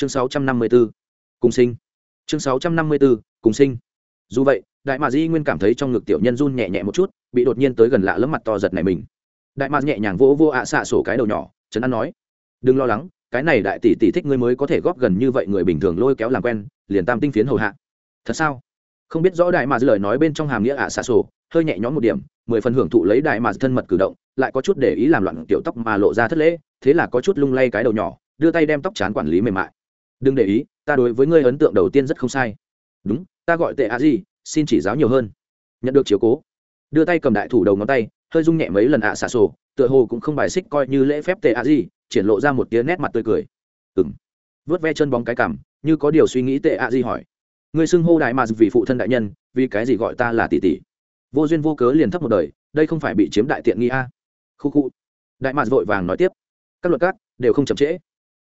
chương 654, cùng sinh. Chương 654, cùng sinh. Dù vậy đại mạc di nguyên cảm thấy trong ngực tiểu nhân run nhẹ nhẹ một chút bị đột nhiên tới gần lạ lẫm mặt to giật này mình. Đại mạc nhẹ nhàng vỗ vô ạ xạ sổ cái đầu nhỏ trấn an nói đừng lo lắng cái này đại tỷ tỷ thích ngươi mới có thể góp gần như vậy người bình thường lôi kéo làm quen liền tam tinh phiến hầu hạ. Thật sao? Không biết rõ đại mạc lời nói bên trong hàm nghĩa ạ xạ sổ hơi nhẹ nhõm một điểm mười phần hưởng thụ lấy đại mạc thân mật cử động lại có chút để ý làm loạn tiểu tóc mà lộ ra thất lễ thế là có chút lung lay cái đầu nhỏ đưa tay đem tóc chán quản lý mềm mại đừng để ý ta đối với ngươi ấn tượng đầu tiên rất không sai. Đúng ta gọi tệ a di, xin chỉ giáo nhiều hơn. Nhận được chiếu cố. Đưa tay cầm đại thủ đầu ngón tay hơi rung nhẹ mấy lần ạ xả sổ tựa hồ cũng không bài xích coi như lễ phép tệ a di, triển lộ ra một tia nét mặt tươi cười. Ừng vớt ve chân bóng cái cảm như có điều suy nghĩ tệ a di hỏi. Người xưng hô đại mà vì phụ thân đại nhân vì cái gì gọi ta là tỷ tỷ? Vô duyên vô cớ liền thấp một đời đây không phải bị chiếm đại tiện nghi a. Khu khu. Đại mạc vội vàng nói tiếp. Các luật các đều không chậm trễ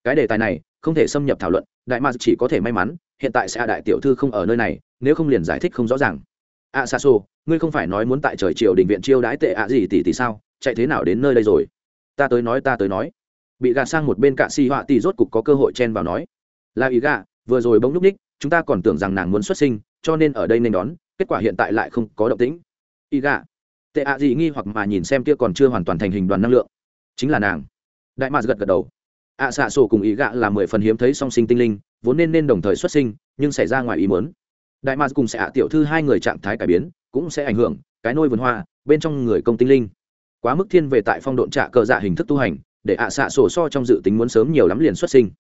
cái đề tài này không thể xâm nhập thảo luận, đại mạc chỉ có thể may mắn, hiện tại sẽ đại tiểu thư không ở nơi này, nếu không liền giải thích không rõ ràng. A sa xô ngươi không phải nói muốn tại trời triều đình viện chiêu đãi tệ ạ gì tỷ tỷ sao? Chạy thế nào đến nơi đây rồi? Ta tới nói, ta tới nói. Bị gạt sang một bên cạ si họa tỷ rốt cục có cơ hội chen vào nói. Là ý gạ vừa rồi bỗng núp ních, chúng ta còn tưởng rằng nàng muốn xuất sinh, cho nên ở đây nên đón, kết quả hiện tại lại không có động tĩnh. Ý gạ tệ ạ gì nghi hoặc mà nhìn xem kia còn chưa hoàn toàn thành hình đoàn năng lượng. Chính là nàng. Đại mạc gật gật đầu ạ xạ sổ cùng ý gạ là mười phần hiếm thấy song sinh tinh linh, vốn nên nên đồng thời xuất sinh, nhưng xảy ra ngoài ý muốn. Đại mạc cùng sẽ ạ tiểu thư hai người trạng thái cải biến, cũng sẽ ảnh hưởng, cái nôi vườn hoa, bên trong người công tinh linh. Quá mức thiên về tại phong độn trạ cờ dạ hình thức tu hành, để ạ xạ sổ so trong dự tính muốn sớm nhiều lắm liền xuất sinh.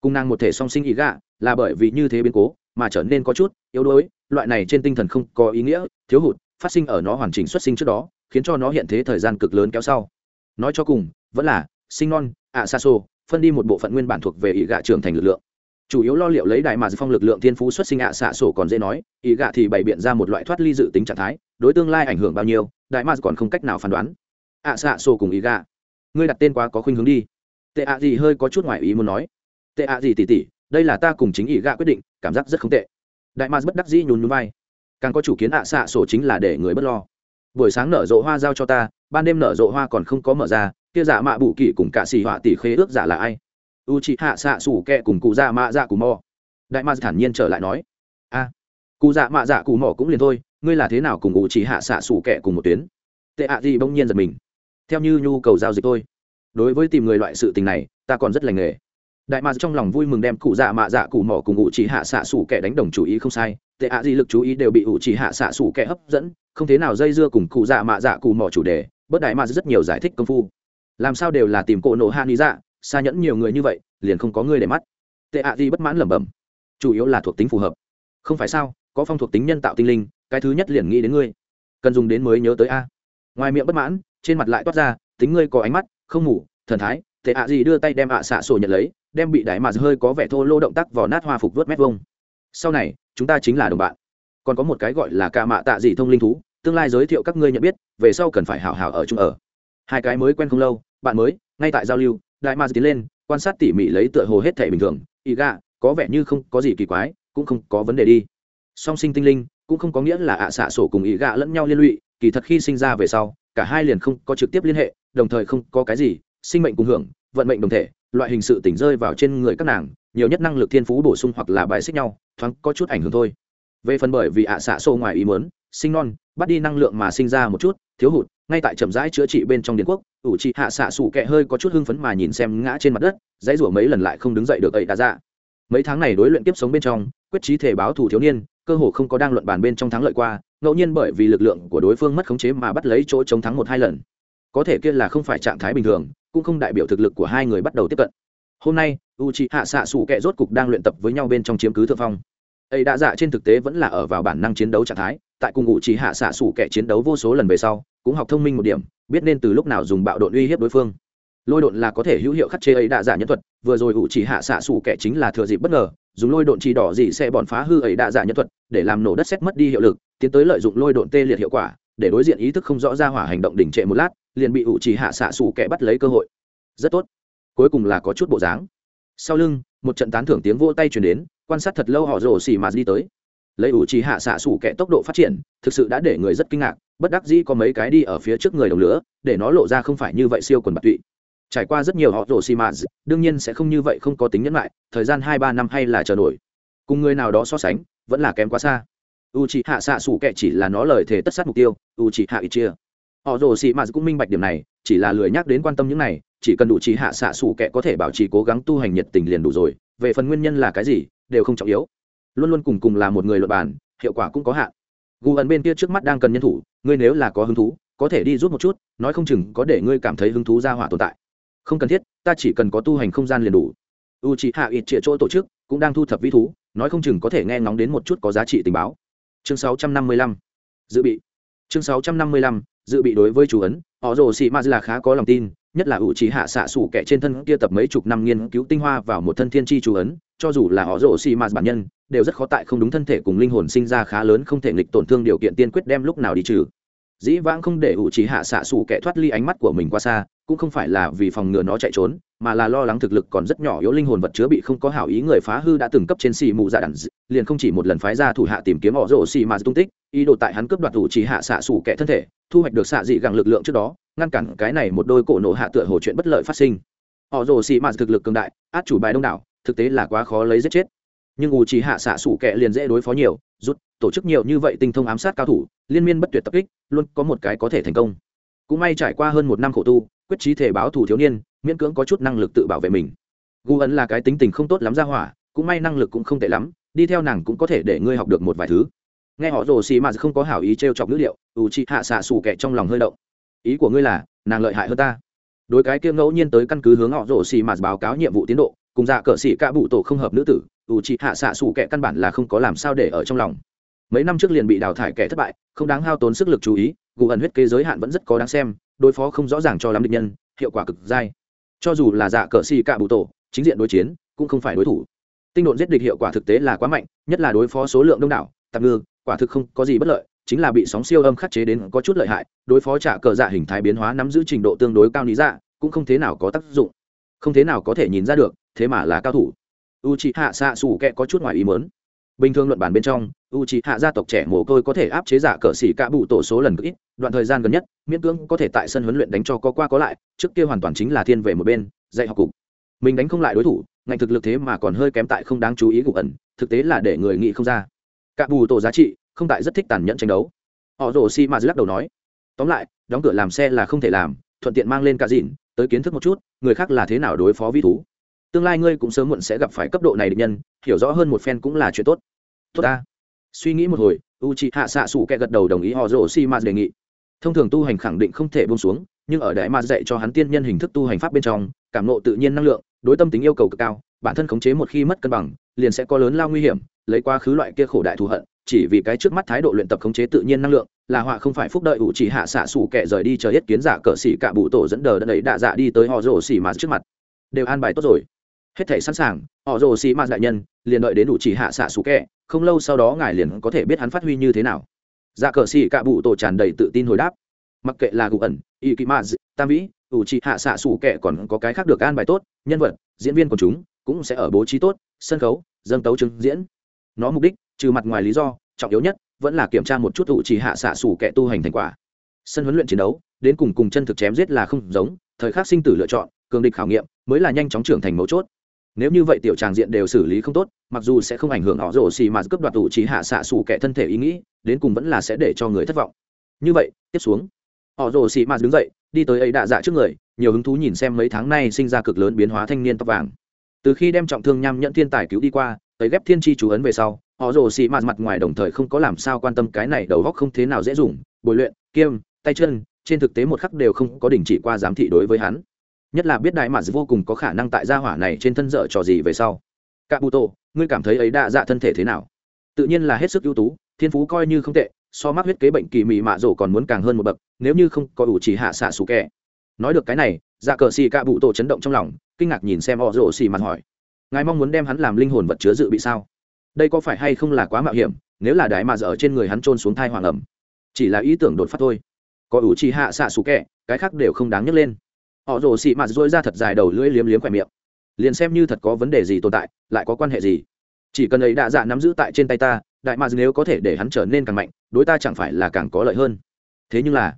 Cung năng một thể song sinh ý gạ, là bởi vì như thế biến cố, mà trở nên có chút yếu đuối, loại này trên tinh thần không có ý nghĩa, thiếu hụt, phát sinh ở nó hoàn chỉnh xuất sinh trước đó, khiến cho nó hiện thế thời gian cực lớn kéo sau. Nói cho cùng, vẫn là, sinh non, ạ xa xô phân đi một bộ phận nguyên bản thuộc về ỷ gạ trưởng thành lực lượng. Chủ yếu lo liệu lấy đại mà phong lực lượng thiên phú xuất sinh ạ à xạ sổ còn dễ nói, ỷ gạ thì bày biện ra một loại thoát ly dự tính trạng thái, đối tương lai ảnh hưởng bao nhiêu đại mà còn không cách nào phán đoán. Ạ à xạ sổ cùng ỷ gạ, ngươi đặt tên quá có khuynh hướng đi. Tệ ạ gì hơi có chút ngoài ý muốn nói. Tệ ạ gì tỉ tỉ, đây là ta cùng chính ỷ gạ quyết định, cảm giác rất không tệ. Đại mà bất đắc dĩ nhún nhún vai. Càng có chủ kiến ạ à xạ sổ chính là để người bất lo. Buổi sáng nở rộ hoa giao cho ta, ban đêm nở rộ hoa còn không có mở ra kia giả mạ bù kỳ cùng cả xì họa tỷ khế ước giả là ai? U chị hạ xạ sủ kẹ cùng cụ dạ mạ dạ cù mò. Đại ma thản nhiên trở lại nói, a, cụ dạ mạ dạ cù mò cũng liền thôi, ngươi là thế nào cùng u chị hạ xạ sủ kẹ cùng một tuyến? Tệ ạ gì bỗng nhiên giật mình. Theo như nhu cầu giao dịch thôi. Đối với tìm người loại sự tình này, ta còn rất lành nghề. Đại ma trong lòng vui mừng đem cụ dạ mạ dạ cụ mỏ cùng u chị hạ xạ sủ kẹ đánh đồng chủ ý không sai. Tệ ạ gì lực chú ý đều bị u chị hạ xạ sủ kẹ hấp dẫn, không thế nào dây dưa cùng cụ dạ mạ dạ cụ mỏ chủ đề, bất đại ma rất nhiều giải thích công phu làm sao đều là tìm cổ nổ hạ lý dạ xa nhẫn nhiều người như vậy, liền không có người để mắt. Tệ ạ gì bất mãn lẩm bẩm. Chủ yếu là thuộc tính phù hợp. Không phải sao, có phong thuộc tính nhân tạo tinh linh, cái thứ nhất liền nghĩ đến ngươi. Cần dùng đến mới nhớ tới a. Ngoài miệng bất mãn, trên mặt lại toát ra, tính ngươi có ánh mắt, không ngủ, thần thái. Tệ ạ gì đưa tay đem ạ xạ sổ nhận lấy, đem bị đáy mà hơi có vẻ thô lô động tác vào nát hoa phục vớt mét vông sau này, chúng ta chính là đồng bạn. Còn có một cái gọi là ca mạ tạ dị thông linh thú, tương lai giới thiệu các ngươi nhận biết, về sau cần phải hào hào ở chung ở. Hai cái mới quen không lâu bạn mới, ngay tại giao lưu, đại ma tiến lên, quan sát tỉ mỉ lấy tựa hồ hết thể bình thường. Ý gạ có vẻ như không có gì kỳ quái, cũng không có vấn đề đi. Song sinh tinh linh, cũng không có nghĩa là ạ xạ sổ cùng ý gạ lẫn nhau liên lụy, kỳ thật khi sinh ra về sau, cả hai liền không có trực tiếp liên hệ, đồng thời không có cái gì, sinh mệnh cùng hưởng, vận mệnh đồng thể, loại hình sự tỉnh rơi vào trên người các nàng, nhiều nhất năng lực thiên phú bổ sung hoặc là bài xích nhau, thoáng có chút ảnh hưởng thôi. Về phần bởi vì ạ xạ sổ ngoài ý muốn, sinh non, bắt đi năng lượng mà sinh ra một chút, thiếu hụt ngay tại chậm rãi chữa trị bên trong điện quốc, ủ trị hạ xạ sủ kẹ hơi có chút hưng phấn mà nhìn xem ngã trên mặt đất, dãy rủa mấy lần lại không đứng dậy được ấy đã ra mấy tháng này đối luyện tiếp sống bên trong, quyết trí thể báo thủ thiếu niên, cơ hồ không có đang luận bàn bên trong thắng lợi qua, ngẫu nhiên bởi vì lực lượng của đối phương mất khống chế mà bắt lấy chỗ chống thắng một hai lần. Có thể kia là không phải trạng thái bình thường, cũng không đại biểu thực lực của hai người bắt đầu tiếp cận. Hôm nay u c h hạ xạ xù kẹ rốt cục đang luyện tập với nhau bên trong chiếm cứ thượng phong. Ấy đã dạ trên thực tế vẫn là ở vào bản năng chiến đấu trạng thái tại cùng ngụ chỉ hạ xạ sủ kẻ chiến đấu vô số lần về sau, cũng học thông minh một điểm, biết nên từ lúc nào dùng bạo độn uy hiếp đối phương. Lôi độn là có thể hữu hiệu khắc chế ấy đạ giả nhân thuật, vừa rồi Ngụ chỉ hạ xạ sủ kẻ chính là thừa dịp bất ngờ, dùng lôi độn chỉ đỏ gì sẽ bòn phá hư ấy đạ giả nhân thuật, để làm nổ đất xét mất đi hiệu lực, tiến tới lợi dụng lôi độn tê liệt hiệu quả, để đối diện ý thức không rõ ra hỏa hành động đỉnh trệ một lát, liền bị ủ chỉ hạ xạ xủ kẻ bắt lấy cơ hội. Rất tốt. Cuối cùng là có chút bộ dáng. Sau lưng, một trận tán thưởng tiếng vỗ tay chuyển đến, quan sát thật lâu họ rồ xì mà đi tới lấy ủ trì hạ xạ sủ kẻ tốc độ phát triển, thực sự đã để người rất kinh ngạc, bất đắc dĩ có mấy cái đi ở phía trước người đồng lửa, để nó lộ ra không phải như vậy siêu quần bạc tụy. Trải qua rất nhiều họ rổ xì mạt, đương nhiên sẽ không như vậy không có tính nhẫn lại thời gian hai ba năm hay là chờ nổi. Cùng người nào đó so sánh, vẫn là kém quá xa. U c h ị hạ xạ xủ kệ chỉ là nó lời thề tất sát mục tiêu u c h ị hạ ít chia. Họ rồ xì mạt cũng minh bạch điểm này, chỉ là lười nhắc đến quan tâm những này, chỉ cần đủ ị hạ xạ xủ kệ có thể bảo trì cố gắng tu hành nhiệt tình liền đủ rồi, về phần nguyên nhân là cái gì, đều không trọng yếu luôn luôn cùng cùng là một người luật bản, hiệu quả cũng có hạn gù ẩn bên kia trước mắt đang cần nhân thủ, ngươi nếu là có hứng thú, có thể đi rút một chút, nói không chừng có để ngươi cảm thấy hứng thú ra hỏa tồn tại không cần thiết, ta chỉ cần có tu hành không gian liền đủ u c h ị hạ ít trịa chỗ tổ chức cũng đang thu thập vi thú, nói không chừng có thể nghe ngóng đến một chút có giá trị tình báo chương 655. dự bị chương 655. dự bị đối với chủ ấn, họ rồ sĩ ma là khá có lòng tin, nhất là ủ trí hạ xạ sủ kẻ trên thân kia tập mấy chục năm nghiên cứu tinh hoa vào một thân thiên tri chủ ấn cho dù là họ rổ xì mạt bản nhân, đều rất khó tại không đúng thân thể cùng linh hồn sinh ra khá lớn không thể nghịch tổn thương điều kiện tiên quyết đem lúc nào đi trừ. Dĩ vãng không để ủ trí hạ xạ xù kẻ thoát ly ánh mắt của mình qua xa, cũng không phải là vì phòng ngừa nó chạy trốn, mà là lo lắng thực lực còn rất nhỏ yếu linh hồn vật chứa bị không có hảo ý người phá hư đã từng cấp trên xì mù dạ đẳng, liền không chỉ một lần phái ra thủ hạ tìm kiếm họ rổ xì mà tung tích, ý đồ tại hắn cướp đoạt thủ trí hạ xạ xù kẻ thân thể, thu hoạch được xạ dị gẳng lực lượng trước đó, ngăn cản cái này một đôi cổ nổ hạ tựa hồ chuyện bất lợi phát sinh. Họ rổ xì mà thực lực cường đại, át chủ bài đông đảo thực tế là quá khó lấy giết chết. Nhưng ủ chỉ hạ xạ sủ kẹ liền dễ đối phó nhiều, rút, tổ chức nhiều như vậy tinh thông ám sát cao thủ, liên miên bất tuyệt tập kích, luôn có một cái có thể thành công. Cũng may trải qua hơn một năm khổ tu, quyết trí thể báo thủ thiếu niên, miễn cưỡng có chút năng lực tự bảo vệ mình. Gu ấn là cái tính tình không tốt lắm ra hỏa, cũng may năng lực cũng không tệ lắm, đi theo nàng cũng có thể để ngươi học được một vài thứ. Nghe họ rồ xì mà không có hảo ý t r e o chọc ngữ liệu ủ chị hạ xạ xù kẹ trong lòng hơi động. Ý của ngươi là, nàng lợi hại hơn ta. Đối cái kia ngẫu nhiên tới căn cứ hướng họ rồ xì mà báo cáo nhiệm vụ tiến độ cùng dạ cờ xì cả bụ tổ không hợp nữ tử, ủ chị hạ xạ xù kẹ căn bản là không có làm sao để ở trong lòng. Mấy năm trước liền bị đào thải kẻ thất bại, không đáng hao tốn sức lực chú ý, gù ẩn huyết kế giới hạn vẫn rất có đáng xem, đối phó không rõ ràng cho lắm định nhân, hiệu quả cực dai. Cho dù là dạ cờ xì cạ bụ tổ, chính diện đối chiến, cũng không phải đối thủ. Tinh độn giết địch hiệu quả thực tế là quá mạnh, nhất là đối phó số lượng đông đảo, tạm ngư, quả thực không có gì bất lợi, chính là bị sóng siêu âm khắc chế đến có chút lợi hại, đối phó trả cờ dạ hình thái biến hóa nắm giữ trình độ tương đối cao lý dạ cũng không thế nào có tác dụng. Không thế nào có thể nhìn ra được thế mà là cao thủ. U c h ị hạ xạ xù kẹ có chút ngoài ý mớn bình thường luận bản bên trong u c h ị hạ gia tộc trẻ mồ côi có thể áp chế giả cờ xỉ cả bụ tổ số lần cực ít, đoạn thời gian gần nhất, miễn cưỡng có thể tại sân huấn luyện đánh cho có qua có lại, trước kia hoàn toàn chính là thiên về một bên, dạy học cục. Mình đánh không lại đối thủ, ngành thực lực thế mà còn hơi kém tại không đáng chú ý gục ẩn, thực tế là để người nghĩ không ra. Cả bù tổ giá trị, không tại rất thích tàn nhẫn tranh đấu. Họ rồ si ma lắc đầu nói, tóm lại, đóng cửa làm xe là không thể làm, thuận tiện mang lên cả dìn tới kiến thức một chút, người khác là thế nào đối phó vi thú tương lai ngươi cũng sớm muộn sẽ gặp phải cấp độ này địch nhân, hiểu rõ hơn một phen cũng là chuyện tốt. Tốt ta. Suy nghĩ một hồi u c h ị hạ xạ xù kẻ gật đầu đồng ý họ rổ si mà đề nghị. Thông thường tu hành khẳng định không thể buông xuống, nhưng ở đại ma dạy cho hắn tiên nhân hình thức tu hành pháp bên trong, cảm nộ tự nhiên năng lượng, đối tâm tính yêu cầu cực cao, bản thân khống chế một khi mất cân bằng, liền sẽ có lớn lao nguy hiểm, lấy quá khứ loại kia khổ đại thù hận, chỉ vì cái trước mắt thái độ luyện tập khống chế tự nhiên năng lượng, là họa không phải phúc đợi ủ chỉ hạ xạ sủ kẻ rời đi chờ hết kiến giả cờ xỉ cả bụ tổ dẫn đờ đỡ ấy đạ dạ đi tới họ rổ xỉ mà trước mặt. Đều an bài tốt rồi hết thể sẵn sàng, họ rồ xì mà đại nhân, liền đợi đến đủ chỉ hạ xạ sủ kẹ, không lâu sau đó ngài liền có thể biết hắn phát huy như thế nào. Dạ cờ xì cạ bụ tổ tràn đầy tự tin hồi đáp. Mặc kệ là gù ẩn, y kỳ maz tam vĩ ủ trị hạ xạ xù kệ còn có cái khác được an bài tốt, nhân vật, diễn viên của chúng cũng sẽ ở bố trí tốt, sân khấu, dâng tấu chứng diễn. Nó mục đích, trừ mặt ngoài lý do, trọng yếu nhất vẫn là kiểm tra một chút ủ chỉ hạ xạ xù kệ tu hành thành quả. Sân huấn luyện chiến đấu, đến cùng cùng chân thực chém giết là không giống, thời khắc sinh tử lựa chọn, cường địch khảo nghiệm mới là nhanh chóng trưởng thành mấu chốt nếu như vậy tiểu tràng diện đều xử lý không tốt, mặc dù sẽ không ảnh hưởng họ rổ xì mà cướp đoạt tụ chỉ hạ xạ xù kẻ thân thể ý nghĩ, đến cùng vẫn là sẽ để cho người thất vọng. Như vậy, tiếp xuống. Họ rồ xì mà đứng dậy, đi tới ấy đạ dạ trước người, nhiều hứng thú nhìn xem mấy tháng nay sinh ra cực lớn biến hóa thanh niên tóc vàng. Từ khi đem trọng thương nham nhẫn thiên tài cứu đi qua tới ghép thiên tri chú ấn về sau, họ rồ xì mạt mặt ngoài đồng thời không có làm sao quan tâm cái này đầu góc không thế nào dễ dùng, bồi luyện, kiêm, tay chân, trên thực tế một khắc đều không có đình chỉ qua giám thị đối với hắn nhất là biết đại mạt vô cùng có khả năng tại gia hỏa này trên thân dở trò gì về sau. Cả bụ tổ ngươi cảm thấy ấy đa dạ thân thể thế nào? Tự nhiên là hết sức ưu tú, thiên phú coi như không tệ, so mắc huyết kế bệnh kỳ mị mạ rổ còn muốn càng hơn một bậc, nếu như không có ủ chỉ hạ xạ xù kẻ. Nói được cái này dạ cờ xì cạ bụ tổ chấn động trong lòng, kinh ngạc nhìn xem họ rổ xì mặt hỏi. Ngài mong muốn đem hắn làm linh hồn vật chứa dự bị sao? Đây có phải hay không là quá mạo hiểm, nếu là đái mà dở trên người hắn trôn xuống thai hoàng ẩm. Chỉ là ý tưởng đột phát thôi. Có ủ chỉ hạ xạ xù kẻ, cái khác đều không đáng nhắc lên họ rồ xì mạt dỗi ra thật dài đầu lưỡi liếm liếm khỏe miệng. Liền xem như thật có vấn đề gì tồn tại, lại có quan hệ gì? Chỉ cần ấy đã dạ nắm giữ tại trên tay ta, đại mạt nếu có thể để hắn trở nên càng mạnh, đối ta chẳng phải là càng có lợi hơn. Thế nhưng là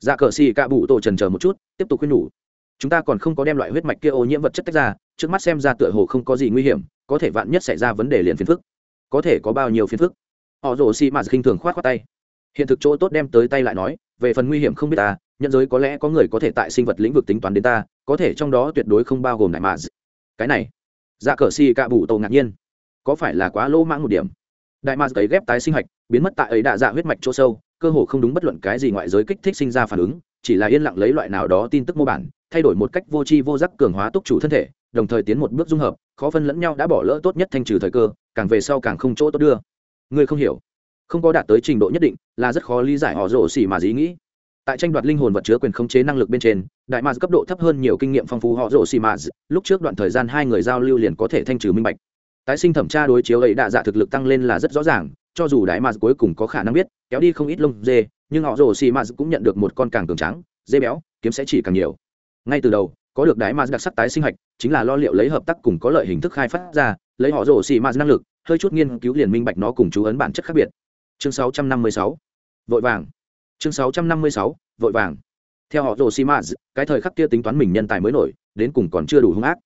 dạ cờ xì cạ bụ tổ trần chờ một chút, tiếp tục khuyên nhủ. Chúng ta còn không có đem loại huyết mạch kia ô nhiễm vật chất tách ra, trước mắt xem ra tựa hồ không có gì nguy hiểm, có thể vạn nhất xảy ra vấn đề liền phiền phức. Có thể có bao nhiêu phiền phức? Họ rồ xì mạt khinh thường khoát khoát tay. Hiện thực chỗ tốt đem tới tay lại nói, về phần nguy hiểm không biết ta nhận giới có lẽ có người có thể tại sinh vật lĩnh vực tính toán đến ta, có thể trong đó tuyệt đối không bao gồm đại mà cái này dạ cờ xì cạ bụ tổ ngạc nhiên. Có phải là quá lỗ mãng một điểm? Đại mạt cấy ghép tái sinh hạch, biến mất tại ấy đạ dạ huyết mạch chỗ sâu, cơ hồ không đúng bất luận cái gì ngoại giới kích thích sinh ra phản ứng, chỉ là yên lặng lấy loại nào đó tin tức mô bản, thay đổi một cách vô tri vô giác cường hóa túc chủ thân thể, đồng thời tiến một bước dung hợp, khó phân lẫn nhau đã bỏ lỡ tốt nhất thanh trừ thời cơ, càng về sau càng không chỗ tốt đưa. Ngươi không hiểu. Không có đạt tới trình độ nhất định, là rất khó lý giải họ rổ xỉ mà dĩ nghĩ tại tranh đoạt linh hồn vật chứa quyền khống chế năng lực bên trên, đại mars cấp độ thấp hơn nhiều kinh nghiệm phong phú họ rổ xì mars lúc trước đoạn thời gian hai người giao lưu liền có thể thanh trừ minh bạch. Tái sinh thẩm tra đối chiếu ấy đạ dạ thực lực tăng lên là rất rõ ràng, cho dù đại mars cuối cùng có khả năng biết, kéo đi không ít lông dê, nhưng họ rổ xì mars cũng nhận được một con càng cường trắng dê béo, kiếm sẽ chỉ càng nhiều. Ngay từ đầu, có được đại ma đặc sắc tái sinh hạch, chính là lo liệu lấy hợp tác cùng có lợi hình thức khai phát ra, lấy họ rổ xì ma năng lực, hơi chút nghiên cứu liền minh bạch nó cùng chú ấn bản chất khác biệt. Chương 656. vội vàng chương 656. vội vàng theo họ rồ xi ma cái thời khắc kia tính toán mình nhân tài mới nổi, đến cùng còn chưa đủ hung ác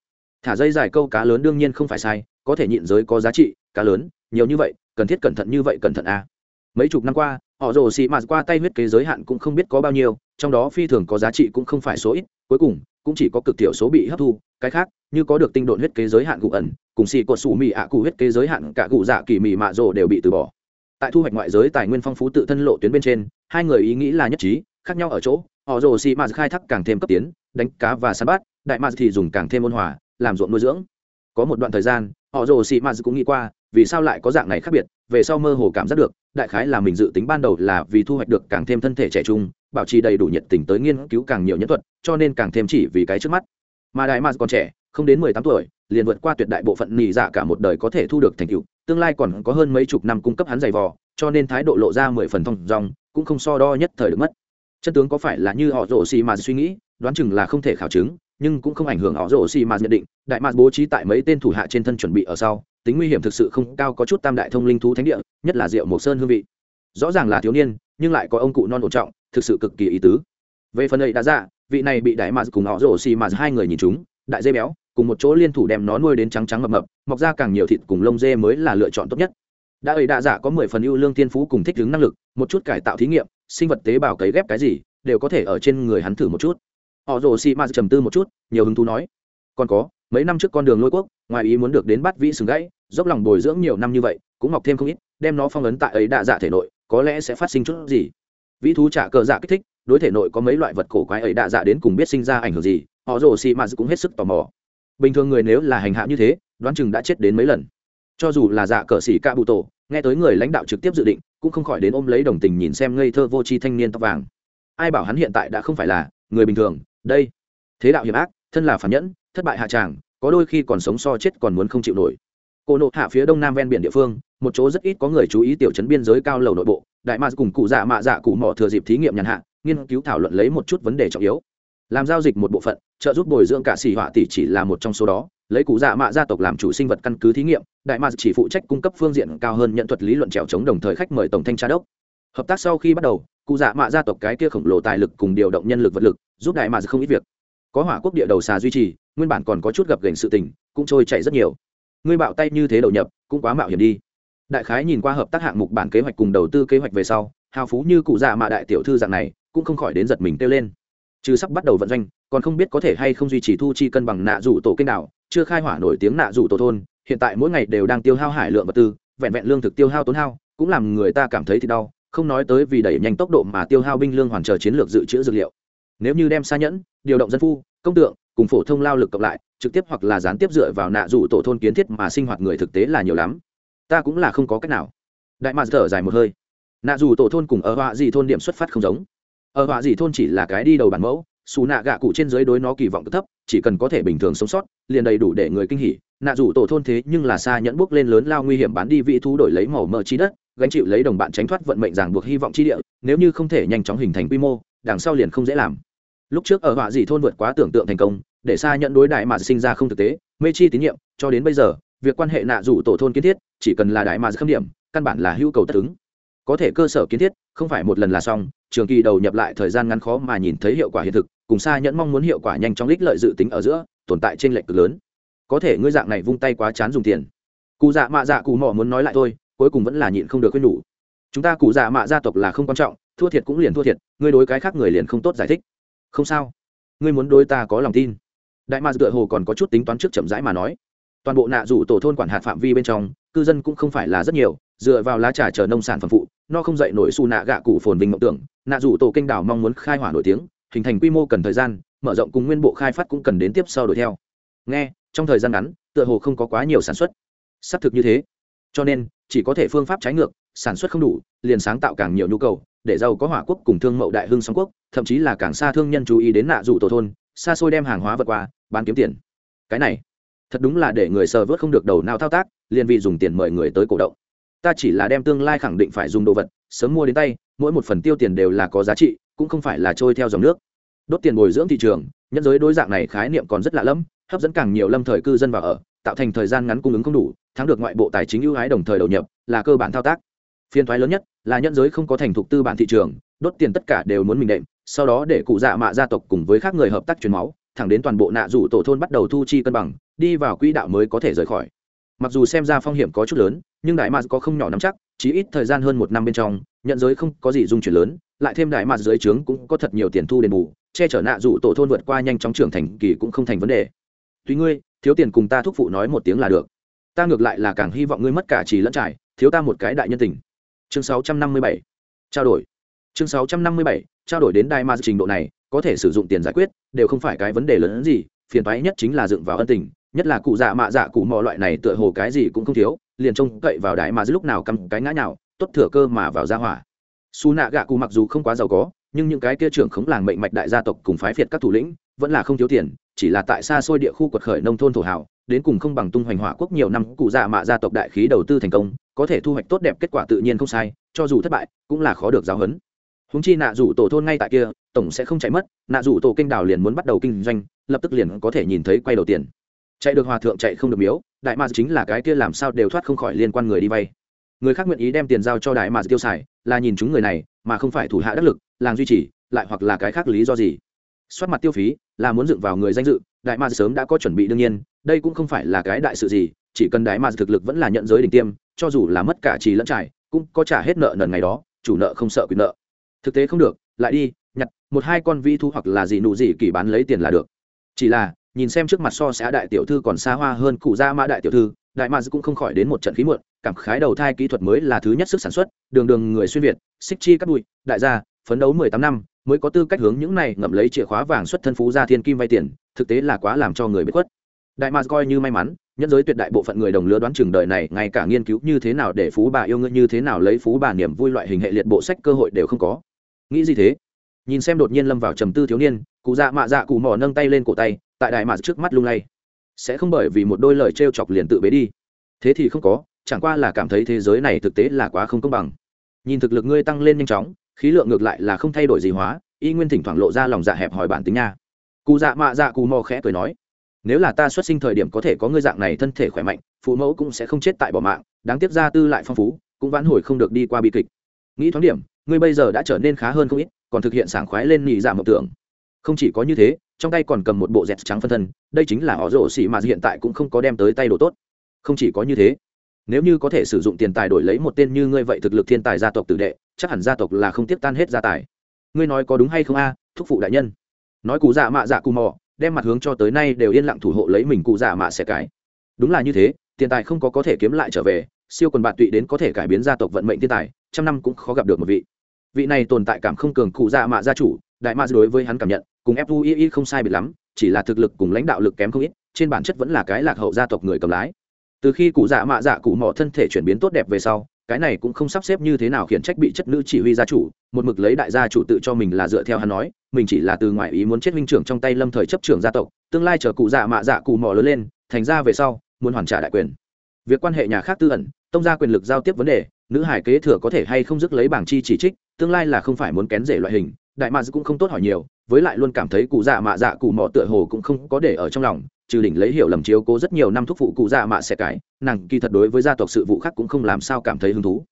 thả dây dài câu cá lớn đương nhiên không phải sai, có thể nhịn giới có giá trị, cá lớn, nhiều như vậy, cần thiết cẩn thận như vậy cẩn thận à. mấy chục năm qua, họ rồ xì mạt qua tay huyết kế giới hạn cũng không biết có bao nhiêu, trong đó phi thường có giá trị cũng không phải số ít, cuối cùng, cũng chỉ có cực thiểu số bị hấp thu, cái khác, như có được tinh độn huyết kế giới hạn cụ ẩn, cùng xì cột xù mì ạ cụ huyết kế giới hạn cả cụ dạ kỳ mì mạ rồ đều bị từ bỏ tại thu hoạch ngoại giới tài nguyên phong phú tự thân lộ tuyến bên trên, hai người ý nghĩ là nhất trí, khác nhau ở chỗ, họ rồ xì mạt khai thác càng thêm cấp tiến, đánh cá và săn bắt, đại mạt thì dùng càng thêm ôn hòa, làm ruộng nuôi dưỡng. Có một đoạn thời gian, họ rồ xì mạt cũng nghĩ qua, vì sao lại có dạng này khác biệt, về sau mơ hồ cảm giác được, đại khái là mình dự tính ban đầu là vì thu hoạch được càng thêm thân thể trẻ trung, bảo trì đầy đủ nhiệt tình tới nghiên cứu càng nhiều nhân thuật, cho nên càng thêm chỉ vì cái trước mắt. Mà đại mạt còn trẻ, không đến mười tám tuổi, liền vượt qua tuyệt đại bộ phận nhị dạ cả một đời có thể thu được thành tựu tương lai còn có hơn mấy chục năm cung cấp hắn giày vò, cho nên thái độ lộ ra mười phần thông dòng cũng không so đo nhất thời được mất. Chân tướng có phải là như họ rổ xì mà suy nghĩ, đoán chừng là không thể khảo chứng, nhưng cũng không ảnh hưởng họ rổ xì mà nhận định, đại mạc bố trí tại mấy tên thủ hạ trên thân chuẩn bị ở sau, tính nguy hiểm thực sự không cao có chút tam đại thông linh thú thánh địa, nhất là rượu mộc sơn hương vị. Rõ ràng là thiếu niên, nhưng lại có ông cụ non ổn trọng, thực sự cực kỳ ý tứ. Về phần ấy đã ra, vị này bị đại mạc cùng họ rổ xì mà hai người nhìn chúng, đại dê béo, cùng một chỗ liên thủ đem nó nuôi đến trắng trắng mập mập mọc ra càng nhiều thịt cùng lông dê mới là lựa chọn tốt nhất. Đã ấy đa dạ có mười phần ưu lương thiên phú cùng thích ứng năng lực, một chút cải tạo thí nghiệm, sinh vật tế bào cấy ghép cái gì, đều có thể ở trên người hắn thử một chút. Họ rồ xì ma trầm tư một chút, nhiều hứng thú nói. Còn có, mấy năm trước con đường lôi quốc, ngoài ý muốn được đến bắt vĩ sừng gãy, dốc lòng bồi dưỡng nhiều năm như vậy, cũng mọc thêm không ít, đem nó phong ấn tại ấy đa dạ thể nội, có lẽ sẽ phát sinh chút gì. Vĩ thú trả cờ dạ kích thích, đối thể nội có mấy loại vật cổ quái ấy đa dạ đến cùng biết sinh ra ảnh hưởng gì, họ rồ xì ma cũng hết sức tò mò. Bình thường người nếu là hành hạ như thế đoán chừng đã chết đến mấy lần. Cho dù là dạ cờ xỉ ca bụ tổ nghe tới người lãnh đạo trực tiếp dự định, cũng không khỏi đến ôm lấy đồng tình nhìn xem ngây thơ vô tri thanh niên tóc vàng. Ai bảo hắn hiện tại đã không phải là người bình thường, đây. Thế đạo hiểm ác, thân là phản nhẫn, thất bại hạ tràng, có đôi khi còn sống so chết còn muốn không chịu nổi. Cô nộ hạ phía đông nam ven biển địa phương, một chỗ rất ít có người chú ý tiểu chấn biên giới cao lầu nội bộ, đại mạc cùng cụ dạ mạ dạ cụ mỏ thừa dịp thí nghiệm nhàn hạ, nghiên cứu thảo luận lấy một chút vấn đề trọng yếu. Làm giao dịch một bộ phận, trợ giúp bồi dưỡng cả xỉ họa tỷ chỉ là một trong số đó lấy cụ dạ mạ gia tộc làm chủ sinh vật căn cứ thí nghiệm, đại mạc chỉ phụ trách cung cấp phương diện cao hơn nhận thuật lý luận trèo chống đồng thời khách mời tổng thanh tra đốc. Hợp tác sau khi bắt đầu, cụ dạ mạ gia tộc cái kia khổng lồ tài lực cùng điều động nhân lực vật lực giúp đại mạc không ít việc. Có hỏa quốc địa đầu xà duy trì, nguyên bản còn có chút gặp gành sự tình, cũng trôi chảy rất nhiều. Ngươi bạo tay như thế đầu nhập, cũng quá mạo hiểm đi. Đại khái nhìn qua hợp tác hạng mục bản kế hoạch cùng đầu tư kế hoạch về sau, hào phú như cụ dạ mạ đại tiểu thư dạng này, cũng không khỏi đến giật mình kêu lên trừ sắp bắt đầu vận doanh còn không biết có thể hay không duy trì thu chi cân bằng nạ rủ tổ kênh đảo, chưa khai hỏa nổi tiếng nạ rủ tổ thôn hiện tại mỗi ngày đều đang tiêu hao hải lượng vật tư vẹn vẹn lương thực tiêu hao tốn hao cũng làm người ta cảm thấy thì đau không nói tới vì đẩy nhanh tốc độ mà tiêu hao binh lương hoàn trở chiến lược dự trữ dược liệu. Nếu như đem xa nhẫn điều động dân phu công tượng cùng phổ thông lao lực cộng lại trực tiếp hoặc là gián tiếp dựa vào nạ rủ tổ thôn kiến thiết mà sinh hoạt người thực tế là nhiều lắm. Ta cũng là không có cách nào. Đại mạc thở dài một hơi. Nạ dù tổ thôn cùng ở họa gì thôn điểm xuất phát không giống ở họa dị thôn chỉ là cái đi đầu bản mẫu, xù nạ gạ cụ trên dưới đối nó kỳ vọng thấp, chỉ cần có thể bình thường sống sót, liền đầy đủ để người kinh hỉ. Nạ rủ tổ thôn thế nhưng là xa nhẫn bước lên lớn lao nguy hiểm bán đi vị thú đổi lấy màu mỡ chi đất, gánh chịu lấy đồng bạn tránh thoát vận mệnh ràng buộc hy vọng chi địa, nếu như không thể nhanh chóng hình thành quy mô, đằng sau liền không dễ làm. Lúc trước ở họa dị thôn vượt quá tưởng tượng thành công, để xa nhận đối đại mà sinh ra không thực tế, mê chi tín nhiệm, cho đến bây giờ, việc quan hệ nạ rủ tổ thôn kiến thiết, chỉ cần là đại mà khâm điểm, căn bản là hữu cầu tất ứng có thể cơ sở kiến thiết, không phải một lần là xong, trường kỳ đầu nhập lại thời gian ngắn khó mà nhìn thấy hiệu quả hiện thực, cùng xa nhẫn mong muốn hiệu quả nhanh chóng lích lợi dự tính ở giữa, tồn tại trên lệch cực lớn. Có thể ngươi dạng này vung tay quá chán dùng tiền. Cụ dạ mạ dạ cụ mỏ muốn nói lại thôi, cuối cùng vẫn là nhịn không được quên nhủ. Chúng ta cụ dạ mạ gia tộc là không quan trọng, thua thiệt cũng liền thua thiệt, ngươi đối cái khác người liền không tốt giải thích. Không sao. Ngươi muốn đối ta có lòng tin. Đại mạ tựa hồ còn có chút tính toán trước chậm rãi mà nói. Toàn bộ nạ rủ tổ thôn quản hạt phạm vi bên trong, cư dân cũng không phải là rất nhiều dựa vào lá trà chờ nông sản phẩm phụ nó không dậy nổi su nạ gạ cụ phồn vinh mộng tưởng, nạ rủ tổ kênh đảo mong muốn khai hỏa nổi tiếng, hình thành quy mô cần thời gian, mở rộng cùng nguyên bộ khai phát cũng cần đến tiếp sau đuổi theo. Nghe, trong thời gian ngắn, tựa hồ không có quá nhiều sản xuất. Xác thực như thế. Cho nên, chỉ có thể phương pháp trái ngược, sản xuất không đủ, liền sáng tạo càng nhiều nhu cầu, để giàu có hỏa quốc cùng thương mậu đại hưng song quốc, thậm chí là càng xa thương nhân chú ý đến nạ rủ tổ thôn, xa xôi đem hàng hóa vật qua, bán kiếm tiền. Cái này, thật đúng là để người sờ vớt không được đầu nào thao tác, liền vì dùng tiền mời người tới cổ động ta chỉ là đem tương lai khẳng định phải dùng đồ vật, sớm mua đến tay, mỗi một phần tiêu tiền đều là có giá trị, cũng không phải là trôi theo dòng nước. Đốt tiền bồi dưỡng thị trường, nhân giới đối dạng này khái niệm còn rất lạ lẫm, hấp dẫn càng nhiều lâm thời cư dân vào ở, tạo thành thời gian ngắn cung ứng không đủ, thắng được ngoại bộ tài chính ưu ái đồng thời đầu nhập, là cơ bản thao tác. Phiên thoái lớn nhất là nhân giới không có thành thục tư bản thị trường, đốt tiền tất cả đều muốn mình đệm, sau đó để cụ dạ mạ gia tộc cùng với các người hợp tác truyền máu, thẳng đến toàn bộ nạ rủ tổ thôn bắt đầu thu chi cân bằng, đi vào quỹ đạo mới có thể rời khỏi mặc dù xem ra phong hiểm có chút lớn, nhưng đại mạc có không nhỏ nắm chắc chỉ ít thời gian hơn một năm bên trong, nhận giới không có gì dung chuyển lớn, lại thêm đại mạc dưới trướng cũng có thật nhiều tiền thu đền bù, che chở nạ dụ tổ thôn vượt qua nhanh chóng trưởng thành kỳ cũng không thành vấn đề tuy ngươi, thiếu tiền cùng ta thúc phụ nói một tiếng là được ta ngược lại là càng hy vọng ngươi mất cả chỉ lẫn trải, thiếu ta một cái đại nhân tình chương 657. trao đổi chương 657. trao đổi đến đại ma trình độ này, có thể sử dụng tiền giải quyết, đều không phải cái vấn đề lớn hơn gì, phiền toái nhất chính là dựng vào ân tình nhất là cụ dạ mạ dạ cụ mò loại này tựa hồ cái gì cũng không thiếu, liền trông cậy vào đại mà lúc nào cầm cái ngã nào tốt thừa cơ mà vào ra hỏa. Xù nạ gạ cụ mặc dù không quá giàu có, nhưng những cái kia trưởng khống làng mệnh mạch đại gia tộc cùng phái phiệt các thủ lĩnh vẫn là không thiếu tiền, chỉ là tại xa xôi địa khu quật khởi nông thôn thổ hào, đến cùng không bằng tung hoành hỏa quốc nhiều năm, cụ dạ mạ gia tộc đại khí đầu tư thành công, có thể thu hoạch tốt đẹp kết quả tự nhiên không sai, cho dù thất bại, cũng là khó được giáo huấn. Húng chi nạ rủ tổ thôn ngay tại kia, tổng sẽ không chạy mất, nạ rủ tổ kinh đào liền muốn bắt đầu kinh doanh, lập tức liền có thể nhìn thấy quay đầu tiền chạy được hòa thượng chạy không được miếu, đại mạc chính là cái kia làm sao đều thoát không khỏi liên quan người đi vay. Người khác nguyện ý đem tiền giao cho đại mạc tiêu xài, là nhìn chúng người này, mà không phải thủ hạ đắc lực, làng duy trì, lại hoặc là cái khác lý do gì. Soát mặt tiêu phí, là muốn dựng vào người danh dự, đại mạc sớm đã có chuẩn bị đương nhiên, đây cũng không phải là cái đại sự gì, chỉ cần đại mạc thực lực vẫn là nhận giới đỉnh tiêm, cho dù là mất cả trì lẫn trải, cũng có trả hết nợ nần ngày đó, chủ nợ không sợ quyền nợ. Thực tế không được, lại đi, nhặt một hai con vi thu hoặc là gì nụ gì kỳ bán lấy tiền là được. Chỉ là nhìn xem trước mặt so xã đại tiểu thư còn xa hoa hơn cụ gia mã đại tiểu thư, đại mads cũng không khỏi đến một trận khí muộn, cảm khái đầu thai kỹ thuật mới là thứ nhất sức sản xuất, đường đường người xuyên việt, xích chi cắt bụi, đại gia, phấn đấu mười tám năm, mới có tư cách hướng những này ngậm lấy chìa khóa vàng xuất thân phú gia thiên kim vay tiền, thực tế là quá làm cho người bị khuất. Đại mads coi như may mắn nhân giới tuyệt đại bộ phận người đồng lứa đoán chừng đời này, ngay cả nghiên cứu như thế nào để phú bà yêu ngươi, như thế nào lấy phú bà niềm vui loại hình hệ liệt bộ sách cơ hội đều không có. Nghĩ gì thế? Nhìn xem đột nhiên lâm vào trầm tư thiếu niên, cụ dạ mạ dạ cụ mỏ nâng tay lên cổ tay tại đại mạc trước mắt lung lay. Sẽ không bởi vì một đôi lời t r e o chọc liền tự bế đi. Thế thì không có, chẳng qua là cảm thấy thế giới này thực tế là quá không công bằng. Nhìn thực lực ngươi tăng lên nhanh chóng, khí lượng ngược lại là không thay đổi gì hóa, y nguyên thỉnh thoảng lộ ra lòng dạ hẹp hỏi bản tính nha. Cụ dạ mạ dạ cù mò khẽ cười nói, nếu là ta xuất sinh thời điểm có thể có ngươi dạng này thân thể khỏe mạnh, phụ mẫu cũng sẽ không chết tại bỏ mạng, đáng tiếc ra tư lại phong phú, cũng vãn hồi không được đi qua bi kịch. Nghĩ thoáng điểm, ngươi bây giờ đã trở nên khá hơn không ít, còn thực hiện sảng khoái lên nhị dạ mộng tưởng. Không chỉ có như thế trong tay còn cầm một bộ dẹt trắng phân thân, đây chính là họ rổ xỉ mà hiện tại cũng không có đem tới tay đồ tốt. Không chỉ có như thế, nếu như có thể sử dụng tiền tài đổi lấy một tên như ngươi vậy thực lực thiên tài gia tộc tử đệ, chắc hẳn gia tộc là không tiếp tan hết gia tài. Ngươi nói có đúng hay không a, thúc phụ đại nhân? Nói cụ dạ mạ dạ cù mò, đem mặt hướng cho tới nay đều yên lặng thủ hộ lấy mình cụ dạ mạ sẽ cái. Đúng là như thế, tiền tài không có có thể kiếm lại trở về, siêu quần bạn tụy đến có thể cải biến gia tộc vận mệnh thiên tài, trăm năm cũng khó gặp được một vị. Vị này tồn tại cảm không cường cụ dạ mạ gia chủ, đại mạ đối với hắn cảm nhận cùng fui không sai biệt lắm, chỉ là thực lực cùng lãnh đạo lực kém không ít, trên bản chất vẫn là cái lạc hậu gia tộc người cầm lái. Từ khi cụ dạ mạ dạ cụ mỏ thân thể chuyển biến tốt đẹp về sau, cái này cũng không sắp xếp như thế nào khiển trách bị chất nữ chỉ huy gia chủ, một mực lấy đại gia chủ tự cho mình là dựa theo hắn nói, mình chỉ là từ ngoại ý muốn chết huynh trưởng trong tay lâm thời chấp trưởng gia tộc, tương lai chờ cụ dạ mạ dạ cụ mỏ lớn lên, thành ra về sau, muốn hoàn trả đại quyền. Việc quan hệ nhà khác tư ẩn, tông ra quyền lực giao tiếp vấn đề, nữ hải kế thừa có thể hay không dứt lấy bảng chi chỉ trích, tương lai là không phải muốn kén rể loại hình, đại mạ cũng không tốt hỏi nhiều với lại luôn cảm thấy cụ dạ mạ dạ cụ mò tựa hồ cũng không có để ở trong lòng, trừ đỉnh lấy hiểu lầm chiếu cố rất nhiều năm thúc phụ cụ dạ mạ sẽ cái, nàng kỳ thật đối với gia tộc sự vụ khác cũng không làm sao cảm thấy hứng thú.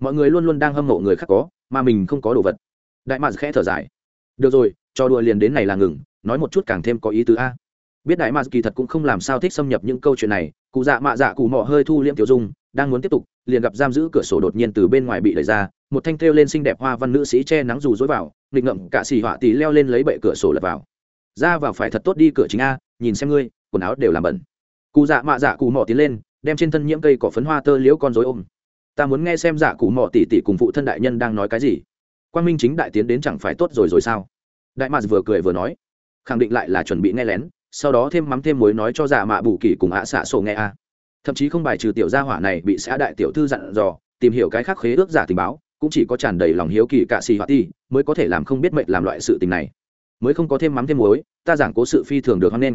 Mọi người luôn luôn đang hâm mộ người khác có, mà mình không có đồ vật. Đại mạ khẽ thở dài. Được rồi cho đùa liền đến này là ngừng, nói một chút càng thêm có ý tứ a. Biết đại mạ kỳ thật cũng không làm sao thích xâm nhập những câu chuyện này, cụ dạ mạ dạ cụ mò hơi thu liễm tiểu dung, đang muốn tiếp tục, liền gặp giam giữ cửa sổ đột nhiên từ bên ngoài bị đẩy ra, một thanh thêu lên xinh đẹp hoa văn nữ sĩ che nắng dù dối vào nghịch ngậm cả xì họa tì leo lên lấy bệ cửa sổ lật vào. Ra vào phải thật tốt đi cửa chính a, nhìn xem ngươi, quần áo đều làm bẩn. Cụ dạ mạ dạ cụ mò tiến lên, đem trên thân nhiễm cây cỏ phấn hoa tơ liễu con rối ôm. Ta muốn nghe xem dạ cụ mò tỉ tỉ cùng phụ thân đại nhân đang nói cái gì. Quan minh chính đại tiến đến chẳng phải tốt rồi rồi sao? Đại mạ vừa cười vừa nói, khẳng định lại là chuẩn bị nghe lén, sau đó thêm mắm thêm muối nói cho dạ mạ bù kỳ cùng ạ xạ sổ nghe a. Thậm chí không bài trừ tiểu gia hỏa này bị xã đại tiểu thư dặn dò, tìm hiểu cái khác khế ước giả tình báo cũng chỉ có tràn đầy lòng hiếu kỳ cạ xì họa ti mới có thể làm không biết mệnh làm loại sự tình này. Mới không có thêm mắm thêm muối, ta giảng cố sự phi thường được hoan nghênh.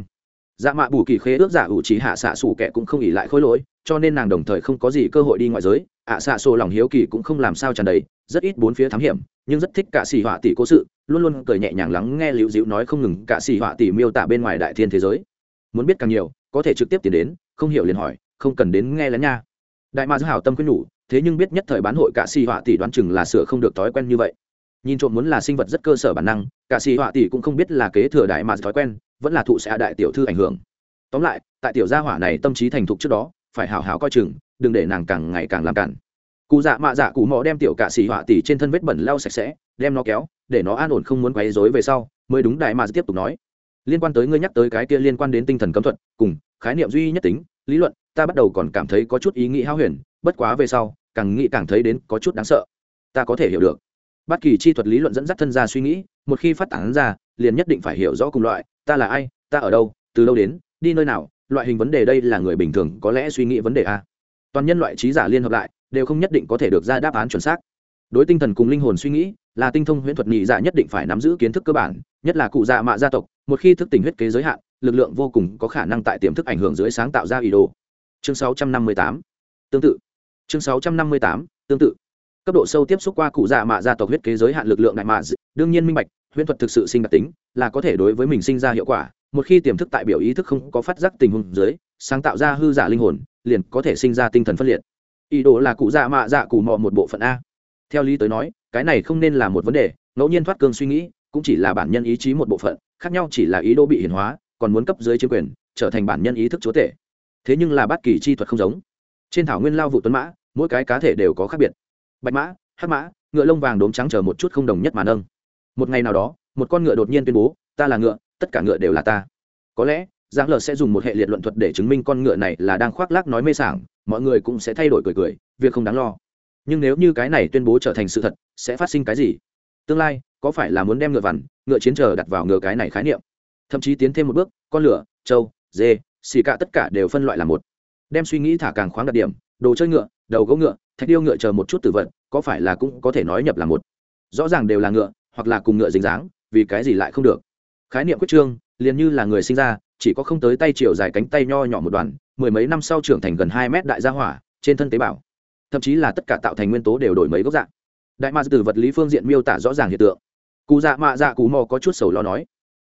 Dạ mạ bù kỳ khế ước giả ủ trí hạ xạ xù kẻ cũng không ỉ lại khối lỗi, cho nên nàng đồng thời không có gì cơ hội đi ngoại giới. Ạ xạ xô lòng hiếu kỳ cũng không làm sao tràn đầy, rất ít bốn phía thám hiểm, nhưng rất thích cả xì họa tỷ cố sự, luôn luôn cười nhẹ nhàng lắng nghe liễu dịu nói không ngừng cả xì họa tỷ miêu tả bên ngoài đại thiên thế giới. Muốn biết càng nhiều, có thể trực tiếp tiến đến, không hiểu liền hỏi, không cần đến nghe lén nha. Đại ma dư hảo tâm khuyên nhủ thế nhưng biết nhất thời bán hội cả xì họa tỷ đoán chừng là sửa không được thói quen như vậy. Nhìn trộm muốn là sinh vật rất cơ sở bản năng, cả xì họa tỷ cũng không biết là kế thừa đại mà thói quen, vẫn là thụ sẽ đại tiểu thư ảnh hưởng. Tóm lại, tại tiểu gia hỏa này tâm trí thành thục trước đó, phải hào hào coi chừng, đừng để nàng càng ngày càng làm cản. Cụ dạ mạ dạ cụ mò đem tiểu cả xì họa tỷ trên thân vết bẩn lau sạch sẽ, đem nó kéo, để nó an ổn không muốn quấy rối về sau, mới đúng đại mà tiếp tục nói. Liên quan tới ngươi nhắc tới cái kia liên quan đến tinh thần cấm thuật, cùng khái niệm duy nhất tính, lý luận, ta bắt đầu còn cảm thấy có chút ý nghĩ hao huyền bất quá về sau, càng nghĩ càng thấy đến có chút đáng sợ. Ta có thể hiểu được. Bất kỳ chi thuật lý luận dẫn dắt thân ra suy nghĩ, một khi phát tán ra, liền nhất định phải hiểu rõ cùng loại, ta là ai, ta ở đâu, từ đâu đến, đi nơi nào, loại hình vấn đề đây là người bình thường có lẽ suy nghĩ vấn đề a. Toàn nhân loại trí giả liên hợp lại, đều không nhất định có thể được ra đáp án chuẩn xác. Đối tinh thần cùng linh hồn suy nghĩ, là tinh thông huyễn thuật nhị dạ nhất định phải nắm giữ kiến thức cơ bản, nhất là cụ dạ mạ gia tộc, một khi thức tỉnh huyết kế giới hạn, lực lượng vô cùng có khả năng tại tiềm thức ảnh hưởng dưới sáng tạo ra ý đồ. Chương 658 tương tự chương 658 tương tự. Cấp độ sâu tiếp xúc qua cụ dạ mạ gia tộc huyết kế giới hạn lực lượng đại mạ đương nhiên minh bạch, huyễn thuật thực sự sinh đặc tính, là có thể đối với mình sinh ra hiệu quả. Một khi tiềm thức tại biểu ý thức không có phát giác tình huống dưới, sáng tạo ra hư giả linh hồn, liền có thể sinh ra tinh thần phân liệt. Ý đồ là cụ dạ mạ dạ cụ mọ một bộ phận a. Theo lý tới nói, cái này không nên là một vấn đề, ngẫu nhiên thoát cương suy nghĩ, cũng chỉ là bản nhân ý chí một bộ phận, khác nhau chỉ là ý đồ bị hiển hóa, còn muốn cấp dưới chiếm quyền, trở thành bản nhân ý thức chúa tể. Thế nhưng là bất kỳ chi thuật không giống trên thảo nguyên lao vụ tuấn mã, mỗi cái cá thể đều có khác biệt. Bạch mã, hắc mã, ngựa lông vàng đốm trắng chờ một chút không đồng nhất mà nâng. Một ngày nào đó, một con ngựa đột nhiên tuyên bố, ta là ngựa, tất cả ngựa đều là ta. Có lẽ, giang lờ sẽ dùng một hệ liệt luận thuật để chứng minh con ngựa này là đang khoác lác nói mê sảng, mọi người cũng sẽ thay đổi cười cười, việc không đáng lo. Nhưng nếu như cái này tuyên bố trở thành sự thật, sẽ phát sinh cái gì? Tương lai, có phải là muốn đem ngựa vằn, ngựa chiến chờ đặt vào ngựa cái này khái niệm? Thậm chí tiến thêm một bước, con lửa, trâu, dê, xì cả tất cả đều phân loại là một đem suy nghĩ thả càng khoáng đặc điểm đồ chơi ngựa đầu gấu ngựa thạch điêu ngựa chờ một chút tử vật, có phải là cũng có thể nói nhập là một. Rõ ràng đều là ngựa hoặc là cùng ngựa dính dáng vì cái gì lại không được? Khái niệm quyết trương liền như là người sinh ra chỉ có không tới tay chiều dài cánh tay nho nhỏ một đoàn mười mấy năm sau trưởng thành gần hai mét đại gia hỏa trên thân tế bào. Thậm chí là tất cả tạo thành nguyên tố đều đổi mấy gốc dạng. Đại ma từ vật lý phương diện miêu tả rõ ràng hiện tượng. Cụ dạ mạ dạ cụ mò có chút sầu lo nói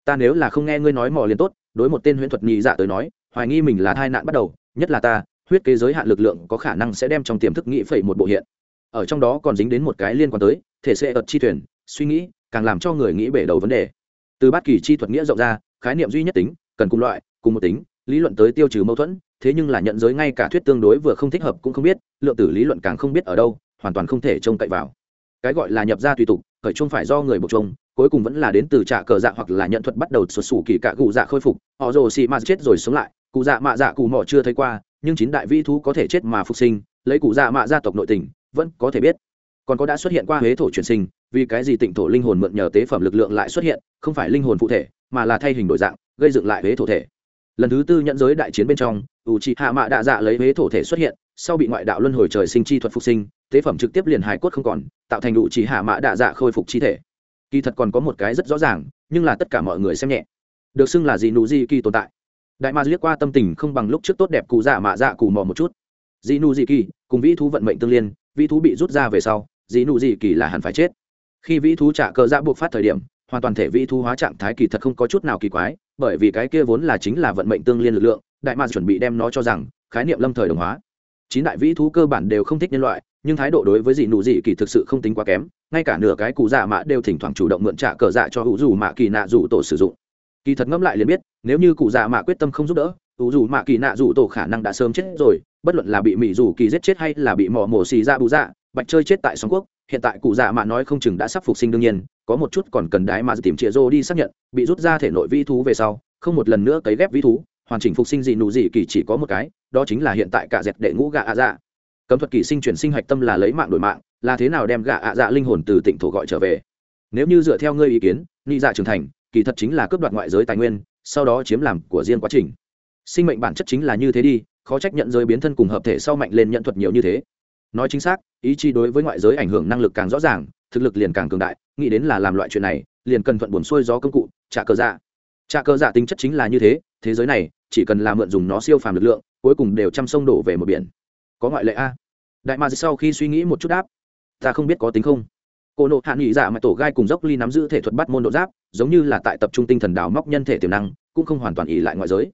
ta nếu là không nghe ngươi nói mò liền tốt đối một tên huyễn thuật nhị dạ tới nói hoài nghi mình là tai nạn bắt đầu nhất là ta, huyết kế giới hạn lực lượng có khả năng sẽ đem trong tiềm thức nghĩ phẩy một bộ hiện. Ở trong đó còn dính đến một cái liên quan tới, thể sẽ ợt chi thuyền, suy nghĩ, càng làm cho người nghĩ bể đầu vấn đề. Từ bát kỳ chi thuật nghĩa rộng ra, khái niệm duy nhất tính, cần cùng loại, cùng một tính, lý luận tới tiêu trừ mâu thuẫn, thế nhưng là nhận giới ngay cả thuyết tương đối vừa không thích hợp cũng không biết, lượng tử lý luận càng không biết ở đâu, hoàn toàn không thể trông cậy vào. Cái gọi là nhập ra tùy tục, khởi chung phải do người buộc chung, cuối cùng vẫn là đến từ trạ cờ dạ hoặc là nhận thuật bắt đầu sụt sủ kỳ cạ cụ dạ khôi phục, họ rồ xì ma chết rồi sống lại cụ dạ mạ dạ cụ mỏ chưa thấy qua, nhưng chín đại vĩ thú có thể chết mà phục sinh, lấy cụ dạ mạ gia tộc nội tình, vẫn có thể biết. Còn có đã xuất hiện qua huế thổ truyền sinh, vì cái gì tịnh thổ linh hồn mượn nhờ tế phẩm lực lượng lại xuất hiện, không phải linh hồn phụ thể, mà là thay hình đổi dạng, gây dựng lại huế thổ thể. Lần thứ tư nhận giới đại chiến bên trong, ủ trị hạ mạ đạ dạ lấy huế thổ thể xuất hiện, sau bị ngoại đạo luân hồi trời sinh chi thuật phục sinh, tế phẩm trực tiếp liền hài cốt không còn, tạo thành ủ trị hạ mạ đạ dạ khôi phục chi thể. Kỳ thật còn có một cái rất rõ ràng, nhưng là tất cả mọi người xem nhẹ. Được xưng là gì nụ di kỳ tồn tại đại ma liếc qua tâm tình không bằng lúc trước tốt đẹp cụ dạ mạ dạ cụ mò một chút. Dị nụ dị kỳ, cùng vĩ thú vận mệnh tương liên, vĩ thú bị rút ra về sau dị nụ dị kỳ là hẳn phải chết. Khi vĩ thú trả cờ dạ buộc phát thời điểm, hoàn toàn thể vĩ thú hóa trạng thái kỳ thật không có chút nào kỳ quái, bởi vì cái kia vốn là chính là vận mệnh tương liên lực lượng, đại ma chuẩn bị đem nó cho rằng, khái niệm lâm thời đồng hóa. Chín đại vĩ thú cơ bản đều không thích nhân loại, nhưng thái độ đối với dị nụ dị kỳ thực sự không tính quá kém, ngay cả nửa cái cụ dạ mạ đều thỉnh thoảng chủ động mượn trả cờ dạ cho hữu dù mạ kỳ nạ dù tổ sử dụng. Kỳ thật ngẫm lại liền biết nếu như cụ dạ mạ quyết tâm không giúp đỡ, ủ dù mạ kỳ nạ dù tổ khả năng đã sớm chết rồi, bất luận là bị mỹ dù kỳ giết chết hay là bị mỏ mổ xì ra bù dạ bạch chơi chết tại song quốc, hiện tại cụ dạ mạ nói không chừng đã sắp phục sinh đương nhiên, có một chút còn cần đái mà tìm chĩa rô đi xác nhận, bị rút ra thể nội vi thú về sau, không một lần nữa cấy ghép vi thú, hoàn chỉnh phục sinh gì nụ gì kỳ chỉ có một cái, đó chính là hiện tại cả dẹt đệ ngũ gạ ạ dạ. Cấm thuật kỳ sinh chuyển sinh hạch tâm là lấy mạng đổi mạng, là thế nào đem gạ ạ dạ linh hồn từ tỉnh thổ gọi trở về? Nếu như dựa theo ngươi ý kiến ni dạ trưởng thành, kỳ thật chính là cướp đoạt ngoại giới tài nguyên sau đó chiếm làm của riêng quá trình. Sinh mệnh bản chất chính là như thế đi, khó trách nhận giới biến thân cùng hợp thể sau mạnh lên nhận thuật nhiều như thế. Nói chính xác, ý chí đối với ngoại giới ảnh hưởng năng lực càng rõ ràng, thực lực liền càng cường đại, nghĩ đến là làm loại chuyện này, liền cần thuận buồn xuôi gió công cụ, trả cờ dạ. Trả cờ dạ tính chất chính là như thế thế giới này, chỉ cần là mượn dùng nó siêu phàm lực lượng, cuối cùng đều chăm sông đổ về một biển. Có ngoại lệ a. Đại ma sau khi suy nghĩ một chút đáp. Ta không biết có tính không cô nộ hạ nghỉ dạ mà tổ gai cùng dốc ly nắm giữ thể thuật bắt môn độ giáp, giống như là tại tập trung tinh thần đào móc nhân thể tiềm năng, cũng không hoàn toàn ỉ lại ngoại giới.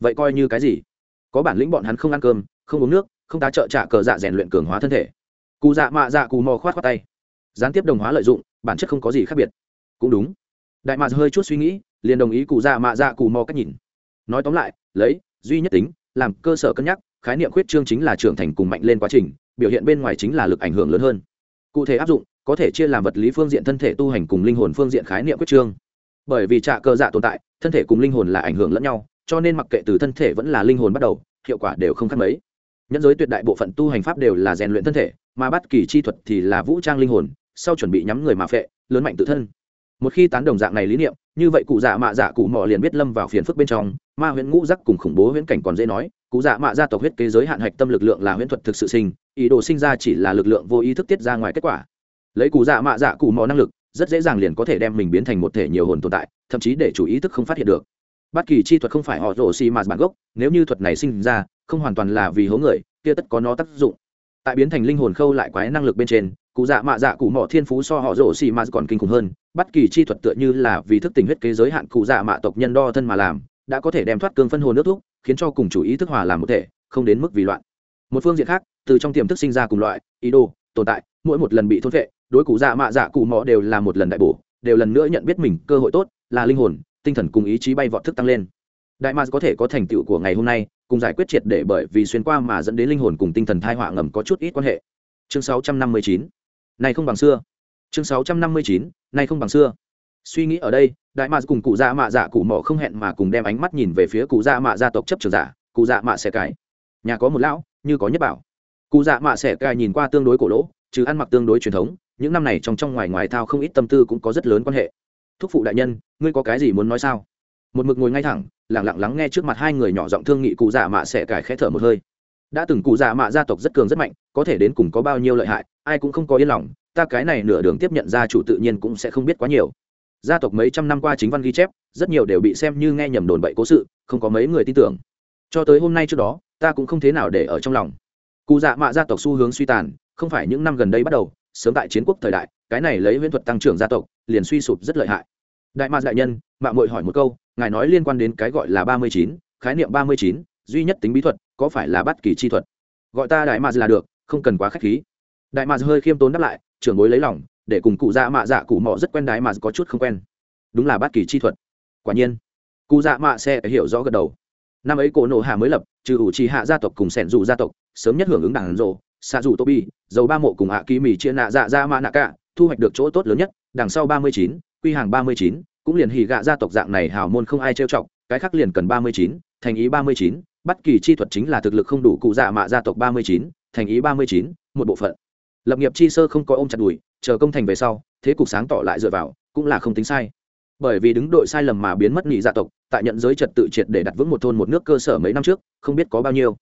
Vậy coi như cái gì? Có bản lĩnh bọn hắn không ăn cơm, không uống nước, không tá trợ trả cờ dạ rèn luyện cường hóa thân thể. Cụ dạ mạ dạ cù mò khoát khoát tay. Gián tiếp đồng hóa lợi dụng, bản chất không có gì khác biệt. Cũng đúng. Đại mạ hơi chút suy nghĩ, liền đồng ý cụ dạ mạ dạ cù mò cách nhìn. Nói tóm lại, lấy, duy nhất tính, làm cơ sở cân nhắc, khái niệm khuyết trương chính là trưởng thành cùng mạnh lên quá trình, biểu hiện bên ngoài chính là lực ảnh hưởng lớn hơn. Cụ thể áp dụng có thể chia làm vật lý phương diện thân thể tu hành cùng linh hồn phương diện khái niệm quyết trương. Bởi vì trạ cơ dạ tồn tại, thân thể cùng linh hồn là ảnh hưởng lẫn nhau, cho nên mặc kệ từ thân thể vẫn là linh hồn bắt đầu, hiệu quả đều không khác mấy. Nhân giới tuyệt đại bộ phận tu hành pháp đều là rèn luyện thân thể, mà bất kỳ chi thuật thì là vũ trang linh hồn, sau chuẩn bị nhắm người mà phệ, lớn mạnh tự thân. Một khi tán đồng dạng này lý niệm, như vậy cụ dạ mạ dạ cụ mò liền biết lâm vào phiền phức bên trong, ma huyễn ngũ giác cùng khủng bố huyễn cảnh còn dễ nói, cụ dạ mạ gia tộc huyết kế giới hạn hạch tâm lực lượng là huyễn thuật thực sự sinh, ý đồ sinh ra chỉ là lực lượng vô ý thức tiết ra ngoài kết quả lấy cụ dạ mạ dạ cụ mò năng lực, rất dễ dàng liền có thể đem mình biến thành một thể nhiều hồn tồn tại, thậm chí để chủ ý thức không phát hiện được. Bất kỳ chi thuật không phải họ rổ xì mà bản gốc, nếu như thuật này sinh ra, không hoàn toàn là vì hố người, kia tất có nó tác dụng. Tại biến thành linh hồn khâu lại quái năng lực bên trên cụ dạ mạ dạ cụ mỏ thiên phú so họ rổ xì mà còn kinh khủng hơn, bất kỳ chi thuật tựa như là vì thức tình huyết kế giới hạn cụ dạ mạ tộc nhân đo thân mà làm, đã có thể đem thoát cương phân hồn nước thuốc, khiến cho cùng chủ ý thức hòa làm một thể, không đến mức vì loạn. Một phương diện khác, từ trong tiềm thức sinh ra cùng loại, ý đồ, tồn tại, mỗi một lần bị thôn vệ đối cụ dạ mạ dạ cụ mỏ đều là một lần đại bổ, đều lần nữa nhận biết mình cơ hội tốt, là linh hồn, tinh thần cùng ý chí bay vọt thức tăng lên. Đại ma có thể có thành tựu của ngày hôm nay, cùng giải quyết triệt để bởi vì xuyên qua mà dẫn đến linh hồn cùng tinh thần thai họa ngầm có chút ít quan hệ. Chương 659 này không bằng xưa. Chương 659 này không bằng xưa. Suy nghĩ ở đây, đại ma cùng cụ dạ mạ dạ cụ mỏ không hẹn mà cùng đem ánh mắt nhìn về phía cụ dạ mạ gia tộc chấp trường giả, cụ dạ mạ sẽ cái nhà có một lão, như có nhất bảo. Cụ dạ mạ sẽ cái nhìn qua tương đối cổ lỗ chứ ăn mặc tương đối truyền thống, những năm này trong trong ngoài ngoài thao không ít tâm tư cũng có rất lớn quan hệ. Thúc phụ đại nhân, ngươi có cái gì muốn nói sao? Một mực ngồi ngay thẳng lẳng lặng lắng nghe trước mặt hai người nhỏ giọng thương nghị cụ dạ mạ sẽ cải khẽ thở một hơi. Đã từng cụ dạ mạ gia tộc rất cường rất mạnh, có thể đến cùng có bao nhiêu lợi hại, ai cũng không có yên lòng, ta cái này nửa đường tiếp nhận gia chủ tự nhiên cũng sẽ không biết quá nhiều. Gia tộc mấy trăm năm qua chính văn ghi chép, rất nhiều đều bị xem như nghe nhầm đồn bậy cố sự, không có mấy người tin tưởng. Cho tới hôm nay trước đó, ta cũng không thế nào để ở trong lòng. Cụ dạ mạ gia tộc xu hướng suy tàn không phải những năm gần đây bắt đầu, sớm tại chiến quốc thời đại, cái này lấy huyễn thuật tăng trưởng gia tộc, liền suy sụp rất lợi hại. Đại mạc đại nhân mạng mội hỏi một câu, ngài nói liên quan đến cái gọi là ba mươi chín, khái niệm ba mươi chín, duy nhất tính bí thuật, có phải là bắt kỳ chi thuật? Gọi ta đại mạc dạ là được, không cần quá k h á c h khí. Đại mạc dạ hơi khiêm tốn đáp lại, trưởng bối lấy lòng, để cùng cụ dạ mạ dạ cụ mọ rất quen đại mạc có chút không quen. Đúng là bắt kỳ chi thuật. Quả nhiên, cụ dạ mạ sẽ hiểu rõ gật đầu. Năm ấy cổ nộ hạ mới lập, trừ ủ trì hạ gia tộc cùng sẻn dù gia tộc, sớm nhất hưởng ứng đảng rộ xạ dù tô bi dầu ba mộ cùng hạ kỳ mì chia nạ dạ, dạ ra mã nạ cả, thu hoạch được chỗ tốt lớn nhất, đằng sau ba mươi chín, quy hàng ba mươi chín, cũng liền hỉ gạ gia tộc dạng này hào môn không ai trêu chọc, cái khác liền cần ba mươi chín, thành ý ba mươi chín, bất kỳ chi thuật chính là thực lực không đủ cụ dạ mạ gia tộc ba mươi chín, thành ý ba mươi chín, một bộ phận. Lập nghiệp chi sơ không có ôm chặt đùi, chờ công thành về sau, thế cục sáng tỏ lại dựa vào, cũng là không tính sai. Bởi vì đứng đội sai lầm mà biến mất nghị gia dạ tộc, tại nhận giới trật tự triệt để đặt vững một thôn một nước cơ sở mấy năm trước, không biết có bao nhiêu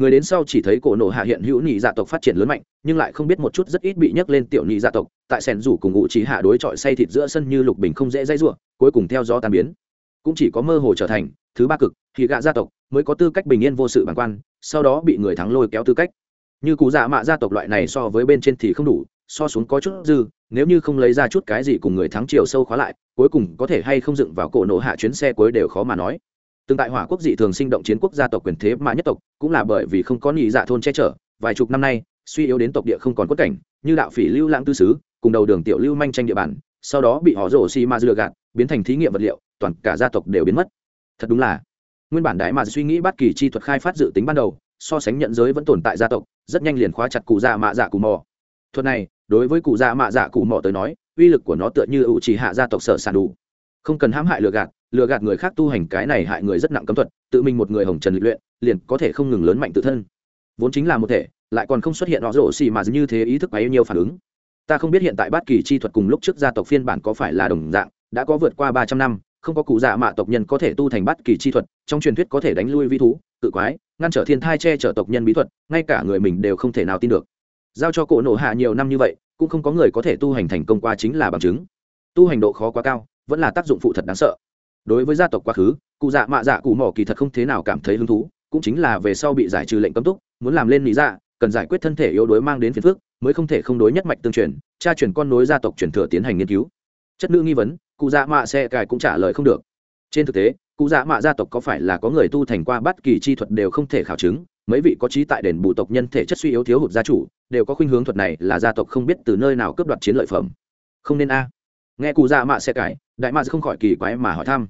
người đến sau chỉ thấy cổ nổ hạ hiện hữu nhị dạ tộc phát triển lớn mạnh, nhưng lại không biết một chút rất ít bị nhấc lên tiểu nhị dạ tộc. Tại sẻn rủ cùng ngụ trí hạ đối chọi say thịt giữa sân như lục bình không dễ dây ruộng cuối cùng theo gió tan biến. Cũng chỉ có mơ hồ trở thành thứ ba cực, thì gạ gia tộc mới có tư cách bình yên vô sự bản quan, sau đó bị người thắng lôi kéo tư cách. Như cụ dạ mạ gia tộc loại này so với bên trên thì không đủ, so xuống có chút dư, nếu như không lấy ra chút cái gì cùng người thắng chiều sâu khóa lại, cuối cùng có thể hay không dựng vào cổ nổ hạ chuyến xe cuối đều khó mà nói từng tại hỏa quốc dị thường sinh động chiến quốc gia tộc quyền thế mà nhất tộc, cũng là bởi vì không có nhị dạ thôn che chở, vài chục năm nay, suy yếu đến tộc địa không còn quất cảnh, như đạo phỉ lưu lãng tư sứ, cùng đầu đường tiểu lưu manh tranh địa bàn, sau đó bị họ rổ xi ma dừa gạt, biến thành thí nghiệm vật liệu, toàn cả gia tộc đều biến mất. Thật đúng là, nguyên bản đại mà suy nghĩ bất kỳ chi thuật khai phát dự tính ban đầu, so sánh nhận giới vẫn tồn tại gia tộc, rất nhanh liền khóa chặt cụ già mạ dạ cụ mò. Thuật này, đối với cụ già mạ dạ cụ mò tới nói, uy lực của nó tựa như ủ chỉ hạ gia tộc sở sản đủ không cần hãm hại lừa gạt lừa gạt người khác tu hành cái này hại người rất nặng cấm thuật, tự mình một người hồng trần lịch luyện, liền có thể không ngừng lớn mạnh tự thân. Vốn chính là một thể, lại còn không xuất hiện họ rổ xì mà như thế ý thức bấy nhiêu phản ứng. Ta không biết hiện tại bát kỳ chi thuật cùng lúc trước gia tộc phiên bản có phải là đồng dạng, đã có vượt qua ba trăm năm, không có cụ dạ mạ tộc nhân có thể tu thành bát kỳ chi thuật, trong truyền thuyết có thể đánh lui vi thú tự quái, ngăn trở thiên thai che chở tộc nhân bí thuật, ngay cả người mình đều không thể nào tin được. Giao cho cổ nổ hạ nhiều năm như vậy, cũng không có người có thể tu hành thành công qua chính là bằng chứng. Tu hành độ khó quá cao vẫn là tác dụng phụ thật đáng sợ. Đối với gia tộc quá khứ, cụ dạ mạ dạ cụ mỏ kỳ thật không thế nào cảm thấy hứng thú, cũng chính là về sau bị giải trừ lệnh cấm túc, muốn làm lên lý dạ cần giải quyết thân thể yếu đuối mang đến phiền phức, mới không thể không đối nhất mạch tương truyền, cha truyền con nối gia tộc truyền thừa tiến hành nghiên cứu. Chất nữ nghi vấn, cụ dạ mạ xe cài cũng trả lời không được. Trên thực tế, cụ dạ mạ gia tộc có phải là có người tu thành qua bất kỳ chi thuật đều không thể khảo chứng, mấy vị có trí tại đền bù tộc nhân thể chất suy yếu thiếu hụt gia chủ, đều có khuynh hướng thuật này là gia tộc không biết từ nơi nào cướp đoạt chiến lợi phẩm. Không nên a nghe cụ dạ mạ xe cải, đại mạ không khỏi kỳ quái mà hỏi thăm.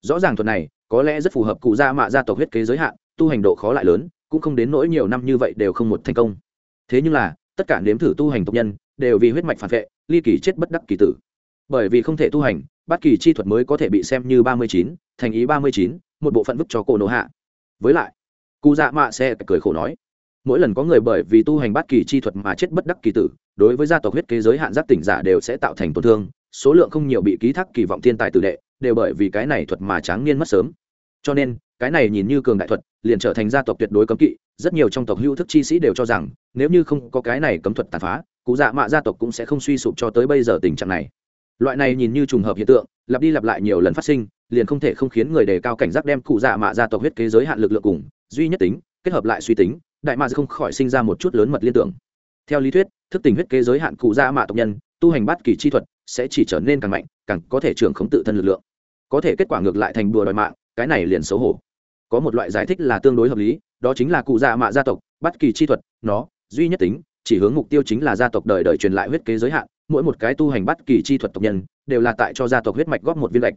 Rõ ràng thuật này, có lẽ rất phù hợp cụ dạ mạ gia tộc huyết kế giới hạn, tu hành độ khó lại lớn, cũng không đến nỗi nhiều năm như vậy đều không một thành công. Thế nhưng là, tất cả nếm thử tu hành tộc nhân, đều vì huyết mạch phản vệ, ly kỳ chết bất đắc kỳ tử. Bởi vì không thể tu hành, bất kỳ chi thuật mới có thể bị xem như ba mươi chín, thành ý ba mươi chín, một bộ phận vứt cho cổ nổ hạ. Với lại, cụ dạ mạ sẽ cười khổ nói, mỗi lần có người bởi vì tu hành bất kỳ chi thuật mà chết bất đắc kỳ tử, đối với gia tộc huyết kế giới hạn giác tỉnh giả đều sẽ tạo thành tổn thương số lượng không nhiều bị ký thác kỳ vọng thiên tài tử đệ, đều bởi vì cái này thuật mà tráng niên mất sớm. Cho nên, cái này nhìn như cường đại thuật, liền trở thành gia tộc tuyệt đối cấm kỵ, rất nhiều trong tộc hữu thức chi sĩ đều cho rằng, nếu như không có cái này cấm thuật tàn phá, cụ dạ mạ gia tộc cũng sẽ không suy sụp cho tới bây giờ tình trạng này. Loại này nhìn như trùng hợp hiện tượng, lặp đi lặp lại nhiều lần phát sinh, liền không thể không khiến người đề cao cảnh giác đem cụ dạ mạ gia tộc huyết kế giới hạn lực lượng cùng, duy nhất tính, kết hợp lại suy tính, đại mạ không khỏi sinh ra một chút lớn mật liên tưởng. Theo lý thuyết, thức tình huyết kế giới hạn cụ dạ mạ tộc nhân, tu hành bát kỳ chi thuật sẽ chỉ trở nên càng mạnh, càng có thể trưởng khống tự thân lực lượng. Có thể kết quả ngược lại thành bùa đòi mạng, cái này liền xấu hổ. Có một loại giải thích là tương đối hợp lý, đó chính là cụ dạ mạ gia tộc, bất kỳ chi thuật, nó, duy nhất tính, chỉ hướng mục tiêu chính là gia tộc đời đời truyền lại huyết kế giới hạn, mỗi một cái tu hành bất kỳ chi thuật tộc nhân, đều là tại cho gia tộc huyết mạch góp một viên lệch.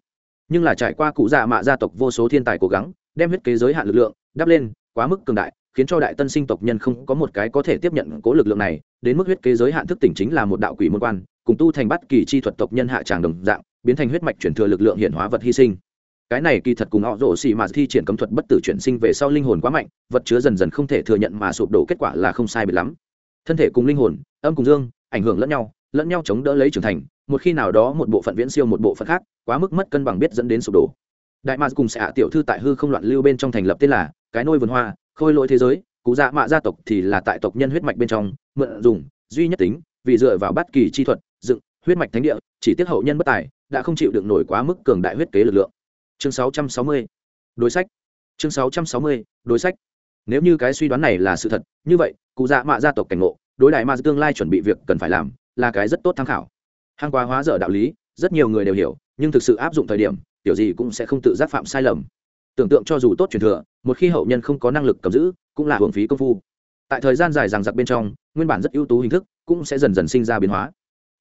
Nhưng là trải qua cụ dạ mạ gia tộc vô số thiên tài cố gắng, đem huyết kế giới hạn lực lượng, đắp lên, quá mức cường đại, khiến cho đại tân sinh tộc nhân không có một cái có thể tiếp nhận cố lực lượng này, đến mức huyết kế giới hạn thức tỉnh chính là một đạo quỷ môn quan cùng tu thành bắt kỳ chi thuật tộc nhân hạ tràng đồng dạng, biến thành huyết mạch chuyển thừa lực lượng hiện hóa vật hy sinh. Cái này kỳ thật cùng họ rổ xì mà thi triển cấm thuật bất tử chuyển sinh về sau linh hồn quá mạnh, vật chứa dần dần không thể thừa nhận mà sụp đổ kết quả là không sai biệt lắm. Thân thể cùng linh hồn, âm cùng dương, ảnh hưởng lẫn nhau lẫn nhau chống đỡ lấy trưởng thành, một khi nào đó một bộ phận viễn siêu một bộ phận khác, quá mức mất cân bằng biết dẫn đến sụp đổ. Đại mạc cùng xạ tiểu thư tại hư không loạn lưu bên trong thành lập tên là cái nôi vườn hoa, khôi lỗi thế giới cụ dạ mạ gia tộc thì là tại tộc nhân huyết mạch bên trong, mượn dùng, duy nhất tính, vì dựa vào bất kỳ chi thuật dựng, huyết mạch thánh địa, chỉ tiết hậu nhân bất tài, đã không chịu được nổi quá mức cường đại huyết kế lực lượng. Chương 660. đối sách. Chương 660. đối sách. Nếu như cái suy đoán này là sự thật, như vậy, cụ dạ mạ gia tộc cảnh ngộ, đối đại ma tương lai chuẩn bị việc cần phải làm, là cái rất tốt tham khảo. Hàng quá hóa dở đạo lý, rất nhiều người đều hiểu, nhưng thực sự áp dụng thời điểm, tiểu gì cũng sẽ không tự giác phạm sai lầm. Tưởng tượng cho dù tốt truyền thừa, một khi hậu nhân không có năng lực cầm giữ, cũng là hưởng phí công phu. Tại thời gian dài rằng giặc bên trong, nguyên bản rất ưu tú hình thức cũng sẽ dần dần sinh ra biến hóa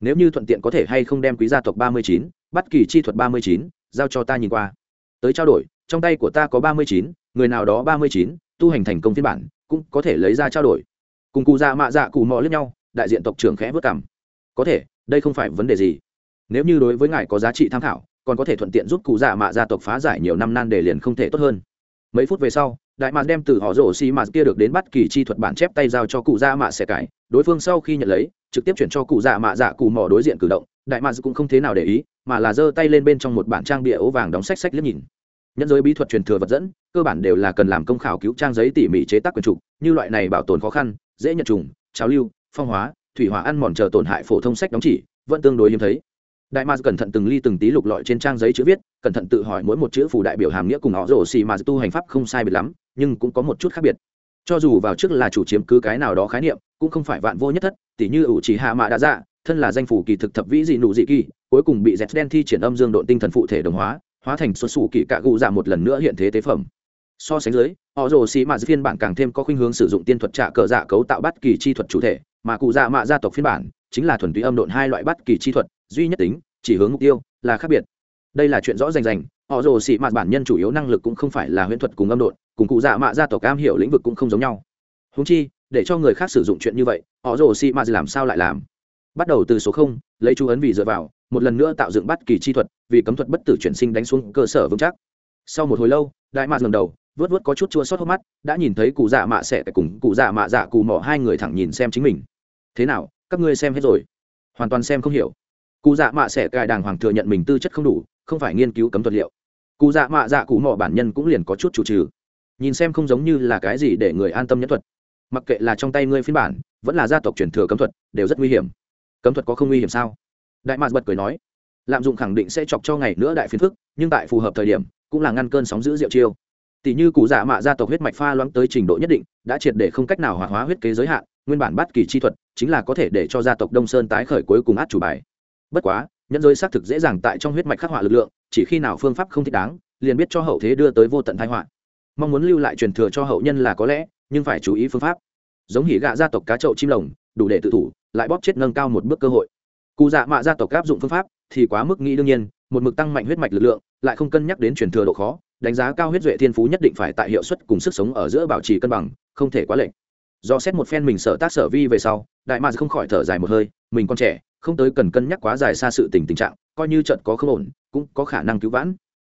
nếu như thuận tiện có thể hay không đem quý gia tộc ba mươi chín bất kỳ chi thuật ba mươi chín, giao cho ta nhìn qua. Tới trao đổi, trong tay của ta có ba mươi chín, người nào đó ba mươi chín, tu hành thành công phiên bản, cũng có thể lấy ra trao đổi. Cùng cụ già mạ dạ cụ mò lẫn nhau, đại diện tộc trưởng khẽ vất cảm có thể, đây không phải vấn đề gì. Nếu như đối với ngài có giá trị tham khảo, còn có thể thuận tiện giúp cụ già mạ gia tộc phá giải nhiều năm nan đề liền không thể tốt hơn mấy phút về sau, đại mạc đem từ họ rổ xi mạt kia được đến bắt kỳ chi thuật bản chép tay giao cho cụ dạ mạ xẻ cải. Đối phương sau khi nhận lấy, trực tiếp chuyển cho cụ dạ mạ dạ cụ mò đối diện cử động. Đại mạc cũng không thế nào để ý, mà là giơ tay lên bên trong một bản trang bìa ố vàng đóng sách sách liếc nhìn. Nhân giới bí thuật truyền thừa vật dẫn, cơ bản đều là cần làm công khảo cứu trang giấy tỉ mỉ chế tác quyền trục như loại này bảo tồn khó khăn, dễ nhận trùng, trào lưu, phong hóa, thủy hỏa ăn mòn chờ tổn hại phổ thông sách đóng chỉ, vẫn tương đối hiếm thấy đại mars cẩn thận từng ly từng tí lục lọi trên trang giấy chữ viết, cẩn thận tự hỏi mỗi một chữ phù đại biểu hàm nghĩa cùng họ rổ xì mà tu hành pháp không sai biệt lắm, nhưng cũng có một chút khác biệt. Cho dù vào trước là chủ chiếm cứ cái nào đó khái niệm, cũng không phải vạn vô nhất thất, tỉ như ủ chỉ hạ mạ đã dạ thân là danh phủ kỳ thực thập vĩ dị nụ dị kỳ, cuối cùng bị dẹt đen thi triển âm dương độn tinh thần phụ thể đồng hóa hóa thành xuất xù kỳ cạ gụ dạ một lần nữa hiện thế tế phẩm. So sánh dưới họ rồ xì mạ phiên bản càng thêm có khuynh hướng sử dụng tiên thuật trả cờ dạ cấu tạo bắt kỳ chi thuật chủ thể, mà cụ dạ mạ gia tộc phiên bản chính là thuần túy âm độn hai loại bắt kỳ chi thuật duy nhất tính, chỉ hướng mục tiêu là khác biệt. Đây là chuyện rõ rành rành, họ rồ xị mạ bản nhân chủ yếu năng lực cũng không phải là huyễn thuật cùng âm độn, cùng cụ dạ mạ gia tộc cam hiểu lĩnh vực cũng không giống nhau. Húng chi, để cho người khác sử dụng chuyện như vậy, họ rồ xị mạ làm sao lại làm? Bắt đầu từ số không, lấy chú ấn vì dựa vào, một lần nữa tạo dựng bắt kỳ chi thuật, vì cấm thuật bất tử chuyển sinh đánh xuống cơ sở vững chắc. Sau một hồi lâu, đại mạ ngầm đầu, vớt vớt có chút chua xót hốc mắt, đã nhìn thấy cụ dạ mạ sẽ cùng cụ dạ mạ dạ cụ mỏ hai người thẳng nhìn xem chính mình. Thế nào, các ngươi xem hết rồi? Hoàn toàn xem không hiểu cụ dạ mạ sẽ cài đàng hoàng thừa nhận mình tư chất không đủ, không phải nghiên cứu cấm thuật liệu. Cụ dạ mạ dạ cụ mỏ bản nhân cũng liền có chút chủ trừ. Nhìn xem không giống như là cái gì để người an tâm nhất thuật. Mặc kệ là trong tay ngươi phiên bản, vẫn là gia tộc truyền thừa cấm thuật, đều rất nguy hiểm. Cấm thuật có không nguy hiểm sao? Đại mạc bật cười nói. Lạm dụng khẳng định sẽ chọc cho ngày nữa đại phiến phức, nhưng tại phù hợp thời điểm, cũng là ngăn cơn sóng giữ rượu chiêu. Tỷ như cụ dạ mạ gia tộc huyết mạch pha loãng tới trình độ nhất định, đã triệt để không cách nào hoạt hóa huyết kế giới hạn, nguyên bản bắt kỳ chi thuật, chính là có thể để cho gia tộc đông sơn tái khởi cuối cùng át chủ bài bất quá nhân giới xác thực dễ dàng tại trong huyết mạch khắc họa lực lượng, chỉ khi nào phương pháp không thích đáng, liền biết cho hậu thế đưa tới vô tận thái họa. Mong muốn lưu lại truyền thừa cho hậu nhân là có lẽ, nhưng phải chú ý phương pháp. Giống hỉ gạ gia tộc cá trậu chim lồng, đủ để tự thủ, lại bóp chết nâng cao một bước cơ hội. Cụ dạ mạ gia tộc áp dụng phương pháp thì quá mức nghĩ đương nhiên, một mực tăng mạnh huyết mạch lực lượng, lại không cân nhắc đến truyền thừa độ khó, đánh giá cao huyết duệ thiên phú nhất định phải tại hiệu suất cùng sức sống ở giữa bảo trì cân bằng, không thể quá lệnh do xét một phen mình sở tác sở vi về sau, đại mads không khỏi thở dài một hơi, mình còn trẻ, không tới cần cân nhắc quá dài xa sự tình tình trạng, coi như trận có không ổn, cũng có khả năng cứu vãn.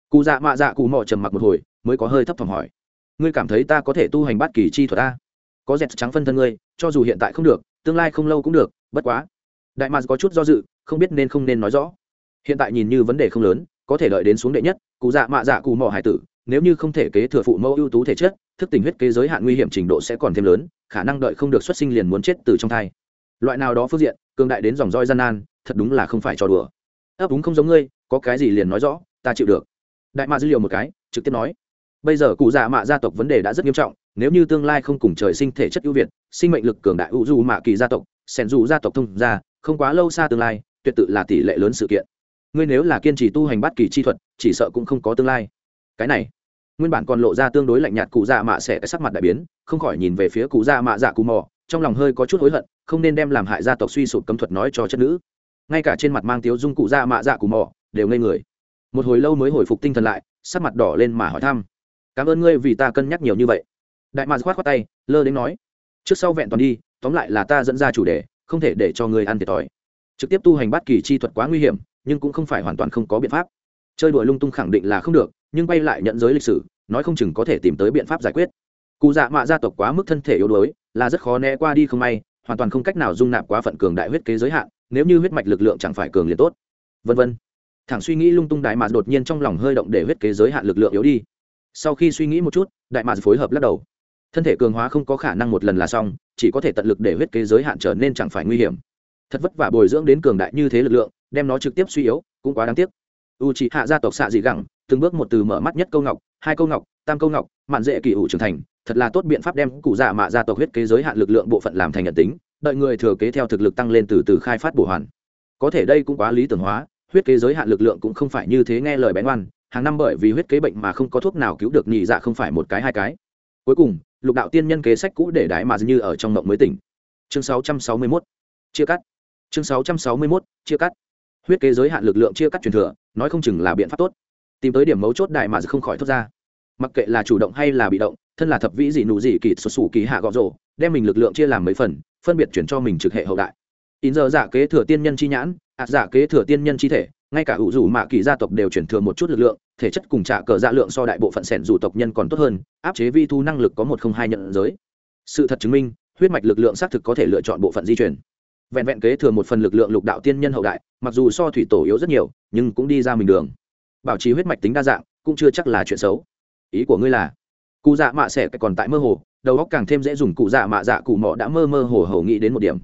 Cụ dạ mạ dạ cụ mò trầm mặc một hồi, mới có hơi thấp thỏm hỏi. Ngươi cảm thấy ta có thể tu hành bát kỳ chi thuật ta có dẹt trắng phân thân ngươi, cho dù hiện tại không được, tương lai không lâu cũng được, bất quá. Đại mads có chút do dự, không biết nên không nên nói rõ. Hiện tại nhìn như vấn đề không lớn, có thể đợi đến xuống đệ nhất, cụ dạ mạ dạ cụ mò hải tử, nếu như không thể kế thừa phụ mẫu ưu tú thể chất, thức tình huyết kế giới hạn nguy hiểm trình độ sẽ còn thêm lớn khả năng đợi không được xuất sinh liền muốn chết từ trong thai. Loại nào đó phương diện, cường đại đến dòng roi gian nan, thật đúng là không phải trò đùa. Ấp úng không giống ngươi, có cái gì liền nói rõ, ta chịu được. Đại mạ dữ liệu một cái, trực tiếp nói. Bây giờ cụ già mạ gia tộc vấn đề đã rất nghiêm trọng, nếu như tương lai không cùng trời sinh thể chất ưu việt, sinh mệnh lực cường đại ưu du mạ kỳ gia tộc sẻn dù gia tộc thông ra không quá lâu xa tương lai, tuyệt tự là tỷ lệ lớn sự kiện. Ngươi nếu là kiên trì tu hành bát kỳ chi thuật, chỉ sợ cũng không có tương lai. Cái này nguyên bản còn lộ ra tương đối lạnh nhạt cụ dạ mạ sẽ sắc mặt đại biến, không khỏi nhìn về phía cụ dạ mạ dạ cụ mò, trong lòng hơi có chút hối hận, không nên đem làm hại gia tộc suy sụp cấm thuật nói cho chất nữ. Ngay cả trên mặt mang tiếu dung cụ dạ mạ dạ cụ mò, đều ngây người. Một hồi lâu mới hồi phục tinh thần lại, sắc mặt đỏ lên mà hỏi thăm. Cảm ơn ngươi vì ta cân nhắc nhiều như vậy. Đại mạc khoát khoát tay, lơ đến nói. Trước sau vẹn toàn đi, tóm lại là ta dẫn ra chủ đề, không thể để cho người ăn thiệt thòi. Trực tiếp tu hành bát kỳ chi thuật quá nguy hiểm, nhưng cũng không phải hoàn toàn không có biện pháp. Chơi đùa lung tung khẳng định là không được nhưng quay lại nhận giới lịch sử, nói không chừng có thể tìm tới biện pháp giải quyết. Cụ dạ mạ gia tộc quá mức thân thể yếu đuối, là rất khó né qua đi không may, hoàn toàn không cách nào dung nạp quá phận cường đại huyết kế giới hạn, nếu như huyết mạch lực lượng chẳng phải cường liền tốt. Vân vân. Thẳng suy nghĩ lung tung đại mạ đột nhiên trong lòng hơi động để huyết kế giới hạn lực lượng yếu đi. Sau khi suy nghĩ một chút, đại mạ phối hợp lắc đầu. Thân thể cường hóa không có khả năng một lần là xong, chỉ có thể tận lực để huyết kế giới hạn trở nên chẳng phải nguy hiểm. Thật vất vả bồi dưỡng đến cường đại như thế lực lượng, đem nó trực tiếp suy yếu, cũng quá đáng tiếc. U c hạ gia tộc xạ dị gẳng từng bước một từ mở mắt nhất câu ngọc, hai câu ngọc, tam câu ngọc, mạn dễ kỳ ủ trưởng thành, thật là tốt biện pháp đem cụ dạ mạ gia tộc huyết kế giới hạn lực lượng bộ phận làm thành nhận tính, đợi người thừa kế theo thực lực tăng lên từ từ khai phát bổ hoàn có thể đây cũng quá lý tưởng hóa, huyết kế giới hạn lực lượng cũng không phải như thế nghe lời bén oan hàng năm bởi vì huyết kế bệnh mà không có thuốc nào cứu được nhị dạ không phải một cái hai cái cuối cùng, lục đạo tiên nhân kế sách cũ để đái mà như ở trong mộng mới tỉnh chương 661. chia cắt chương 661. chia cắt huyết kế giới hạn lực lượng chia cắt truyền thừa, nói không chừng là biện pháp tốt tìm tới điểm mấu chốt đại mà không khỏi thoát ra. Mặc kệ là chủ động hay là bị động, thân là thập vĩ dị nụ dị kỳ xuất xù kỳ hạ gọ rổ, đem mình lực lượng chia làm mấy phần, phân biệt chuyển cho mình trực hệ hậu đại. In giờ giả kế thừa tiên nhân chi nhãn ạt giả dạ kế thừa tiên nhân chi thể, ngay cả hữu dù mạ kỳ gia tộc đều chuyển thừa một chút lực lượng, thể chất cùng trả cờ dạ lượng so đại bộ phận sẻn dù tộc nhân còn tốt hơn, áp chế vi thu năng lực có một không hai nhận giới. Sự thật chứng minh, huyết mạch lực lượng xác thực có thể lựa chọn bộ phận di chuyển. Vẹn vẹn kế thừa một phần lực lượng lục đạo tiên nhân hậu đại, mặc dù so thủy tổ yếu rất nhiều, nhưng cũng đi ra mình đường bảo trì huyết mạch tính đa dạng, cũng chưa chắc là chuyện xấu. Ý của ngươi là, cụ dạ mạ sẽ còn tại mơ hồ, đầu óc càng thêm dễ dùng cụ dạ mạ dạ cụ mọ đã mơ mơ hồ hồ nghĩ đến một điểm.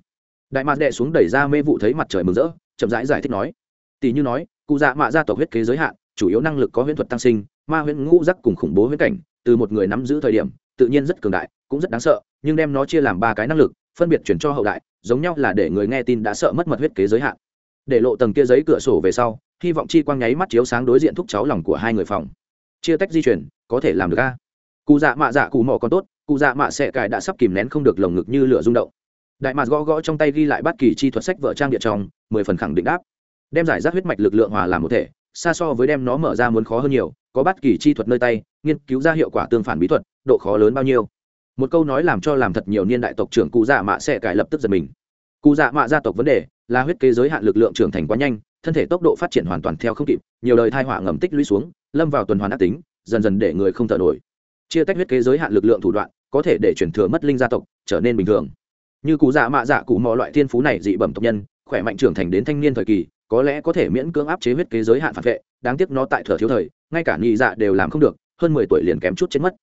Đại mạc đệ xuống đẩy ra mê vụ thấy mặt trời mừng rỡ, chậm rãi giải thích nói, tỷ như nói, cụ dạ mạ gia tộc huyết kế giới hạn, chủ yếu năng lực có huyễn thuật tăng sinh, ma huyễn ngũ giác cùng khủng bố huyễn cảnh, từ một người nắm giữ thời điểm, tự nhiên rất cường đại, cũng rất đáng sợ, nhưng đem nó chia làm ba cái năng lực, phân biệt chuyển cho hậu đại, giống nhau là để người nghe tin đã sợ mất mật huyết kế giới hạn để lộ tầng kia giấy cửa sổ về sau, hy vọng chi quang nháy mắt chiếu sáng đối diện thúc cháu lòng của hai người phòng. Chia tách di chuyển, có thể làm được a. Cụ dạ mạ dạ cụ mò còn tốt, cụ dạ mạ xẻ cải đã sắp kìm nén không được lồng ngực như lửa rung động. Đại mạt gõ gõ trong tay ghi lại bất kỳ chi thuật sách vợ trang địa trong, mười phần khẳng định đáp. Đem giải rác huyết mạch lực lượng hòa làm một thể, xa so với đem nó mở ra muốn khó hơn nhiều, có bất kỳ chi thuật nơi tay, nghiên cứu ra hiệu quả tương phản bí thuật, độ khó lớn bao nhiêu. Một câu nói làm cho làm thật nhiều niên đại tộc trưởng cụ dạ mạ sẽ cải lập tức giật mình. Cụ dạ mạ gia tộc vấn đề là huyết kế giới hạn lực lượng trưởng thành quá nhanh, thân thể tốc độ phát triển hoàn toàn theo không kịp, nhiều đời thai họa ngầm tích lũy xuống, lâm vào tuần hoàn ác tính, dần dần để người không thở nổi. Chia tách huyết kế giới hạn lực lượng thủ đoạn, có thể để chuyển thừa mất linh gia tộc, trở nên bình thường. Như cụ dạ mạ dạ cụ mọi loại thiên phú này dị bẩm tộc nhân, khỏe mạnh trưởng thành đến thanh niên thời kỳ, có lẽ có thể miễn cưỡng áp chế huyết kế giới hạn phản vệ, đáng tiếc nó tại thừa thiếu thời, ngay cả nhị dạ đều làm không được, hơn mười tuổi liền kém chút chết mất.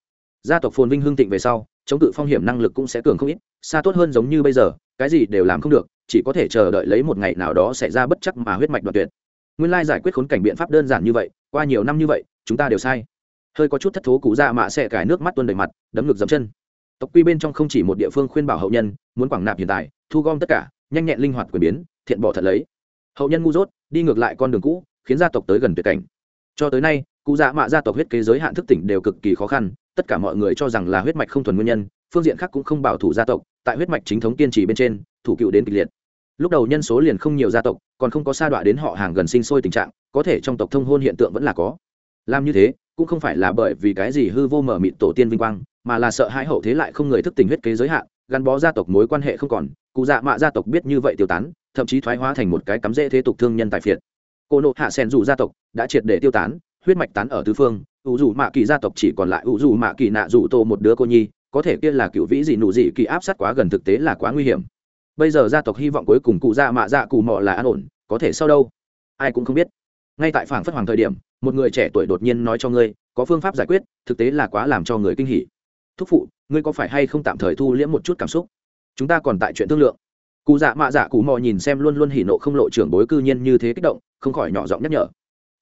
Gia tộc phồn vinh hương thịnh về sau, chống cự phong hiểm năng lực cũng sẽ cường không ít, xa tốt hơn giống như bây giờ, cái gì đều làm không được chỉ có thể chờ đợi lấy một ngày nào đó xảy ra bất chắc mà huyết mạch đoạn tuyệt. Nguyên lai giải quyết khốn cảnh biện pháp đơn giản như vậy, qua nhiều năm như vậy, chúng ta đều sai. Hơi có chút thất thố cụ dạ mạ sẽ cải nước mắt tuôn đầy mặt, đấm ngực dấm chân. Tộc quy bên trong không chỉ một địa phương khuyên bảo hậu nhân, muốn quảng nạp hiện tại, thu gom tất cả, nhanh nhẹn linh hoạt quyền biến, thiện bỏ thật lấy. Hậu nhân ngu dốt, đi ngược lại con đường cũ, khiến gia tộc tới gần tuyệt cảnh. Cho tới nay cụ dạ mạ gia tộc huyết kế giới hạn thức tỉnh đều cực kỳ khó khăn, tất cả mọi người cho rằng là huyết mạch không thuần nguyên nhân, phương diện khác cũng không bảo thủ gia tộc, tại huyết mạch chính thống kiên trì bên trên, thủ cựu đến kịch liệt lúc đầu nhân số liền không nhiều gia tộc, còn không có sa đọa đến họ hàng gần sinh sôi tình trạng, có thể trong tộc thông hôn hiện tượng vẫn là có. Làm như thế, cũng không phải là bởi vì cái gì hư vô mở mịt tổ tiên vinh quang, mà là sợ hãi hậu thế lại không người thức tình huyết kế giới hạn, gắn bó gia tộc mối quan hệ không còn, cụ dạ mạ gia tộc biết như vậy tiêu tán, thậm chí thoái hóa thành một cái cắm rễ thế tục thương nhân tài phiệt. Cô nộ hạ sen dù gia tộc đã triệt để tiêu tán, huyết mạch tán ở tứ phương, ủ dù mạ kỳ gia tộc chỉ còn lại ủ dù mạ kỳ nạ dù tô một đứa cô nhi, có thể kia là cựu vĩ gì nụ gì kỳ áp sát quá gần thực tế là quá nguy hiểm bây giờ gia tộc hy vọng cuối cùng cụ dạ mạ dạ cụ mọ là an ổn, có thể sau đâu? Ai cũng không biết. Ngay tại phảng phất hoàng thời điểm, một người trẻ tuổi đột nhiên nói cho ngươi, có phương pháp giải quyết, thực tế là quá làm cho người kinh hỉ. Thúc phụ, ngươi có phải hay không tạm thời thu liễm một chút cảm xúc? Chúng ta còn tại chuyện thương lượng. Cụ dạ mạ dạ cụ mò nhìn xem luôn luôn hỉ nộ không lộ trưởng bối cư nhiên như thế kích động, không khỏi nhỏ giọng nhắc nhở.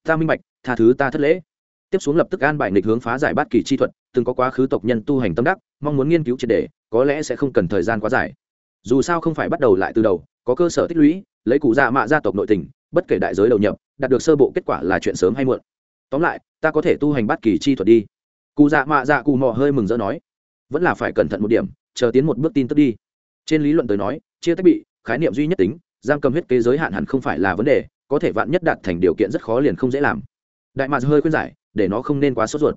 Ta minh bạch, tha thứ ta thất lễ. Tiếp xuống lập tức an bài nghịch hướng phá giải bát kỳ chi thuật, từng có quá khứ tộc nhân tu hành tâm đắc, mong muốn nghiên cứu triệt đề có lẽ sẽ không cần thời gian quá dài dù sao không phải bắt đầu lại từ đầu, có cơ sở tích lũy, lấy cụ dạ mạ gia tộc nội tình, bất kể đại giới đầu nhập, đạt được sơ bộ kết quả là chuyện sớm hay muộn. Tóm lại, ta có thể tu hành bất kỳ chi thuật đi. Cụ dạ mạ dạ cụ mò hơi mừng rỡ nói, vẫn là phải cẩn thận một điểm, chờ tiến một bước tin tức đi. Trên lý luận tới nói, chia tách bị, khái niệm duy nhất tính, giam cầm huyết kế giới hạn hẳn không phải là vấn đề, có thể vạn nhất đạt thành điều kiện rất khó liền không dễ làm. Đại mạc hơi khuyên giải, để nó không nên quá sốt ruột.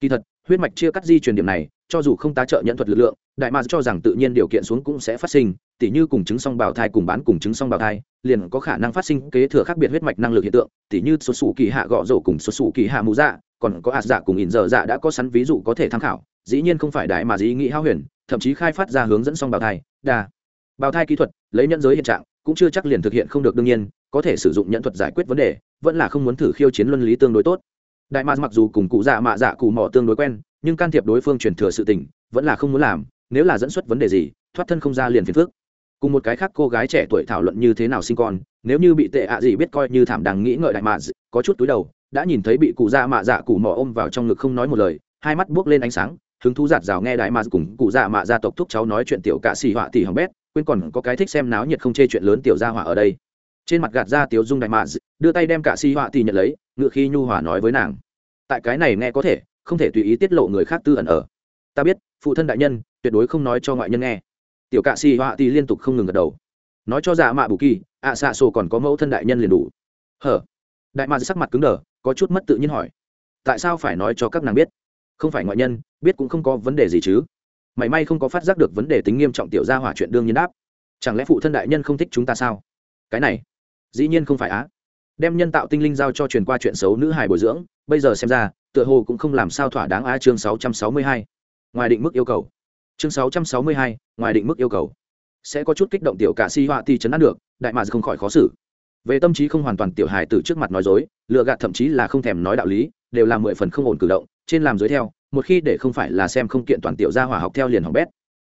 Kỳ thật, huyết mạch chia cắt di truyền điểm này cho dù không tá trợ nhận thuật lực lượng, đại mạc cho rằng tự nhiên điều kiện xuống cũng sẽ phát sinh, tỉ như cùng chứng song bào thai cùng bán cùng chứng song bào thai, liền có khả năng phát sinh kế thừa khác biệt huyết mạch năng lực hiện tượng, tỉ như xuất xù kỳ hạ gõ rổ cùng xuất xù kỳ hạ mù dạ còn có ạt dạ cùng ỉn dở dạ đã có sẵn ví dụ có thể tham khảo, dĩ nhiên không phải đại mà dĩ nghĩ hao huyền, thậm chí khai phát ra hướng dẫn song bào thai, đa. Bào thai kỹ thuật, lấy nhận giới hiện trạng, cũng chưa chắc liền thực hiện không được đương nhiên, có thể sử dụng nhận thuật giải quyết vấn đề, vẫn là không muốn thử khiêu chiến luân lý tương đối tốt đại mạc mặc dù cùng cụ dạ mạ dạ cụ mỏ tương đối quen, nhưng can thiệp đối phương truyền thừa sự tình, vẫn là không muốn làm, nếu là dẫn xuất vấn đề gì, thoát thân không ra liền phiền phước cùng một cái khác cô gái trẻ tuổi thảo luận như thế nào sinh con, nếu như bị tệ ạ gì biết coi như thảm đằng nghĩ ngợi đại mạ có chút túi đầu, đã nhìn thấy bị cụ dạ mạ dạ cụ mỏ ôm vào trong ngực không nói một lời, hai mắt buốc lên ánh sáng, hứng thú giạt rào nghe đại mạ cùng cụ dạ mạ gia tộc thúc cháu nói chuyện tiểu cạ xì họa tỷ hỏng bét, quên còn có cái thích xem náo nhiệt không chê chuyện lớn tiểu gia hỏa ở đây. Trên mặt gạt ra tiểu dung đại mạ đưa tay đem cạ xì họa tỷ nhận lấy, ngựa khi nhu hỏa nói với nàng tại cái này nghe có thể, không thể tùy ý tiết lộ người khác tư ẩn ở. Ta biết, phụ thân đại nhân, tuyệt đối không nói cho ngoại nhân nghe. Tiểu cạ xì họa thì liên tục không ngừng gật đầu. Nói cho dạ mạ bù kỳ, ạ xạ sổ còn có mẫu thân đại nhân liền đủ. Hở? Đại mạ sắc mặt cứng đờ, có chút mất tự nhiên hỏi. Tại sao phải nói cho các nàng biết? Không phải ngoại nhân, biết cũng không có vấn đề gì chứ. Mảy may không có phát giác được vấn đề tính nghiêm trọng tiểu gia hỏa chuyện đương nhiên đáp. Chẳng lẽ phụ thân đại nhân không thích chúng ta sao? Cái này, dĩ nhiên không phải á đem nhân tạo tinh linh giao cho truyền qua chuyện xấu nữ hài bồi dưỡng, bây giờ xem ra, tựa hồ cũng không làm sao thỏa đáng á chương sáu trăm sáu mươi hai. Ngoài định mức yêu cầu. Chương sáu trăm sáu mươi hai, ngoài định mức yêu cầu. Sẽ có chút kích động tiểu cả si họa thì chấn áp được, đại mà không khỏi khó xử. Về tâm trí không hoàn toàn tiểu hài từ trước mặt nói dối lựa gạt thậm chí là không thèm nói đạo lý, đều là mười phần không ổn cử động, trên làm dưới theo, một khi để không phải là xem không kiện toàn tiểu gia hỏa học theo liền học bét.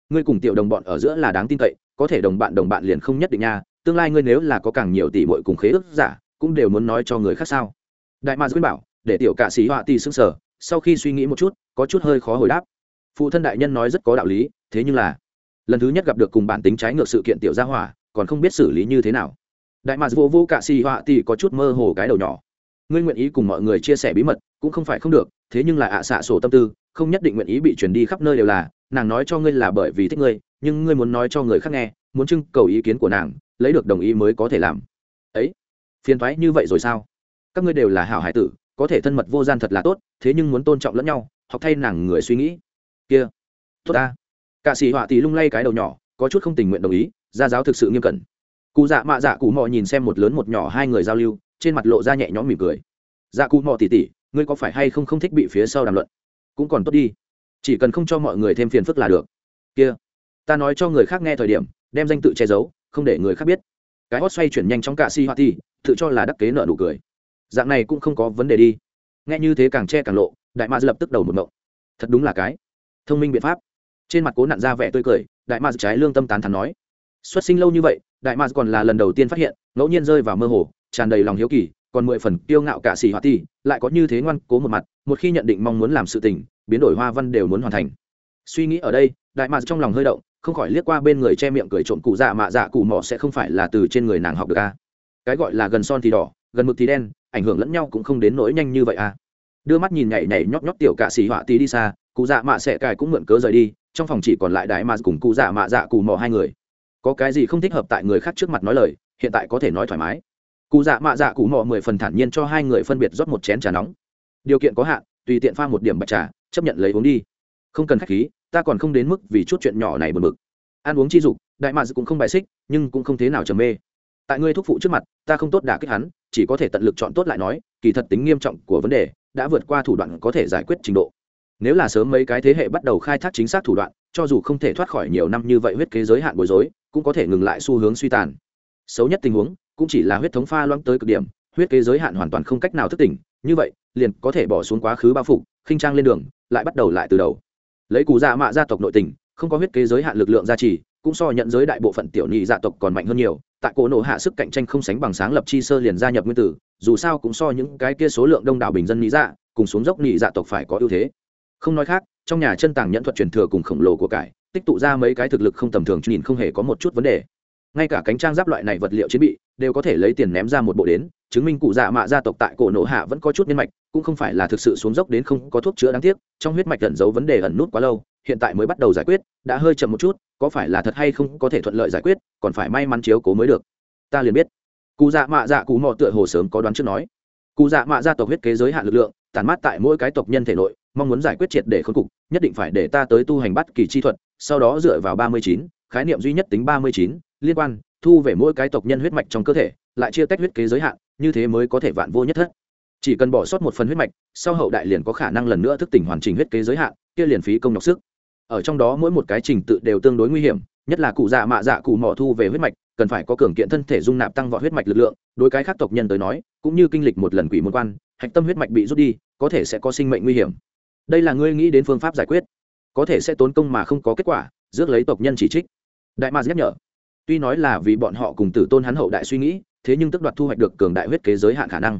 Ngươi cùng tiểu đồng bọn ở giữa là đáng tin cậy, có thể đồng bạn đồng bạn liền không nhất định nha, tương lai ngươi nếu là có càng nhiều tỷ muội cùng khế ước giả cũng đều muốn nói cho người khác sao? Đại mạc khuyên bảo, để tiểu cạ sĩ họa tỷ xương sở sau khi suy nghĩ một chút, có chút hơi khó hồi đáp. Phụ thân đại nhân nói rất có đạo lý, thế nhưng là, lần thứ nhất gặp được cùng bản tính trái ngược sự kiện tiểu gia hỏa, còn không biết xử lý như thế nào. Đại mạc vô vô cạ sĩ họa tỷ có chút mơ hồ cái đầu nhỏ. Ngươi nguyện ý cùng mọi người chia sẻ bí mật, cũng không phải không được, thế nhưng là ạ xạ sổ tâm tư, không nhất định nguyện ý bị chuyển đi khắp nơi đều là, nàng nói cho ngươi là bởi vì thích ngươi, nhưng ngươi muốn nói cho người khác nghe, muốn trưng cầu ý kiến của nàng, lấy được đồng ý mới có thể làm. Ấy phiền thoái như vậy rồi sao? Các ngươi đều là hảo hải tử, có thể thân mật vô gian thật là tốt, thế nhưng muốn tôn trọng lẫn nhau, học thay nàng người suy nghĩ. Kia, tốt ta. Cả sĩ họa tỷ lung lay cái đầu nhỏ, có chút không tình nguyện đồng ý, gia giáo thực sự nghiêm cẩn. Cụ dạ mạ dạ cụ mò nhìn xem một lớn một nhỏ hai người giao lưu, trên mặt lộ ra nhẹ nhõm mỉm cười. Dạ cụ mò tỉ tỉ, ngươi có phải hay không không thích bị phía sau đàm luận? Cũng còn tốt đi. Chỉ cần không cho mọi người thêm phiền phức là được. Kia, ta nói cho người khác nghe thời điểm, đem danh tự che giấu, không để người khác biết. Cái hót xoay chuyển nhanh trong cả si hoa ti tự cho là đắc kế nợ nụ cười. Dạng này cũng không có vấn đề đi. Nghe như thế càng che càng lộ, đại ma lập tức đầu một mộng thật đúng là cái thông minh biện pháp. Trên mặt cố nặn ra vẻ tươi cười, đại ma trái lương tâm tán thắn nói. Xuất sinh lâu như vậy, đại ma còn là lần đầu tiên phát hiện, ngẫu nhiên rơi vào mơ hồ, tràn đầy lòng hiếu kỳ, còn mười phần kiêu ngạo cả xì hoa ti lại có như thế ngoan cố một mặt, một khi nhận định mong muốn làm sự tình, biến đổi hoa văn đều muốn hoàn thành. Suy nghĩ ở đây, đại ma trong lòng hơi động, không khỏi liếc qua bên người che miệng cười trộm cụ dạ mạ dạ cụ mỏ sẽ không phải là từ trên người nàng học được a. à cái gọi là gần son thì đỏ, gần mực thì đen, ảnh hưởng lẫn nhau cũng không đến nỗi nhanh như vậy à. Đưa mắt nhìn nhảy nhảy nhóp nhóp tiểu cạ xỉ họa tí đi xa, cụ dạ mạ sẽ cài cũng mượn cớ rời đi, trong phòng chỉ còn lại đại mà cùng cụ dạ mạ dạ cù mò hai người. Có cái gì không thích hợp tại người khác trước mặt nói lời, hiện tại có thể nói thoải mái. Cụ dạ mạ dạ cụ mò mười phần thản nhiên cho hai người phân biệt rót một chén trà nóng. Điều kiện có hạn, tùy tiện pha một điểm bạch trà, chấp nhận lấy uống đi. Không cần khách khí, ta còn không đến mức vì chút chuyện nhỏ này buồn bực. Ăn uống chi dục, đại mạ cũng không bài xích, nhưng cũng không thế nào trầm mê tại ngươi thúc phụ trước mặt, ta không tốt đả kích hắn, chỉ có thể tận lực chọn tốt lại nói, kỳ thật tính nghiêm trọng của vấn đề đã vượt qua thủ đoạn có thể giải quyết trình độ. Nếu là sớm mấy cái thế hệ bắt đầu khai thác chính xác thủ đoạn, cho dù không thể thoát khỏi nhiều năm như vậy huyết kế giới hạn bối rối, cũng có thể ngừng lại xu hướng suy tàn. Xấu nhất tình huống, cũng chỉ là huyết thống pha loãng tới cực điểm, huyết kế giới hạn hoàn toàn không cách nào thức tỉnh, như vậy, liền có thể bỏ xuống quá khứ bao phục khinh trang lên đường, lại bắt đầu lại từ đầu. Lấy cù dạ mạ gia tộc nội tình, không có huyết kế giới hạn lực lượng gia trì cũng so nhận giới đại bộ phận tiểu nhị dạ tộc còn mạnh hơn nhiều, tại cổ nổ hạ sức cạnh tranh không sánh bằng sáng lập chi sơ liền gia nhập nguyên tử, dù sao cũng so những cái kia số lượng đông đảo bình dân nhị dạ cùng xuống dốc nhị dạ tộc phải có ưu thế. Không nói khác, trong nhà chân tàng nhận thuật truyền thừa cùng khổng lồ của cải, tích tụ ra mấy cái thực lực không tầm thường nhìn không hề có một chút vấn đề. Ngay cả cánh trang giáp loại này vật liệu chiến bị, đều có thể lấy tiền ném ra một bộ đến, chứng minh cụ dạ mạ gia tộc tại cổ nổ hạ vẫn có chút nhân mạch, cũng không phải là thực sự xuống dốc đến không có thuốc chữa đáng tiếc, trong huyết mạch ẩn giấu vấn đề ẩn nút quá lâu hiện tại mới bắt đầu giải quyết, đã hơi chậm một chút, có phải là thật hay không có thể thuận lợi giải quyết, còn phải may mắn chiếu cố mới được. Ta liền biết. Cụ dạ mạ dạ cụ mò tựa hồ sớm có đoán trước nói. Cụ dạ mạ gia tộc huyết kế giới hạn lực lượng tàn mát tại mỗi cái tộc nhân thể nội, mong muốn giải quyết triệt để khốn cục, nhất định phải để ta tới tu hành bắt kỳ chi thuật, sau đó dựa vào ba mươi chín, khái niệm duy nhất tính ba mươi chín, liên quan, thu về mỗi cái tộc nhân huyết mạch trong cơ thể, lại chia tách huyết kế giới hạn, như thế mới có thể vạn vô nhất thất. Chỉ cần bỏ sót một phần huyết mạch, sau hậu đại liền có khả năng lần nữa thức tỉnh hoàn chỉnh huyết kế giới hạn, kia liền phí công nhọc sức ở trong đó mỗi một cái trình tự đều tương đối nguy hiểm, nhất là cụ dạ mạ dạ cụ mỏ thu về huyết mạch, cần phải có cường kiện thân thể dung nạp tăng vọt huyết mạch lực lượng, đối cái khác tộc nhân tới nói, cũng như kinh lịch một lần quỷ môn quan, hạch tâm huyết mạch bị rút đi, có thể sẽ có sinh mệnh nguy hiểm. Đây là ngươi nghĩ đến phương pháp giải quyết. Có thể sẽ tốn công mà không có kết quả, rước lấy tộc nhân chỉ trích. Đại ma nhắc nhở. Tuy nói là vì bọn họ cùng tử tôn hắn hậu đại suy nghĩ, thế nhưng tức đoạt thu hoạch được cường đại huyết kế giới hạn khả năng.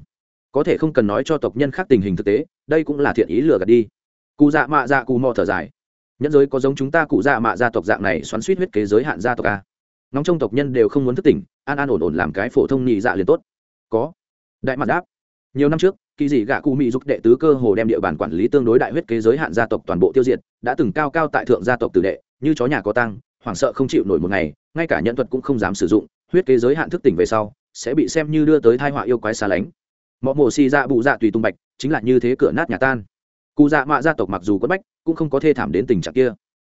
Có thể không cần nói cho tộc nhân khác tình hình thực tế, đây cũng là thiện ý lừa gạt đi. Cụ dạ mạ dạ cụ mò thở dài nhân giới có giống chúng ta cụ dạ mạ gia tộc dạng này xoắn suýt huyết kế giới hạn gia tộc a. Nóng trong tộc nhân đều không muốn thức tỉnh, an an ổn ổn làm cái phổ thông nhị dạ liền tốt. Có. Đại mặt đáp. Nhiều năm trước, kỳ dị gạ cụ mỹ dục đệ tứ cơ hồ đem địa bàn quản lý tương đối đại huyết kế giới hạn gia tộc toàn bộ tiêu diệt, đã từng cao cao tại thượng gia tộc tử đệ, như chó nhà có tăng hoảng sợ không chịu nổi một ngày, ngay cả nhận thuật cũng không dám sử dụng, huyết kế giới hạn thức tỉnh về sau, sẽ bị xem như đưa tới thai họa yêu quái xa lánh. Mọi mổ xì dạ bụ dạ tùy tung bạch, chính là như thế cửa nát nhà tan cụ dạ mạ gia tộc mặc dù quất bách, cũng không có thê thảm đến tình trạng kia.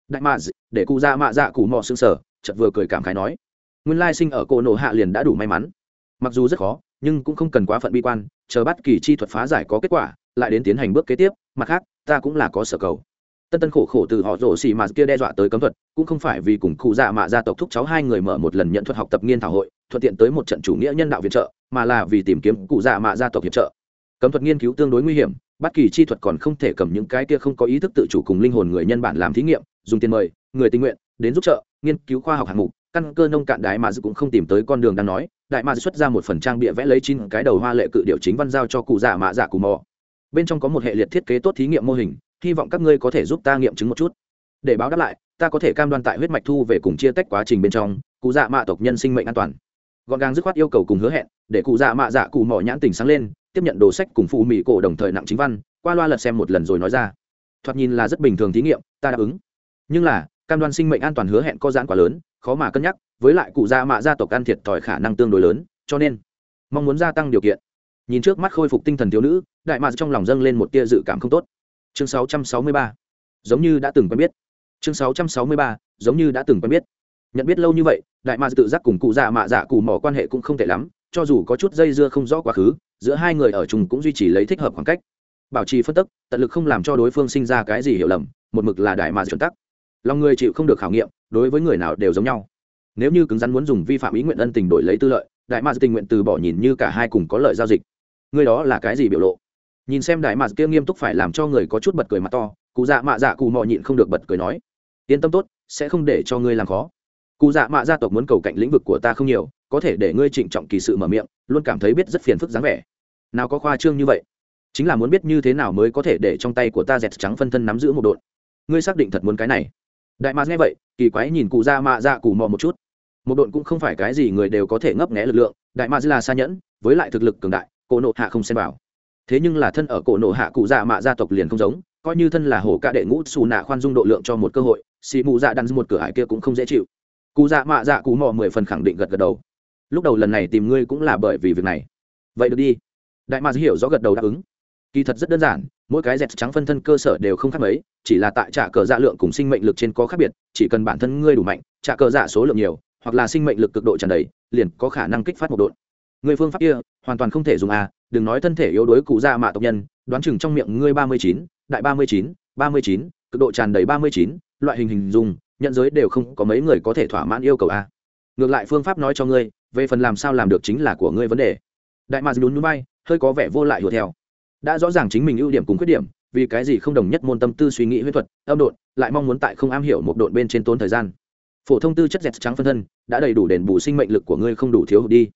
Đại mạ để cụ dạ mạ dạ cụ mò xương sở chật vừa cười cảm khái nói, nguyên lai sinh ở cổ nổ hạ liền đã đủ may mắn. Mặc dù rất khó, nhưng cũng không cần quá phận bi quan, chờ bắt kỳ chi thuật phá giải có kết quả, lại đến tiến hành bước kế tiếp, mặt khác, ta cũng là có sở cầu. Tân tân khổ khổ từ họ rổ xì mà kia đe dọa tới cấm thuật, cũng không phải vì cùng cụ dạ mạ gia tộc thúc cháu hai người mở một lần nhận thuật học tập nghiên thảo hội, thuận tiện tới một trận chủ nghĩa nhân đạo viện trợ, mà là vì tìm kiếm cụ dạ mạ gia tộc hiệp trợ. Cấm thuật nghiên cứu tương đối nguy hiểm bất kỳ chi thuật còn không thể cầm những cái kia không có ý thức tự chủ cùng linh hồn người nhân bản làm thí nghiệm, dùng tiền mời, người tình nguyện, đến giúp trợ, nghiên cứu khoa học hạng mục, căn cơ nông cạn đại mà cũng không tìm tới con đường đang nói, đại mà xuất ra một phần trang bịa vẽ lấy chín cái đầu hoa lệ cự điệu chính văn giao cho cụ dạ mạ dạ cụ mò. Bên trong có một hệ liệt thiết kế tốt thí nghiệm mô hình, hy vọng các ngươi có thể giúp ta nghiệm chứng một chút. Để báo đáp lại, ta có thể cam đoan tại huyết mạch thu về cùng chia tách quá trình bên trong, cụ dạ mạ tộc nhân sinh mệnh an toàn. Gọn gàng dứt khoát yêu cầu cùng hứa hẹn, để cụ dạ mạ dạ cụ mỏ nhãn tình sáng lên tiếp nhận đồ sách cùng phụ mỹ cổ đồng thời nặng chính văn, qua loa lật xem một lần rồi nói ra. Thoạt nhìn là rất bình thường thí nghiệm, ta đáp ứng. Nhưng là, cam đoan sinh mệnh an toàn hứa hẹn có giãn quá lớn, khó mà cân nhắc, với lại cụ gia mạ gia tộc can thiệt thòi khả năng tương đối lớn, cho nên, mong muốn gia tăng điều kiện. Nhìn trước mắt khôi phục tinh thần thiếu nữ, đại mạc trong lòng dâng lên một tia dự cảm không tốt. Chương 663. giống như đã từng quen biết. Chương 663. giống như đã từng quen biết. Nhận biết lâu như vậy, đại mạc tự giác cùng cụ già mạ dạ cụ mỏ quan hệ cũng không tệ lắm, cho dù có chút dây dưa không rõ quá khứ giữa hai người ở chung cũng duy trì lấy thích hợp khoảng cách. Bảo trì phân tức, tận lực không làm cho đối phương sinh ra cái gì hiểu lầm, một mực là đại mà chuẩn tắc. Lòng người chịu không được khảo nghiệm, đối với người nào đều giống nhau. Nếu như cứng rắn muốn dùng vi phạm ý nguyện ân tình đổi lấy tư lợi, đại mà tình nguyện từ bỏ nhìn như cả hai cùng có lợi giao dịch. Người đó là cái gì biểu lộ? Nhìn xem đại mà kia nghiêm túc phải làm cho người có chút bật cười mặt to, cụ dạ mạ dạ cụ mọ nhịn không được bật cười nói, yên tâm tốt, sẽ không để cho ngươi làm khó. Cụ dạ mạ gia tộc muốn cầu cạnh lĩnh vực của ta không nhiều có thể để ngươi trịnh trọng kỳ sự mở miệng, luôn cảm thấy biết rất phiền phức dáng vẻ. Nào có khoa trương như vậy? Chính là muốn biết như thế nào mới có thể để trong tay của ta dẹt trắng phân thân nắm giữ một đội ngươi xác định thật muốn cái này. Đại mạc nghe vậy, kỳ quái nhìn cụ ra mạ dạ cụ mò một chút. Một đội cũng không phải cái gì người đều có thể ngấp nghé lực lượng, đại mạc là xa nhẫn, với lại thực lực cường đại, cổ nộ hạ không xem vào. Thế nhưng là thân ở cổ nộ hạ cụ dạ mạ gia tộc liền không giống, coi như thân là hổ ca đệ ngũ xù nạ khoan dung độ lượng cho một cơ hội, xì mù dạ đắn một cửa hải kia cũng không dễ chịu. Cụ dạ mạ dạ cụ mò mười phần khẳng định gật gật đầu lúc đầu lần này tìm ngươi cũng là bởi vì việc này. Vậy được đi. Đại mạc hiểu rõ gật đầu đáp ứng. Kỳ thật rất đơn giản, mỗi cái dẹt trắng phân thân cơ sở đều không khác mấy, chỉ là tại trả cờ dạ lượng cùng sinh mệnh lực trên có khác biệt, chỉ cần bản thân ngươi đủ mạnh, trả cờ dạ số lượng nhiều, hoặc là sinh mệnh lực cực độ tràn đầy, liền có khả năng kích phát một độn. Người phương pháp kia, hoàn toàn không thể dùng à đừng nói thân thể yếu đuối cụ dạ mạ tộc nhân, đoán chừng trong miệng ngươi ba mươi chín, đại ba mươi chín, ba mươi chín, cực độ tràn đầy ba mươi chín, loại hình hình dùng nhận giới đều không có mấy người có thể thỏa mãn yêu cầu a. Ngược lại phương pháp nói cho ngươi về phần làm sao làm được chính là của ngươi vấn đề. Đại mạc nhún núi bay hơi có vẻ vô lại hiểu theo. Đã rõ ràng chính mình ưu điểm cùng khuyết điểm, vì cái gì không đồng nhất môn tâm tư suy nghĩ huyết thuật, âm độn, lại mong muốn tại không am hiểu một độn bên trên tốn thời gian. Phổ thông tư chất dẹt trắng phân thân, đã đầy đủ đền bù sinh mệnh lực của ngươi không đủ thiếu hụt đi.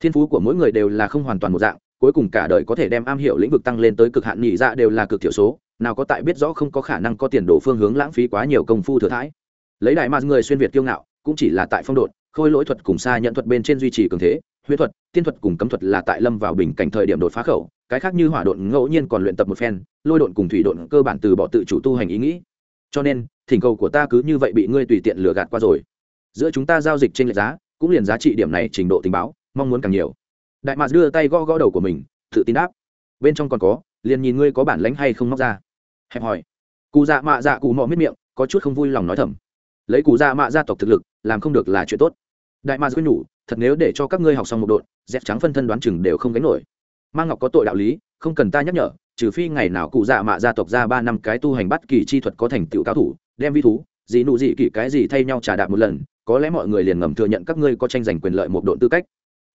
Thiên phú của mỗi người đều là không hoàn toàn một dạng, cuối cùng cả đời có thể đem am hiểu lĩnh vực tăng lên tới cực hạn nhị dạ đều là cực thiểu số, nào có tại biết rõ không có khả năng có tiền đồ phương hướng lãng phí quá nhiều công phu thừa thãi. Lấy đại mạc người xuyên việt kiêu ngạo, cũng chỉ là tại phong độn khôi lỗi thuật cùng xa nhận thuật bên trên duy trì cường thế huyết thuật, tiên thuật cùng cấm thuật là tại lâm vào bình cảnh thời điểm đột phá khẩu, cái khác như hỏa độn ngẫu nhiên còn luyện tập một phen, lôi độn cùng thủy độn cơ bản từ bỏ tự chủ tu hành ý nghĩ. Cho nên, thỉnh cầu của ta cứ như vậy bị ngươi tùy tiện lừa gạt qua rồi. Giữa chúng ta giao dịch trên lệch giá, cũng liền giá trị điểm này trình độ tình báo, mong muốn càng nhiều. Đại mạc đưa tay gõ gõ đầu của mình, tự tin đáp. Bên trong còn có, liền nhìn ngươi có bản lánh hay không móc ra. Hẹp hỏi. Cụ dạ mạ dạ cụ mọ miết miệng, có chút không vui lòng nói thầm. Lấy cụ dạ mạ gia tộc thực lực làm không được là chuyện tốt. Đại ma dư nhủ, thật nếu để cho các ngươi học xong một đội dẹp trắng phân thân đoán chừng đều không gánh nổi. Mang ngọc có tội đạo lý, không cần ta nhắc nhở, trừ phi ngày nào cụ dạ mạ gia tộc ra ba năm cái tu hành bắt kỳ chi thuật có thành tựu cao thủ, đem vi thú gì nụ gì kỳ cái gì thay nhau trả đạp một lần, có lẽ mọi người liền ngầm thừa nhận các ngươi có tranh giành quyền lợi một độn tư cách.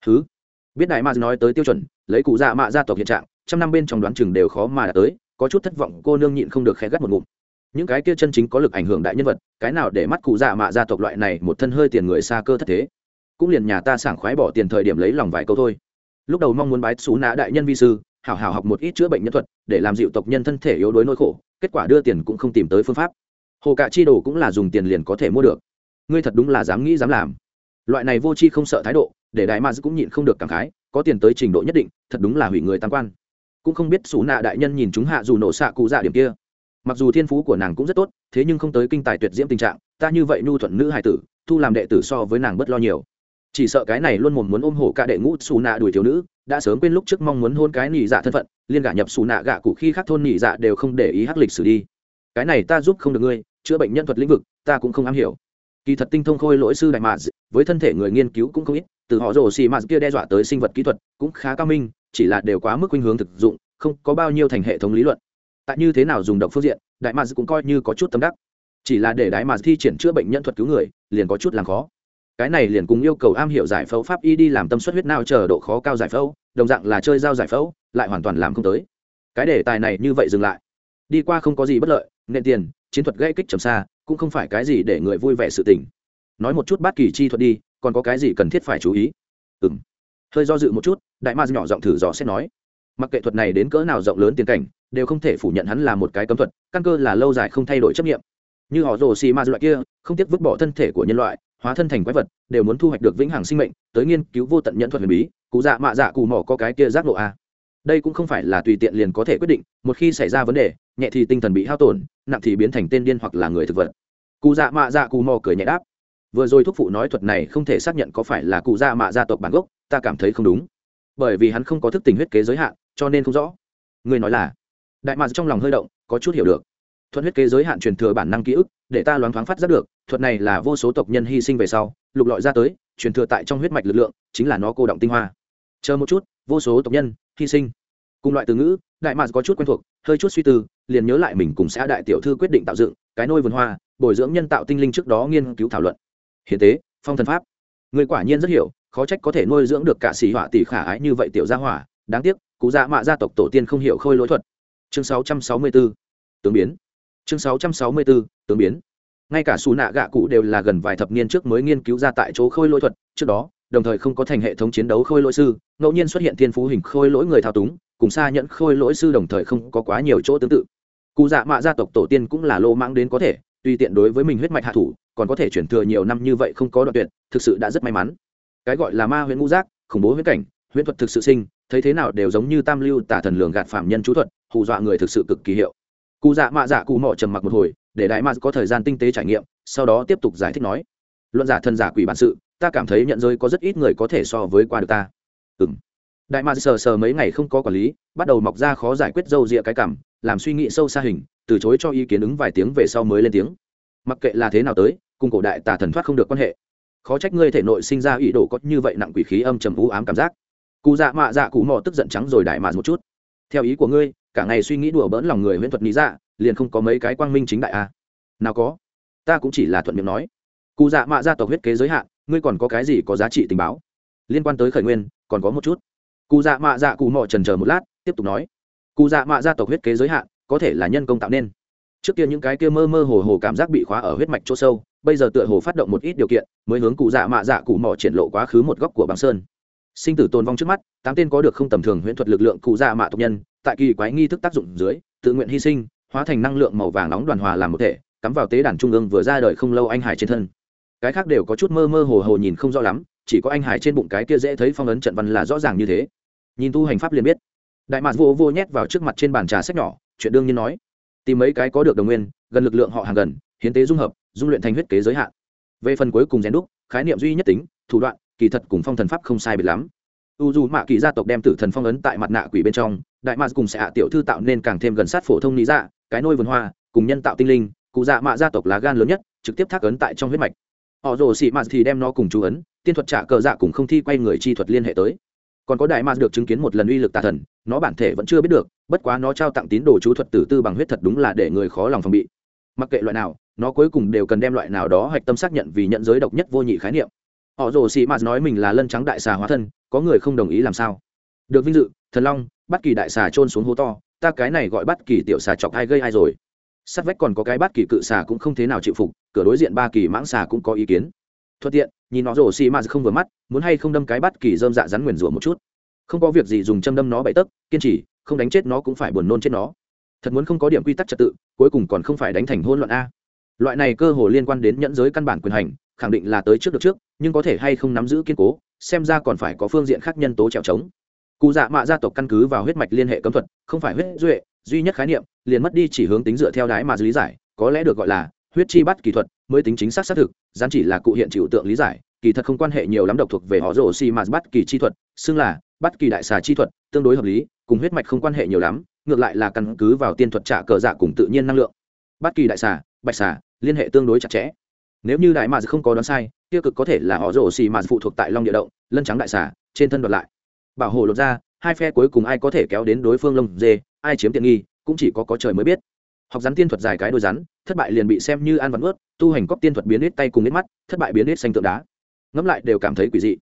Thứ biết đại ma nói tới tiêu chuẩn, lấy cụ dạ mạ gia tộc hiện trạng, trăm năm bên trong đoán chừng đều khó mà đạt tới, có chút thất vọng cô nương nhịn không được khẽ gắt một ngụm những cái kia chân chính có lực ảnh hưởng đại nhân vật, cái nào để mắt cụ dạ mạ gia tộc loại này một thân hơi tiền người xa cơ thất thế? Cũng liền nhà ta sảng khoái bỏ tiền thời điểm lấy lòng vài câu thôi. Lúc đầu mong muốn bái xú nã đại nhân vi sư, hảo hảo học một ít chữa bệnh nhân thuật, để làm dịu tộc nhân thân thể yếu đuối nỗi khổ, kết quả đưa tiền cũng không tìm tới phương pháp. Hồ cạ chi đồ cũng là dùng tiền liền có thể mua được. Ngươi thật đúng là dám nghĩ dám làm. Loại này vô tri không sợ thái độ, để đại mads cũng nhịn không được cảm khái, có tiền tới trình độ nhất định, thật đúng là hủy người tam quan. Cũng không biết xú nạ đại nhân nhìn chúng hạ dù nổ xạ cụ dạ điểm kia mặc dù thiên phú của nàng cũng rất tốt, thế nhưng không tới kinh tài tuyệt diễm tình trạng, ta như vậy nhu thuận nữ hài tử, thu làm đệ tử so với nàng bất lo nhiều. Chỉ sợ cái này luôn mồm muốn ôm hổ cả đệ ngũ xù nạ đuổi thiếu nữ, đã sớm quên lúc trước mong muốn hôn cái nỉ dạ thân phận, liên gả nhập xù nạ gạ cụ khi khác thôn nỉ dạ đều không để ý hắc lịch sử đi. Cái này ta giúp không được ngươi, chữa bệnh nhân thuật lĩnh vực, ta cũng không am hiểu. Kỳ thật tinh thông khôi lỗi sư đại mạc với thân thể người nghiên cứu cũng không ít, từ họ rồ xì mạc kia đe dọa tới sinh vật kỹ thuật cũng khá cao minh, chỉ là đều quá mức khuynh hướng thực dụng, không có bao nhiêu thành hệ thống lý luận tại như thế nào dùng độc phương diện, đại mạt cũng coi như có chút tâm đắc. Chỉ là để đại mạt thi triển chữa bệnh nhân thuật cứu người, liền có chút làm khó. Cái này liền cùng yêu cầu am hiểu giải phẫu pháp y đi làm tâm suất huyết nào chờ độ khó cao giải phẫu, đồng dạng là chơi giao giải phẫu, lại hoàn toàn làm không tới. Cái đề tài này như vậy dừng lại. Đi qua không có gì bất lợi nên tiền, chiến thuật gây kích trầm xa, cũng không phải cái gì để người vui vẻ sự tình. Nói một chút bát kỳ chi thuật đi, còn có cái gì cần thiết phải chú ý? Ừ m hơi do dự một chút, đại ma nhỏ giọng thử dò xét nói. Mặc kệ thuật này đến cỡ nào rộng lớn tiền cảnh đều không thể phủ nhận hắn là một cái cấm thuật, căn cơ là lâu dài không thay đổi chấp nghiệm như họ rồ xì ma loại kia, không tiếc vứt bỏ thân thể của nhân loại, hóa thân thành quái vật, đều muốn thu hoạch được vĩnh hằng sinh mệnh, tới nghiên cứu vô tận nhận thuật huyền bí, cụ dạ mạ dạ cù mỏ có cái kia giác lộ a. Đây cũng không phải là tùy tiện liền có thể quyết định, một khi xảy ra vấn đề, nhẹ thì tinh thần bị hao tổn, nặng thì biến thành tên điên hoặc là người thực vật. Cụ dạ mạ dạ cù mò cười nhẹ đáp. Vừa rồi thúc phụ nói thuật này không thể xác nhận có phải là cụ dạ mạ gia tộc bản gốc, ta cảm thấy không đúng. Bởi vì hắn không có thức tình huyết kế giới hạn, cho nên không rõ. Người nói là đại mạc trong lòng hơi động, có chút hiểu được. Thuật huyết kế giới hạn truyền thừa bản năng ký ức, để ta loáng thoáng phát giác được, thuật này là vô số tộc nhân hy sinh về sau, lục lọi ra tới, truyền thừa tại trong huyết mạch lực lượng, chính là nó cô động tinh hoa. Chờ một chút, vô số tộc nhân, hy sinh. Cùng loại từ ngữ, đại mạc có chút quen thuộc, hơi chút suy tư, liền nhớ lại mình cùng xã đại tiểu thư quyết định tạo dựng, cái nôi vườn hoa, bồi dưỡng nhân tạo tinh linh trước đó nghiên cứu thảo luận. Hiện tế, phong thần pháp. Người quả nhiên rất hiểu, khó trách có thể nuôi dưỡng được cả sĩ họa tỷ khả ái như vậy tiểu gia hỏa, đáng tiếc cụ dạ mạ gia tộc tổ tiên không hiểu khôi lỗi thuật chương 664 tướng biến. Chương 664 tướng biến. Ngay cả xù nạ gạ cụ đều là gần vài thập niên trước mới nghiên cứu ra tại chỗ khôi lỗi thuật, trước đó, đồng thời không có thành hệ thống chiến đấu khôi lỗi sư, ngẫu nhiên xuất hiện thiên phú hình khôi lỗi người thao túng, cùng xa nhận khôi lỗi sư đồng thời không có quá nhiều chỗ tương tự. Cụ dạ mạ gia tộc tổ tiên cũng là lô mãng đến có thể, tuy tiện đối với mình huyết mạch hạ thủ, còn có thể chuyển thừa nhiều năm như vậy không có đoạn tuyệt, thực sự đã rất may mắn. Cái gọi là ma huyễn ngũ giác, khủng bố huyết cảnh, huyễn thuật thực sự sinh, thấy thế nào đều giống như tam lưu tả thần lường gạt phạm nhân chú thuật hù dọa người thực sự cực kỳ hiệu. Cụ dạ mạ dạ cụ mỏ trầm mặc một hồi, để đại mạ có thời gian tinh tế trải nghiệm, sau đó tiếp tục giải thích nói, luận giả thân giả quỷ bản sự, ta cảm thấy nhận giới có rất ít người có thể so với qua được ta. Ừ m đại mạ sờ sờ mấy ngày không có quản lý, bắt đầu mọc ra khó giải quyết dâu rịa cái cảm, làm suy nghĩ sâu xa hình, từ chối cho ý kiến ứng vài tiếng về sau mới lên tiếng. Mặc kệ là thế nào tới, cùng cổ đại tà thần thoát không được quan hệ. Khó trách ngươi thể nội sinh ra ý đồ có như vậy nặng quỷ khí âm trầm u ám cảm giác. Cụ dạ mạ dạ cụ mò tức giận trắng rồi đại mạ một chút. Theo ý của ngươi cả ngày suy nghĩ đùa bỡn lòng người huyễn thuật lý dạ liền không có mấy cái quang minh chính đại a. À? nào có, ta cũng chỉ là thuận miệng nói. Cụ dạ mạ gia tộc huyết kế giới hạn, ngươi còn có cái gì có giá trị tình báo? Liên quan tới khởi nguyên, còn có một chút. Cụ dạ mạ dạ cụ mò trần chờ một lát, tiếp tục nói. Cụ dạ mạ gia tộc huyết kế giới hạn, có thể là nhân công tạo nên. Trước kia những cái kia mơ mơ hồ hồ cảm giác bị khóa ở huyết mạch chỗ sâu, bây giờ tựa hồ phát động một ít điều kiện, mới hướng cụ dạ mạ dạ cụ mò triển lộ quá khứ một góc của băng sơn. Sinh tử tồn vong trước mắt, tám tên có được không tầm thường huyễn thuật lực lượng cụ dạ mạ tộc nhân tại kỳ quái nghi thức tác dụng dưới, tự nguyện hy sinh, hóa thành năng lượng màu vàng nóng đoàn hòa làm một thể, cắm vào tế đàn trung ương vừa ra đời không lâu anh hải trên thân. Cái khác đều có chút mơ mơ hồ hồ nhìn không rõ lắm, chỉ có anh hải trên bụng cái kia dễ thấy phong ấn trận văn là rõ ràng như thế. Nhìn tu hành pháp liền biết. Đại mạc vô vô nhét vào trước mặt trên bàn trà sách nhỏ, chuyện đương nhiên nói. Tìm mấy cái có được đồng nguyên, gần lực lượng họ hàng gần, hiến tế dung hợp, dung luyện thành huyết kế giới hạn. Về phần cuối cùng rèn đúc, khái niệm duy nhất tính, thủ đoạn, kỳ thật cùng phong thần pháp không sai biệt lắm u dù mạ kỳ gia tộc đem tử thần phong ấn tại mặt nạ quỷ bên trong, đại mạc cùng sẽ hạ tiểu thư tạo nên càng thêm gần sát phổ thông lý dạ cái nôi vườn hoa, cùng nhân tạo tinh linh, cụ dạ mạ gia tộc lá gan lớn nhất, trực tiếp thác ấn tại trong huyết mạch. Họ rồ xị mạt thì đem nó cùng chú ấn, tiên thuật trả cờ dạ cùng không thi quay người chi thuật liên hệ tới. Còn có đại mạc được chứng kiến một lần uy lực tà thần, nó bản thể vẫn chưa biết được, bất quá nó trao tặng tín đồ chú thuật tử tư bằng huyết thật đúng là để người khó lòng phòng bị. Mặc kệ loại nào, nó cuối cùng đều cần đem loại nào đó hạch tâm xác nhận vì nhận giới độc nhất vô nhị khái niệm. Họ rồ xị mạt nói mình là lân trắng đại xà hóa thân có người không đồng ý làm sao? Được vinh dự, thần long, bắt kỳ đại xà trôn xuống hố to, ta cái này gọi bắt kỳ tiểu xà chọc ai gây ai rồi? Sắt vách còn có cái bắt kỳ cự xà cũng không thế nào chịu phục, cửa đối diện ba kỳ mãng xà cũng có ý kiến. Thuận tiện, nhìn nó rổ xì mà không vừa mắt, muốn hay không đâm cái bắt kỳ dơm dạ rắn nguyền rủa một chút. Không có việc gì dùng châm đâm nó bậy tấc, kiên trì, không đánh chết nó cũng phải buồn nôn chết nó. Thật muốn không có điểm quy tắc trật tự, cuối cùng còn không phải đánh thành hôn loạn a. Loại này cơ hồ liên quan đến nhẫn giới căn bản quyền hành, khẳng định là tới trước được trước, nhưng có thể hay không nắm giữ kiên cố xem ra còn phải có phương diện khác nhân tố trèo trống. Cụ dạ mạ gia tộc căn cứ vào huyết mạch liên hệ cấm thuật, không phải huyết duệ, duy nhất khái niệm, liền mất đi chỉ hướng tính dựa theo đái mà lý giải, có lẽ được gọi là huyết chi bắt kỹ thuật, mới tính chính xác xác thực gián chỉ là cụ hiện chịu tượng lý giải, kỳ thật không quan hệ nhiều lắm độc thuộc về họ rổ xi mà bắt kỳ chi thuật, xưng là bắt kỳ đại xà chi thuật, tương đối hợp lý, cùng huyết mạch không quan hệ nhiều lắm, ngược lại là căn cứ vào tiên thuật trả cờ dạ cùng tự nhiên năng lượng. Bắt kỳ đại xà, bạch xà, liên hệ tương đối chặt chẽ. Nếu như đại mà không có đoán sai tiêu cực có thể là họ rổ xì mà phụ thuộc tại long địa động, lân trắng đại xà, trên thân đoạt lại. Bảo hộ lột ra, hai phe cuối cùng ai có thể kéo đến đối phương lông dê, ai chiếm tiện nghi, cũng chỉ có có trời mới biết. Học rắn tiên thuật dài cái đôi rắn, thất bại liền bị xem như an vật ướt tu hành cóc tiên thuật biến hết tay cùng hết mắt, thất bại biến hết xanh tượng đá. Ngẫm lại đều cảm thấy quỷ dị.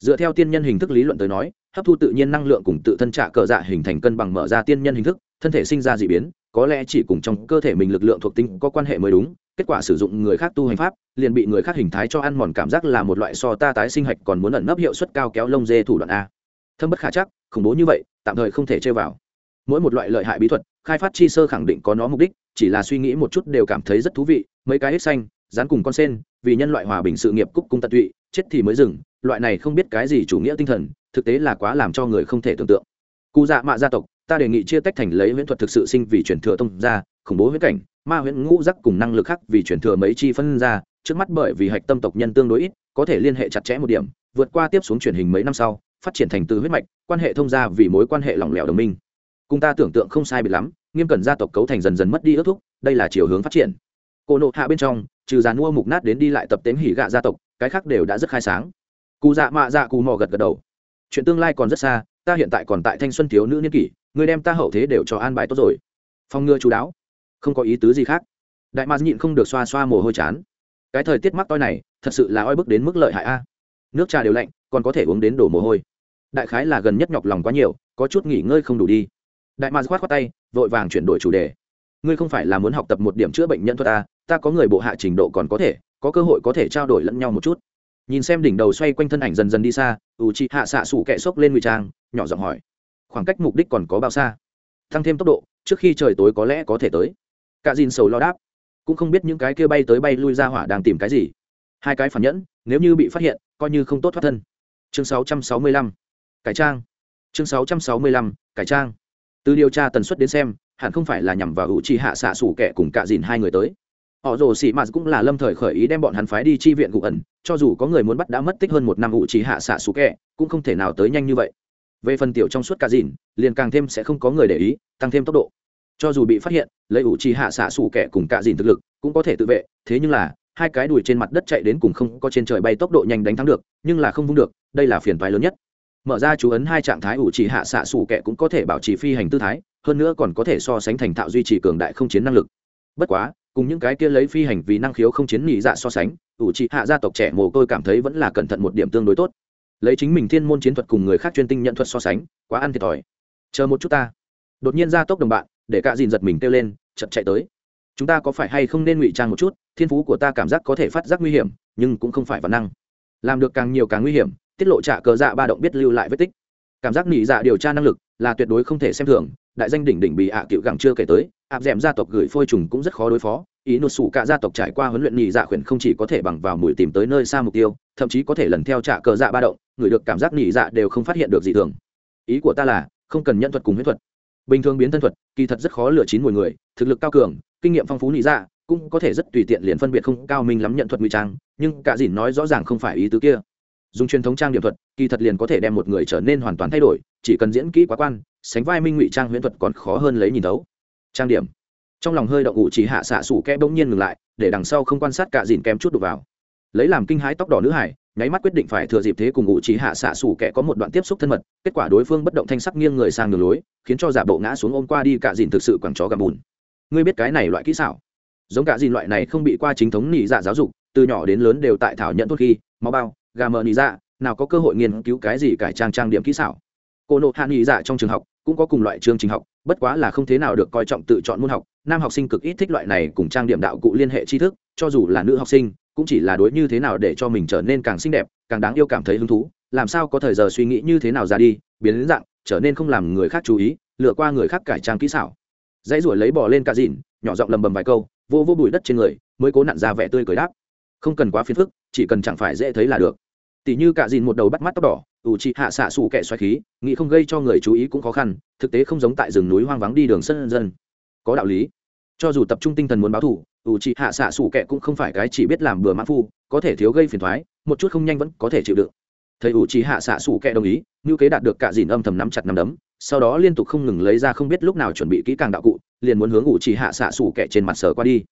Dựa theo tiên nhân hình thức lý luận tới nói, hấp thu tự nhiên năng lượng cùng tự thân trạ cờ dạ hình thành cân bằng mở ra tiên nhân hình thức, thân thể sinh ra d ị biến, có lẽ chỉ cùng trong cơ thể mình lực lượng thuộc tính có quan hệ mới đúng kết quả sử dụng người khác tu hành pháp, liền bị người khác hình thái cho ăn mòn cảm giác là một loại so ta tái sinh hạch còn muốn ẩn nấp hiệu suất cao kéo lông dê thủ đoạn a. Thâm bất khả chắc, khủng bố như vậy, tạm thời không thể chơi vào. Mỗi một loại lợi hại bí thuật, khai phát chi sơ khẳng định có nó mục đích, chỉ là suy nghĩ một chút đều cảm thấy rất thú vị, mấy cái hết xanh, dán cùng con sen, vì nhân loại hòa bình sự nghiệp cúc cung tận tụy, chết thì mới dừng, loại này không biết cái gì chủ nghĩa tinh thần, thực tế là quá làm cho người không thể tưởng tượng. Cụ dạ mạ gia tộc, ta đề nghị chia tách thành lấy huyễn thuật thực sự sinh vì truyền thừa tông ra khủng bố huyết cảnh, ma huyễn ngũ giác cùng năng lực khác vì truyền thừa mấy chi phân ra, trước mắt bởi vì hạch tâm tộc nhân tương đối ít, có thể liên hệ chặt chẽ một điểm, vượt qua tiếp xuống truyền hình mấy năm sau, phát triển thành từ huyết mạch, quan hệ thông gia vì mối quan hệ lỏng lẻo đồng minh. Cùng ta tưởng tượng không sai biệt lắm, nghiêm cẩn gia tộc cấu thành dần dần mất đi ước thúc, đây là chiều hướng phát triển. Cô nộ hạ bên trong, trừ dàn mua mục nát đến đi lại tập tếm hỉ gạ gia tộc, cái khác đều đã rất khai sáng. Cụ dạ mạ dạ cù mò gật gật đầu. Chuyện tương lai còn rất xa, ta hiện tại còn tại thanh xuân thiếu nữ niên kỷ người đem ta hậu thế đều cho an bài tốt rồi. Phong ngừa chú đáo không có ý tứ gì khác. Đại mạc nhịn không được xoa xoa mồ hôi chán. Cái thời tiết mắc toi này, thật sự là oi bức đến mức lợi hại a. Nước trà đều lạnh, còn có thể uống đến đổ mồ hôi. Đại khái là gần nhất nhọc lòng quá nhiều, có chút nghỉ ngơi không đủ đi. Đại mạc khoát khoát tay, vội vàng chuyển đổi chủ đề. Ngươi không phải là muốn học tập một điểm chữa bệnh nhân thuật a ta có người bộ hạ trình độ còn có thể, có cơ hội có thể trao đổi lẫn nhau một chút. Nhìn xem đỉnh đầu xoay quanh thân ảnh dần dần đi xa, ủ chị hạ xạ sủ kẹ xốc lên ngụy trang, nhỏ giọng hỏi, khoảng cách mục đích còn có bao xa? Tăng thêm tốc độ, trước khi trời tối có lẽ có thể tới cả dìn sầu lo đáp, cũng không biết những cái kia bay tới bay lui ra hỏa đang tìm cái gì. Hai cái phản nhẫn, nếu như bị phát hiện, coi như không tốt thoát thân. Chương 665. cải trang. Chương 665. cải trang. Từ điều tra tần suất đến xem, hẳn không phải là nhằm vào hữu trí hạ xạ sủ kẻ cùng cả dìn hai người tới. Họ rồ sĩ mạt cũng là lâm thời khởi ý đem bọn hắn phái đi chi viện cụ ẩn, cho dù có người muốn bắt đã mất tích hơn một năm hữu trí hạ xạ sủ kẻ, cũng không thể nào tới nhanh như vậy. Về phần tiểu trong suốt cả dìn, liền càng thêm sẽ không có người để ý, tăng thêm tốc độ cho dù bị phát hiện, lấy ủ trì hạ xạ xù kẻ cùng cả dìn thực lực, cũng có thể tự vệ, thế nhưng là, hai cái đùi trên mặt đất chạy đến cùng không có trên trời bay tốc độ nhanh đánh thắng được, nhưng là không vung được, đây là phiền toái lớn nhất. Mở ra chú ấn hai trạng thái ủ trì hạ xạ xù kẻ cũng có thể bảo trì phi hành tư thái, hơn nữa còn có thể so sánh thành thạo duy trì cường đại không chiến năng lực. Bất quá, cùng những cái kia lấy phi hành vì năng khiếu không chiến nhị dạ so sánh, ủ trì hạ gia tộc trẻ mồ côi cảm thấy vẫn là cẩn thận một điểm tương đối tốt. Lấy chính mình thiên môn chiến thuật cùng người khác chuyên tinh nhận thuật so sánh, quá ăn thiệt thòi. Chờ một chút ta. Đột nhiên ra tốc đồng bạn để cả dìn giật mình kêu lên chật chạy tới. Chúng ta có phải hay không nên ngụy trang một chút, thiên phú của ta cảm giác có thể phát giác nguy hiểm, nhưng cũng không phải văn năng. Làm được càng nhiều càng nguy hiểm, tiết lộ trả cờ dạ ba động biết lưu lại vết tích. Cảm giác nỉ dạ điều tra năng lực là tuyệt đối không thể xem thường, đại danh đỉnh đỉnh bị ạ cựu gẳng chưa kể tới áp d gia tộc gửi phôi trùng cũng rất khó đối phó, ý nụt sủ cả gia tộc trải qua huấn luyện nhị dạ khuyển không chỉ có thể bằng vào mùi tìm tới nơi xa mục tiêu, thậm chí có thể lần theo trả cờ dạ ba động, người được cảm giác nhị dạ đều không phát hiện được gì thường. Ý của ta là, không cần nhân thuật cùng huyết thuật bình thường biến thân thuật, kỳ thật rất khó lựa chín mùi người, thực lực cao cường, kinh nghiệm phong phú nhị dạ cũng có thể rất tùy tiện liền phân biệt không cao minh lắm nhận thuật ngụy trang, nhưng cả dìn nói rõ ràng không phải ý tứ kia. Dùng truyền thống trang điểm thuật, kỳ thật liền có thể đem một người trở nên hoàn toàn thay đổi, chỉ cần diễn kỹ quá quan, sánh vai minh ngụy trang huyễn thuật còn khó hơn lấy nhìn thấu. Trang điểm. Trong lòng hơi động ủ chỉ hạ xạ sủ kẽ bỗng nhiên ngừng lại, để đằng sau không quan sát cả dìn kém chút đục vào. Lấy làm kinh hãi tóc đỏ nữ hải nháy mắt quyết định phải thừa dịp thế cùng ngụ trí hạ xạ sủ kẻ có một đoạn tiếp xúc thân mật, kết quả đối phương bất động thanh sắc nghiêng người sang đường lối, khiến cho giả bộ ngã xuống ôm qua đi cả dìn thực sự quẳng chó gầm bùn. Ngươi biết cái này loại kỹ xảo? Giống cả dìn loại này không bị qua chính thống nỉ dạ giáo dục, từ nhỏ đến lớn đều tại thảo nhận tốt khi, mau bao, gà mờ nỉ dạ nào có cơ hội nghiên cứu cái gì cải trang trang điểm kỹ xảo? Cô nộ hạ nỉ dạ trong trường học cũng có cùng loại chương trình học, bất quá là không thế nào được coi trọng tự chọn môn học, nam học sinh cực ít thích loại này cùng trang điểm đạo cụ liên hệ tri thức, cho dù là nữ học sinh cũng chỉ là đối như thế nào để cho mình trở nên càng xinh đẹp, càng đáng yêu cảm thấy hứng thú, làm sao có thời giờ suy nghĩ như thế nào ra đi, biến đến dạng, trở nên không làm người khác chú ý, lựa qua người khác cải trang kỹ xảo. Dãy ruổi lấy bỏ lên cả dìn nhỏ giọng lầm bầm vài câu, vô vô bụi đất trên người, mới cố nặn ra vẻ tươi cười đáp. Không cần quá phiền phức, chỉ cần chẳng phải dễ thấy là được. Tỷ như cả dìn một đầu bắt mắt tóc đỏ, ủ trị hạ xạ xù kẻ xoáy khí, nghĩ không gây cho người chú ý cũng khó khăn, thực tế không giống tại rừng núi hoang vắng đi đường sân dân. Có đạo lý. Cho dù tập trung tinh thần muốn báo thù ủ trị hạ xạ xù kẹ cũng không phải cái chỉ biết làm bừa mãn phu, có thể thiếu gây phiền thoái, một chút không nhanh vẫn có thể chịu đựng. Thầy ủ trí hạ xạ xù kẹ đồng ý ngữ kế đạt được cả dìn âm thầm nắm chặt nắm đấm, sau đó liên tục không ngừng lấy ra không biết lúc nào chuẩn bị kỹ càng đạo cụ, liền muốn hướng ủ trí hạ xạ xù kẹ trên mặt sờ qua đi.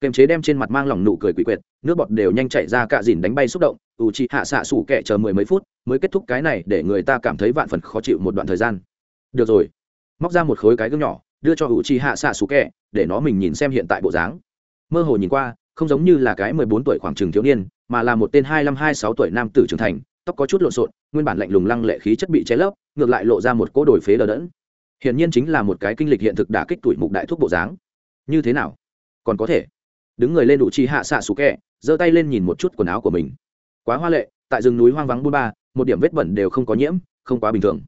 Kềm chế đem trên mặt mang lòng nụ cười quỷ quyệt, nước bọt đều nhanh chạy ra cả dìn đánh bay xúc động ủ trí hạ xạ xù kẹ chờ mười mấy phút mới kết thúc cái này để người ta cảm thấy vạn phần khó chịu một đoạn thời gian. Được rồi, móc ra một khối cái gương nhỏ, đưa cho ủ trí hạ xạ xù kẹ, để nó mình nhìn xem hiện tại bộ dáng mơ hồ nhìn qua, không giống như là cái mười bốn tuổi khoảng trường thiếu niên, mà là một tên hai mươi hai sáu tuổi nam tử trưởng thành, tóc có chút lộn xộn, nguyên bản lạnh lùng lăng lệ khí chất bị cháy lấp, ngược lại lộ ra một cỗ đổi phế đờ đẫn. Hiển nhiên chính là một cái kinh lịch hiện thực đả kích tuổi mục đại thuốc bộ dáng. Như thế nào? Còn có thể. Đứng người lên đủ chi hạ xạ xù kẹ, giơ tay lên nhìn một chút quần áo của mình. Quá hoa lệ, tại rừng núi hoang vắng buôn ba, một điểm vết bẩn đều không có nhiễm, không quá bình thường.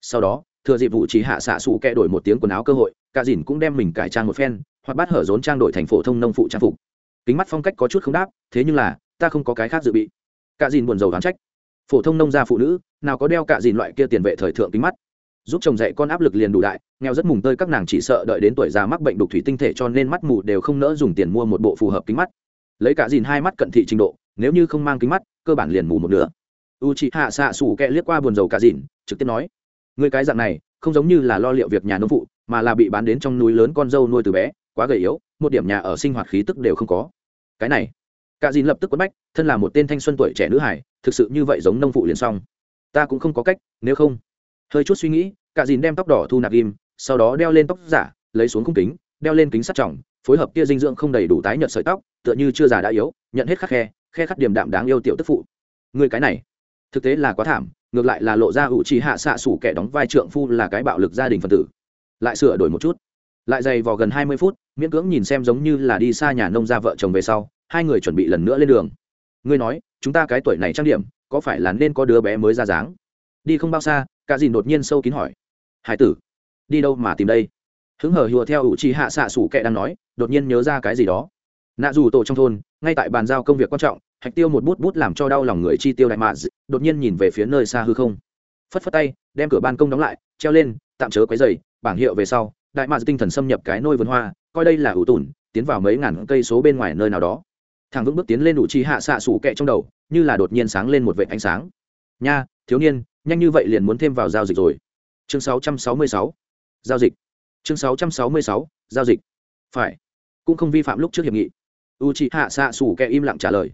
Sau đó, thừa dịp vụ chỉ hạ xạ xù kẹ đổi một tiếng quần áo cơ hội, cả dìn cũng đem mình cải trang một phen hoặc bắt hở rốn trang đổi thành phổ thông nông phụ trang phục. Kính mắt phong cách có chút không đáp, thế nhưng là, ta không có cái khác dự bị. Cả dìn buồn rầu đoán trách. Phổ thông nông gia phụ nữ, nào có đeo cả dìn loại kia tiền vệ thời thượng kính mắt. Giúp chồng dạy con áp lực liền đủ đại, nghèo rất mùng tơi các nàng chỉ sợ đợi đến tuổi già mắc bệnh đục thủy tinh thể cho nên mắt mù đều không nỡ dùng tiền mua một bộ phù hợp kính mắt. Lấy cả dìn hai mắt cận thị trình độ, nếu như không mang kính mắt, cơ bản liền mù một nửa. U chị hạ xạ xù kẹ liếc qua buồn dầu cả dìn, trực tiếp nói người cái dạng này, không giống như là lo liệu việc nhà nông phụ, mà là bị bán đến trong núi lớn con dâu nuôi từ bé quá gầy yếu, một điểm nhà ở sinh hoạt khí tức đều không có. Cái này, cả dìn lập tức quất bách, thân là một tên thanh xuân tuổi trẻ nữ hải thực sự như vậy giống nông phụ liền xong. Ta cũng không có cách, nếu không. Hơi chút suy nghĩ, cả dìn đem tóc đỏ thu nạp ghim, sau đó đeo lên tóc giả, lấy xuống khung kính, đeo lên kính sắt trọng, phối hợp kia dinh dưỡng không đầy đủ tái nhợt sợi tóc, tựa như chưa già đã yếu, nhận hết khắc khe khe khắc điểm đạm đáng yêu tiểu tức phụ. Người cái này, thực tế là quá thảm, ngược lại là lộ ra ủ trì hạ xạ sủ kẻ đóng vai trượng phu là cái bạo lực gia đình phân tử. Lại sửa đổi một chút lại dày vò gần hai mươi phút, miễn cưỡng nhìn xem giống như là đi xa nhà nông ra vợ chồng về sau, hai người chuẩn bị lần nữa lên đường. Ngươi nói, chúng ta cái tuổi này trang điểm, có phải là nên có đứa bé mới ra dáng? Đi không bao xa, cả dìn đột nhiên sâu kín hỏi. Hải tử, đi đâu mà tìm đây? Hứng hở hùa theo ủ trì hạ xạ sủ kệ đang nói, đột nhiên nhớ ra cái gì đó. Nạ dù tổ trong thôn, ngay tại bàn giao công việc quan trọng, hạch tiêu một bút bút làm cho đau lòng người chi tiêu đại mạ đột nhiên nhìn về phía nơi xa hư không. Phất phất tay, đem cửa ban công đóng lại, treo lên, tạm chớ quấy dày bảng hiệu về sau đại mạc tinh thần xâm nhập cái nôi vườn hoa, coi đây là ủ tùn, tiến vào mấy ngàn cây số bên ngoài nơi nào đó. Thằng vững bước tiến lên đủ chi hạ xạ sủ kẹ trong đầu, như là đột nhiên sáng lên một vệ ánh sáng. Nha, thiếu niên, nhanh như vậy liền muốn thêm vào giao dịch rồi. Chương 666. giao dịch. Chương 666. giao dịch. Phải. Cũng không vi phạm lúc trước hiệp nghị. U chị hạ xạ sủ kẹ im lặng trả lời.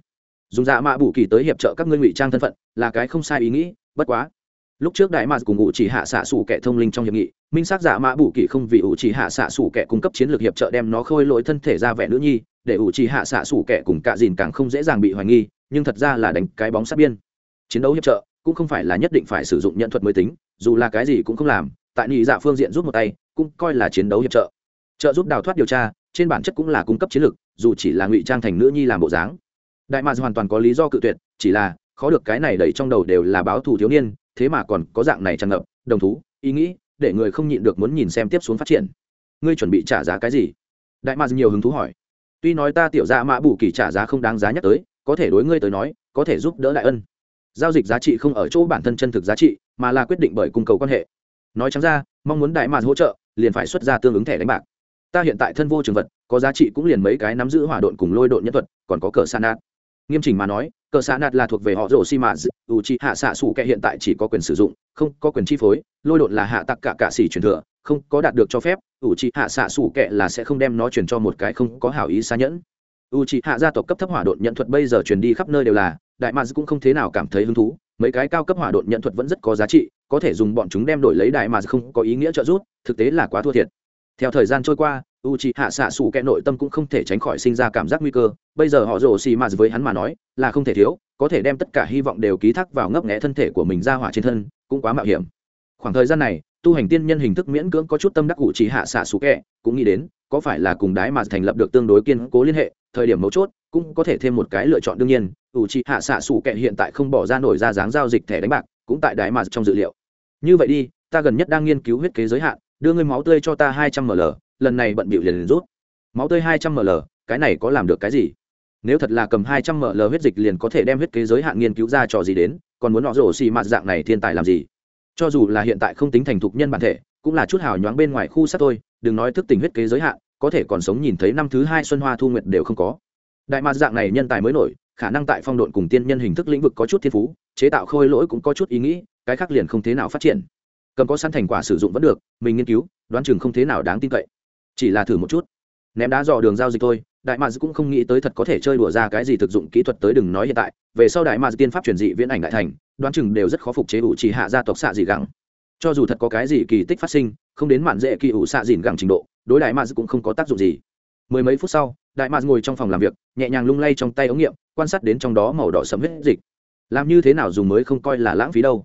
Dùng dạ mạ bù kỳ tới hiệp trợ các ngươi ngụy trang thân phận, là cái không sai ý nghĩ, bất quá lúc trước đại mạc cùng ngụ chỉ hạ xạ sủ kẻ thông linh trong hiệp nghị, minh xác giả mã bù kỳ không vì ủ chỉ hạ xạ sủ kẻ cung cấp chiến lược hiệp trợ đem nó khôi lỗi thân thể ra vẻ nữ nhi, để ủ chỉ hạ xạ sủ kẻ cùng cạ dìn càng không dễ dàng bị hoài nghi, nhưng thật ra là đánh cái bóng sát biên. Chiến đấu hiệp trợ cũng không phải là nhất định phải sử dụng nhận thuật mới tính, dù là cái gì cũng không làm, tại nhị dạ phương diện rút một tay, cũng coi là chiến đấu hiệp trợ. Trợ giúp đào thoát điều tra, trên bản chất cũng là cung cấp chiến lược, dù chỉ là ngụy trang thành nữ nhi làm bộ dáng. Đại mạc hoàn toàn có lý do cự tuyệt, chỉ là, khó được cái này đẩy trong đầu đều là báo thù thiếu niên thế mà còn có dạng này tràn ngập, đồng thú, ý nghĩ, để người không nhịn được muốn nhìn xem tiếp xuống phát triển. Ngươi chuẩn bị trả giá cái gì? Đại mạc nhiều hứng thú hỏi. Tuy nói ta tiểu ra mã bù kỳ trả giá không đáng giá nhắc tới, có thể đối ngươi tới nói, có thể giúp đỡ đại ân. Giao dịch giá trị không ở chỗ bản thân chân thực giá trị, mà là quyết định bởi cung cầu quan hệ. Nói chẳng ra, mong muốn đại mạc hỗ trợ, liền phải xuất ra tương ứng thẻ đánh bạc. Ta hiện tại thân vô trường vật, có giá trị cũng liền mấy cái nắm giữ hỏa độn cùng lôi độn nhân thuật, còn có cờ san nát. Nghiêm chỉnh mà nói cờ xạ nạt là thuộc về họ rổ xi mã ủ trị hạ xạ xù kẹ hiện tại chỉ có quyền sử dụng, không có quyền chi phối, lôi đột là hạ tặc cả cạ xỉ truyền thừa, không có đạt được cho phép ủ trị hạ xạ xù kẹ là sẽ không đem nó truyền cho một cái không có hảo ý xa nhẫn. U trị hạ gia tộc cấp thấp hỏa đột nhận thuật bây giờ truyền đi khắp nơi đều là, đại mads cũng không thế nào cảm thấy hứng thú, mấy cái cao cấp hỏa đột nhận thuật vẫn rất có giá trị, có thể dùng bọn chúng đem đổi lấy đại mads không có ý nghĩa trợ giúp, thực tế là quá thua thiệt. Theo thời gian trôi qua u c h ị hạ xạ xù kẹ nội tâm cũng không thể tránh khỏi sinh ra cảm giác nguy cơ. Bây giờ họ rồ xì m với hắn mà nói, là không thể thiếu, có thể đem tất cả hy vọng đều ký thác vào ngấp nghẽ thân thể của mình ra hỏa trên thân, cũng quá mạo hiểm. Khoảng thời gian này, tu hành tiên nhân hình thức miễn cưỡng có chút tâm đắc u c hạ xạ xù kẹ cũng nghĩ đến, có phải là cùng đái mà thành lập được tương đối kiên cố liên hệ, thời điểm mấu chốt, cũng có thể thêm một cái lựa chọn đương nhiên. U c hạ xạ xù kẹ hiện tại không bỏ ra nổi ra dáng giao dịch thẻ đánh bạc, cũng tại đái mà trong dự liệu. Như vậy đi, ta gần nhất đang nghiên cứu huyết kế giới hạn, đưa ngươi máu tươi cho ta hai trăm ml lần này bận bịu liền, liền rút. Máu tươi hai trăm ml cái này có làm được cái gì? Nếu thật là cầm hai trăm ml huyết dịch liền có thể đem huyết kế giới hạn nghiên cứu ra trò gì đến còn muốn họ rổ xì mạt dạng này thiên tài làm gì? Cho dù là hiện tại không tính thành thục nhân bản thể cũng là chút hào nhoáng bên ngoài khu sát thôi đừng nói thức tình huyết kế giới hạn có thể còn sống nhìn thấy năm thứ hai xuân hoa thu nguyệt đều không có. Đại mạt dạng này nhân tài mới nổi khả năng tại phong độn cùng tiên nhân hình thức lĩnh vực có chút thiên phú chế tạo khôi lỗi cũng có chút ý nghĩ cái khác liền không thế nào phát triển. Cầm có sẵn thành quả sử dụng vẫn được mình nghiên cứu đoán chừng không thế nào đáng tin cậy chỉ là thử một chút. Ném đá dò đường giao dịch thôi, đại mads cũng không nghĩ tới thật có thể chơi đùa ra cái gì thực dụng kỹ thuật tới đừng nói hiện tại. Về sau đại mads tiên pháp truyền dị viễn ảnh đại thành, đoán chừng đều rất khó phục chế ủ chỉ hạ gia tộc xạ dị gắng cho dù thật có cái gì kỳ tích phát sinh, không đến mạn dễ kỳ ủ xạ dịn gẳng trình độ, đối đại mads cũng không có tác dụng gì. Mười mấy phút sau, đại mads ngồi trong phòng làm việc, nhẹ nhàng lung lay trong tay ống nghiệm, quan sát đến trong đó màu đỏ sẫm huyết dịch. Làm như thế nào dùng mới không coi là lãng phí đâu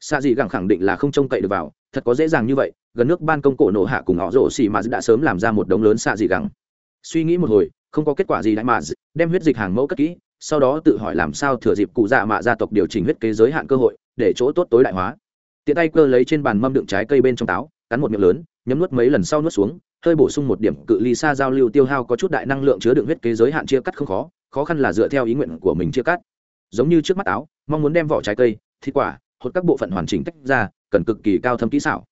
xạ dị gẳng khẳng định là không trông cậy được vào, thật có dễ dàng như vậy, gần nước ban công cổ nổ hạ cùng họ rổ xì mà đã sớm làm ra một đống lớn xạ dị gẳng. Suy nghĩ một hồi, không có kết quả gì đại mà đem huyết dịch hàng mẫu cất kỹ, sau đó tự hỏi làm sao thừa dịp cụ dạ mạ gia tộc điều chỉnh huyết kế giới hạn cơ hội, để chỗ tốt tối đại hóa. Tiện tay cơ lấy trên bàn mâm đựng trái cây bên trong táo, cắn một miệng lớn, nhấm nuốt mấy lần sau nuốt xuống, hơi bổ sung một điểm cự ly xa giao lưu tiêu hao có chút đại năng lượng chứa đựng huyết kế giới hạn chia cắt không khó khó khăn là dựa theo ý nguyện của mình chia cắt. Giống như trước mắt áo mong muốn đem vỏ trái cây, thịt quả hột các bộ phận hoàn chỉnh tách ra, cần cực kỳ cao thâm kỹ xảo.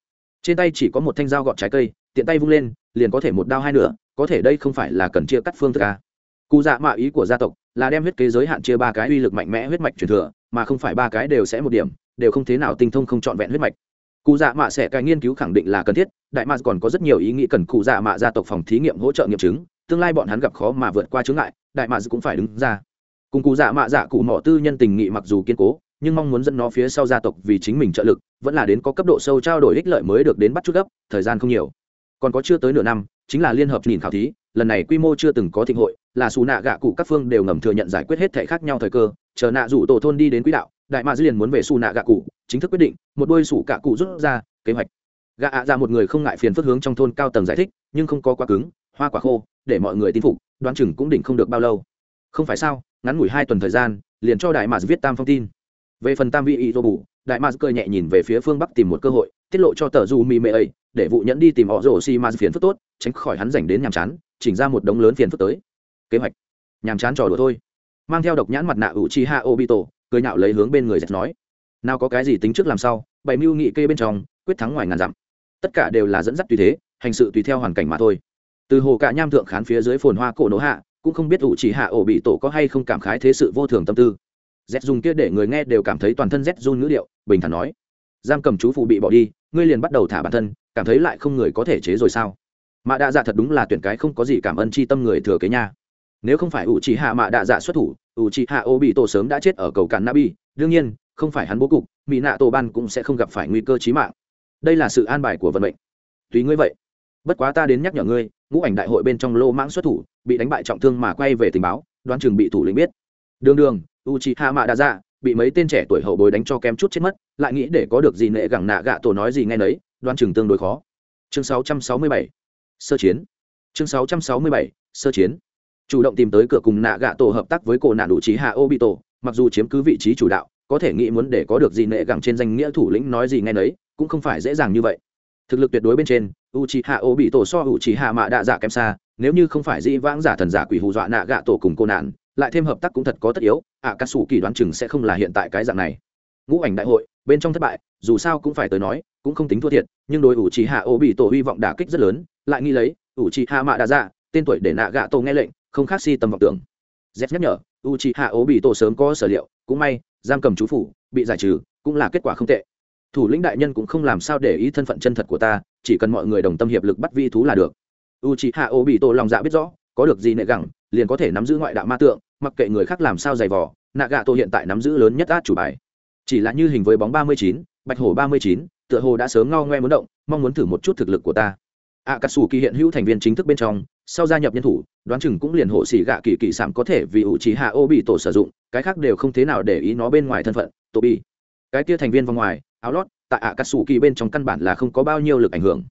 Trên tay chỉ có một thanh dao gọt trái cây, tiện tay vung lên, liền có thể một đao hai nửa, có thể đây không phải là cần chia cắt phương thức à. cụ dạ mạ ý của gia tộc là đem huyết kế giới hạn chia ba cái uy lực mạnh mẽ huyết mạch truyền thừa, mà không phải ba cái đều sẽ một điểm, đều không thế nào tinh thông không trọn vẹn huyết mạch. Cụ dạ mạ sẽ cái nghiên cứu khẳng định là cần thiết, đại mạ còn có rất nhiều ý nghĩ cần cụ dạ mạ gia tộc phòng thí nghiệm hỗ trợ nghiệm chứng, tương lai bọn hắn gặp khó mà vượt qua chướng ngại, đại mạ cũng phải đứng ra. Cùng cụ dạ mạ dạ cụ mỏ tư nhân tình nghị mặc dù kiên cố nhưng mong muốn dẫn nó phía sau gia tộc vì chính mình trợ lực, vẫn là đến có cấp độ sâu trao đổi ích lợi mới được đến bắt chút gấp, thời gian không nhiều. Còn có chưa tới nửa năm, chính là liên hợp nhìn khảo thí, lần này quy mô chưa từng có thịnh hội, là xù nạ gạ cụ các phương đều ngầm thừa nhận giải quyết hết thể khác nhau thời cơ, chờ nạ rủ tổ thôn đi đến quỹ đạo, đại mạ dư liền muốn về xù nạ gạ cụ, chính thức quyết định, một đôi sủ cạ cụ rút ra, kế hoạch. Gạ ạ ra một người không ngại phiền phức hướng trong thôn cao tầng giải thích, nhưng không có quá cứng, hoa quả khô, để mọi người tin phục, đoán chừng cũng đỉnh không được bao lâu. Không phải sao, ngắn ngủi hai tuần thời gian, liền cho đại mạ viết tam phong tin về phần tam vị ý dô bù, đại mars cười nhẹ nhìn về phía phương bắc tìm một cơ hội, tiết lộ cho tờ du mi mê ấy, để vụ nhẫn đi tìm họ rổ xi mars phiền phức tốt, tránh khỏi hắn dành đến nhàm chán, chỉnh ra một đống lớn phiền phức tới. Kế hoạch. Nhàm chán trò đùa thôi. Mang theo độc nhãn mặt nạ ủ chi hạ obito, cười nhạo lấy hướng bên người dẹt nói, nào có cái gì tính trước làm sao bày mưu nghị kê bên trong, quyết thắng ngoài ngàn dặm. Tất cả đều là dẫn dắt tùy thế, hành sự tùy theo hoàn cảnh mà thôi. Từ hồ cả nham thượng khán phía dưới phồn hoa cổ nỗ hạ, cũng không biết ủ chỉ hạ ổ bị tổ có hay không cảm khái thế sự vô thường tâm tư z dùng kia để người nghe đều cảm thấy toàn thân z run ngữ điệu, bình thản nói. Giam cầm chú phụ bị bỏ đi, ngươi liền bắt đầu thả bản thân, cảm thấy lại không người có thể chế rồi sao? Mạ đạ dạ thật đúng là tuyển cái không có gì cảm ơn chi tâm người thừa kế nha. Nếu không phải ủ chỉ hạ mạ đạ dạ xuất thủ, ủ chỉ hạ ô bị tổ sớm đã chết ở cầu cản nabi, đương nhiên, không phải hắn bố cục mỹ nạ tổ ban cũng sẽ không gặp phải nguy cơ chí mạng. Đây là sự an bài của vận mệnh. Tùy ngươi vậy. Bất quá ta đến nhắc nhở ngươi, ngũ ảnh đại hội bên trong lô mãng xuất thủ, bị đánh bại trọng thương mà quay về tình báo, đoán chừng bị thủ lĩnh biết. Đường đường u c hạ mạ đa dạ bị mấy tên trẻ tuổi hậu bối đánh cho kém chút chết mất, lại nghĩ để có được gì nệ gẳng nạ gạ tổ nói gì nghe nấy đoán chừng tương đối khó. Chương 667 sơ chiến. Chương 667 sơ chiến. Chủ động tìm tới cửa cùng nạ gạ tổ hợp tác với cổ nạn đủ trí hạ ô bị tổ mặc dù chiếm cứ vị trí chủ đạo, có thể nghĩ muốn để có được gì nệ gẳng trên danh nghĩa thủ lĩnh nói gì nghe nấy, cũng không phải dễ dàng như vậy. Thực lực tuyệt đối bên trên u c h i hạ ô bị tổ so u c h i hạ mạ đạ dạ kém xa, nếu như không phải dĩ vãng giả thần giả quỷ hù dọa nạ gạ tổ cùng cô nạn lại thêm hợp tác cũng thật có tất yếu, ạ, cà sủ kỳ đoán chừng sẽ không là hiện tại cái dạng này. Ngũ ảnh đại hội, bên trong thất bại, dù sao cũng phải tới nói, cũng không tính thua thiệt, nhưng đối ủ trì hạ ô bị tổ hy vọng đả kích rất lớn, lại nghi lấy, ủ trì hạ mạ đã dạ tên tuổi để nạ gạ tổ nghe lệnh, không khác si tầm vọng tưởng. Z nhắc nhở u trì hạ ô bị tổ sớm có sở liệu, cũng may, giam cầm chú phủ, bị giải trừ, cũng là kết quả không tệ. Thủ lĩnh đại nhân cũng không làm sao để ý thân phận chân thật của ta, chỉ cần mọi người đồng tâm hiệp lực bắt vi thú là được. U c hạ ô bị tổ lòng dạ biết rõ, có được gì nệ gẳng, liền có thể nắm giữ ngoại đạo ma tượng mặc kệ người khác làm sao dày vò nạ gạ tổ hiện tại nắm giữ lớn nhất át chủ bài. Chỉ là như hình với bóng ba mươi chín, bạch hổ ba mươi chín, tựa hồ đã sớm ngao ngoe muốn động, mong muốn thử một chút thực lực của ta. Ạ cà sủ kỳ hiện hữu thành viên chính thức bên trong, sau gia nhập nhân thủ, đoán chừng cũng liền hộ xỉ gạ kỳ kỳ sảm có thể vì ủ trí hạ ô bị tổ sử dụng, cái khác đều không thế nào để ý nó bên ngoài thân phận tổ bi cái kia thành viên vòng ngoài, áo lót, tại ạ cà sủ kỳ bên trong căn bản là không có bao nhiêu lực ảnh hưởng.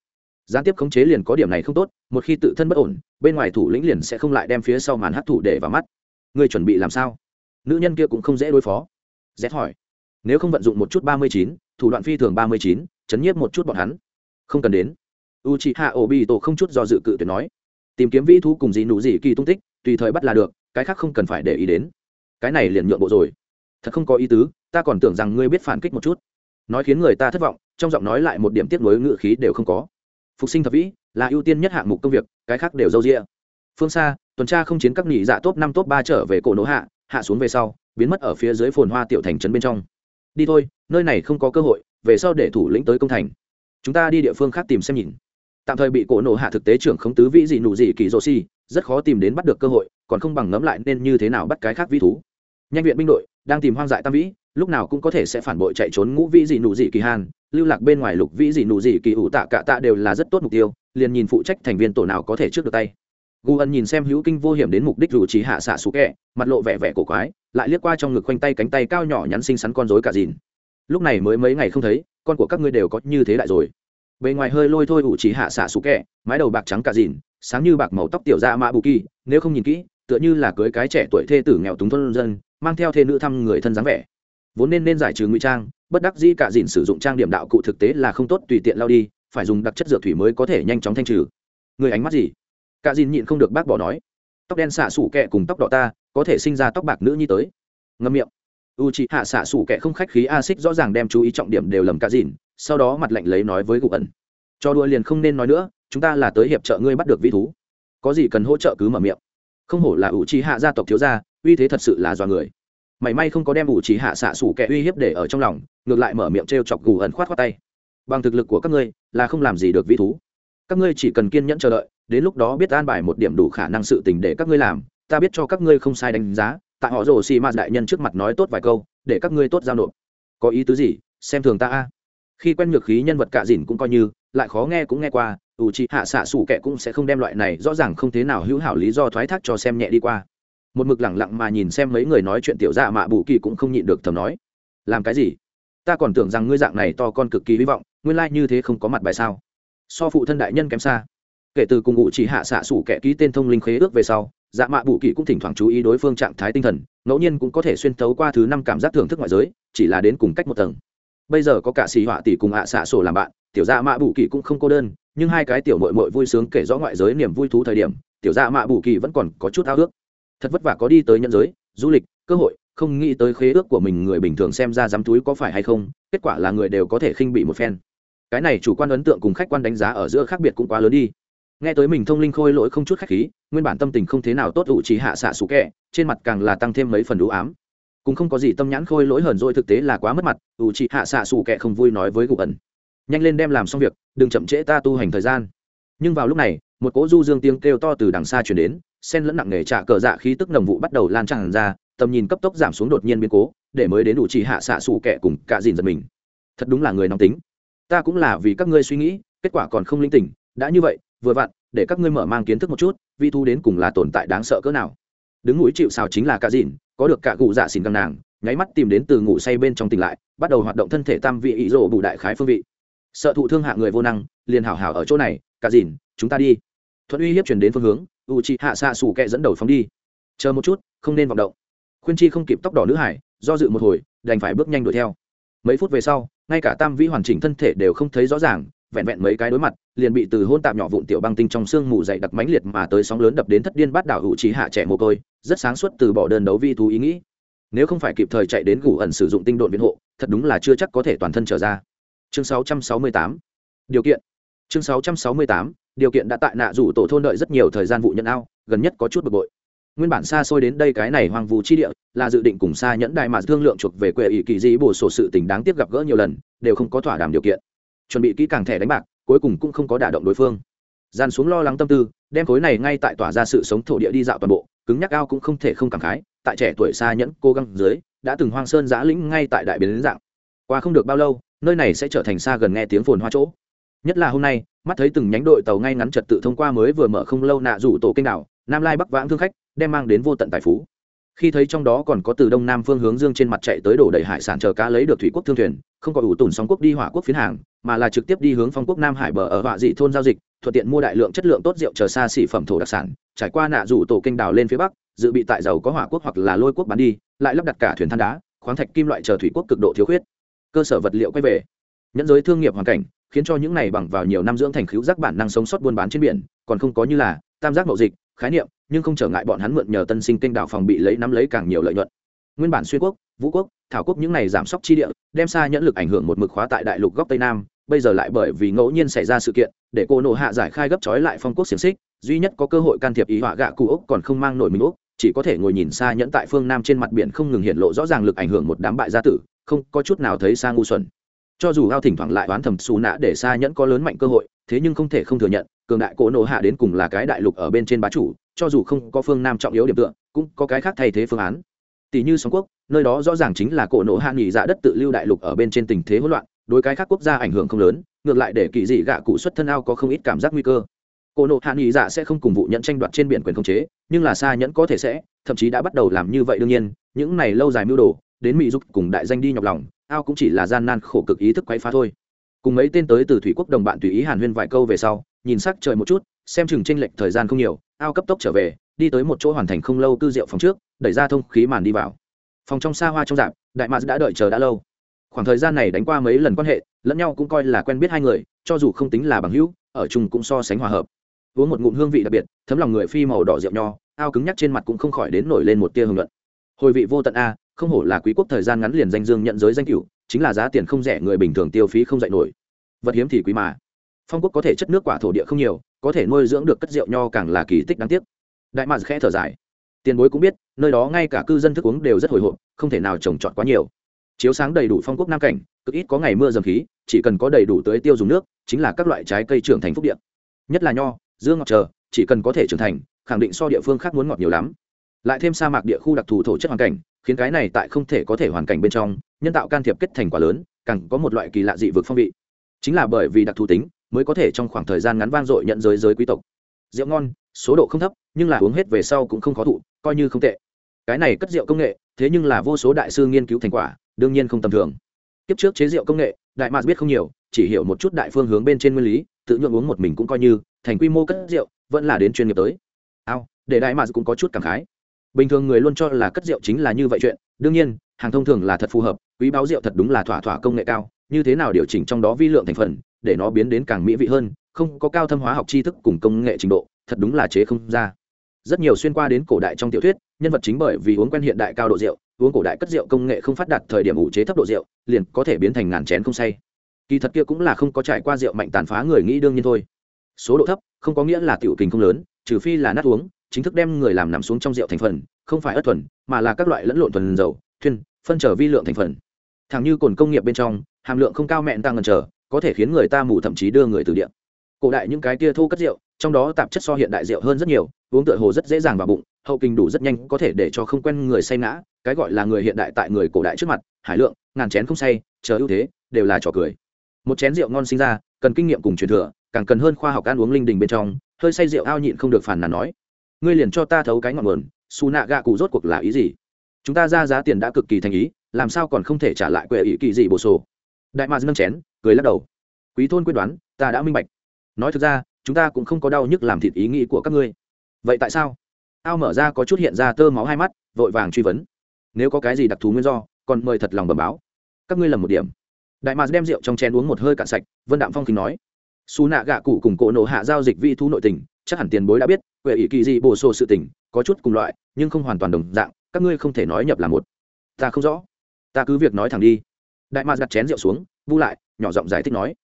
Gián tiếp khống chế liền có điểm này không tốt, một khi tự thân bất ổn, bên ngoài thủ lĩnh liền sẽ không lại đem phía sau màn hấp thủ để vào mắt ngươi chuẩn bị làm sao? Nữ nhân kia cũng không dễ đối phó. Z hỏi. Nếu không vận dụng một chút ba mươi chín, thủ đoạn phi thường ba mươi chín, chấn nhiếp một chút bọn hắn. Không cần đến. U c h i hạ ổ bị tổ không chút do dự cự tuyệt nói. Tìm kiếm vĩ thú cùng gì nụ gì kỳ tung tích, tùy thời bắt là được, cái khác không cần phải để ý đến. Cái này liền nhượng bộ rồi. Thật không có ý tứ, ta còn tưởng rằng ngươi biết phản kích một chút. Nói khiến người ta thất vọng, trong giọng nói lại một điểm tiếp nối ngự khí đều không có. Phục sinh thập vĩ, là ưu tiên nhất hạng mục công việc, cái khác đều d â u d ị a phương xa tuần tra không chiến các nghỉ dạ top năm, top ba trở về cổ nỗ hạ hạ xuống về sau, biến mất ở phía dưới phồn hoa tiểu thành trấn bên trong. Đi thôi, nơi này không có cơ hội, về sau để thủ lĩnh tới công thành. Chúng ta đi địa phương khác tìm xem nhìn. Tạm thời bị cổ nổ hạ thực tế trưởng không tứ vĩ gì nụ gì kỳ rô si, rất khó tìm đến bắt được cơ hội, còn không bằng ngẫm lại nên như thế nào bắt cái khác vĩ thú. Nhanh viện binh đội, đang tìm hoang dại tam vĩ, lúc nào cũng có thể sẽ phản bội chạy trốn ngũ vĩ dị nụ dị kỳ hàn, lưu lạc bên ngoài lục vĩ dị nụ dị kỳ ủ tạ cả tạ đều là rất tốt mục tiêu, liền nhìn phụ trách thành viên tổ nào có thể trước được tay gu ân nhìn xem hữu kinh vô hiểm đến mục đích dù trí hạ xạ sủ kẹ, mặt lộ vẻ vẻ cổ quái, lại liếc qua trong ngực khoanh tay cánh tay cao nhỏ nhắn xinh xắn con rối cả dìn. Lúc này mới mấy ngày không thấy, con của các ngươi đều có như thế đại rồi. Bề ngoài hơi lôi thôi ủ trí hạ xạ sủ kẹ, mái đầu bạc trắng cả dìn, sáng như bạc màu tóc tiểu dạ ra mã bù kỳ, nếu không nhìn kỹ, tựa như là cưới cái trẻ tuổi thê tử nghèo túng thôn dân, mang theo thê nữ thăm người thân dáng vẻ. Vốn nên nên giải trừ ngụy trang, bất đắc dĩ cả dìn sử dụng trang điểm đạo cụ thực tế là không tốt tùy tiện lao đi, phải dùng đặc chất dược thủy mới có thể nhanh chóng thanh trừ. Người ánh mắt gì? Cả dìn nhịn không được bác bỏ nói, tóc đen xạ xủ kẹ cùng tóc đỏ ta, có thể sinh ra tóc bạc nữ nhi tới. Ngâm miệng. U chị hạ xạ xủ kẹ không khách khí a xích rõ ràng đem chú ý trọng điểm đều lầm cả dìn, sau đó mặt lạnh lấy nói với gục ẩn, cho đua liền không nên nói nữa, chúng ta là tới hiệp trợ ngươi bắt được vi thú. Có gì cần hỗ trợ cứ mở miệng. Không hổ là u chị hạ gia tộc thiếu gia, uy thế thật sự là do người. Mảy may không có đem u chị hạ xạ xủ kẹ uy hiếp để ở trong lòng, ngược lại mở miệng t r e o chọc gù ẩn khoát khoát tay. Bằng thực lực của các ngươi, là không làm gì được vi thú. Các ngươi chỉ cần kiên nhẫn chờ đợi đến lúc đó biết an bài một điểm đủ khả năng sự tình để các ngươi làm, ta biết cho các ngươi không sai đánh giá tại họ rồ xì ma đại nhân trước mặt nói tốt vài câu, để các ngươi tốt giao nộp. Có ý tứ gì? Xem thường ta a. Khi quen nhược khí nhân vật cạ dìn cũng coi như, lại khó nghe cũng nghe qua, ủ trị hạ xạ xủ kệ cũng sẽ không đem loại này rõ ràng không thế nào hữu hảo lý do thoái thác cho xem nhẹ đi qua. Một mực lẳng lặng mà nhìn xem mấy người nói chuyện tiểu dạ mạ bù kỳ cũng không nhịn được thầm nói. Làm cái gì? Ta còn tưởng rằng ngươi dạng này to con cực kỳ hy vọng, nguyên lai、like、như thế không có mặt bài sao? So phụ thân đại nhân kém xa kể từ cùng ngụ chỉ hạ xạ sủ kẻ ký tên thông linh khế ước về sau dạ mạ bù kỳ cũng thỉnh thoảng chú ý đối phương trạng thái tinh thần, ngẫu nhiên cũng có thể xuyên tấu qua thứ năm cảm giác thưởng thức ngoại giới, chỉ là đến cùng cách một tầng. Bây giờ có cả xì họa tỷ cùng ạ xạ sổ làm bạn, tiểu dạ mạ bù kỳ cũng không cô đơn, nhưng hai cái tiểu mội mội vui sướng kể rõ ngoại giới niềm vui thú thời điểm, tiểu dạ mạ bù kỳ vẫn còn có chút ao ước. Thật vất vả có đi tới nhân giới, du lịch, cơ hội, không nghĩ tới khế ước của mình người bình thường xem ra dám túi có phải hay không, kết quả là người đều có thể khinh bị một phen. Cái này chủ quan ấn tượng cùng khách quan đánh giá ở giữa khác biệt cũng quá lớn đi nghe tới mình thông linh khôi lỗi không chút khách khí, nguyên bản tâm tình không thế nào tốt ủ trí hạ xạ sủ kẹ, trên mặt càng là tăng thêm mấy phần đủ ám. Cũng không có gì tâm nhãn khôi lỗi hờn dỗi thực tế là quá mất mặt, ủ trí hạ xạ sủ kẹ không vui nói với gục ẩn. Nhanh lên đem làm xong việc, đừng chậm trễ ta tu hành thời gian. Nhưng vào lúc này, một cỗ du dương tiếng kêu to từ đằng xa chuyển đến, sen lẫn nặng nề trả cờ dạ khí tức nồng vụ bắt đầu lan tràn ra, tầm nhìn cấp tốc giảm xuống đột nhiên biến cố, để mới đến đủ chỉ hạ xạ xù kẻ cùng cả dìn giật mình. Thật đúng là người nóng tính. Ta cũng là vì các ngươi suy nghĩ, kết quả còn không linh tỉnh, đã như vậy vừa vặn, để các ngươi mở mang kiến thức một chút, vi thu đến cùng là tồn tại đáng sợ cỡ nào. Đứng núi chịu xào chính là cả dìn có được cả cụ dạ xìn căng nàng, nháy mắt tìm đến từ ngủ say bên trong tỉnh lại, bắt đầu hoạt động thân thể tam vị ý rộ bù đại khái phương vị. Sợ thụ thương hạ người vô năng, liền hảo hảo ở chỗ này, cả dìn chúng ta đi. Thuận uy hiếp chuyển đến phương hướng, u chị hạ xạ xù kẹ dẫn đầu phóng đi. Chờ một chút, không nên vọng động. Khuyên chi không kịp tóc đỏ nữ hải, do dự một hồi, đành phải bước nhanh đuổi theo. Mấy phút về sau, ngay cả tam vĩ hoàn chỉnh thân thể đều không thấy rõ ràng vẹn vẹn mấy cái đối mặt, liền bị từ hôn tạm nhỏ vụn tiểu băng tinh trong xương mù dày đặc mãnh liệt mà tới sóng lớn đập đến thất điên bát đảo hữu trí hạ trẻ mồ côi, rất sáng suốt từ bỏ đơn đấu vi thú ý nghĩ. Nếu không phải kịp thời chạy đến gủ ẩn sử dụng tinh độn viện hộ, thật đúng là chưa chắc có thể toàn thân trở ra. Chương 668. điều kiện. Chương 668. điều kiện đã tại nạ rủ tổ thôn đợi rất nhiều thời gian vụ nhận ao, gần nhất có chút bực bội. Nguyên bản xa xôi đến đây cái này hoang vu chi địa, là dự định cùng xa nhẫn đại mà thương lượng chuộc về quệ ỷ kỳ dĩ bổ sổ sự tình đáng tiếc gặp gỡ nhiều lần, đều không có thỏa đàm điều kiện chuẩn bị kỹ càng thẻ đánh bạc, cuối cùng cũng không có đả động đối phương. Dàn xuống lo lắng tâm tư, đem khối này ngay tại tỏa ra sự sống thổ địa đi dạo toàn bộ, cứng nhắc ao cũng không thể không cảm khái, tại trẻ tuổi xa nhẫn, cố gắng dưới, đã từng hoang sơn giã lĩnh ngay tại đại biến dạng. Qua không được bao lâu, nơi này sẽ trở thành xa gần nghe tiếng phồn hoa chỗ. Nhất là hôm nay, mắt thấy từng nhánh đội tàu ngay ngắn trật tự thông qua mới vừa mở không lâu nạ rủ tổ kênh đảo, nam lai bắc vãng thương khách, đem mang đến vô tận tài phú. Khi thấy trong đó còn có từ đông nam phương hướng dương trên mặt chạy tới đổ đầy hải sản chờ cá lấy được thủy quốc thương thuyền không có ủ tùn sóng quốc đi hỏa quốc phiến hàng, mà là trực tiếp đi hướng phong quốc nam hải bờ ở họa dị thôn giao dịch, thuận tiện mua đại lượng chất lượng tốt rượu chờ xa xỉ phẩm thổ đặc sản, trải qua nạ rủ tổ kênh đảo lên phía bắc, dự bị tại dầu có hỏa quốc hoặc là lôi quốc bán đi, lại lắp đặt cả thuyền than đá, khoáng thạch kim loại chờ thủy quốc cực độ thiếu khuyết. Cơ sở vật liệu quay về. Nhẫn giới thương nghiệp hoàn cảnh, khiến cho những này bằng vào nhiều năm dưỡng thành khíu giác bản năng sống sót buôn bán trên biển, còn không có như là tam giác mậu dịch, khái niệm, nhưng không trở ngại bọn hắn mượn nhờ tân sinh kênh đảo phòng bị lấy nắm lấy càng nhiều lợi nhuận. Nguyên bản xuyên quốc vũ quốc, thảo quốc những này giảm sốc chi địa, đem xa nhẫn lực ảnh hưởng một mực khóa tại đại lục góc tây nam, bây giờ lại bởi vì ngẫu nhiên xảy ra sự kiện, để cô nộ hạ giải khai gấp trói lại phong quốc xiềng xích, duy nhất có cơ hội can thiệp ý họa gạ cụ ốc còn không mang nổi mình ốc chỉ có thể ngồi nhìn xa nhẫn tại phương nam trên mặt biển không ngừng hiện lộ rõ ràng lực ảnh hưởng một đám bại gia tử, không có chút nào thấy xa ngu xuẩn. Cho dù ao thỉnh thoảng lại oán thầm xù nã để xa nhẫn có lớn mạnh cơ hội, thế nhưng không thể không thừa nhận, cường đại cỗ nộ hạ đến cùng là cái đại lục ở bên trên bá chủ, cho dù không có phương nam trọng yếu điểm tựa, cũng có cái khác thay thế phương án tỷ như sóng quốc, nơi đó rõ ràng chính là cổ nộ hạ nghỉ dạ đất tự lưu đại lục ở bên trên tình thế hỗn loạn, đối cái khác quốc gia ảnh hưởng không lớn, ngược lại để kỳ dị gạ cụ xuất thân ao có không ít cảm giác nguy cơ. Cổ nộ hạ nghỉ dạ sẽ không cùng vụ nhận tranh đoạt trên biển quyền khống chế, nhưng là xa nhẫn có thể sẽ, thậm chí đã bắt đầu làm như vậy đương nhiên, những này lâu dài mưu đồ, đến mỹ giúp cùng đại danh đi nhọc lòng, ao cũng chỉ là gian nan khổ cực ý thức quấy phá thôi. Cùng mấy tên tới từ thủy quốc đồng bạn tùy ý hàn huyên vài câu về sau, nhìn sắc trời một chút, xem chừng tranh lệch thời gian không nhiều, ao cấp tốc trở về đi tới một chỗ hoàn thành không lâu cư rượu phòng trước, đẩy ra thông khí màn đi vào. Phòng trong xa hoa trong dạp, đại mạc đã đợi chờ đã lâu. Khoảng thời gian này đánh qua mấy lần quan hệ, lẫn nhau cũng coi là quen biết hai người, cho dù không tính là bằng hữu, ở chung cũng so sánh hòa hợp. Uống một ngụm hương vị đặc biệt, thấm lòng người phi màu đỏ rượu nho, ao cứng nhắc trên mặt cũng không khỏi đến nổi lên một tia hưởng luận. Hồi vị vô tận a, không hổ là quý quốc thời gian ngắn liền danh dương nhận giới danh cửu, chính là giá tiền không rẻ, người bình thường tiêu phí không dạy nổi. Vật hiếm thì quý mà. Phong quốc có thể chất nước quả thổ địa không nhiều, có thể nuôi dưỡng được cất rượu nho càng là kỳ tích đáng tiếc đại mạc khẽ thở dài. Tiền bối cũng biết, nơi đó ngay cả cư dân thức uống đều rất hồi hộp, không thể nào trồng trọt quá nhiều. Chiếu sáng đầy đủ phong quốc nam cảnh, cực ít có ngày mưa dầm khí, chỉ cần có đầy đủ tưới tiêu dùng nước, chính là các loại trái cây trưởng thành phúc điện nhất là nho dương ngọt chờ, chỉ cần có thể trưởng thành, khẳng định so địa phương khác muốn ngọt nhiều lắm. Lại thêm sa mạc địa khu đặc thù thổ chất hoàn cảnh, khiến cái này tại không thể có thể hoàn cảnh bên trong, nhân tạo can thiệp kết thành quả lớn, càng có một loại kỳ lạ dị vực phong vị. Chính là bởi vì đặc thù tính, mới có thể trong khoảng thời gian ngắn vang dội nhận giới giới quý tộc rượu ngon, số độ không thấp, nhưng là uống hết về sau cũng không khó thụ, coi như không tệ. Cái này cất rượu công nghệ, thế nhưng là vô số đại sư nghiên cứu thành quả, đương nhiên không tầm thường. Kiếp trước chế rượu công nghệ, đại mạc biết không nhiều, chỉ hiểu một chút đại phương hướng bên trên nguyên lý, tự nhuộm uống một mình cũng coi như, thành quy mô cất rượu, vẫn là đến chuyên nghiệp tới. Ao, để đại mạc cũng có chút cảm khái. Bình thường người luôn cho là cất rượu chính là như vậy chuyện, đương nhiên, hàng thông thường là thật phù hợp, quý báo rượu thật đúng là thỏa thỏa công nghệ cao, như thế nào điều chỉnh trong đó vi lượng thành phần, để nó biến đến càng mỹ vị hơn không có cao thâm hóa học tri thức cùng công nghệ trình độ, thật đúng là chế không ra. Rất nhiều xuyên qua đến cổ đại trong tiểu thuyết, nhân vật chính bởi vì uống quen hiện đại cao độ rượu, uống cổ đại cất rượu công nghệ không phát đạt thời điểm ủ chế thấp độ rượu, liền có thể biến thành ngàn chén không say. Kỳ thật kia cũng là không có trải qua rượu mạnh tàn phá người nghĩ đương nhiên thôi. Số độ thấp, không có nghĩa là tiểu kình không lớn, trừ phi là nát uống, chính thức đem người làm nằm xuống trong rượu thành phần, không phải ớt thuần, mà là các loại lẫn lộn thuần dầu thuyên phân trở vi lượng thành phần. Thẳng như cồn công nghiệp bên trong, hàm lượng không cao mẹn tăng ngần trở có thể khiến người ta mù thậm chí đưa người từ điện cổ đại những cái kia thô cất rượu, trong đó tạp chất so hiện đại rượu hơn rất nhiều, uống tựa hồ rất dễ dàng vào bụng, hậu kinh đủ rất nhanh có thể để cho không quen người say ngã, cái gọi là người hiện đại tại người cổ đại trước mặt, hải lượng, ngàn chén không say, chờ ưu thế, đều là trò cười. Một chén rượu ngon sinh ra, cần kinh nghiệm cùng truyền thừa, càng cần hơn khoa học ăn uống linh đình bên trong, hơi say rượu ao nhịn không được phản nàn nói, ngươi liền cho ta thấu cái ngọn nguồn, xù nạ gạ cụ rốt cuộc là ý gì? Chúng ta ra giá tiền đã cực kỳ thành ý, làm sao còn không thể trả lại quệ ý kỳ gì bổ sổ. Đại mạc nâng chén, cười lắc đầu. Quý thôn quyết đoán, ta đã minh bạch nói thực ra, chúng ta cũng không có đau nhức làm thịt ý nghĩ của các ngươi. Vậy tại sao? Ao mở ra có chút hiện ra tơ máu hai mắt, vội vàng truy vấn. Nếu có cái gì đặc thù nguyên do, còn mời thật lòng bẩm báo. Các ngươi lầm một điểm. Đại mạc đem rượu trong chén uống một hơi cạn sạch, vân đạm phong kính nói. Xù nạ gạ cụ cùng cỗ nổ hạ giao dịch vi thu nội tình, chắc hẳn tiền bối đã biết, quệ ỷ kỳ di bổ sổ sự tình, có chút cùng loại, nhưng không hoàn toàn đồng dạng, các ngươi không thể nói nhập là một. Ta không rõ. Ta cứ việc nói thẳng đi. Đại mạc đặt chén rượu xuống vu lại, nhỏ giọng giải thích nói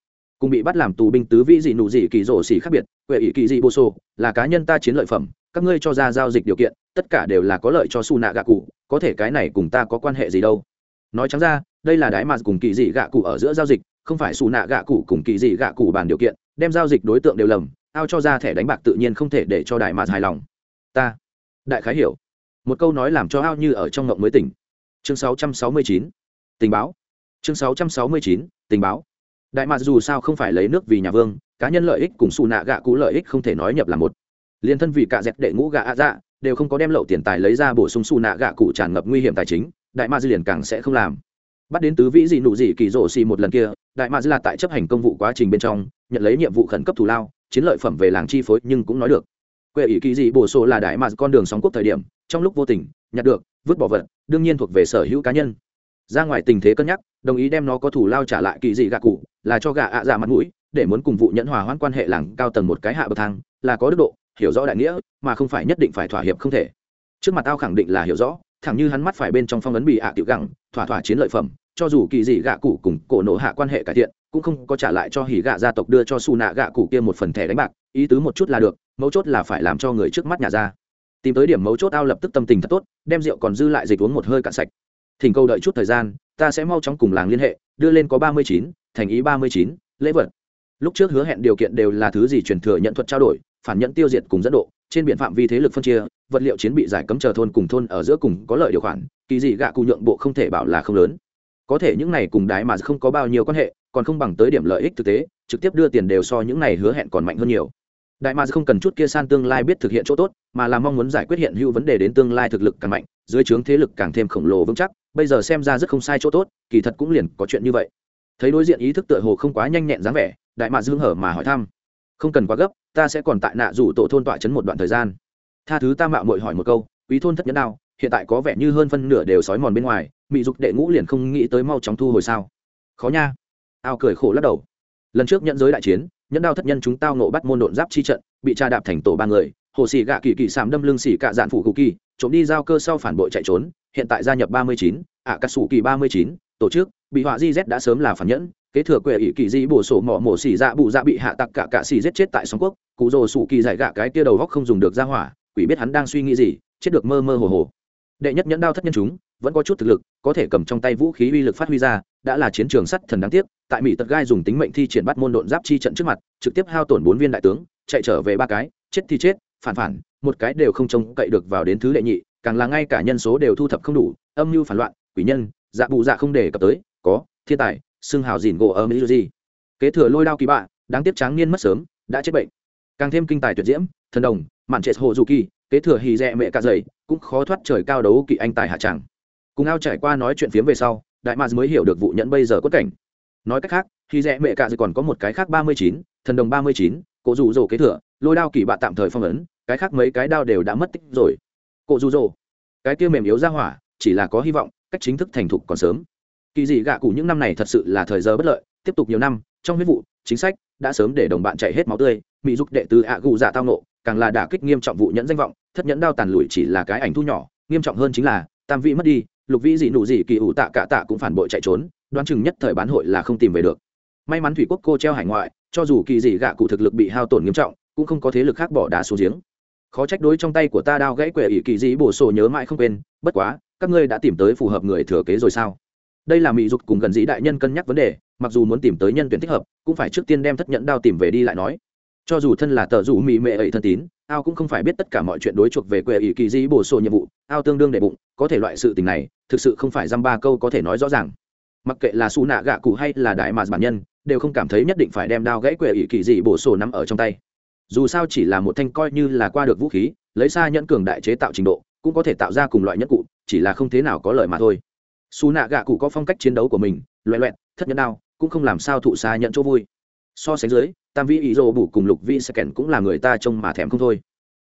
cùng bị bắt làm tù binh tứ vĩ dị nụ dị kỳ rổ xỉ khác biệt, quệ ý kỳ dị bô sô là cá nhân ta chiến lợi phẩm, các ngươi cho ra giao dịch điều kiện, tất cả đều là có lợi cho su nạ gạ cụ, có thể cái này cùng ta có quan hệ gì đâu nói trắng ra, đây là đái mà cùng kỳ dị gạ cụ ở giữa giao dịch, không phải su nạ gạ cụ cùng kỳ dị gạ cụ bàn điều kiện, đem giao dịch đối tượng đều lầm, ao cho ra thẻ đánh bạc tự nhiên không thể để cho đại mà hài lòng ta, đại khái hiểu một câu nói làm cho ao như ở trong ngộng mới tỉnh chương 669. tình báo chương 669. tình báo đại mạc dù sao không phải lấy nước vì nhà vương, cá nhân lợi ích cùng xù nạ gạ cũ lợi ích không thể nói nhập là một. Liên thân vì cả dẹp đệ ngũ gạ ạ dạ đều không có đem lậu tiền tài lấy ra bổ sung xù nạ gạ cụ tràn ngập nguy hiểm tài chính, đại mạc liền càng sẽ không làm. Bắt đến tứ vĩ gì nụ gì kỳ rổ xì một lần kia, đại mạc là tại chấp hành công vụ quá trình bên trong, nhận lấy nhiệm vụ khẩn cấp thù lao, chiến lợi phẩm về làng chi phối nhưng cũng nói được. Quệ ý kỳ dị bổ sổ là đại mạc con đường sóng quốc thời điểm, trong lúc vô tình, nhặt được, vứt bỏ vật, đương nhiên thuộc về sở hữu cá nhân. Ra ngoài tình thế cân nhắc đồng ý đem nó có thủ lao trả lại kỳ dị gạ cụ, là cho gạ ạ à dạ mặt mũi, để muốn cùng vụ nhẫn hòa hoãn quan hệ làng cao tầng một cái hạ bậc thang, là có đức độ, hiểu rõ đại nghĩa, mà không phải nhất định phải thỏa hiệp không thể. Trước mặt tao khẳng định là hiểu rõ, thẳng như hắn mắt phải bên trong phong ấn bị ạ tiểu gẳng, thỏa thỏa chiến lợi phẩm, cho dù kỳ dị gạ cụ cùng cổ nổ hạ quan hệ cải thiện, cũng không có trả lại cho hỉ gạ gia tộc đưa cho su nạ gạ cụ kia một phần thẻ đánh bạc, ý tứ một chút là được, mấu chốt là phải làm cho người trước mắt nhà ra. Tìm tới điểm mấu chốt ao lập tức tâm tình thật tốt, đem rượu còn dư lại dịch uống một hơi cạn sạch thỉnh cầu đợi chút thời gian, ta sẽ mau chóng cùng làng liên hệ, đưa lên có ba mươi chín, thành ý ba mươi chín, lễ vật. Lúc trước hứa hẹn điều kiện đều là thứ gì truyền thừa nhận thuật trao đổi, phản nhận tiêu diệt cùng dẫn độ, trên biển phạm vi thế lực phân chia, vật liệu chiến bị giải cấm chờ thôn cùng thôn ở giữa cùng có lợi điều khoản, kỳ dị gạ cụ nhượng bộ không thể bảo là không lớn. Có thể những này cùng đái mà không có bao nhiêu quan hệ, còn không bằng tới điểm lợi ích thực tế, trực tiếp đưa tiền đều so những này hứa hẹn còn mạnh hơn nhiều đại mà không cần chút kia san tương lai biết thực hiện chỗ tốt, mà là mong muốn giải quyết hiện hữu vấn đề đến tương lai thực lực càng mạnh, dưới trướng thế lực càng thêm khổng lồ vững chắc, bây giờ xem ra rất không sai chỗ tốt, kỳ thật cũng liền có chuyện như vậy. Thấy đối diện ý thức tựa hồ không quá nhanh nhẹn dáng vẻ, đại mạ dương hở mà hỏi thăm. Không cần quá gấp, ta sẽ còn tại nạ rủ tổ thôn tọa chấn một đoạn thời gian. Tha thứ ta mạo mội hỏi một câu, quý thôn thất nhẫn nào hiện tại có vẻ như hơn phân nửa đều sói mòn bên ngoài, mị dục đệ ngũ liền không nghĩ tới mau chóng thu hồi sao. Khó nha. Ao cười khổ lắc đầu. Lần trước nhận giới đại chiến nhẫn đao thất nhân chúng tao nộ bắt môn độn giáp chi trận, bị tra đạp thành tổ ba người, hồ xì gạ kỳ kỳ sàm đâm lưng xì cạ dạn phủ cụ kỳ, trộm đi giao cơ sau phản bội chạy trốn, hiện tại gia nhập ba mươi chín, ạ cà sủ kỳ ba mươi chín, tổ chức, bị họa di z đã sớm là phản nhẫn, kế thừa quệ ỷ kỳ di bổ sổ mỏ mổ xì dạ bụ dạ bị hạ tặc cả cạ xì giết chết tại sóng quốc, cụ rồ sủ kỳ giải gạ cái tia đầu góc không dùng được ra hỏa, quỷ biết hắn đang suy nghĩ gì, chết được mơ mơ hồ hồ. Đệ nhất nhẫn đao thất nhân chúng, vẫn có chút thực lực, có thể cầm trong tay vũ khí uy lực phát huy ra đã là chiến trường sắt thần đáng tiếc, tại mỹ tật gai dùng tính mệnh thi triển bắt môn độn giáp chi trận trước mặt, trực tiếp hao tổn bốn viên đại tướng, chạy trở về ba cái, chết thì chết, phản phản, một cái đều không trông cậy được vào đến thứ đệ nhị, càng là ngay cả nhân số đều thu thập không đủ, âm mưu phản loạn, quỷ nhân dạ bù dạ không để cập tới, có, thiên tài xương hào dìn gỗ ở mỹ gì kế thừa lôi đao kỳ bạ, đáng tiếc tráng niên mất sớm, đã chết bệnh. Càng thêm kinh tài tuyệt diễm, thần đồng, mạn trệ hồ dù kỳ kế thừa hì rẽ mẹ cả dày, cũng khó thoát trời cao đấu kỵ anh tài hạ tràng. Cùng ao trải qua nói chuyện phiếm về sau đại mads mới hiểu được vụ nhẫn bây giờ quất cảnh. Nói cách khác, khi rẽ mẹ cả dày còn có một cái khác ba mươi chín, thần đồng ba mươi chín, cổ rủ rồ kế thừa, lôi đao kỳ bạ tạm thời phong ấn, cái khác mấy cái đao đều đã mất tích rồi. Cổ rủ rồ, cái kia mềm yếu ra hỏa, chỉ là có hy vọng, cách chính thức thành thục còn sớm. Kỳ dị gạ cụ những năm này thật sự là thời giờ bất lợi, tiếp tục nhiều năm, trong huyết vụ, chính sách đã sớm để đồng bạn chạy hết máu tươi, mỹ giúp đệ từ ạ gù dạ tao nộ, càng là đả kích nghiêm trọng vụ nhẫn danh vọng, thất nhẫn đao tàn lụi chỉ là cái ảnh thu nhỏ, nghiêm trọng hơn chính là, tam vị mất đi lục vĩ dị nụ dị kỳ ủ tạ cả tạ cũng phản bội chạy trốn, đoán chừng nhất thời bán hội là không tìm về được. May mắn thủy quốc cô treo hải ngoại, cho dù kỳ dị gạ cụ thực lực bị hao tổn nghiêm trọng, cũng không có thế lực khác bỏ đá xuống giếng. Khó trách đối trong tay của ta đao gãy quệ ỷ kỳ dị bổ sổ nhớ mãi không quên, bất quá, các ngươi đã tìm tới phù hợp người thừa kế rồi sao? Đây là mỹ dục cùng gần dĩ đại nhân cân nhắc vấn đề, mặc dù muốn tìm tới nhân tuyển thích hợp, cũng phải trước tiên đem thất nhẫn đao tìm về đi lại nói. Cho dù thân là tờ rủ mỹ mệ ấy thân tín, ao cũng không phải biết tất cả mọi chuyện đối chuộc về quệ ỷ kỳ dĩ bổ sổ nhiệm vụ, ao tương đương đệ bụng, có thể loại sự tình này thực sự không phải dăm ba câu có thể nói rõ ràng. Mặc kệ là xù nạ gạ cụ hay là đại mạt bản nhân, đều không cảm thấy nhất định phải đem đao gãy quệ ỷ kỳ dị bổ sổ nắm ở trong tay. Dù sao chỉ là một thanh coi như là qua được vũ khí, lấy xa nhẫn cường đại chế tạo trình độ, cũng có thể tạo ra cùng loại nhẫn cụ, chỉ là không thế nào có lợi mà thôi. Xù nạ gạ cụ có phong cách chiến đấu của mình loẹ loẹt, thất nhẫn đao, cũng không làm sao thụ xa nhận chỗ vui. So sánh dưới, tam vi ý rô bủ cùng lục vi sẽ kèn cũng là người ta trông mà thèm không thôi.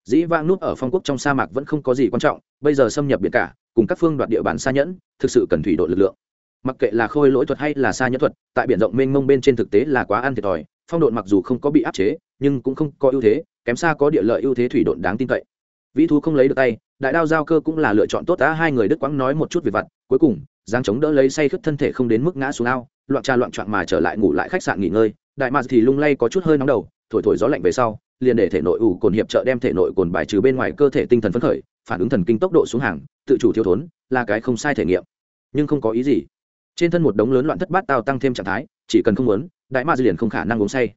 Dĩ vang núp ở phong quốc trong sa mạc vẫn không có gì quan trọng, bây giờ xâm nhập biển cả cùng các phương đoạt địa bàn xa nhẫn, thực sự cần thủy độ lực lượng. Mặc kệ là khôi lỗi thuật hay là xa nhẫn thuật, tại biển rộng mênh mông bên trên thực tế là quá ăn thiệt thòi, phong độn mặc dù không có bị áp chế, nhưng cũng không có ưu thế, kém xa có địa lợi ưu thế thủy độn đáng tin cậy. Vĩ thú không lấy được tay, đại đao giao cơ cũng là lựa chọn tốt đã hai người đức quãng nói một chút về vặt, cuối cùng giang chống đỡ lấy say khướt thân thể không đến mức ngã xuống ao, loạn trà loạn trọn mà trở lại ngủ lại khách sạn nghỉ ngơi. Đại mạc thì lung lay có chút hơi nóng đầu, thổi thổi gió lạnh về sau, liền để thể nội ủ cồn hiệp trợ đem thể nội cồn bài trừ bên ngoài cơ thể tinh thần phấn khởi phản ứng thần kinh tốc độ xuống hàng, tự chủ thiếu thốn, là cái không sai thể nghiệm. Nhưng không có ý gì. Trên thân một đống lớn loạn thất bát tao tăng thêm trạng thái, chỉ cần không muốn, đại ma liền không khả năng uống say.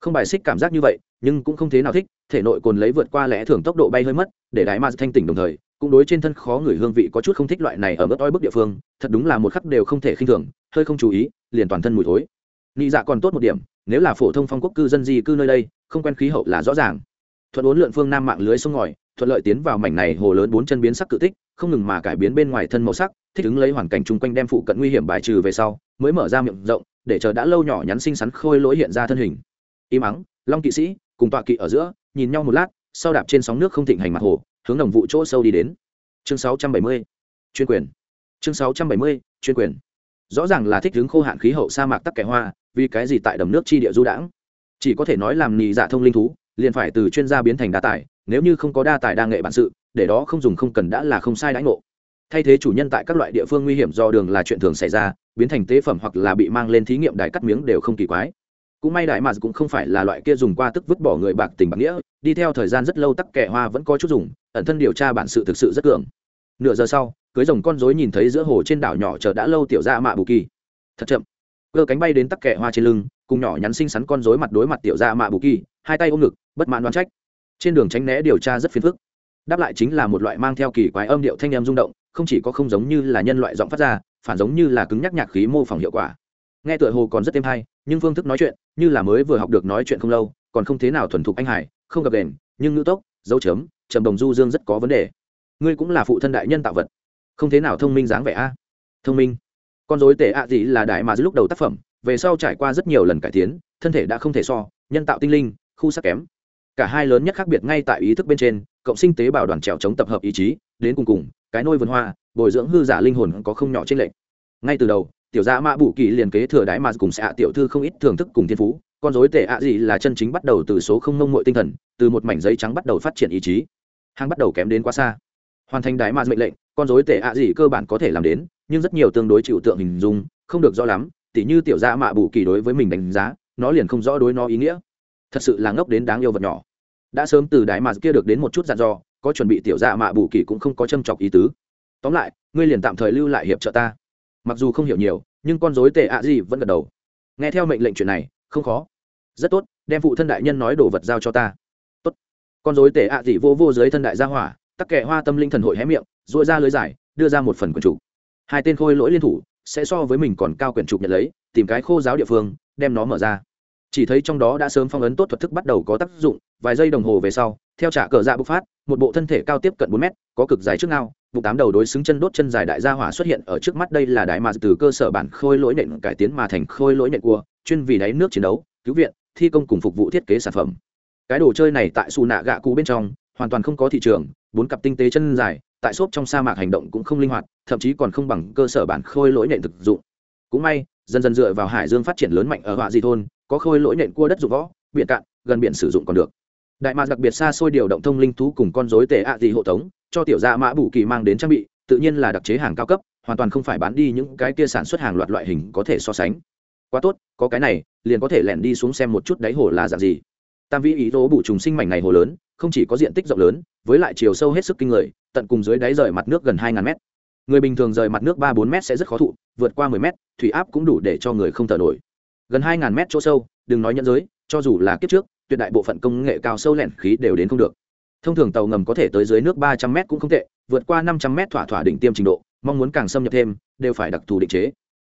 Không bài xích cảm giác như vậy, nhưng cũng không thế nào thích, thể nội cồn lấy vượt qua lẽ thường tốc độ bay hơi mất, để đại ma thanh tỉnh đồng thời, cũng đối trên thân khó người hương vị có chút không thích loại này ở mức oi bức địa phương, thật đúng là một khắc đều không thể khinh thường, hơi không chú ý, liền toàn thân mùi thối. Nị dạ còn tốt một điểm, nếu là phổ thông phong quốc cư dân di cư nơi đây, không quen khí hậu là rõ ràng. Thuận uốn lượn phương nam mạng lưới sông ngòi thuận lợi tiến vào mảnh này hồ lớn bốn chân biến sắc cự tích, không ngừng mà cải biến bên ngoài thân màu sắc, thích ứng lấy hoàn cảnh chung quanh đem phụ cận nguy hiểm bài trừ về sau, mới mở ra miệng rộng, để chờ đã lâu nhỏ nhắn xinh xắn khôi lỗi hiện ra thân hình im ắng, long kỵ sĩ, cùng tọa kỵ ở giữa, nhìn nhau một lát, sau đạp trên sóng nước không thịnh hành mặt hồ, hướng đồng vụ chỗ sâu đi đến chương 670. chuyên quyền chương 670. chuyên quyền rõ ràng là thích hướng khô hạn khí hậu sa mạc tắc kẻ hoa, vì cái gì tại đầm nước chi địa du đãng chỉ có thể nói làm nì dạ thông linh thú, liền phải từ chuyên gia biến thành đa tài nếu như không có đa tài đa nghệ bản sự, để đó không dùng không cần đã là không sai đãi ngộ. Thay thế chủ nhân tại các loại địa phương nguy hiểm do đường là chuyện thường xảy ra, biến thành tế phẩm hoặc là bị mang lên thí nghiệm đài cắt miếng đều không kỳ quái. Cũng may đại mà cũng không phải là loại kia dùng qua tức vứt bỏ người bạc tình bạc nghĩa, đi theo thời gian rất lâu tắc kẻ hoa vẫn có chút dùng, ẩn thân điều tra bản sự thực sự rất cường. Nửa giờ sau, cưới rồng con rối nhìn thấy giữa hồ trên đảo nhỏ chờ đã lâu tiểu ra mạ bù kỳ. Thật chậm. Cơ cánh bay đến tắc kẻ hoa trên lưng, cùng nhỏ nhắn xinh xắn con rối mặt đối mặt tiểu ra mạ bù kỳ, hai tay ôm ngực, bất mãn đoán trách trên đường tránh né điều tra rất phiền phức. Đáp lại chính là một loại mang theo kỳ quái âm điệu thanh em rung động, không chỉ có không giống như là nhân loại giọng phát ra, phản giống như là cứng nhắc nhạc khí mô phỏng hiệu quả. Nghe tựa hồ còn rất êm hay, nhưng phương thức nói chuyện, như là mới vừa học được nói chuyện không lâu, còn không thế nào thuần thục anh hải không gặp đèn nhưng ngữ tốc, dấu chấm, trầm đồng du dương rất có vấn đề. Ngươi cũng là phụ thân đại nhân tạo vật, không thế nào thông minh dáng vẻ a. Thông minh. Con dối tệ ạ gì là đại mà lúc đầu tác phẩm, về sau trải qua rất nhiều lần cải tiến, thân thể đã không thể so, nhân tạo tinh linh, khu sắc kém cả hai lớn nhất khác biệt ngay tại ý thức bên trên, cộng sinh tế bào đoàn trèo chống tập hợp ý chí, đến cùng cùng, cái nôi vườn hoa, bồi dưỡng hư giả linh hồn có không nhỏ trên lệnh ngay từ đầu, tiểu gia mã bù kỳ liền kế thừa đái mà cùng xạ tiểu thư không ít thưởng thức cùng thiên phú, con dối tệ ạ gì là chân chính bắt đầu từ số không nông mội tinh thần, từ một mảnh giấy trắng bắt đầu phát triển ý chí. Hàng bắt đầu kém đến quá xa. Hoàn thành đái mà mệnh lệnh, con dối tệ ạ gì cơ bản có thể làm đến, nhưng rất nhiều tương đối chịu tượng hình dung, không được rõ lắm, tỉ như tiểu gia mạ bù kỳ đối với mình đánh giá, nó liền không rõ đối nó ý nghĩa thật sự là ngốc đến đáng yêu vật nhỏ. Đã sớm từ đại mạc kia được đến một chút dặn dò, có chuẩn bị tiểu dạ mạ bù kỳ cũng không có châm chọc ý tứ. Tóm lại, ngươi liền tạm thời lưu lại hiệp trợ ta. Mặc dù không hiểu nhiều, nhưng con dối tệ ạ gì vẫn gật đầu. Nghe theo mệnh lệnh chuyện này, không khó. Rất tốt, đem phụ thân đại nhân nói đồ vật giao cho ta. Tốt. Con dối tệ ạ gì vô vô dưới thân đại gia hỏa, tắc kệ hoa tâm linh thần hội hé miệng dội ra lưới giải, đưa ra một phần quần chủ. Hai tên khôi lỗi liên thủ, sẽ so với mình còn cao quyển trục nhận lấy, tìm cái khô giáo địa phương, đem nó mở ra chỉ thấy trong đó đã sớm phong ấn tốt thuật thức bắt đầu có tác dụng, vài giây đồng hồ về sau, theo trả cờ dạ bộc phát, một bộ thân thể cao tiếp cận bốn mét, có cực dài trước nào bụng tám đầu đối xứng chân đốt chân dài đại gia hỏa xuất hiện ở trước mắt đây là đại mà từ cơ sở bản khôi lỗi nện cải tiến mà thành khôi lỗi nện cua, chuyên vì đáy nước chiến đấu, cứu viện, thi công cùng phục vụ thiết kế sản phẩm. Cái đồ chơi này tại xù nạ gạ cụ bên trong, hoàn toàn không có thị trường, bốn cặp tinh tế chân dài, tại xốp trong sa mạc hành động cũng không linh hoạt, thậm chí còn không bằng cơ sở bản khôi lỗi nện thực dụng. Cũng may, dần dần dựa vào hải dương phát triển lớn mạnh ở họa di thôn có khôi lỗi nện cua đất dụng võ, biển cạn, gần biển sử dụng còn được. Đại mạc đặc biệt xa xôi điều động thông linh thú cùng con dối tệ ạ gì hộ tống, cho tiểu gia mã bù kỳ mang đến trang bị, tự nhiên là đặc chế hàng cao cấp, hoàn toàn không phải bán đi những cái kia sản xuất hàng loạt loại hình có thể so sánh. Quá tốt, có cái này, liền có thể lẻn đi xuống xem một chút đáy hồ là dạng gì. Tam vĩ ý tố bù trùng sinh mảnh này hồ lớn, không chỉ có diện tích rộng lớn, với lại chiều sâu hết sức kinh người, tận cùng dưới đáy rời mặt nước gần hai ngàn mét. Người bình thường rời mặt nước ba bốn mét sẽ rất khó thụ, vượt qua mười mét, thủy áp cũng đủ để cho người không thở nổi gần hai ngàn mét chỗ sâu, đừng nói nhân giới, cho dù là kiếp trước, tuyệt đại bộ phận công nghệ cao sâu lẻn khí đều đến không được. Thông thường tàu ngầm có thể tới dưới nước ba trăm mét cũng không tệ, vượt qua năm trăm mét thỏa thỏa đỉnh tiêm trình độ, mong muốn càng xâm nhập thêm, đều phải đặc thù định chế.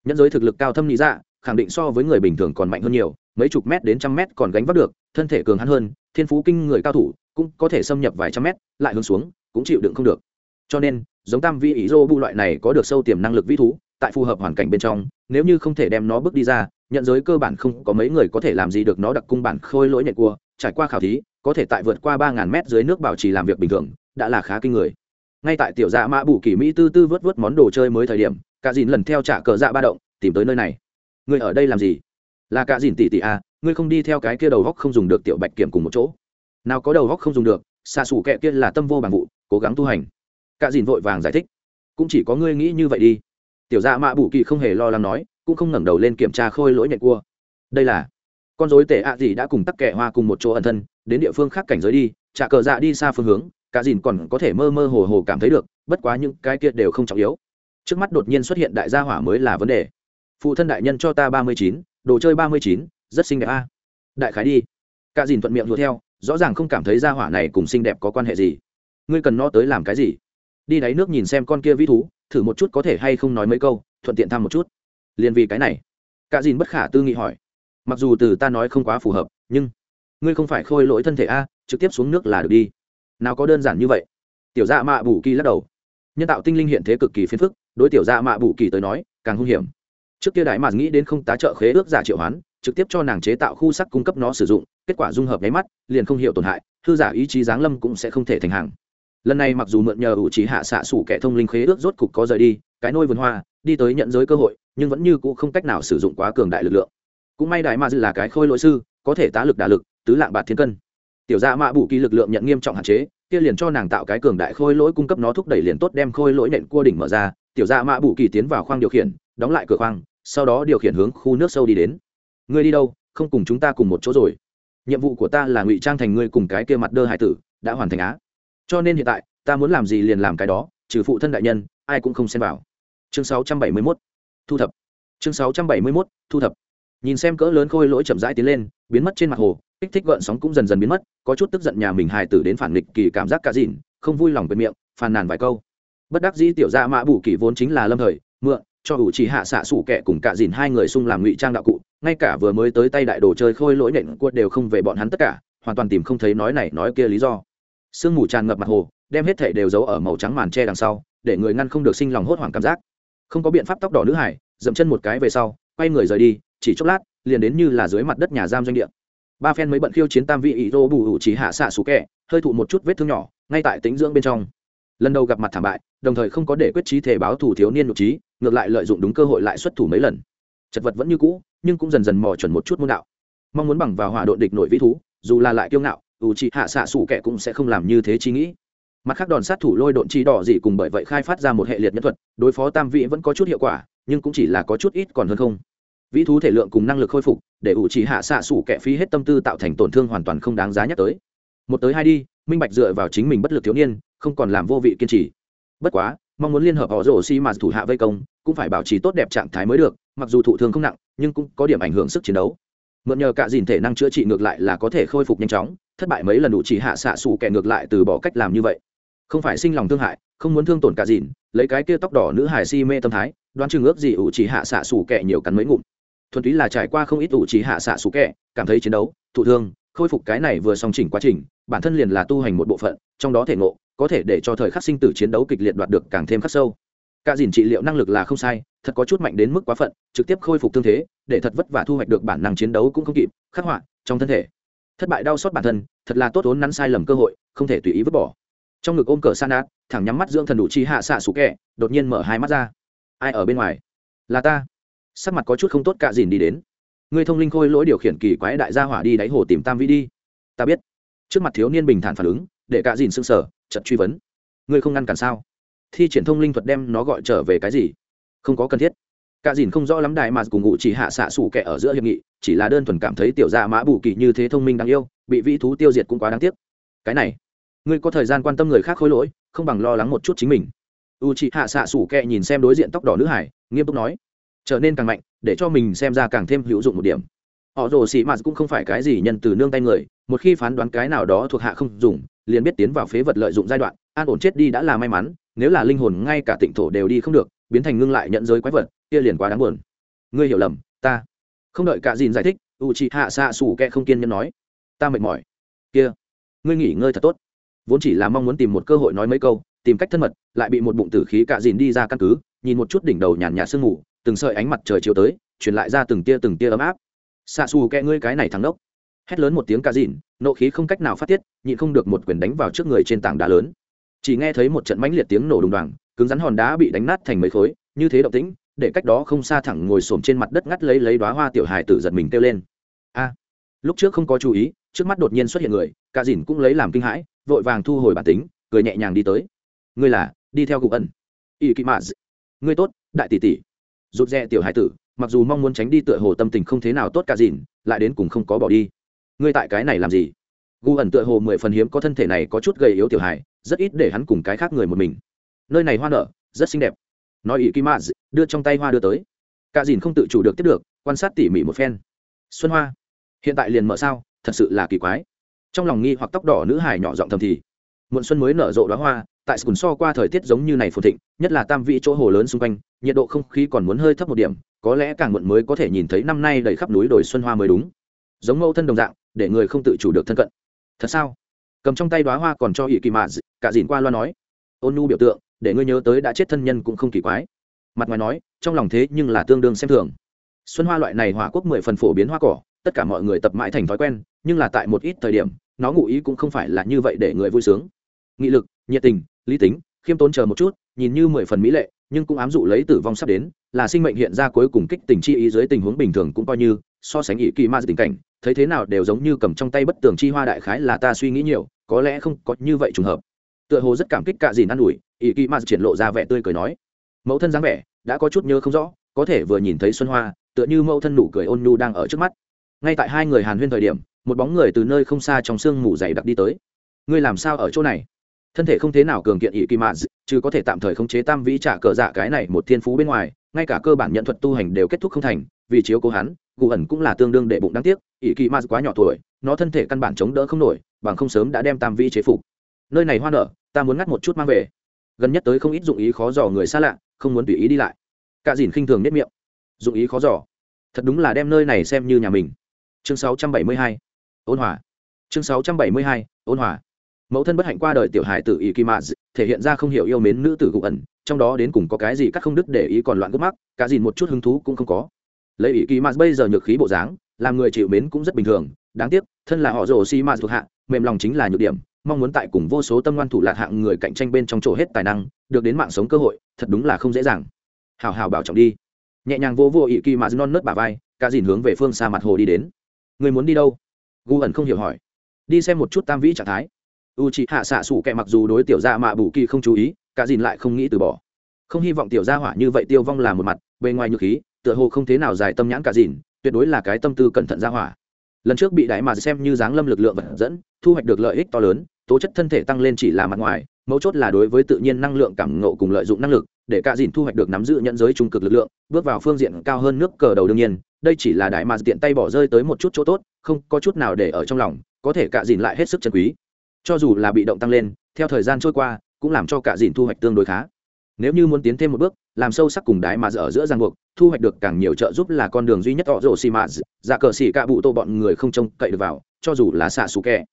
Nhân giới thực lực cao thâm lý dạ khẳng định so với người bình thường còn mạnh hơn nhiều, mấy chục mét đến trăm mét còn gánh vác được, thân thể cường hắn hơn, thiên phú kinh người cao thủ, cũng có thể xâm nhập vài trăm mét, lại hướng xuống, cũng chịu đựng không được. Cho nên, giống tam vi ý dô bu loại này có được sâu tiềm năng lực vi thú, tại phù hợp hoàn cảnh bên trong, nếu như không thể đem nó bước đi ra nhận giới cơ bản không có mấy người có thể làm gì được nó đặc cung bản khôi lỗi nhện cua, trải qua khảo thí, có thể tại vượt qua ba ngàn mét dưới nước bảo trì làm việc bình thường, đã là khá kinh người. Ngay tại tiểu dạ mã bù kỳ mỹ tư tư vớt vớt món đồ chơi mới thời điểm, cả dìn lần theo trả cờ dạ ba động, tìm tới nơi này. Ngươi ở đây làm gì? Là cả dìn tỷ tỷ à ngươi không đi theo cái kia đầu góc không dùng được tiểu bạch kiểm cùng một chỗ. Nào có đầu góc không dùng được, xa xù kẹ kia là tâm vô bằng vụ, cố gắng tu hành. Cả dìn vội vàng giải thích. Cũng chỉ có ngươi nghĩ như vậy đi. Tiểu dạ mã bù kỳ không hề lo lắng nói cũng không ngẩng đầu lên kiểm tra khôi lỗi nhện cua. Đây là con dối tệ ạ à gì đã cùng tắc kẻ hoa cùng một chỗ ẩn thân, đến địa phương khác cảnh giới đi, trả cờ dạ đi xa phương hướng, cả dìn còn có thể mơ mơ hồ hồ cảm thấy được, bất quá những cái kia đều không trọng yếu. Trước mắt đột nhiên xuất hiện đại gia hỏa mới là vấn đề. Phụ thân đại nhân cho ta ba mươi chín, đồ chơi ba mươi chín, rất xinh đẹp a. Đại khái đi. Cả dìn thuận miệng đuổi theo, rõ ràng không cảm thấy gia hỏa này cùng xinh đẹp có quan hệ gì. Ngươi cần nó tới làm cái gì? Đi đáy nước nhìn xem con kia vĩ thú, thử một chút có thể hay không nói mấy câu, thuận tiện thăm một chút liền vì cái này. Cả dìn bất khả tư nghị hỏi. Mặc dù từ ta nói không quá phù hợp, nhưng ngươi không phải khôi lỗi thân thể a, trực tiếp xuống nước là được đi. Nào có đơn giản như vậy? Tiểu dạ mạ bù kỳ lắc đầu. Nhân tạo tinh linh hiện thế cực kỳ phiền phức, đối tiểu dạ mạ bù kỳ tới nói, càng hung hiểm. Trước kia đại mạt nghĩ đến không tá trợ khế ước giả triệu hoán, trực tiếp cho nàng chế tạo khu sắc cung cấp nó sử dụng, kết quả dung hợp nháy mắt, liền không hiểu tổn hại, thư giả ý chí giáng lâm cũng sẽ không thể thành hàng. Lần này mặc dù mượn nhờ ủ trí hạ xạ sủ kẻ thông linh khế ước rốt cục có rời đi, cái nôi vườn hoa đi tới nhận giới cơ hội, nhưng vẫn như cũ không cách nào sử dụng quá cường đại lực lượng. Cũng may đại ma dư là cái khôi lỗi sư, có thể tá lực đả lực, tứ lạng bạt thiên cân. Tiểu gia mạ bù kỳ lực lượng nhận nghiêm trọng hạn chế, kia liền cho nàng tạo cái cường đại khôi lỗi cung cấp nó thúc đẩy liền tốt đem khôi lỗi nện cua đỉnh mở ra. Tiểu gia mạ bù kỳ tiến vào khoang điều khiển, đóng lại cửa khoang, sau đó điều khiển hướng khu nước sâu đi đến. Ngươi đi đâu? Không cùng chúng ta cùng một chỗ rồi. Nhiệm vụ của ta là ngụy trang thành ngươi cùng cái kia mặt đơ hải tử, đã hoàn thành á. Cho nên hiện tại, ta muốn làm gì liền làm cái đó, trừ phụ thân đại nhân, ai cũng không xem vào chương 671, thu thập. Chương 671, thu thập. Nhìn xem cỡ lớn khôi lỗi chậm rãi tiến lên biến mất trên mặt hồ kích thích gợn sóng cũng dần dần biến mất có chút tức giận nhà mình hài tử đến phản nghịch kỳ cảm giác cả dìn không vui lòng bên miệng phàn nàn vài câu. Bất đắc dĩ tiểu gia mã bù kỳ vốn chính là lâm thời mượn cho ủ chỉ hạ xạ sủ kẻ cùng cả dìn hai người xung làm ngụy trang đạo cụ ngay cả vừa mới tới tay đại đồ chơi khôi lỗi nện cuột đều không về bọn hắn tất cả hoàn toàn tìm không thấy nói này nói kia lý do. Sương mù tràn ngập mặt hồ đem hết thảy đều giấu ở màu trắng màn tre đằng sau để người ngăn không được sinh lòng hốt hoảng cảm giác không có biện pháp tóc đỏ nữ hải, dậm chân một cái về sau, quay người rời đi, chỉ chốc lát, liền đến như là dưới mặt đất nhà giam doanh địa. Ba phen mới bận khiêu chiến tam vị ý rô bù hữu trí hạ xạ xú kẹ hơi thụ một chút vết thương nhỏ, ngay tại tính dưỡng bên trong. Lần đầu gặp mặt thảm bại, đồng thời không có để quyết trí thể báo thủ thiếu niên nhục trí, ngược lại lợi dụng đúng cơ hội lại xuất thủ mấy lần. Chật vật vẫn như cũ, nhưng cũng dần dần mò chuẩn một chút môn đạo. Mong muốn bằng vào hỏa đội địch nội vĩ thú, dù là lại kiêu ngạo, ủ trị hạ xạ xủ kẻ cũng sẽ không làm như thế chi nghĩ mặt khác đòn sát thủ lôi độn chi đỏ gì cùng bởi vậy khai phát ra một hệ liệt nhân thuật, đối phó tam vị vẫn có chút hiệu quả, nhưng cũng chỉ là có chút ít còn hơn không. Vĩ thú thể lượng cùng năng lực khôi phục, để ủ trì hạ xạ sủ kẻ phí hết tâm tư tạo thành tổn thương hoàn toàn không đáng giá nhắc tới. Một tới hai đi, minh bạch dựa vào chính mình bất lực thiếu niên, không còn làm vô vị kiên trì. Bất quá, mong muốn liên hợp họ rổ xi mà thủ hạ vây công, cũng phải bảo trì tốt đẹp trạng thái mới được, mặc dù thụ thương không nặng, nhưng cũng có điểm ảnh hưởng sức chiến đấu. Mượn nhờ cả dìn thể năng chữa trị ngược lại là có thể khôi phục nhanh chóng, thất bại mấy lần đủ chỉ hạ xạ xù kẻ ngược lại từ bỏ cách làm như vậy không phải sinh lòng thương hại, không muốn thương tổn cả dìn lấy cái kia tóc đỏ nữ hải si mê tâm thái, đoán chừng ước gì ủ chỉ hạ xạ xù kẻ nhiều cắn mấy ngụm. Thuần túy là trải qua không ít ủ chỉ hạ xạ xù kẻ, cảm thấy chiến đấu, thụ thương, khôi phục cái này vừa song chỉnh quá trình, bản thân liền là tu hành một bộ phận, trong đó thể ngộ, có thể để cho thời khắc sinh tử chiến đấu kịch liệt đoạt được càng thêm khắc sâu. Cả dìn trị liệu năng lực là không sai, thật có chút mạnh đến mức quá phận, trực tiếp khôi phục thương thế, để thật vất vả thu hoạch được bản năng chiến đấu cũng không kịp, khắc họa trong thân thể. Thất bại đau xót bản thân, thật là tốt vốn nắn sai lầm cơ hội, không thể tùy ý vứt bỏ trong ngực ôm cờ san nát thẳng nhắm mắt dưỡng thần đủ chi hạ xạ sủ kẹ, đột nhiên mở hai mắt ra. Ai ở bên ngoài? Là ta. Sắc mặt có chút không tốt cả dìn đi đến. Ngươi thông linh khôi lỗi điều khiển kỳ quái đại gia hỏa đi đáy hồ tìm tam vĩ đi. Ta biết. Trước mặt thiếu niên bình thản phản ứng, để cả dìn sưng sở chật truy vấn. Ngươi không ngăn cản sao? Thi triển thông linh thuật đem nó gọi trở về cái gì? Không có cần thiết. Cả dìn không rõ lắm đại mà cùng ngụ chỉ hạ xạ sủ kẻ ở giữa hiệp nghị, chỉ là đơn thuần cảm thấy tiểu gia mã bù kỳ như thế thông minh đáng yêu, bị vĩ thú tiêu diệt cũng quá đáng tiếc. Cái này ngươi có thời gian quan tâm người khác khối lỗi, không bằng lo lắng một chút chính mình. U chị hạ xạ sủ kẹ nhìn xem đối diện tóc đỏ nữ hải, nghiêm túc nói, trở nên càng mạnh, để cho mình xem ra càng thêm hữu dụng một điểm. Họ rồ xị mạt cũng không phải cái gì nhân từ nương tay người, một khi phán đoán cái nào đó thuộc hạ không dùng, liền biết tiến vào phế vật lợi dụng giai đoạn, an ổn chết đi đã là may mắn, nếu là linh hồn ngay cả tịnh thổ đều đi không được, biến thành ngưng lại nhận giới quái vật, kia liền quá đáng buồn. Ngươi hiểu lầm, ta. Không đợi cả dìn giải thích u chị hạ xạ sủ kẹ không kiên nhẫn nói, ta mệt mỏi. Kia, ngươi nghỉ ngơi thật tốt vốn chỉ là mong muốn tìm một cơ hội nói mấy câu, tìm cách thân mật, lại bị một bụng tử khí cạ dìn đi ra căn cứ, nhìn một chút đỉnh đầu nhàn nhạt sương mù, từng sợi ánh mặt trời chiếu tới, truyền lại ra từng tia từng tia ấm áp. Xạ xù kẹ ngươi cái này thắng đốc hét lớn một tiếng cạ dìn, nộ khí không cách nào phát tiết, nhịn không được một quyền đánh vào trước người trên tảng đá lớn. Chỉ nghe thấy một trận mãnh liệt tiếng nổ đùng đoàng, cứng rắn hòn đá bị đánh nát thành mấy khối, như thế động tĩnh, để cách đó không xa thẳng ngồi xổm trên mặt đất ngắt lấy lấy đóa hoa tiểu hài tử giật mình kêu lên. A, lúc trước không có chú ý, trước mắt đột nhiên xuất hiện người cả dìn cũng lấy làm kinh hãi vội vàng thu hồi bản tính, cười nhẹ nhàng đi tới. Ngươi là, đi theo gục ẩn. Ỵ kỵ mạ ngươi tốt, đại tỷ tỷ. Rụt rè tiểu hải tử, mặc dù mong muốn tránh đi tựa hồ tâm tình không thế nào tốt cả dìn lại đến cùng không có bỏ đi. Ngươi tại cái này làm gì? Gu ẩn tựa hồ mười phần hiếm có thân thể này có chút gầy yếu tiểu hải rất ít để hắn cùng cái khác người một mình. Nơi này hoa nở, rất xinh đẹp. Nói Ý kỵ mạ đưa trong tay hoa đưa tới. Cả dìn không tự chủ được tiếp được, quan sát tỉ mỉ một phen. Xuân hoa, hiện tại liền mở sao, thật sự là kỳ quái trong lòng nghi hoặc tóc đỏ nữ hải nhỏ giọng thầm thì, muộn xuân mới nở rộ đóa hoa, tại sùn so qua thời tiết giống như này phồn thịnh, nhất là tam vị chỗ hồ lớn xung quanh, nhiệt độ không khí còn muốn hơi thấp một điểm, có lẽ càng muộn mới có thể nhìn thấy năm nay đầy khắp núi đồi xuân hoa mới đúng. Giống mẫu thân đồng dạng, để người không tự chủ được thân cận. Thật sao? Cầm trong tay đóa hoa còn cho ỷ kỳ mạ cả dìn qua loa nói. Ôn nu biểu tượng, để ngươi nhớ tới đã chết thân nhân cũng không kỳ quái. Mặt ngoài nói, trong lòng thế nhưng là tương đương xem thường. Xuân hoa loại này hỏa quốc mười phần phổ biến hoa cỏ, tất cả mọi người tập mãi thành thói quen, nhưng là tại một ít thời điểm nó ngụ ý cũng không phải là như vậy để người vui sướng. Nghị lực, nhiệt tình, lý tính, khiêm tốn chờ một chút, nhìn như mười phần mỹ lệ, nhưng cũng ám dụ lấy tử vong sắp đến, là sinh mệnh hiện ra cuối cùng kích tình chi ý dưới tình huống bình thường cũng coi như, so sánh ý kỳ ma tình cảnh, thấy thế nào đều giống như cầm trong tay bất tường chi hoa đại khái là ta suy nghĩ nhiều, có lẽ không có như vậy trùng hợp. Tựa hồ rất cảm kích cả gì năn ủi ý kỳ ma triển lộ ra vẻ tươi cười nói, mẫu thân dáng vẻ, đã có chút nhớ không rõ, có thể vừa nhìn thấy xuân hoa, tựa như mẫu thân nụ cười ôn nhu đang ở trước mắt. Ngay tại hai người hàn huyên thời điểm một bóng người từ nơi không xa trong sương mù dày đặc đi tới. Ngươi làm sao ở chỗ này? Thân thể không thế nào cường kiện ỵ kỳ mạ chứ có thể tạm thời khống chế tam vĩ trả cờ dạ cái này một thiên phú bên ngoài, ngay cả cơ bản nhận thuật tu hành đều kết thúc không thành, vì chiếu cố hắn, gù ẩn cũng là tương đương để bụng đáng tiếc ỵ kỳ mạ quá nhỏ tuổi, nó thân thể căn bản chống đỡ không nổi, bằng không sớm đã đem tam vĩ chế phục. Nơi này hoa nở, ta muốn ngắt một chút mang về. Gần nhất tới không ít dụng ý khó dò người xa lạ, không muốn tùy ý đi lại. Cả dìn khinh thường nếp miệng. Dụng ý khó dò. Thật đúng là đem nơi này xem như nhà mình. Chương 672 ôn hòa. Chương 672. ôn hòa. Mẫu thân bất hạnh qua đời tiểu hài tử ý kỳ mạ thể hiện ra không hiểu yêu mến nữ tử cụ ẩn, trong đó đến cùng có cái gì cắt không đứt để ý còn loạn gốc mắc, cả gì một chút hứng thú cũng không có. Lấy ý kỳ mạ bây giờ nhược khí bộ dáng, làm người chịu mến cũng rất bình thường, đáng tiếc, thân là họ rồ xi mạ thuộc hạ, mềm lòng chính là nhược điểm, mong muốn tại cùng vô số tâm ngoan thủ lạc hạng người cạnh tranh bên trong chỗ hết tài năng, được đến mạng sống cơ hội, thật đúng là không dễ dàng. Hào hào bảo trọng đi. Nhẹ nhàng vô vô ý kỳ mạ non nớt bà vai, cả dìn hướng về phương xa mặt hồ đi đến. Người muốn đi đâu? Gu ẩn không hiểu hỏi. Đi xem một chút tam vĩ trạng thái. U c h ị hạ xạ xủ kệ mặc dù đối tiểu gia mạ bù kỳ không chú ý, cả dìn lại không nghĩ từ bỏ. Không hy vọng tiểu gia hỏa như vậy tiêu vong là một mặt, bề ngoài nhược khí, tựa hồ không thế nào dài tâm nhãn cả dìn, tuyệt đối là cái tâm tư cẩn thận gia hỏa. Lần trước bị đại mà xem như dáng lâm lực lượng vật dẫn, thu hoạch được lợi ích to lớn, tố chất thân thể tăng lên chỉ là mặt ngoài, mấu chốt là đối với tự nhiên năng lượng cảm ngộ cùng lợi dụng năng lực, để cả dìn thu hoạch được nắm giữ nhận giới trung cực lực lượng, bước vào phương diện cao hơn nước cờ đầu đương nhiên đây chỉ là đại mà tiện tay bỏ rơi tới một chút chỗ tốt, không có chút nào để ở trong lòng, có thể cạ dìn lại hết sức chân quý. Cho dù là bị động tăng lên, theo thời gian trôi qua, cũng làm cho cạ dìn thu hoạch tương đối khá. Nếu như muốn tiến thêm một bước, làm sâu sắc cùng đái mà ở giữa giang buộc, thu hoạch được càng nhiều trợ giúp là con đường duy nhất họ rổ xì mạ dạ cờ xì cạ bụ tô bọn người không trông cậy được vào, cho dù là xạ xù kẹ.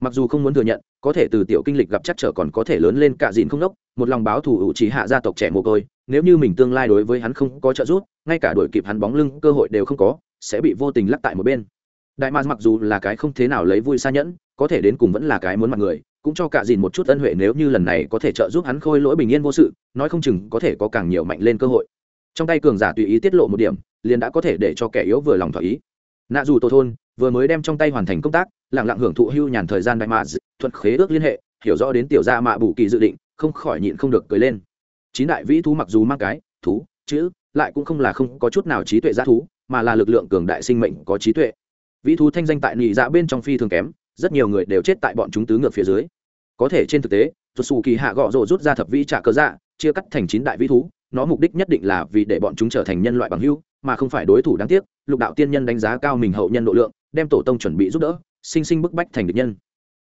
Mặc dù không muốn thừa nhận, có thể từ tiểu kinh lịch gặp chắc trở còn có thể lớn lên cạ dìn không đốc, một lòng báo thủ ủ trí hạ gia tộc trẻ mồ côi nếu như mình tương lai đối với hắn không có trợ giúp, ngay cả đuổi kịp hắn bóng lưng cơ hội đều không có, sẽ bị vô tình lắc tại một bên. Đại mạc mặc dù là cái không thế nào lấy vui xa nhẫn, có thể đến cùng vẫn là cái muốn mặt người, cũng cho cả dìn một chút ân huệ nếu như lần này có thể trợ giúp hắn khôi lỗi bình yên vô sự, nói không chừng có thể có càng nhiều mạnh lên cơ hội. Trong tay cường giả tùy ý tiết lộ một điểm, liền đã có thể để cho kẻ yếu vừa lòng thỏa ý. Nạ dù tô thôn, vừa mới đem trong tay hoàn thành công tác, lặng lặng hưởng thụ hưu nhàn thời gian đại mạc thuận khế ước liên hệ, hiểu rõ đến tiểu gia mạ bù kỳ dự định, không khỏi nhịn không được cười lên chín đại vĩ thú mặc dù mang cái, thú, chữ, lại cũng không là không có chút nào trí tuệ giá thú, mà là lực lượng cường đại sinh mệnh có trí tuệ. Vĩ thú thanh danh tại nhị dạ bên trong phi thường kém, rất nhiều người đều chết tại bọn chúng tứ ngược phía dưới. Có thể trên thực tế tuột xù kỳ hạ gọ rộ rút ra thập vĩ trả cơ dạ chia cắt thành chín đại vĩ thú, nó mục đích nhất định là vì để bọn chúng trở thành nhân loại bằng hưu mà không phải đối thủ đáng tiếc, lục đạo tiên nhân đánh giá cao mình hậu nhân độ lượng, đem tổ tông chuẩn bị giúp đỡ, sinh sinh bức bách thành địch nhân.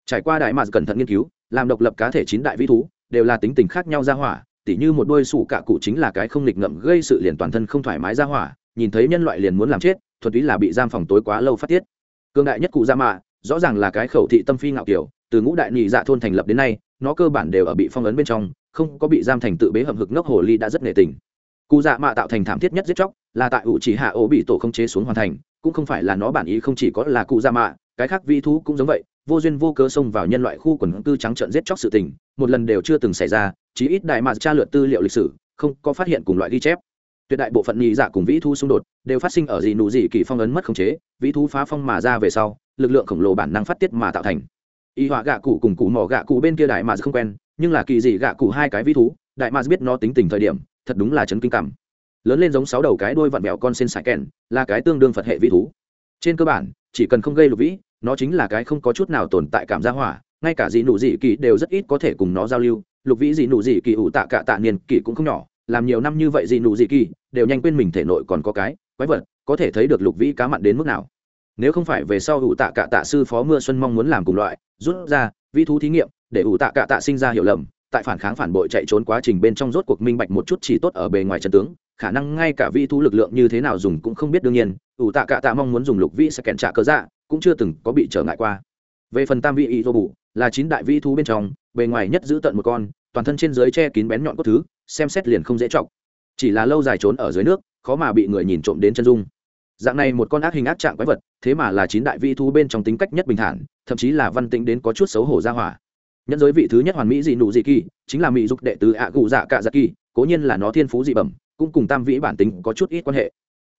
Trải qua đại mạc cẩn thận nghiên cứu, làm độc lập cá thể chín đại vĩ thú, đều là tính tình khác nhau ra hỏa tỉ như một đôi sủ cạ cụ chính là cái không nghịch ngậm gây sự liền toàn thân không thoải mái ra hỏa, nhìn thấy nhân loại liền muốn làm chết thuật ý là bị giam phòng tối quá lâu phát tiết. Cương đại nhất cụ gia mạ, rõ ràng là cái khẩu thị tâm phi ngạo kiểu, từ ngũ đại nhị dạ thôn thành lập đến nay, nó cơ bản đều ở bị phong ấn bên trong, không có bị giam thành tự bế hầm hực ngốc hồ ly đã rất nể tình. Cụ dạ mạ tạo thành thảm thiết nhất giết chóc, là tại ủ chỉ hạ ố bị tổ không chế xuống hoàn thành, cũng không phải là nó bản ý không chỉ có là cụ dạ mạ, cái khác vi thú cũng giống vậy vô duyên vô cớ xông vào nhân loại khu quần cư trắng trợn giết chóc sự tình, một lần đều chưa từng xảy ra, chí ít đại mạ tra lượt tư liệu lịch sử, không có phát hiện cùng loại ghi chép. Tuyệt đại bộ phận nhị dạ cùng vĩ thu xung đột đều phát sinh ở gì nụ gì kỳ phong ấn mất khống chế, vĩ thú phá phong mà ra về sau, lực lượng khổng lồ bản năng phát tiết mà tạo thành. Y họa gạ cụ cùng cụ mỏ gạ cụ bên kia đại mà không quen, nhưng là kỳ dị gạ cụ hai cái vĩ thú, đại mà biết nó tính tình thời điểm, thật đúng là chấn kinh cảm. Lớn lên giống sáu đầu cái đôi vặn vẹo con sen sải kèn là cái tương đương phật hệ vĩ thú. Trên cơ bản, chỉ cần không gây lục vĩ nó chính là cái không có chút nào tồn tại cảm gia hỏa, ngay cả dị nụ dị kỳ đều rất ít có thể cùng nó giao lưu. Lục vĩ dị nụ dị kỳ ủ tạ cả tạ niên kỳ cũng không nhỏ, làm nhiều năm như vậy dị nụ dị kỳ, đều nhanh quên mình thể nội còn có cái, quái vật, có thể thấy được lục vĩ cá mặn đến mức nào. Nếu không phải về sau ủ tạ cả tạ sư phó mưa xuân mong muốn làm cùng loại, rút ra, vĩ thú thí nghiệm, để ủ tạ cả tạ sinh ra hiểu lầm, tại phản kháng phản bội chạy trốn quá trình bên trong rốt cuộc minh bạch một chút chỉ tốt ở bề ngoài trận tướng, khả năng ngay cả vĩ thú lực lượng như thế nào dùng cũng không biết đương nhiên, ủ tạ cả tạ mong muốn dùng lục vĩ sẽ kèn trả cơ dạ cũng chưa từng có bị trở ngại qua. Về phần tam vị ý dô bù, là chín đại vĩ thú bên trong, bề ngoài nhất giữ tận một con, toàn thân trên dưới che kín bén nhọn cốt thứ, xem xét liền không dễ chọc. Chỉ là lâu dài trốn ở dưới nước, khó mà bị người nhìn trộm đến chân dung. Dạng này một con ác hình ác trạng quái vật, thế mà là chín đại vĩ thú bên trong tính cách nhất bình thản, thậm chí là văn tĩnh đến có chút xấu hổ ra hỏa. Nhân giới vị thứ nhất hoàn mỹ dị nụ dị kỳ, chính là mỹ dục đệ tử ạ cụ dạ cạ dạ kỳ, cố nhiên là nó thiên phú dị bẩm, cũng cùng tam vĩ bản tính có chút ít quan hệ.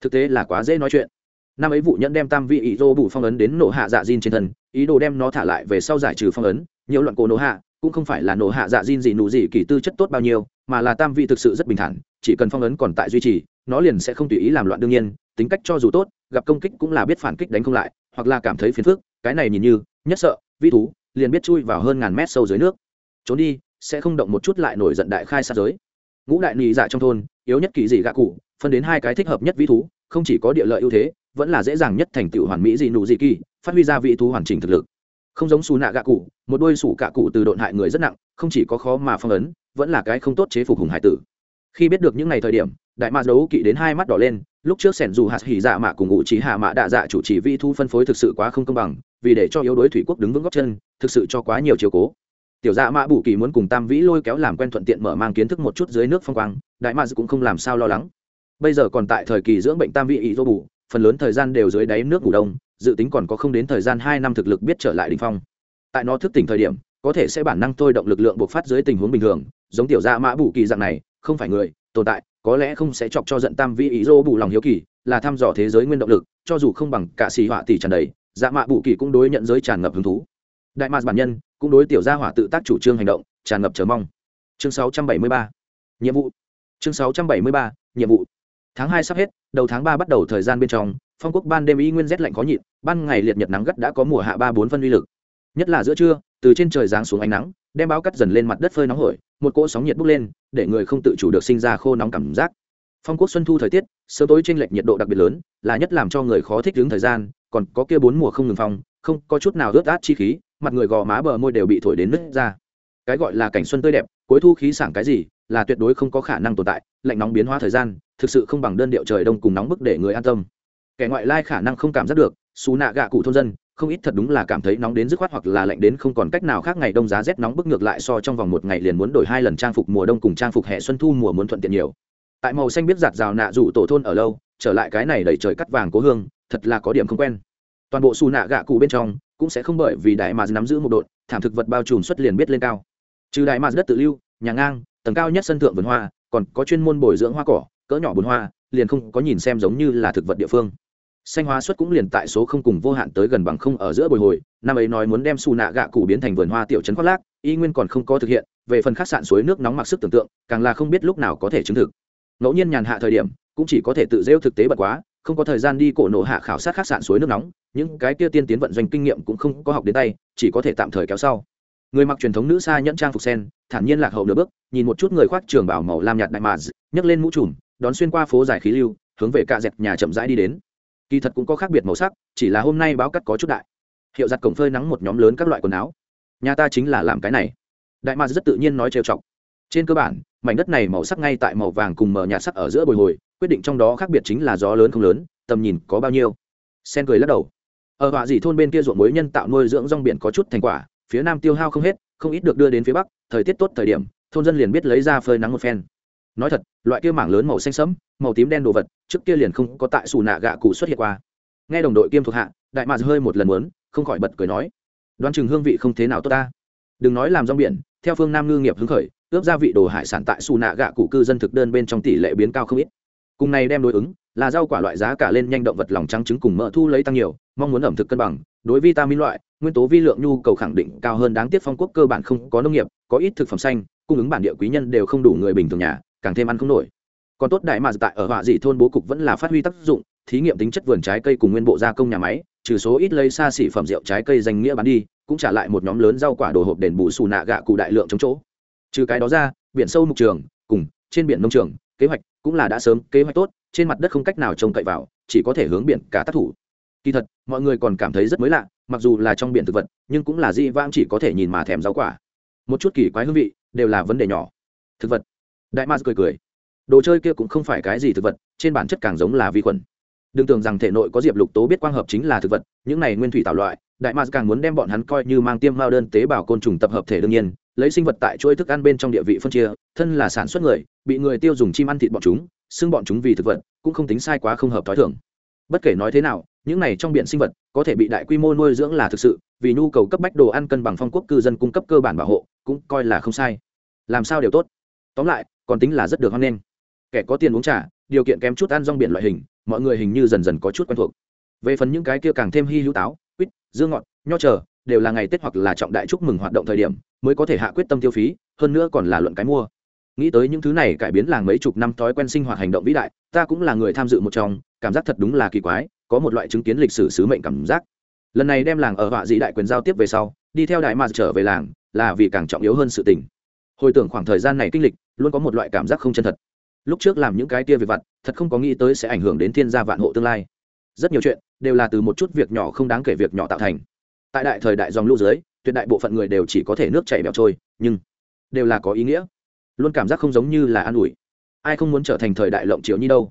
Thực tế là quá dễ nói chuyện năm ấy vụ nhẫn đem tam vị ý dô bù phong ấn đến nổ hạ dạ diên trên thân, ý đồ đem nó thả lại về sau giải trừ phong ấn, nhiều loạn cổ nổ hạ, cũng không phải là nổ hạ dạ diên gì nụ gì kỳ tư chất tốt bao nhiêu, mà là tam vị thực sự rất bình thản, chỉ cần phong ấn còn tại duy trì, nó liền sẽ không tùy ý làm loạn đương nhiên, tính cách cho dù tốt, gặp công kích cũng là biết phản kích đánh không lại, hoặc là cảm thấy phiền phức, cái này nhìn như, nhất sợ, vi thú, liền biết chui vào hơn ngàn mét sâu dưới nước. Trốn đi, sẽ không động một chút lại nổi giận đại khai sát giới. Ngũ đại nị dạ trong thôn, yếu nhất kỳ dị gạ cụ, phân đến hai cái thích hợp nhất vi thú, không chỉ có địa lợi ưu thế vẫn là dễ dàng nhất thành tựu hoàn mỹ dị nụ dị kỳ, phát huy ra vị thú hoàn chỉnh thực lực. Không giống xù nạ gạ cụ, một đôi sủ cạ cụ từ độn hại người rất nặng, không chỉ có khó mà phong ấn, vẫn là cái không tốt chế phục hùng hải tử. Khi biết được những ngày thời điểm, đại mạc đấu kỵ đến hai mắt đỏ lên, lúc trước sẻn dù hạt hỉ dạ mạ cùng ngụ trí hạ mạ đạ dạ chủ trì vi thu phân phối thực sự quá không công bằng, vì để cho yếu đối thủy quốc đứng vững góc chân, thực sự cho quá nhiều chiều cố. Tiểu dạ mạ bù kỳ muốn cùng tam vĩ lôi kéo làm quen thuận tiện mở mang kiến thức một chút dưới nước phong quang, đại mạc cũng không làm sao lo lắng. Bây giờ còn tại thời kỳ dưỡng bệnh tam vĩ ý dô bù phần lớn thời gian đều dưới đáy nước ngủ đông dự tính còn có không đến thời gian hai năm thực lực biết trở lại đỉnh phong. Tại nó thức tỉnh thời điểm có thể sẽ bản năng thôi động lực lượng bộc phát dưới tình huống bình thường giống tiểu gia mã bù kỳ dạng này không phải người tồn tại có lẽ không sẽ chọc cho giận tam vi ý dô bù lòng hiếu kỳ là thăm dò thế giới nguyên động lực cho dù không bằng cả xì họa tỷ tràn đầy dạ mạ bù kỳ cũng đối nhận giới tràn ngập hứng thú. Đại mạc bản nhân cũng đối tiểu gia hỏa tự tác chủ trương hành động tràn ngập chờ mong. Chương 673. nhiệm vụ. Chương 673, nhiệm vụ tháng hai sắp hết, đầu tháng ba bắt đầu thời gian bên trong, phong quốc ban đêm y nguyên rét lạnh khó nhịn, ban ngày liệt nhật nắng gắt đã có mùa hạ ba bốn phân uy lực. Nhất là giữa trưa, từ trên trời giáng xuống ánh nắng, đem báo cắt dần lên mặt đất phơi nóng hổi, một cỗ sóng nhiệt bốc lên, để người không tự chủ được sinh ra khô nóng cảm giác. Phong quốc xuân thu thời tiết, sớm tối trên lệch nhiệt độ đặc biệt lớn, là nhất làm cho người khó thích đứng thời gian, còn có kia bốn mùa không ngừng phong, không có chút nào ướt át chi khí, mặt người gò má bờ môi đều bị thổi đến nứt ra. Cái gọi là cảnh xuân tươi đẹp, cuối thu khí sảng cái gì là tuyệt đối không có khả năng tồn tại, lạnh nóng biến hóa thời gian, thực sự không bằng đơn điệu trời đông cùng nóng bức để người an tâm. Kẻ ngoại lai khả năng không cảm giác được xù nạ gạ cụ thôn dân, không ít thật đúng là cảm thấy nóng đến dứt khoát hoặc là lạnh đến không còn cách nào khác ngày đông giá rét nóng bức ngược lại so trong vòng một ngày liền muốn đổi hai lần trang phục mùa đông cùng trang phục hè xuân thu mùa muốn thuận tiện nhiều. Tại màu xanh biết giạt rào nạ rủ tổ thôn ở lâu, trở lại cái này đẩy trời cắt vàng cố hương, thật là có điểm không quen. Toàn bộ xù nạ gạ cụ bên trong, cũng sẽ không bởi vì đại mà nắm giữ một đội, thảm thực vật bao trùm xuất liền biết lên cao. Trừ đại mà đất tự lưu, nhà ngang tầng cao nhất sân thượng vườn hoa, còn có chuyên môn bồi dưỡng hoa cỏ, cỡ nhỏ bồn hoa, liền không có nhìn xem giống như là thực vật địa phương. Xanh hóa suất cũng liền tại số không cùng vô hạn tới gần bằng không ở giữa bồi hồi, năm ấy nói muốn đem xù nạ gạ cụ biến thành vườn hoa tiểu trấn khoác lác, y nguyên còn không có thực hiện, về phần khách sạn suối nước nóng mặc sức tưởng tượng, càng là không biết lúc nào có thể chứng thực. Ngẫu nhiên nhàn hạ thời điểm, cũng chỉ có thể tự rêu thực tế bật quá, không có thời gian đi cổ nộ hạ khảo sát khách sạn suối nước nóng, những cái kia tiên tiến vận doanh kinh nghiệm cũng không có học đến tay, chỉ có thể tạm thời kéo sau người mặc truyền thống nữ xa nhẫn trang phục sen, thản nhiên lạc hậu nửa bước, nhìn một chút người khoác trường bảo màu lam nhạt đại mà nhấc lên mũ trùm, đón xuyên qua phố dài khí lưu, hướng về cạ dẹt nhà chậm rãi đi đến. Kỳ thật cũng có khác biệt màu sắc, chỉ là hôm nay báo cắt có chút đại. Hiệu giặt cổng phơi nắng một nhóm lớn các loại quần áo. Nhà ta chính là làm cái này. Đại mà rất tự nhiên nói trêu chọc. Trên cơ bản, mảnh đất này màu sắc ngay tại màu vàng cùng mờ nhạt sắc ở giữa bồi hồi, quyết định trong đó khác biệt chính là gió lớn không lớn, tầm nhìn có bao nhiêu. Sen cười lắc đầu. Ở họa dị thôn bên kia ruộng muối nhân tạo nuôi dưỡng rong biển có chút thành quả phía nam tiêu hao không hết, không ít được đưa đến phía bắc, thời tiết tốt thời điểm, thôn dân liền biết lấy ra phơi nắng một phen. Nói thật, loại kia mảng lớn màu xanh sẫm, màu tím đen đồ vật, trước kia liền không có tại xù nạ gạ cụ xuất hiện qua. Nghe đồng đội kiêm thuộc hạ, đại mạc hơi một lần muốn, không khỏi bật cười nói, đoán chừng hương vị không thế nào tốt ta. Đừng nói làm rong biển, theo phương nam ngư nghiệp hứng khởi, ướp gia vị đồ hải sản tại xù nạ gạ cụ cư dân thực đơn bên trong tỷ lệ biến cao không ít. Cùng này đem đối ứng, là rau quả loại giá cả lên nhanh động vật lòng trắng trứng cùng mỡ thu lấy tăng nhiều, mong muốn ẩm thực cân bằng đối vitamin loại, nguyên tố vi lượng nhu cầu khẳng định cao hơn đáng tiếc phong quốc cơ bản không có nông nghiệp, có ít thực phẩm xanh, cung ứng bản địa quý nhân đều không đủ người bình thường nhà, càng thêm ăn không nổi. Còn tốt đại mà tại ở họa dị thôn bố cục vẫn là phát huy tác dụng, thí nghiệm tính chất vườn trái cây cùng nguyên bộ gia công nhà máy, trừ số ít lấy xa xỉ phẩm rượu trái cây danh nghĩa bán đi, cũng trả lại một nhóm lớn rau quả đồ hộp đền bù xù nạ gạ cụ đại lượng chống chỗ. Trừ cái đó ra, biển sâu mục trường, cùng trên biển nông trường, kế hoạch cũng là đã sớm kế hoạch tốt, trên mặt đất không cách nào trông cậy vào, chỉ có thể hướng biển cả tác thủ kỳ thật, mọi người còn cảm thấy rất mới lạ, mặc dù là trong biển thực vật, nhưng cũng là di vãng chỉ có thể nhìn mà thèm rau quả. Một chút kỳ quái hương vị, đều là vấn đề nhỏ. Thực vật. Đại ma cười cười. Đồ chơi kia cũng không phải cái gì thực vật, trên bản chất càng giống là vi khuẩn. Đừng tưởng rằng thể nội có diệp lục tố biết quang hợp chính là thực vật, những này nguyên thủy tạo loại, đại ma càng muốn đem bọn hắn coi như mang tiêm mao đơn tế bào côn trùng tập hợp thể đương nhiên, lấy sinh vật tại chuỗi thức ăn bên trong địa vị phân chia, thân là sản xuất người, bị người tiêu dùng chim ăn thịt bọn chúng, xưng bọn chúng vì thực vật, cũng không tính sai quá không hợp t h ó i thưởng bất kể nói thế nào những này trong biển sinh vật, có thể bị đại quy mô nuôi dưỡng là thực sự, vì nhu cầu cấp bách đồ ăn cân bằng phong quốc cư dân cung cấp cơ bản bảo hộ, cũng coi là không sai. Làm sao đều tốt. Tóm lại, còn tính là rất được hoan nghênh. Kẻ có tiền uống trà, điều kiện kém chút ăn rong biển loại hình, mọi người hình như dần dần có chút quen thuộc. Về phần những cái kia càng thêm hy hữu táo, quýt, dương ngọt nho chờ, đều là ngày tết hoặc là trọng đại chúc mừng hoạt động thời điểm, mới có thể hạ quyết tâm tiêu phí, hơn nữa còn là luận cái mua. Nghĩ tới những thứ này cải biến làng mấy chục năm thói quen sinh hoạt hành động vĩ đại, ta cũng là người tham dự một trong, cảm giác thật đúng là kỳ quái có một loại chứng kiến lịch sử sứ mệnh cảm giác. Lần này đem làng ở họa dị đại quyền giao tiếp về sau, đi theo đại mà trở về làng là vì càng trọng yếu hơn sự tình. Hồi tưởng khoảng thời gian này kinh lịch, luôn có một loại cảm giác không chân thật. Lúc trước làm những cái tia về vặt, thật không có nghĩ tới sẽ ảnh hưởng đến thiên gia vạn hộ tương lai. Rất nhiều chuyện đều là từ một chút việc nhỏ không đáng kể việc nhỏ tạo thành. Tại đại thời đại dòng lũ dưới, tuyệt đại bộ phận người đều chỉ có thể nước chảy bẹo trôi, nhưng đều là có ý nghĩa. Luôn cảm giác không giống như là an ủi. Ai không muốn trở thành thời đại lộng triệu như đâu?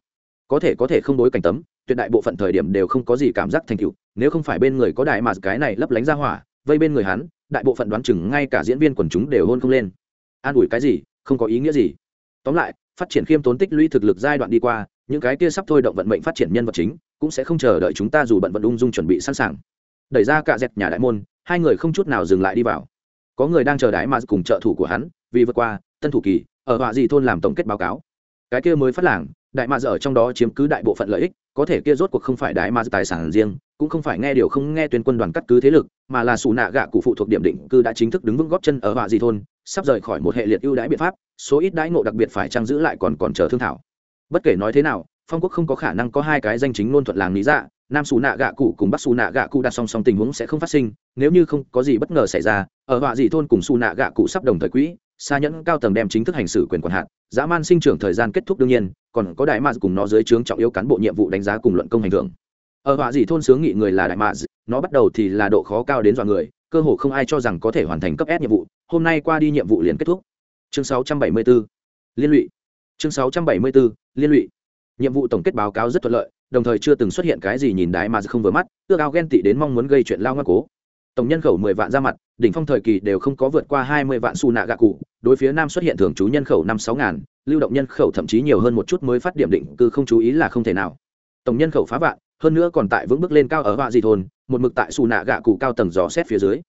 Có thể có thể không đối cảnh tấm tuyệt đại bộ phận thời điểm đều không có gì cảm giác thành tựu, nếu không phải bên người có đại mà cái này lấp lánh ra hỏa, vây bên người hắn, đại bộ phận đoán chừng ngay cả diễn viên quần chúng đều hôn không lên. An ủi cái gì, không có ý nghĩa gì. Tóm lại, phát triển khiêm tốn tích lũy thực lực giai đoạn đi qua, những cái kia sắp thôi động vận mệnh phát triển nhân vật chính, cũng sẽ không chờ đợi chúng ta dù bận vận ung dung chuẩn bị sẵn sàng. Đẩy ra cả dẹt nhà đại môn, hai người không chút nào dừng lại đi vào. Có người đang chờ đại mà cùng trợ thủ của hắn, vì vượt qua, tân thủ kỳ, ở họa gì thôn làm tổng kết báo cáo. Cái kia mới phát làng đại mà ở trong đó chiếm cứ đại bộ phận lợi ích, có thể kia rốt cuộc không phải đại mà tài sản riêng, cũng không phải nghe điều không nghe tuyên quân đoàn cắt cứ thế lực, mà là xù nạ gạ cụ phụ thuộc điểm định cư đã chính thức đứng vững góp chân ở họa gì thôn, sắp rời khỏi một hệ liệt ưu đãi biện pháp, số ít đãi ngộ đặc biệt phải trang giữ lại còn còn chờ thương thảo. Bất kể nói thế nào, phong quốc không có khả năng có hai cái danh chính ngôn thuận làng lý dạ nam xù nạ gạ cụ cùng bắc xù nạ gạ cụ đặt song song tình huống sẽ không phát sinh, nếu như không có gì bất ngờ xảy ra, ở họa dị thôn cùng xù nạ gạ cụ sắp đồng thời quỹ xa nhẫn cao tầng đem chính thức hành xử quyền quản hạt, dã man sinh trưởng thời gian kết thúc đương nhiên, còn có đại mạc cùng nó dưới trướng trọng yếu cán bộ nhiệm vụ đánh giá cùng luận công hành thưởng. Ở họa dị thôn sướng nghị người là đại mạc nó bắt đầu thì là độ khó cao đến dọa người, cơ hồ không ai cho rằng có thể hoàn thành cấp S nhiệm vụ, hôm nay qua đi nhiệm vụ liền kết thúc. Chương 674 liên lụy. Chương 674 liên lụy. Nhiệm vụ tổng kết báo cáo rất thuận lợi, đồng thời chưa từng xuất hiện cái gì nhìn đại mà không vừa mắt, ước ao ghen tị đến mong muốn gây chuyện lao ngoan cố. Tổng nhân khẩu mười vạn ra mặt đỉnh phong thời kỳ đều không có vượt qua hai mươi vạn xu nạ gạ cụ đối phía nam xuất hiện thường trú nhân khẩu năm sáu ngàn, lưu động nhân khẩu thậm chí nhiều hơn một chút mới phát điểm định cư không chú ý là không thể nào. Tổng nhân khẩu phá vạn, hơn nữa còn tại vững bước lên cao ở họa dị thôn, một mực tại xù nạ gạ cụ cao tầng dò xét phía dưới.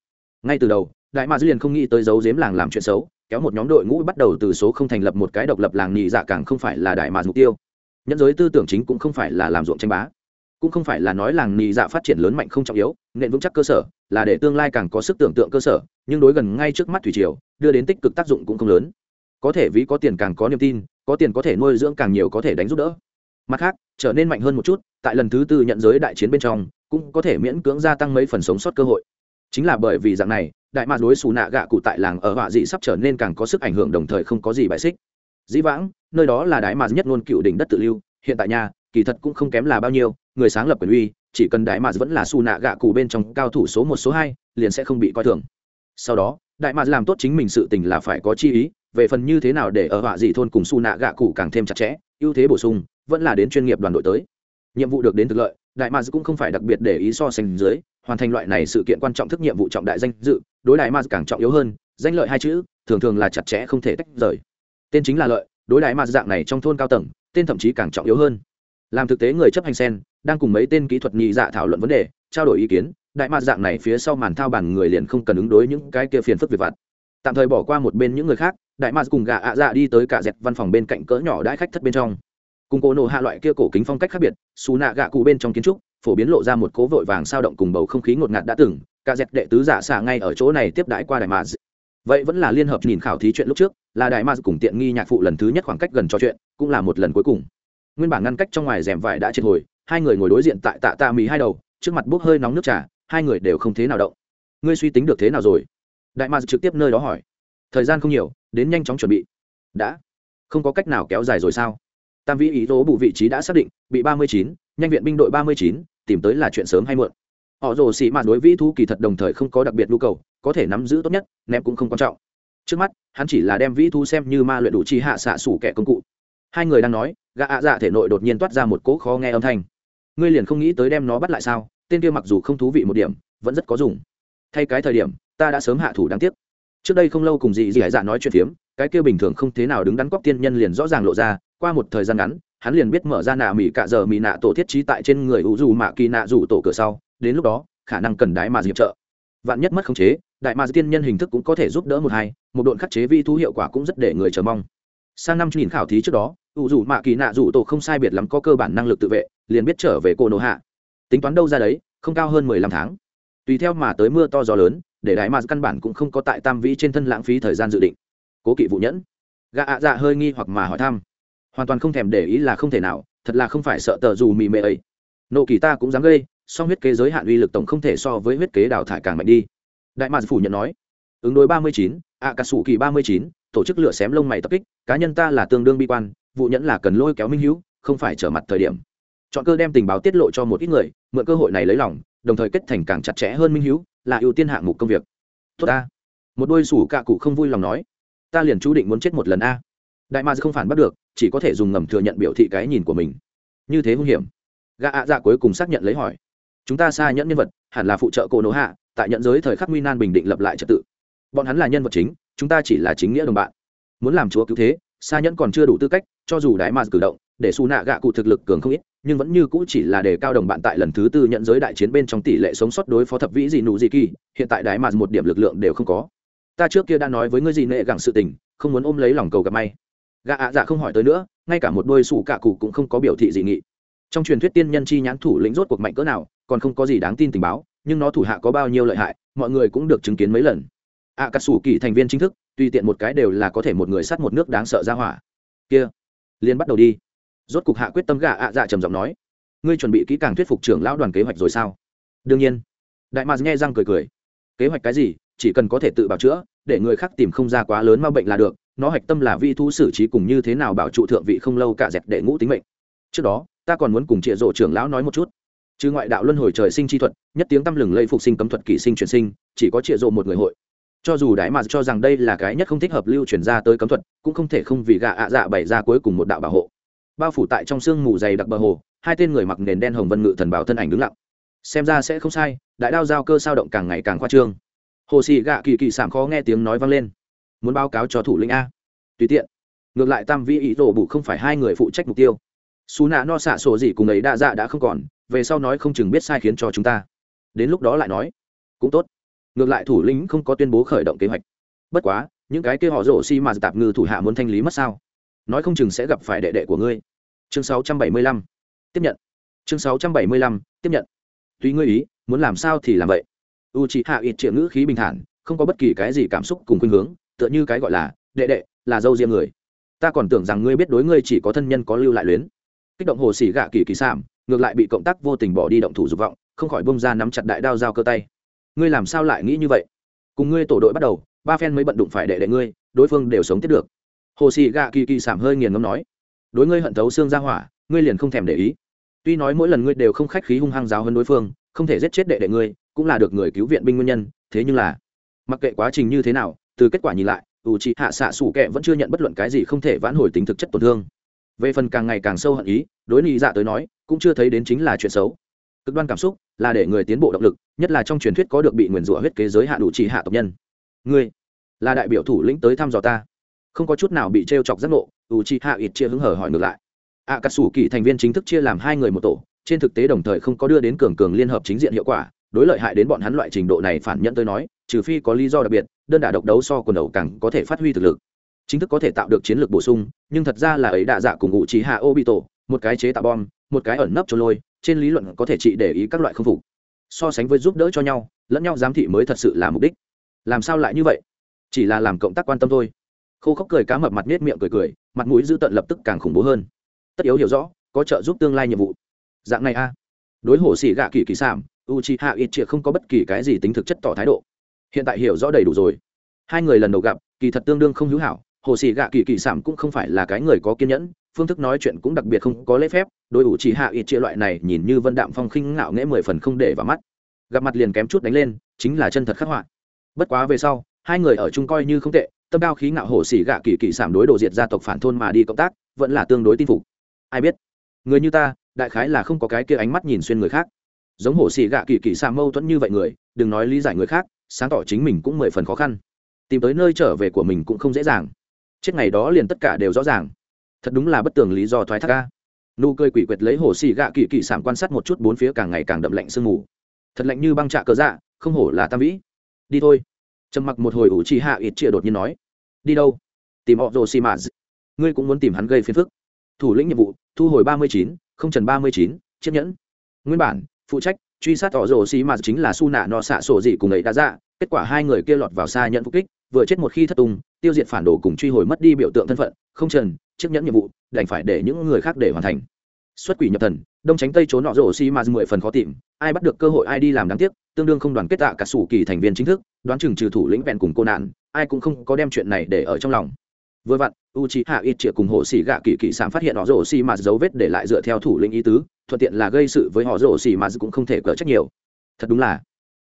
Ngay từ đầu, đại ma dư liền không nghĩ tới giấu giếm làng làm chuyện xấu, kéo một nhóm đội ngũ bắt đầu từ số không thành lập một cái độc lập làng nhị dạ càng không phải là đại ma mục tiêu. Nhẫn giới tư tưởng chính cũng không phải là làm ruộng tranh bá cũng không phải là nói làng nị dạ phát triển lớn mạnh không trọng yếu, nền vững chắc cơ sở, là để tương lai càng có sức tưởng tượng cơ sở, nhưng đối gần ngay trước mắt thủy triều, đưa đến tích cực tác dụng cũng không lớn. Có thể ví có tiền càng có niềm tin, có tiền có thể nuôi dưỡng càng nhiều có thể đánh giúp đỡ. Mặt khác, trở nên mạnh hơn một chút, tại lần thứ tư nhận giới đại chiến bên trong, cũng có thể miễn cưỡng gia tăng mấy phần sống sót cơ hội. Chính là bởi vì dạng này, đại mạc đối xù nạ gạ cụ tại làng ở họa dị sắp trở nên càng có sức ảnh hưởng đồng thời không có gì bại xích. Dĩ vãng, nơi đó là đại mạc nhất ngôn cựu đỉnh đất tự lưu, hiện tại nhà, kỳ thật cũng không kém là bao nhiêu người sáng lập quyền uy, chỉ cần đại mạc vẫn là Su nạ gạ cụ bên trong cao thủ số một, số hai, liền sẽ không bị coi thường. Sau đó, đại mạc làm tốt chính mình sự tình là phải có chi ý, về phần như thế nào để ở họa dị thôn cùng Su nạ gạ cụ càng thêm chặt chẽ, ưu thế bổ sung, vẫn là đến chuyên nghiệp đoàn đội tới. Nhiệm vụ được đến thực lợi, đại mạc cũng không phải đặc biệt để ý so sánh dưới, hoàn thành loại này sự kiện quan trọng thức nhiệm vụ trọng đại danh dự, đối đại mạc càng trọng yếu hơn, danh lợi hai chữ, thường thường là chặt chẽ không thể tách rời. Tên chính là lợi, đối đại mạc dạng này trong thôn cao tầng, tên thậm chí càng trọng yếu hơn. Làm thực tế người chấp hành sen đang cùng mấy tên kỹ thuật nhị dạ thảo luận vấn đề, trao đổi ý kiến, đại mạc dạng này phía sau màn thao bản người liền không cần ứng đối những cái kia phiền phức việc vặt. Tạm thời bỏ qua một bên những người khác, đại mạc cùng gà ạ dạ đi tới cả dẹp văn phòng bên cạnh cỡ nhỏ đãi khách thất bên trong. Cùng cố nổ hạ loại kia cổ kính phong cách khác biệt, xù nạ gạ cụ bên trong kiến trúc, phổ biến lộ ra một cố vội vàng sao động cùng bầu không khí ngột ngạt đã từng, cả dẹp đệ tứ giả xả ngay ở chỗ này tiếp đãi qua đại mạc vậy vẫn là liên hợp nhìn khảo thí chuyện lúc trước, là đại mạc cùng tiện nghi nhạc phụ lần thứ nhất khoảng cách gần trò chuyện, cũng là một lần cuối cùng. Nguyên bản ngăn cách trong ngoài rèm vải đã triệt hồi hai người ngồi đối diện tại tạ tạ mỹ hai đầu, trước mặt bốc hơi nóng nước trà, hai người đều không thế nào động. Ngươi suy tính được thế nào rồi? Đại mạc trực tiếp nơi đó hỏi. Thời gian không nhiều, đến nhanh chóng chuẩn bị. Đã. Không có cách nào kéo dài rồi sao? Tam vĩ ý tố bù vị trí đã xác định, bị ba mươi chín, nhanh viện binh đội ba mươi chín, tìm tới là chuyện sớm hay muộn. Họ rồ xị mạt đối vĩ thu kỳ thật đồng thời không có đặc biệt nhu cầu, có thể nắm giữ tốt nhất, ném cũng không quan trọng. Trước mắt, hắn chỉ là đem vĩ thu xem như ma luyện đủ chi hạ xạ sủ kẻ công cụ. Hai người đang nói, gã ạ dạ thể nội đột nhiên toát ra một cỗ khó nghe âm thanh ngươi liền không nghĩ tới đem nó bắt lại sao? Tên kia mặc dù không thú vị một điểm, vẫn rất có dùng. Thay cái thời điểm, ta đã sớm hạ thủ đáng tiếc. Trước đây không lâu cùng dì dì hải dạ nói chuyện phiếm, cái kia bình thường không thế nào đứng đắn cóc tiên nhân liền rõ ràng lộ ra, qua một thời gian ngắn, hắn liền biết mở ra nạ mỹ cạ giờ mỹ nạ tổ thiết trí tại trên người u dù mạ kỳ nạ rủ tổ cửa sau, đến lúc đó, khả năng cần đái mà diệp trợ. Vạn nhất mất khống chế, đại mà tiên nhân hình thức cũng có thể giúp đỡ một hai, một độn khắc chế vi thu hiệu quả cũng rất để người chờ mong. Sang năm nhìn khảo thí trước đó ủ dù mạ kỳ nạ rủ tổ không sai biệt lắm có cơ bản năng lực tự vệ, liền biết trở về cô nô hạ. Tính toán đâu ra đấy, không cao hơn mười lăm tháng. Tùy theo mà tới mưa to gió lớn, để đại mà căn bản cũng không có tại tam vĩ trên thân lãng phí thời gian dự định. Cố kỵ vụ nhẫn. Gạ ạ dạ hơi nghi hoặc mà hỏi thăm. Hoàn toàn không thèm để ý là không thể nào, thật là không phải sợ tờ dù mì mệ ấy. Nộ kỳ ta cũng dám gây, song huyết kế giới hạn uy lực tổng không thể so với huyết kế đào thải càng mạnh đi. Đại mạc phủ nhận nói. Ứng đối ba mươi chín ạ cà sủ kỳ ba mươi chín, tổ chức lửa xém lông mày tập kích, cá nhân ta là tương đương bi quan vụ nhẫn là cần lôi kéo minh hữu, không phải trở mặt thời điểm. Chọn cơ đem tình báo tiết lộ cho một ít người, mượn cơ hội này lấy lòng, đồng thời kết thành càng chặt chẽ hơn minh hữu, là ưu tiên hạng mục công việc. Tốt ta. Một đôi sủ cạ cụ không vui lòng nói. Ta liền chú định muốn chết một lần a. Đại ma không phản bắt được, chỉ có thể dùng ngầm thừa nhận biểu thị cái nhìn của mình. Như thế hung hiểm. Gã ạ dạ cuối cùng xác nhận lấy hỏi. Chúng ta xa nhẫn nhân vật, hẳn là phụ trợ cổ nổ hạ, tại nhận giới thời khắc nguy nan bình định lập lại trật tự. Bọn hắn là nhân vật chính, chúng ta chỉ là chính nghĩa đồng bạn. Muốn làm chúa cứu thế xa nhẫn còn chưa đủ tư cách, cho dù đại ma cử động, để xù nạ gạ cụ thực lực cường không ít, nhưng vẫn như cũ chỉ là để cao đồng bạn tại lần thứ tư nhận giới đại chiến bên trong tỷ lệ sống sót đối phó thập vĩ gì nụ gì kỳ, hiện tại đại ma một điểm lực lượng đều không có. Ta trước kia đã nói với ngươi gì nệ gặng sự tình, không muốn ôm lấy lòng cầu gặp may. Gạ ạ dạ không hỏi tới nữa, ngay cả một đôi xù cạ cụ cũng không có biểu thị gì nghị. Trong truyền thuyết tiên nhân chi nhãn thủ lĩnh rốt cuộc mạnh cỡ nào, còn không có gì đáng tin tình báo, nhưng nó thủ hạ có bao nhiêu lợi hại, mọi người cũng được chứng kiến mấy lần. Ạ cà sủ kỳ thành viên chính thức tùy tiện một cái đều là có thể một người sát một nước đáng sợ ra hỏa. Kia, liền bắt đầu đi. Rốt cục hạ quyết tâm gạ ạ dạ trầm giọng nói, ngươi chuẩn bị kỹ càng thuyết phục trưởng lão đoàn kế hoạch rồi sao? Đương nhiên. Đại mạc nghe răng cười cười. Kế hoạch cái gì? Chỉ cần có thể tự bảo chữa, để người khác tìm không ra quá lớn ma bệnh là được. Nó hạch tâm là vi thu xử trí cùng như thế nào bảo trụ thượng vị không lâu cả dẹp đệ ngũ tính mệnh. Trước đó, ta còn muốn cùng trịa rộ trưởng lão nói một chút. Chứ ngoại đạo luân hồi trời sinh chi thuật, nhất tiếng tăm lừng lây phục sinh cấm thuật kỷ sinh truyền sinh, chỉ có trịa rộ một người hội cho dù đại mạc cho rằng đây là cái nhất không thích hợp lưu truyền ra tới cấm thuật, cũng không thể không vì gạ ạ dạ bày ra cuối cùng một đạo bảo hộ. Bao phủ tại trong sương mù dày đặc bờ hồ, hai tên người mặc nền đen hồng vân ngự thần bảo thân ảnh đứng lặng. Xem ra sẽ không sai, đại đao giao cơ sao động càng ngày càng khoa trương. Hồ xì gạ kỳ kỳ sảng khó nghe tiếng nói vang lên. Muốn báo cáo cho thủ lĩnh a. Tùy tiện. Ngược lại tam vi ý tổ bụ không phải hai người phụ trách mục tiêu. Xù nạ no xạ sổ gì cùng ấy đa dạ đã không còn, về sau nói không chừng biết sai khiến cho chúng ta. Đến lúc đó lại nói. Cũng tốt ngược lại thủ lĩnh không có tuyên bố khởi động kế hoạch. Bất quá những cái kia họ rổ xi mà tạp ngư thủ hạ muốn thanh lý mất sao? Nói không chừng sẽ gặp phải đệ đệ của ngươi. Chương 675. tiếp nhận. Chương 675, tiếp nhận. Tùy ngươi ý muốn làm sao thì làm vậy. U chị hạ ít triệu ngữ khí bình thản không có bất kỳ cái gì cảm xúc cùng khuynh hướng tựa như cái gọi là đệ đệ là dâu riêng người. Ta còn tưởng rằng ngươi biết đối ngươi chỉ có thân nhân có lưu lại luyến. Kích động hồ xỉ gạ kỳ kỳ sảm ngược lại bị cộng tác vô tình bỏ đi động thủ dục vọng không khỏi bông ra nắm chặt đại đao dao cơ tay ngươi làm sao lại nghĩ như vậy? Cùng ngươi tổ đội bắt đầu, ba phen mới bận đụng phải đệ đệ ngươi, đối phương đều sống tiếp được. Hồ sĩ gạ kỳ kỳ sảm hơi nghiền ngấm nói, đối ngươi hận thấu xương ra hỏa, ngươi liền không thèm để ý. Tuy nói mỗi lần ngươi đều không khách khí hung hăng giáo hơn đối phương, không thể giết chết đệ đệ ngươi, cũng là được người cứu viện binh nguyên nhân, thế nhưng là, mặc kệ quá trình như thế nào, từ kết quả nhìn lại, ủ trị hạ xạ sủ kệ vẫn chưa nhận bất luận cái gì không thể vãn hồi tính thực chất tổn thương. Về phần càng ngày càng sâu hận ý, đối lý dạ tới nói, cũng chưa thấy đến chính là chuyện xấu cực đoan cảm xúc là để người tiến bộ động lực nhất là trong truyền thuyết có được bị nguyền rủa huyết kế giới hạ đủ trị hạ tộc nhân. Ngươi là đại biểu thủ lĩnh tới thăm dò ta. Không có chút nào bị t r e o chọc giác ngộ u chi hạ ít chia hứng hở hỏi ngược lại. Ạ à, cà sủ kỳ thành viên chính thức chia làm hai người một tổ trên thực tế đồng thời không có đưa đến cường cường liên hợp chính diện hiệu quả đối lợi hại đến bọn hắn loại trình độ này phản nhận tôi nói trừ phi có lý do đặc biệt đơn đả độc đấu so quần đầu càng có thể phát huy thực lực. Chính thức có thể tạo được chiến lược bổ sung nhưng thật ra là ấy đạ dạ cùng ngụ trí hạ ô bị tổ một cái chế tạo bom một cái ẩn nấp cho lôi trên lý luận có thể trị để ý các loại không phục. So sánh với giúp đỡ cho nhau, lẫn nhau giám thị mới thật sự là mục đích. Làm sao lại như vậy? Chỉ là làm cộng tác quan tâm thôi. Khô khóc cười cá mập mặt nết miệng cười cười, mặt mũi dữ tận lập tức càng khủng bố hơn. Tất yếu hiểu rõ, có trợ giúp tương lai nhiệm vụ. Dạng này a. Đối hổ xỉ gạ kỳ kỳ sảm u chi hạ ít chĩa không có bất kỳ cái gì tính thực chất tỏ thái độ. Hiện tại hiểu rõ đầy đủ rồi. Hai người lần đầu gặp, kỳ thật tương đương không hữu hảo hồ sĩ gạ kỳ kỳ sảm cũng không phải là cái người có kiên nhẫn phương thức nói chuyện cũng đặc biệt không có lễ phép đôi ủ chỉ hạ ít chia loại này nhìn như vân đạm phong khinh ngạo nghễ mười phần không để vào mắt. Gặp mặt liền kém chút đánh lên, chính là chân thật khắc họa. Bất quá về sau, hai người ở chung coi như không tệ, tâm cao khí ngạo hồ sĩ gạ kỳ kỳ sảm đối đồ diệt gia tộc phản thôn mà đi cộng tác, vẫn là tương đối tin phục. Ai biết, người như ta, đại khái là không có cái kia ánh mắt nhìn xuyên người khác. Giống hồ sĩ gạ kỳ kỳ sảm mâu thuẫn như vậy người, đừng nói lý giải người khác, sáng tỏ chính mình cũng mười phần khó khăn. Tìm tới nơi trở về của mình cũng không dễ dàng. Chết ngày đó liền tất cả đều rõ ràng thật đúng là bất tường lý do thoái thác ca nụ cười quỷ quyệt lấy hồ xì gạ kỳ kỳ sản quan sát một chút bốn phía càng ngày càng đậm lạnh sương mù. Thật lạnh như băng trạ cờ dạ không hổ là tam vĩ. Đi thôi. Trầm mặc một hồi ủ chi hạ ít chia đột nhiên nói. Đi đâu? Tìm họ rồ xì mã ngươi cũng muốn tìm hắn gây phiền phức. Thủ lĩnh nhiệm vụ, thu hồi ba mươi chín, không trần ba mươi chín, chiếc nhẫn. Nguyên bản, phụ trách truy sát họ rồ xì mã chính là su nạ nọ xạ sổ dị cùng ấy đã dạ. kết quả hai người kia lọt vào xa nhận phục kích, vừa chết một khi thất tung tiêu diệt phản đồ cùng truy hồi mất đi biểu tượng thân phận, không trần, chiếc nhẫn nhiệm vụ, đành phải để những người khác để hoàn thành. Xuất quỷ nhập thần, đông tránh tây trốn nọ rổ xi ma mười phần khó tìm, ai bắt được cơ hội ai đi làm đáng tiếc, tương đương không đoàn kết tạ cả sủ kỳ thành viên chính thức, đoán chừng trừ thủ lĩnh vẹn cùng cô nạn, ai cũng không có đem chuyện này để ở trong lòng. Vừa vặn u c hạ ít triệu cùng hộ xỉ gạ kỳ kỳ sản phát hiện họ rổ xi mà dấu vết để lại dựa theo thủ lĩnh ý tứ, thuận tiện là gây sự với họ rổ xi mà cũng không thể cỡ trách nhiều. Thật đúng là,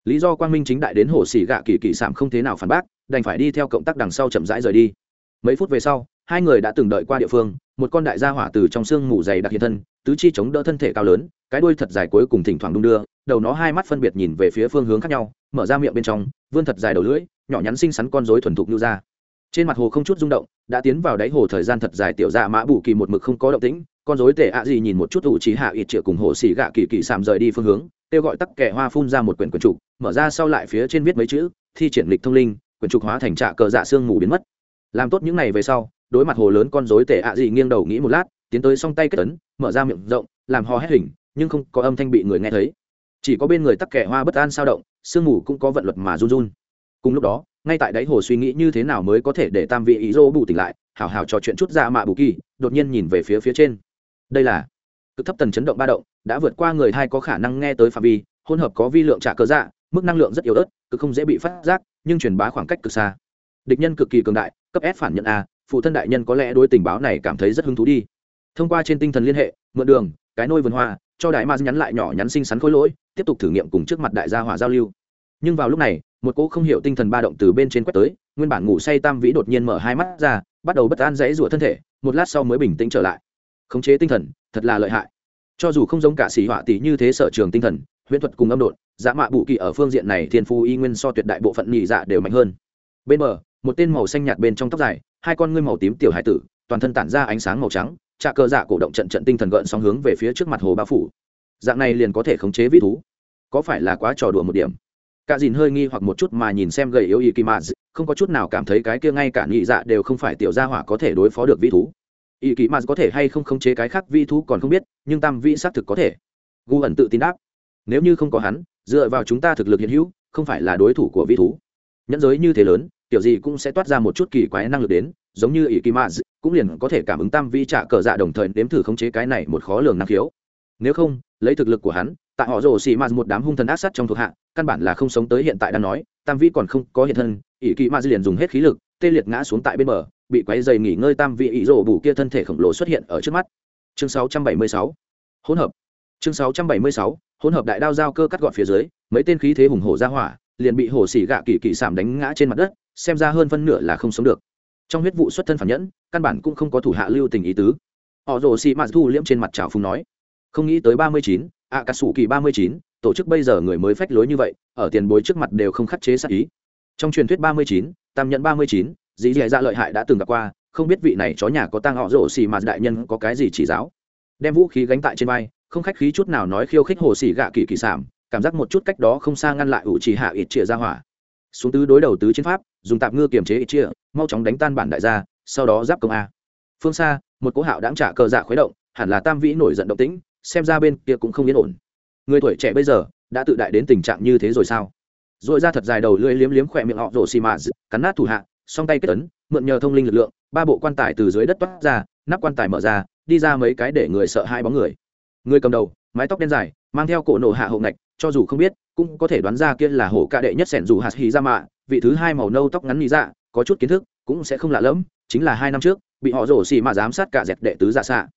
lý do quang minh chính đại đến hồ xỉ gạ kỳ kỳ sản không thế nào phản bác đành phải đi theo cộng tác đằng sau chậm rãi rời đi. Mấy phút về sau, hai người đã từng đợi qua địa phương, một con đại gia hỏa từ trong xương mù dày đặc hiện thân, tứ chi chống đỡ thân thể cao lớn, cái đuôi thật dài cuối cùng thỉnh thoảng đung đưa, đầu nó hai mắt phân biệt nhìn về phía phương hướng khác nhau, mở ra miệng bên trong, vươn thật dài đầu lưỡi, nhỏ nhắn xinh xắn con rối thuần thục như ra. Trên mặt hồ không chút rung động, đã tiến vào đáy hồ thời gian thật dài tiểu dạ mã bù kỳ một mực không có động tĩnh, con rối tệ ạ gì nhìn một chút ủ trí hạ ít triệu cùng hồ xỉ gạ kỳ kỳ sàm rời đi phương hướng, kêu gọi tắc kẻ hoa phun ra một quyển quyển trục, mở ra sau lại phía trên viết mấy chữ, thi triển lịch thông linh quyển trục hóa thành trạ cờ dạ xương ngủ biến mất. Làm tốt những này về sau, đối mặt hồ lớn con rối tệ ạ dị nghiêng đầu nghĩ một lát, tiến tới song tay kết tấn mở ra miệng rộng, làm ho hét hình, nhưng không có âm thanh bị người nghe thấy. Chỉ có bên người tắc kẻ hoa bất an sao động sương mù cũng có vận luật mà run run. Cùng lúc đó, ngay tại đáy hồ suy nghĩ như thế nào mới có thể để tam vị ý dô bù tỉnh lại hào hào trò chuyện chút ra mạ bù kỳ, đột nhiên nhìn về phía phía trên. Đây là cực thấp tần chấn động ba động, đã vượt qua người hai có khả năng nghe tới phạm vi, hỗn hợp có vi lượng trả cơ dạ mức năng lượng rất yếu ớt, cực không dễ bị phát giác nhưng truyền bá khoảng cách cực xa. Địch nhân cực kỳ cường đại, cấp s phản nhận a, phụ thân đại nhân có lẽ đối tình báo này cảm thấy rất hứng thú đi. Thông qua trên tinh thần liên hệ, mượn đường, cái nôi vườn hoa, cho đại ma nhắn lại nhỏ nhắn xinh xắn khối lỗi, tiếp tục thử nghiệm cùng trước mặt đại gia hỏa giao lưu. Nhưng vào lúc này, một cô không hiểu tinh thần ba động từ bên trên quét tới, nguyên bản ngủ say tam vĩ đột nhiên mở hai mắt ra, bắt đầu bất an dãy rủa thân thể, một lát sau mới bình tĩnh trở lại. Khống chế tinh thần, thật là lợi hại. Cho dù không giống cả sĩ họa tỷ như thế sở trường tinh thần huyễn thuật cùng âm độn dạ mạ bù kỳ ở phương diện này thiên phu y nguyên so tuyệt đại bộ phận nhị dạ đều mạnh hơn. Bên bờ, một tên màu xanh nhạt bên trong tóc dài, hai con ngươi màu tím tiểu hải tử, toàn thân tản ra ánh sáng màu trắng trà cơ dạ cổ động trận trận tinh thần gợn sóng hướng về phía trước mặt hồ bao phủ. Dạng này liền có thể khống chế vĩ thú. Có phải là quá trò đùa một điểm? Cả dìn hơi nghi hoặc một chút mà nhìn xem gầy yếu y kỳ mã không có chút nào cảm thấy cái kia ngay cả nhị dạ đều không phải tiểu gia hỏa có thể đối phó được vĩ thú. Y kỳ mã có thể hay không khống chế cái khác vĩ thú còn không biết, nhưng tam vĩ xác thực có thể. Gu ẩn tự tin đáp nếu như không có hắn, dựa vào chúng ta thực lực hiện hữu, không phải là đối thủ của vĩ thú. Nhẫn giới như thế lớn kiểu gì cũng sẽ toát ra một chút kỳ quái năng lực đến, giống như ỷ kim a cũng liền có thể cảm ứng tam vi trả cờ dạ đồng thời nếm thử khống chế cái này một khó lường năng khiếu. Nếu không, lấy thực lực của hắn, tại họ rồ xì mạt một đám hung thần ác sát trong thuộc hạ, căn bản là không sống tới hiện tại đang nói, tam vi còn không có hiện thân, ỷ kỳ mạt liền dùng hết khí lực, tê liệt ngã xuống tại bên bờ, bị quáy dày nghỉ ngơi tam vị ỷ rồ bù kia thân thể khổng lồ xuất hiện ở trước mắt. Chương 676 hỗn hợp. Chương 676 hỗn hợp đại đao giao cơ cắt gọn phía dưới, mấy tên khí thế hùng hổ ra hỏa, liền bị hổ xỉ gạ kỳ kỳ sảm đánh ngã trên mặt đất, xem ra hơn phân nửa là không sống được. Trong huyết vụ xuất thân phản nhẫn, căn bản cũng không có thủ hạ lưu tình ý tứ. Họ rồ xì mạt thu liễm trên mặt trào phung nói, không nghĩ tới ba mươi chín ạ cà sủ kỳ ba mươi chín, tổ chức bây giờ người mới phách lối như vậy, ở tiền bối trước mặt đều không khắc chế sát ý. Trong truyền thuyết ba mươi chín, tam nhẫn ba mươi chín, dĩ dạy ra lợi hại đã từng gặp qua, không biết vị này chó nhà có tăng họ rồ xì mạt đại nhân có cái gì chỉ giáo. Đem vũ khí gánh tại trên vai không khách khí chút nào nói khiêu khích hồ xì gạ kỳ kỳ sảm, cảm giác một chút cách đó không xa ngăn lại ủ trì hạ ít chia ra hỏa. Xuống tứ đối đầu tứ chiến pháp, dùng tạp ngư kiềm chế ít chia mau chóng đánh tan bản đại gia, sau đó giáp công a. Phương xa, một cỗ hạo đáng trả cờ dạ khuấy động, hẳn là tam vĩ nổi giận động tĩnh, xem ra bên kia cũng không yên ổn. Người tuổi trẻ bây giờ, đã tự đại đến tình trạng như thế rồi sao? Rồi ra thật dài đầu lưỡi liếm liếm khỏe miệng họ rổ xì mạ cắn nát thủ hạ, song tay kết tấn mượn nhờ thông linh lực lượng, ba bộ quan tài từ dưới đất toát ra, nắp quan tài mở ra, đi ra mấy cái để người sợ hai bóng người người cầm đầu, mái tóc đen dài, mang theo cổ nổ hạ hậu ngạch, cho dù không biết, cũng có thể đoán ra kia là hổ ca đệ nhất sẻn dù hạt hì ra mạ vị thứ hai màu nâu tóc ngắn lý dạ có chút kiến thức, cũng sẽ không lạ lẫm, chính là hai năm trước, bị họ rổ xì mà giám sát cả dẹt đệ tứ dạ xạ.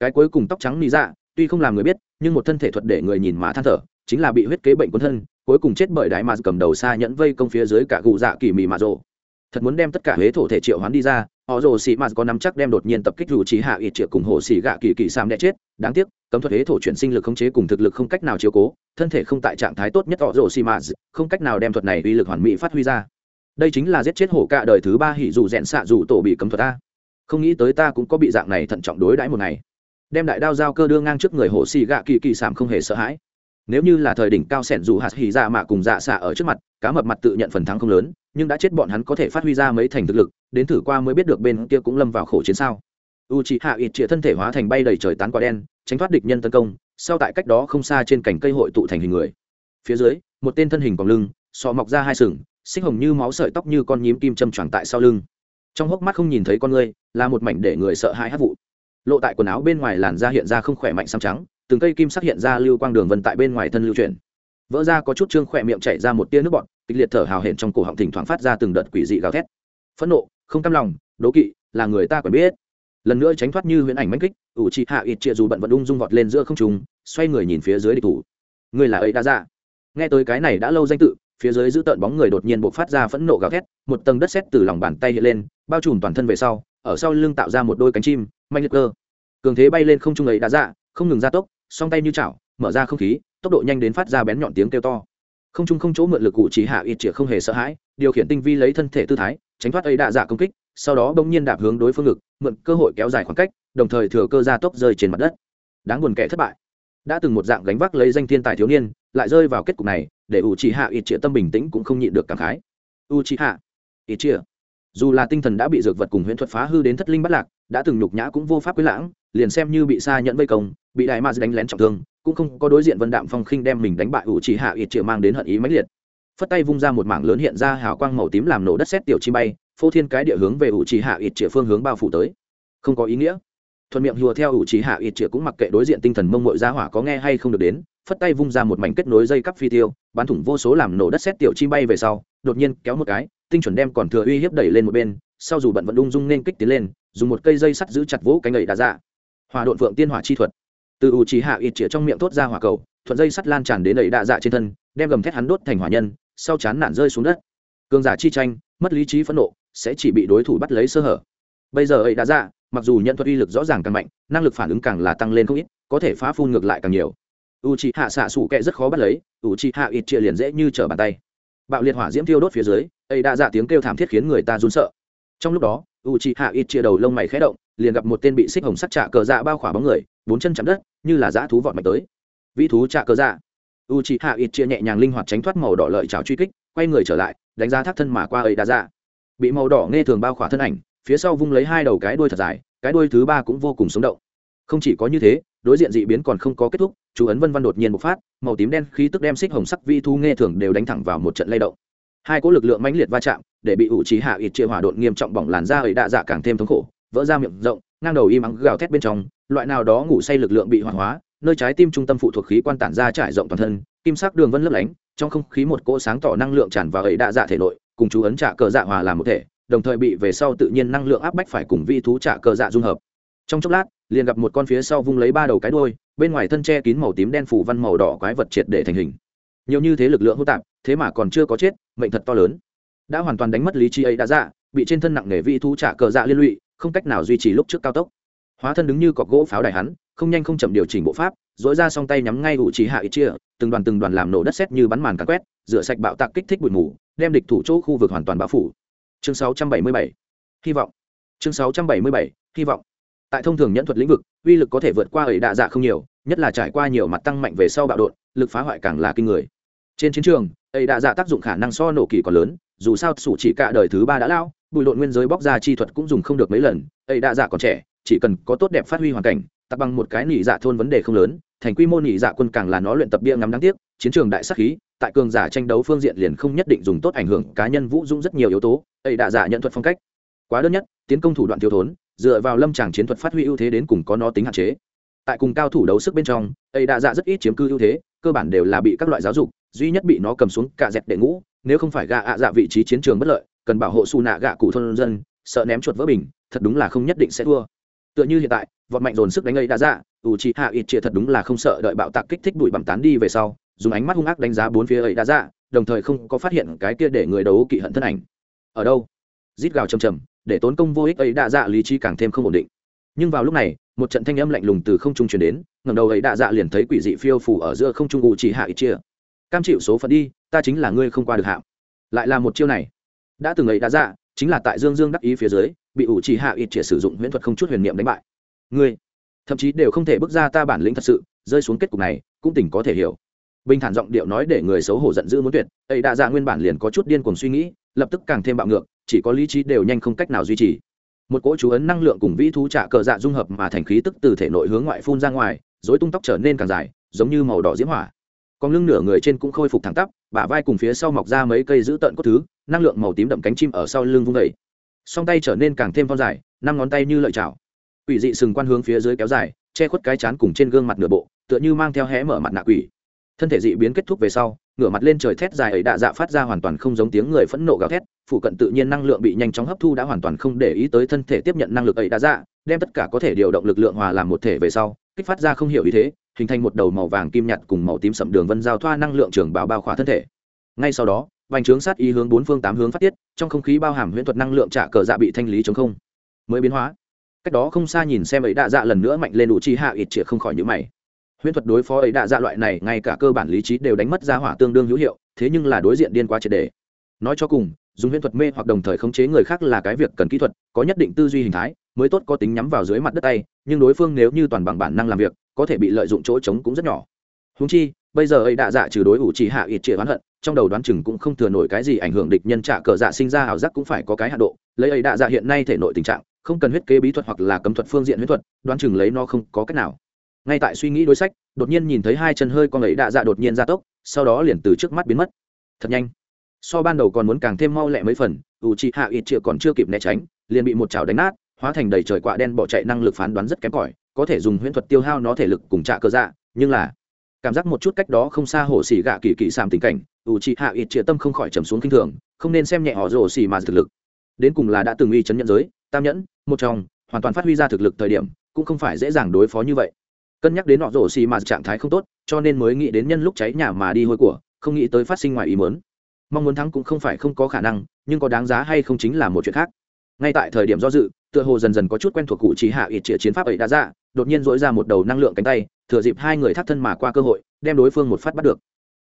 Cái cuối cùng tóc trắng lý dạ tuy không làm người biết, nhưng một thân thể thuật để người nhìn mà than thở, chính là bị huyết kế bệnh quân thân, cuối cùng chết bởi đại mà cầm đầu xa nhẫn vây công phía dưới cả gù dạ kỳ mì mà rổ thật muốn đem tất cả huế thổ thể triệu hoán đi ra họ rồ xì mạt có nắm chắc đem đột nhiên tập kích dù trí hạ ít triệu cùng hồ xì gạ kỳ kỳ sam đẻ chết. Đáng tiếc, cấm thuật huế thổ chuyển sinh lực khống chế cùng thực lực không cách nào chiếu cố, thân thể không tại trạng thái tốt nhất họ rồ xì mạt không cách nào đem thuật này uy lực hoàn mỹ phát huy ra. Đây chính là giết chết hổ cạ đời thứ ba hỉ dù rẽn xạ dù tổ bị cấm thuật ta. Không nghĩ tới ta cũng có bị dạng này thận trọng đối đãi một ngày. Đem đại đao giao cơ đưa ngang trước người hồ xì gạ kỳ kỳ sam không hề sợ hãi nếu như là thời đỉnh cao sẻn dù hạt hì ra dạ mạ cùng dạ xạ ở trước mặt, cá mập mặt tự nhận phần thắng không lớn, nhưng đã chết bọn hắn có thể phát huy ra mấy thành thực lực, đến thử qua mới biết được bên kia cũng lâm vào khổ chiến sao. U chị hạ ít chĩa thân thể hóa thành bay đầy trời tán quả đen, tránh thoát địch nhân tấn công, sau tại cách đó không xa trên cành cây hội tụ thành hình người. Phía dưới, một tên thân hình còn lưng sọ mọc ra hai sừng, xích hồng như máu sợi tóc như con nhím kim châm choàng tại sau lưng. Trong hốc mắt không nhìn thấy con người, là một mảnh để người sợ hãi hát vụ. Lộ tại quần áo bên ngoài làn da hiện ra không khỏe mạnh xăm trắng từng cây kim sắc hiện ra lưu quang đường vân tại bên ngoài thân lưu chuyển. Vỡ ra có chút trương khỏe miệng chảy ra một tia nước bọt, kịch liệt thở hào hển trong cổ họng thỉnh thoảng phát ra từng đợt quỷ dị gào thét. Phẫn nộ, không cam lòng, đố kỵ, là người ta còn biết. Lần nữa tránh thoát như huyễn ảnh mãnh kích, ủ chị hạ ít chia dù bận vận ung dung vọt lên giữa không trùng xoay người nhìn phía dưới địch thủ. Người là ấy đã ra. Nghe tới cái này đã lâu danh tự, phía dưới giữ tợn bóng người đột nhiên bộc phát ra phẫn nộ gào thét, một tầng đất sét từ lòng bàn tay hiện lên, bao trùm toàn thân về sau, ở sau lưng tạo ra một đôi cánh chim manh liệt cơ. Cường thế bay lên không trung ấy đã dạ không ngừng gia tốc song tay như chảo, mở ra không khí, tốc độ nhanh đến phát ra bén nhọn tiếng kêu to. Không trung không chỗ mượn lực cụ chỉ hạ ít chĩa không hề sợ hãi, điều khiển tinh vi lấy thân thể tư thái, tránh thoát ấy đạ dạ công kích, sau đó bỗng nhiên đạp hướng đối phương ngực, mượn cơ hội kéo dài khoảng cách, đồng thời thừa cơ ra tốc rơi trên mặt đất. Đáng buồn kẻ thất bại. Đã từng một dạng gánh vác lấy danh thiên tài thiếu niên, lại rơi vào kết cục này, để u chỉ hạ ít chĩa tâm bình tĩnh cũng không nhịn được cảm khái. U chỉ hạ ít chĩa dù là tinh thần đã bị dược vật cùng huyễn thuật phá hư đến thất linh bắt lạc, đã từng nhục nhã cũng vô pháp quy lãng, liền xem như bị xa nhận vây công bị đại ma đánh lén trọng thương, cũng không có đối diện vân đạm phong khinh đem mình đánh bại ủ chỉ hạ ít triệu mang đến hận ý mãnh liệt. Phất tay vung ra một mảng lớn hiện ra hào quang màu tím làm nổ đất xét tiểu chi bay, phô thiên cái địa hướng về ủ chỉ hạ ít triệu phương hướng bao phủ tới. Không có ý nghĩa. Thuận miệng hùa theo ủ chỉ hạ ít triệu cũng mặc kệ đối diện tinh thần mông mội ra hỏa có nghe hay không được đến, phất tay vung ra một mảnh kết nối dây cắp phi tiêu, bắn thủng vô số làm nổ đất xét tiểu chi bay về sau, đột nhiên kéo một cái, tinh chuẩn đem còn thừa uy hiếp đẩy lên một bên, sau dù bận vẫn ung dung nên kích tiến lên, dùng một cây dây sắt giữ chặt vỗ cánh gậy đá dạ hòa đột phượng tiên hỏa chi thuật từ ủ trí hạ ít chĩa trong miệng thốt ra hỏa cầu, thuận dây sắt lan tràn đến đẩy đạ dạ trên thân, đem gầm thét hắn đốt thành hỏa nhân, sau chán nản rơi xuống đất. Cường giả chi tranh, mất lý trí phẫn nộ, sẽ chỉ bị đối thủ bắt lấy sơ hở. Bây giờ ấy đã dạ mặc dù nhận thuật uy lực rõ ràng càng mạnh, năng lực phản ứng càng là tăng lên không ít, có thể phá phun ngược lại càng nhiều. U c hạ xạ sủ kệ rất khó bắt lấy u c hạ ít chia liền dễ như trở bàn tay. Bạo liệt hỏa diễm thiêu đốt phía dưới, ấy đã dạ tiếng kêu thảm thiết khiến người ta run sợ. Trong lúc đó u c hạ ít chia đầu lông mày khẽ động, liền gặp một tên bị xích hồng sắt trạ cờ dạ bao khỏa bóng người bốn chân chạm đất, như là dã thú vọt mạnh tới. Vĩ thú trạ cơ dạ. U chị hạ ít chia nhẹ nhàng linh hoạt tránh thoát màu đỏ lợi cháo truy kích, quay người trở lại, đánh giá thác thân mà qua ấy đã dạ. Bị màu đỏ nghe thường bao khỏa thân ảnh, phía sau vung lấy hai đầu cái đuôi thật dài, cái đuôi thứ ba cũng vô cùng sống động. Không chỉ có như thế, đối diện dị biến còn không có kết thúc, chú ấn vân văn đột nhiên bộc phát, màu tím đen khí tức đem xích hồng sắc vi thu nghe thường đều đánh thẳng vào một trận lay động. Hai cỗ lực lượng mãnh liệt va chạm, để bị ủ trí hạ ít chia hỏa đột nghiêm trọng bỏng làn da ấy đạ dạ càng thêm thống khổ, vỡ ra miệng rộng, ngang đầu im ắng gào thét bên trong loại nào đó ngủ say lực lượng bị hoạt hóa, nơi trái tim trung tâm phụ thuộc khí quan tản ra trải rộng toàn thân, kim sắc đường vân lấp lánh, trong không khí một cỗ sáng tỏ năng lượng tràn vào ấy đa dạ thể nội, cùng chú ấn trả cờ dạ hòa làm một thể, đồng thời bị về sau tự nhiên năng lượng áp bách phải cùng vi thú trả cờ dạ dung hợp. Trong chốc lát, liền gặp một con phía sau vung lấy ba đầu cái đuôi, bên ngoài thân che kín màu tím đen phủ văn màu đỏ quái vật triệt để thành hình. Nhiều như thế lực lượng hỗn tạp, thế mà còn chưa có chết, mệnh thật to lớn. Đã hoàn toàn đánh mất lý trí ấy đã dạ bị trên thân nặng nề vi thú trả cờ dạ liên lụy, không cách nào duy trì lúc trước cao tốc hóa thân đứng như cọc gỗ pháo đài hắn, không nhanh không chậm điều chỉnh bộ pháp dối ra song tay nhắm ngay ủ trí hạ ít chia, từng đoàn từng đoàn làm nổ đất sét như bắn màn cắn quét, rửa sạch bạo tạc kích thích bụi mù, đem địch thủ chỗ khu vực hoàn toàn bao phủ. Chương 677 hy vọng. Chương 677 hy vọng. Tại thông thường nhẫn thuật lĩnh vực, uy lực có thể vượt qua ấy đạ dạ không nhiều, nhất là trải qua nhiều mặt tăng mạnh về sau bạo đột, lực phá hoại càng là kinh người. Trên chiến trường, ấy đạ dạ tác dụng khả năng so nổ kỳ còn lớn, dù sao sủ chỉ cả đời thứ ba đã lao, bùi lộn nguyên giới bóc ra chi thuật cũng dùng không được mấy lần, ấy đạ dạ còn trẻ chỉ cần có tốt đẹp phát huy hoàn cảnh tập bằng một cái nỉ dạ thôn vấn đề không lớn, thành quy mô nỉ dạ quân càng là nó luyện tập bia ngắm đáng tiếc, chiến trường đại sắc khí, tại cường giả tranh đấu phương diện liền không nhất định dùng tốt ảnh hưởng, cá nhân vũ dũng rất nhiều yếu tố, ấy đã giả nhận thuật phong cách. Quá đơn nhất, tiến công thủ đoạn thiếu thốn, dựa vào lâm tràng chiến thuật phát huy ưu thế đến cùng có nó tính hạn chế. Tại cùng cao thủ đấu sức bên trong, ấy đã dạ rất ít chiếm cư ưu thế, cơ bản đều là bị các loại giáo dục, duy nhất bị nó cầm xuống cả dẹp đệ ngũ, nếu không phải gạ ạ dạ vị trí chiến trường bất lợi, cần bảo hộ xù nạ gạ cụ thôn dân, sợ ném chuột vỡ bình, thật đúng là không nhất định sẽ thua tựa như hiện tại, vọt mạnh dồn sức đánh ấy đã dạ ủ trị hạ ít chia thật đúng là không sợ đợi bạo tạc kích thích bụi bặm tán đi về sau, dùng ánh mắt hung ác đánh giá bốn phía ấy đã ra, đồng thời không có phát hiện cái kia để người đấu kỵ hận thân ảnh. Ở đâu? Rít gào chầm chầm để tốn công vô ích ấy đã dạ lý trí càng thêm không ổn định. Nhưng vào lúc này, một trận thanh âm lạnh lùng từ không trung truyền đến ngầm đầu ấy đã dạ liền thấy quỷ dị phiêu phủ ở giữa không trung ủ chỉ hạ ít chia cam chịu số phận đi, ta chính là ngươi không qua được hạm. Lại là một chiêu này. Đã từng ấy đã dạ chính là tại dương dương đắc ý phía dưới bị ủ chỉ hạ ít chỉ sử dụng huyễn thuật không chút huyền niệm đánh bại. Ngươi, thậm chí đều không thể bước ra ta bản lĩnh thật sự, rơi xuống kết cục này, cũng tỉnh có thể hiểu. Bình thản giọng điệu nói để người xấu hổ giận dữ muốn tuyệt, ấy đã ra nguyên bản liền có chút điên cuồng suy nghĩ, lập tức càng thêm bạo ngược, chỉ có lý trí đều nhanh không cách nào duy trì. Một cỗ chú ấn năng lượng cùng vĩ thú trả cờ dạ dung hợp mà thành khí tức từ thể nội hướng ngoại phun ra ngoài dối tung tóc trở nên càng dài, giống như màu đỏ diễm hỏa. Còn lưng nửa người trên cũng khôi phục thẳng tắp, bả vai cùng phía sau mọc ra mấy cây giữ tợn cốt thứ, năng lượng màu tím đậm cánh chim ở sau lưng vung đầy song tay trở nên càng thêm phong dài, năm ngón tay như lợi chảo. Quỷ dị sừng quan hướng phía dưới kéo dài, che khuất cái chán cùng trên gương mặt nửa bộ, tựa như mang theo hé mở mặt nạ quỷ. Thân thể dị biến kết thúc về sau, ngửa mặt lên trời thét dài ấy đạ dạ phát ra hoàn toàn không giống tiếng người phẫn nộ gào thét, phụ cận tự nhiên năng lượng bị nhanh chóng hấp thu đã hoàn toàn không để ý tới thân thể tiếp nhận năng lực ấy đạ dạ đem tất cả có thể điều động lực lượng hòa làm một thể về sau, kích phát ra không hiểu ý thế, hình thành một đầu màu vàng kim nhạt cùng màu tím sậm đường vân giao thoa năng lượng trường bào bao khỏa thân thể. Ngay sau đó vành trướng sát ý hướng bốn phương tám hướng phát tiết, trong không khí bao hàm huyễn thuật năng lượng trả cờ dạ bị thanh lý chống không. Mới biến hóa. Cách đó không xa nhìn xem ấy đạ dạ lần nữa mạnh lên đủ chi hạ ít chĩa không khỏi nhữ mày. Huyễn thuật đối phó ấy đạ dạ loại này, ngay cả cơ bản lý trí đều đánh mất ra hỏa tương đương hữu hiệu, thế nhưng là đối diện điên quá triệt đề. Nói cho cùng, dùng huyễn thuật mê hoặc đồng thời khống chế người khác là cái việc cần kỹ thuật, có nhất định tư duy hình thái, mới tốt có tính nhắm vào dưới mặt đất tay, nhưng đối phương nếu như toàn bằng bản năng làm việc, có thể bị lợi dụng chỗ trống cũng rất nhỏ. Húng chi, bây giờ ấy đạ dạ trừ đối ủ chỉ hạ ít trịa oán hận trong đầu đoán chừng cũng không thừa nổi cái gì ảnh hưởng địch nhân trả cờ dạ sinh ra ảo giác cũng phải có cái hạ độ. Lấy ấy đạ dạ hiện nay thể nội tình trạng, không cần huyết kế bí thuật hoặc là cấm thuật phương diện huyết thuật, đoán chừng lấy nó không có cách nào. Ngay tại suy nghĩ đối sách, đột nhiên nhìn thấy hai chân hơi con ấy đạ dạ đột nhiên ra tốc, sau đó liền từ trước mắt biến mất. Thật nhanh. So ban đầu còn muốn càng thêm mau lẹ mấy phần u chi hạ ít triệu còn chưa kịp né tránh, liền bị một chảo đánh nát, hóa thành đầy trời quạ đen bỏ chạy năng lực phán đoán rất kém cỏi, có thể dùng huyễn thuật tiêu hao nó thể lực cùng trạ cơ dạ nhưng là cảm giác một chút cách đó không xa hồ xỉ gạ kỳ kỳ sàm tình cảnh ủ trị hạ ít Triệt tâm không khỏi trầm xuống kinh thường, không nên xem nhẹ họ rồ xì mà thực lực. Đến cùng là đã từng uy chấn nhận giới, tam nhẫn, một trong, hoàn toàn phát huy ra thực lực thời điểm, cũng không phải dễ dàng đối phó như vậy. Cân nhắc đến họ rồ xì mà trạng thái không tốt, cho nên mới nghĩ đến nhân lúc cháy nhà mà đi hôi của, không nghĩ tới phát sinh ngoài ý muốn. Mong muốn thắng cũng không phải không có khả năng, nhưng có đáng giá hay không chính là một chuyện khác. Ngay tại thời điểm do dự, tựa hồ dần dần có chút quen thuộc cụ chỉ hạ ít trịa chiến pháp ấy đã ra, đột nhiên dỗi ra một đầu năng lượng cánh tay, thừa dịp hai người thắt thân mà qua cơ hội, đem đối phương một phát bắt được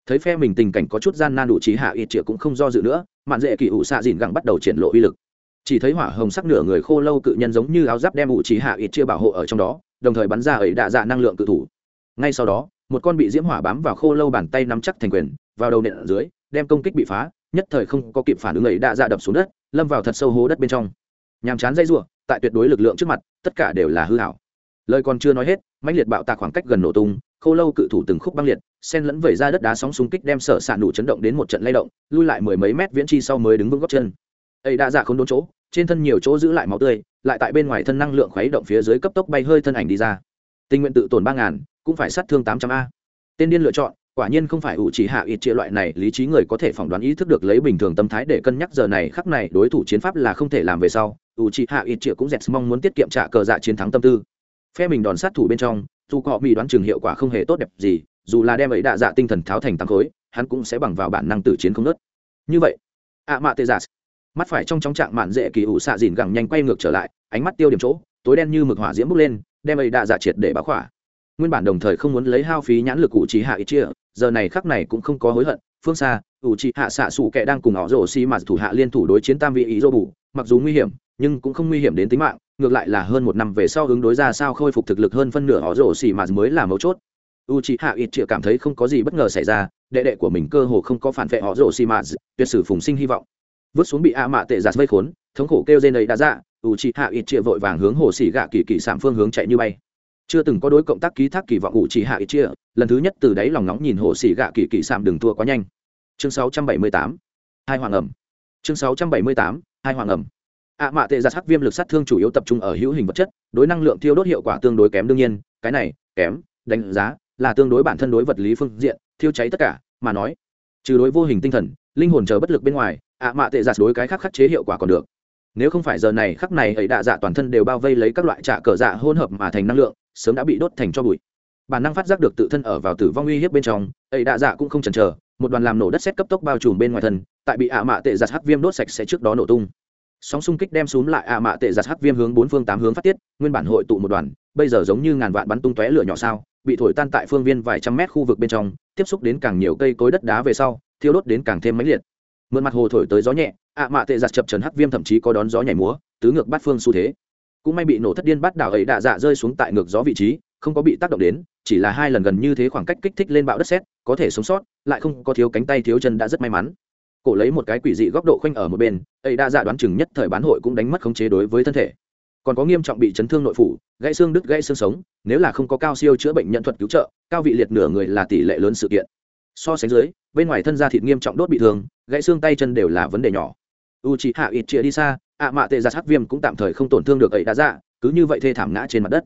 thấy phe mình tình cảnh có chút gian nan đủ trí hạ ít triệu cũng không do dự nữa, mạn dễ kỳ ủ xạ dìn gẳng bắt đầu triển lộ uy lực. Chỉ thấy hỏa hồng sắc nửa người khô lâu cự nhân giống như áo giáp đem ủ trí hạ ít chia bảo hộ ở trong đó, đồng thời bắn ra ấy đạ dạ năng lượng cự thủ. Ngay sau đó, một con bị diễm hỏa bám vào khô lâu bàn tay nắm chắc thành quyền, vào đầu nện ở dưới, đem công kích bị phá, nhất thời không có kịp phản ứng ấy đạ dạ đập xuống đất, lâm vào thật sâu hố đất bên trong. Nhàm chán dây ruộng tại tuyệt đối lực lượng trước mặt, tất cả đều là hư hảo. Lời còn chưa nói hết, mãnh liệt bạo tạc khoảng cách gần nổ tung khô lâu cự thủ từng khúc băng liệt, sen lẫn vẩy ra đất đá sóng xung kích đem sở s ạ nụ chấn động đến một trận lay động, lui lại mười mấy mét viễn chi sau mới đứng vững góc chân. Ấy đã dạ không đốn chỗ, trên thân nhiều chỗ giữ lại máu tươi, lại tại bên ngoài thân năng lượng khuấy động phía dưới cấp tốc bay hơi thân ảnh đi ra. Tình nguyện tự tổn ba ngàn, cũng phải sát thương tám trăm a. Tên điên lựa chọn, quả nhiên không phải ủ chỉ hạ ít chia loại này, lý trí người có thể phỏng đoán ý thức được lấy bình thường tâm thái để cân nhắc giờ này, khắc này đối thủ chiến pháp là không thể làm về sau, ủ chỉ hạ ít chia cũng dẹt mong muốn tiết kiệm trả cờ dạ chiến thắng tâm tư. Phe mình đòn sát thủ bên trong dù họ bị đoán chừng hiệu quả không hề tốt đẹp gì, dù là đem ấy đạ dạ tinh thần tháo thành tăng khối, hắn cũng sẽ bằng vào bản năng tử chiến không nớt như vậy, ạ mạ tê giả mắt phải trong trong trạng mạn dễ kỳ ủ xạ dìn gẳng nhanh quay ngược trở lại, ánh mắt tiêu điểm chỗ, tối đen như mực hỏa diễm bốc lên, đem ấy đạ dạ triệt để báo khỏa. Nguyên bản đồng thời không muốn lấy hao phí nhãn lực ủ trí hạ ít chia giờ này khắc này cũng không có hối hận, phương xa, ủ trí hạ xạ xù kệ đang cùng họ rổ xi mà thủ hạ liên thủ đối chiến tam vị ý dô bù, mặc dù nguy hiểm, nhưng cũng không nguy hiểm đến tính mạng ngược lại là hơn một năm về sau hướng đối ra sao khôi phục thực lực hơn phân nửa họ rổ xì mà mới là mấu chốt. U c h ị hạ ít chịa cảm thấy không có gì bất ngờ xảy ra, đệ đệ của mình cơ hồ không có phản vệ họ rổ xì mà, tuyệt sử phùng sinh hy vọng. Vứt xuống bị a mạ tệ giặt vây khốn, thống khổ kêu trên ấy đã ra dạ, u c h ị hạ ít chịa vội vàng hướng hồ xì gạ kỳ kỳ sạm phương hướng chạy như bay. Chưa từng có đối cộng tác ký thác kỳ vọng u c h ị hạ ít chịa, lần thứ nhất từ đáy lòng nóng nhìn hồ xì gạ kỳ kỳ sạm đừng thua quá nhanh. Chương 678 hai hoàng ẩm. Chương 678 hai hoàng ẩm ạ mạ tệ giặt hắc viêm lực sát thương chủ yếu tập trung ở hữu hình vật chất, đối năng lượng thiêu đốt hiệu quả tương đối kém đương nhiên, cái này, kém, đánh giá, là tương đối bản thân đối vật lý phương diện, thiêu cháy tất cả, mà nói, trừ đối vô hình tinh thần, linh hồn chờ bất lực bên ngoài, ạ mạ tệ giặt đối cái khác khắc chế hiệu quả còn được. Nếu không phải giờ này khắc này ấy đạ dạ toàn thân đều bao vây lấy các loại trạ cờ dạ hỗn hợp mà thành năng lượng, sớm đã bị đốt thành cho bụi. Bản năng phát giác được tự thân ở vào tử vong uy hiếp bên trong, ấy đạ dạ cũng không chần chờ, một đoàn làm nổ đất xét cấp tốc bao trùm bên ngoài thân, tại bị ạ mạ tệ giặt hắc viêm đốt sạch sẽ trước đó nổ tung sóng xung kích đem xuống lại ạ mạ tệ giặt hắc viêm hướng bốn phương tám hướng phát tiết nguyên bản hội tụ một đoàn bây giờ giống như ngàn vạn bắn tung tóe lửa nhỏ sao bị thổi tan tại phương viên vài trăm mét khu vực bên trong tiếp xúc đến càng nhiều cây cối đất đá về sau thiêu đốt đến càng thêm mãnh liệt. Mượn mặt hồ thổi tới gió nhẹ ạ mạ tệ giặt chập trần hắc viêm thậm chí có đón gió nhảy múa tứ ngược bát phương xu thế. Cũng may bị nổ thất điên bắt đảo ấy đạ dạ rơi xuống tại ngược gió vị trí không có bị tác động đến chỉ là hai lần gần như thế khoảng cách kích thích lên bão đất xét, có thể sống sót lại không có thiếu cánh tay thiếu chân đã rất may mắn cổ lấy một cái quỷ dị góc độ khoanh ở một bên, ấy đã dạ đoán chừng nhất thời bán hội cũng đánh mất khống chế đối với thân thể. Còn có nghiêm trọng bị chấn thương nội phủ, gãy xương đứt gãy xương sống, nếu là không có cao siêu chữa bệnh nhận thuật cứu trợ, cao vị liệt nửa người là tỷ lệ lớn sự kiện. So sánh dưới, bên ngoài thân da thịt nghiêm trọng đốt bị thương, gãy xương tay chân đều là vấn đề nhỏ. U c hạ ít chia đi xa ạ mạ tệ giặt sát viêm cũng tạm thời không tổn thương được ấy đã dạ cứ như vậy thê thảm ngã trên mặt đất.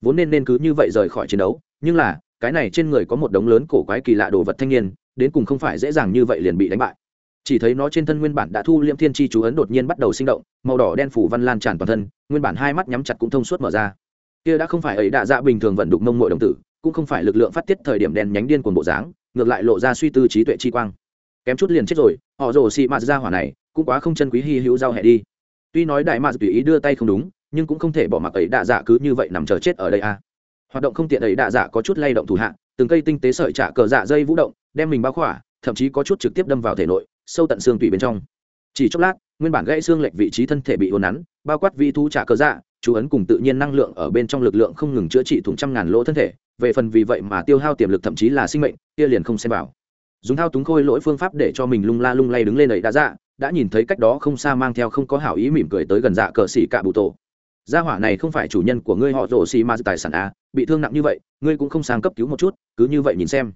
Vốn nên nên cứ như vậy rời khỏi chiến đấu, nhưng là, cái này trên người có một đống lớn cổ quái kỳ lạ đồ vật thanh niên, đến cùng không phải dễ dàng như vậy liền bị đánh bại chỉ thấy nó trên thân nguyên bản đã thu liễm thiên chi chú ấn đột nhiên bắt đầu sinh động, màu đỏ đen phủ văn lan tràn toàn thân, nguyên bản hai mắt nhắm chặt cũng thông suốt mở ra. Kia đã không phải ấy đạ dạ bình thường vận đục mông mội đồng tử, cũng không phải lực lượng phát tiết thời điểm đen nhánh điên cuồng bộ dáng, ngược lại lộ ra suy tư trí tuệ chi quang. Kém chút liền chết rồi, họ rồ xị mạt ra hỏa này, cũng quá không chân quý hy hữu giao hẹ đi. Tuy nói đại mạt tùy ý đưa tay không đúng, nhưng cũng không thể bỏ mặc ấy đạ dạ cứ như vậy nằm chờ chết ở đây a à. hoạt động không tiện ấy đạ dạ có chút lay động thủ hạ, từng cây tinh tế sợi trả cờ dạ dây vũ động, đem mình bao khỏa, thậm chí có chút trực tiếp đâm vào thể nội sâu tận xương tủy bên trong. Chỉ chốc lát, nguyên bản gãy xương lệch vị trí thân thể bị hồn nắn, bao quát vi thu trả cơ dạ chú ấn cùng tự nhiên năng lượng ở bên trong lực lượng không ngừng chữa trị thủng trăm ngàn lỗ thân thể, về phần vì vậy mà tiêu hao tiềm lực thậm chí là sinh mệnh, kia liền không xem vào. Dùng thao túng khôi lỗi phương pháp để cho mình lung la lung lay đứng lên ấy đã dạ đã nhìn thấy cách đó không xa mang theo không có hảo ý mỉm cười tới gần dạ cờ xỉ cạ bụ tổ. Gia hỏa này không phải chủ nhân của ngươi họ rổ xì ma tài sản a bị thương nặng như vậy, ngươi cũng không sang cấp cứu một chút, cứ như vậy nhìn xem.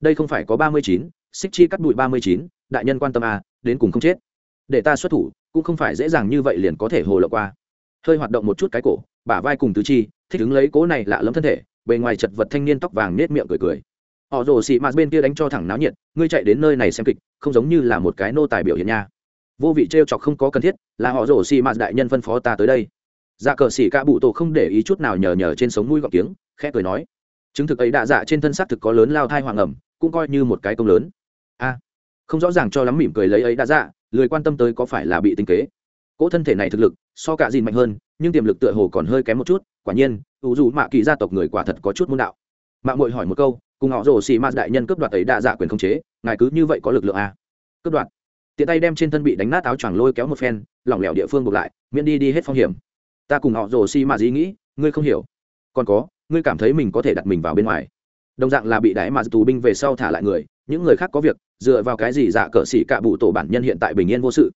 Đây không phải có ba mươi chín, xích chi cắt bụi ba mươi chín đại nhân quan tâm à đến cùng không chết. Để ta xuất thủ, cũng không phải dễ dàng như vậy liền có thể hồ lộ qua. Hơi hoạt động một chút cái cổ, bả vai cùng tứ chi, thích ứng lấy cố này lạ lẫm thân thể, bề ngoài chật vật thanh niên tóc vàng nết miệng cười cười. Họ rồ xị mạt bên kia đánh cho thẳng náo nhiệt, ngươi chạy đến nơi này xem kịch, không giống như là một cái nô tài biểu hiện nha. Vô vị t r e o chọc không có cần thiết, là họ rồ xị mạt đại nhân phân phó ta tới đây. Dạ cờ xỉ ca bụ tổ không để ý chút nào nhờ nhờ trên sống mũi gọc tiếng, khẽ cười nói. Chứng thực ấy đã dạ trên thân xác thực có lớn lao thai hoàng ẩm, cũng coi như một cái công lớn. A không rõ ràng cho lắm mỉm cười lấy ấy đã dạ lười quan tâm tới có phải là bị tinh kế. Cỗ thân thể này thực lực, so cả dìn mạnh hơn, nhưng tiềm lực tựa hồ còn hơi kém một chút, quả nhiên, ủ dù mạ kỳ gia tộc người quả thật có chút môn đạo. Mạng mội hỏi một câu, cùng họ rồ xì ma đại nhân cướp đoạt ấy đã dạ quyền không chế, ngài cứ như vậy có lực lượng a cướp đoạt. Tiện tay đem trên thân bị đánh nát áo choàng lôi kéo một phen, lỏng lẻo địa phương buộc lại, miễn đi đi hết phong hiểm. Ta cùng họ rồ xì ma dĩ nghĩ, ngươi không hiểu. Còn có, ngươi cảm thấy mình có thể đặt mình vào bên ngoài. Đồng dạng là bị đáy mà tù binh về sau thả lại người những người khác có việc, dựa vào cái gì dạ cờ xì cạ bụ tổ bản nhân hiện tại bình yên vô sự?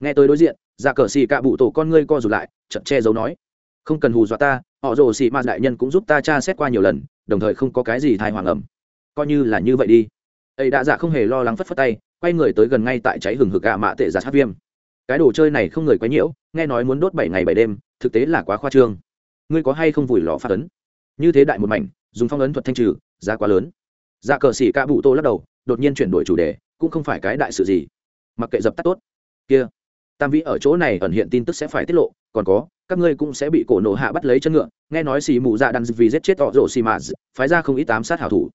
Nghe tôi đối diện dạ cờ xì cạ bụ tổ con ngươi co rụt lại chậm che giấu nói, không cần hù dọa ta, họ rồ xì ma đại nhân cũng giúp ta tra xét qua nhiều lần, đồng thời không có cái gì thai hoàng ẩm. Coi như là như vậy đi. Ấy đã dạ không hề lo lắng phất phất tay, quay người tới gần ngay tại cháy hừng hực gạ mạ tệ giả hát viêm. Cái đồ chơi này không người quấy nhiễu, nghe nói muốn đốt bảy ngày bảy đêm, thực tế là quá khoa trương. Ngươi có hay không vùi lò phát ấn? Như thế đại một mảnh, dùng phong ấn thuật thanh trừ, giá quá lớn. Dạ cờ xỉ ca bụ tô lắc đầu đột nhiên chuyển đổi chủ đề, cũng không phải cái đại sự gì. Mặc kệ dập tắt tốt. Kia, tam vĩ ở chỗ này ẩn hiện tin tức sẽ phải tiết lộ, còn có, các ngươi cũng sẽ bị cổ nổ hạ bắt lấy chân ngựa, nghe nói xì mù dạ đan vì giết chết họ rổ xì mà phái ra không ít tám sát hảo thủ.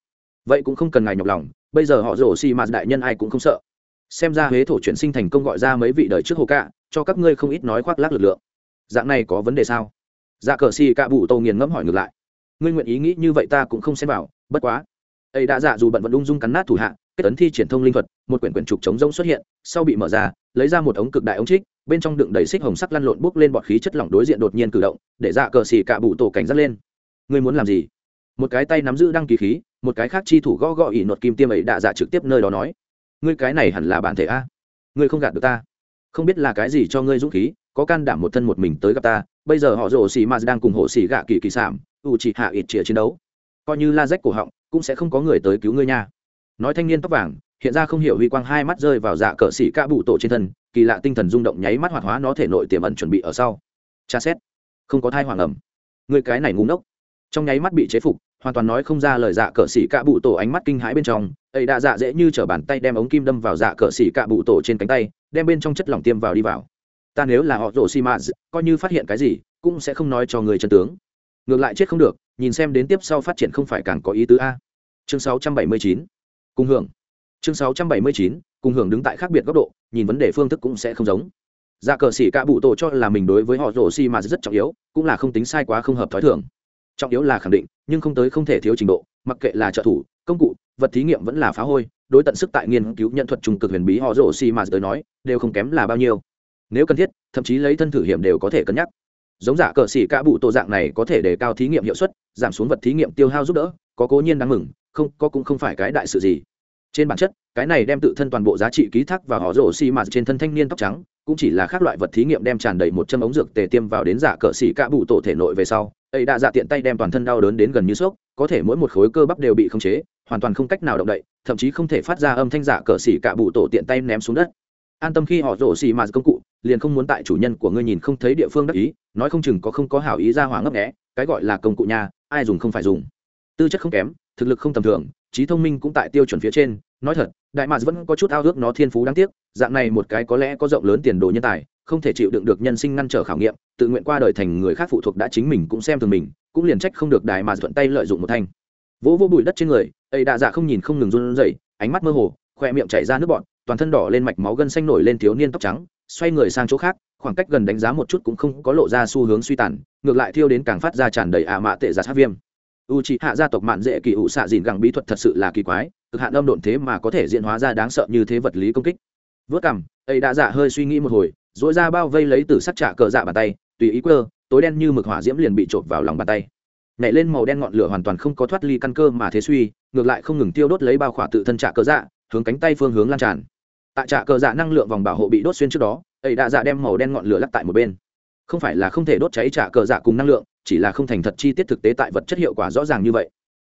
Vậy cũng không cần ngài nhọc lòng, bây giờ họ rổ xì mà đại nhân ai cũng không sợ. Xem ra huế thổ chuyển sinh thành công gọi ra mấy vị đời trước hồ cạ, cho các ngươi không ít nói khoác lác lực lượng. Dạng này có vấn đề sao? Dạ cờ xì cạ bụ tô nghiền ngẫm hỏi ngược lại. Ngươi nguyện ý nghĩ như vậy ta cũng không xem vào, bất quá ấy đã dạ dù bận vẫn ung dung cắn nát thủ hạ, kết tấn thi triển thông linh thuật, một quyển quyển trục chống rông xuất hiện, sau bị mở ra, lấy ra một ống cực đại ống trích, bên trong đựng đầy xích hồng sắc lăn lộn bốc lên bọt khí chất lỏng đối diện đột nhiên cử động, để dạ cờ xì cạ bụ tổ cảnh giác lên. Ngươi muốn làm gì? Một cái tay nắm giữ đăng ký khí, một cái khác chi thủ gõ gõ ỉ nột kim tiêm ấy đã dạ trực tiếp nơi đó nói. Ngươi cái này hẳn là bản thể a. Ngươi không gạt được ta. Không biết là cái gì cho ngươi dũng khí, có can đảm một thân một mình tới gặp ta, bây giờ họ rồ xì ma đang cùng hộ xì gạ kỳ kỳ sảm u chỉ hạ ít chĩa chiến đấu. Coi như la rách cổ họng cũng sẽ không có người tới cứu ngươi nha. Nói thanh niên tóc vàng, hiện ra không hiểu huy quang hai mắt rơi vào dạ cờ xỉ ca bụ tổ trên thân, kỳ lạ tinh thần rung động nháy mắt hoạt hóa nó thể nội tiềm ẩn chuẩn bị ở sau. Tra xét. Không có thai hoàng ẩm. Người cái này ngu ngốc. Trong nháy mắt bị chế phục, hoàn toàn nói không ra lời dạ cờ xỉ cạ bụ tổ ánh mắt kinh hãi bên trong, ấy đã dạ dễ như t r ở bàn tay đem ống kim đâm vào dạ cờ xỉ cạ bụ tổ trên cánh tay, đem bên trong chất lỏng tiêm vào đi vào. Ta nếu là họ rổ xi mã coi như phát hiện cái gì, cũng sẽ không nói cho người chân tướng. Ngược lại chết không được nhìn xem đến tiếp sau phát triển không phải càng có ý tứ a. Chương 679 cùng hưởng. Chương 679 cùng hưởng đứng tại khác biệt góc độ, nhìn vấn đề phương thức cũng sẽ không giống. Dạ cờ xỉ cả bụ tổ cho là mình đối với họ rổ xi mà rất trọng yếu, cũng là không tính sai quá không hợp thói thường. Trọng yếu là khẳng định, nhưng không tới không thể thiếu trình độ, mặc kệ là trợ thủ, công cụ, vật thí nghiệm vẫn là phá hôi, đối tận sức tại nghiên cứu nhận thuật trung cực huyền bí họ rổ xi mà tới nói, đều không kém là bao nhiêu. Nếu cần thiết, thậm chí lấy thân thử hiểm đều có thể cân nhắc giống giả cờ xỉ cả bụ tổ dạng này có thể đề cao thí nghiệm hiệu suất, giảm xuống vật thí nghiệm tiêu hao giúp đỡ, có cố nhiên đáng mừng, không, có cũng không phải cái đại sự gì. Trên bản chất, cái này đem tự thân toàn bộ giá trị ký thác vào họ rổ xi mà trên thân thanh niên tóc trắng, cũng chỉ là các loại vật thí nghiệm đem tràn đầy một châm ống dược tề tiêm vào đến giả cờ xỉ cả bụ tổ thể nội về sau, ấy đã dạ tiện tay đem toàn thân đau đớn đến gần như sốc, có thể mỗi một khối cơ bắp đều bị khống chế, hoàn toàn không cách nào động đậy, thậm chí không thể phát ra âm thanh giả cờ xỉ cả bụ tổ tiện tay ném xuống đất. An tâm khi họ rổ xì mà công cụ liền không muốn tại chủ nhân của ngươi nhìn không thấy địa phương đắc ý, nói không chừng có không có hảo ý ra hỏa ngấp nghẽ cái gọi là công cụ nhà ai dùng không phải dùng. Tư chất không kém, thực lực không tầm thường, trí thông minh cũng tại tiêu chuẩn phía trên, nói thật, đại mạc vẫn có chút ao ước nó thiên phú đáng tiếc, dạng này một cái có lẽ có rộng lớn tiền đồ nhân tài, không thể chịu đựng được nhân sinh ngăn trở khảo nghiệm, tự nguyện qua đời thành người khác phụ thuộc đã chính mình cũng xem thường mình, cũng liền trách không được đại mạc thuận tay lợi dụng một thanh. Vỗ vỗ bụi đất trên người, ấy đạ dạ không nhìn không ngừng run rẩy, ánh mắt mơ hồ, khoe miệng chảy ra nước bọn toàn thân đỏ lên mạch máu gân xanh nổi lên thiếu niên tóc trắng xoay người sang chỗ khác, khoảng cách gần đánh giá một chút cũng không có lộ ra xu hướng suy tàn, ngược lại thiêu đến càng phát ra tràn đầy ạ mạ tệ giả sát viêm. U c hạ gia tộc mạn dễ kỳ ụ xạ dìn gẳng bí thuật thật sự là kỳ quái, cực hạn âm độn thế mà có thể diễn hóa ra đáng sợ như thế vật lý công kích. Vớt cằm, ấy đã dạ hơi suy nghĩ một hồi dỗi ra bao vây lấy từ sắc trả cờ dạ bàn tay, tùy ý quơ, tối đen như mực hỏa diễm liền bị trộp vào lòng bàn tay. Nhảy lên màu đen ngọn lửa hoàn toàn không có thoát ly căn cơ mà thế suy, ngược lại không ngừng tiêu đốt lấy bao khỏa tự thân trả cờ dạ hướng cánh tay phương hướng lan tràn tại trạ cờ dạ năng lượng vòng bảo hộ bị đốt xuyên trước đó, ấy đã dạ đem màu đen ngọn lửa lắc tại một bên. Không phải là không thể đốt cháy trạ cờ dạ cùng năng lượng, chỉ là không thành thật chi tiết thực tế tại vật chất hiệu quả rõ ràng như vậy.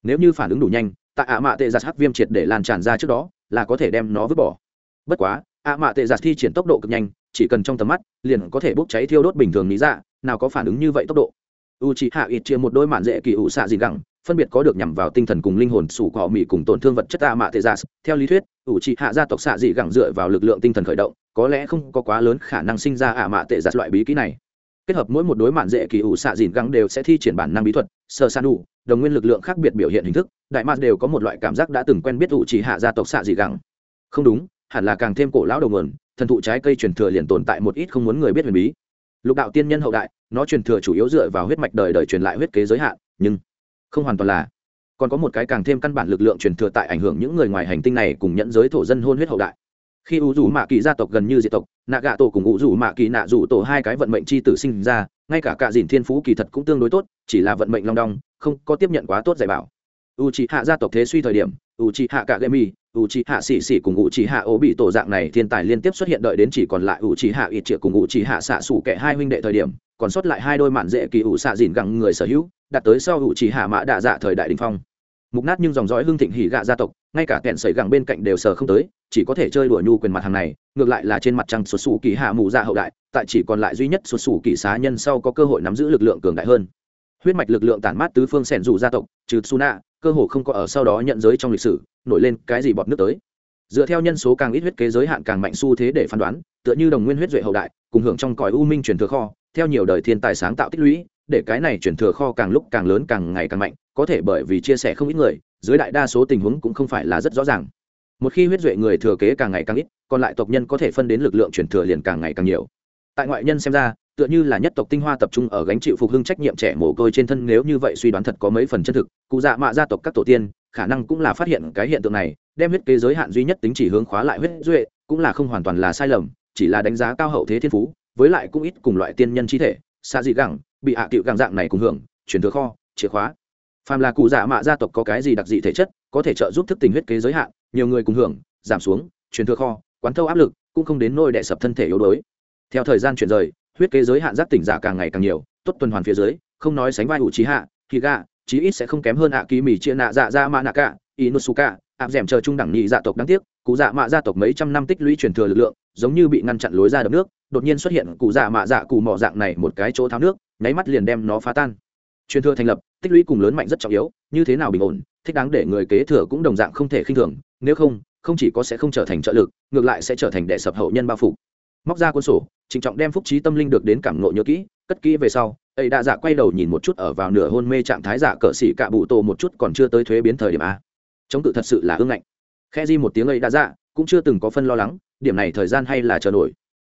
Nếu như phản ứng đủ nhanh, tại ạ mạ tệ giặt hắc viêm triệt để lan tràn ra trước đó, là có thể đem nó vứt bỏ. Bất quá, ạ mạ tệ giặt thi triển tốc độ cực nhanh, chỉ cần trong tầm mắt, liền có thể bốc cháy thiêu đốt bình thường lý dạ nào có phản ứng như vậy tốc độ. U c hạ ít chia một đôi mạn dễ kỳ ủ xạ gì gẳng phân biệt có được nhằm vào tinh thần cùng linh hồn, sủ cỏ mỹ cùng tổn thương vật chất a mạ tê gia dạ. theo lý thuyết, ủ trị hạ gia tộc xạ dị gẳng dựa vào lực lượng tinh thần khởi động, có lẽ không có quá lớn khả năng sinh ra ả mạ tệ giặt loại bí kỹ này. Kết hợp mỗi một đối mạn dễ kỳ ủ xạ dìn gắng đều sẽ thi triển bản năng bí thuật, sơ san đủ, đồng nguyên lực lượng khác biệt biểu hiện hình thức, đại mạc đều có một loại cảm giác đã từng quen biết ủ chỉ hạ gia tộc xạ dị gắng không đúng, hẳn là càng thêm cổ lão đầu nguồn, thần thụ trái cây truyền thừa liền tồn tại một ít không muốn người biết huyền bí. Lục đạo tiên nhân hậu đại, nó truyền thừa chủ yếu dựa vào huyết mạch đời đời truyền lại huyết kế giới hạn, nhưng không hoàn toàn là. Còn có một cái càng thêm căn bản lực lượng truyền thừa tại ảnh hưởng những người ngoài hành tinh này cùng nhận giới thổ dân hôn huyết hậu đại. Khi u dù mạ kỳ gia tộc gần như diệt tộc, nạ gạ tổ cùng u dù mạ kỳ nạ dù tổ hai cái vận mệnh c h i tử sinh ra, ngay cả cạ dìn thiên phú kỳ thật cũng tương đối tốt, chỉ là vận mệnh long đong, không có tiếp nhận quá tốt dạy bảo. U c h ị hạ gia tộc thế suy thời điểm u c h ị hạ cạ gậy mi u c h ị hạ xì xì cùng u c h ị hạ ố bị tổ dạng này thiên tài liên tiếp xuất hiện đợi đến chỉ còn lại u c h ị hạ ít triệu cùng u c h ị hạ xạ xủ kẻ hai huynh đệ thời điểm còn sót lại hai đôi mạn dễ kỳ ủ xạ dìn gẳng người sở hữu, đạt tới sau u chỉ hạ mã đạ dạ thời đại đình phong. Mục nát nhưng dòng dõi hưng thịnh hỉ gạ gia tộc, ngay cả kẹn sẩy gẳng bên cạnh đều sờ không tới, chỉ có thể chơi đùa nhu quyền mặt hàng này, ngược lại là trên mặt trăng xuất xù kỳ hạ mù dạ hậu đại, tại chỉ còn lại duy nhất xuất xù kỳ xá nhân sau có cơ hội nắm giữ lực lượng cường đại hơn. Huyết mạch lực lượng tản mát tứ phương sẻn dù gia tộc, trừ suna cơ hồ không có ở sau đó nhận giới trong lịch sử, nổi lên cái gì bọt nước tới. Dựa theo nhân số càng ít huyết kế giới hạn càng mạnh xu thế để phán đoán, tựa như đồng nguyên huyết duệ hậu đại, cùng hưởng trong cõi u minh truyền thừa kho theo nhiều đời thiên tài sáng tạo tích lũy, để cái này truyền thừa kho càng lúc càng lớn càng ngày càng mạnh, có thể bởi vì chia sẻ không ít người, dưới đại đa số tình huống cũng không phải là rất rõ ràng. Một khi huyết duệ người thừa kế càng ngày càng ít, còn lại tộc nhân có thể phân đến lực lượng truyền thừa liền càng ngày càng nhiều. Tại ngoại nhân xem ra, tựa như là nhất tộc tinh hoa tập trung ở gánh chịu phục hưng trách nhiệm trẻ mồ côi trên thân nếu như vậy suy đoán thật có mấy phần chân thực, cụ dạ mạ gia tộc các tổ tiên, khả năng cũng là phát hiện cái hiện tượng này, đem huyết kế giới hạn duy nhất tính chỉ hướng khóa lại huyết duệ, cũng là không hoàn toàn là sai lầm, chỉ là đánh giá cao hậu thế thiên phú với lại cũng ít cùng loại tiên nhân chi thể, xa dị gẳng, bị hạ à cựu gẳng dạng này cùng hưởng truyền thừa kho, chìa khóa. Phàm là cụ dạ mạ gia tộc có cái gì đặc dị thể chất, có thể trợ giúp thức tình huyết kế giới hạn, nhiều người cùng hưởng, giảm xuống truyền thừa kho, quán thâu áp lực, cũng không đến nôi đệ sập thân thể yếu đuối. Theo thời gian chuyển rời, huyết kế giới hạn giác tỉnh giả càng ngày càng nhiều, tốt tuần hoàn phía dưới, không nói sánh vai ủ trí hạ thì gạ, chí ít sẽ không kém hơn ạ à kỳ mì chia nạ dạ ra mạ nạ cả inusuka áp d chờ trung đẳng nhị dạ tộc đáng tiếc, cụ dạ mạ gia tộc mấy trăm năm tích lũy truyền thừa lực lượng, giống như bị ngăn chặn lối ra đập nước đột nhiên xuất hiện cụ dạ mạ dạ cụ mỏ dạng này một cái chỗ tháo nước, nháy mắt liền đem nó phá tan. Truyền thừa thành lập, tích lũy cùng lớn mạnh rất trọng yếu, như thế nào bình ổn, thích đáng để người kế thừa cũng đồng dạng không thể khinh thường, nếu không không chỉ có sẽ không trở thành trợ lực, ngược lại sẽ trở thành đệ sập hậu nhân bao phủ. Móc ra cuốn sổ, trịnh trọng đem phúc trí tâm linh được đến cảm nộ nhớ kỹ, cất kỹ về sau, ấy đã dạ quay đầu nhìn một chút ở vào nửa hôn mê trạng thái giả cỡ xỉ cạ bụ tô một chút còn chưa tới thuế biến thời điểm a. Chống tự thật sự là ương ngạnh. Khe di một tiếng ấy đã dạ cũng chưa từng có phân lo lắng, điểm này thời gian hay là chờ nổi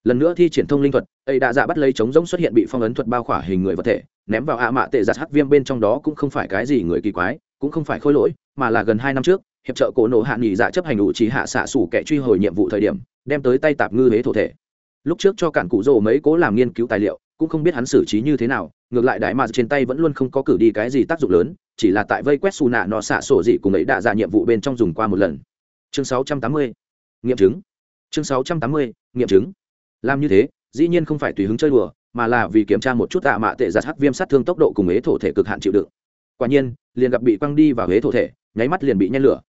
lần nữa thi triển thông linh thuật, ấy đã dạ bắt lấy chống giống xuất hiện bị phong ấn thuật bao khỏa hình người vật thể, ném vào ạ mạ tệ giặt hắc viêm bên trong đó cũng không phải cái gì người kỳ quái, cũng không phải khôi lỗi, mà là gần hai năm trước, hiệp trợ cổ nộ hạ nghỉ dạ chấp hành đủ trí hạ xạ sủ kẻ truy hồi nhiệm vụ thời điểm, đem tới tay tạp ngư huế thổ thể lúc trước cho cản cụ rồ mấy cố làm nghiên cứu tài liệu, cũng không biết hắn xử trí như thế nào, ngược lại đại mà trên tay vẫn luôn không có cử đi cái gì tác dụng lớn, chỉ là tại vây quét xù nạ nó xạ sổ dị cùng ấy đã ra nhiệm vụ bên trong dùng qua một lần chương 680. nghiệm chứng chương 680. nghiệm chứng làm như thế, dĩ nhiên không phải tùy hứng chơi đùa, mà là vì kiểm tra một chút tạ mạ tệ giặt hắc viêm sát thương tốc độ cùng ế thổ thể cực hạn chịu đựng. Quả nhiên, liền gặp bị quăng đi vào ế thổ thể, nháy mắt liền bị nhen lửa.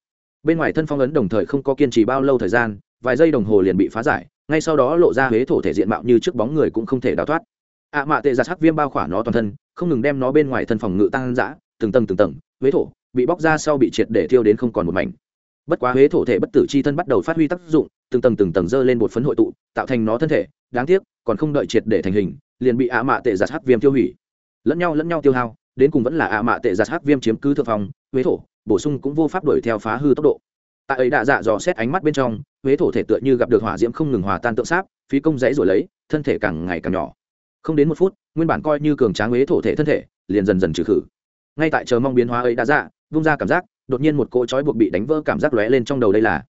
Bên ngoài thân phong ấn đồng thời không có kiên trì bao lâu thời gian, vài giây đồng hồ liền bị phá giải, ngay sau đó lộ ra huế thổ thể diện mạo như trước bóng người cũng không thể đào thoát. Ạ mạ tệ giặt hắc viêm bao khỏa nó toàn thân, không ngừng đem nó bên ngoài thân phòng ngự tăng giã từng tầng từng tầng huế thổ bị bóc ra sau bị triệt để thiêu đến không còn một mảnh. Bất quá huế thổ thể bất tử c h i thân bắt đầu phát huy tác dụng từng tầng từng tầng dơ lên một phấn hội tụ, tạo thành nó thân thể, đáng tiếc, còn không đợi triệt để thành hình, liền bị ạ mạ tệ giặt hắc viêm tiêu hủy. Lẫn nhau lẫn nhau tiêu hao, đến cùng vẫn là ạ mạ tệ giặt hắc viêm chiếm cứ thượng phòng huế thổ, bổ sung cũng vô pháp đuổi theo phá hư tốc độ. Tại ấy đã dạ dò xét ánh mắt bên trong, huế thổ thể tựa như gặp được hỏa diễm không ngừng hòa tan tượng sáp, phí công dãy rồi lấy, thân thể càng ngày càng nhỏ. Không đến một phút, nguyên bản coi như cường tráng huế thổ thể thân thể, liền dần dần trừ khử. Ngay tại chờ mong biến hóa ấy đã dạ vung ra cảm giác, đột nhiên một cỗ trói buộc bị đánh vỡ cảm giác lóe lên trong đầu đây là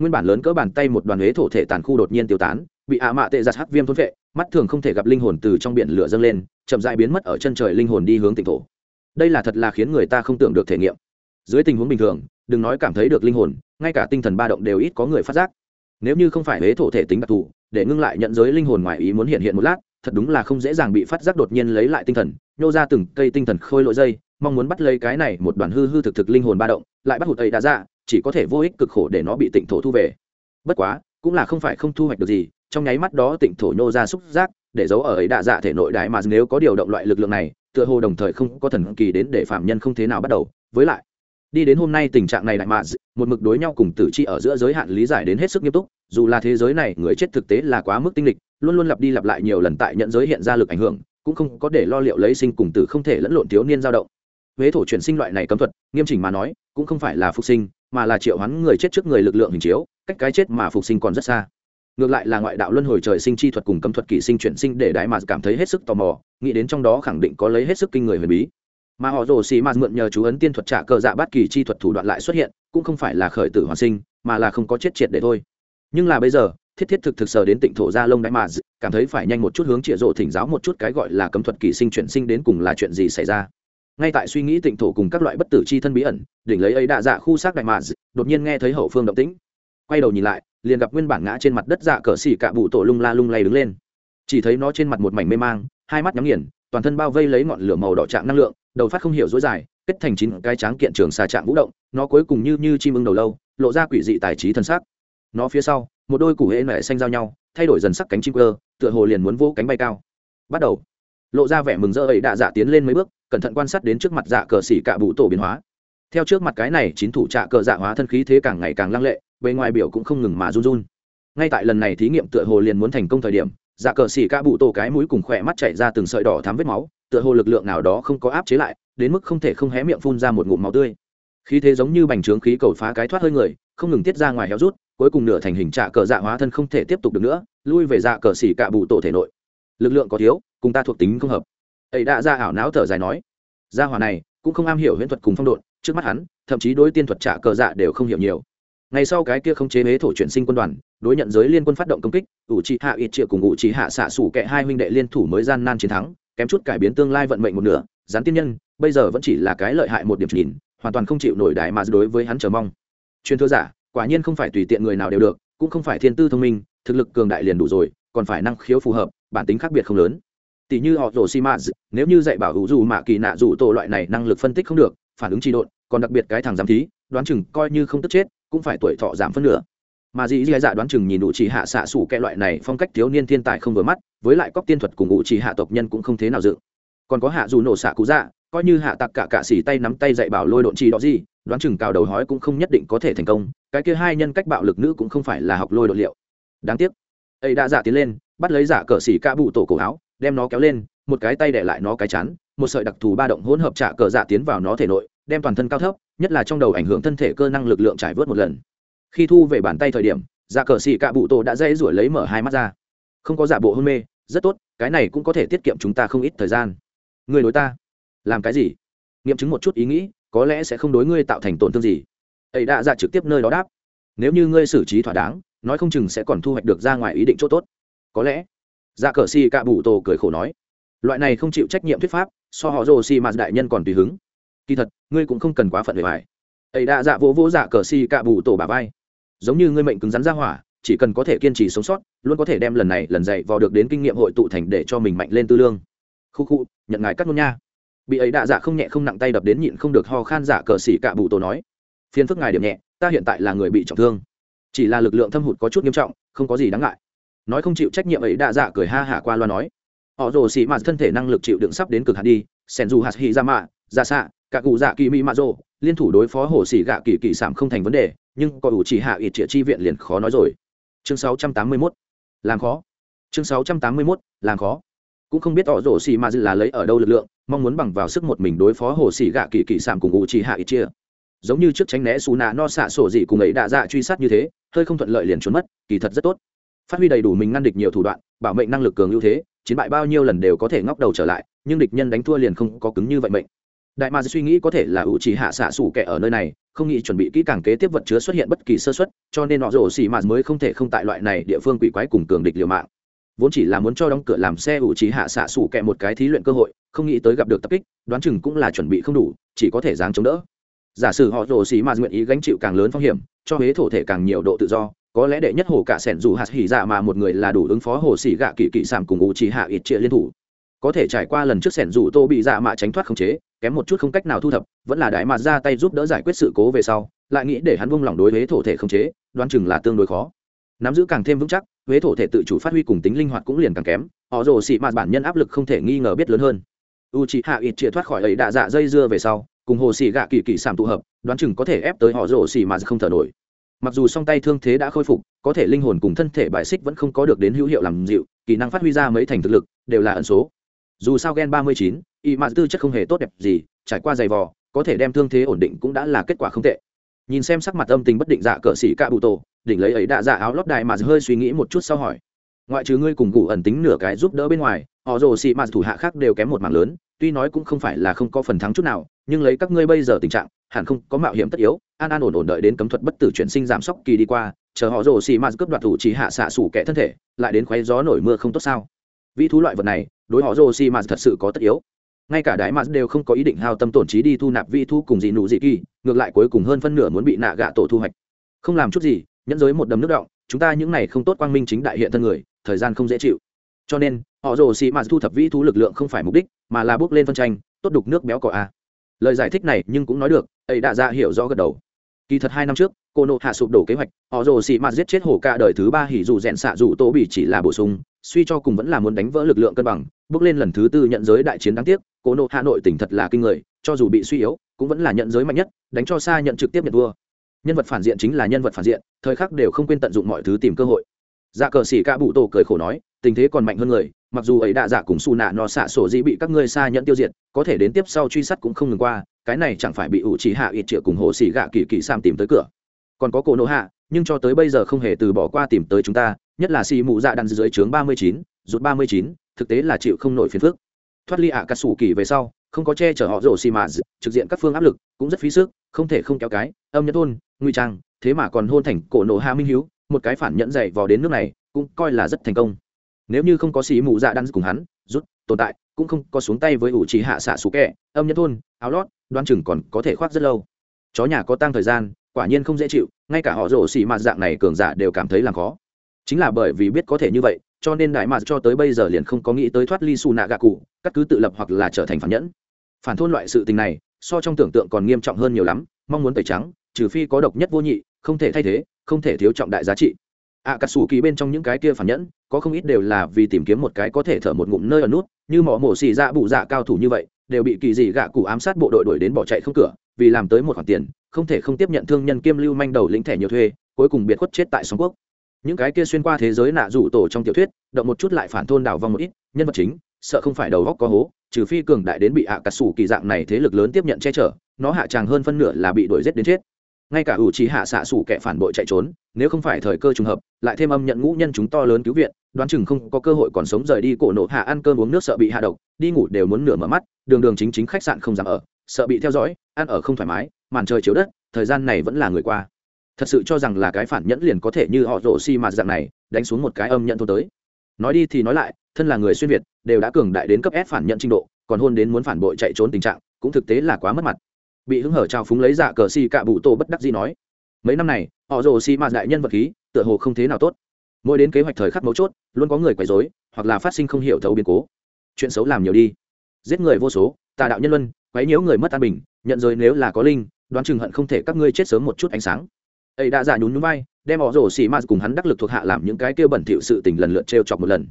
nguyên bản lớn cỡ bàn tay một đoàn huế thổ thể tàn khu đột nhiên tiêu tán, bị ạ mạ tệ giặt hắc viêm thôn vệ, mắt thường không thể gặp linh hồn từ trong biển lửa dâng lên, chậm dại biến mất ở chân trời linh hồn đi hướng tỉnh thổ. Đây là thật là khiến người ta không tưởng được thể nghiệm. Dưới tình huống bình thường, đừng nói cảm thấy được linh hồn, ngay cả tinh thần ba động đều ít có người phát giác. Nếu như không phải huế thổ thể tính đặc thù, để ngưng lại nhận giới linh hồn ngoài ý muốn hiện hiện một lát, thật đúng là không dễ dàng bị phát giác đột nhiên lấy lại tinh thần, nhô ra từng cây tinh thần khôi lội dây, mong muốn bắt lấy cái này một đoàn hư hư thực thực linh hồn ba động, lại bắt hụt ấy đã ra chỉ có thể vô ích cực khổ để nó bị tịnh thổ thu về. Bất quá, cũng là không phải không thu hoạch được gì, trong nháy mắt đó tịnh thổ nhô ra xúc giác, để giấu ở ấy đạ dạ thể nội đại mà nếu có điều động loại lực lượng này, tựa hồ đồng thời không có thần kỳ đến để phạm nhân không thế nào bắt đầu. Với lại, đi đến hôm nay tình trạng này đại mà, một mực đối nhau cùng tử chi ở giữa giới hạn lý giải đến hết sức nghiêm túc, dù là thế giới này người chết thực tế là quá mức tinh lịch luôn luôn lặp đi lặp lại nhiều lần tại nhận giới hiện ra lực ảnh hưởng, cũng không có để lo liệu lấy sinh cùng tử không thể lẫn lộn thiếu niên dao động. Huế thổ chuyển sinh loại này cấm thuật, nghiêm chỉnh mà nói, cũng không phải là phục sinh mà là triệu hoán người chết trước người lực lượng hình chiếu, cách cái chết mà phục sinh còn rất xa. Ngược lại là ngoại đạo luân hồi trời sinh chi thuật cùng cấm thuật kỷ sinh chuyển sinh để đại mà cảm thấy hết sức tò mò, nghĩ đến trong đó khẳng định có lấy hết sức kinh người huyền bí. Mà họ rồ xì mạt mượn nhờ chú ấn tiên thuật trả cờ dạ bát kỳ chi thuật thủ đoạn lại xuất hiện, cũng không phải là khởi tử hoàn sinh, mà là không có chết triệt để thôi. Nhưng là bây giờ, thiết thiết thực thực sờ đến tịnh thổ gia lông đại mà cảm thấy phải nhanh một chút hướng trịa rộ thỉnh giáo một chút cái gọi là cấm thuật kỳ sinh chuyển sinh đến cùng là chuyện gì xảy ra ngay tại suy nghĩ tịnh thổ cùng các loại bất tử chi thân bí ẩn, đỉnh lấy ấy đạ dạ khu xác đại mạn. đột nhiên nghe thấy hậu phương động tĩnh. Quay đầu nhìn lại, liền gặp nguyên bản ngã trên mặt đất dạ cờ xỉ cạ bụ tổ lung la lung lay đứng lên. Chỉ thấy nó trên mặt một mảnh mê mang, hai mắt nhắm nghiền, toàn thân bao vây lấy ngọn lửa màu đỏ trạng năng lượng, đầu phát không hiểu dối dài, kết thành chín cái tráng kiện trường xà trạng vũ động, nó cuối cùng như như chim ưng đầu lâu, lộ ra quỷ dị tài trí thân xác. Nó phía sau, một đôi củ hễ mẹ xanh giao nhau, thay đổi dần sắc cánh chim cơ tựa hồ liền muốn vô cánh bay cao. Bắt đầu, lộ ra vẻ mừng rỡ ấy đạ dạ tiến lên mấy bước cẩn thận quan sát đến trước mặt dạ cờ xỉ cạ bụ tổ biến hóa. Theo trước mặt cái này, chín thủ trạ cờ dạ hóa thân khí thế càng ngày càng lăng lệ, bề ngoài biểu cũng không ngừng mà run run. Ngay tại lần này thí nghiệm tựa hồ liền muốn thành công thời điểm dạ cờ xỉ cạ bụ tổ cái mũi cùng khỏe mắt chảy ra từng sợi đỏ thắm vết máu, tựa hồ lực lượng nào đó không có áp chế lại, đến mức không thể không hé miệng phun ra một ngụm máu tươi. Khí thế giống như bành trướng khí cầu phá cái thoát hơi người, không ngừng tiết ra ngoài héo rút, cuối cùng nửa thành hình trạ cờ dạ hóa thân không thể tiếp tục được nữa, lui về dạ cờ xỉ cạ bụ tổ thể nội. Lực lượng có thiếu, cùng ta thuộc tính không hợp ấy đã ra ảo não thở dài nói, gia hỏa này, cũng không am hiểu huyễn thuật cùng phong độn, trước mắt hắn, thậm chí đối tiên thuật trả cờ dạ đều không hiểu nhiều. Ngày sau cái kia không chế mế thổ chuyển sinh quân đoàn, đối nhận giới liên quân phát động công kích, ủ trì hạ ít triệu cùng ủ trì hạ xạ sủ kệ hai huynh đệ liên thủ mới gian nan chiến thắng, kém chút cải biến tương lai vận mệnh một nửa, gián tiên nhân, bây giờ vẫn chỉ là cái lợi hại một điểm nhìn, hoàn toàn không chịu nổi đại mà đối với hắn chờ mong. Truyền thừa giả, quả nhiên không phải tùy tiện người nào đều được, cũng không phải thiên tư thông minh, thực lực cường đại liền đủ rồi, còn phải năng khiếu phù hợp, bản tính khác biệt không lớn tỷ như họ rồ xi mã nếu như dạy bảo hữu dù mạ kỳ nạ dù tổ loại này năng lực phân tích không được, phản ứng trị độn, còn đặc biệt cái thằng giám thí, đoán chừng coi như không tức chết, cũng phải tuổi thọ giảm phân nửa. Mà dĩ dì dạ đoán chừng nhìn ủ trì hạ xạ sủ kẹ loại này phong cách thiếu niên thiên tài không vừa mắt, với lại cóc tiên thuật cùng ủ trì hạ tộc nhân cũng không thế nào dự. Còn có hạ dù nổ xạ cú dạ coi như hạ tặc cả cạ xỉ tay nắm tay dạy bảo lôi độn chi đó gì, đoán chừng cào đầu hói cũng không nhất định có thể thành công, cái kia hai nhân cách bạo lực nữ cũng không phải là học lôi đột liệu. Đáng tiếc ấy đã giả tiến lên, bắt lấy giả cờ xỉ ca bụ tổ cổ áo đem nó kéo lên, một cái tay để lại nó cái chắn một sợi đặc thù ba động hỗn hợp trả cờ dạ tiến vào nó thể nội, đem toàn thân cao thấp, nhất là trong đầu ảnh hưởng thân thể cơ năng lực lượng trải vớt một lần. Khi thu về bàn tay thời điểm dạ cờ xì cạ bụ tổ đã dễ rủi lấy mở hai mắt ra. Không có giả bộ hôn mê, rất tốt, cái này cũng có thể tiết kiệm chúng ta không ít thời gian. Người đối ta, làm cái gì? Nghiệm chứng một chút ý nghĩ, có lẽ sẽ không đối ngươi tạo thành tổn thương gì. Ấy đã ra trực tiếp nơi đó đáp. Nếu như ngươi xử trí thỏa đáng, nói không chừng sẽ còn thu hoạch được ra ngoài ý định chỗ tốt. Có lẽ dạ cờ xì cạ bụ tổ cười khổ nói, loại này không chịu trách nhiệm thuyết pháp, so họ rồ xì mà đại nhân còn tùy hứng. Kỳ thật, ngươi cũng không cần quá phận về bài ấy đã dạ vỗ vỗ dạ cờ xì cạ bù tổ bà vai. Giống như ngươi mệnh cứng rắn ra hỏa, chỉ cần có thể kiên trì sống sót, luôn có thể đem lần này lần dạy vào được đến kinh nghiệm hội tụ thành để cho mình mạnh lên tư lương. Khu khu, nhận ngài cắt luôn nha. Bị ấy đạ dạ không nhẹ không nặng tay đập đến nhịn không được ho khan dạ cờ xỉ cạ bù tổ nói, phiền phức ngài điểm nhẹ, ta hiện tại là người bị trọng thương. Chỉ là lực lượng thâm hụt có chút nghiêm trọng, không có gì đáng ngại nói không chịu trách nhiệm ấy đã dạ cười ha hả qua loa nói. Họ rồ xì mạt thân thể năng lực chịu đựng sắp đến cực hạt đi, sen dù hạt hi ra mạ ra xạ cả cụ dạ kỳ mỹ mạ rồ liên thủ đối phó hồ xỉ gạ kỳ kỳ sảm không thành vấn đề, nhưng có ủ chỉ hạ ít trịa chi viện liền khó nói rồi. Chương 681 làm khó. Chương 681 làm khó. Cũng không biết họ rồ xì mà là lấy ở đâu lực lượng, mong muốn bằng vào sức một mình đối phó hồ xỉ gạ kỳ kỳ sảm cùng ủ chỉ hạ ít chia giống như trước tránh né xù nạ no xạ sổ dị cùng ấy đã dạ truy sát như thế, hơi không thuận lợi liền trốn mất, kỳ thật rất tốt phát huy đầy đủ mình ngăn địch nhiều thủ đoạn, bảo mệnh năng lực cường ưu thế, chiến bại bao nhiêu lần đều có thể ngóc đầu trở lại, nhưng địch nhân đánh thua liền không có cứng như vậy mệnh. Đại ma suy nghĩ có thể là ủ chỉ hạ xạ sủ kẻ ở nơi này, không nghĩ chuẩn bị kỹ càng kế tiếp vật chứa xuất hiện bất kỳ sơ xuất cho nên họ rổ xì mạt mới không thể không tại loại này địa phương quỷ quái cùng cường địch liều mạng. Vốn chỉ là muốn cho đóng cửa làm xe ủ chỉ hạ xạ sủ kẻ một cái thí luyện cơ hội, không nghĩ tới gặp được tập kích, đoán chừng cũng là chuẩn bị không đủ, chỉ có thể dáng chống đỡ. Giả sử họ rổ xì mạt nguyện ý gánh chịu càng lớn phong hiểm, cho huế thổ thể càng nhiều độ tự do có lẽ đệ nhất hồ cả sẻn dù hạt hỉ dạ mà một người là đủ ứng phó hồ xỉ gạ kỳ kỳ sảm cùng ủ chỉ hạ ít trịa liên thủ. Có thể trải qua lần trước sẻn dù tô bị dạ mạ tránh thoát khống chế, kém một chút không cách nào thu thập, vẫn là đại mạt ra tay giúp đỡ giải quyết sự cố về sau, lại nghĩ để hắn vung lòng đối với thổ thể khống chế, đoán chừng là tương đối khó. Nắm giữ càng thêm vững chắc huế thổ thể tự chủ phát huy cùng tính linh hoạt cũng liền càng kém, họ rồ xị mạt bản nhân áp lực không thể nghi ngờ biết lớn hơn. U chị hạ ít chia thoát khỏi ấy đạ dạ dây dưa về sau, cùng hồ xị gạ kỳ kỳ sảm tụ hợp, đoán chừng có thể ép tới họ rồ xị mạt không thở nổi mặc dù song tay thương thế đã khôi phục, có thể linh hồn cùng thân thể bại xích vẫn không có được đến hữu hiệu làm dịu, kỹ năng phát huy ra mấy thành thực lực, đều là ẩn số. Dù sao gen ba mươi chín, y mạn tư chất không hề tốt đẹp gì, trải qua giày vò, có thể đem thương thế ổn định cũng đã là kết quả không tệ. Nhìn xem sắc mặt âm tình bất định dạ cỡ xỉ cạ bụ tổ, đỉnh lấy ấy đã dạ áo lót đại mà hơi suy nghĩ một chút sau hỏi. Ngoại trừ ngươi cùng cụ ẩn tính nửa cái giúp đỡ bên ngoài, họ rồ xị mà thủ hạ khác đều kém một mảng lớn, tuy nói cũng không phải là không có phần thắng chút nào, nhưng lấy các ngươi bây giờ tình trạng, hẳn không có mạo hiểm tất yếu an an ổn ổn đợi đến cấm thuật bất tử chuyển sinh giảm sốc kỳ đi qua, chờ họ rồ xì mạt cướp đoạt thủ chỉ hạ xạ sủ kẻ thân thể, lại đến khoáy gió nổi mưa không tốt sao? Vĩ thú loại vật này, đối họ rồ xì mạt thật sự có tất yếu. Ngay cả đại mạt đều không có ý định hao tâm tổn trí đi thu nạp vĩ thú cùng dị nụ dị kỳ, ngược lại cuối cùng hơn phân nửa muốn bị nạ gạ tổ thu hoạch. Không làm chút gì, nhẫn giới một đầm nước động, chúng ta những này không tốt quang minh chính đại hiện thân người, thời gian không dễ chịu. Cho nên, họ rồ xì mạt thu thập vĩ thú lực lượng không phải mục đích, mà là bước lên phân tranh, tốt đục nước béo cỏ a. Lời giải thích này nhưng cũng nói được, ấy đã ra hiểu rõ gật đầu kỳ thật hai năm trước, cô nộ hạ sụp đổ kế hoạch, họ rồ xì mạt giết chết hổ ca đời thứ ba hỉ dù rèn xạ dù tô bị chỉ là bổ sung, suy cho cùng vẫn là muốn đánh vỡ lực lượng cân bằng, bước lên lần thứ tư nhận giới đại chiến đáng tiếc, cô nộ hạ nội tỉnh thật là kinh người, cho dù bị suy yếu, cũng vẫn là nhận giới mạnh nhất, đánh cho xa nhận trực tiếp nhận vua nhân vật phản diện chính là nhân vật phản diện, thời khắc đều không quên tận dụng mọi thứ tìm cơ hội. Dạ cờ xỉ ca bụ tổ cười khổ nói, tình thế còn mạnh hơn người, mặc dù ấy đã giả dạ cùng xù nạ nó xạ sổ dĩ bị các ngươi xa nhận tiêu diệt, có thể đến tiếp sau truy sát cũng không ngừng qua cái này chẳng phải bị ủ chỉ hạ ít triệu cùng hồ xì gạ kỳ kỳ sam tìm tới cửa. Còn có cổ nộ hạ, nhưng cho tới bây giờ không hề từ bỏ qua tìm tới chúng ta, nhất là xì mụ dạ đàn dưới trướng ba mươi chín rút ba mươi chín, thực tế là chịu không nổi phiền phức. Thoát ly ạ cà sủ kỳ về sau, không có che chở họ rổ xì mà trực diện các phương áp lực, cũng rất phí sức, không thể không kéo cái, âm nhất thôn nguy trang, thế mà còn hôn thành cổ nộ hạ minh hiếu, một cái phản nhẫn dậy vào đến nước này, cũng coi là rất thành công. Nếu như không có xì mù dạ đan cùng hắn, rút, tồn tại cũng không có xuống tay với ủ trì hạ xạ xú kẹ, âm nhất thôn, áo lót, đoan chừng còn có thể khoác rất lâu. Chó nhà có tăng thời gian, quả nhiên không dễ chịu, ngay cả họ rổ xì mạt dạng này cường giả đều cảm thấy là khó. Chính là bởi vì biết có thể như vậy, cho nên đại mạt cho tới bây giờ liền không có nghĩ tới thoát ly xù nạ gạ cụ, cắt cứ tự lập hoặc là trở thành phản nhẫn. Phản thôn loại sự tình này, so trong tưởng tượng còn nghiêm trọng hơn nhiều lắm, mong muốn tẩy trắng, trừ phi có độc nhất vô nhị, không thể thay thế, không thể thiếu trọng đại giá trị ạ cà sủ kỳ bên trong những cái kia phản nhẫn, có không ít đều là vì tìm kiếm một cái có thể thở một ngụm nơi ở nút, như mỏ mổ xì dạ bụ dạ cao thủ như vậy, đều bị kỳ dị gạ cụ ám sát bộ đội đuổi đến bỏ chạy không cửa, vì làm tới một khoản tiền, không thể không tiếp nhận thương nhân kiêm lưu manh đầu lĩnh thẻ nhiều thuê, cuối cùng biệt khuất chết tại sóng quốc. Những cái kia xuyên qua thế giới nạ rủ tổ trong tiểu thuyết, động một chút lại phản thôn đảo vong một ít, nhân vật chính, sợ không phải đầu góc có hố, trừ phi cường đại đến bị ạ cà sủ kỳ dạng này thế lực lớn tiếp nhận che chở, nó hạ tràng hơn phân nửa là bị đuổi giết đến chết ngay cả ủ trí hạ xạ sủ kẻ phản bội chạy trốn, nếu không phải thời cơ trùng hợp, lại thêm âm nhận ngũ nhân chúng to lớn cứu viện, đoán chừng không có cơ hội còn sống rời đi cổ nộ hạ ăn cơm uống nước sợ bị hạ độc, đi ngủ đều muốn nửa mở mắt, đường đường chính chính khách sạn không dám ở, sợ bị theo dõi, ăn ở không thoải mái, màn trời chiếu đất, thời gian này vẫn là người qua. Thật sự cho rằng là cái phản nhẫn liền có thể như họ rổ xi mà dạng này, đánh xuống một cái âm nhận thôn tới. Nói đi thì nói lại, thân là người xuyên việt, đều đã cường đại đến cấp ép phản nhận trình độ, còn hôn đến muốn phản bội chạy trốn tình trạng, cũng thực tế là quá mất mặt bị hứng hở trao phúng lấy dạ cờ xì cạ bụ tổ bất đắc gì nói, mấy năm này, họ rồ xì mạt đại nhân vật khí, tựa hồ không thế nào tốt. Mỗi đến kế hoạch thời khắc mấu chốt, luôn có người quấy rối, hoặc là phát sinh không hiểu thấu biến cố. Chuyện xấu làm nhiều đi. Giết người vô số, tà đạo nhân luân, quấy nhiễu người mất an bình, nhận rồi nếu là có linh, đoán chừng hận không thể các ngươi chết sớm một chút ánh sáng. Ấy đã giả nhún nhún vai, đem họ rồ xì mạt cùng hắn đắc lực thuộc hạ làm những cái kia bẩn thỉu sự tình lần lượt trêu chọc một lần.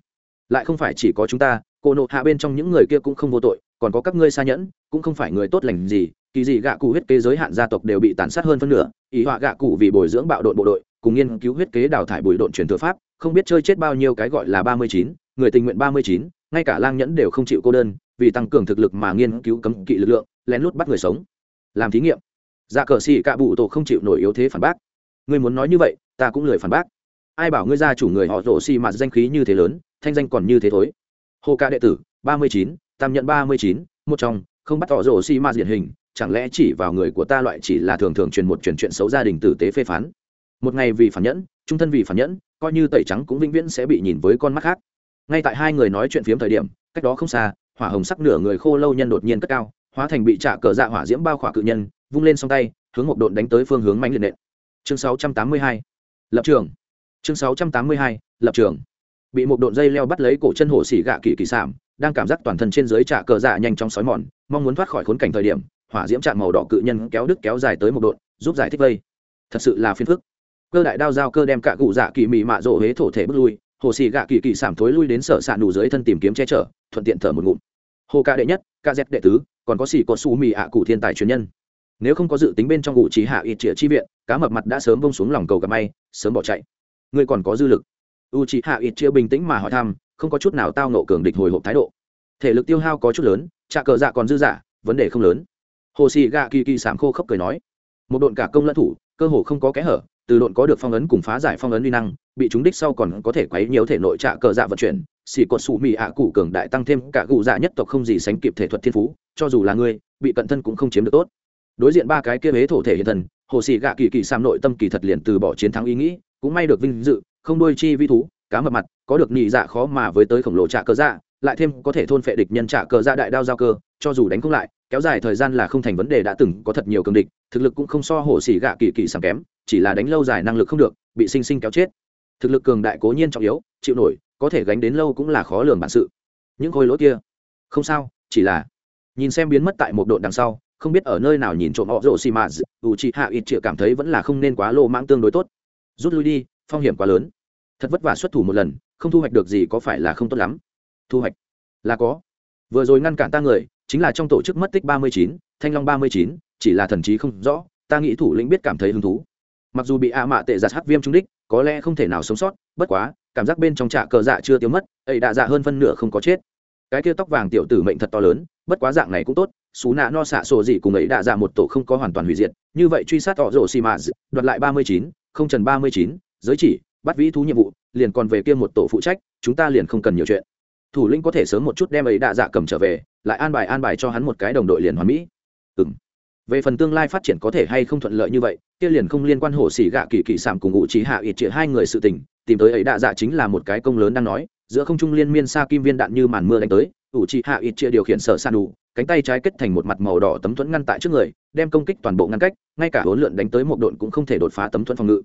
Lại không phải chỉ có chúng ta, cô nộ hạ bên trong những người kia cũng không vô tội, còn có các ngươi xa nhẫn, cũng không phải người tốt lành gì kỳ dị gạ cụ huyết kế giới hạn gia tộc đều bị tàn sát hơn phân nửa, ý họa gạ cụ vì bồi dưỡng bạo đội bộ đội, cùng nghiên cứu huyết kế đào thải bùi độn truyền thừa pháp, không biết chơi chết bao nhiêu cái gọi là ba mươi chín, người tình nguyện ba mươi chín, ngay cả lang nhẫn đều không chịu cô đơn, vì tăng cường thực lực mà nghiên cứu cấm kỵ lực lượng, lén lút bắt người sống. Làm thí nghiệm. Dạ cờ xì cạ bụ tổ không chịu nổi yếu thế phản bác. Ngươi muốn nói như vậy, ta cũng lười phản bác. Ai bảo ngươi gia chủ người họ rổ xì mà danh khí như thế lớn, thanh danh còn như thế thối. Hồ ca đệ tử, ba mươi chín, tam nhận ba mươi chín, một trong, không bắt tỏ rổ xì mà điển hình chẳng lẽ chỉ vào người của ta loại chỉ là thường thường truyền một truyền chuyện xấu gia đình tử tế phê phán? Một ngày vì phản nhẫn, trung thân vì phản nhẫn, coi như tẩy trắng cũng vĩnh viễn sẽ bị nhìn với con mắt khác. Ngay tại hai người nói chuyện phiếm thời điểm, cách đó không xa, hỏa hồng sắc nửa người khô lâu nhân đột nhiên cất cao, hóa thành bị trả cờ dạ hỏa diễm bao khỏa cự nhân, vung lên song tay, hướng một độn đánh tới phương hướng mãnh liệt nện. Chương 682 lập trường. Chương 682 lập trường. Bị một độn dây leo bắt lấy cổ chân hổ xỉ gạ kỳ kỳ sảm đang cảm giác toàn thân trên dưới trả cờ dạ nhanh chóng sói mòn, mong muốn thoát khỏi khốn cảnh thời điểm hỏa diễm trạng màu đỏ cự nhân kéo đứt kéo dài tới một độn, giúp giải thích vây. Thật sự là phiền phức. Cơ đại đao giao cơ đem cả cụ dạ kỳ mị mạ rộ hế thổ thể bước lui, hồ xì gạ kỳ kỳ sảm thối lui đến sở s ạ nụ dưới thân tìm kiếm che chở, thuận tiện thở một ngụm. Hồ ca đệ nhất, ca dép đệ tứ, còn có xì có su mì ạ cụ thiên tài truyền nhân. Nếu không có dự tính bên trong ngụ trí hạ ít trịa chi viện, cá mập mặt đã sớm bông xuống lòng cầu gặp may, sớm bỏ chạy. Ngươi còn có dư lực. U trí hạ ít chia bình tĩnh mà hỏi thăm, không có chút nào tao nộ cường địch hồi hộp thái độ. Thể lực tiêu hao có chút lớn trà cờ dạ còn dư dạ vấn đề không lớn hồ xì gạ kỳ kỳ sảm khô khốc cười nói, một độn cả công lẫn thủ, cơ hồ không có kẽ hở, từ độn có được phong ấn cùng phá giải phong ấn uy năng, bị chúng đích sau còn có thể quấy nhiều thể nội trạ cờ dạ vận chuyển, xỉ cột sụ mì ạ cụ cường đại tăng thêm cả cụ dạ nhất tộc không gì sánh kịp thể thuật thiên phú, cho dù là ngươi, bị cận thân cũng không chiếm được tốt. Đối diện ba cái kia huế thổ thể hiện thần, hồ xì gạ kỳ kỳ sam nội tâm kỳ thật liền từ bỏ chiến thắng ý nghĩ, cũng may được vinh dự, không đôi chi vi thú, cá mập mặt, có được nhị dạ khó mà với tới khổng lồ trạ cờ dạ lại thêm có thể thôn phệ địch nhân trả cờ ra đại đao giao cơ, cho dù đánh không lại, kéo dài thời gian là không thành vấn đề đã từng có thật nhiều cường địch, thực lực cũng không so hổ xỉ gạ kỳ kỳ sàm kém, chỉ là đánh lâu dài năng lực không được, bị sinh sinh kéo chết. Thực lực cường đại cố nhiên trọng yếu, chịu nổi, có thể gánh đến lâu cũng là khó lường bản sự. Những khối lỗi kia, không sao, chỉ là nhìn xem biến mất tại một đội đằng sau, không biết ở nơi nào nhìn trộm họ rộ xì mà Dù chị hạ ít chịa cảm thấy vẫn là không nên quá lô mãng tương đối tốt. Rút lui đi, phong hiểm quá lớn. Thật vất vả xuất thủ một lần, không thu hoạch được gì có phải là không tốt lắm thu hoạch. Là có. Vừa rồi ngăn cản ta người, chính là trong tổ chức mất tích ba mươi chín, thanh long ba mươi chín, chỉ là thần trí không rõ, ta nghĩ thủ lĩnh biết cảm thấy hứng thú. Mặc dù bị ạ mạ tệ giặt hát viêm trúng đích, có lẽ không thể nào sống sót, bất quá, cảm giác bên trong trạ cờ dạ chưa tiêu mất, ấy đã dạ hơn phân nửa không có chết. Cái kia tóc vàng tiểu tử mệnh thật to lớn, bất quá dạng này cũng tốt, xú nạ no xạ sổ gì cùng ấy đã dạ một tổ không có hoàn toàn hủy diệt, như vậy truy sát họ rổ xì mạ đoạt lại ba mươi chín, không trần ba mươi chín, giới chỉ, bắt vĩ thú nhiệm vụ, liền còn về kia một tổ phụ trách, chúng ta liền không cần nhiều chuyện thủ lĩnh có thể sớm một chút đem ấy đạ dạ cầm trở về, lại an bài an bài cho hắn một cái đồng đội liền hoàn mỹ. Ừ m về phần tương lai phát triển có thể hay không thuận lợi như vậy, kia liền không liên quan hổ xỉ gạ kỳ kỳ sảm cùng ngụ trí hạ ít chĩa hai người sự tình, tìm tới ấy đạ dạ chính là một cái công lớn đang nói, giữa không trung liên miên xa kim viên đạn như màn mưa đánh tới ủ trị hạ ít chia điều khiển sở san đủ, cánh tay trái kết thành một mặt màu đỏ tấm thuẫn ngăn tại trước người, đem công kích toàn bộ ngăn cách, ngay cả hỗn lượn đánh tới một độn cũng không thể đột phá tấm thuẫn phòng ngự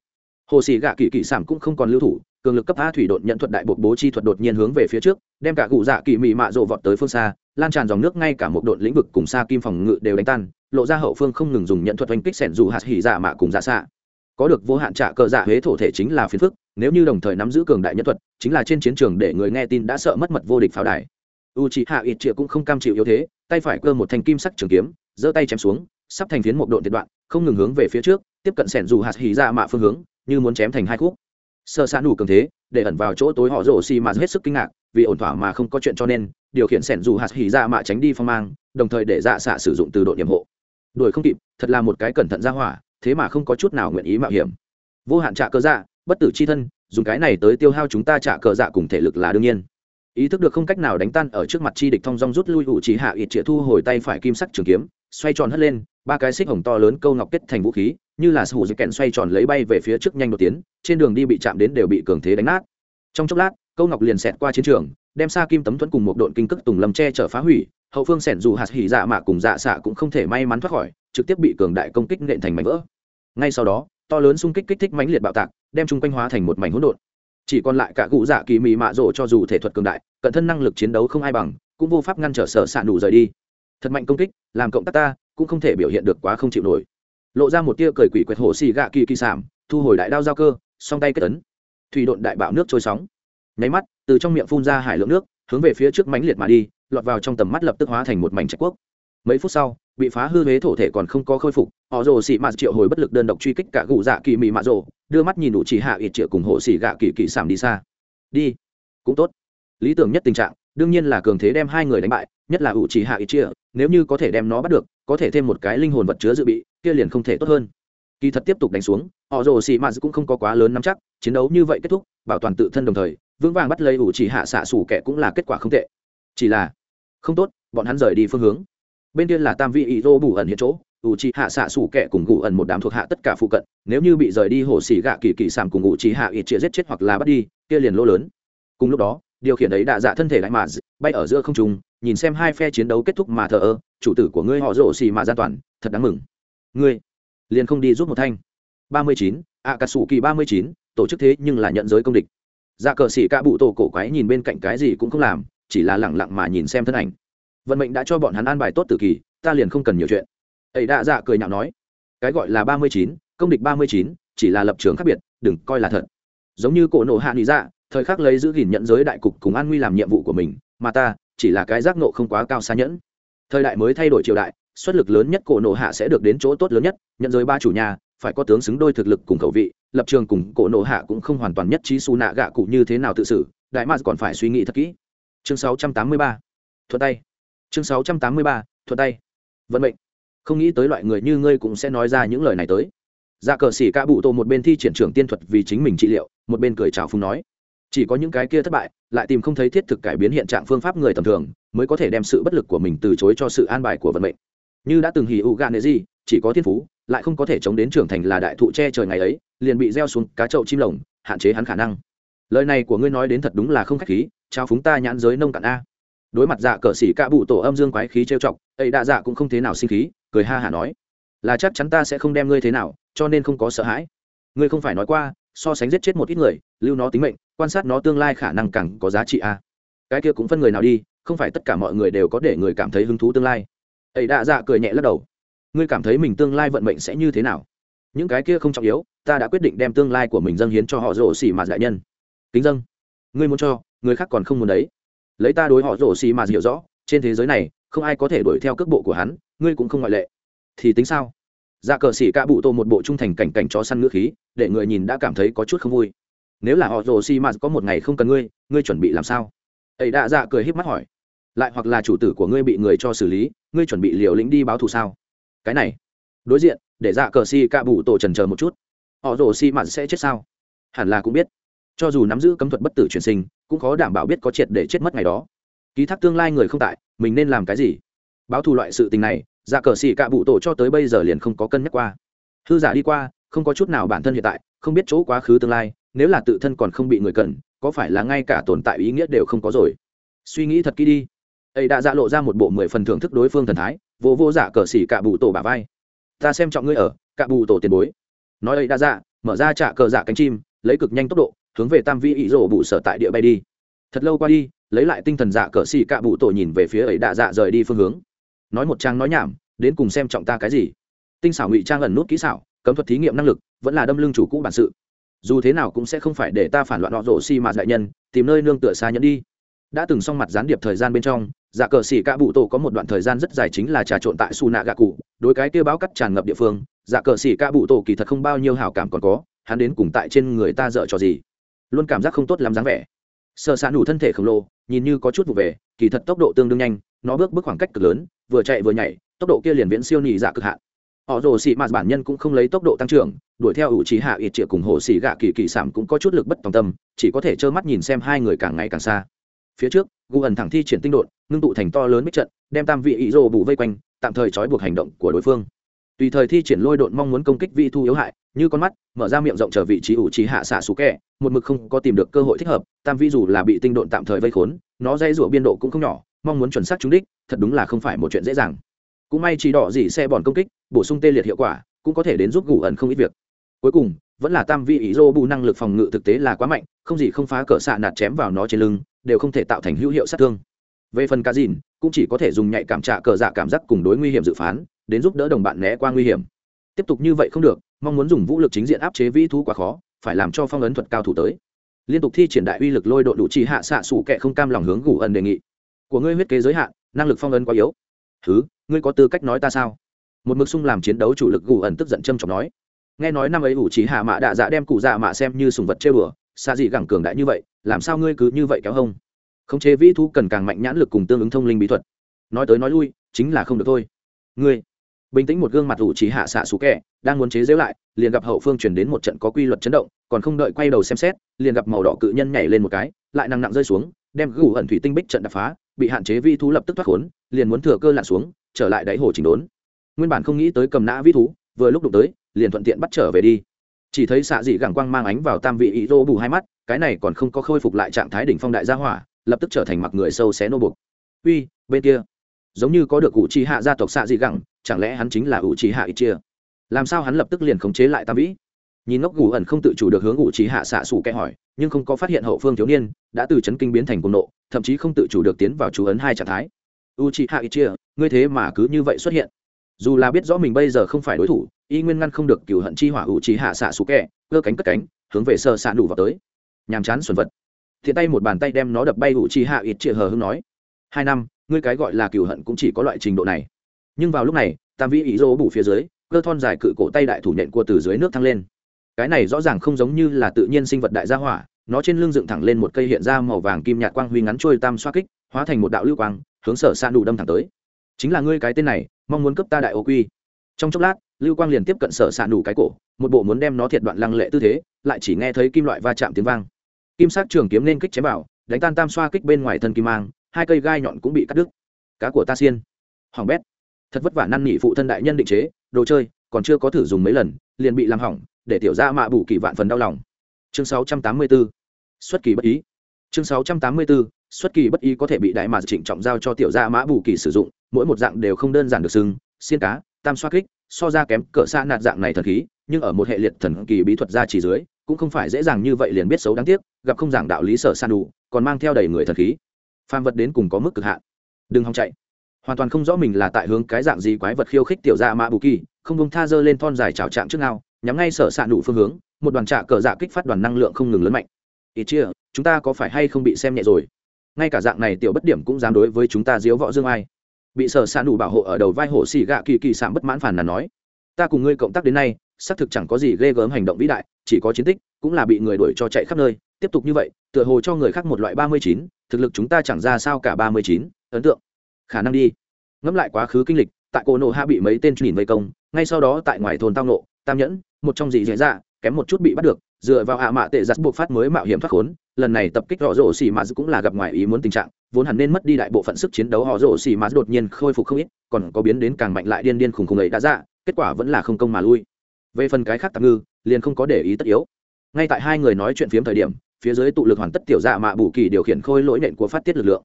hồ sĩ gạ kỳ kỳ sản cũng không còn lưu thủ, cường lực cấp a thủy đột nhận thuật đại bộ bố chi thuật đột nhiên hướng về phía trước, đem cả cụ dạ kỳ mị mạ rộ vọt tới phương xa, lan tràn dòng nước ngay cả một độn lĩnh vực cùng xa kim phòng ngự đều đánh tan, lộ ra hậu phương không ngừng dùng nhận thuật oanh kích sẻn dù hạt hỉ dạ mạ cùng dạ xạ. Có được vô hạn trả cờ dạ huế thổ thể chính là phiền phức, nếu như đồng thời nắm giữ cường đại nhân thuật, chính là trên chiến trường để người nghe tin đã sợ mất mật vô địch pháo đài. U c hạ ít triệu cũng không cam chịu yếu thế, tay phải cơ một thanh kim sắc trường kiếm, giơ tay chém xuống, sắp thành phiến một độn tiệt đoạn, không ngừng hướng về phía trước, tiếp cận sẻn dù hạt hỉ dạ mạ phương hướng như muốn chém thành hai khúc. Sơ xa đủ cường thế, để ẩn vào chỗ tối họ rổ xì mà hết sức kinh ngạc, vì ổn thỏa mà không có chuyện cho nên, điều khiển sẻn dù hạt hỉ ra mạ tránh đi phong mang, đồng thời để dạ xạ sử dụng từ độ điểm hộ. Đuổi không kịp, thật là một cái cẩn thận ra hỏa, thế mà không có chút nào nguyện ý mạo hiểm. Vô hạn trả cờ dạ bất tử c h i thân, dùng cái này tới tiêu hao chúng ta trả cờ dạ cùng thể lực là đương nhiên. Ý thức được không cách nào đánh tan ở trước mặt chi địch thong dong rút lui ủ trí hạ ít trịa thu hồi tay phải kim sắc trường kiếm, xoay tròn hất lên, ba cái xích hồng to lớn câu ngọc kết thành vũ khí như là sủ dịch kẹn xoay tròn lấy bay về phía trước nhanh đột tiến, trên đường đi bị chạm đến đều bị cường thế đánh nát. Trong chốc lát, câu ngọc liền xẹt qua chiến trường, đem xa kim tấm thuẫn cùng một đội kinh cực tùng lâm che chở phá hủy, hậu phương sẻn dù hạt hỉ dạ mạ cùng dạ xạ cũng không thể may mắn thoát khỏi, trực tiếp bị cường đại công kích nện thành mảnh vỡ. Ngay sau đó, to lớn xung kích kích thích mãnh liệt bạo tạc, đem chung quanh hóa thành một mảnh hỗn độn. Chỉ còn lại cả cụ dạ kỳ mị mạ rộ cho dù thể thuật cường đại, cận thân năng lực chiến đấu không ai bằng, cũng vô pháp ngăn trở sở xạ nụ rời đi. Thật mạnh công kích, làm cộng tác ta, cũng không thể biểu hiện được quá không chịu nổi lộ ra một tia cười quỷ quệt hổ xì gạ kỳ kỳ sảm, thu hồi đại đao giao cơ, song tay kết tấn thủy độn đại bạo nước trôi sóng. Nháy mắt, từ trong miệng phun ra hải lượng nước, hướng về phía trước mãnh liệt mà đi, lọt vào trong tầm mắt lập tức hóa thành một mảnh trạch quốc. Mấy phút sau, bị phá hư huế thổ thể còn không có khôi phục, họ rồ xị mạt triệu hồi bất lực đơn độc truy kích cả gù dạ kỳ mị mạ rồ, đưa mắt nhìn đủ chỉ hạ ít triệu cùng hộ xị gạ kỳ kỳ sảm đi xa. Đi. Cũng tốt. Lý tưởng nhất tình trạng, đương nhiên là cường thế đem hai người đánh bại, nhất là ủ chỉ hạ ít chia nếu như có thể đem nó bắt được, có thể thêm một cái linh hồn vật chứa dự bị, kia liền không thể tốt hơn. Kỳ thật tiếp tục đánh xuống, họ rồ xì mạt cũng không có quá lớn nắm chắc, chiến đấu như vậy kết thúc, bảo toàn tự thân đồng thời, vững vàng bắt lấy ủ chỉ hạ xạ xủ kẻ cũng là kết quả không tệ. Chỉ là, không tốt, bọn hắn rời đi phương hướng. Bên kia là tam vị ý rô bù ẩn hiện chỗ, ủ chỉ hạ xạ xủ kẻ cùng ngụ ẩn một đám thuộc hạ tất cả phụ cận, nếu như bị rời đi hồ xỉ gạ kỳ kỳ sảm cùng ủ chỉ hạ ít chĩa giết chết hoặc là bắt đi, kia liền lỗ lớn. Cùng lúc đó điều khiển ấy đạ dạ thân thể lại mà bay ở giữa không trung, nhìn xem hai phe chiến đấu kết thúc mà thờ ơ, chủ tử của ngươi họ rổ xì mà gian toàn, thật đáng mừng. Ngươi liền không đi giúp một thanh. Ba mươi chín ạ cà sủ kỳ ba mươi chín, tổ chức thế nhưng là nhận giới công địch. Dạ cờ xỉ ca bụ tổ cổ quái nhìn bên cạnh cái gì cũng không làm, chỉ là lẳng lặng mà nhìn xem thân ảnh. Vận mệnh đã cho bọn hắn an bài tốt từ kỳ, ta liền không cần nhiều chuyện. Ấy đạ dạ cười nhạo nói, cái gọi là ba mươi chín, công địch ba mươi chín, chỉ là lập trường khác biệt, đừng coi là thật. Giống như cổ nộ hạ lý dạ thời khắc lấy giữ gìn nhận giới đại cục cùng an nguy làm nhiệm vụ của mình, mà ta chỉ là cái giác nộ không quá cao xa nhẫn. Thời đại mới thay đổi triều đại, xuất lực lớn nhất cổ nộ hạ sẽ được đến chỗ tốt lớn nhất, nhận giới ba chủ nhà, phải có tướng xứng đôi thực lực cùng khẩu vị, lập trường cùng cổ nộ hạ cũng không hoàn toàn nhất trí su nạ gạ cụ như thế nào tự xử, đại mars còn phải suy nghĩ thật kỹ. Chương 683. thuật tay. Chương 683. thuật tay. Vận mệnh. Không nghĩ tới loại người như ngươi cũng sẽ nói ra những lời này tới. Ra cờ xỉ ca bụ tô một bên thi triển trưởng tiên thuật vì chính mình trị liệu, một bên cười chào phung nói chỉ có những cái kia thất bại, lại tìm không thấy thiết thực cải biến hiện trạng phương pháp người tầm thường, mới có thể đem sự bất lực của mình từ chối cho sự an bài của vận mệnh. Như đã từng hì u gan gì, chỉ có thiên phú, lại không có thể chống đến trưởng thành là đại thụ che trời ngày ấy, liền bị gieo xuống cá chậu chim lồng, hạn chế hắn khả năng. Lời này của ngươi nói đến thật đúng là không khách khí, trao phúng ta nhãn giới nông cạn a. Đối mặt dạ cờ xỉ ca bụ tổ âm dương quái khí trêu chọc, ấy đa dạ cũng không thế nào sinh khí, cười ha hả nói, là chắc chắn ta sẽ không đem ngươi thế nào, cho nên không có sợ hãi. Ngươi không phải nói qua, so sánh giết chết một ít người, lưu nó tính mệnh quan sát nó tương lai khả năng càng có giá trị a. Cái kia cũng phân người nào đi, không phải tất cả mọi người đều có để người cảm thấy hứng thú tương lai. Ấy đa dạ cười nhẹ lắc đầu. Ngươi cảm thấy mình tương lai vận mệnh sẽ như thế nào? Những cái kia không trọng yếu, ta đã quyết định đem tương lai của mình dâng hiến cho họ rổ xỉ mà đại nhân. Kính dâng. Ngươi muốn cho, người khác còn không muốn đấy. Lấy ta đối họ rổ xỉ mà hiểu rõ, trên thế giới này, không ai có thể đuổi theo cước bộ của hắn, ngươi cũng không ngoại lệ. Thì tính sao? Dạ cờ xỉ ca bụ tô một bộ trung thành cảnh cảnh chó săn ngữ khí, để người nhìn đã cảm thấy có chút không vui nếu là họ rồ xi m có một ngày không cần ngươi ngươi chuẩn bị làm sao? Ấy đã dạ cười híp mắt hỏi. Lại hoặc là chủ tử của ngươi bị người cho xử lý, ngươi chuẩn bị liều lĩnh đi báo thù sao? Cái này. Đối diện, để dạ cờ xi ca bụ tổ trần chờ một chút. Họ rồ xi m sẽ chết sao? Hẳn là cũng biết. Cho dù nắm giữ cấm thuật bất tử truyền sinh, cũng khó đảm bảo biết có triệt để chết mất ngày đó. Ký thác tương lai người không tại, mình nên làm cái gì? Báo thù loại sự tình này dạ cờ xì cạ bụ tổ cho tới bây giờ liền không có cân nhắc qua. Hư giả đi qua, không có chút nào bản thân hiện tại, không biết chỗ quá khứ tương lai nếu là tự thân còn không bị người cần, có phải là ngay cả tồn tại ý nghĩa đều không có rồi? Suy nghĩ thật kỹ đi. Ấy đã dạ lộ ra một bộ mười phần thưởng thức đối phương thần thái, vô vô giả cờ xỉ cả bù tổ bà vai. Ta xem trọng ngươi ở cả bù tổ tiền bối. Nói ấy đã dạ mở ra trả cờ dạ cánh chim, lấy cực nhanh tốc độ, hướng về tam vi ý rổ bụ sở tại địa bay đi. Thật lâu qua đi, lấy lại tinh thần dạ cờ xỉ cả bù tổ nhìn về phía ấy đã dạ rời đi phương hướng. Nói một trang nói nhảm, đến cùng xem trọng ta cái gì? Tinh xảo ngụy trang ẩn nút kỹ xảo, cấm thuật thí nghiệm năng lực, vẫn là đâm lưng chủ cũ bản sự dù thế nào cũng sẽ không phải để ta phản loạn họ rổ xi mạt đại nhân, tìm nơi nương tựa xa nhẫn đi. Đã từng xong mặt gián điệp thời gian bên trong giả cờ xỉ Cả bụ tổ có một đoạn thời gian rất dài chính là trà trộn tại su nạ gạ cụ, đối cái tiêu báo cắt tràn ngập địa phương giả cờ xỉ Cả bụ tổ kỳ thật không bao nhiêu hảo cảm còn có, hắn đến cùng tại trên người ta dở trò gì? Luôn cảm giác không tốt lắm dáng vẻ. Sợ xạ nủ thân thể khổng lồ, nhìn như có chút vụ về, kỳ thật tốc độ tương đương nhanh, nó bước bước khoảng cách cực lớn, vừa chạy vừa nhảy, tốc độ kia liền viễn siêu nhị giả cực hạn họ rồ xị mạt bản nhân cũng không lấy tốc độ tăng trưởng, đuổi theo ủ trí hạ ít triệu cùng hồ xị gạ kỳ kỳ sản cũng có chút lực bất tòng tâm, chỉ có thể trơ mắt nhìn xem hai người càng ngày càng xa. Phía trước, gu ẩn thẳng thi triển tinh đột, ngưng tụ thành to lớn bích trận, đem tam vị ý rồ bù vây quanh, tạm thời trói buộc hành động của đối phương. Tùy thời thi triển lôi đột mong muốn công kích vị thu yếu hại, như con mắt, mở ra miệng rộng chờ vị trí ủ trí hạ xạ xú kẹ, một mực không có tìm được cơ hội thích hợp, tam vi dù là bị tinh độn tạm thời vây khốn, nó dây rủa biên độ cũng không nhỏ, mong muốn chuẩn xác trúng đích, thật đúng là không phải một chuyện dễ dàng cũng may chỉ đỏ gì xe bòn công kích, bổ sung tê liệt hiệu quả, cũng có thể đến giúp gù ẩn không ít việc. Cuối cùng, vẫn là tam vị ý dô bù năng lực phòng ngự thực tế là quá mạnh, không gì không phá cỡ xạ nạt chém vào nó trên lưng, đều không thể tạo thành hữu hiệu sát thương. Về phần cá dìn cũng chỉ có thể dùng nhạy cảm trạ cờ dạ cảm giác cùng đối nguy hiểm dự phán, đến giúp đỡ đồng bạn né qua nguy hiểm. Tiếp tục như vậy không được, mong muốn dùng vũ lực chính diện áp chế vĩ thú quá khó, phải làm cho phong ấn thuật cao thủ tới. Liên tục thi triển đại uy lực lôi độ đủ trì hạ xạ sủ kệ không cam lòng hướng gù ẩn đề nghị. Của ngươi huyết kế giới hạn, năng lực phong ấn quá yếu thứ ngươi có tư cách nói ta sao? Một mực sung làm chiến đấu chủ lực gù ẩn tức giận châm trọng nói. Nghe nói năm ấy ủ trí hạ mạ đạ dạ đem cụ dạ mạ xem như sùng vật chơi bừa xa gì gẳng cường đại như vậy, làm sao ngươi cứ như vậy kéo hông? Khống chế vĩ thu cần càng mạnh nhãn lực cùng tương ứng thông linh bí thuật. Nói tới nói lui, chính là không được thôi. Ngươi, bình tĩnh một gương mặt ủ trí hạ xạ xú kẻ, đang muốn chế giễu lại, liền gặp hậu phương chuyển đến một trận có quy luật chấn động, còn không đợi quay đầu xem xét, liền gặp màu đỏ cự nhân nhảy lên một cái, lại nặng nặng rơi xuống, đem gù ẩn thủy tinh bích trận đập phá bị hạn chế vi thú lập tức thoát khốn, liền muốn thừa cơ lặn xuống, trở lại đáy hồ chỉnh đốn. Nguyên bản không nghĩ tới cầm nã vi thú, vừa lúc đụng tới, liền thuận tiện bắt trở về đi. Chỉ thấy xạ dị gẳng quang mang ánh vào tam vị ý rô bù hai mắt, cái này còn không có khôi phục lại trạng thái đỉnh phong đại gia hỏa, lập tức trở thành mặc người sâu xé nô bục uy, bên kia. Giống như có được ủ trì hạ gia tộc xạ dị gẳng, chẳng lẽ hắn chính là ủ trì hạ ít chia làm sao hắn lập tức liền khống chế lại tam vĩ nhìn ngốc gù ẩn không tự chủ được hướng ủ trì hạ xạ xù kẽ hỏi, nhưng không có phát hiện hậu phương thiếu niên, đã từ chấn kinh biến thành cuồng nộ, thậm chí không tự chủ được tiến vào chú ấn hai trạng thái. U trí hạ ít chia ngươi thế mà cứ như vậy xuất hiện. Dù là biết rõ mình bây giờ không phải đối thủ, y nguyên ngăn không được cựu hận chi hỏa ủ trí hạ xạ xù kẻ, cơ cánh cất cánh, hướng về sơ xạ đủ vào tới. Nhàm chán xuẩn vật. Thiện tay một bàn tay đem nó đập bay ủ trí hạ ít chia hờ hưng nói, hai năm, ngươi cái gọi là cựu hận cũng chỉ có loại trình độ này. Nhưng vào lúc này, tam vĩ ý dỗ bủ phía dưới, cơ thon dài cự cổ tay đại thủ nện của từ dưới nước thăng lên cái này rõ ràng không giống như là tự nhiên sinh vật đại gia hỏa, nó trên lưng dựng thẳng lên một cây hiện ra màu vàng kim nhạt quang huy ngắn trôi tam xoa kích, hóa thành một đạo lưu quang, hướng sở san đủ đâm thẳng tới. Chính là ngươi cái tên này, mong muốn cấp ta đại ô quy. Trong chốc lát, lưu quang liền tiếp cận sở san đủ cái cổ, một bộ muốn đem nó thiệt đoạn lăng lệ tư thế, lại chỉ nghe thấy kim loại va chạm tiếng vang. Kim sắc trường kiếm nên kích chém vào, đánh tan tam xoa kích bên ngoài thân kim mang, hai cây gai nhọn cũng bị cắt đứt. Cá của ta xiên. Hoàng bét. Thật vất vả năn nỉ phụ thân đại nhân định chế, đồ chơi, còn chưa có thử dùng mấy lần, liền bị làm hỏng để tiểu gia mạ bù kỳ vạn phần đau lòng chương 684. xuất kỳ bất ý chương 684. xuất kỳ bất ý có thể bị đại mà trịnh trọng giao cho tiểu gia mã bù kỳ sử dụng, mỗi một dạng đều không đơn giản được sưng xiên cá, tam xoa kích, so ra kém cỡ xa nạt dạng này thần khí, nhưng ở một hệ liệt thần kỳ bí thuật ra chỉ dưới, cũng không phải dễ dàng như vậy liền biết xấu đáng tiếc, gặp không giảng đạo lý sở san đủ, còn mang theo đầy người thần khí phàm vật đến cùng có mức cực hạn đừng hòng chạy hoàn toàn không rõ mình là tại hướng cái dạng gì quái vật khiêu khích tiểu gia mã bù kỳ, không bông tha dơ lên thon dài trào trạng trước nào nhắm ngay sở s ạ nụ phương hướng, một đoàn trạ cờ dạ kích phát đoàn năng lượng không ngừng lớn mạnh. Ít chia, chúng ta có phải hay không bị xem nhẹ rồi? Ngay cả dạng này tiểu bất điểm cũng dám đối với chúng ta diếu võ dương ai. Bị sở s ạ nụ bảo hộ ở đầu vai hổ xì gạ kỳ kỳ sạm bất mãn phản là nói, ta cùng ngươi cộng tác đến nay, xác thực chẳng có gì ghê gớm hành động vĩ đại, chỉ có chiến tích, cũng là bị người đuổi cho chạy khắp nơi. Tiếp tục như vậy, tựa hồ cho người khác một loại ba mươi chín, thực lực chúng ta chẳng ra sao cả ba mươi chín, ấn tượng. Khả năng đi. Ngẫm lại quá khứ kinh lịch, tại cổ nộ hạ bị mấy tên nhìn vây công, ngay sau đó tại ngoài thôn tao nộ tam nhẫn một trong dị dễ dạ kém một chút bị bắt được, dựa vào hạ mạ tệ giặt buộc phát mới mạo hiểm thoát khốn, lần này tập kích họ rổ xì mà cũng là gặp ngoài ý muốn tình trạng, vốn hẳn nên mất đi đại bộ phận sức chiến đấu họ rổ xì mà đột nhiên khôi phục không ít, còn có biến đến càng mạnh lại điên điên khùng khùng ấy đã ra, kết quả vẫn là không công mà lui. Về phần cái khác tạm ngư, liền không có để ý tất yếu. Ngay tại hai người nói chuyện phiếm thời điểm, phía dưới tụ lực hoàn tất tiểu dạ mạ bù kỳ điều khiển khôi lỗi nện của phát tiết lực lượng.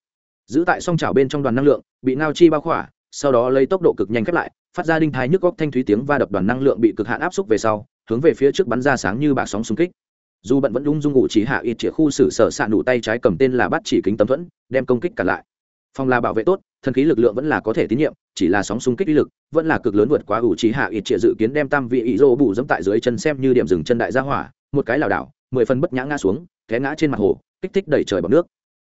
Giữ tại song trào bên trong đoàn năng lượng, bị ngao chi bao khỏa, sau đó lấy tốc độ cực nhanh khép lại, phát ra đinh thái nhức góc thanh thúy tiếng va đập đoàn năng lượng bị cực hạn áp xúc về sau hướng về phía trước bắn ra sáng như bạc sóng xung kích. Dù bận vẫn đúng dung ngụ chỉ hạ ít chĩa khu xử sở s ạ nụ tay trái cầm tên là bắt chỉ kính tấm thuẫn, đem công kích cả lại. Phòng là bảo vệ tốt, thần khí lực lượng vẫn là có thể tín nhiệm, chỉ là sóng xung kích uy lực vẫn là cực lớn vượt quá ủ trí hạ ít chĩa dự kiến đem tam vị ý dô bù dẫm tại dưới chân xem như điểm dừng chân đại gia hỏa, một cái lảo đảo, mười phần bất nhã ngã xuống, té ngã trên mặt hồ, kích thích đẩy trời bọc nước.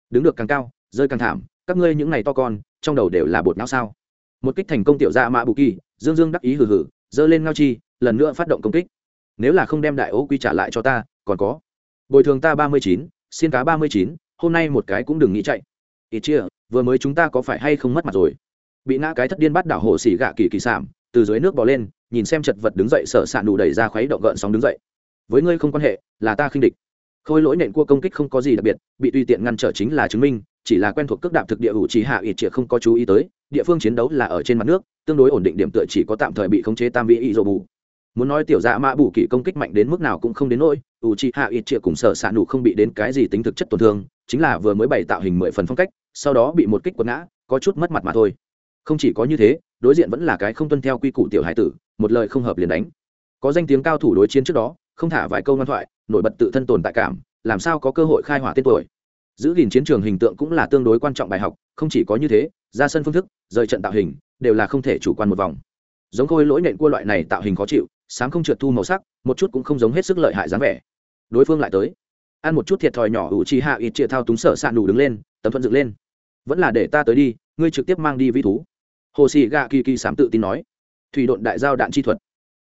Đứng được càng cao, rơi càng thảm, các ngươi những này to con, trong đầu đều là bột não sao? Một kích thành công tiểu dạ gia mã bù kỳ, dương dương đắc ý hừ hừ, giơ lên ngao chi, lần nữa phát động công kích nếu là không đem đại ố quy trả lại cho ta, còn có. Bồi thường ta ba mươi chín, xin cá ba mươi chín, hôm nay một cái cũng đừng nghĩ chạy. Ít chia, vừa mới chúng ta có phải hay không mất mặt rồi? Bị ngã cái thất điên bắt đảo hồ xỉ gạ kỳ kỳ sảm từ dưới nước bò lên, nhìn xem chật vật đứng dậy sợ sạn đủ đẩy ra khuấy động gợn sóng đứng dậy. Với ngươi không quan hệ, là ta khinh địch. Khôi lỗi nện cua công kích không có gì đặc biệt, bị tùy tiện ngăn trở chính là chứng minh, chỉ là quen thuộc cước đạp thực địa hữu trí hạ ít triệt không có chú ý tới, địa phương chiến đấu là ở trên mặt nước, tương đối ổn định điểm tựa chỉ có tạm thời bị khống chế tam vị ý dầu bù muốn nói tiểu dạ mã bù kỳ công kích mạnh đến mức nào cũng không đến nỗi u chi hạ ít triệu cùng sở s ạ nụ không bị đến cái gì tính thực chất tổn thương, chính là vừa mới bày tạo hình mười phần phong cách, sau đó bị một kích quật ngã, có chút mất mặt mà thôi. Không chỉ có như thế, đối diện vẫn là cái không tuân theo quy củ tiểu hải tử, một lời không hợp liền đánh. Có danh tiếng cao thủ đối chiến trước đó, không thả vài câu ngoan thoại, nổi bật tự thân tồn tại cảm, làm sao có cơ hội khai hỏa tên tuổi. Giữ gìn chiến trường hình tượng cũng là tương đối quan trọng bài học, không chỉ có như thế, ra sân phương thức, rời trận tạo hình, đều là không thể chủ quan một vòng. Giống khôi lỗi nện cua loại này tạo hình khó chịu sáng không trượt thu màu sắc, một chút cũng không giống hết sức lợi hại dáng vẻ. Đối phương lại tới. Ăn một chút thiệt thòi nhỏ, ủ chi hạ ít chia thao túng sở sạn đủ đứng lên, tấm thuận dựng lên. Vẫn là để ta tới đi, ngươi trực tiếp mang đi vi thú. Hồ sĩ gạ kỳ kỳ sám tự tin nói. Thủy độn đại giao đạn chi thuật.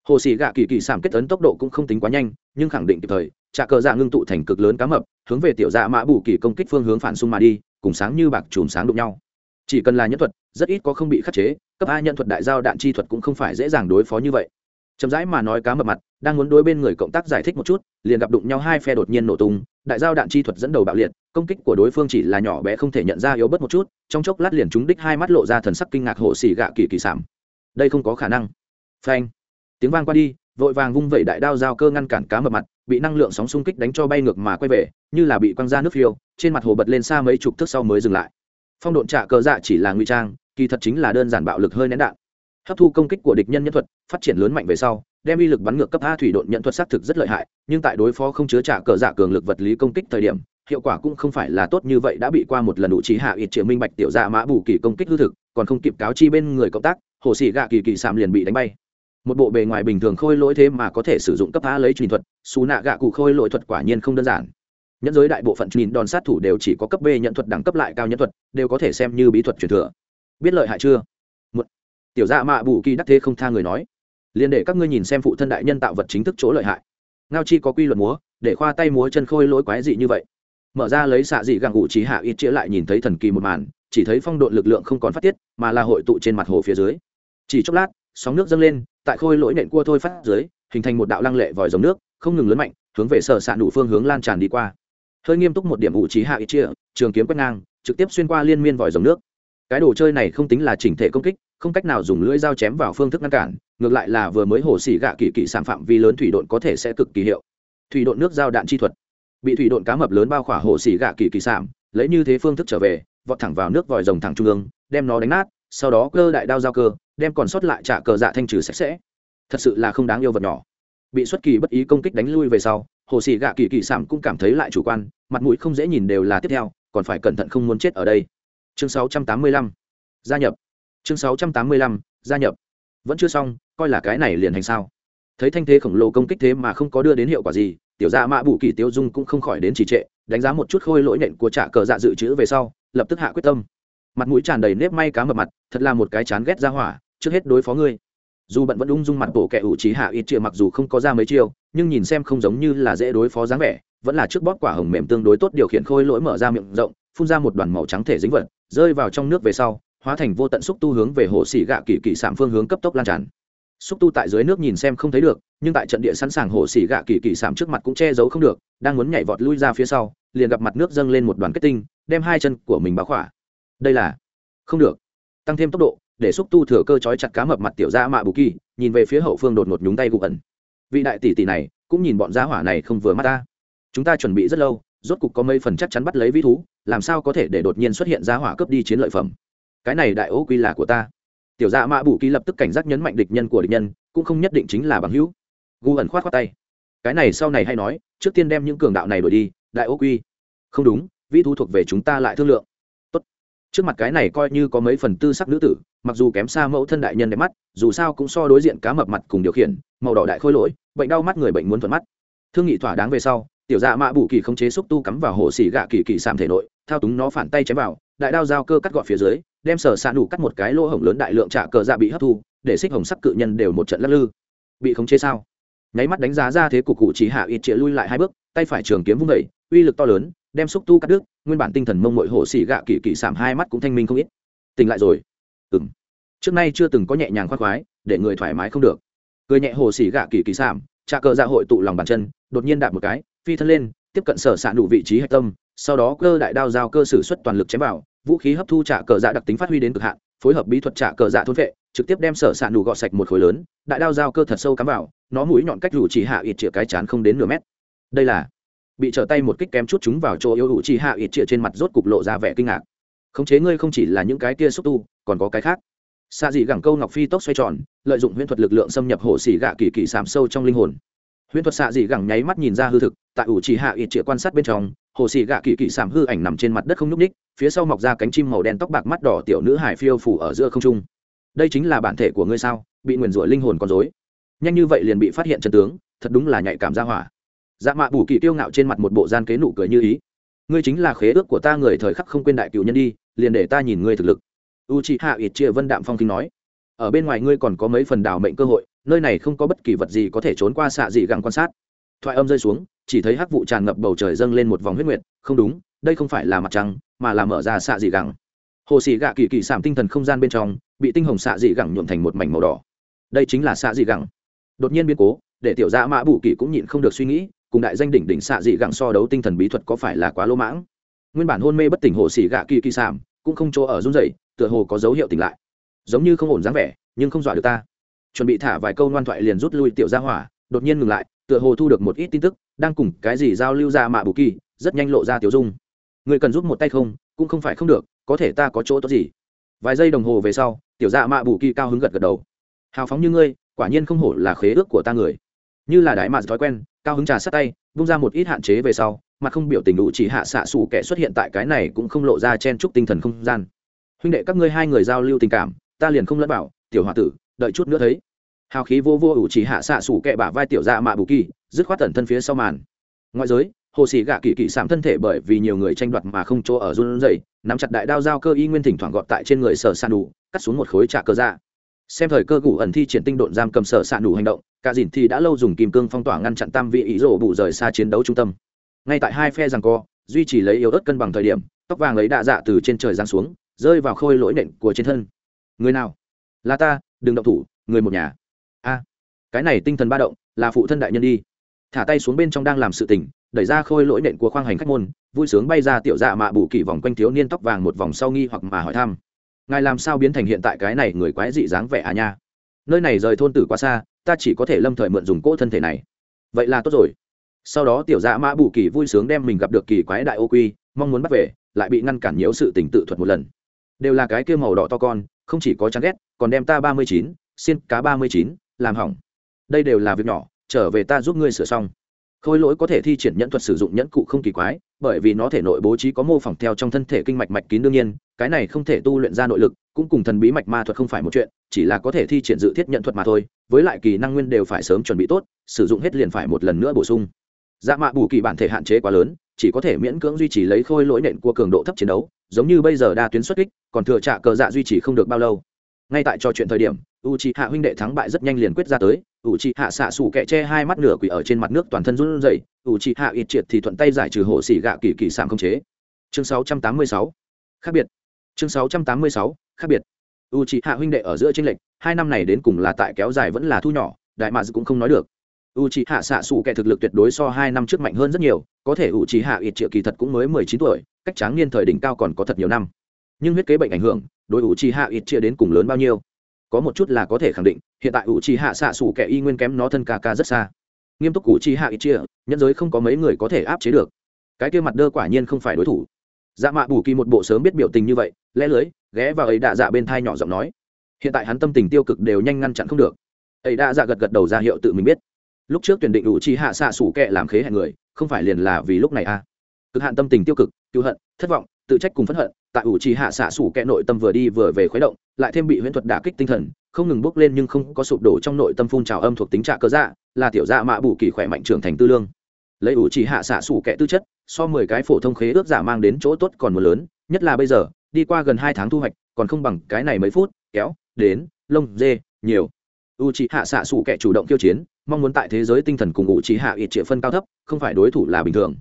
Hồ sĩ gạ kỳ kỳ sám kết tấn tốc độ cũng không tính quá nhanh, nhưng khẳng định kịp thời trà cờ dạ ngưng tụ thành cực lớn cá mập, hướng về tiểu dạ mã bù kỳ công kích phương hướng phản xung mà đi, cùng sáng như bạc chùm sáng đụng nhau. Chỉ cần là nhân thuật, rất ít có không bị khắc chế, cấp a nhân thuật đại giao đạn chi thuật cũng không phải dễ dàng đối phó như vậy chậm rãi mà nói cá mập mặt, đang muốn đối bên người cộng tác giải thích một chút, liền gặp đụng nhau hai phe đột nhiên nổ tung, đại giao đạn chi thuật dẫn đầu bạo liệt, công kích của đối phương chỉ là nhỏ bé không thể nhận ra yếu bớt một chút, trong chốc lát liền trúng đích hai mắt lộ ra thần sắc kinh ngạc hộ xỉ gạ kỳ kỳ sảm đây không có khả năng. Phanh. Tiếng vang qua đi, vội vàng vung vẩy đại đao giao cơ ngăn cản cá mập mặt, bị năng lượng sóng xung kích đánh cho bay ngược mà quay về, như là bị quăng ra nước phiêu, trên mặt hồ bật lên xa mấy chục thước sau mới dừng lại. Phong độn trạ cờ dạ chỉ là nguy trang, kỳ thật chính là đơn giản bạo lực hơi nén đạn hấp thu công kích của địch nhân nhân thuật, phát triển lớn mạnh về sau, đem uy lực bắn ngược cấp a thủy độn nhận thuật xác thực rất lợi hại, nhưng tại đối phó không chứa trả cờ giả cường lực vật lý công kích thời điểm, hiệu quả cũng không phải là tốt như vậy đã bị qua một lần đủ trí hạ ít triệu minh bạch tiểu dạ mã bù kỳ công kích hư thực, còn không kịp cáo chi bên người cộng tác, hồ sĩ gạ kỳ kỳ sạm liền bị đánh bay. Một bộ bề ngoài bình thường khôi lỗi thế mà có thể sử dụng cấp a lấy truyền thuật xù nạ gạ cụ khôi lỗi thuật quả nhiên không đơn giản. Nhẫn giới đại bộ phận nhìn đòn sát thủ đều chỉ có cấp b nhận thuật đẳng cấp lại cao nhận thuật, đều có thể xem như bí thuật truyền thừa. Biết lợi hại chưa? Tiểu dạ mạ bù kỳ đắc thế không tha người nói. Liền để các ngươi nhìn xem phụ thân đại nhân tạo vật chính thức chỗ lợi hại. Ngao chi có quy luật múa, để khoa tay múa chân khôi lỗi quái dị như vậy. Mở ra lấy xạ dị gặng ủ trí hạ ít chĩa lại nhìn thấy thần kỳ một màn, chỉ thấy phong độn lực lượng không còn phát tiết, mà là hội tụ trên mặt hồ phía dưới. Chỉ chốc lát, sóng nước dâng lên, tại khôi lỗi nện cua thôi phát dưới, hình thành một đạo lăng lệ vòi dòng nước, không ngừng lớn mạnh, hướng về sở xạ đủ nụ phương hướng lan tràn đi qua. Hơi nghiêm túc một điểm ủ trí hạ ít chia trường kiếm quét ngang, trực tiếp xuyên qua liên miên vòi dòng nước. Cái đồ chơi này không tính là chỉnh thể công kích không cách nào dùng lưỡi dao chém vào phương thức ngăn cản, ngược lại là vừa mới hồ xỉ gạ kỳ kỳ sản phạm vi lớn thủy độn có thể sẽ cực kỳ hiệu. Thủy độn nước giao đạn chi thuật. Bị thủy độn cá mập lớn bao khỏa hồ xỉ gạ kỳ kỳ sản, lấy như thế phương thức trở về, vọt thẳng vào nước vòi rồng thẳng trung ương, đem nó đánh nát, sau đó cơ đại đao giao cơ, đem còn sót lại trả cờ dạ thanh trừ sạch sẽ. Thật sự là không đáng yêu vật nhỏ. Bị xuất kỳ bất ý công kích đánh lui về sau, hồ sĩ gạ kỳ kỳ sản cũng cảm thấy lại chủ quan, mặt mũi không dễ nhìn đều là tiếp theo, còn phải cẩn thận không muốn chết ở đây. Chương 685. gia nhập chương 685. gia nhập. Vẫn chưa xong, coi là cái này liền hành sao. Thấy thanh thế khổng lồ công kích thế mà không có đưa đến hiệu quả gì, tiểu dạ gia mã bù kỳ tiêu dung cũng không khỏi đến trì trệ, đánh giá một chút khôi lỗi nện của trả cờ dạ dự trữ về sau, lập tức hạ quyết tâm. Mặt mũi tràn đầy nếp may cá mập mặt, thật là một cái chán ghét ra hỏa, trước hết đối phó ngươi. Dù bận vẫn ung dung mặt bộ kẻ ủ trí hạ ít chia mặc dù không có ra mấy chiêu, nhưng nhìn xem không giống như là dễ đối phó dáng vẻ, vẫn là trước bóp quả hồng mềm tương đối tốt điều khiển khôi lỗi mở ra miệng rộng, phun ra một đoàn màu trắng thể dính vật, rơi vào trong nước về sau hóa thành vô tận xúc tu hướng về hồ xỉ gạ kỳ kỳ sạm phương hướng cấp tốc lan tràn. Xúc tu tại dưới nước nhìn xem không thấy được, nhưng tại trận địa sẵn sàng hồ xỉ gạ kỳ kỳ sạm trước mặt cũng che giấu không được, đang muốn nhảy vọt lui ra phía sau, liền gặp mặt nước dâng lên một đoàn kết tinh, đem hai chân của mình báo khỏa. Đây là không được. Tăng thêm tốc độ, để xúc tu thừa cơ trói chặt cá mập mặt tiểu ra mạ bù kỳ, nhìn về phía hậu phương đột ngột nhúng tay gục ẩn. Vị đại tỷ tỷ này, cũng nhìn bọn giá hỏa này không vừa mắt ta. Chúng ta chuẩn bị rất lâu, rốt cục có mấy phần chắc chắn bắt lấy vĩ thú, làm sao có thể để đột nhiên xuất hiện giá hỏa cướp đi chiến lợi phẩm? Cái này đại ô quy là của ta. Tiểu dạ mạ bù kỳ lập tức cảnh giác nhấn mạnh địch nhân của địch nhân, cũng không nhất định chính là bằng hữu. Gu ẩn khoát khoát tay. Cái này sau này hay nói, trước tiên đem những cường đạo này đổi đi, đại ô quy. Không đúng, vĩ thu thuộc về chúng ta lại thương lượng. Tốt. trước mặt cái này coi như có mấy phần tư sắc nữ tử, mặc dù kém xa mẫu thân đại nhân đẹp mắt, dù sao cũng so đối diện cá mập mặt cùng điều khiển, màu đỏ đại khôi lỗi, bệnh đau mắt người bệnh muốn thuận mắt. Thương nghị thỏa đáng về sau, tiểu dạ mạ bù kỳ khống chế xúc tu cắm vào hồ xỉ gạ kỳ kỳ sàm thể nội, thao túng nó phản tay chém vào, đại đao dao cơ cắt gọt phía dưới đem sở xạ đủ cắt một cái lỗ hổng lớn đại lượng trả cờ dạ bị hấp thu, để xích hồng sắc cự nhân đều một trận lắc lư. Bị khống chế sao? Nháy mắt đánh giá ra thế cục cụ chỉ hạ ít chĩa lui lại hai bước, tay phải trường kiếm vung vẩy uy lực to lớn, đem xúc tu cắt đứt, nguyên bản tinh thần mông mội hồ xỉ gạ kỳ kỳ sảm hai mắt cũng thanh minh không ít. Tỉnh lại rồi. Ừng trước nay chưa từng có nhẹ nhàng khoác khoái, để người thoải mái không được. Cười nhẹ hồ xỉ gạ kỳ kỳ sảm trà cờ dạ hội tụ lòng bàn chân, đột nhiên đạp một cái, phi thân lên, tiếp cận sở s đủ vị trí hạch tâm, sau đó cơ đại đao giao cơ sử xuất toàn lực chém vào vũ khí hấp thu trả cờ dạ đặc tính phát huy đến cực hạn, phối hợp bí thuật trả cờ dạ thôn vệ, trực tiếp đem sở s đủ gọt sạch một khối lớn, đại đao dao cơ thật sâu cắm vào, nó mũi nhọn cách rủ chỉ hạ ít chĩa cái chán không đến nửa mét. Đây là, bị trở tay một kích kém chút chúng vào chỗ yếu hữu chỉ hạ ít chĩa trên mặt rốt cục lộ ra vẻ kinh ngạc. Khống chế ngươi không chỉ là những cái kia xúc tu, còn có cái khác. Xạ dị gẳng câu ngọc phi tốc xoay tròn, lợi dụng huyễn thuật lực lượng xâm nhập hồ xỉ gạ kỳ kỳ sàm sâu trong linh hồn huyễn thuật xạ dị gẳng nháy mắt nhìn ra hư thực, tại ủ chỉ hạ ít chĩa quan sát bên trong, hồ xì gạ kỳ kỳ sảm hư ảnh nằm trên mặt đất không nhúc ních phía sau mọc ra cánh chim màu đen tóc bạc mắt đỏ tiểu nữ hải phiêu phủ ở giữa không trung. Đây chính là bản thể của ngươi sao? Bị nguyền rủa linh hồn con dối nhanh như vậy liền bị phát hiện chân tướng, thật đúng là nhạy cảm ra hỏa. Dạ mạ bù kỳ tiêu ngạo trên mặt một bộ gian kế nụ cười như ý. Ngươi chính là khế ước của ta người thời khắc không quên đại cựu nhân đi, liền để ta nhìn ngươi thực lực. U chị hạ ít chia vân đạm phong kinh nói. Ở bên ngoài ngươi còn có mấy phần đảo mệnh cơ hội nơi này không có bất kỳ vật gì có thể trốn qua xạ dị gẳng quan sát. Thoại âm rơi xuống, chỉ thấy hắc vụ tràn ngập bầu trời dâng lên một vòng huyết nguyệt. Không đúng, đây không phải là mặt trăng, mà là mở ra xạ dị gẳng. Hồ sĩ gạ kỳ kỳ sảm tinh thần không gian bên trong, bị tinh hồng xạ dị gẳng nhuộm thành một mảnh màu đỏ. Đây chính là xạ dị gẳng. Đột nhiên biến cố, để tiểu gia mã bù kỳ cũng nhịn không được suy nghĩ, cùng đại danh đỉnh đỉnh xạ dị gẳng so đấu tinh thần bí thuật có phải là quá lỗ mãng? Nguyên bản hôn mê bất tỉnh hồ sĩ gạ kỳ kỳ sảm cũng không chỗ ở run rẩy, tựa hồ có dấu hiệu tỉnh lại. Giống như không ổn dáng vẻ, nhưng không dọa được ta chuẩn bị thả vài câu ngoan thoại liền rút lui tiểu gia hỏa, đột nhiên ngừng lại, tựa hồ thu được một ít tin tức, đang cùng cái gì giao lưu ra mạ bù kỳ, rất nhanh lộ ra tiểu dung. Người cần giúp một tay không, cũng không phải không được, có thể ta có chỗ tốt gì? Vài giây đồng hồ về sau, tiểu dạ mạ bù kỳ cao hứng gật gật đầu. Hào phóng như ngươi, quả nhiên không hổ là khế ước của ta người. Như là đại mạ thói quen, cao hứng trà sát tay bung ra một ít hạn chế về sau, mà không biểu tình đủ chỉ hạ xạ xù kẻ xuất hiện tại cái này cũng không lộ ra chen chúc tinh thần không gian. Huynh đệ các ngươi hai người giao lưu tình cảm, ta liền không lẫn bảo tiểu h o a tử đợi chút nữa thấy. Hào khí vô vô ủ chỉ hạ xạ sủ kẹ bả vai tiểu dạ mạ bù kỳ, dứt khoát tẩn thân phía sau màn. Ngoại giới, hồ sĩ gạ kỳ kỳ sảm thân thể bởi vì nhiều người tranh đoạt mà không chỗ ở run rẩy, nắm chặt đại đao dao cơ y nguyên thỉnh thoảng gọt tại trên người sở sàn đủ cắt xuống một khối trả cơ dạ. Xem thời cơ cũ ẩn thi triển tinh độn giam cầm sở sàn đủ hành động, cả dìn thì đã lâu dùng kim cương phong tỏa ngăn chặn tam vị ý rổ bù rời xa chiến đấu trung tâm. Ngay tại hai phe rằng co, duy trì lấy yếu ớt cân bằng thời điểm, tóc vàng lấy đạ dạ từ trên trời giáng xuống, rơi vào khôi lỗi nện của trên thân. Người nào? Là ta đừng động thủ, người một nhà. A, cái này tinh thần ba động, là phụ thân đại nhân đi. Thả tay xuống bên trong đang làm sự tình, đẩy ra khôi lỗi nện của khoang hành khách môn, vui sướng bay ra tiểu dạ mạ bù kỳ vòng quanh thiếu niên tóc vàng một vòng sau nghi hoặc mà hỏi thăm. Ngài làm sao biến thành hiện tại cái này người quái dị dáng vẻ à nha? Nơi này rời thôn tử quá xa, ta chỉ có thể lâm thời mượn dùng cỗ thân thể này. Vậy là tốt rồi. Sau đó tiểu dạ mã bù kỳ vui sướng đem mình gặp được kỳ quái đại ô quy, mong muốn bắt về, lại bị ngăn cản nhiễu sự tình tự thuật một lần. Đều là cái kia màu đỏ to con không chỉ có chán ghét, còn đem ta ba mươi chín xin cá ba mươi chín làm hỏng. Đây đều là việc nhỏ, trở về ta giúp ngươi sửa xong. Khôi lỗi có thể thi triển nhẫn thuật sử dụng nhẫn cụ không kỳ quái, bởi vì nó thể nội bố trí có mô phỏng theo trong thân thể kinh mạch mạch kín đương nhiên, cái này không thể tu luyện ra nội lực, cũng cùng thần bí mạch ma thuật không phải một chuyện, chỉ là có thể thi triển dự thiết nhận thuật mà thôi, với lại kỳ năng nguyên đều phải sớm chuẩn bị tốt, sử dụng hết liền phải một lần nữa bổ sung. Dạ mạ bù kỳ bản thể hạn chế quá lớn chỉ có thể miễn cưỡng duy trì lấy khôi lỗi nện của cường độ thấp chiến đấu giống như bây giờ đa tuyến xuất kích còn thừa trả cờ dạ duy trì không được bao lâu. Ngay tại trò chuyện thời điểm u c h i hạ huynh đệ thắng bại rất nhanh liền quyết ra tới u c h i hạ xạ xù kẹ che hai mắt nửa quỷ ở trên mặt nước toàn thân run rẩy u c h i hạ ít triệt thì thuận tay giải trừ hộ xỉ gạ kỳ kỳ sàng không chế. Chương 686. khác biệt. Chương 686, khác biệt u c h i hạ huynh đệ ở giữa t r ê n lệch hai năm này đến cùng là tại kéo dài vẫn là thu nhỏ đại mads cũng không nói được u c h ị hạ xạ xù kẻ thực lực tuyệt đối so hai năm trước mạnh hơn rất nhiều, có thể u c h ị hạ ít triệu kỳ thật cũng mới mười chín tuổi, cách tráng niên thời đỉnh cao còn có thật nhiều năm. Nhưng huyết kế bệnh ảnh hưởng, đối u c h ị hạ ít chia đến cùng lớn bao nhiêu? Có một chút là có thể khẳng định, hiện tại ủ trì hạ xạ xù kẻ y nguyên kém nó thân ca ca rất xa. Nghiêm túc ủ trì hạ ít chia nhân giới không có mấy người có thể áp chế được. Cái kia mặt đơ quả nhiên không phải đối thủ. Dạ mạ bù kỳ một bộ sớm biết biểu tình như vậy, lẽ lưới, ghé vào ấy đạ dạ bên thai nhỏ giọng nói. Hiện tại hắn tâm tình tiêu cực đều nhanh ngăn chặn không được. Ấy đạ dạ gật gật đầu ra hiệu tự mình biết lúc trước tuyển định ủ trì hạ xạ sủ kệ làm khế hẹn người, không phải liền là vì lúc này à? Cực hạn tâm tình tiêu cực, tiêu hận, thất vọng, tự trách cùng phẫn hận, tại ủ trì hạ xạ sủ kệ nội tâm vừa đi vừa về khuấy động, lại thêm bị huyễn thuật đả kích tinh thần, không ngừng bốc lên nhưng không có sụp đổ trong nội tâm phun trào âm thuộc tính trạ cơ dạ là tiểu dạ mạ bù kỳ khỏe mạnh trưởng thành tư lương. Lấy ủ trì hạ xạ sủ kệ tư chất, so mười cái phổ thông khế ước giả mang đến chỗ tốt còn một lớn, nhất là bây giờ, đi qua gần hai tháng thu hoạch, còn không bằng cái này mấy phút, kéo, đến, lông, dê, nhiều. U c hạ xạ xủ kẻ chủ động kiêu chiến mong muốn tại thế giới tinh thần cùng ngụ trí hạ ít triệu phân cao thấp, không phải đối thủ là bình thường.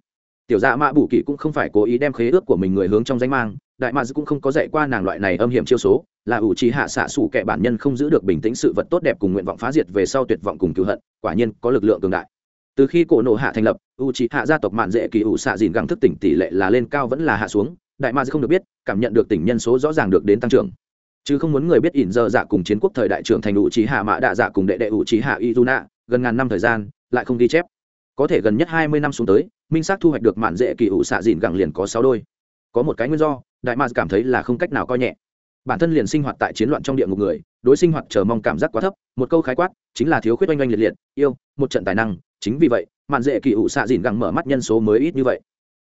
Tiểu dạ mạ bù kỳ cũng không phải cố ý đem khế ước của mình người hướng trong danh mang, đại mạ cũng không có dạy qua nàng loại này âm hiểm chiêu số, là ủ trí hạ xạ xủ kẻ bản nhân không giữ được bình tĩnh sự vật tốt đẹp cùng nguyện vọng phá diệt về sau tuyệt vọng cùng cứu hận, quả nhiên có lực lượng cường đại. Từ khi cổ nộ hạ thành lập u trí hạ gia tộc mạn dễ kỳ ủ xạ dìn gắng thức tỉnh tỷ lệ là lên cao vẫn là hạ xuống, đại mạ không được biết, cảm nhận được tỉnh nhân số rõ ràng được đến tăng trưởng. Chứ không muốn người biết ỉn giờ dạ cùng chiến quốc thời đại trưởng thành ủ trí hạ mạ đạ dạ cùng đệ đệ ủ trí hạ izuna gần ngàn năm thời gian, lại không ghi chép. Có thể gần nhất hai mươi năm xuống tới, minh xác thu hoạch được mạn dễ kỳ ủ xạ dìn gẳng liền có sáu đôi. Có một cái nguyên do, đại mars cảm thấy là không cách nào coi nhẹ. Bản thân liền sinh hoạt tại chiến loạn trong địa ngục người, đối sinh hoạt chờ mong cảm giác quá thấp, một câu khái quát, chính là thiếu khuyết oanh oanh liệt liệt, yêu, một trận tài năng, chính vì vậy, mạn dễ kỳ ủ xạ dìn gẳng mở mắt nhân số mới ít như vậy.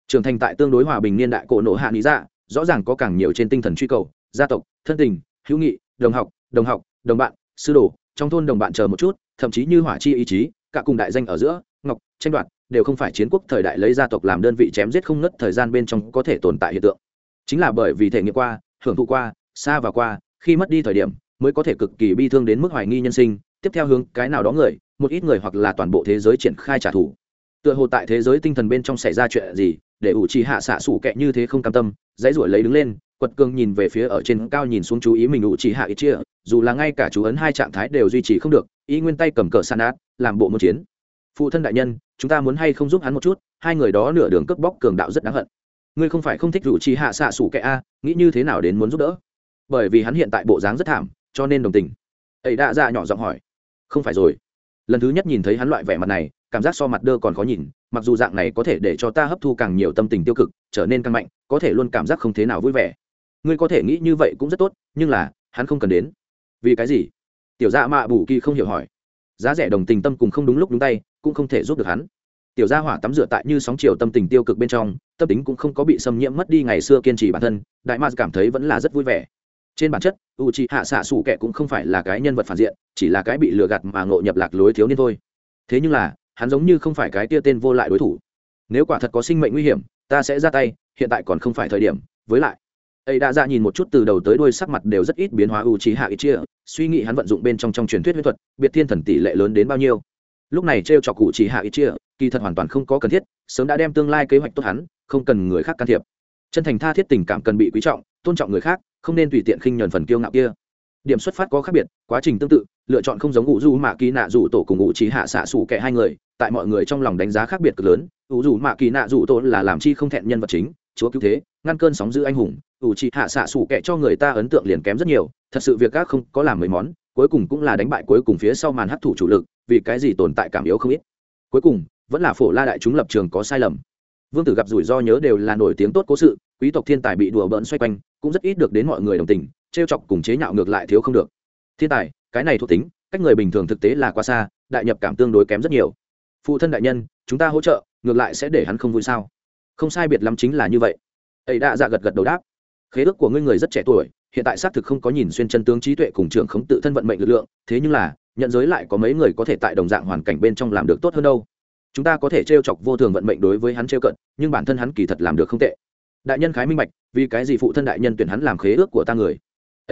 Trưởng thành tại tương đối hòa bình niên đại cổ nộ hạ lý dạ rõ ràng có càng nhiều trên tinh thần truy cầu, gia tộc, thân tình, hữu nghị, đồng học đồng học, đồng bạn, sư đồ, trong thôn đồng bạn chờ một chút thậm chí như hỏa chi ý chí, cả cùng đại danh ở giữa, ngọc, tranh đoạt, đều không phải chiến quốc thời đại lấy gia tộc làm đơn vị chém giết không ngất thời gian bên trong có thể tồn tại hiện tượng. Chính là bởi vì thể nghiệm qua, hưởng thụ qua, xa và qua, khi mất đi thời điểm, mới có thể cực kỳ bi thương đến mức hoài nghi nhân sinh. Tiếp theo hướng cái nào đó người, một ít người hoặc là toàn bộ thế giới triển khai trả thù. Tựa hồ tại thế giới tinh thần bên trong xảy ra chuyện gì, để ủ trì hạ xạ sủ kẹ như thế không cam tâm, dãy ruổi lấy đứng lên, quật cường nhìn về phía ở trên cao nhìn xuống chú ý mình ủ trì hạ ít chia, dù là ngay cả chú ấn hai trạng thái đều duy trì không được ý nguyên tay cầm cờ san át, làm bộ một chiến. Phụ thân đại nhân, chúng ta muốn hay không giúp hắn một chút, hai người đó nửa đường cướp bóc cường đạo rất đáng hận. Ngươi không phải không thích rủ trì hạ xạ sủ kẻ a, nghĩ như thế nào đến muốn giúp đỡ? Bởi vì hắn hiện tại bộ dáng rất thảm, cho nên đồng tình. Ấy đã ra nhỏ giọng hỏi. Không phải rồi. Lần thứ nhất nhìn thấy hắn loại vẻ mặt này, cảm giác so mặt đơ còn khó nhìn, mặc dù dạng này có thể để cho ta hấp thu càng nhiều tâm tình tiêu cực, trở nên căng mạnh, có thể luôn cảm giác không thế nào vui vẻ. Ngươi có thể nghĩ như vậy cũng rất tốt, nhưng là, hắn không cần đến. Vì cái gì? Tiểu dạ mạ bù kỳ không hiểu hỏi. Giá rẻ đồng tình tâm cùng không đúng lúc đúng tay, cũng không thể giúp được hắn. Tiểu gia hỏa tắm rửa tại như sóng chiều tâm tình tiêu cực bên trong, tâm tính cũng không có bị xâm nhiễm mất đi ngày xưa kiên trì bản thân, đại ma cảm thấy vẫn là rất vui vẻ. Trên bản chất u c hạ xạ xù kệ cũng không phải là cái nhân vật phản diện, chỉ là cái bị lừa gạt mà ngộ nhập lạc lối thiếu niên thôi. Thế nhưng là, hắn giống như không phải cái tia tên vô lại đối thủ. Nếu quả thật có sinh mệnh nguy hiểm, ta sẽ ra tay, hiện tại còn không phải thời điểm. Với lại ấy đã ra dạ nhìn một chút từ đầu tới đuôi sắc mặt đều rất ít biến hóa u trí hạ ít chia, suy nghĩ hắn vận dụng bên trong trong truyền thuyết huyết thuật, biệt thiên thần tỷ lệ lớn đến bao nhiêu. Lúc này t r e o chọc cụ chỉ hạ ít chia, kỳ thật hoàn toàn không có cần thiết, sớm đã đem tương lai kế hoạch tốt hắn, không cần người khác can thiệp. Chân thành tha thiết tình cảm cần bị quý trọng, tôn trọng người khác, không nên tùy tiện khinh nhuần phần kiêu ngạo kia. Điểm xuất phát có khác biệt, quá trình tương tự, lựa chọn không giống ngụ du mạ kỳ nạ dù tổ cùng ngụ trí hạ xạ xủ kẻ hai người, tại mọi người trong lòng đánh giá khác biệt cực lớn. U dù mạ kỳ nạ dù tổ là làm chi không thẹn nhân vật chính chúa cứu thế, ngăn cơn sóng giữ anh hùng, ủ trị hạ xạ xủ kệ cho người ta ấn tượng liền kém rất nhiều. Thật sự việc các không có làm mấy món, cuối cùng cũng là đánh bại cuối cùng phía sau màn hấp thụ chủ lực, vì cái gì tồn tại cảm yếu không ít. Cuối cùng, vẫn là phổ la đại chúng lập trường có sai lầm. Vương tử gặp rủi ro nhớ đều là nổi tiếng tốt cố sự, quý tộc thiên tài bị đùa bỡn xoay quanh, cũng rất ít được đến mọi người đồng tình, trêu chọc cùng chế nhạo ngược lại thiếu không được. Thiên tài, cái này thuộc tính, cách người bình thường thực tế là quá xa, đại nhập cảm tương đối kém rất nhiều. Phụ thân đại nhân, chúng ta hỗ trợ, ngược lại sẽ để hắn không vui sao? Không sai biệt lắm chính là như vậy. Ấy đã dạ gật gật đầu đáp. Khế ước của ngươi người rất trẻ tuổi, hiện tại xác thực không có nhìn xuyên chân tướng trí tuệ cùng trưởng khống tự thân vận mệnh lực lượng, thế nhưng là, nhận giới lại có mấy người có thể tại đồng dạng hoàn cảnh bên trong làm được tốt hơn đâu. Chúng ta có thể t r e o chọc vô thường vận mệnh đối với hắn t r e o cận, nhưng bản thân hắn kỳ thật làm được không tệ. Đại nhân khái minh bạch, vì cái gì phụ thân đại nhân tuyển hắn làm khế ước của ta người?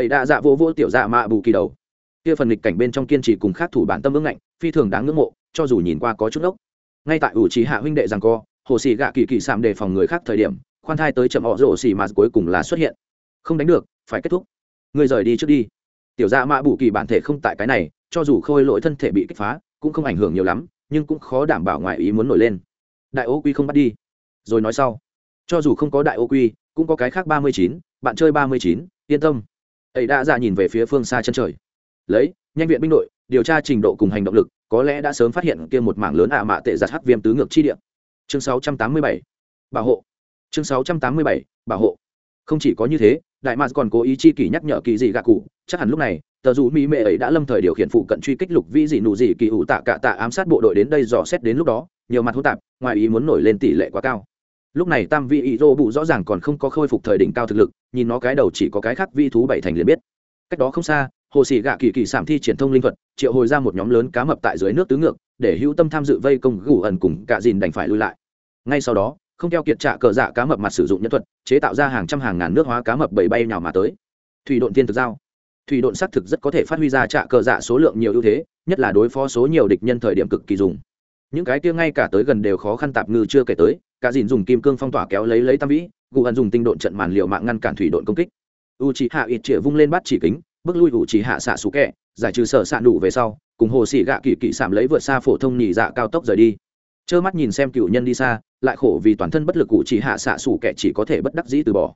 Ấy đã dạ vô vô tiểu dạ mạ bù kỳ đầu. Kia phần nghịch cảnh bên trong kiên trì cùng khác thủ bản tâm ưng ngạnh, phi thường đáng ngưỡng mộ, cho dù nhìn qua có chút ốc ngay tại ủ trí hạ huynh đệ rằng co hồ sĩ gạ kỳ kỳ sạm đề phòng người khác thời điểm, khoan thai tới chậm họ rổ xì mà cuối cùng là xuất hiện. Không đánh được, phải kết thúc. Người rời đi trước đi. Tiểu dạ mạ bù kỳ bản thể không tại cái này, cho dù khôi lỗi thân thể bị kích phá, cũng không ảnh hưởng nhiều lắm, nhưng cũng khó đảm bảo ngoại ý muốn nổi lên. Đại ô quy không bắt đi. Rồi nói sau. Cho dù không có đại ô quy, cũng có cái khác ba mươi chín, bạn chơi ba mươi chín, yên tâm. Ấy đã ra nhìn về phía phương xa chân trời. Lấy, nhanh viện binh đội, điều tra trình độ cùng hành động lực, có lẽ đã sớm phát hiện kia một mảng lớn ạ mạ tệ giặt hắc viêm tứ ngược chi địa chương sáu trăm tám mươi bảy. Bảo hộ. Chương sáu trăm tám mươi bảy, bảo hộ. Không chỉ có như thế, đại mạc còn cố ý chi kỷ nhắc nhở kỳ dị gạ cụ. Chắc hẳn lúc này, tờ dù mỹ mệ ấy đã lâm thời điều khiển phụ cận truy kích lục vĩ dị nụ dị kỳ ủ tạ cả tạ ám sát bộ đội đến đây dò xét đến lúc đó, nhiều mặt hỗn tạp, ngoài ý muốn nổi lên tỷ lệ quá cao. Lúc này tam vị ý rô bụ rõ ràng còn không có khôi phục thời đỉnh cao thực lực, nhìn nó cái đầu chỉ có cái khác vi thú bảy thành liền biết. Cách đó không xa hồ sĩ gạ kỳ kỳ sảm thi triển thông linh thuật, triệu hồi ra một nhóm lớn cá mập tại dưới nước tứ ngược, để hữu tâm tham dự vây công gù ẩn cùng cả dìn đành phải lui lại. Ngay sau đó, không theo kiệt trạ cờ dạ cá mập mặt sử dụng nhân thuật, chế tạo ra hàng trăm hàng ngàn nước hóa cá mập bầy bay nhào mà tới. Thủy độn tiên thực giao. Thủy độn xác thực rất có thể phát huy ra trạ cờ dạ số lượng nhiều ưu thế, nhất là đối phó số nhiều địch nhân thời điểm cực kỳ dùng. Những cái kia ngay cả tới gần đều khó khăn tạp ngư chưa kể tới cả dìn dùng kim cương phong tỏa kéo lấy lấy tam vĩ, gù ẩn dùng tinh độn trận màn liệu mạng ngăn cản thủy độn công kích. U chỉ hạ ít chĩa vung lên bắt chỉ kính bước lui ủ chỉ hạ xạ xú kẹ, giải trừ sở xạ đủ về sau, cùng hồ xỉ gạ kỳ kỵ sảm lấy vượt xa phổ thông nhị dạ cao tốc rời đi. Trơ mắt nhìn xem cựu nhân đi xa, lại khổ vì toàn thân bất lực cụ chỉ hạ xạ xủ kẻ chỉ có thể bất đắc dĩ từ bỏ.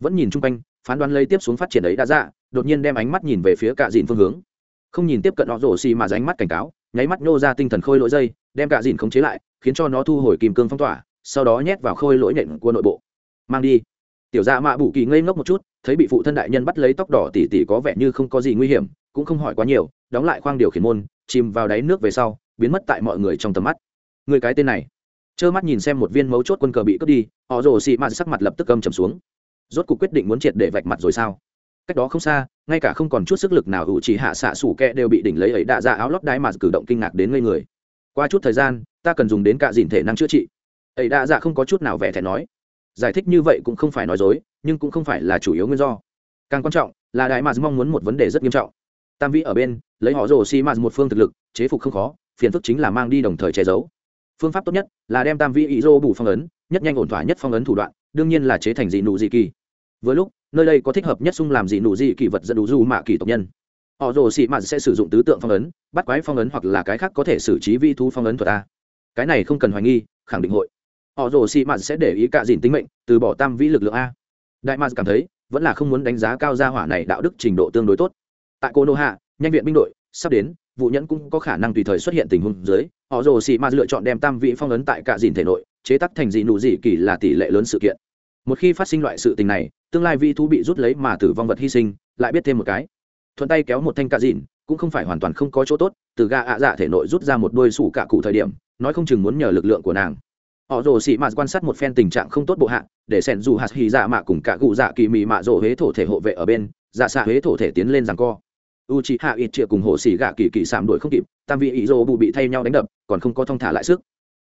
Vẫn nhìn chung quanh, phán đoán lấy tiếp xuống phát triển ấy đã ra, đột nhiên đem ánh mắt nhìn về phía cạ dìn phương hướng. Không nhìn tiếp cận họ rổ xì mà ránh mắt cảnh cáo, nháy mắt nhô ra tinh thần khôi lỗi dây, đem cạ dìn khống chế lại, khiến cho nó thu hồi kìm cương phong tỏa, sau đó nhét vào khôi lỗi nện của nội bộ. Mang đi tiểu gia mạ bù kỳ ngây ngốc một chút, thấy bị phụ thân đại nhân bắt lấy tóc đỏ tỉ tỉ có vẻ như không có gì nguy hiểm, cũng không hỏi quá nhiều, đóng lại khoang điều khiển môn, chìm vào đáy nước về sau, biến mất tại mọi người trong tầm mắt. Người cái tên này, trơ mắt nhìn xem một viên mấu chốt quân cờ bị cướp đi, họ rồ xị mạt sắc mặt lập tức cầm trầm xuống. Rốt cuộc quyết định muốn triệt để vạch mặt rồi sao? Cách đó không xa, ngay cả không còn chút sức lực nào hữu chỉ hạ xạ sủ kẹ đều bị đỉnh lấy ấy đạ ra áo lót đái mà cử động kinh ngạc đến ngây người. Qua chút thời gian, ta cần dùng đến cả dìn thể năng chữa trị. Ấy đạ dạ không có chút nào vẻ thẻ nói giải thích như vậy cũng không phải nói dối, nhưng cũng không phải là chủ yếu nguyên do. Càng quan trọng là đại mạc mong muốn một vấn đề rất nghiêm trọng. Tam vĩ ở bên, lấy họ rồ xi mạt một phương thực lực, chế phục không khó, phiền phức chính là mang đi đồng thời che giấu. Phương pháp tốt nhất là đem tam vĩ ý rô bù phong ấn, nhất nhanh ổn thỏa nhất phong ấn thủ đoạn, đương nhiên là chế thành dị nụ dị kỳ. Với lúc, nơi đây có thích hợp nhất xung làm dị nụ dị kỳ vật dẫn đủ du mạ kỳ tộc nhân. Họ rồ xị mạn sẽ sử dụng tứ tượng phong ấn, bắt quái phong ấn hoặc là cái khác có thể xử trí vi thu phong ấn thuật ta cái này không cần hoài nghi, khẳng định hội họ rồ xị mạn sẽ để ý cả dìn tính mệnh, từ bỏ tam vĩ lực lượng a. Đại mạn cảm thấy, vẫn là không muốn đánh giá cao gia hỏa này đạo đức trình độ tương đối tốt. Tại cô nô hạ, nhanh viện binh đội, sắp đến, vụ nhẫn cũng có khả năng tùy thời xuất hiện tình huống dưới, họ rồ xì ma lựa chọn đem tam vị phong ấn tại cả dìn thể nội, chế tắc thành dị nụ dị kỳ là tỷ lệ lớn sự kiện. Một khi phát sinh loại sự tình này, tương lai vi thú bị rút lấy mà tử vong vật hy sinh, lại biết thêm một cái. Thuận tay kéo một thanh cạ dìn, cũng không phải hoàn toàn không có chỗ tốt, từ ga ạ dạ thể nội rút ra một đôi sủ cạ cụ thời điểm, nói không chừng muốn nhờ lực lượng của nàng họ rồ xị mạt quan sát một phen tình trạng không tốt bộ hạ, để sẻn dù hạt hì dạ mạ cùng cả cụ dạ kỳ mị mạ rồ huế thổ thể hộ vệ ở bên dạ xạ huế thổ thể tiến lên rằng co. U chị hạ ít triệu cùng hồ xỉ gạ kỳ kỳ sảm đuổi không kịp, tam vị ý rồ bù bị thay nhau đánh đập, còn không có thông thả lại sức.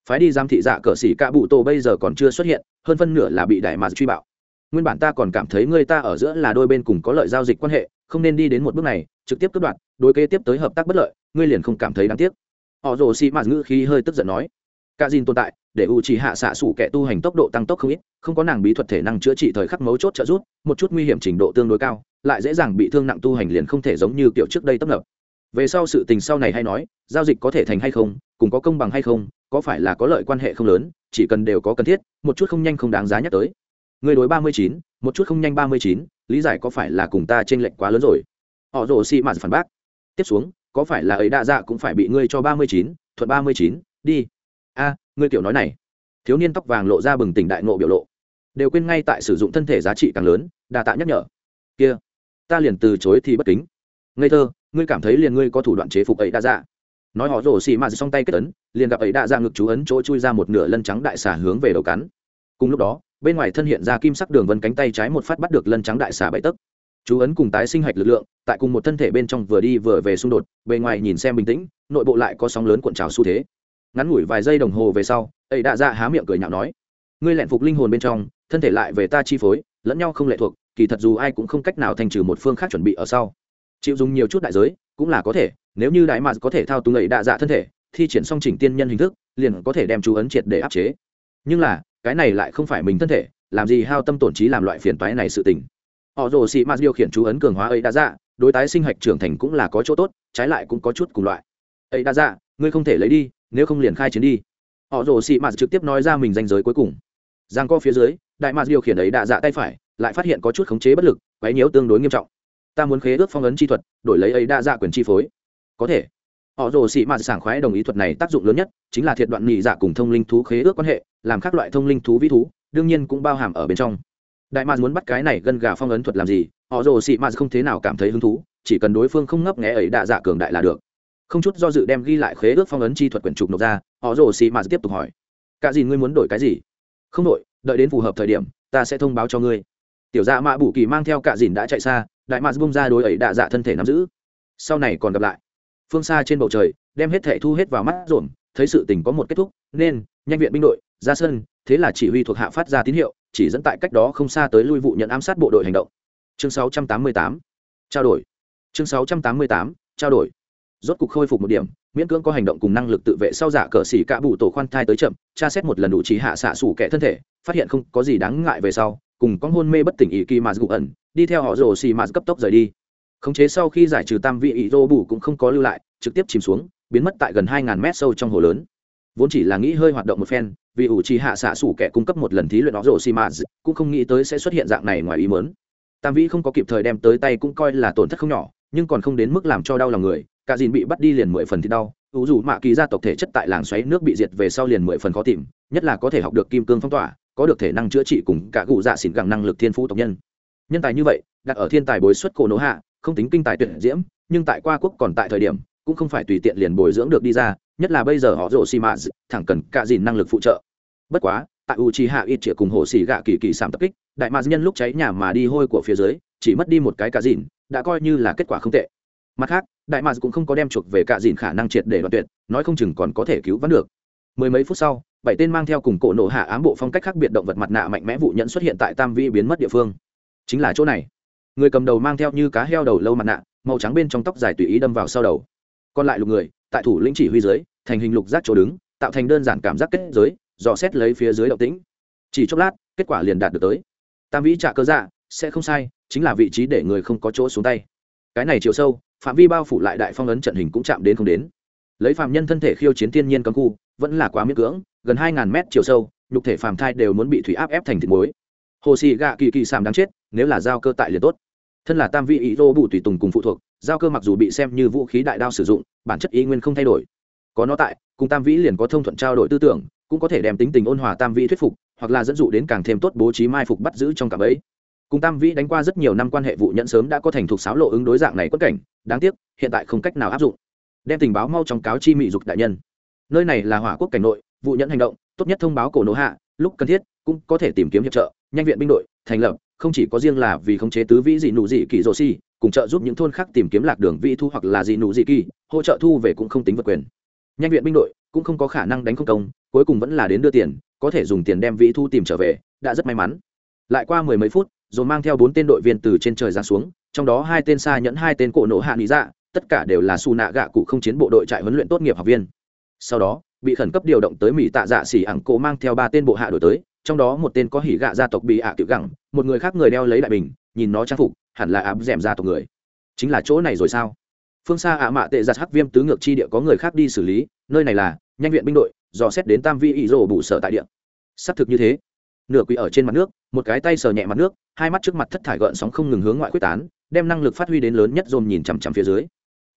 Phái đi giam thị dạ cờ xỉ cả bụ tô bây giờ còn chưa xuất hiện, hơn phân nửa là bị đại mà truy bạo. Nguyên bản ta còn cảm thấy người ta ở giữa là đôi bên cùng có lợi giao dịch quan hệ, không nên đi đến một bước này, trực tiếp cướp đoạt, đối kế tiếp tới hợp tác bất lợi, ngươi liền không cảm thấy đáng tiếc. Họ rồ xì mạt ngữ khí hơi tức giận nói cả dìn tồn tại, để u chỉ hạ xạ sủ kẻ tu hành tốc độ tăng tốc không ít, không có nàng bí thuật thể năng chữa trị thời khắc mấu chốt trợ rút một chút nguy hiểm trình độ tương đối cao, lại dễ dàng bị thương nặng tu hành liền không thể giống như kiểu trước đây tấp nập. Về sau sự tình sau này hay nói, giao dịch có thể thành hay không, cùng có công bằng hay không, có phải là có lợi quan hệ không lớn, chỉ cần đều có cần thiết, một chút không nhanh không đáng giá nhắc tới. Người đối ba mươi chín, một chút không nhanh ba mươi chín, lý giải có phải là cùng ta t r ê n lệch quá lớn rồi? Họ rồ xị mạt phản bác. Tiếp xuống, có phải là ấy đa dạ cũng phải bị ngươi cho ba mươi chín, thuận ba mươi chín, đi a, ngươi kiểu nói này. Thiếu niên tóc vàng lộ ra bừng tỉnh đại nộ biểu lộ. Đều quên ngay tại sử dụng thân thể giá trị càng lớn đà tạ nhắc nhở. Kia, ta liền từ chối thì bất kính. Ngây thơ, ngươi cảm thấy liền ngươi có thủ đoạn chế phục ấy đã dạ. Nói họ rổ xì mạt xong tay kết ấn, liền gặp ấy đã ra ngực chú ấn chỗ chui ra một nửa lân trắng đại xà hướng về đầu cắn. Cùng lúc đó, bên ngoài thân hiện ra kim sắc đường vân cánh tay trái một phát bắt được lân trắng đại xà bảy tấc. Chú ấn cùng tái sinh hạch lực lượng, tại cùng một thân thể bên trong vừa đi vừa về xung đột, bề ngoài nhìn xem bình tĩnh, nội bộ lại có sóng lớn cuộn trào xu thế ngắn ngủi vài giây đồng hồ về sau, ấy đã dạ há miệng cười nhạo nói, ngươi lẹn phục linh hồn bên trong, thân thể lại về ta chi phối, lẫn nhau không lệ thuộc, kỳ thật dù ai cũng không cách nào thành trừ một phương khác chuẩn bị ở sau. Chịu dùng nhiều chút đại giới, cũng là có thể, nếu như đại mạc có thể thao túng ấy đa dạ thân thể, thi triển xong chỉnh tiên nhân hình thức, liền có thể đem chú ấn triệt để áp chế. Nhưng là, cái này lại không phải mình thân thể, làm gì hao tâm tổn trí làm loại phiền toái này sự tình. Họ rồ sĩ mạt điều khiển chú ấn cường hóa ấy đã dạ đối tái sinh hạch trưởng thành cũng là có chỗ tốt, trái lại cũng có chút cùng loại. Ấy đã dạ ngươi không thể lấy đi nếu không liền khai chiến đi. Họ rồ xị mạt trực tiếp nói ra mình danh giới cuối cùng. Giang co phía dưới, đại mạt điều khiển ấy đã dạ tay phải, lại phát hiện có chút khống chế bất lực, quấy nhiễu tương đối nghiêm trọng. Ta muốn khế ước phong ấn chi thuật, đổi lấy ấy đã dạ quyền chi phối. Có thể. Họ rồ xị mạt sảng khoái đồng ý thuật này tác dụng lớn nhất, chính là thiệt đoạn nhị dạ cùng thông linh thú khế ước quan hệ, làm các loại thông linh thú vĩ thú, đương nhiên cũng bao hàm ở bên trong. Đại mạt muốn bắt cái này gân gà phong ấn thuật làm gì, họ rồ xị mạt không thế nào cảm thấy hứng thú, chỉ cần đối phương không ngấp nghẽ ấy đạ dạ cường đại là được không chút do dự đem ghi lại khế ước phong ấn chi thuật quyển trục nộp ra, họ rồ xì mạt tiếp tục hỏi, cả gì ngươi muốn đổi cái gì? Không đổi, đợi đến phù hợp thời điểm, ta sẽ thông báo cho ngươi. Tiểu dạ mạ bù kỳ mang theo cả dìn đã chạy xa, đại mạt bung ra đối ấy đạ dạ thân thể nắm giữ. Sau này còn gặp lại. Phương xa trên bầu trời, đem hết thể thu hết vào mắt rộn, thấy sự tình có một kết thúc, nên, nhanh viện binh đội, ra sân, thế là chỉ huy thuộc hạ phát ra tín hiệu, chỉ dẫn tại cách đó không xa tới lui vụ nhận ám sát bộ đội hành động. Chương 688 trao đổi. Chương 688 trao đổi rốt cục khôi phục một điểm, miễn cưỡng có hành động cùng năng lực tự vệ sau giả cờ xỉ cả bụ tổ khoan thai tới chậm, tra xét một lần đủ trí hạ xạ sủ kẻ thân thể, phát hiện không có gì đáng ngại về sau, cùng con hôn mê bất tỉnh ý kỳ mà gục ẩn, đi theo họ rồ xì mà cấp tốc rời đi. Khống chế sau khi giải trừ tam vị ý rô bù cũng không có lưu lại, trực tiếp chìm xuống, biến mất tại gần hai ngàn mét sâu trong hồ lớn. Vốn chỉ là nghĩ hơi hoạt động một phen, vì ủ trì hạ xạ sủ kẻ cung cấp một lần thí luyện họ rồ xì mà, cũng không nghĩ tới sẽ xuất hiện dạng này ngoài ý mớn tam vĩ không có kịp thời đem tới tay cũng coi là tổn thất không nhỏ nhưng còn không đến mức làm cho đau lòng người, cả dìn bị bắt đi liền mười phần thì đau, ủ dù mạ kỳ gia tộc thể chất tại làng xoáy nước bị diệt về sau liền mười phần khó tìm, nhất là có thể học được kim cương phong tỏa, có được thể năng chữa trị cùng cả cụ dạ xỉn gẳng năng lực thiên phú tộc nhân. Nhân tài như vậy, đặt ở thiên tài bồi xuất cổ nỗ hạ, không tính kinh tài tuyển diễm, nhưng tại qua quốc còn tại thời điểm, cũng không phải tùy tiện liền bồi dưỡng được đi ra, nhất là bây giờ họ rổ xì mạ thẳng cần cả dìn năng lực phụ trợ. Bất quá, tại u chi hạ ít chĩa cùng hồ xì gạ kỳ kỳ sảm tập kích, đại mạ nhân lúc cháy nhà mà đi hôi của phía dưới, chỉ mất đi một cái cả dìn đã coi như là kết quả không tệ. Mặt khác, đại mạc cũng không có đem chuộc về cả dìn khả năng triệt để đoạn tuyệt, nói không chừng còn có thể cứu vãn được. Mười mấy phút sau, bảy tên mang theo cùng cổ nổ hạ ám bộ phong cách khác biệt động vật mặt nạ mạnh mẽ vụ nhận xuất hiện tại tam vi biến mất địa phương. Chính là chỗ này. Người cầm đầu mang theo như cá heo đầu lâu mặt nạ, màu trắng bên trong tóc dài tùy ý đâm vào sau đầu. Còn lại lục người, tại thủ lĩnh chỉ huy dưới, thành hình lục giác chỗ đứng, tạo thành đơn giản cảm giác kết giới, dò xét lấy phía dưới động tĩnh. Chỉ chốc lát, kết quả liền đạt được tới. Tam vĩ trả cơ dạ sẽ không sai chính là vị trí để người không có chỗ xuống tay. Cái này chiều sâu, phạm vi bao phủ lại đại phong ấn trận hình cũng chạm đến không đến. Lấy phạm nhân thân thể khiêu chiến thiên nhiên cấm khu, vẫn là quá miễn cưỡng, gần hai ngàn mét chiều sâu, nhục thể phàm thai đều muốn bị thủy áp ép thành thịt muối. Hồ xì gạ kỳ kỳ sàm đáng chết, nếu là giao cơ tại liền tốt. Thân là tam vị ý rô bù tùy tùng cùng phụ thuộc, giao cơ mặc dù bị xem như vũ khí đại đao sử dụng, bản chất ý nguyên không thay đổi. Có nó tại, cùng tam vĩ liền có thông thuận trao đổi tư tưởng, cũng có thể đem tính tình ôn hòa tam vĩ thuyết phục, hoặc là dẫn dụ đến càng thêm tốt bố trí mai phục bắt giữ trong cả ấy cùng tam vĩ đánh qua rất nhiều năm quan hệ vụ nhận sớm đã có thành thục sáo lộ ứng đối dạng này quất cảnh, đáng tiếc, hiện tại không cách nào áp dụng. Đem tình báo mau trong cáo chi mị dục đại nhân. Nơi này là hỏa quốc cảnh nội, vụ nhận hành động, tốt nhất thông báo cổ nổ hạ, lúc cần thiết, cũng có thể tìm kiếm hiệp trợ, nhanh viện binh đội, thành lập, không chỉ có riêng là vì khống chế tứ vĩ dị nụ dị kỳ rô si cùng trợ giúp những thôn khác tìm kiếm lạc đường vị thu hoặc là dị nụ dị kỳ hỗ trợ thu về cũng không tính vật quyền. Nhanh viện binh đội cũng không có khả năng đánh không công, cuối cùng vẫn là đến đưa tiền, có thể dùng tiền đem vị thu tìm trở về, đã rất may mắn. Lại qua mười mấy phút rồi mang theo bốn tên đội viên từ trên trời ra xuống, trong đó hai tên xa nhẫn, hai tên cổ nổ hạ lý dạ tất cả đều là su nạ gạ cụ không chiến bộ đội trại huấn luyện tốt nghiệp học viên. Sau đó, bị khẩn cấp điều động tới mỹ tạ dạ xỉ ẳng cổ mang theo ba tên bộ hạ đổi tới, trong đó một tên có hỉ gạ gia tộc bị ạ tiểu gẳng, một người khác người đeo lấy đại bình, nhìn nó trang phục, hẳn là áp d gia tộc người. Chính là chỗ này rồi sao? Phương xa ạ mạ tệ giặt hắc viêm tứ ngược chi địa có người khác đi xử lý, nơi này là nhanh viện binh đội dò xét đến tam vi ý rổ bù sở tại địa. Xác thực như thế. Nửa quỷ ở trên mặt nước một cái tay sờ nhẹ mặt nước, hai mắt trước mặt thất thải gợn sóng không ngừng hướng ngoại quyết tán, đem năng lực phát huy đến lớn nhất dồn nhìn chằm chằm phía dưới.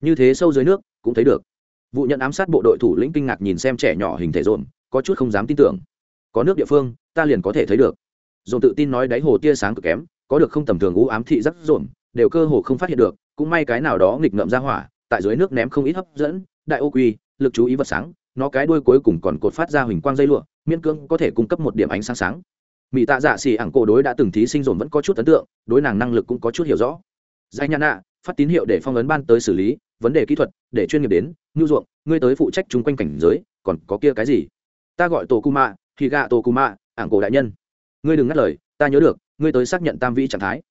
Như thế sâu dưới nước, cũng thấy được. Vụ nhận ám sát bộ đội thủ lĩnh kinh ngạc nhìn xem trẻ nhỏ hình thể dồn có chút không dám tin tưởng. Có nước địa phương, ta liền có thể thấy được. Dồn tự tin nói đáy hồ tia sáng cực kém, có được không tầm thường u ám thị rất dồn đều cơ hồ không phát hiện được, cũng may cái nào đó nghịch ngợm ra hỏa, tại dưới nước ném không ít hấp dẫn, đại ô quy, lực chú ý vật sáng, nó cái đuôi cuối cùng còn cột phát ra huỳnh quang dây lụa, miễn cưỡng có thể cung cấp một điểm ánh sáng sáng mỹ tạ dạ xì ảng cổ đối đã từng thí sinh dồn vẫn có chút ấn tượng đối nàng năng lực cũng có chút hiểu rõ. Dạ Danh nhãn ạ, phát tín hiệu để phong ấn ban tới xử lý vấn đề kỹ thuật để chuyên nghiệp đến ngưu ruộng ngươi tới phụ trách chung quanh cảnh giới còn có kia cái gì? Ta gọi tổ kuma thì gạ tổ kuma ảng cổ đại nhân. Ngươi đừng ngắt lời ta nhớ được ngươi tới xác nhận tam vĩ trạng thái.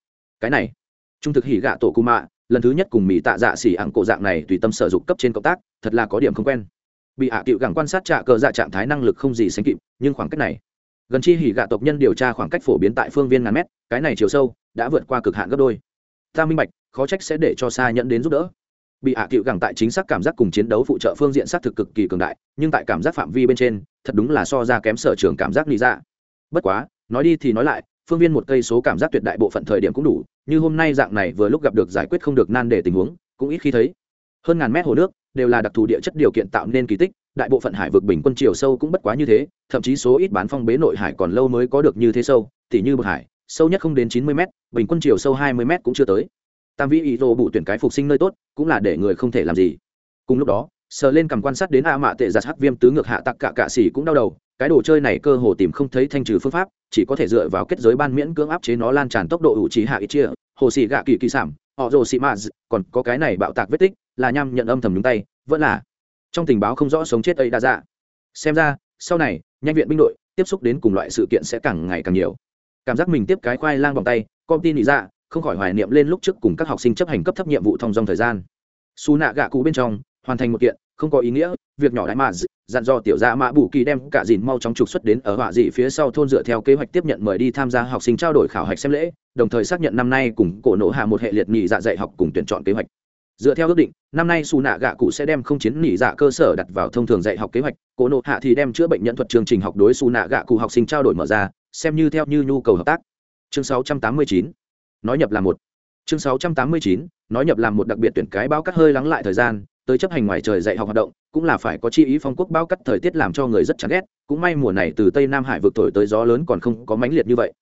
Cái này trung thực hỉ gạ tổ kuma lần thứ nhất cùng mỹ tạ dạ xỉ ảng cổ dạng này tùy tâm sở dụng cấp trên cộng tác thật là có điểm không quen. Bị hạ à cựu gẳng quan sát trạ cờ dạ trạng thái năng lực không gì sánh kịp nhưng khoảng cách này gần chi hỉ gạ tộc nhân điều tra khoảng cách phổ biến tại phương viên ngàn mét, cái này chiều sâu, đã vượt qua cực hạn gấp đôi. Ta minh bạch, khó trách sẽ để cho xa nhận đến giúp đỡ. Bị hạ à cựu gẳng tại chính xác cảm giác cùng chiến đấu phụ trợ phương diện xác thực cực kỳ cường đại, nhưng tại cảm giác phạm vi bên trên, thật đúng là so ra kém sở trường cảm giác lý ra dạ. bất quá, nói đi thì nói lại, phương viên một cây số cảm giác tuyệt đại bộ phận thời điểm cũng đủ, như hôm nay dạng này vừa lúc gặp được giải quyết không được nan để tình huống, cũng ít khi thấy. Hơn ngàn mét hồ nước đều là đặc thù địa chất điều kiện tạo nên kỳ tích, đại bộ phận hải vực bình quân chiều sâu cũng bất quá như thế, thậm chí số ít bán phong bế nội hải còn lâu mới có được như thế sâu, tỉ như bậc hải, sâu nhất không đến chín mươi m bình quân chiều sâu hai mươi m cũng chưa tới. Tam vĩ ý rô bụ tuyển cái phục sinh nơi tốt, cũng là để người không thể làm gì. Cùng lúc đó, sờ lên cầm quan sát đến a mạ tệ giặt hắc viêm tứ ngược hạ tặc cả cạ xỉ cũng đau đầu, cái đồ chơi này cơ hồ tìm không thấy thanh trừ phương pháp, chỉ có thể dựa vào kết giới ban miễn cưỡng áp chế nó lan tràn tốc độ ủ trí hạ ít chia, hồ xì gạ kỳ kỳ sản họ rồ xì maz còn có cái này bạo tạc vết tích là nham nhận âm thầm nhúng tay, vẫn là. Trong tình báo không rõ sống chết ấy đa dạ xem ra, sau này, nhanh viện binh đội, tiếp xúc đến cùng loại sự kiện sẽ càng ngày càng nhiều. Cảm giác mình tiếp cái khoai lang vòng tay công ty nị dạ không khỏi hoài niệm lên lúc trước cùng các học sinh chấp hành cấp thấp nhiệm vụ thông dòng thời gian. Su nạ gạ cụ bên trong, hoàn thành một kiện, không có ý nghĩa, việc nhỏ đại mà dặn dò tiểu dạ gia mã bù kỳ đem cả dìn mau chóng trục xuất đến ở họa dị phía sau thôn dựa theo kế hoạch tiếp nhận mời đi tham gia học sinh trao đổi khảo hạch xem lễ, đồng thời xác nhận năm nay cùng cổ nộ hạ một hệ liệt nhị dạ dạy học cùng tuyển chọn kế hoạch dựa theo ước định, năm nay xù nạ gạ cụ sẽ đem không chiến nỉ dạ cơ sở đặt vào thông thường dạy học kế hoạch. Cổ nộ hạ thì đem chữa bệnh nhân thuật chương trình học đối xù nạ gạ cụ học sinh trao đổi mở ra, xem như theo như nhu cầu hợp tác. Chương 689 nói nhập là một. Chương 689 nói nhập làm một đặc biệt tuyển cái bao cắt hơi lắng lại thời gian, tới chấp hành ngoài trời dạy học hoạt động, cũng là phải có chi ý phong quốc bao cắt thời tiết làm cho người rất chán ghét, cũng may mùa này từ tây nam hải vượt thổi tới gió lớn còn không có mãnh liệt như vậy.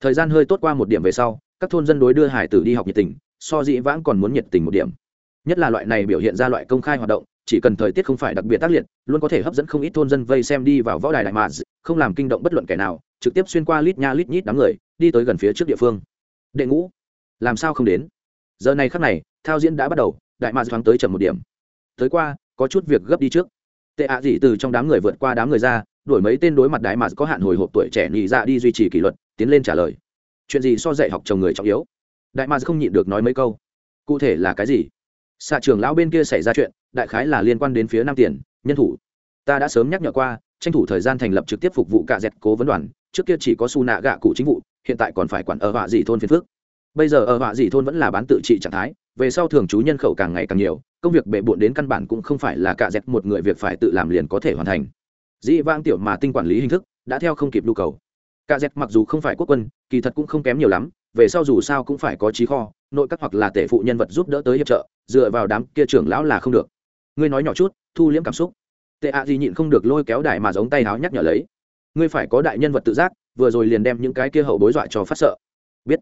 Thời gian hơi tốt qua một điểm về sau, các thôn dân đối đưa hải tử đi học nhiệt tình, so dĩ vãng còn muốn nhiệt tình một điểm nhất là loại này biểu hiện ra loại công khai hoạt động, chỉ cần thời tiết không phải đặc biệt tác liệt, luôn có thể hấp dẫn không ít thôn dân vây xem đi vào võ đài đại mạc không làm kinh động bất luận kẻ nào, trực tiếp xuyên qua lít nha lít nhít đám người, đi tới gần phía trước địa phương. Đệ ngũ, làm sao không đến? Giờ này khắc này, thao diễn đã bắt đầu, đại mạc thoáng tới chậm một điểm. Tới qua, có chút việc gấp đi trước. Tệ ạ à gì từ trong đám người vượt qua đám người ra đổi mấy tên đối mặt đại mạc có hạn hồi hộp tuổi trẻ nhị ra dạ đi duy trì kỷ luật, tiến lên trả lời. Chuyện gì so dạy học chồng người trọng yếu? Đại mạc không nhịn được nói mấy câu. Cụ thể là cái gì? Xạ trưởng lão bên kia xảy ra chuyện, đại khái là liên quan đến phía nam tiền, nhân thủ. Ta đã sớm nhắc nhở qua, tranh thủ thời gian thành lập trực tiếp phục vụ cả dẹt cố vấn đoàn, trước kia chỉ có su nạ gạ cụ chính vụ, hiện tại còn phải quản ở họa dị thôn phiên phước bây giờ ở họa dị thôn vẫn là bán tự trị trạng thái, về sau thường trú nhân khẩu càng ngày càng nhiều, công việc bệ bộn đến căn bản cũng không phải là cả dẹt một người việc phải tự làm liền có thể hoàn thành. Dĩ vang tiểu mà tinh quản lý hình thức, đã theo không kịp nhu cầu cả dẹt mặc dù không phải quốc quân, kỳ thật cũng không kém nhiều lắm, về sau dù sao cũng phải có trí kho, nội các hoặc là tể phụ nhân vật giúp đỡ tới hiệp trợ, dựa vào đám kia trưởng lão là không được. Ngươi nói nhỏ chút, thu liễm cảm xúc. Tệ ạ gì nhịn không được lôi kéo đại mà giống tay háo nhắc nhở lấy. Ngươi phải có đại nhân vật tự giác, vừa rồi liền đem những cái kia hậu bối dọa cho phát sợ. Biết.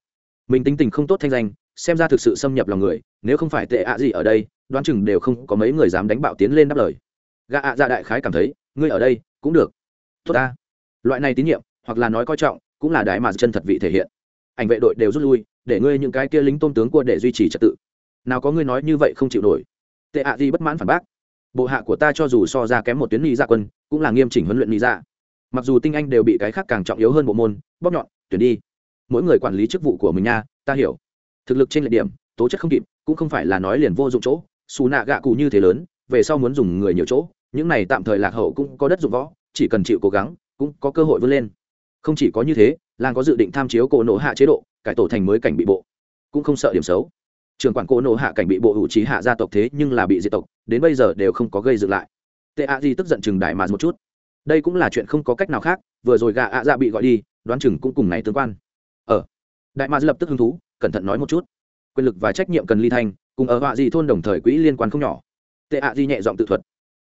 Mình tính tình không tốt thanh danh, xem ra thực sự xâm nhập lòng người, nếu không phải tệ ạ gì ở đây, đoán chừng đều không có mấy người dám đánh bạo tiến lên đáp lời. Gã ạ dạ đại khái cảm thấy, ngươi ở đây, cũng được. Tốt ta. Loại này tín nhiệm hoặc là nói coi trọng, cũng là đại mà chân thật vị thể hiện. Ảnh vệ đội đều rút lui, để ngươi những cái kia lính tôn tướng cua để duy trì trật tự. Nào có ngươi nói như vậy không chịu nổi. Tệ ạ gì bất mãn phản bác. Bộ hạ của ta cho dù so ra kém một tuyến lý ra dạ quân, cũng là nghiêm chỉnh huấn luyện lý ra dạ. mặc dù tinh anh đều bị cái khác càng trọng yếu hơn bộ môn, bóp nhọn, tuyển đi. Mỗi người quản lý chức vụ của mình nha, ta hiểu. Thực lực trên lệ điểm, tố chất không kịp, cũng không phải là nói liền vô dụng chỗ. Xù nạ gạ cụ như thế lớn, về sau muốn dùng người nhiều chỗ, những này tạm thời lạc hậu cũng có đất dụng võ, chỉ cần chịu cố gắng, cũng có cơ hội vươn lên không chỉ có như thế lan có dự định tham chiếu cổ nộ hạ chế độ, cải tổ thành mới cảnh bị bộ. Cũng không sợ điểm xấu. Trường quản cổ nộ hạ cảnh bị bộ hữu trí hạ gia tộc thế nhưng là bị diệt tộc, đến bây giờ đều không có gây dựng lại. Tệ ạ gì tức giận chừng đại mà một chút. Đây cũng là chuyện không có cách nào khác, vừa rồi gà ạ dạ bị gọi đi, đoán chừng cũng cùng này tương quan. Ở ờ. đại mà lập tức hứng thú, cẩn thận nói một chút. Quyền lực và trách nhiệm cần ly thanh, cùng ở họa gì thôn đồng thời quỹ liên quan không nhỏ. Tệ ạ gì nhẹ giọng tự thuật.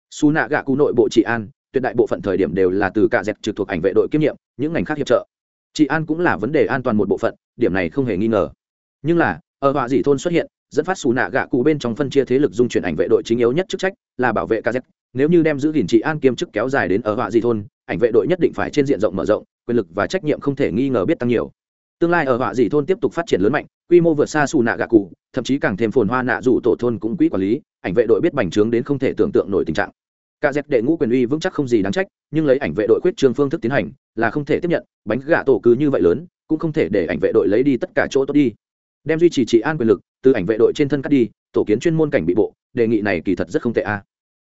Su nạ gạ cụ nội bộ trị an tuyệt đại bộ phận thời điểm đều là từ cả dẹp trực thuộc ảnh vệ đội kiêm nhiệm, những ngành khác hiệp trợ. Chị an cũng là vấn đề an toàn một bộ phận, điểm này không hề nghi ngờ. Nhưng là, ở họa dị thôn xuất hiện, dẫn phát xù nạ gạ cụ bên trong phân chia thế lực dung chuyển ảnh vệ đội chính yếu nhất chức trách là bảo vệ kz nếu như đem giữ gìn trị an kiêm chức kéo dài đến ở họa dị thôn, ảnh vệ đội nhất định phải trên diện rộng mở rộng, quyền lực và trách nhiệm không thể nghi ngờ biết tăng nhiều. Tương lai ở họa dị thôn tiếp tục phát triển lớn mạnh, quy mô vượt xa xù nạ gạ cụ, thậm chí càng thêm phồn hoa nạ dù tổ thôn cũng quỹ quản lý, ảnh vệ đội biết bành trướng đến không thể tưởng tượng nổi tình trạng cả dẹp đệ ngũ quyền uy vững chắc không gì đáng trách, nhưng lấy ảnh vệ đội quyết trương phương thức tiến hành, là không thể tiếp nhận. Bánh gạ tổ cứ như vậy lớn, cũng không thể để ảnh vệ đội lấy đi tất cả chỗ tốt đi. Đem duy trì trị an quyền lực, từ ảnh vệ đội trên thân cắt đi, tổ kiến chuyên môn cảnh bị bộ, đề nghị này kỳ thật rất không tệ a.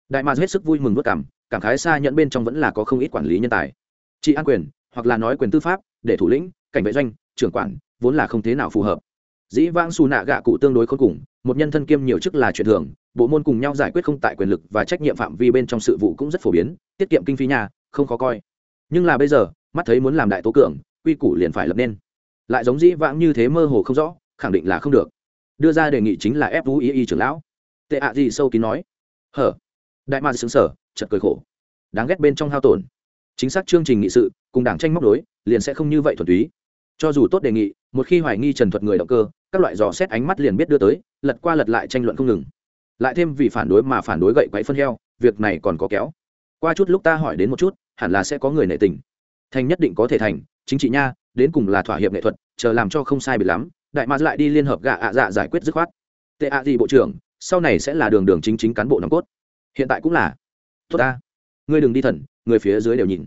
Đại ma hết sức vui mừng vất cảm cảm khái xa nhận bên trong vẫn là có không ít quản lý nhân tài. Trị an quyền, hoặc là nói quyền tư pháp, để thủ lĩnh, cảnh vệ doanh, trưởng quản, vốn là không thế nào phù hợp dĩ vãng xù nạ gạ cụ tương đối khốn cùng, một nhân thân kiêm nhiều chức là chuyện thường, bộ môn cùng nhau giải quyết không tại quyền lực và trách nhiệm phạm vi bên trong sự vụ cũng rất phổ biến, tiết kiệm kinh phí nhà không khó coi. Nhưng là bây giờ, mắt thấy muốn làm đại tố cường, quy củ liền phải lập nên. Lại giống dĩ vãng như thế mơ hồ không rõ, khẳng định là không được. Đưa ra đề nghị chính là ép vũ y trưởng lão. Tệ ạ gì sâu kín nói. Hở. Đại ma xứng sở chật cười khổ. Đáng ghét bên trong hao tổn. Chính xác chương trình nghị sự, cùng đảng tranh móc đối, liền sẽ không như vậy thuần túy. Cho dù tốt đề nghị một khi hoài nghi trần thuật người động cơ, các loại dò xét ánh mắt liền biết đưa tới, lật qua lật lại tranh luận không ngừng. Lại thêm vì phản đối mà phản đối gậy quấy phân heo, việc này còn có kéo. Qua chút lúc ta hỏi đến một chút, hẳn là sẽ có người nệ tình. Thành nhất định có thể thành, chính trị nha, đến cùng là thỏa hiệp nghệ thuật, chờ làm cho không sai bị lắm, đại mars lại đi liên hợp gạ ạ dạ giải quyết dứt khoát. Tệ ạ gì bộ trưởng, sau này sẽ là đường đường chính chính cán bộ nòng cốt. Hiện tại cũng là. Tốt ta. Ngươi đừng đi thần, người phía dưới đều nhìn.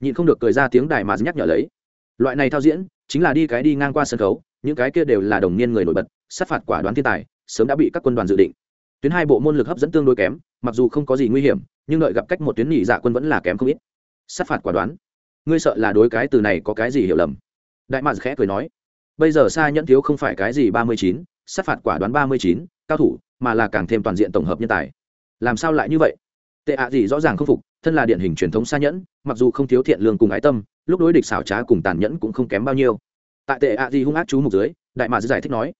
Nhìn không được cười ra tiếng đại mars nhắc nhở lấy loại này thao diễn chính là đi cái đi ngang qua sân khấu, những cái kia đều là đồng niên người nổi bật, sát phạt quả đoán thiên tài, sớm đã bị các quân đoàn dự định. Tuyến hai bộ môn lực hấp dẫn tương đối kém, mặc dù không có gì nguy hiểm, nhưng đợi gặp cách một tuyến nhị dạ quân vẫn là kém không ít. Sát phạt quả đoán. Ngươi sợ là đối cái từ này có cái gì hiểu lầm? Đại mạc khẽ cười nói. Bây giờ xa nhẫn thiếu không phải cái gì ba mươi chín, sát phạt quả đoán ba mươi chín, cao thủ, mà là càng thêm toàn diện tổng hợp nhân tài. Làm sao lại như vậy? Tệ ạ gì rõ ràng không phục, thân là điển hình truyền thống xa nhẫn, mặc dù không thiếu thiện lương cùng ái tâm, lúc đối địch xảo trá cùng tàn nhẫn cũng không kém bao nhiêu. Tại tệ ạ gì hung ác chú mục dưới, đại mạc giải thích nói,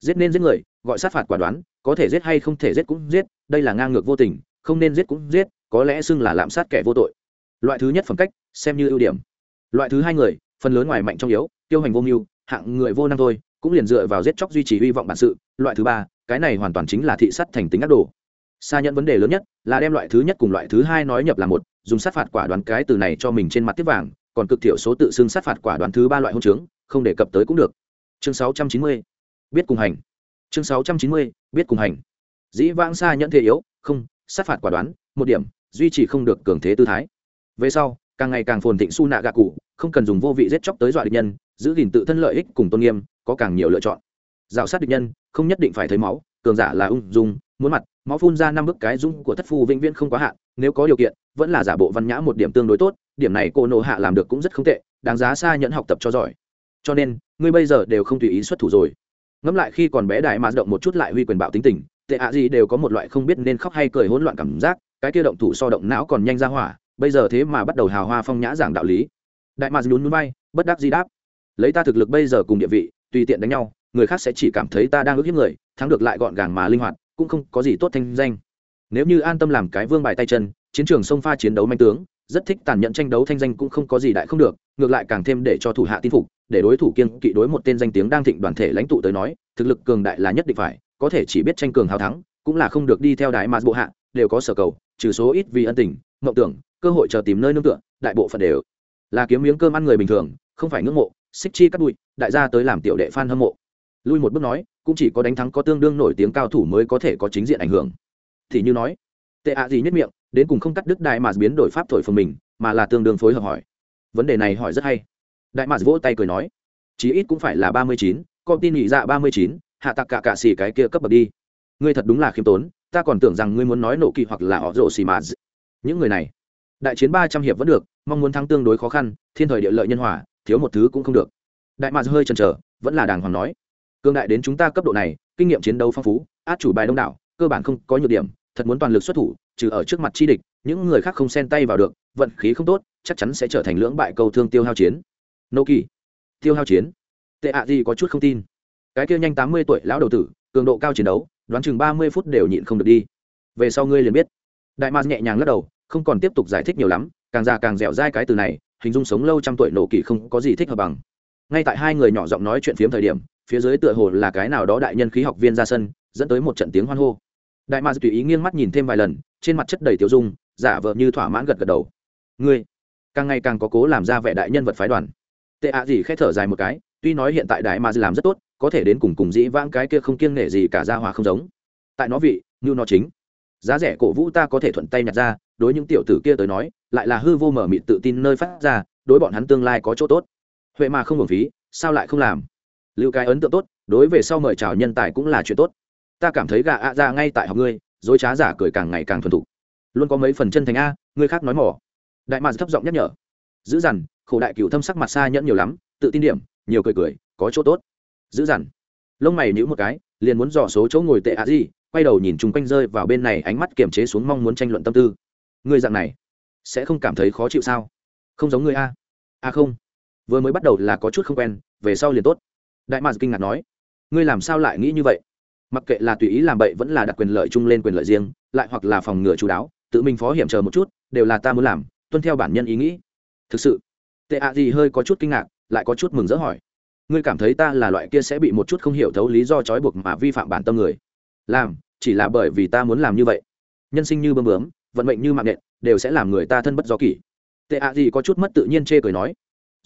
giết nên giết người, gọi sát phạt quả đoán, có thể giết hay không thể giết cũng giết, đây là ngang ngược vô tình, không nên giết cũng giết, có lẽ xưng là lạm sát kẻ vô tội. Loại thứ nhất phẩm cách, xem như ưu điểm. Loại thứ hai người, phần lớn ngoài mạnh trong yếu, tiêu hành vô mưu, hạng người vô năng thôi, cũng liền dựa vào giết chóc duy trì hy vọng bản sự. Loại thứ ba, cái này hoàn toàn chính là thị sát thành tính ác đồ. Xa nhận vấn đề lớn nhất là đem loại thứ nhất cùng loại thứ hai nói nhập là một, dùng sát phạt quả đoán cái từ này cho mình trên mặt tiếp vàng, còn cực thiểu số tự xưng sát phạt quả đoán thứ ba loại hôn trướng, không đề cập tới cũng được. Chương sáu trăm chín mươi, biết cùng hành. Chương sáu trăm chín mươi, biết cùng hành. Dĩ vãng xa nhận thế yếu, không, sát phạt quả đoán, một điểm, duy trì không được cường thế tư thái. Về sau, càng ngày càng phồn thịnh su nạ gạ cụ, không cần dùng vô vị giết chóc tới dọa địch nhân, giữ gìn tự thân lợi ích cùng tôn nghiêm, có càng nhiều lựa chọn. Rào sát địch nhân, không nhất định phải thấy máu, cường giả là ung dung muốn mặt, máu phun ra năm bức cái dung của thất phu vĩnh viễn không quá hạn, nếu có điều kiện, vẫn là giả bộ văn nhã một điểm tương đối tốt, điểm này cô nộ hạ làm được cũng rất không tệ, đáng giá xa nhẫn học tập cho giỏi. Cho nên, ngươi bây giờ đều không tùy ý xuất thủ rồi. Ngẫm lại khi còn bé đại mà động một chút lại huy quyền bạo tính tình, tệ ạ gì đều có một loại không biết nên khóc hay cười hỗn loạn cảm giác, cái kia động thủ so động não còn nhanh ra hỏa, bây giờ thế mà bắt đầu hào hoa phong nhã giảng đạo lý. Đại mà nhún núi bay bất đắc di đáp. Lấy ta thực lực bây giờ cùng địa vị, tùy tiện đánh nhau, người khác sẽ chỉ cảm thấy ta đang ước hiếp người, thắng được lại gọn gàng mà linh hoạt cũng không có gì tốt thanh danh. Nếu như an tâm làm cái vương bài tay chân, chiến trường sông pha chiến đấu manh tướng, rất thích tàn nhẫn tranh đấu thanh danh cũng không có gì đại không được, ngược lại càng thêm để cho thủ hạ tin phục, để đối thủ kiên kỵ đối một tên danh tiếng đang thịnh đoàn thể lãnh tụ tới nói, thực lực cường đại là nhất định phải, có thể chỉ biết tranh cường hào thắng, cũng là không được đi theo đại mà bộ hạ, đều có sở cầu, trừ số ít vì ân tình, mộng tưởng, cơ hội chờ tìm nơi nương tựa, đại bộ phận đều là kiếm miếng cơm ăn người bình thường, không phải ngưỡng mộ, xích chi cắt bụi, đại gia tới làm tiểu đệ fan hâm mộ. Lui một bước nói cũng chỉ có đánh thắng có tương đương nổi tiếng cao thủ mới có thể có chính diện ảnh hưởng. Thì như nói, tệ ạ gì nhất miệng, đến cùng không cắt đứt đại mà biến đổi pháp thổi phần mình, mà là tương đương phối hợp hỏi. Vấn đề này hỏi rất hay. Đại mà vỗ tay cười nói, chí ít cũng phải là ba mươi chín, con tin nhị dạ ba mươi chín, hạ tặc cả cạ xì cái kia cấp bậc đi. Ngươi thật đúng là khiêm tốn, ta còn tưởng rằng ngươi muốn nói nộ kỳ hoặc là họ rộ xì mà những người này, đại chiến ba trăm hiệp vẫn được, mong muốn thắng tương đối khó khăn, thiên thời địa lợi nhân hòa, thiếu một thứ cũng không được. Đại mà hơi chần chờ, vẫn là đàng hoàng nói cương đại đến chúng ta cấp độ này, kinh nghiệm chiến đấu phong phú, át chủ bài đông đảo, cơ bản không có nhược điểm, thật muốn toàn lực xuất thủ, trừ ở trước mặt chi địch, những người khác không xen tay vào được, vận khí không tốt, chắc chắn sẽ trở thành lưỡng bại câu thương tiêu hao chiến. Nô kỳ tiêu hao chiến. Tệ ạ gì có chút không tin. Cái kia nhanh tám mươi tuổi lão đầu tử, cường độ cao chiến đấu, đoán chừng ba mươi phút đều nhịn không được đi. Về sau ngươi liền biết. Đại mạc nhẹ nhàng lắc đầu, không còn tiếp tục giải thích nhiều lắm, càng già càng dẻo dai cái từ này, hình dung sống lâu trăm tuổi nổ kỳ không có gì thích hợp bằng ngay tại hai người nhỏ giọng nói chuyện phiếm thời điểm, phía dưới tựa hồ là cái nào đó đại nhân khí học viên ra sân, dẫn tới một trận tiếng hoan hô. Đại ma tùy ý nghiêng mắt nhìn thêm vài lần, trên mặt chất đầy tiêu dung, giả vờ như thỏa mãn gật gật đầu. Ngươi, càng ngày càng có cố làm ra vẻ đại nhân vật phái đoàn. Tệ ạ gì khẽ thở dài một cái, tuy nói hiện tại đại ma làm rất tốt, có thể đến cùng cùng dĩ vãng cái kia không kiêng nể gì cả ra hòa không giống. Tại nó vị, như nó chính. Giá rẻ cổ vũ ta có thể thuận tay nhặt ra, đối những tiểu tử kia tới nói, lại là hư vô mở mịt tự tin nơi phát ra, đối bọn hắn tương lai có chỗ tốt huệ mà không hưởng phí, sao lại không làm? Lưu cái ấn tượng tốt, đối về sau mời chào nhân tài cũng là chuyện tốt. Ta cảm thấy gà ạ ra ngay tại học ngươi, dối trá giả cười càng ngày càng thuần thục. Luôn có mấy phần chân thành a, ngươi khác nói mỏ. Đại mạc thấp giọng nhắc nhở. Giữ dằn, khổ đại cựu thâm sắc mặt xa nhẫn nhiều lắm, tự tin điểm, nhiều cười cười, có chỗ tốt. Giữ dằn, lông mày nhữ một cái, liền muốn dò số chỗ ngồi tệ ạ gì, quay đầu nhìn chung quanh rơi vào bên này ánh mắt kiềm chế xuống mong muốn tranh luận tâm tư. Ngươi dạng này, sẽ không cảm thấy khó chịu sao? Không giống ngươi a. A không vừa mới bắt đầu là có chút không quen, về sau liền tốt. Đại mạc kinh ngạc nói, ngươi làm sao lại nghĩ như vậy? Mặc kệ là tùy ý làm bậy vẫn là đặt quyền lợi chung lên quyền lợi riêng, lại hoặc là phòng ngừa chú đáo, tự mình phó hiểm chờ một chút, đều là ta muốn làm, tuân theo bản nhân ý nghĩ. Thực sự, tệ ạ gì hơi có chút kinh ngạc, lại có chút mừng rỡ hỏi, ngươi cảm thấy ta là loại kia sẽ bị một chút không hiểu thấu lý do trói buộc mà vi phạm bản tâm người? Làm, chỉ là bởi vì ta muốn làm như vậy. Nhân sinh như bơm bướm, vận mệnh như mạng nện đều sẽ làm người ta thân bất do kỷ. Tệ ạ gì có chút mất tự nhiên chê cười nói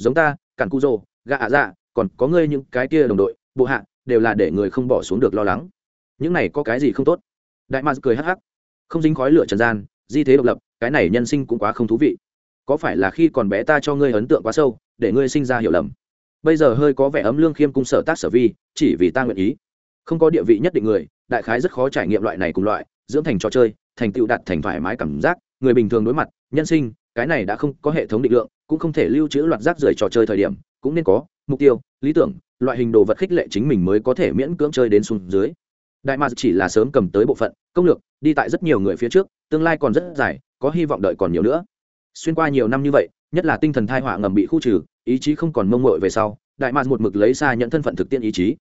giống ta, cản cu rô, gạ ạ dạ còn có ngươi những cái kia đồng đội, bộ hạ, đều là để người không bỏ xuống được lo lắng. Những này có cái gì không tốt? Đại mạc cười hắc hắc. Không dính khói lửa trần gian, di thế độc lập, cái này nhân sinh cũng quá không thú vị. Có phải là khi còn bé ta cho ngươi ấn tượng quá sâu, để ngươi sinh ra hiểu lầm? Bây giờ hơi có vẻ ấm lương khiêm cung sở tác sở vi, chỉ vì ta nguyện ý. Không có địa vị nhất định người, đại khái rất khó trải nghiệm loại này cùng loại, dưỡng thành trò chơi, thành tựu đạt thành thoải mái cảm giác, người bình thường đối mặt, nhân sinh, cái này đã không có hệ thống định lượng cũng không thể lưu trữ loạt rác rưởi trò chơi thời điểm, cũng nên có, mục tiêu, lý tưởng, loại hình đồ vật khích lệ chính mình mới có thể miễn cưỡng chơi đến xuống dưới. Đại ma chỉ là sớm cầm tới bộ phận, công lược, đi tại rất nhiều người phía trước, tương lai còn rất dài, có hy vọng đợi còn nhiều nữa. Xuyên qua nhiều năm như vậy, nhất là tinh thần thai họa ngầm bị khu trừ, ý chí không còn mông mội về sau, đại ma một mực lấy xa nhận thân phận thực tiễn ý chí.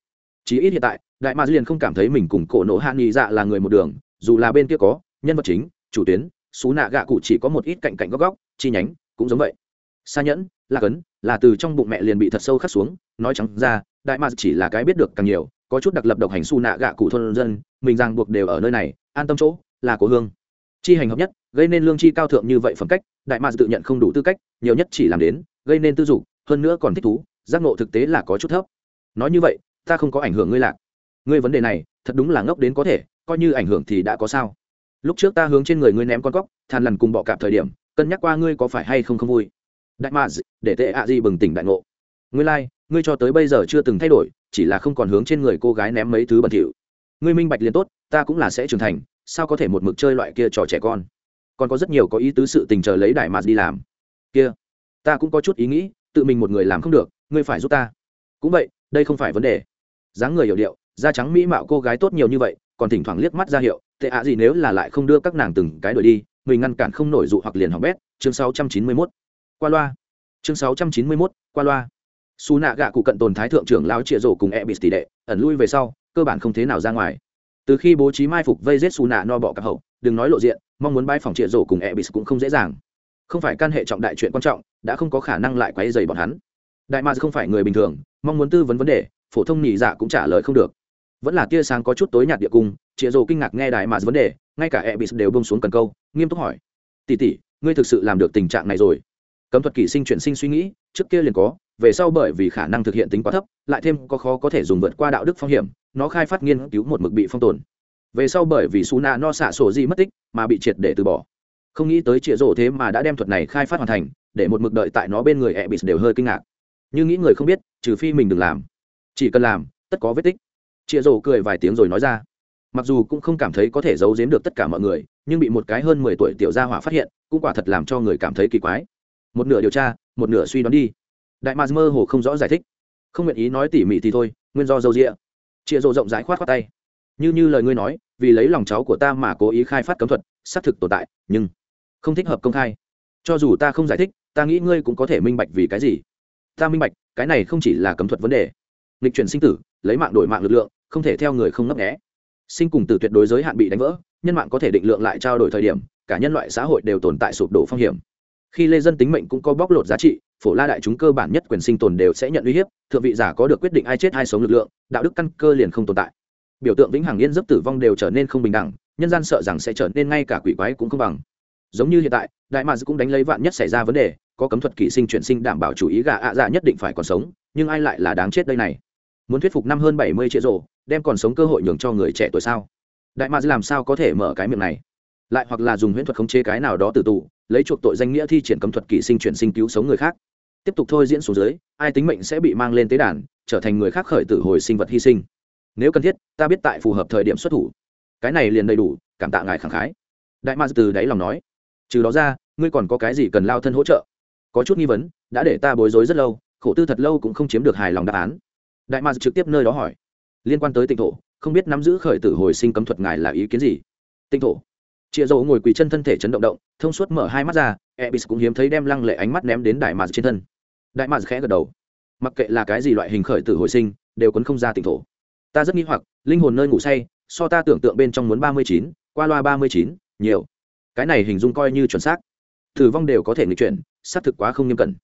Chí ít hiện tại, đại ma liền không cảm thấy mình cùng cổ nổ hạ nghị dạ là người một đường, dù là bên kia có, nhân vật chính, chủ tuyến, xú nạ gạ cụ chỉ có một ít cạnh cạnh góc góc, chi nhánh, cũng giống vậy xa nhẫn lạc ấn là từ trong bụng mẹ liền bị thật sâu khắc xuống, nói trắng ra, đại ma chỉ là cái biết được càng nhiều, có chút đặc lập độc hành su nạ gạ cụ thôn dân, mình ràng buộc đều ở nơi này, an tâm chỗ, là cố hương. Chi hành hợp nhất, gây nên lương chi cao thượng như vậy phẩm cách, đại ma tự nhận không đủ tư cách, nhiều nhất chỉ làm đến, gây nên tư dục, hơn nữa còn thích thú, giác ngộ thực tế là có chút thấp. Nói như vậy, ta không có ảnh hưởng ngươi lạc. Ngươi vấn đề này, thật đúng là ngốc đến có thể, coi như ảnh hưởng thì đã có sao. Lúc trước ta hướng trên người ngươi ném con cóc than lần cùng bọ cạp thời điểm, cân nhắc qua ngươi có phải hay không không vui đại ma để tệ ạ gì bừng tỉnh đại ngộ. Ngươi lai、like, ngươi cho tới bây giờ chưa từng thay đổi chỉ là không còn hướng trên người cô gái ném mấy thứ bẩn thỉu. Ngươi minh bạch liền tốt ta cũng là sẽ trưởng thành sao có thể một mực chơi loại kia trò trẻ con? Còn có rất nhiều có ý tứ sự tình chờ lấy đại mạt đi làm. Kia ta cũng có chút ý nghĩ tự mình một người làm không được ngươi phải giúp ta. Cũng vậy đây không phải vấn đề. Dáng người hiểu điệu da trắng mỹ mạo cô gái tốt nhiều như vậy còn thỉnh thoảng liếc mắt ra hiệu tệ ạ gì nếu là lại không đưa các nàng từng cái đổi đi mình ngăn cản không nổi dụ hoặc liền hỏng bét. Chương 691 qua loa. Chương 691, qua loa. Xù nạ gạ cụ cận tồn thái thượng trưởng lao trịa rổ cùng e bị tỷ đệ ẩn lui về sau cơ bản không thế nào ra ngoài. Từ khi bố trí mai phục vây giết xù nạ no bọ cặp hậu đừng nói lộ diện mong muốn bãi phòng trịa rổ cùng e bị cũng không dễ dàng. Không phải căn hệ trọng đại chuyện quan trọng đã không có khả năng lại quấy dày bọn hắn. Đại ma không phải người bình thường mong muốn tư vấn vấn đề phổ thông nhị dạ cũng trả lời không được. Vẫn là tia sáng có chút tối nhạt địa cung chịa rồ kinh ngạc nghe đại ma vấn đề ngay cả e bị đều bông xuống cần câu nghiêm túc hỏi. Tỉ tỉ ngươi thực sự làm được tình trạng này rồi? Cấm thuật kỷ sinh chuyển sinh suy nghĩ, trước kia liền có, về sau bởi vì khả năng thực hiện tính quá thấp, lại thêm có khó có thể dùng vượt qua đạo đức phong hiểm, nó khai phát nghiên cứu một mực bị phong tồn. Về sau bởi vì su na no xạ sổ di mất tích, mà bị triệt để từ bỏ. Không nghĩ tới trịa rổ thế mà đã đem thuật này khai phát hoàn thành, để một mực đợi tại nó bên người e bị đều hơi kinh ngạc. Như nghĩ người không biết, trừ phi mình đừng làm. Chỉ cần làm, tất có vết tích. Trịa rổ cười vài tiếng rồi nói ra. Mặc dù cũng không cảm thấy có thể giấu giếm được tất cả mọi người, nhưng bị một cái hơn mười tuổi tiểu gia hỏa phát hiện, cũng quả thật làm cho người cảm thấy kỳ quái một nửa điều tra, một nửa suy đoán đi. Đại mạc mơ hồ không rõ giải thích. Không nguyện ý nói tỉ mỉ thì thôi, nguyên do dâu rịa chịa rộ rộng rãi khoát khoát tay. Như như lời ngươi nói, vì lấy lòng cháu của ta mà cố ý khai phát cấm thuật, xác thực tồn tại, nhưng không thích hợp công khai. Cho dù ta không giải thích, ta nghĩ ngươi cũng có thể minh bạch vì cái gì. Ta minh bạch, cái này không chỉ là cấm thuật vấn đề. Nghịch chuyển sinh tử, lấy mạng đổi mạng lực lượng, không thể theo người không ngấp nghé. Sinh cùng tử tuyệt đối giới hạn bị đánh vỡ, nhân mạng có thể định lượng lại trao đổi thời điểm, cả nhân loại xã hội đều tồn tại sụp đổ phong hiểm khi lê dân tính mệnh cũng có bóc lột giá trị, phổ la đại chúng cơ bản nhất quyền sinh tồn đều sẽ nhận uy hiếp, thượng vị giả có được quyết định ai chết ai sống lực lượng, đạo đức căn cơ liền không tồn tại. Biểu tượng vĩnh hằng yên giấc tử vong đều trở nên không bình đẳng, nhân gian sợ rằng sẽ trở nên ngay cả quỷ quái cũng không bằng. Giống như hiện tại, đại mads cũng đánh lấy vạn nhất xảy ra vấn đề, có cấm thuật kỵ sinh chuyển sinh đảm bảo chủ ý gà ạ dạ nhất định phải còn sống, nhưng ai lại là đáng chết đây này? Muốn thuyết phục năm hơn bảy mươi triệu rộ đem còn sống cơ hội nhường cho người trẻ tuổi sao? Đại mads làm sao có thể mở cái miệng này? Lại hoặc là dùng huyễn thuật khống chế cái nào đó từ tù lấy chuộc tội danh nghĩa thi triển cấm thuật kỵ sinh chuyển sinh cứu sống người khác. Tiếp tục thôi diễn xuống dưới, ai tính mệnh sẽ bị mang lên tế đàn, trở thành người khác khởi tử hồi sinh vật hy sinh. Nếu cần thiết, ta biết tại phù hợp thời điểm xuất thủ. Cái này liền đầy đủ, cảm tạ ngài khẳng khái. Đại ma từ đáy lòng nói. Trừ đó ra, ngươi còn có cái gì cần lao thân hỗ trợ? Có chút nghi vấn, đã để ta bối rối rất lâu, khổ tư thật lâu cũng không chiếm được hài lòng đáp án. Đại ma trực tiếp nơi đó hỏi. Liên quan tới tịnh thổ, không biết nắm giữ khởi tử hồi sinh cấm thuật ngài là ý kiến gì? Tịnh thổ chịa dầu ngồi quỳ chân thân thể chấn động động, thông suốt mở hai mắt ra, ebis cũng hiếm thấy đem lăng lệ ánh mắt ném đến đại ma trên thân. Đại ma khẽ gật đầu. Mặc kệ là cái gì loại hình khởi tử hồi sinh, đều quấn không ra tịnh thổ. Ta rất nghi hoặc, linh hồn nơi ngủ say, so ta tưởng tượng bên trong muốn ba mươi chín, qua loa ba mươi chín, nhiều. Cái này hình dung coi như chuẩn xác. Tử vong đều có thể nghịch chuyển, xác thực quá không nghiêm cẩn.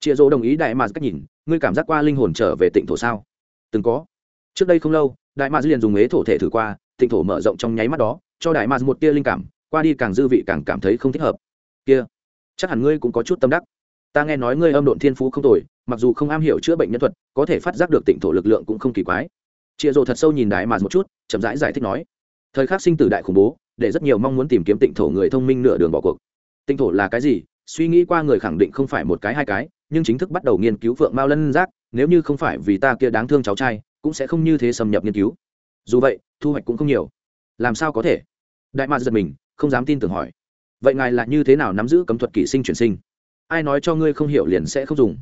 Chịa dỗ đồng ý đại mạt cách nhìn, ngươi cảm giác qua linh hồn trở về tịnh thổ sao? Từng có. Trước đây không lâu, đại mạt liền dùng ế thổ thể thử qua, tịnh thổ mở rộng trong nháy mắt đó, cho đại mạt một tia linh cảm qua đi càng dư vị càng cảm thấy không thích hợp. Kia chắc hẳn ngươi cũng có chút tâm đắc. Ta nghe nói ngươi âm độn thiên phú không tồi mặc dù không am hiểu chữa bệnh nhân thuật có thể phát giác được tịnh thổ lực lượng cũng không kỳ quái. Chịa rồ thật sâu nhìn đại mà một chút chậm rãi giải, giải thích nói thời khắc sinh tử đại khủng bố để rất nhiều mong muốn tìm kiếm tịnh thổ người thông minh nửa đường bỏ cuộc. Tịnh thổ là cái gì? Suy nghĩ qua người khẳng định không phải một cái hai cái nhưng chính thức bắt đầu nghiên cứu phượng mao lân giác nếu như không phải vì ta kia đáng thương cháu trai cũng sẽ không như thế xâm nhập nghiên cứu. Dù vậy thu hoạch cũng không nhiều. Làm sao có thể? Đại Ma giật mình không dám tin tưởng hỏi. Vậy ngài là như thế nào nắm giữ cấm thuật kỷ sinh chuyển sinh? Ai nói cho ngươi không hiểu liền sẽ không dùng.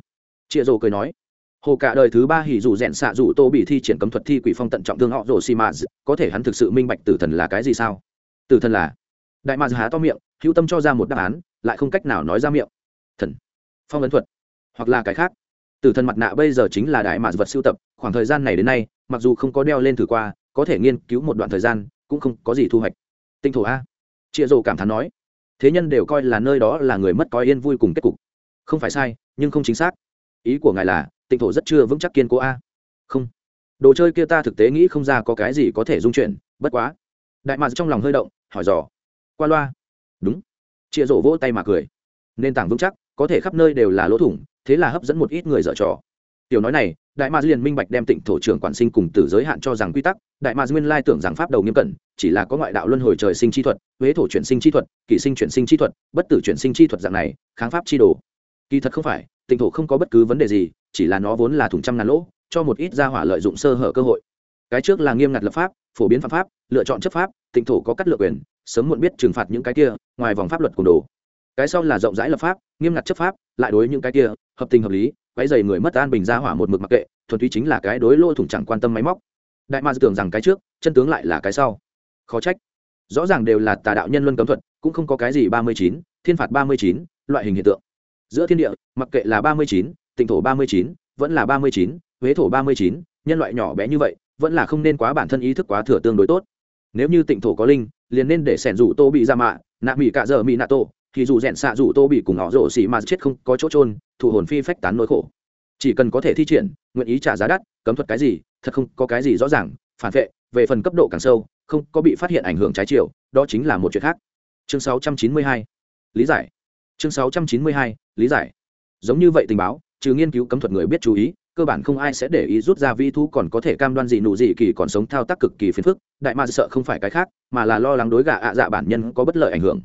Chịa rồ cười nói. Hồ cả đời thứ ba hỉ dù rẽn xạ dù tô bị thi triển cấm thuật thi quỷ phong tận trọng thương họ rồ xì mã có thể hắn thực sự minh bạch tử thần là cái gì sao? Tử thần là? Đại mạc há to miệng, hữu tâm cho ra một đáp án, lại không cách nào nói ra miệng. Thần. Phong ấn thuật. Hoặc là cái khác. Tử thần mặt nạ bây giờ chính là đại mạc vật sưu tập, khoảng thời gian này đến nay, mặc dù không có đeo lên thử qua, có thể nghiên cứu một đoạn thời gian, cũng không có gì thu hoạch. Tinh thổ a chịa rồ cảm thán nói, thế nhân đều coi là nơi đó là người mất coi yên vui cùng kết cục. Không phải sai, nhưng không chính xác. Ý của ngài là, tịnh thổ rất chưa vững chắc kiên cố a. Không. Đồ chơi kia ta thực tế nghĩ không ra có cái gì có thể dung chuyển, bất quá. Đại mạc trong lòng hơi động, hỏi dò, qua loa. Đúng. Chịa rổ vỗ tay mà cười, nền tảng vững chắc, có thể khắp nơi đều là lỗ thủng, thế là hấp dẫn một ít người dở trò. Tiểu nói này, đại mạc liền minh bạch đem tịnh thổ trưởng quản sinh cùng tử giới hạn cho rằng quy tắc, đại mạc nguyên lai tưởng rằng pháp đầu nghiêm cẩn chỉ là có ngoại đạo luân hồi trời sinh chi thuật, huế thổ chuyển sinh chi thuật kỳ sinh chuyển sinh chi thuật, bất tử chuyển sinh chi thuật dạng này, kháng pháp chi đồ. Kỳ thật không phải, tịnh thổ không có bất cứ vấn đề gì, chỉ là nó vốn là thùng trăm ngàn lỗ, cho một ít gia hỏa lợi dụng sơ hở cơ hội. Cái trước là nghiêm ngặt lập pháp, phổ biến pháp pháp, lựa chọn chấp pháp, tịnh thổ có cắt lựa quyền, sớm muộn biết trừng phạt những cái kia, ngoài vòng pháp luật cồn đồ. Cái sau là rộng rãi lập pháp, nghiêm ngặt chấp pháp, lại đối những cái kia, hợp tình hợp lý, quấy dày người mất an bình gia hỏa một mực mặc kệ, thuần túy chính là cái đối lôi thủng chẳng quan tâm máy móc. Đại ma tưởng rằng cái trước, chân tướng lại là cái sau khó trách. Rõ ràng đều là tà đạo nhân luân cấm thuật, cũng không có cái gì ba mươi chín, thiên phạt ba mươi chín, loại hình hiện tượng. Giữa thiên địa, mặc kệ là ba mươi chín, tịnh thổ ba mươi chín, vẫn là ba mươi chín, huế thổ ba mươi chín, nhân loại nhỏ bé như vậy, vẫn là không nên quá bản thân ý thức quá thừa tương đối tốt. Nếu như tịnh thổ có linh, liền nên để sẻn rủ tô bị ra mạ, nạ mỹ cả giờ mỹ nạ tô, thì dù rẽn xạ rủ tô bị cùng họ rổ xỉ mà chết không có chỗ trôn thủ hồn phi phách tán nỗi khổ. Chỉ cần có thể thi triển, nguyện ý trả giá đắt, cấm thuật cái gì, thật không có cái gì rõ ràng, phản vệ, về phần cấp độ càng sâu không có bị phát hiện ảnh hưởng trái chiều, đó chính là một chuyện khác. Chương 692. lý giải. Chương sáu trăm chín mươi hai, lý giải. Giống như vậy tình báo, trừ nghiên cứu cấm thuật người biết chú ý, cơ bản không ai sẽ để ý rút ra vi thú còn có thể cam đoan gì nụ gì kỳ còn sống thao tác cực kỳ phiền phức, đại ma sợ không phải cái khác, mà là lo lắng đối gà ạ dạ bản nhân có bất lợi ảnh hưởng.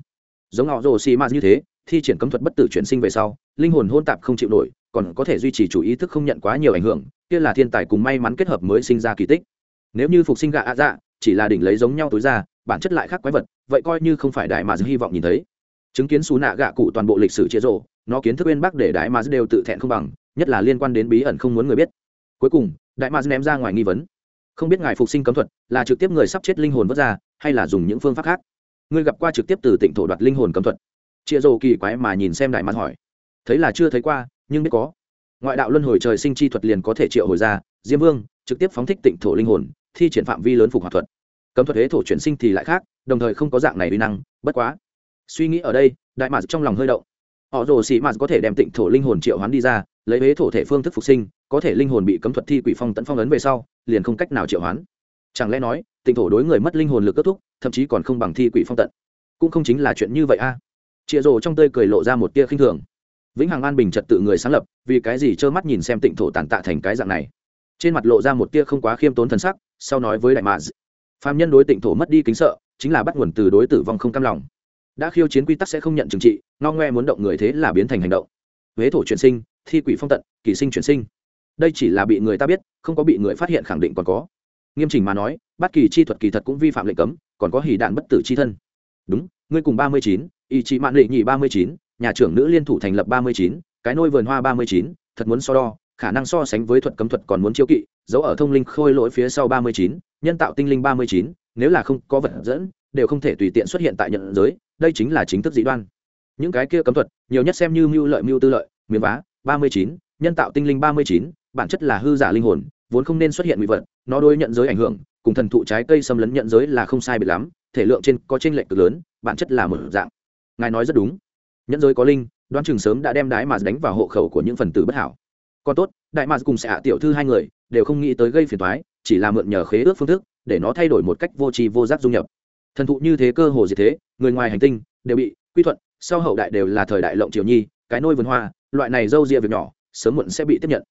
Giống họ rồ xì ma như thế, thi triển cấm thuật bất tử chuyển sinh về sau, linh hồn hôn tạp không chịu nổi, còn có thể duy trì chủ ý thức không nhận quá nhiều ảnh hưởng, kia là thiên tài cùng may mắn kết hợp mới sinh ra kỳ tích. Nếu như phục sinh gạ ạ dạ chỉ là đỉnh lấy giống nhau tối ra, bản chất lại khác quái vật, vậy coi như không phải đại mà hy vọng nhìn thấy. Chứng kiến xù nạ gạ cụ toàn bộ lịch sử chia rộ, nó kiến thức bên bắc để đại mà đều tự thẹn không bằng, nhất là liên quan đến bí ẩn không muốn người biết. Cuối cùng, đại mà ném ra ngoài nghi vấn. Không biết ngài phục sinh cấm thuật là trực tiếp người sắp chết linh hồn vớt ra, hay là dùng những phương pháp khác? Ngươi gặp qua trực tiếp từ tịnh thổ đoạt linh hồn cấm thuật. Chia rồ kỳ quái mà nhìn xem đại mà hỏi. Thấy là chưa thấy qua, nhưng biết có. Ngoại đạo luân hồi trời sinh chi thuật liền có thể triệu hồi ra, diêm vương trực tiếp phóng thích tịnh thổ linh hồn thi triển phạm vi lớn phục hòa thuật. Cấm thuật huế thổ chuyển sinh thì lại khác, đồng thời không có dạng này uy năng, bất quá. Suy nghĩ ở đây, đại mạc trong lòng hơi động. Họ rồ sĩ mạc có thể đem tịnh thổ linh hồn triệu hoán đi ra, lấy huế thổ thể phương thức phục sinh, có thể linh hồn bị cấm thuật thi quỷ phong tận phong ấn về sau, liền không cách nào triệu hoán. Chẳng lẽ nói, tịnh thổ đối người mất linh hồn lực kết thúc, thậm chí còn không bằng thi quỷ phong tận? Cũng không chính là chuyện như vậy a. À. chịa rồ trong tơi cười lộ ra một tia khinh thường. Vĩnh hằng an bình trật tự người sáng lập, vì cái gì trơ mắt nhìn xem tịnh thổ tàn tạ thành cái dạng này? Trên mặt lộ ra một tia không quá khiêm tốn thần sắc, sau nói với đại mạ phạm nhân đối tịnh thổ mất đi kính sợ, chính là bắt nguồn từ đối tử vong không cam lòng. Đã khiêu chiến quy tắc sẽ không nhận trừng trị, ngao ngoe muốn động người thế là biến thành hành động. Huế thổ chuyển sinh, thi quỷ phong tận, kỳ sinh chuyển sinh. Đây chỉ là bị người ta biết, không có bị người phát hiện khẳng định còn có. Nghiêm chỉnh mà nói, bất kỳ chi thuật kỳ thật cũng vi phạm lệnh cấm, còn có hỉ đạn bất tử chi thân. Đúng, ngươi cùng ba mươi chín, ý chí mạng lệ nhị ba mươi chín, nhà trưởng nữ liên thủ thành lập ba mươi chín, cái nôi vườn hoa ba mươi chín, thật muốn so đo khả năng so sánh với thuật cấm thuật còn muốn chiêu kỵ, giấu ở thông linh khôi lỗi phía sau ba mươi chín, nhân tạo tinh linh ba mươi chín, nếu là không có vật dẫn, đều không thể tùy tiện xuất hiện tại nhận giới, đây chính là chính thức dị đoan. Những cái kia cấm thuật, nhiều nhất xem như mưu lợi, mưu tư lợi, miếng vá, ba mươi chín, nhân tạo tinh linh ba mươi chín, bản chất là hư giả linh hồn, vốn không nên xuất hiện nguy vật, nó đối nhận giới ảnh hưởng, cùng thần thụ trái cây xâm lấn nhận giới là không sai biệt lắm, thể lượng trên có trên lệch cực lớn, bản chất là một dạng. Ngài nói rất đúng. Nhận giới có linh, đoán chừng sớm đã đem đái mà đánh vào hộ khẩu của những phần tử bất hảo còn tốt, đại mạc cùng xạ tiểu thư hai người đều không nghĩ tới gây phiền toái, chỉ là mượn nhờ khế ước phương thức để nó thay đổi một cách vô tri vô giác dung nhập. Thần thụ như thế cơ hồ gì thế, người ngoài hành tinh đều bị quy thuận, sau hậu đại đều là thời đại lộng triều nhi, cái nôi vườn hoa, loại này râu ria việc nhỏ, sớm muộn sẽ bị tiếp nhận.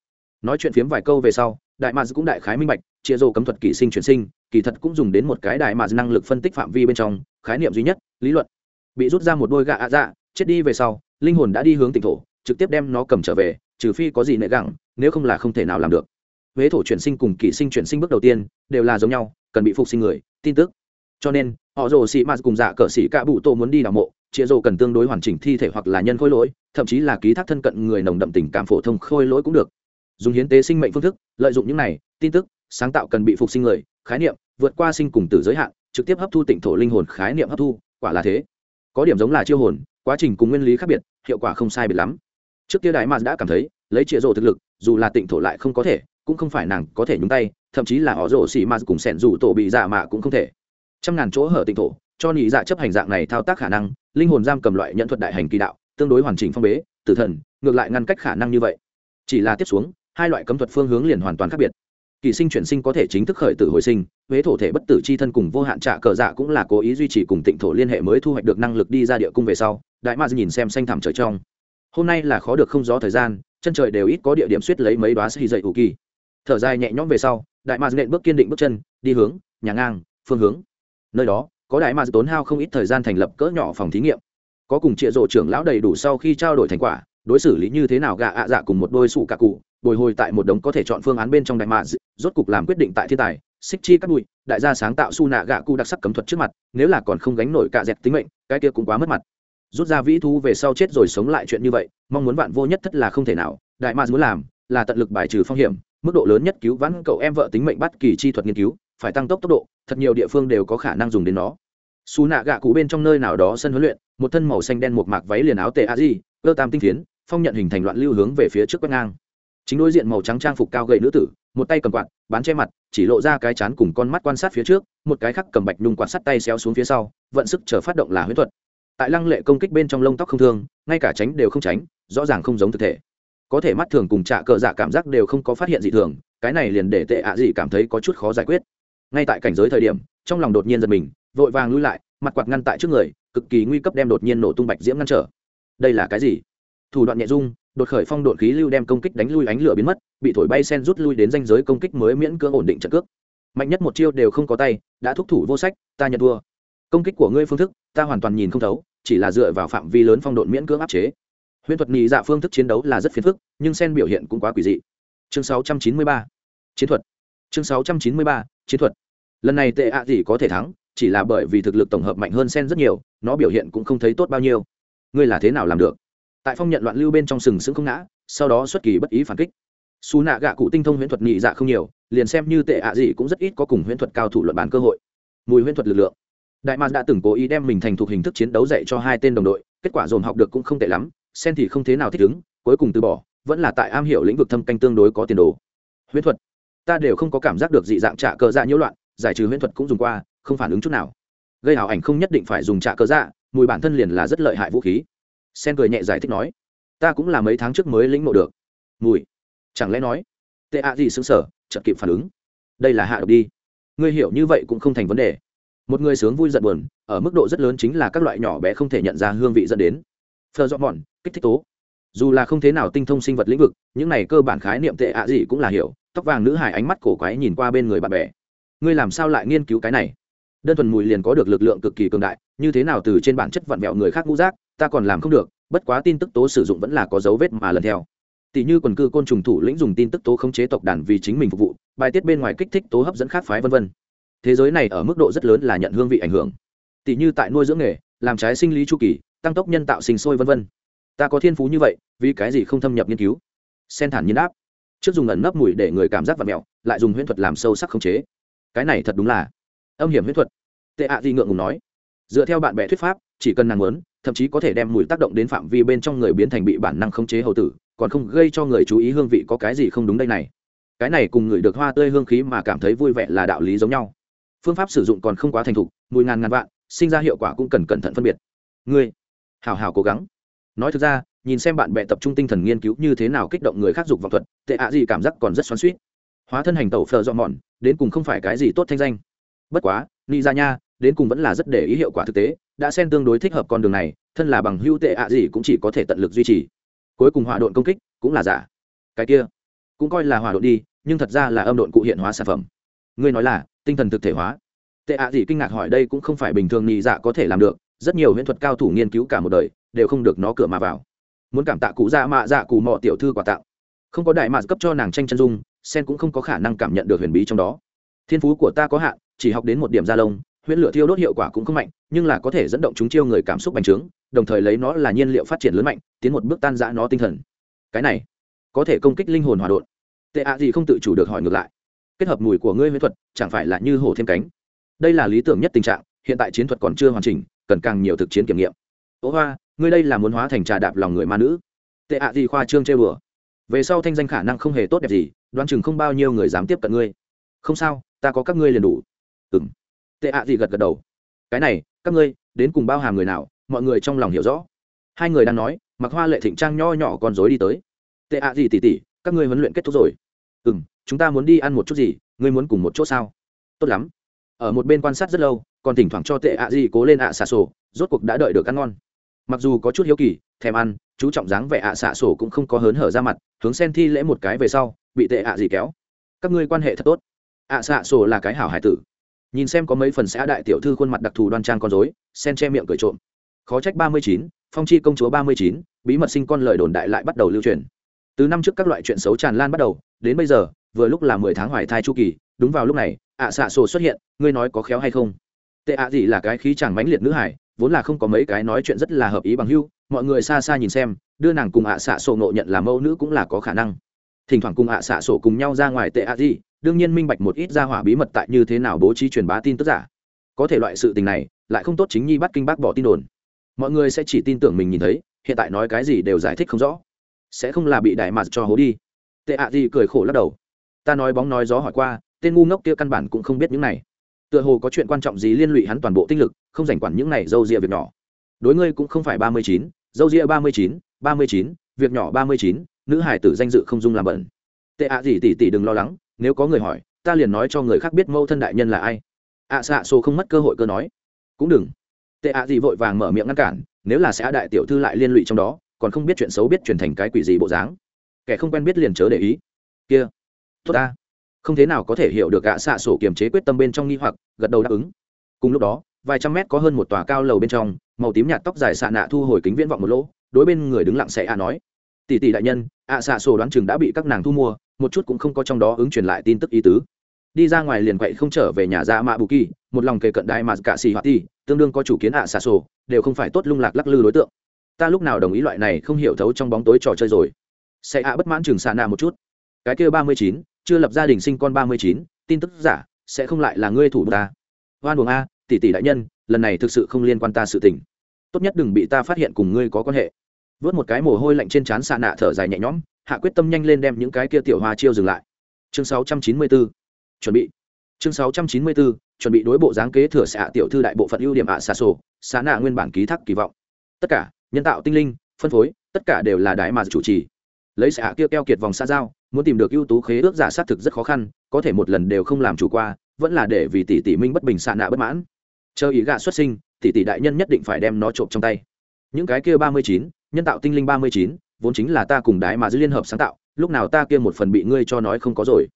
Nói chuyện phiếm vài câu về sau, đại mạc cũng đại khái minh bạch, chia rô cấm thuật kỷ sinh chuyển sinh, kỳ thật cũng dùng đến một cái đại mạc năng lực phân tích phạm vi bên trong, khái niệm duy nhất, lý luận. Bị rút ra một đôi gạ ạ dạ chết đi về sau, linh hồn đã đi hướng tỉnh thổ, trực tiếp đem nó cầm trở về trừ phi có gì nệ gẳng, nếu không là không thể nào làm được. Huế thổ chuyển sinh cùng kỷ sinh chuyển sinh bước đầu tiên, đều là giống nhau, cần bị phục sinh người, tin tức. Cho nên, họ rồ sĩ mạt cùng dạ cờ sĩ cả bụ tô muốn đi đào mộ chia rồ cần tương đối hoàn chỉnh thi thể hoặc là nhân khôi lỗi, thậm chí là ký thác thân cận người nồng đậm tình cảm phổ thông khôi lỗi cũng được. Dùng hiến tế sinh mệnh phương thức, lợi dụng những này, tin tức, sáng tạo cần bị phục sinh người, khái niệm, vượt qua sinh cùng tử giới hạn, trực tiếp hấp thu tịnh thổ linh hồn khái niệm hấp thu, quả là thế. Có điểm giống là chiêu hồn, quá trình cùng nguyên lý khác biệt, hiệu quả không sai biệt lắm trước kia đại mạc đã cảm thấy, lấy chĩa rổ thực lực, dù là tịnh thổ lại không có thể, cũng không phải nàng có thể nhúng tay, thậm chí là họ rổ xỉ mạt cùng sẻn dù tổ bị dạ giả mạ cũng không thể. Trăm ngàn chỗ hở tịnh thổ, cho nhị dạ chấp hành dạng này thao tác khả năng, linh hồn giam cầm loại nhận thuật đại hành kỳ đạo, tương đối hoàn chỉnh phong bế, tử thần, ngược lại ngăn cách khả năng như vậy. Chỉ là tiếp xuống, hai loại cấm thuật phương hướng liền hoàn toàn khác biệt. Kỳ sinh chuyển sinh có thể chính thức khởi tử hồi sinh, huế thổ thể bất tử c h i thân cùng vô hạn trạ cờ dạ cũng là cố ý duy trì cùng tịnh thổ liên hệ mới thu hoạch được năng lực đi ra địa cung về sau, đại ma nhìn xem xanh thẳm trời trong hôm nay là khó được không gió thời gian, chân trời đều ít có địa điểm suýt lấy mấy đoá xì dậy ủ kỳ. Thở dài nhẹ nhõm về sau, đại ma nện bước kiên định bước chân, đi hướng, nhà ngang, phương hướng. Nơi đó, có đại ma tốn hao không ít thời gian thành lập cỡ nhỏ phòng thí nghiệm. Có cùng trịa rộ trưởng lão đầy đủ sau khi trao đổi thành quả, đối xử lý như thế nào gạ ạ dạ cùng một đôi sụ cạ cụ, bồi hồi tại một đống có thể chọn phương án bên trong đại ma rốt cục làm quyết định tại thiên tài, xích chi cắt bụi, đại gia sáng tạo su nạ gạ cụ đặc sắc cấm thuật trước mặt, nếu là còn không gánh nổi cả dẹp tính mệnh, cái kia cũng quá mất mặt rút ra vĩ thú về sau chết rồi sống lại chuyện như vậy, mong muốn vạn vô nhất thất là không thể nào. Đại mars muốn làm là tận lực bài trừ phong hiểm, mức độ lớn nhất cứu vãn cậu em vợ tính mệnh bắt kỳ chi thuật nghiên cứu, phải tăng tốc tốc độ, thật nhiều địa phương đều có khả năng dùng đến nó. Xù nạ gạ cụ bên trong nơi nào đó sân huấn luyện, một thân màu xanh đen một mạc váy liền áo tệ a di, cơ tam tinh tiến phong nhận hình thành loạn lưu hướng về phía trước quét ngang. Chính đối diện màu trắng trang phục cao gậy nữ tử, một tay cầm quạt, bán che mặt, chỉ lộ ra cái chán cùng con mắt quan sát phía trước, một cái khác cầm bạch nhung quạt sắt tay xéo xuống phía sau, vận sức chờ phát động là huyết thuật tại lăng lệ công kích bên trong lông tóc không thương, ngay cả tránh đều không tránh, rõ ràng không giống thực thể. Có thể mắt thường cùng trạ cờ dạ cảm giác đều không có phát hiện gì thường, cái này liền để tệ ạ à gì cảm thấy có chút khó giải quyết. Ngay tại cảnh giới thời điểm, trong lòng đột nhiên giật mình, vội vàng lui lại, mặt quạt ngăn tại trước người, cực kỳ nguy cấp đem đột nhiên nổ tung bạch diễm ngăn trở. Đây là cái gì? Thủ đoạn nhẹ dung, đột khởi phong độn khí lưu đem công kích đánh lui ánh lửa biến mất, bị thổi bay sen rút lui đến danh giới công kích mới miễn cưỡng ổn định trận cước. Mạnh nhất một chiêu đều không có tay, đã thúc thủ vô sách, ta nhận thua công kích của ngươi phương thức, ta hoàn toàn nhìn không thấu, chỉ là dựa vào phạm vi lớn phong độn miễn cưỡng áp chế. Huyễn thuật nhị dạ phương thức chiến đấu là rất phiền phức, nhưng sen biểu hiện cũng quá quỷ dị. Chương 693 chiến thuật. Chương 693 chiến thuật. Lần này tệ ạ gì có thể thắng, chỉ là bởi vì thực lực tổng hợp mạnh hơn sen rất nhiều, nó biểu hiện cũng không thấy tốt bao nhiêu. Ngươi là thế nào làm được? Tại phong nhận loạn lưu bên trong sừng sững không ngã, sau đó xuất kỳ bất ý phản kích. Xù nạ gạ cụ tinh thông huyễn thuật nhị dạ không nhiều, liền xem như tệ ạ gì cũng rất ít có cùng huyễn thuật cao thủ luận bàn cơ hội. Mùi huyễn thuật lực lượng đại mạc đã từng cố ý đem mình thành thuộc hình thức chiến đấu dạy cho hai tên đồng đội, kết quả dồn học được cũng không tệ lắm, sen thì không thế nào thích ứng, cuối cùng từ bỏ, vẫn là tại am hiểu lĩnh vực thâm canh tương đối có tiền đồ. Huyễn thuật, ta đều không có cảm giác được dị dạng trả cờ dạ nhiễu loạn, giải trừ huyễn thuật cũng dùng qua, không phản ứng chút nào. Gây ảo ảnh không nhất định phải dùng trả cờ dạ mùi bản thân liền là rất lợi hại vũ khí. Sen cười nhẹ giải thích nói, ta cũng là mấy tháng trước mới lĩnh ngộ được. Mùi, chẳng lẽ nói, tệ ạ gì xứng sở chợt kịp phản ứng. Đây là hạ độc đi. Ngươi hiểu như vậy cũng không thành vấn đề một người sướng vui giận buồn, ở mức độ rất lớn chính là các loại nhỏ bé không thể nhận ra hương vị dẫn đến. Phờ dọn mòn kích thích tố. Dù là không thế nào tinh thông sinh vật lĩnh vực, những này cơ bản khái niệm tệ ạ gì cũng là hiểu, tóc vàng nữ hải ánh mắt cổ quái nhìn qua bên người bạn bè. Ngươi làm sao lại nghiên cứu cái này? Đơn thuần mùi liền có được lực lượng cực kỳ cường đại, như thế nào từ trên bản chất vặn vẹo người khác ngũ giác, ta còn làm không được, bất quá tin tức tố sử dụng vẫn là có dấu vết mà lần theo. Tỷ như quần cư côn trùng thủ lĩnh dùng tin tức tố khống chế tộc đàn vì chính mình phục vụ, bài tiết bên ngoài kích thích tố hấp dẫn khác phái vân vân thế giới này ở mức độ rất lớn là nhận hương vị ảnh hưởng. Tỷ như tại nuôi dưỡng nghề, làm trái sinh lý chu kỳ, tăng tốc nhân tạo sinh sôi vân vân. Ta có thiên phú như vậy, vì cái gì không thâm nhập nghiên cứu? Sen thản nhiên áp trước dùng ẩn nấp mùi để người cảm giác và mẹo lại dùng huyễn thuật làm sâu sắc khống chế. Cái này thật đúng là âm hiểm huyễn thuật. Tệ ạ à gì ngượng ngùng nói. Dựa theo bạn bè thuyết pháp, chỉ cần nàng muốn, thậm chí có thể đem mùi tác động đến phạm vi bên trong người biến thành bị bản năng khống chế hầu tử, còn không gây cho người chú ý hương vị có cái gì không đúng đây này. Cái này cùng người được hoa tươi hương khí mà cảm thấy vui vẻ là đạo lý giống nhau phương pháp sử dụng còn không quá thành thục mùi ngàn ngàn vạn, sinh ra hiệu quả cũng cần cẩn thận phân biệt. Ngươi hào hào cố gắng. Nói thực ra, nhìn xem bạn bè tập trung tinh thần nghiên cứu như thế nào kích động người khác dục vọng thuật, tệ ạ gì cảm giác còn rất xoắn suýt hóa thân hành tẩu phờ dọn mòn, đến cùng không phải cái gì tốt thanh danh. Bất quá ni ra dạ nha, đến cùng vẫn là rất để ý hiệu quả thực tế, đã xen tương đối thích hợp con đường này, thân là bằng hữu tệ ạ gì cũng chỉ có thể tận lực duy trì. Cuối cùng hỏa độn công kích, cũng là giả. Cái kia, cũng coi là hỏa độn đi, nhưng thật ra là âm độn cụ hiện hóa sản phẩm. Ngươi nói là tinh thần thực thể hóa. Tệ ạ gì kinh ngạc hỏi đây cũng không phải bình thường nhị dạ có thể làm được, rất nhiều huyễn thuật cao thủ nghiên cứu cả một đời, đều không được nó cửa mà vào. Muốn cảm tạ cụ dạ mạ dạ cụ mọ tiểu thư quà tặng không có đại mạ cấp cho nàng tranh chân dung, sen cũng không có khả năng cảm nhận được huyền bí trong đó. Thiên phú của ta có hạn, chỉ học đến một điểm gia lông, huyễn lửa thiêu đốt hiệu quả cũng không mạnh, nhưng là có thể dẫn động chúng chiêu người cảm xúc bành trướng, đồng thời lấy nó là nhiên liệu phát triển lớn mạnh, tiến một bước tan giã nó tinh thần. Cái này, có thể công kích linh hồn hòa đột tệ ạ gì không tự chủ được hỏi ngược lại kết hợp mùi của ngươi huyễn thuật, chẳng phải là như hổ thêm cánh. Đây là lý tưởng nhất tình trạng, hiện tại chiến thuật còn chưa hoàn chỉnh, cần càng nhiều thực chiến kiểm nghiệm. Ố hoa, ngươi đây là muốn hóa thành trà đạp lòng người ma nữ. Tệ ạ gì khoa trương chơi bừa về sau thanh danh khả năng không hề tốt đẹp gì, đoán chừng không bao nhiêu người dám tiếp cận ngươi. Không sao, ta có các ngươi liền đủ. Ừ tệ ạ gì gật gật đầu. Cái này, các ngươi, đến cùng bao hàm người nào, mọi người trong lòng hiểu rõ. Hai người đang nói mặc hoa lệ thịnh trang nho nhỏ con dối đi tới. Tệ ạ gì tỉ tỉ, các ngươi huấn luyện kết thúc rồi. Ừ chúng ta muốn đi ăn một chút gì, ngươi muốn cùng một chỗ sao? Tốt lắm. Ở một bên quan sát rất lâu, còn thỉnh thoảng cho tệ ạ gì cố lên ạ xà sổ, rốt cuộc đã đợi được ăn ngon. Mặc dù có chút hiếu kỳ, thèm ăn, chú trọng dáng vẻ ạ xạ sổ cũng không có hớn hở ra mặt, hướng sen thi lễ một cái về sau, bị tệ ạ gì kéo. Các ngươi quan hệ thật tốt. Ạ xạ sổ là cái hảo hải tử. Nhìn xem có mấy phần xã đại tiểu thư khuôn mặt đặc thù đoan trang con dối sen che miệng cười trộm. Khó trách ba mươi chín, phong chi công chúa ba mươi chín, bí mật sinh con lời đồn đại lại bắt đầu lưu truyền. Từ năm trước các loại chuyện xấu tràn lan bắt đầu, đến bây giờ vừa lúc là mười tháng hoài thai chu kỳ, đúng vào lúc này, ạ xạ sổ xuất hiện, ngươi nói có khéo hay không? Tệ ạ gì là cái khí chẳng mãnh liệt nữ hải, vốn là không có mấy cái nói chuyện rất là hợp ý bằng hưu, mọi người xa xa nhìn xem, đưa nàng cùng ạ xạ sổ ngộ nhận là mẫu nữ cũng là có khả năng. Thỉnh thoảng cùng ạ xạ sổ cùng nhau ra ngoài tệ ạ gì, đương nhiên minh bạch một ít ra hỏa bí mật tại như thế nào bố trí truyền bá tin tức giả. Có thể loại sự tình này, lại không tốt chính nhi bắt kinh bác bỏ tin đồn. Mọi người sẽ chỉ tin tưởng mình nhìn thấy, hiện tại nói cái gì đều giải thích không rõ. Sẽ không là bị đại mạt cho hố đi. Tệ ạ gì cười khổ lắc đầu ta nói bóng nói gió hỏi qua, tên ngu ngốc kia căn bản cũng không biết những này. Tựa hồ có chuyện quan trọng gì liên lụy hắn toàn bộ tinh lực, không dành quản những này dâu rịa việc nhỏ. Đối ngươi cũng không phải ba mươi chín, dâu rịa ba mươi chín, ba mươi chín, việc nhỏ ba mươi chín, nữ hải tử danh dự không dung làm bẩn. Tệ ạ gì tỉ tỉ đừng lo lắng, nếu có người hỏi, ta liền nói cho người khác biết mâu thân đại nhân là ai. Ạ xạ xô không mất cơ hội cơ nói. Cũng đừng. Tệ ạ gì vội vàng mở miệng ngăn cản, nếu là sẽ đại tiểu thư lại liên lụy trong đó, còn không biết chuyện xấu biết truyền thành cái quỷ gì bộ dáng. Kẻ không quen biết liền chớ để ý. Kia tốt ta. Không thế nào có thể hiểu được gã xạ sổ kiềm chế quyết tâm bên trong nghi hoặc, gật đầu đáp ứng. Cùng lúc đó, vài trăm mét có hơn một tòa cao lầu bên trong, màu tím nhạt tóc dài xạ nạ thu hồi kính viễn vọng một lỗ, đối bên người đứng lặng sẽ ạ nói. Tỷ tỷ đại nhân, ạ xạ sổ đoán chừng đã bị các nàng thu mua, một chút cũng không có trong đó ứng truyền lại tin tức ý tứ. Đi ra ngoài liền quậy không trở về nhà ra mạ bù kỳ, một lòng kề cận đại mà cả xì hoạt ti, tương đương có chủ kiến ạ xạ sổ, đều không phải tốt lung lạc lắc lư đối tượng. Ta lúc nào đồng ý loại này không hiểu thấu trong bóng tối trò chơi rồi. Sẽ ạ bất mãn chừng xạ nạ một chút. Cái kia ba mươi chín chưa lập gia đình sinh con ba mươi chín, tin tức giả, sẽ không lại là ngươi thủ ta. Hoan buồng a, tỷ tỷ đại nhân, lần này thực sự không liên quan ta sự tình. Tốt nhất đừng bị ta phát hiện cùng ngươi có quan hệ. Vớt một cái mồ hôi lạnh trên trán xạ nạ thở dài nhẹ nhõm, hạ quyết tâm nhanh lên đem những cái kia tiểu hoa chiêu dừng lại. Chương 694 chuẩn bị. Chương 694 chuẩn bị đối bộ dáng kế thừa xạ tiểu thư đại bộ phận ưu điểm ạ xạ sổ, xạ nạ nguyên bản ký thác kỳ vọng. Tất cả, nhân tạo tinh linh, phân phối, tất cả đều là đại mà chủ trì. Lấy xạ kia keo kiệt vòng xa giao muốn tìm được ưu tú khế ước giả sát thực rất khó khăn, có thể một lần đều không làm chủ qua, vẫn là để vì tỷ tỷ minh bất bình xạ nạ bất mãn. Chờ ý gạ xuất sinh, tỷ tỷ đại nhân nhất định phải đem nó trộm trong tay. Những cái kia ba mươi chín, nhân tạo tinh linh ba mươi chín, vốn chính là ta cùng đái mà dư liên hợp sáng tạo, lúc nào ta kia một phần bị ngươi cho nói không có rồi.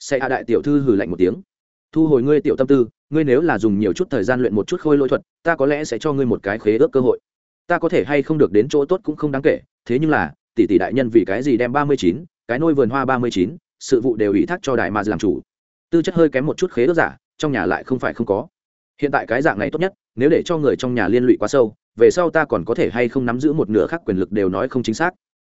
Sẽ hạ đại tiểu thư hừ lạnh một tiếng. Thu hồi ngươi tiểu tâm tư, ngươi nếu là dùng nhiều chút thời gian luyện một chút khôi lỗi thuật, ta có lẽ sẽ cho ngươi một cái khế ước cơ hội. Ta có thể hay không được đến chỗ tốt cũng không đáng kể, thế nhưng là, tỷ tỷ đại nhân vì cái gì đem ba mươi chín cái nôi vườn hoa ba mươi chín, sự vụ đều ủy thác cho đại mà làm chủ. Tư chất hơi kém một chút khế ước giả, trong nhà lại không phải không có. Hiện tại cái dạng này tốt nhất, nếu để cho người trong nhà liên lụy quá sâu, về sau ta còn có thể hay không nắm giữ một nửa khác quyền lực đều nói không chính xác.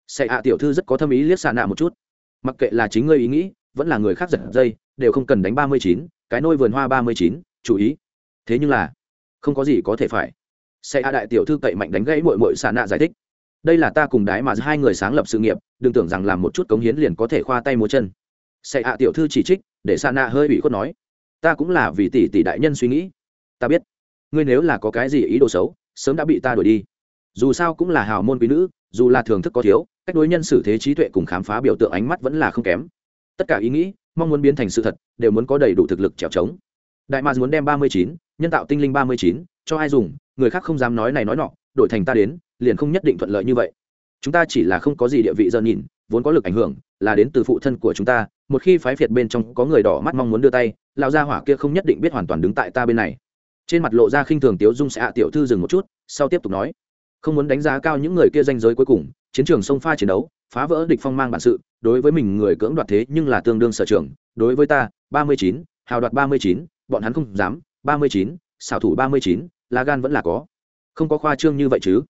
Sẽ hạ tiểu thư rất có tâm ý liếc xà nạ một chút. Mặc kệ là chính ngươi ý nghĩ, vẫn là người khác giật dây, đều không cần đánh ba mươi chín, cái nôi vườn hoa ba mươi chín chú ý. Thế nhưng là, không có gì có thể phải. Sẽ hạ đại tiểu thư cậy mạnh đánh gãy mội mội xà nạ giải thích đây là ta cùng đái mà hai người sáng lập sự nghiệp, đừng tưởng rằng làm một chút cống hiến liền có thể khoa tay múa chân. Sẽ hạ tiểu thư chỉ trích, để sa nạ hơi ủy khuất nói. Ta cũng là vì tỷ tỷ đại nhân suy nghĩ. Ta biết. Ngươi nếu là có cái gì ý đồ xấu, sớm đã bị ta đuổi đi. Dù sao cũng là hào môn quý nữ, dù là thưởng thức có thiếu, cách đối nhân xử thế trí tuệ cùng khám phá biểu tượng ánh mắt vẫn là không kém. Tất cả ý nghĩ, mong muốn biến thành sự thật, đều muốn có đầy đủ thực lực trèo trống. Đại mạc muốn đem ba mươi chín, nhân tạo tinh linh ba mươi chín, cho ai dùng, người khác không dám nói này nói nọ đổi thành ta đến, liền không nhất định thuận lợi như vậy. Chúng ta chỉ là không có gì địa vị giờ nhìn, vốn có lực ảnh hưởng, là đến từ phụ thân của chúng ta, một khi phái phiệt bên trong có người đỏ mắt mong muốn đưa tay, lão gia hỏa kia không nhất định biết hoàn toàn đứng tại ta bên này. Trên mặt lộ ra khinh thường tiếu dung sẽ hạ à, tiểu thư dừng một chút, sau tiếp tục nói, không muốn đánh giá cao những người kia danh giới cuối cùng, chiến trường sông pha chiến đấu, phá vỡ địch phong mang bản sự, đối với mình người cưỡng đoạt thế nhưng là tương đương sở trường, đối với ta, ba mươi chín, hào đoạt ba mươi chín, bọn hắn không dám, ba mươi chín, xảo thủ ba mươi chín, lá gan vẫn là có không có khoa trương như vậy chứ.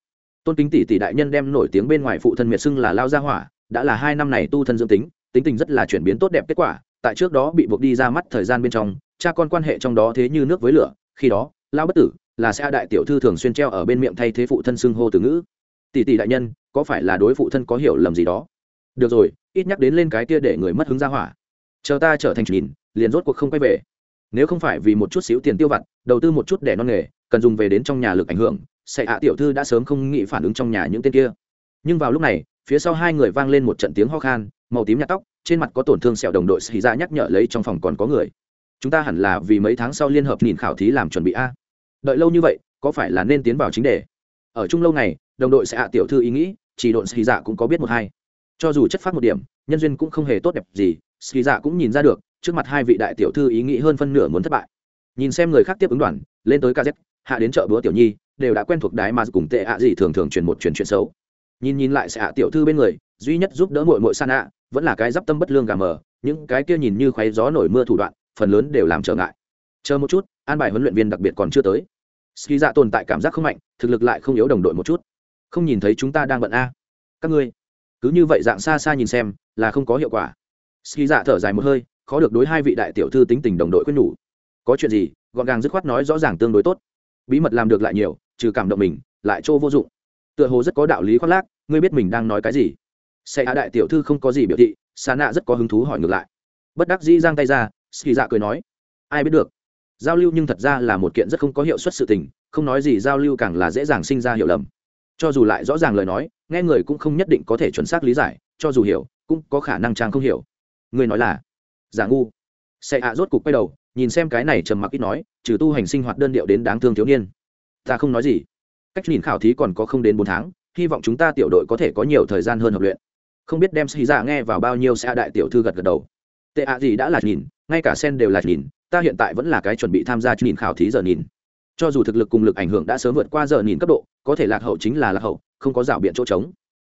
Tôn kính tỷ tỷ đại nhân đem nổi tiếng bên ngoài phụ thân miệt xưng là lao gia hỏa, đã là hai năm này tu thân dương tính tính tình rất là chuyển biến tốt đẹp kết quả, tại trước đó bị buộc đi ra mắt thời gian bên trong, cha con quan hệ trong đó thế như nước với lửa, khi đó, lao bất tử là sẽ đại tiểu thư thường xuyên treo ở bên miệng thay thế phụ thân xưng hô từ ngữ. Tỷ tỷ đại nhân, có phải là đối phụ thân có hiểu lầm gì đó? Được rồi, ít nhắc đến lên cái kia để người mất hứng ra hỏa. Chờ ta trở thành nhìn, liền rốt cuộc không quay về. Nếu không phải vì một chút xíu tiền tiêu vặt, đầu tư một chút để non nghề, cần dùng về đến trong nhà lực ảnh hưởng sẽ hạ tiểu thư đã sớm không nghĩ phản ứng trong nhà những tên kia. Nhưng vào lúc này, phía sau hai người vang lên một trận tiếng ho khan, màu tím nhạt tóc, trên mặt có tổn thương sẹo đồng đội xì ra dạ nhắc nhở lấy trong phòng còn có người. Chúng ta hẳn là vì mấy tháng sau liên hợp nhìn khảo thí làm chuẩn bị a. Đợi lâu như vậy, có phải là nên tiến vào chính đề? Ở chung lâu này đồng đội sẽ hạ tiểu thư ý nghĩ, chỉ độn xì dạ cũng có biết một hai. Cho dù chất phát một điểm, nhân duyên cũng không hề tốt đẹp gì xì dạ cũng nhìn ra được, trước mặt hai vị đại tiểu thư ý nghĩ hơn phân nửa muốn thất bại. Nhìn xem người khác tiếp ứng đoàn, lên tới kz, hạ đến chợ búa tiểu nhi đều đã quen thuộc đái mà cùng tệ ạ gì thường thường truyền một truyền chuyện xấu. Nhìn nhìn lại sẽ hạ tiểu thư bên người, duy nhất giúp đỡ mội mội san ạ vẫn là cái d tâm bất lương gà mờ, những cái kia nhìn như khoáy gió nổi mưa thủ đoạn, phần lớn đều làm trở ngại. Chờ một chút, an bài huấn luyện viên đặc biệt còn chưa tới. Ski dạ tồn tại cảm giác không mạnh, thực lực lại không yếu đồng đội một chút. Không nhìn thấy chúng ta đang bận a. Các ngươi, cứ như vậy dạng xa xa nhìn xem, là không có hiệu quả. Ski dạ thở dài một hơi, khó được đối hai vị đại tiểu thư tính tình đồng đội quyết nhủ. Có chuyện gì, gọn gàng dứt khoát nói rõ ràng tương đối tốt bí mật làm được lại nhiều, trừ cảm động mình, lại chỗ vô dụng. Tựa hồ rất có đạo lý khoác lác, ngươi biết mình đang nói cái gì? Xe hạ đại tiểu thư không có gì biểu thị xa nạ rất có hứng thú hỏi ngược lại. Bất đắc dĩ giang tay ra, ski dạ cười nói, ai biết được, giao lưu nhưng thật ra là một kiện rất không có hiệu suất sự tình, không nói gì giao lưu càng là dễ dàng sinh ra hiểu lầm. Cho dù lại rõ ràng lời nói, nghe người cũng không nhất định có thể chuẩn xác lý giải, cho dù hiểu, cũng có khả năng trang không hiểu. Người nói là, giả ngu. Xe hạ rốt cục quay đầu nhìn xem cái này trầm mặc ít nói, trừ tu hành sinh hoạt đơn điệu đến đáng thương thiếu niên. Ta không nói gì. Cách nhìn khảo thí còn có không đến bốn tháng, hy vọng chúng ta tiểu đội có thể có nhiều thời gian hơn hợp luyện. Không biết đem xì ra dạ nghe vào bao nhiêu sẽ đại tiểu thư gật gật đầu. Tệ ạ gì đã là nhìn, ngay cả sen đều là nhìn, ta hiện tại vẫn là cái chuẩn bị tham gia nhìn khảo thí giờ nhìn. Cho dù thực lực cùng lực ảnh hưởng đã sớm vượt qua giờ nhìn cấp độ, có thể lạc hậu chính là lạc hậu, không có rào biện chỗ trống.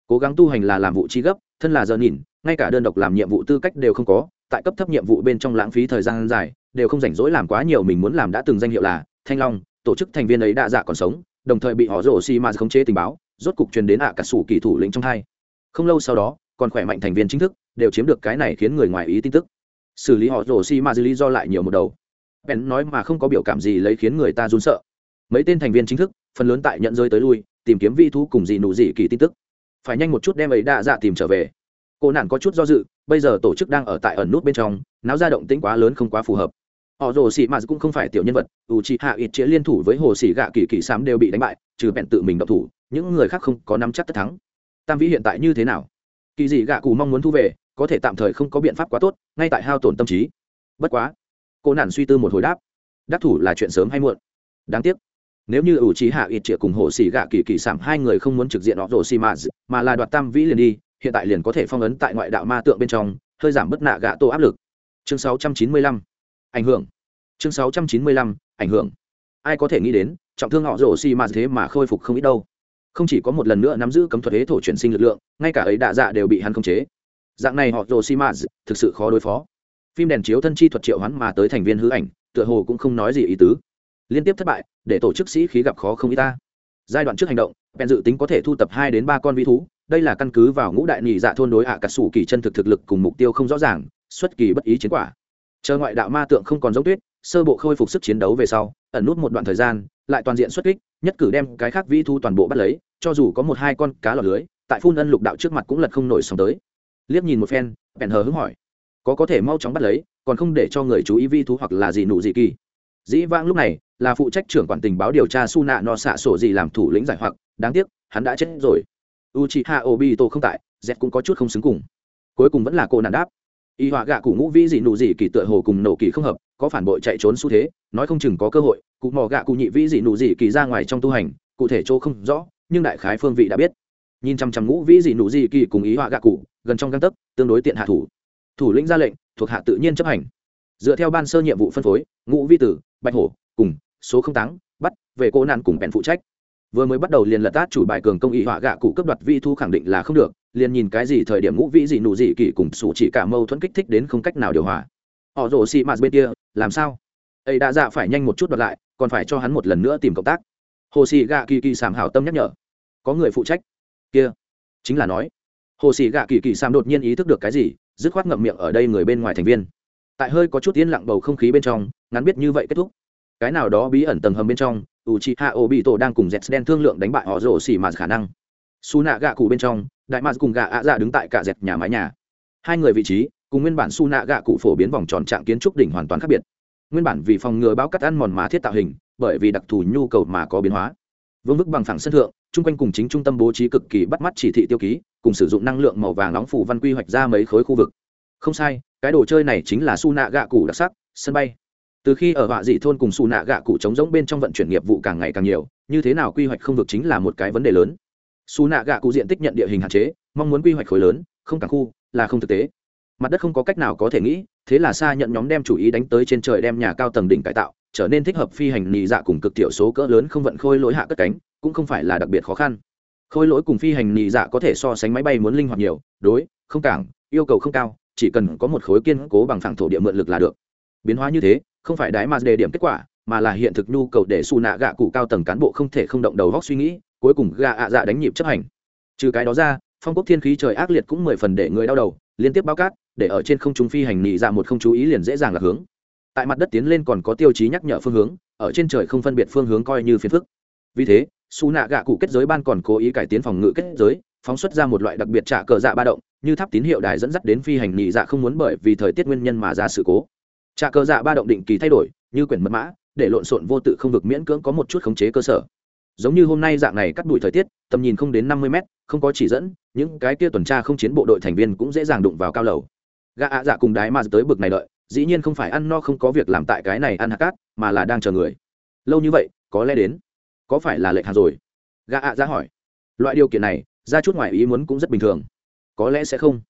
Cố gắng tu hành là làm vụ chi gấp, thân là giờ nhìn, ngay cả đơn độc làm nhiệm vụ tư cách đều không có tại cấp thấp nhiệm vụ bên trong lãng phí thời gian dài, đều không rảnh rỗi làm quá nhiều mình muốn làm đã từng danh hiệu là thanh long, tổ chức thành viên ấy đã dạ còn sống, đồng thời bị họ rổ xi mà khống chế tình báo, rốt cục truyền đến ạ cả sủ kỳ thủ lĩnh trong hai. Không lâu sau đó, còn khỏe mạnh thành viên chính thức, đều chiếm được cái này khiến người ngoài ý tin tức. Xử lý họ rổ xi mà lý do lại nhiều một đầu. Bèn nói mà không có biểu cảm gì lấy khiến người ta run sợ. Mấy tên thành viên chính thức, phần lớn tại nhận rơi tới lui, tìm kiếm vi thú cùng gì nụ gì kỳ tin tức. Phải nhanh một chút đem ấy đa dạ tìm trở về cô nạn có chút do dự, bây giờ tổ chức đang ở tại ẩn nút bên trong, náo ra động tĩnh quá lớn không quá phù hợp. Họ rồ xì mà cũng không phải tiểu nhân vật, ủ trị hạ ít chĩa liên thủ với hồ xì gạ kỳ kỳ sám đều bị đánh bại, trừ bẹn tự mình động thủ, những người khác không có nắm chắc tất thắng. Tam vĩ hiện tại như thế nào? Kỳ dị gạ cù mong muốn thu về, có thể tạm thời không có biện pháp quá tốt, ngay tại hao tổn tâm trí. Bất quá, cô nản suy tư một hồi đáp, đắc thủ là chuyện sớm hay muộn. Đáng tiếc, nếu như ủ trí hạ ít triệu cùng hồ xì gạ kỳ kỳ sảm hai người không muốn trực diện họ rồ xì mà mà là đoạt tam vĩ liền đi hiện tại liền có thể phong ấn tại ngoại đạo ma tượng bên trong, hơi giảm bất nạ gạ tô áp lực. Chương 695. ảnh hưởng. Chương 695. ảnh hưởng. Ai có thể nghĩ đến, trọng thương họ rổ xì mà thế mà khôi phục không ít đâu. Không chỉ có một lần nữa nắm giữ cấm thuật hế thổ chuyển sinh lực lượng, ngay cả ấy đạ dạ đều bị hắn khống chế. Dạng này họ rổ xì mà thực sự khó đối phó. Phim đèn chiếu thân chi thuật triệu hắn mà tới thành viên hư ảnh, tựa hồ cũng không nói gì ý tứ. Liên tiếp thất bại, để tổ chức sĩ khí gặp khó không ít ta. Giai đoạn trước hành động, bèn dự tính có thể thu tập hai đến ba con vi thú đây là căn cứ vào ngũ đại nhị dạ thôn đối hạ à sủ kỳ chân thực thực lực cùng mục tiêu không rõ ràng, xuất kỳ bất ý chiến quả. Chờ ngoại đạo ma tượng không còn giống tuyết, sơ bộ khôi phục sức chiến đấu về sau, ẩn nút một đoạn thời gian, lại toàn diện xuất kích, nhất cử đem cái khác vi thú toàn bộ bắt lấy, cho dù có một hai con cá lọt lưới, tại phun ân lục đạo trước mặt cũng lật không nổi sóng tới. Liếc nhìn một phen, bèn hờ hứng hỏi, có có thể mau chóng bắt lấy, còn không để cho người chú ý vi thú hoặc là gì nụ gì kỳ? Dĩ vãng lúc này, là phụ trách trưởng quản tình báo điều tra su nạ no xạ sổ gì làm thủ lĩnh giải hoặc, đáng tiếc, hắn đã chết rồi u c h i h a obito không tại, z cũng có chút không xứng cùng. Cuối cùng vẫn là cô nạn đáp. Y họa gạ cụ ngũ vĩ dị nụ dị kỳ tựa hồ cùng nổ kỳ không hợp, có phản bội chạy trốn xu thế, nói không chừng có cơ hội, cụ mò gạ cụ nhị vĩ dị nụ dị kỳ ra ngoài trong tu hành, cụ thể chỗ không rõ, nhưng đại khái phương vị đã biết. Nhìn chăm chăm ngũ vĩ dị nụ dị kỳ cùng ý họa gạ cụ, gần trong găng tấc, tương đối tiện hạ thủ. Thủ lĩnh ra lệnh, thuộc hạ tự nhiên chấp hành. Dựa theo ban sơ nhiệm vụ phân phối, ngũ vi tử, bạch hổ, cùng số không táng, bắt, về cô nạn cùng bèn phụ trách vừa mới bắt đầu liền lật tát chủ bài cường công ý họa gạ cụ cấp đoạt vi thu khẳng định là không được, liền nhìn cái gì thời điểm ngũ vĩ gì nụ gì kỳ cùng sủ chỉ cả mâu thuẫn kích thích đến không cách nào điều hòa. Họ rồ xị mạt bên kia, làm sao? Ấy đã dạ phải nhanh một chút đoạt lại, còn phải cho hắn một lần nữa tìm cộng tác. Hồ xị gạ kỳ kỳ sàm hảo tâm nhắc nhở. Có người phụ trách. Kia, chính là nói. Hồ xị gạ kỳ kỳ sàm đột nhiên ý thức được cái gì, dứt khoát ngậm miệng ở đây người bên ngoài thành viên. Tại hơi có chút yên lặng bầu không khí bên trong, ngắn biết như vậy kết thúc. Cái nào đó bí ẩn tầng hầm bên trong u Obito đang cùng z đen thương lượng đánh bại họ rổ xỉ mà khả năng. Su nạ gạ cụ bên trong, đại mạc cùng gạ ạ dạ đứng tại cả dẹt nhà mái nhà. Hai người vị trí, cùng nguyên bản su nạ gạ cụ phổ biến vòng tròn trạng kiến trúc đỉnh hoàn toàn khác biệt. Nguyên bản vì phòng ngừa báo cắt ăn mòn mà thiết tạo hình, bởi vì đặc thù nhu cầu mà có biến hóa. Vương vức bằng phẳng sân thượng, chung quanh cùng chính trung tâm bố trí cực kỳ bắt mắt chỉ thị tiêu ký, cùng sử dụng năng lượng màu vàng nóng phủ văn quy hoạch ra mấy khối khu vực. Không sai, cái đồ chơi này chính là su nạ gạ cụ đặc sắc, sân bay từ khi ở họa dị thôn cùng su nạ gạ cụ trống giống bên trong vận chuyển nghiệp vụ càng ngày càng nhiều, như thế nào quy hoạch không vực chính là một cái vấn đề lớn. Su nạ gạ cụ diện tích nhận địa hình hạn chế, mong muốn quy hoạch khối lớn, không càng khu, là không thực tế. Mặt đất không có cách nào có thể nghĩ, thế là xa nhận nhóm đem chủ ý đánh tới trên trời đem nhà cao tầng đỉnh cải tạo, trở nên thích hợp phi hành nì dạ cùng cực tiểu số cỡ lớn không vận khôi lỗi hạ cất cánh, cũng không phải là đặc biệt khó khăn. Khôi lỗi cùng phi hành nì dạ có thể so sánh máy bay muốn linh hoạt nhiều, đối, không cảng yêu cầu không cao, chỉ cần có một khối kiên cố bằng phẳng thổ địa mượn lực là được. Biến hóa như thế không phải đái mà đề điểm kết quả, mà là hiện thực nhu cầu để xù nạ gạ cụ cao tầng cán bộ không thể không động đầu góc suy nghĩ, cuối cùng gạ ạ dạ đánh nhịp chấp hành. Trừ cái đó ra, phong quốc thiên khí trời ác liệt cũng mười phần để người đau đầu, liên tiếp báo cát, để ở trên không trung phi hành nị ra một không chú ý liền dễ dàng là hướng. Tại mặt đất tiến lên còn có tiêu chí nhắc nhở phương hướng, ở trên trời không phân biệt phương hướng coi như phiền phức. Vì thế xù nạ gạ cụ kết giới ban còn cố ý cải tiến phòng ngự kết giới, phóng xuất ra một loại đặc biệt trả cờ dạ ba động, như tháp tín hiệu đài dẫn dắt đến phi hành nhị dạ không muốn bởi vì thời tiết nguyên nhân mà ra sự cố trà cờ dạ ba động định kỳ thay đổi, như quyển mật mã, để lộn xộn vô tự không vực miễn cưỡng có một chút khống chế cơ sở. Giống như hôm nay dạng này cắt đuổi thời tiết, tầm nhìn không đến năm mươi mét, không có chỉ dẫn, những cái kia tuần tra không chiến bộ đội thành viên cũng dễ dàng đụng vào cao lầu. Gã ạ dạ cùng đái mà tới bực này đợi, dĩ nhiên không phải ăn no không có việc làm tại cái này ăn hạt cát, mà là đang chờ người. Lâu như vậy, có lẽ đến. Có phải là lệnh hàng rồi? Gã ạ dạ hỏi. Loại điều kiện này, ra chút ngoài ý muốn cũng rất bình thường. Có lẽ sẽ không.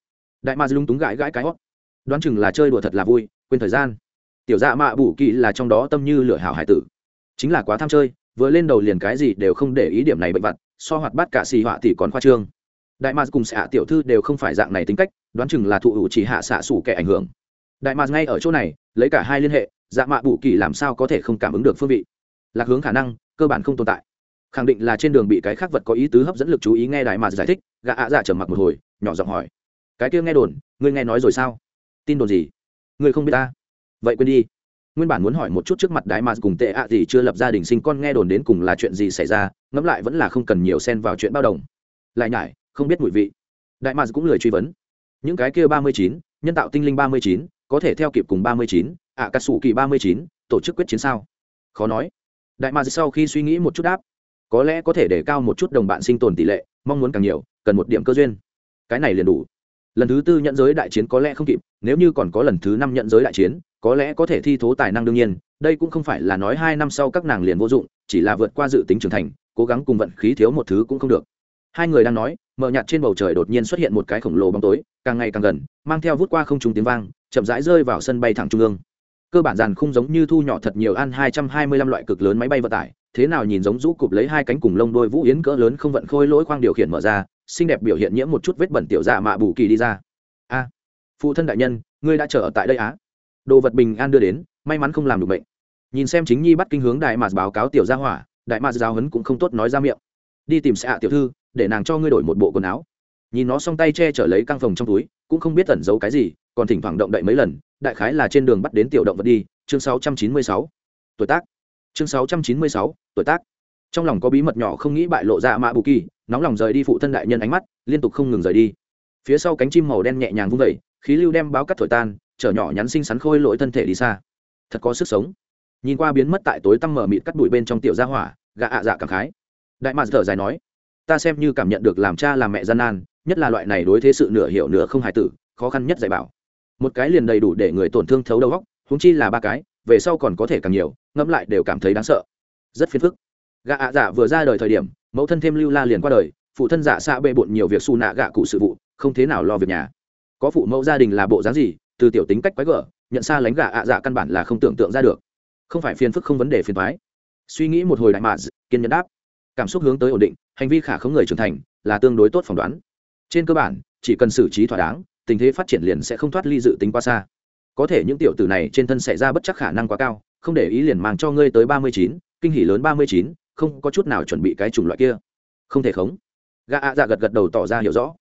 Đại ma lung túng gãi gãi cái hót. Đoán chừng là chơi đùa thật là vui quên thời gian. Tiểu dạ mạ bù kỳ là trong đó tâm như lửa hảo hải tử. Chính là quá tham chơi, vừa lên đầu liền cái gì đều không để ý điểm này bệnh vặt so hoạt bắt cả xì họa thì còn khoa trương. Đại mạc cùng xạ tiểu thư đều không phải dạng này tính cách, đoán chừng là thụ ủ chỉ hạ xạ xủ kẻ ảnh hưởng. Đại mạc ngay ở chỗ này, lấy cả hai liên hệ dạ mạ bù kỳ làm sao có thể không cảm ứng được phương vị. Lạc hướng khả năng, cơ bản không tồn tại. Khẳng định là trên đường bị cái khác vật có ý tứ hấp dẫn lực chú ý nghe đại mạc giải thích, gã ạ dạ trầm mặc một hồi, nhỏ giọng hỏi. Cái kia nghe đồn, ngươi nghe nói rồi sao? Tin đồn gì? Ngươi không biết ta. Vậy quên đi. Nguyên bản muốn hỏi một chút trước mặt đại mà cùng tệ ạ gì chưa lập gia đình sinh con nghe đồn đến cùng là chuyện gì xảy ra, ngẫm lại vẫn là không cần nhiều xen vào chuyện bao đồng. Lại nhải, không biết mùi vị. Đại mà cũng lười truy vấn. Những cái kia ba mươi chín, nhân tạo tinh linh ba mươi chín, có thể theo kịp cùng ba mươi chín ạ cà sủ kỳ ba mươi chín, tổ chức quyết chiến sao? Khó nói. Đại mà sau khi suy nghĩ một chút đáp. Có lẽ có thể để cao một chút đồng bạn sinh tồn tỷ lệ, mong muốn càng nhiều, cần một điểm cơ duyên. Cái này liền đủ lần thứ tư nhận giới đại chiến có lẽ không kịp, nếu như còn có lần thứ năm nhận giới đại chiến, có lẽ có thể thi thố tài năng đương nhiên, đây cũng không phải là nói hai năm sau các nàng liền vô dụng, chỉ là vượt qua dự tính trưởng thành, cố gắng cùng vận khí thiếu một thứ cũng không được. Hai người đang nói, mờ nhạt trên bầu trời đột nhiên xuất hiện một cái khổng lồ bóng tối, càng ngày càng gần, mang theo vút qua không trung tiếng vang, chậm rãi rơi vào sân bay thẳng trung ương. Cơ bản dàn không giống như thu nhỏ thật nhiều an hai trăm hai mươi loại cực lớn máy bay vận tải, thế nào nhìn giống rũ cụp lấy hai cánh cùng lông đôi vũ yến cỡ lớn không vận khôi lỗi khoang điều khiển mở ra xinh đẹp biểu hiện nhiễm một chút vết bẩn tiểu dạ mạ bù kỳ đi ra. A phụ thân đại nhân ngươi đã chờ ở tại đây á. Đồ vật bình an đưa đến may mắn không làm được bệnh. Nhìn xem chính nhi bắt kinh hướng đại mạt báo cáo tiểu gia hỏa đại mạt giáo hấn cũng không tốt nói ra miệng. Đi tìm xạ tiểu thư để nàng cho ngươi đổi một bộ quần áo. Nhìn nó song tay che chở lấy căng phòng trong túi cũng không biết tẩn giấu cái gì còn thỉnh thoảng động đậy mấy lần đại khái là trên đường bắt đến tiểu động vật đi. Chương 696. tuổi tác. Chương 696, tuổi tác trong lòng có bí mật nhỏ không nghĩ bại lộ ra mạ bù kỳ, nóng lòng rời đi phụ thân đại nhân ánh mắt, liên tục không ngừng rời đi. Phía sau cánh chim màu đen nhẹ nhàng vung vẩy khí lưu đem báo cắt thổi tan, chở nhỏ nhắn xinh xắn khôi lỗi thân thể đi xa. Thật có sức sống. Nhìn qua biến mất tại tối tăm mở mịt cắt bụi bên trong tiểu gia hỏa gạ ạ dạ cảm khái. Đại mạt thở dài nói, ta xem như cảm nhận được làm cha làm mẹ gian nan, nhất là loại này đối thế sự nửa hiểu nửa không hài tử, khó khăn nhất dạy bảo. Một cái liền đầy đủ để người tổn thương thấu đầu góc húng chi là ba cái, về sau còn có thể càng nhiều, ngẫm lại đều cảm thấy đáng sợ. Rất phiền phức gạ ạ dạ vừa ra đời thời điểm, mẫu thân thêm lưu la liền qua đời, phụ thân dạ xạ bệ bộn nhiều việc xù nạ gạ cụ sự vụ, không thế nào lo việc nhà. Có phụ mẫu gia đình là bộ dáng gì, từ tiểu tính cách quái gở, nhận xa lánh gạ ạ dạ căn bản là không tưởng tượng ra được. Không phải phiền phức không vấn đề phiền thoái suy nghĩ một hồi đại mạ kiên nhẫn đáp. Cảm xúc hướng tới ổn định, hành vi khả không người trưởng thành, là tương đối tốt phỏng đoán. Trên cơ bản, chỉ cần xử trí thỏa đáng, tình thế phát triển liền sẽ không thoát ly dự tính quá xa. Có thể những tiểu tử này trên thân xảy ra bất chắc khả năng quá cao, không để ý liền mang cho ngươi tới ba mươi chín, kinh hỉ lớn ba mươi chín không có chút nào chuẩn bị cái chủng loại kia. Không thể khống. Gà ạ dạ gật gật đầu tỏ ra hiểu rõ.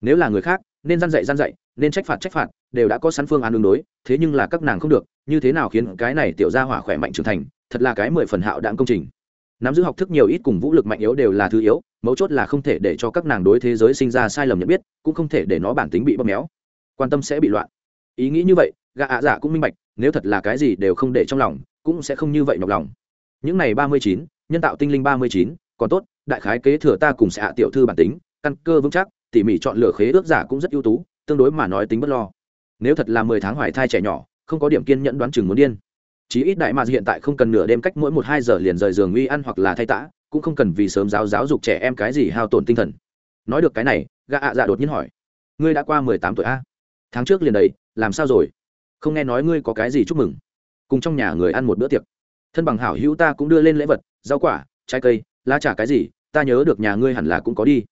Nếu là người khác, nên răn dạy răn dạy, nên trách phạt trách phạt, đều đã có sẵn phương án đường đối, thế nhưng là các nàng không được, như thế nào khiến cái này tiểu gia hỏa khỏe mạnh trưởng thành, thật là cái mười phần hạo đạn công trình. Nắm giữ học thức nhiều ít cùng vũ lực mạnh yếu đều là thứ yếu, mấu chốt là không thể để cho các nàng đối thế giới sinh ra sai lầm nhận biết, cũng không thể để nó bản tính bị bóp méo. Quan tâm sẽ bị loạn. Ý nghĩ như vậy gà ạ dạ cũng minh bạch, nếu thật là cái gì đều không để trong lòng, cũng sẽ không như vậy nhọc lòng. Những này ba mươi chín nhân tạo tinh linh ba mươi chín, còn tốt, đại khái kế thừa ta cùng sẽ hạ tiểu thư bản tính, căn cơ vững chắc, tỉ mỉ chọn lựa khế ước giả cũng rất ưu tú, tương đối mà nói tính bất lo. Nếu thật là mười tháng hoài thai trẻ nhỏ, không có điểm kiên nhẫn đoán chừng muốn điên. Chí ít đại mà hiện tại không cần nửa đêm cách mỗi một hai giờ liền rời giường uy ăn hoặc là thay tã, cũng không cần vì sớm giáo giáo dục trẻ em cái gì hao tổn tinh thần. Nói được cái này, gã ạ dạ đột nhiên hỏi, ngươi đã qua mười tám tuổi a? Tháng trước liền đầy, làm sao rồi? Không nghe nói ngươi có cái gì chúc mừng. Cùng trong nhà người ăn một bữa tiệc thân bằng hảo hữu ta cũng đưa lên lễ vật, rau quả, trái cây, lá trà cái gì, ta nhớ được nhà ngươi hẳn là cũng có đi.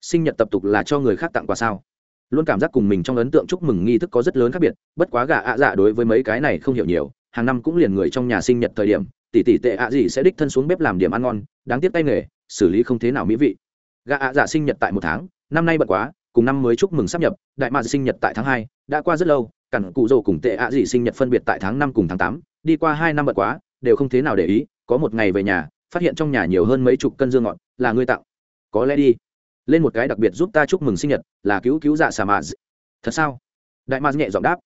Sinh nhật tập tục là cho người khác tặng quà sao? Luôn cảm giác cùng mình trong ấn tượng chúc mừng nghi thức có rất lớn khác biệt, bất quá gà ạ dạ đối với mấy cái này không hiểu nhiều, hàng năm cũng liền người trong nhà sinh nhật thời điểm, tỷ tỷ tệ ạ gì sẽ đích thân xuống bếp làm điểm ăn ngon, đáng tiếc tay nghề, xử lý không thế nào mỹ vị. Gà ạ dạ sinh nhật tại một tháng, năm nay bận quá, cùng năm mới chúc mừng sắp nhập, đại mạc sinh nhật tại tháng hai, đã qua rất lâu cẳng cụ rồ cùng tệ ạ gì sinh nhật phân biệt tại tháng năm cùng tháng tám, đi qua hai năm bận quá đều không thế nào để ý, có một ngày về nhà, phát hiện trong nhà nhiều hơn mấy chục cân dương ngọt, là ngươi tặng. Có lẽ đi. Lên một cái đặc biệt giúp ta chúc mừng sinh nhật, là cứu cứu dạ xà mà thật sao? Đại ma nhẹ giọng đáp.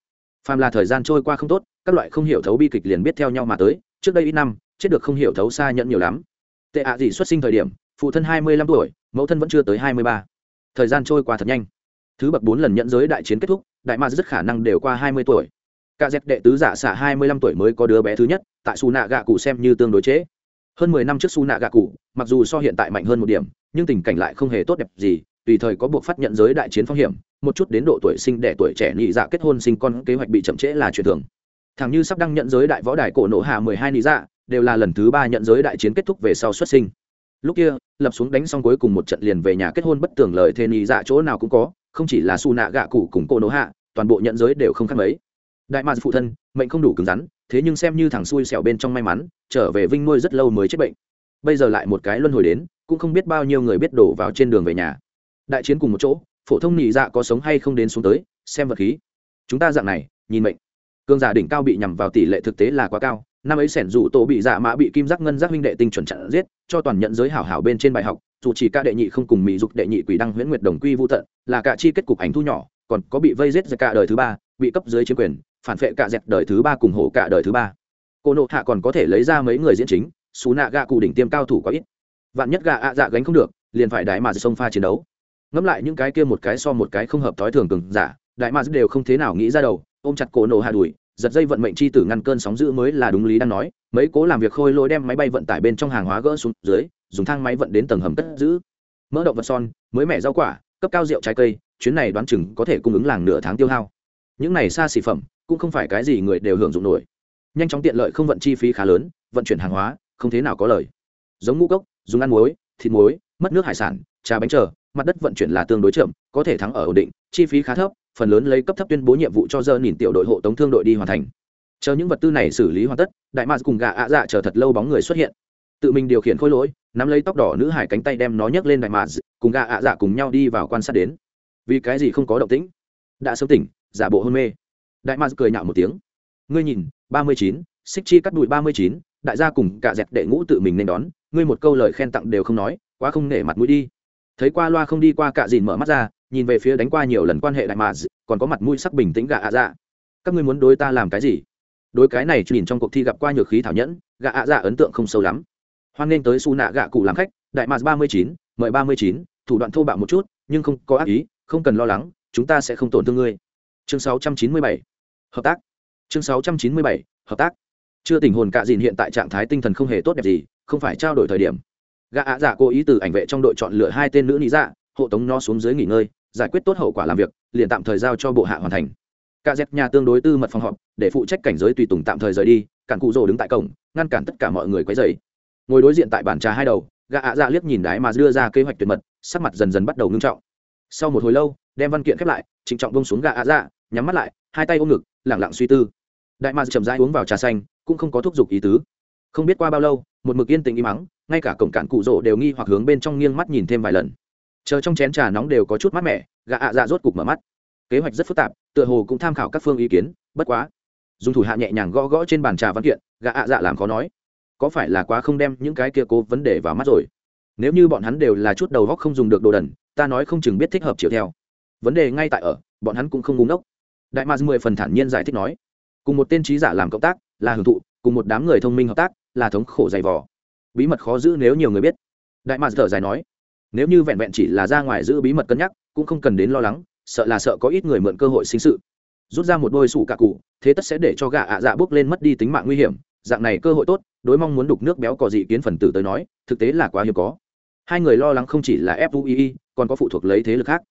Phàm là thời gian trôi qua không tốt, các loại không hiểu thấu bi kịch liền biết theo nhau mà tới, trước đây ít năm, chết được không hiểu thấu xa nhận nhiều lắm. Tệ ạ gì xuất sinh thời điểm, phụ thân hai mươi lăm tuổi, mẫu thân vẫn chưa tới hai mươi ba. Thời gian trôi qua thật nhanh. Thứ bậc bốn lần nhận giới đại chiến kết thúc, đại ma rất khả năng đều qua hai mươi tuổi cả dẹp đệ tứ giả xạ hai mươi lăm tuổi mới có đứa bé thứ nhất, tại su nạ gạ cụ xem như tương đối chế. Hơn mười năm trước su nạ gạ cụ mặc dù so hiện tại mạnh hơn một điểm, nhưng tình cảnh lại không hề tốt đẹp gì, tùy thời có buộc phát nhận giới đại chiến phong hiểm, một chút đến độ tuổi sinh đẻ tuổi trẻ nhị dạ kết hôn sinh con kế hoạch bị chậm trễ là chuyện thường. Thằng như sắp đăng nhận giới đại võ đài cổ nổ hạ mười hai nhị dạ đều là lần thứ ba nhận giới đại chiến kết thúc về sau xuất sinh. Lúc kia, lập xuống đánh xong cuối cùng một trận liền về nhà kết hôn bất tưởng lời thê nhị dạ chỗ nào cũng có, không chỉ là su nạ gạ cụ cùng cổ nổ hạ, toàn bộ nhận giới đều không khác mấy đại mạc phụ thân, mệnh không đủ cứng rắn, thế nhưng xem như thằng xui xẻo bên trong may mắn, trở về vinh nuôi rất lâu mới chết bệnh. Bây giờ lại một cái luân hồi đến, cũng không biết bao nhiêu người biết đổ vào trên đường về nhà. Đại chiến cùng một chỗ, phổ thông nhị dạ có sống hay không đến xuống tới, xem vật khí. Chúng ta dạng này, nhìn mệnh. Cương giả đỉnh cao bị nhằm vào tỷ lệ thực tế là quá cao, năm ấy sẻn dụ tổ bị dạ mã bị kim giác ngân giác huynh đệ tinh chuẩn chặn giết, cho toàn nhận giới hảo hảo bên trên bài học, dù chỉ ca đệ nhị không cùng mỹ dục đệ nhị quỷ đăng huyễn nguyệt đồng quy vô tận, là cả chi kết cục ảnh thu nhỏ, còn có bị vây giết ra cả đời thứ ba, bị cấp dưới chiếm quyền phản phệ cả dẹp đời thứ ba cùng hổ cả đời thứ ba. Cô nộ hạ còn có thể lấy ra mấy người diễn chính xú nạ gạ cụ đỉnh tiêm cao thủ quá ít. Vạn nhất gạ ạ dạ gánh không được, liền phải đại mà sông pha chiến đấu. Ngẫm lại những cái kia một cái so một cái không hợp thói thường cường giả, đại mà đều không thế nào nghĩ ra đầu, ôm chặt cổ nổ hạ đuổi giật dây vận mệnh chi tử ngăn cơn sóng dữ mới là đúng lý đang nói, mấy cố làm việc khôi lôi đem máy bay vận tải bên trong hàng hóa gỡ xuống dưới, dùng thang máy vận đến tầng hầm cất giữ. Mỡ động vật son, mới mẻ rau quả, cấp cao rượu trái cây, chuyến này đoán chừng có thể cung ứng làng nửa tháng tiêu hao. Những này xa xỉ phẩm cũng không phải cái gì người đều hưởng dụng nổi. Nhanh chóng tiện lợi không vận chi phí khá lớn, vận chuyển hàng hóa, không thế nào có lời. Giống ngũ cốc, dùng ăn muối, thịt muối, mất nước hải sản, trà bánh chờ, mặt đất vận chuyển là tương đối chậm, có thể thắng ở ổn định, chi phí khá thấp, phần lớn lấy cấp thấp tuyên bố nhiệm vụ cho dơ nhìn tiểu đội hộ tống thương đội đi hoàn thành. Chờ những vật tư này xử lý hoàn tất, đại mạc cùng gà ạ dạ chờ thật lâu bóng người xuất hiện. Tự mình điều khiển khôi lỗi, nắm lấy tóc đỏ nữ hải cánh tay đem nó nhấc lên đại mạc cùng gà ạ dạ cùng nhau đi vào quan sát đến. Vì cái gì không có động tĩnh? Đã sớm tỉnh, giả bộ hôn mê đại mạc cười nhạo một tiếng. Ngươi nhìn, ba mươi chín, xích chi cắt đùi ba mươi chín, đại gia cùng cả dẹt đệ ngũ tự mình nên đón. Ngươi một câu lời khen tặng đều không nói, quá không nể mặt mũi đi. Thấy qua loa không đi qua cả dìn mở mắt ra, nhìn về phía đánh qua nhiều lần quan hệ đại mà còn có mặt mũi sắc bình tĩnh gạ ạ dạ. Các ngươi muốn đối ta làm cái gì? Đối cái này nhìn trong cuộc thi gặp qua nhược khí thảo nhẫn gạ ạ dạ ấn tượng không sâu lắm. Hoan nghênh tới su nạ gạ cụ làm khách, đại mà ba mươi chín, mời ba mươi chín, thủ đoạn thô bạo một chút, nhưng không có ác ý, không cần lo lắng, chúng ta sẽ không tổn thương ngươi. Chương sáu trăm chín mươi bảy hợp tác. Chương sáu trăm chín mươi bảy, hợp tác. Chưa tình hồn cạ dìn hiện tại trạng thái tinh thần không hề tốt đẹp gì, không phải trao đổi thời điểm. Gã ạ dạ cố ý từ ảnh vệ trong đội chọn lựa hai tên nữ lý dạ hộ tống nó xuống dưới nghỉ ngơi, giải quyết tốt hậu quả làm việc, liền tạm thời giao cho bộ hạ hoàn thành. Cả dẹp nhà tương đối tư mật phòng họp, để phụ trách cảnh giới tùy tùng tạm thời rời đi, cản cụ rồ đứng tại cổng, ngăn cản tất cả mọi người quấy dày ngồi đối diện tại bàn trà hai đầu, gã ạ dạ liếc nhìn đái mà đưa ra kế hoạch tuyệt mật, sắc mặt dần dần bắt đầu ngưng trọng. Sau một hồi lâu, đem văn kiện khép lại, trịnh trọng bông xuống gã ạ dạ nhắm mắt lại, hai tay ôm ngực, lẳng lặng suy tư. Đại mạc chậm rãi uống vào trà xanh, cũng không có thúc giục ý tứ. Không biết qua bao lâu, một mực yên tĩnh im mắng ngay cả cổng cạn cụ rỗ đều nghi hoặc hướng bên trong nghiêng mắt nhìn thêm vài lần. Chờ trong chén trà nóng đều có chút mát mẻ gạ ạ dạ rốt cục mở mắt. Kế hoạch rất phức tạp, tựa hồ cũng tham khảo các phương ý kiến, bất quá. Dùng thủ hạ nhẹ nhàng gõ gõ trên bàn trà văn kiện gạ ạ dạ làm khó nói. Có phải là quá không đem những cái kia cố vấn đề vào mắt rồi? Nếu như bọn hắn đều là chút đầu góc không dùng được đồ đần, ta nói không chừng biết thích hợp chiều theo. Vấn đề ngay tại ở, bọn hắn cũng không ngúng ốc đại ma mười phần thản nhiên giải thích nói, cùng một tên trí giả làm cộng tác là hưởng thụ, cùng một đám người thông minh hợp tác là thống khổ dày vò. Bí mật khó giữ nếu nhiều người biết. Đại mạc thở dài nói, nếu như vẹn vẹn chỉ là ra ngoài giữ bí mật cân nhắc, cũng không cần đến lo lắng, sợ là sợ có ít người mượn cơ hội sinh sự. Rút ra một đôi sủ cả cụ, thế tất sẽ để cho gà ạ dạ bước lên mất đi tính mạng nguy hiểm. Dạng này cơ hội tốt, đối mong muốn đục nước béo cò dị kiến phần tử tới nói, thực tế là quá hiếm có. Hai người lo lắng không chỉ là fui còn có phụ thuộc lấy thế lực khác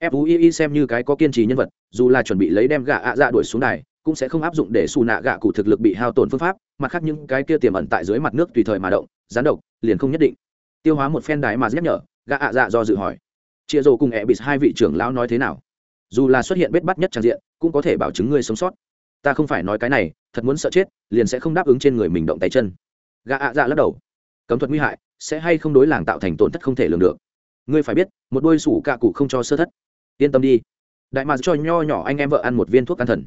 fui xem như cái có kiên trì nhân vật, dù là chuẩn bị lấy đem gạ ạ dạ đuổi xuống này cũng sẽ không áp dụng để xù nạ gạ cụ thực lực bị hao tổn phương pháp, mặt khác những cái kia tiềm ẩn tại dưới mặt nước tùy thời mà động, gián độc, liền không nhất định. Tiêu hóa một phen đái mà nhắc nhở, gạ ạ dạ do dự hỏi. Chia rồ cùng e bị hai vị trưởng lão nói thế nào? Dù là xuất hiện bết bắt nhất trang diện, cũng có thể bảo chứng ngươi sống sót. Ta không phải nói cái này, thật muốn sợ chết, liền sẽ không đáp ứng trên người mình động tay chân. Gạ ạ dạ lắc đầu. Cấm thuật nguy hại, sẽ hay không đối làng tạo thành tổn thất không thể lường được. Ngươi phải biết, một đôi sủ cạ cụ không cho sơ thất yên tâm đi. Đại mà cho nho nhỏ anh em vợ ăn một viên thuốc an thần.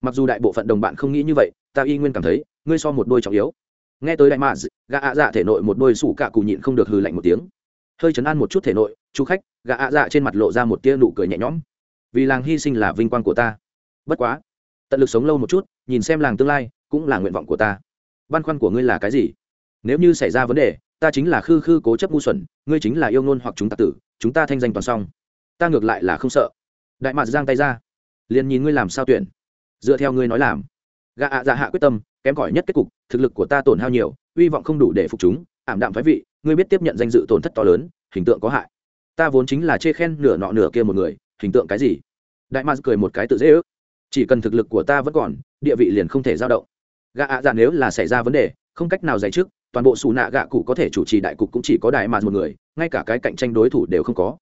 Mặc dù đại bộ phận đồng bạn không nghĩ như vậy, ta y nguyên cảm thấy, ngươi so một đôi trọng yếu. Nghe tới đại mạ gà ạ dạ thể nội một đôi sủ cạ cù nhịn không được hừ lạnh một tiếng. Hơi chấn an một chút thể nội, chú khách gà ạ dạ trên mặt lộ ra một tia nụ cười nhẹ nhõm. Vì làng hy sinh là vinh quang của ta. Bất quá, tận lực sống lâu một chút, nhìn xem làng tương lai, cũng là nguyện vọng của ta. Băn khoăn của ngươi là cái gì? Nếu như xảy ra vấn đề, ta chính là khư khư cố chấp ngu xuẩn, ngươi chính là yêu ngôn hoặc chúng ta tử, chúng ta thanh danh toàn xong ta ngược lại là không sợ. Đại mạc giang tay ra. Liền nhìn ngươi làm sao tuyển. Dựa theo ngươi nói làm. Gạ ạ dạ hạ quyết tâm, kém cỏi nhất kết cục, thực lực của ta tổn hao nhiều, hy vọng không đủ để phục chúng, ảm đạm phái vị, ngươi biết tiếp nhận danh dự tổn thất to lớn, hình tượng có hại. Ta vốn chính là chê khen nửa nọ nửa kia một người, hình tượng cái gì? Đại mạc cười một cái tự dễ ước. Chỉ cần thực lực của ta vẫn còn, địa vị liền không thể dao động. Gạ ạ dạ nếu là xảy ra vấn đề, không cách nào giải trước, toàn bộ xù nạ gạ cụ có thể chủ trì đại cục cũng chỉ có đại mạc một người, ngay cả cái cạnh tranh đối thủ đều không có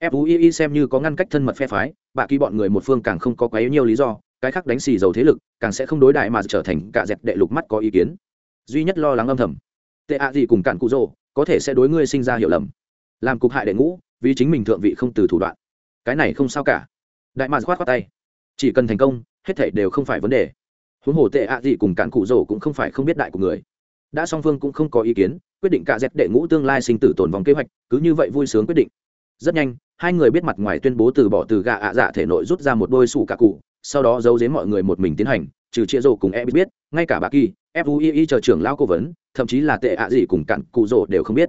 fui xem như có ngăn cách thân mật phe phái bạ kỳ bọn người một phương càng không có quá nhiều lý do, cái khác đánh xì dầu thế lực càng sẽ không đối đại mà trở thành cả dẹp đệ lục mắt có ý kiến. Duy nhất lo lắng âm thầm, tệ ạ gì cùng cạn cụ rồ, có thể sẽ đối ngươi sinh ra hiểu lầm. Làm cục hại đệ ngũ, vì chính mình thượng vị không từ thủ đoạn. Cái này không sao cả. Đại mà khoát khoát tay. Chỉ cần thành công, hết thảy đều không phải vấn đề. Huống hồ tệ ạ gì cùng cạn cụ rồ cũng không phải không biết đại của người. Đã song phương cũng không có ý kiến, quyết định cả dẹp đệ ngũ tương lai sinh tử tồn vòng kế hoạch, cứ như vậy vui sướng quyết định. Rất nhanh hai người biết mặt ngoài tuyên bố từ bỏ từ gạ ạ dạ thể nội rút ra một đôi sủ cả cụ, sau đó giấu giếm mọi người một mình tiến hành, trừ chia rổ cùng e biết, ngay cả bà kỳ fui chờ trưởng lão cố vấn, thậm chí là tệ ạ gì cùng cặn cụ rổ đều không biết.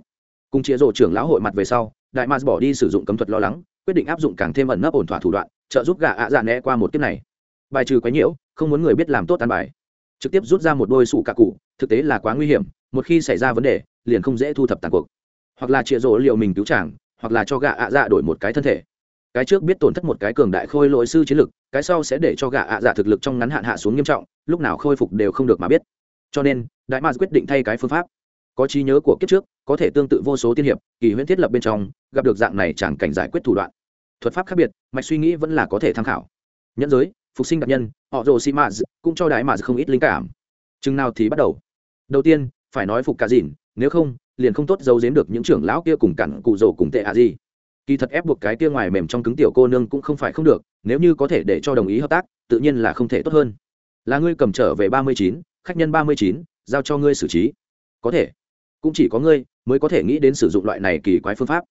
Cùng chia rổ trưởng lão hội mặt về sau, đại mars bỏ đi sử dụng cấm thuật lo lắng, quyết định áp dụng càng thêm ẩn nấp ổn thỏa thủ đoạn, trợ giúp gạ ạ dạ né qua một kiếp này. Bài trừ quái nhiễu, không muốn người biết làm tốt tàn bài. Trực tiếp rút ra một đôi sủ cả cụ, thực tế là quá nguy hiểm, một khi xảy ra vấn đề, liền không dễ thu thập tàn cuộc. Hoặc là chia rổ liệu mình cứu chàng hoặc là cho gạ ạ dạ đổi một cái thân thể. Cái trước biết tổn thất một cái cường đại khôi lỗi sư chiến lực, cái sau sẽ để cho gạ ạ dạ thực lực trong ngắn hạn hạ xuống nghiêm trọng, lúc nào khôi phục đều không được mà biết. Cho nên, đại ma quyết định thay cái phương pháp. Có trí nhớ của kiếp trước, có thể tương tự vô số tiên hiệp, kỳ huyễn thiết lập bên trong, gặp được dạng này chẳng cảnh giải quyết thủ đoạn. Thuật pháp khác biệt, mạch suy nghĩ vẫn là có thể tham khảo. Nhẫn giới, phục sinh đặc nhân, họ rồ sĩ maz cũng cho đại maz không ít linh cảm. Chừng nào thì bắt đầu? Đầu tiên, phải nói phục cả dìn nếu không liền không tốt giấu giếm được những trưởng lão kia cùng cặn cụ rồ cùng tệ à gì. Kỳ thật ép buộc cái kia ngoài mềm trong cứng tiểu cô nương cũng không phải không được, nếu như có thể để cho đồng ý hợp tác, tự nhiên là không thể tốt hơn. Là ngươi cầm trở về ba mươi chín, khách nhân ba mươi chín, giao cho ngươi xử trí. Có thể. Cũng chỉ có ngươi mới có thể nghĩ đến sử dụng loại này kỳ quái phương pháp.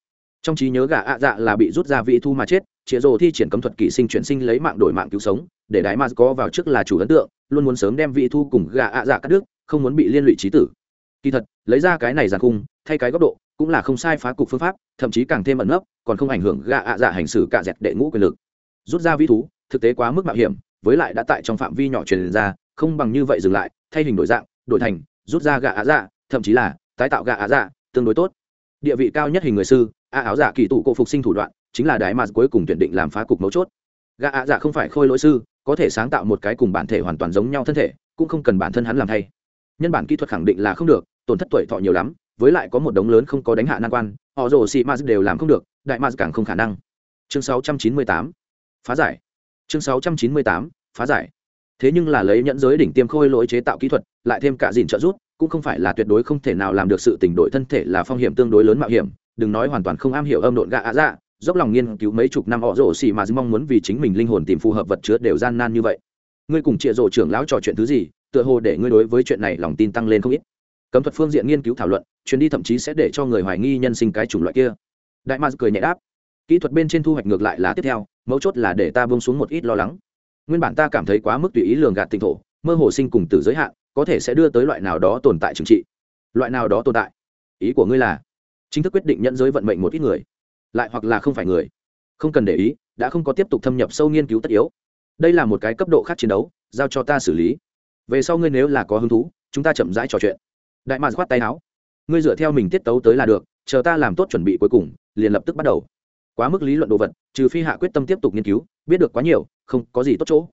Trong trí nhớ gà ạ dạ là bị rút ra vị thu mà chết chĩa rồ thi triển cấm thuật kỳ sinh chuyển sinh lấy mạng đổi mạng cứu sống, để đái ma có vào trước là chủ ấn tượng, luôn muốn sớm đem vị thu cùng gà ạ dạ cắt đứt, không muốn bị liên lụy trí tử. Kỳ thật lấy ra cái này giàn cung thay cái góc độ, cũng là không sai phá cục phương pháp, thậm chí càng thêm ẩn nấp, còn không ảnh hưởng gạ ạ dạ hành xử cả dẹt đệ ngũ quyền lực. Rút ra vĩ thú, thực tế quá mức mạo hiểm, với lại đã tại trong phạm vi nhỏ truyền ra, không bằng như vậy dừng lại, thay hình đổi dạng, đổi thành, rút ra gạ ạ dạ thậm chí là tái tạo gạ ạ dạ tương đối tốt. Địa vị cao nhất hình người sư, a áo dạ kỳ tụ cổ phục sinh thủ đoạn, chính là đái mà cuối cùng tuyển định làm phá cục mấu chốt. Gạ ạ dạ không phải khôi lỗi sư, có thể sáng tạo một cái cùng bản thể hoàn toàn giống nhau thân thể, cũng không cần bản thân hắn làm thay. Nhân bản kỹ thuật khẳng định là không được tổn thất tuổi thọ nhiều lắm, với lại có một đống lớn không có đánh hạ nan quan, họ rồ xị maz đều làm không được, đại maz càng không khả năng. Chương 698 phá giải. Chương 698 phá giải. Thế nhưng là lấy nhẫn giới đỉnh tiêm khôi lỗi chế tạo kỹ thuật, lại thêm cả dìn trợ rút cũng không phải là tuyệt đối không thể nào làm được sự tỉnh đổi thân thể là phong hiểm tương đối lớn mạo hiểm, đừng nói hoàn toàn không am hiểu âm độn gạ ạ dạ dốc lòng nghiên cứu mấy chục năm họ rổ xì mà mong muốn vì chính mình linh hồn tìm phù hợp vật chứa đều gian nan như vậy. Ngươi cùng trịa rổ trưởng lão trò chuyện thứ gì, tựa hồ để ngươi đối với chuyện này lòng tin tăng lên không ít cấm thuật phương diện nghiên cứu thảo luận, chuyến đi thậm chí sẽ để cho người hoài nghi nhân sinh cái chủng loại kia. Đại mars cười nhẹ đáp, kỹ thuật bên trên thu hoạch ngược lại là tiếp theo, mấu chốt là để ta bông xuống một ít lo lắng. Nguyên bản ta cảm thấy quá mức tùy ý lường gạt tinh thổ, mơ hồ sinh cùng từ giới hạn, có thể sẽ đưa tới loại nào đó tồn tại trừng trị. Loại nào đó tồn tại? Ý của ngươi là, chính thức quyết định nhận giới vận mệnh một ít người, lại hoặc là không phải người. Không cần để ý, đã không có tiếp tục thâm nhập sâu nghiên cứu tất yếu. Đây là một cái cấp độ khác chiến đấu, giao cho ta xử lý. Về sau ngươi nếu là có hứng thú, chúng ta chậm rãi trò chuyện đại mạc khoát tay áo. Ngươi dựa theo mình tiết tấu tới là được, chờ ta làm tốt chuẩn bị cuối cùng, liền lập tức bắt đầu. Quá mức lý luận đồ vật, trừ phi hạ quyết tâm tiếp tục nghiên cứu, biết được quá nhiều, không có gì tốt chỗ.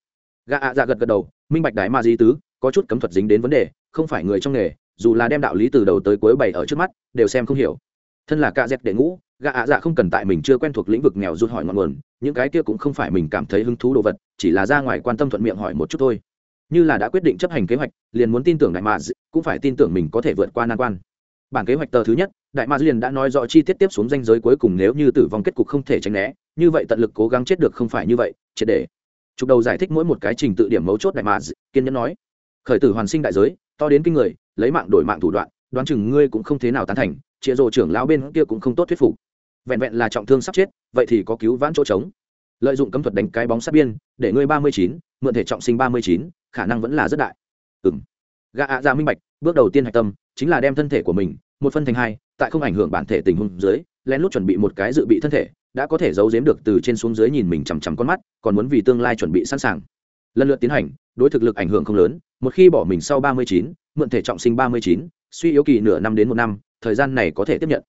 Gà ạ dạ gật gật đầu, minh bạch đại ma di tứ, có chút cấm thuật dính đến vấn đề, không phải người trong nghề, dù là đem đạo lý từ đầu tới cuối bày ở trước mắt, đều xem không hiểu. Thân là ca dẹp đệ ngũ gà ạ dạ không cần tại mình chưa quen thuộc lĩnh vực nghèo rút hỏi ngọn nguồn, những cái kia cũng không phải mình cảm thấy hứng thú đồ vật, chỉ là ra ngoài quan tâm thuận miệng hỏi một chút thôi như là đã quyết định chấp hành kế hoạch, liền muốn tin tưởng đại mads cũng phải tin tưởng mình có thể vượt qua nan quan. Bản kế hoạch tờ thứ nhất, đại mads liền đã nói rõ chi tiết tiếp xuống danh giới cuối cùng nếu như tử vong kết cục không thể tránh né, như vậy tận lực cố gắng chết được không phải như vậy, triệt để. Chụp đầu giải thích mỗi một cái trình tự điểm mấu chốt đại mads kiên nhẫn nói, khởi tử hoàn sinh đại giới, to đến kinh người, lấy mạng đổi mạng thủ đoạn, đoán chừng ngươi cũng không thế nào tán thành chia rộ trưởng lão bên kia cũng không tốt thuyết phục. Vẹn vẹn là trọng thương sắp chết, vậy thì có cứu vãn chỗ trống. Lợi dụng cấm thuật đánh cái bóng sát biên, để ngươi ba mươi chín mượn thể trọng sinh ba mươi chín, khả năng vẫn là rất đại. Ừng gạ ạ ra minh bạch, bước đầu tiên hạch tâm chính là đem thân thể của mình một phân thành hai, tại không ảnh hưởng bản thể tình huống dưới, lén lút chuẩn bị một cái dự bị thân thể, đã có thể giấu giếm được từ trên xuống dưới nhìn mình chằm chằm con mắt, còn muốn vì tương lai chuẩn bị sẵn sàng. Lần lượt tiến hành, đối thực lực ảnh hưởng không lớn, một khi bỏ mình sau ba mươi chín, mượn thể trọng sinh ba mươi chín, suy yếu kỳ nửa năm đến một năm, thời gian này có thể tiếp nhận.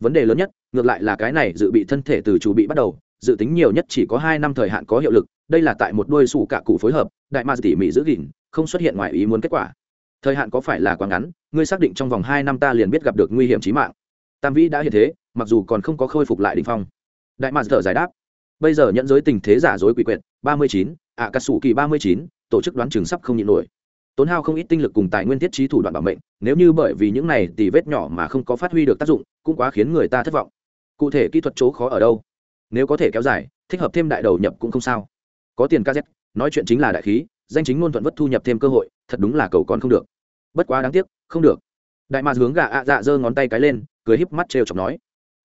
Vấn đề lớn nhất, ngược lại là cái này dự bị thân thể từ chủ bị bắt đầu, dự tính nhiều nhất chỉ có hai năm thời hạn có hiệu lực đây là tại một đôi sủ cạ cụ phối hợp, đại ma tỉ mỉ giữ gìn, không xuất hiện ngoài ý muốn kết quả. Thời hạn có phải là quá ngắn, ngươi xác định trong vòng hai năm ta liền biết gặp được nguy hiểm trí mạng. Tam vĩ đã hiện thế, mặc dù còn không có khôi phục lại đ ỉ n h phong. Đại ma thở giải đáp. Bây giờ nhận giới tình thế giả dối quỷ quyệt, ba mươi chín, ạ cà sủ kỳ ba mươi chín, tổ chức đoán trường sắp không nhịn nổi. Tốn hao không ít tinh lực cùng tài nguyên thiết trí thủ đoạn bảo mệnh, nếu như bởi vì những này tì vết nhỏ mà không có phát huy được tác dụng, cũng quá khiến người ta thất vọng. Cụ thể kỹ thuật chỗ khó ở đâu? Nếu có thể kéo dài, thích hợp thêm đại đầu nhập cũng không sao có tiền kz nói chuyện chính là đại khí, danh chính ngôn thuận vất thu nhập thêm cơ hội, thật đúng là cầu con không được. Bất quá đáng tiếc, không được. Đại mạc hướng gà ạ dạ giơ ngón tay cái lên, cười híp mắt trêu chọc nói,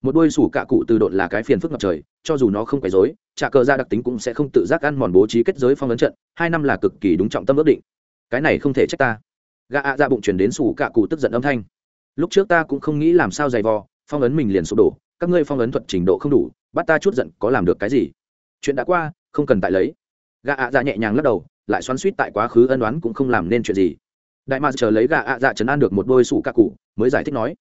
một đôi sủ cạ cụ từ độn là cái phiền phức ngập trời, cho dù nó không quấy dối trả cờ ra đặc tính cũng sẽ không tự giác ăn mòn bố trí kết giới phong ấn trận, hai năm là cực kỳ đúng trọng tâm ước định. Cái này không thể trách ta. Gà ạ dạ bụng chuyển đến sủ cạ cụ tức giận âm thanh. Lúc trước ta cũng không nghĩ làm sao dày vò, phong ấn mình liền sụp đổ, các ngươi phong ấn thuật trình độ không đủ, bắt ta chút giận có làm được cái gì? Chuyện đã qua không cần tại lấy. Gà ạ dạ nhẹ nhàng lắc đầu, lại xoắn suýt tại quá khứ ân đoán cũng không làm nên chuyện gì. Đại mạc chờ lấy gà ạ dạ chấn an được một đôi sủ ca cụ, mới giải thích nói,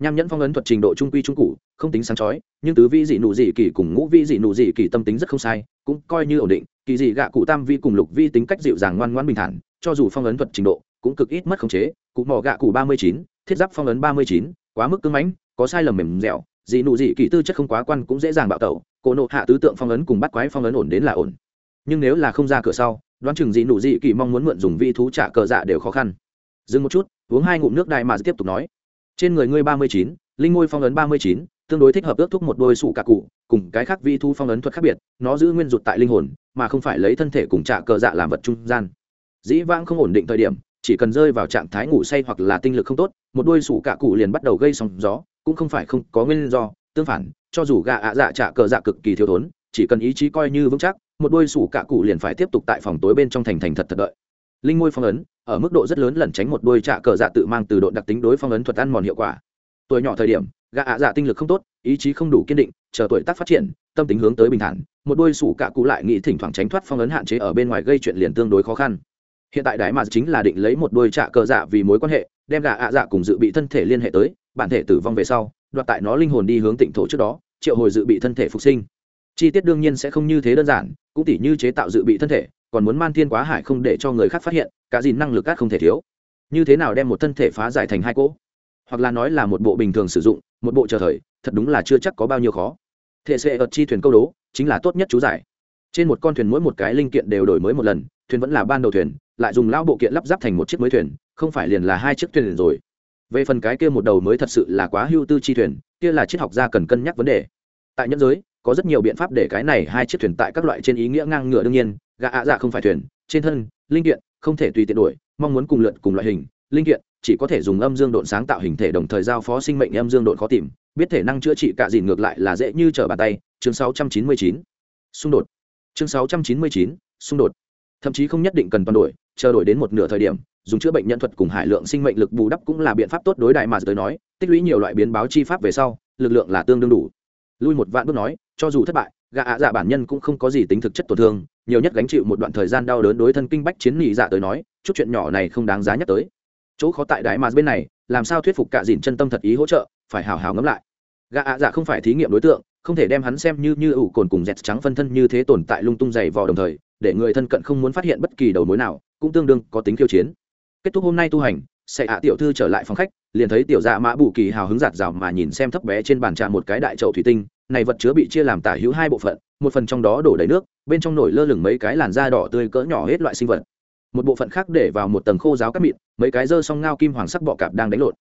nham nhẫn phong ấn thuật trình độ trung quy trung cụ, không tính sáng chói, nhưng tứ vi dị nụ dị kỳ cùng ngũ vi dị nụ dị kỳ tâm tính rất không sai, cũng coi như ổn định, kỳ dị gạ cụ tam vi cùng lục vi tính cách dịu dàng ngoan ngoan bình thản, cho dù phong ấn thuật trình độ cũng cực ít mất khống chế, cụ mỏ gạ cụ ba mươi chín, thiết giáp phong ấn ba mươi chín, quá mức cưng mãnh, có sai lầm mềm dẻo dị nụ dị kỳ tư chất không quá quan cũng dễ dàng bạo tẩu cổ nộ hạ tứ tượng phong ấn cùng bắt quái phong ấn ổn đến là ổn. Nhưng nếu là không ra cửa sau, đoán chừng dị nụ dị kỳ mong muốn mượn dùng vi thú trả cờ dạ đều khó khăn. Dừng một chút, uống hai ngụm nước đại mà tiếp tục nói. Trên người ngươi ba mươi chín, linh ngôi phong ấn ba mươi chín, tương đối thích hợp ước thúc một đôi sụ cạ cụ, cùng cái khác vi thu phong ấn thuật khác biệt, nó giữ nguyên rụt tại linh hồn, mà không phải lấy thân thể cùng trả cờ dạ làm vật trung gian. Dĩ vãng không ổn định thời điểm, chỉ cần rơi vào trạng thái ngủ say hoặc là tinh lực không tốt, một đôi sủ cạ cụ liền bắt đầu gây sóng gió cũng không phải không có nguyên do, tương phản, cho dù gạ ạ dạ trả cờ dạ cực kỳ thiếu thốn, chỉ cần ý chí coi như vững chắc, một đôi sủ cạ cụ liền phải tiếp tục tại phòng tối bên trong thành thành thật thật đợi. Linh ngôi phong ấn, ở mức độ rất lớn lẩn tránh một đôi trạ cờ dạ tự mang từ độ đặc tính đối phong ấn thuật ăn mòn hiệu quả. Tuổi nhỏ thời điểm, gạ ạ dạ tinh lực không tốt, ý chí không đủ kiên định, chờ tuổi tác phát triển, tâm tính hướng tới bình thản, một đôi sủ cạ cụ lại nghĩ thỉnh thoảng tránh thoát phong ấn hạn chế ở bên ngoài gây chuyện liền tương đối khó khăn. Hiện tại đại mà chính là định lấy một đôi trạ cờ dạ vì mối quan hệ đem gà ạ dạ cùng dự bị thân thể liên hệ tới, bản thể tử vong về sau, đoạt tại nó linh hồn đi hướng tịnh thổ trước đó, triệu hồi dự bị thân thể phục sinh. Chi tiết đương nhiên sẽ không như thế đơn giản, cũng tỉ như chế tạo dự bị thân thể, còn muốn man thiên quá hải không để cho người khác phát hiện, cả gì năng lực cát không thể thiếu. Như thế nào đem một thân thể phá giải thành hai cỗ? Hoặc là nói là một bộ bình thường sử dụng, một bộ chờ thời, thật đúng là chưa chắc có bao nhiêu khó. Thể xệ ợt chi thuyền câu đố, chính là tốt nhất chú giải. Trên một con thuyền mỗi một cái linh kiện đều đổi mới một lần, thuyền vẫn là ban đầu thuyền, lại dùng lao bộ kiện lắp ráp thành một chiếc mới thuyền không phải liền là hai chiếc thuyền rồi. Về phần cái kia một đầu mới thật sự là quá hưu tư chi thuyền kia là triết học gia cần cân nhắc vấn đề. Tại nhân giới có rất nhiều biện pháp để cái này hai chiếc thuyền tại các loại trên ý nghĩa ngang ngửa đương nhiên gạ ạ dạ không phải thuyền trên thân linh kiện không thể tùy tiện đổi mong muốn cùng lượn cùng loại hình linh kiện chỉ có thể dùng âm dương độn sáng tạo hình thể đồng thời giao phó sinh mệnh âm dương độn khó tìm biết thể năng chữa trị cả dìn ngược lại là dễ như trở bàn tay chương 699. xung đột. Chương 699, xung đột. Thậm chí không nhất định cần toàn đổi chờ đổi đến một nửa thời điểm, dùng chữa bệnh nhân thuật cùng hải lượng sinh mệnh lực bù đắp cũng là biện pháp tốt đối đại mà tới nói, tích lũy nhiều loại biến báo chi pháp về sau, lực lượng là tương đương đủ. Lui một vạn bước nói, cho dù thất bại gạ ạ dạ bản nhân cũng không có gì tính thực chất tổn thương, nhiều nhất gánh chịu một đoạn thời gian đau đớn đối thân kinh bách chiến nghị dạ tới nói, chút chuyện nhỏ này không đáng giá nhắc tới. Chỗ khó tại đại mà bên này, làm sao thuyết phục cả dìn chân tâm thật ý hỗ trợ, phải hào hào ngẫm lại. Gạ ạ dạ không phải thí nghiệm đối tượng, không thể đem hắn xem như như ủ cồn cùng dẹt trắng phân thân như thế tồn tại lung tung dày vò đồng thời, để người thân cận không muốn phát hiện bất kỳ đầu mối nào cũng tương đương có tính khiêu chiến. Kết thúc hôm nay tu hành sẽ hạ tiểu thư trở lại phòng khách, liền thấy tiểu dạ mã bù kỳ hào hứng giạt rào mà nhìn xem thấp bé trên bàn trà một cái đại chậu thủy tinh, này vật chứa bị chia làm tả hữu hai bộ phận, một phần trong đó đổ đầy nước, bên trong nổi lơ lửng mấy cái làn da đỏ tươi cỡ nhỏ hết loại sinh vật. Một bộ phận khác để vào một tầng khô giáo cắt mịn, mấy cái dơ song ngao kim hoàng sắc bọ cạp đang đánh lộn.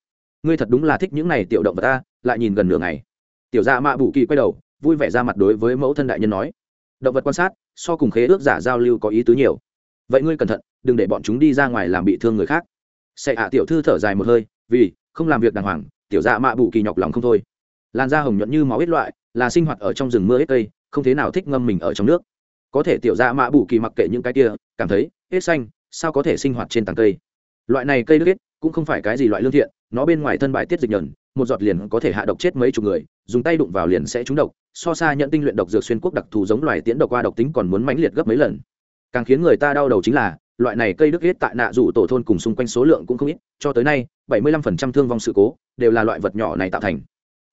Ngươi thật đúng là thích những này tiểu động vật ta, lại nhìn gần nửa ngày. Tiểu dạ mạ bù kỳ quay đầu, vui vẻ ra mặt đối với mẫu thân đại nhân nói. Động vật quan sát, so cùng khế ước giả giao lưu có ý tứ nhiều vậy ngươi cẩn thận, đừng để bọn chúng đi ra ngoài làm bị thương người khác. Sẽ hạ tiểu thư thở dài một hơi, vì, không làm việc đàng hoàng, tiểu dạ mạ Bụ kỳ nhọc lòng không thôi. Làn da hồng nhuận như máu ít loại, là sinh hoạt ở trong rừng mưa ít cây, không thế nào thích ngâm mình ở trong nước. Có thể tiểu dạ mạ Bụ kỳ mặc kệ những cái kia, cảm thấy, hết xanh, sao có thể sinh hoạt trên tàng cây? Loại này cây nước cũng không phải cái gì loại lương thiện, nó bên ngoài thân bài tiết dịch nhờn, một giọt liền có thể hạ độc chết mấy chục người, dùng tay đụng vào liền sẽ trúng độc. So xa nhận tinh luyện độc dược xuyên quốc đặc thù giống loài tiễn độc qua độc tính còn muốn mãnh liệt gấp mấy lần càng khiến người ta đau đầu chính là, loại này cây đức hết tại nạ rủ tổ thôn cùng xung quanh số lượng cũng không ít, cho tới nay 75% thương vong sự cố đều là loại vật nhỏ này tạo thành.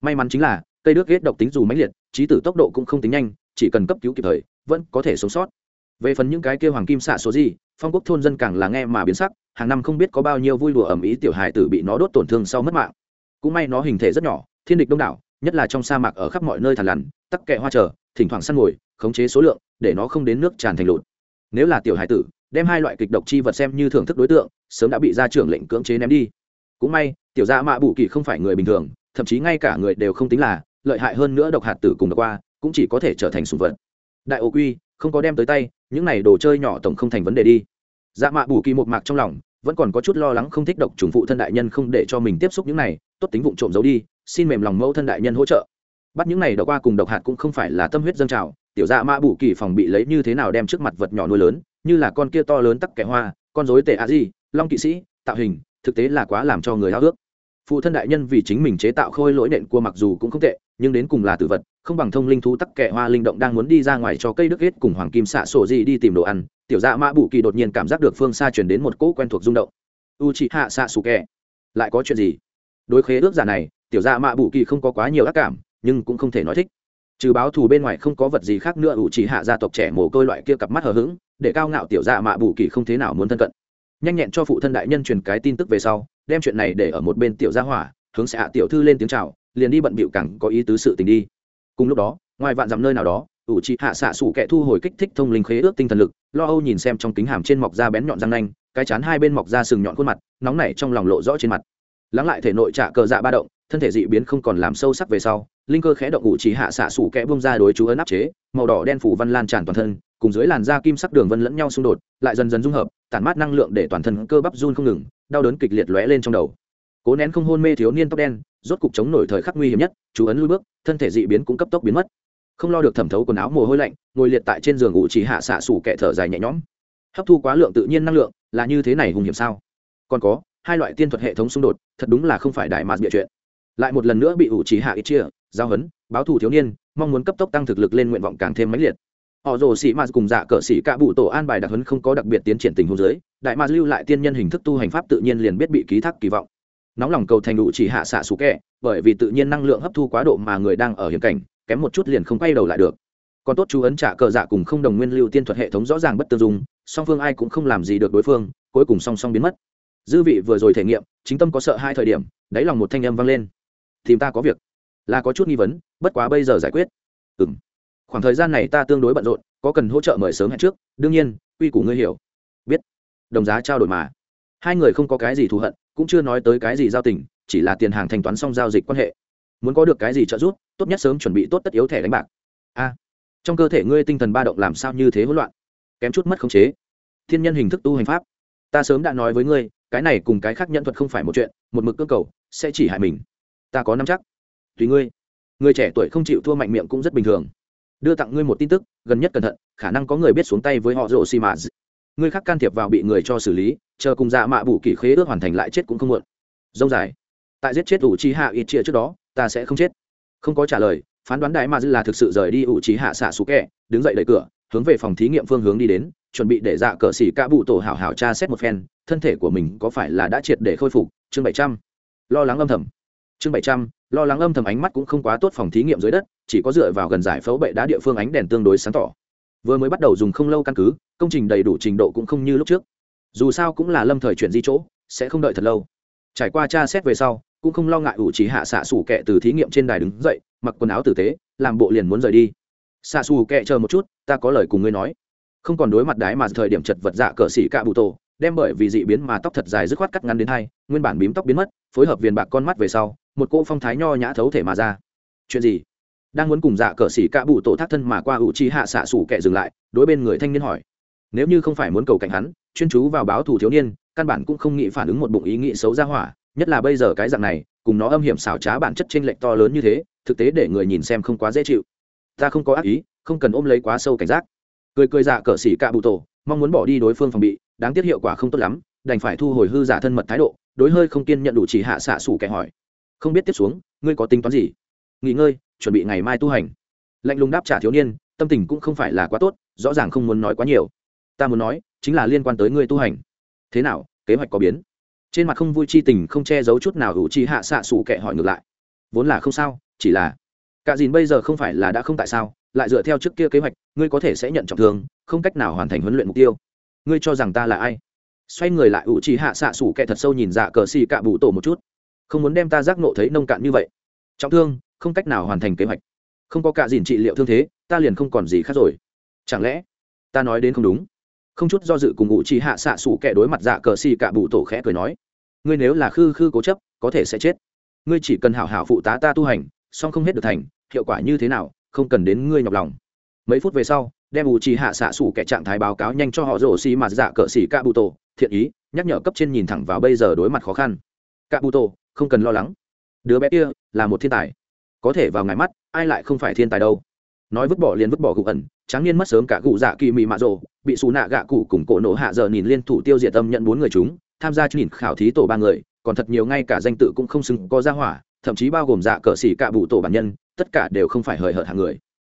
May mắn chính là, cây đước ghét độc tính dù mãnh liệt, trí tử tốc độ cũng không tính nhanh, chỉ cần cấp cứu kịp thời, vẫn có thể sống sót. Về phần những cái kia hoàng kim xạ số gì, phong quốc thôn dân càng là nghe mà biến sắc, hàng năm không biết có bao nhiêu vui đùa ẩm ý tiểu hài tử bị nó đốt tổn thương sau mất mạng. Cũng may nó hình thể rất nhỏ, thiên địch đông đảo, nhất là trong sa mạc ở khắp mọi nơi thàn lằn, tắc kẹ hoa trở thỉnh thoảng săn ngồi khống chế số lượng, để nó không đến nước tràn thành lụt nếu là tiểu hải tử, đem hai loại kịch độc chi vật xem như thưởng thức đối tượng, sớm đã bị gia trưởng lệnh cưỡng chế ném đi. Cũng may, tiểu gia mạ bù kỳ không phải người bình thường, thậm chí ngay cả người đều không tính là lợi hại hơn nữa độc hạt tử cùng độc qua, cũng chỉ có thể trở thành sùng vật. Đại ô quy, không có đem tới tay, những này đồ chơi nhỏ tổng không thành vấn đề đi. Dạ mạ bù kỳ một mạc trong lòng, vẫn còn có chút lo lắng không thích độc trùng phụ thân đại nhân không để cho mình tiếp xúc những này, tốt tính vụng trộm giấu đi, xin mềm lòng mẫu thân đại nhân hỗ trợ. Bắt những này độc qua cùng độc hạt cũng không phải là tâm huyết dâng trào tiểu dạ mã bù kỳ phòng bị lấy như thế nào đem trước mặt vật nhỏ nuôi lớn, như là con kia to lớn tắc kẻ hoa, con dối tệ a di long kỵ sĩ, tạo hình, thực tế là quá làm cho người háo ước phụ thân đại nhân vì chính mình chế tạo khôi lỗi nện cua mặc dù cũng không tệ, nhưng đến cùng là tử vật, không bằng thông linh thú tắc kẻ hoa linh động đang muốn đi ra ngoài cho cây đức hết cùng hoàng kim xạ sổ gì đi tìm đồ ăn. Tiểu dạ mã bù kỳ đột nhiên cảm giác được phương xa chuyển đến một cỗ quen thuộc rung động. U chị hạ xạ sù kẻ lại có chuyện gì? Đối khế ước giả này, tiểu dạ mã bù kỳ không có quá nhiều ác cảm, nhưng cũng không thể nói thích trừ báo thù bên ngoài không có vật gì khác nữa, ủ chỉ hạ gia tộc trẻ mồ côi loại kia cặp mắt hờ hững, để cao ngạo tiểu dạ mạ bù kỳ không thế nào muốn thân cận. Nhanh nhẹn cho phụ thân đại nhân truyền cái tin tức về sau, đem chuyện này để ở một bên tiểu gia hỏa, hướng sẽ hạ tiểu thư lên tiếng chào, liền đi bận bịu cẳng có ý tứ sự tình đi. Cùng lúc đó, ngoài vạn dặm nơi nào đó, ủ chỉ hạ xạ sủ kẻ thu hồi kích thích thông linh khế ước tinh thần lực, lo âu nhìn xem trong kính hàm trên mọc da bén nhọn răng nanh, cái chán hai bên mọc da sừng nhọn khuôn mặt, nóng nảy trong lòng lộ rõ trên mặt. Lắng lại thể nội trả cờ dạ ba động, thân thể dị biến không còn làm sâu sắc về sau linh cơ khẽ động ủ chỉ hạ xạ sủ kẽ bông ra đối chú ấn áp chế, màu đỏ đen phủ văn lan tràn toàn thân, cùng dưới làn da kim sắc đường vân lẫn nhau xung đột, lại dần dần dung hợp, tản mát năng lượng để toàn thân cơ bắp run không ngừng, đau đớn kịch liệt lóe lên trong đầu. Cố nén không hôn mê thiếu niên tóc đen, rốt cục chống nổi thời khắc nguy hiểm nhất, chú ấn lui bước, thân thể dị biến cũng cấp tốc biến mất. Không lo được thẩm thấu quần áo mồ hôi lạnh, ngồi liệt tại trên giường ngủ chỉ hạ xạ sủ kẻ thở dài nhẹ nhõm. Hấp thu quá lượng tự nhiên năng lượng, là như thế này hùng hiểm sao? Còn có, hai loại tiên thuật hệ thống xung đột, thật đúng là không phải đại mạt bịa chuyện. Lại một lần nữa bị ủ chỉ hạ ít chia giao hấn báo thù thiếu niên, mong muốn cấp tốc tăng thực lực lên nguyện vọng càng thêm mãnh liệt. Họ rồ sĩ mạt cùng dạ cờ sĩ cả bụ tổ an bài đặc hấn không có đặc biệt tiến triển tình huống giới đại mạt lưu lại tiên nhân hình thức tu hành pháp tự nhiên liền biết bị ký thác kỳ vọng. Nóng lòng cầu thành đủ chỉ hạ xạ sủ kẹ, bởi vì tự nhiên năng lượng hấp thu quá độ mà người đang ở hiểm cảnh, kém một chút liền không quay đầu lại được. Còn tốt chú ấn trả cờ dạ cùng không đồng nguyên lưu tiên thuật hệ thống rõ ràng bất tương dung, song phương ai cũng không làm gì được đối phương, cuối cùng song song biến mất. Dư vị vừa rồi thể nghiệm, chính tâm có sợ hai thời điểm, đáy lòng một thanh âm vang lên. Tìm ta có việc là có chút nghi vấn, bất quá bây giờ giải quyết. Ừ m khoảng thời gian này ta tương đối bận rộn, có cần hỗ trợ mời sớm hẹn trước, đương nhiên, quy củ ngươi hiểu. Biết. Đồng giá trao đổi mà. Hai người không có cái gì thù hận, cũng chưa nói tới cái gì giao tình, chỉ là tiền hàng thanh toán xong giao dịch quan hệ. Muốn có được cái gì trợ giúp, tốt nhất sớm chuẩn bị tốt tất yếu thẻ đánh bạc. A. Trong cơ thể ngươi tinh thần ba động làm sao như thế hỗn loạn? Kém chút mất khống chế. Thiên nhân hình thức tu hành pháp. Ta sớm đã nói với ngươi, cái này cùng cái khác nhận thuật không phải một chuyện, một mực cơ cầu, sẽ chỉ hại mình. Ta có nắm chắc tùy ngươi. Người trẻ tuổi không chịu thua mạnh miệng cũng rất bình thường. Đưa tặng ngươi một tin tức, gần nhất cẩn thận, khả năng có người biết xuống tay với họ rộ xì mã ngươi khác can thiệp vào bị người cho xử lý, chờ cùng dạ mạ bù kỷ khế ước hoàn thành lại chết cũng không muộn. Dông dài. Tại giết chết ủ trí hạ ít chia trước đó, ta sẽ không chết. Không có trả lời, phán đoán đại mà dư là thực sự rời đi ủ trí hạ xạ xú kẹ đứng dậy đẩy cửa, hướng về phòng thí nghiệm phương hướng đi đến, chuẩn bị để dạ cờ xỉ ca bụ tổ hảo hảo tra xét một phen, thân thể của mình có phải là đã triệt để khôi phục? Chương bảy trăm. Lo lắng âm thầm chương bảy trăm, lo lắng âm thầm ánh mắt cũng không quá tốt phòng thí nghiệm dưới đất, chỉ có dựa vào gần giải phẫu bệ đá địa phương ánh đèn tương đối sáng tỏ. Vừa mới bắt đầu dùng không lâu căn cứ, công trình đầy đủ trình độ cũng không như lúc trước. Dù sao cũng là lâm thời chuyển di chỗ, sẽ không đợi thật lâu. Trải qua tra xét về sau, cũng không lo ngại ủ trí hạ xạ xủ kệ từ thí nghiệm trên đài đứng dậy, mặc quần áo tử tế, làm bộ liền muốn rời đi. Xạ xù kệ chờ một chút, ta có lời cùng ngươi nói. Không còn đối mặt đái mà thời điểm chật vật dạ cờ xỉ cạ bụ tổ đem bởi vì dị biến mà tóc thật dài dứt khoát cắt ngắn đến hai, nguyên bản bím tóc biến mất phối hợp viền bạc con mắt về sau, một cỗ phong thái nho nhã thấu thể mà ra. Chuyện gì? Đang muốn cùng dạ cờ xỉ cạ bụ tổ thác thân mà qua ủ trí hạ xạ xủ kệ dừng lại, đối bên người thanh niên hỏi. Nếu như không phải muốn cầu cạnh hắn, chuyên chú vào báo thù thiếu niên, căn bản cũng không nghĩ phản ứng một bụng ý nghĩ xấu ra hỏa, nhất là bây giờ cái dạng này, cùng nó âm hiểm xảo trá bản chất t r ê n lệch to lớn như thế, thực tế để người nhìn xem không quá dễ chịu. Ta không có ác ý, không cần ôm lấy quá sâu cảnh giác. Cười cười dạ cờ xỉ cạ bụ tổ, mong muốn bỏ đi đối phương phòng bị, đáng tiếc hiệu quả không tốt lắm, đành phải thu hồi hư giả thân mật thái độ đối hơi không kiên nhận đủ chỉ hạ xạ sủ kẻ hỏi. Không biết tiếp xuống, ngươi có tính toán gì? Nghỉ ngơi, chuẩn bị ngày mai tu hành. Lạnh lùng đáp trả thiếu niên, tâm tình cũng không phải là quá tốt, rõ ràng không muốn nói quá nhiều. Ta muốn nói, chính là liên quan tới ngươi tu hành. Thế nào, kế hoạch có biến? Trên mặt không vui chi tình không che giấu chút nào hữu chi hạ xạ xù kệ hỏi ngược lại. Vốn là không sao, chỉ là cả dìn bây giờ không phải là đã không tại sao, lại dựa theo trước kia kế hoạch, ngươi có thể sẽ nhận trọng thương, không cách nào hoàn thành huấn luyện mục tiêu. Ngươi cho rằng ta là ai? Xoay người lại, ủ trì hạ xạ sủ kẻ thật sâu nhìn dạ cờ xì cạ bụ tổ một chút. Không muốn đem ta giác nộ thấy nông cạn như vậy. Trọng thương, không cách nào hoàn thành kế hoạch. Không có cả dìn trị liệu thương thế, ta liền không còn gì khác rồi. Chẳng lẽ ta nói đến không đúng? Không chút do dự cùng ủ trì hạ xạ sủ kẻ đối mặt dạ cờ xì cạ bụ tổ khẽ cười nói, ngươi nếu là khư khư cố chấp, có thể sẽ chết. Ngươi chỉ cần hảo hảo phụ tá ta tu hành song không hết được thành, hiệu quả như thế nào, không cần đến ngươi nhọc lòng. Mấy phút về sau, đem ủ trì hạ xạ sủ kẻ trạng thái báo cáo nhanh cho họ rổ xì mặt dạ cờ xì cạ bụ tổ thiện ý, nhắc nhở cấp trên nhìn thẳng vào bây giờ đối mặt khó khăn. Cạ bụ tổ không cần lo lắng. Đứa bé kia là một thiên tài. Có thể vào ngài mắt, ai lại không phải thiên tài đâu. Nói vứt bỏ liền vứt bỏ gục ẩn, tráng niên mất sớm cả cụ dạ kỳ mị mạ rồ, bị xù nạ gạ cụ cùng cổ nổ hạ giờ nhìn liên thủ tiêu diệt tâm nhận bốn người chúng, tham gia nhìn khảo thí tổ ba người, còn thật nhiều ngay cả danh tự cũng không xứng có ra hỏa, thậm chí bao gồm dạ cờ xỉ cả bụ tổ bản nhân, tất cả đều không phải hời hợt hàng người.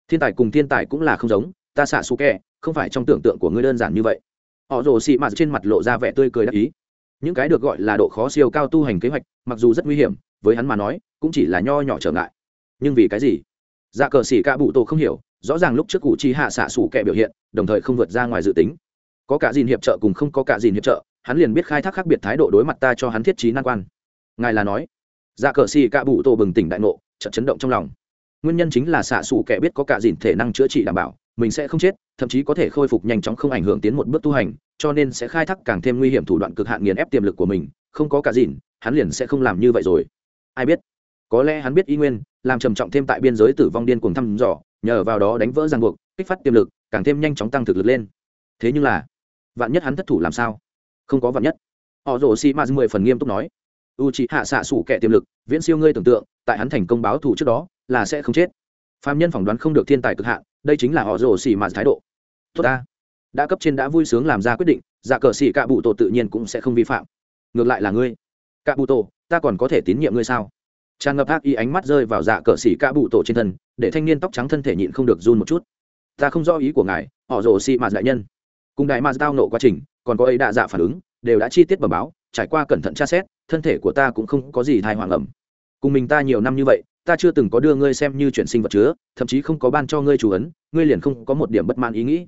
Thiên tài cùng thiên tài cũng là không giống, ta xạ su kẹ, không phải trong tưởng tượng của ngươi đơn giản như vậy họ rồ xị mạt trên mặt lộ ra vẻ tươi cười đắc ý. Những cái được gọi là độ khó siêu cao tu hành kế hoạch, mặc dù rất nguy hiểm, với hắn mà nói, cũng chỉ là nho nhỏ trở ngại. Nhưng vì cái gì? Dạ cờ xỉ cả bụ tổ không hiểu, rõ ràng lúc trước cụ chi hạ xạ xủ kẻ biểu hiện, đồng thời không vượt ra ngoài dự tính. Có cả dìn hiệp trợ cùng không có cả dìn hiệp trợ, hắn liền biết khai thác khác biệt thái độ đối mặt ta cho hắn thiết trí nan quan. Ngài là nói dạ cờ xỉ cả bụ tổ bừng tỉnh đại nộ trận chấn động trong lòng. Nguyên nhân chính là xạ xủ kẻ biết có cả dìn thể năng chữa trị đảm bảo mình sẽ không chết, thậm chí có thể khôi phục nhanh chóng không ảnh hưởng tiến một bước tu hành, cho nên sẽ khai thác càng thêm nguy hiểm thủ đoạn cực hạn nghiền ép tiềm lực của mình, không có cả dìn hắn liền sẽ không làm như vậy rồi. Ai biết? Có lẽ hắn biết y nguyên, làm trầm trọng thêm tại biên giới tử vong điên cuồng thăm dò, nhờ vào đó đánh vỡ ràng buộc, kích phát tiềm lực, càng thêm nhanh chóng tăng thực lực lên. Thế nhưng là, vạn nhất hắn thất thủ làm sao? Không có vạn nhất. Họ rổ xi m mười phần nghiêm túc nói. U c h ị hạ xạ sủ kẻ tiềm lực, viễn siêu ngươi tưởng tượng, tại hắn thành công báo thù trước đó, là sẽ không chết. Phạm nhân phỏng đoán không được thiên tài cực hạn đây chính là họ rồ xì mạt thái độ. Tốt ta. Đã cấp trên đã vui sướng làm ra quyết định, giả cờ xì cạ bụ tổ tự nhiên cũng sẽ không vi phạm. Ngược lại là ngươi. Cạ bụ tổ, ta còn có thể tín nhiệm ngươi sao? Tràn ngập ác y ánh mắt rơi vào dạ cờ xỉ ca bụ tổ trên thân, để thanh niên tóc trắng thân thể nhịn không được run một chút. Ta không rõ ý của ngài, họ rồ xị mạt đại nhân. Cùng đại mạt tao nộ quá trình, còn có ấy đạ dạ phản ứng, đều đã chi tiết bẩm báo, trải qua cẩn thận tra xét, thân thể của ta cũng không có gì thai hoàng ẩm cùng mình ta nhiều năm như vậy ta chưa từng có đưa ngươi xem như chuyển sinh vật chứa, thậm chí không có ban cho ngươi chủ ấn, ngươi liền không có một điểm bất mãn ý nghĩ.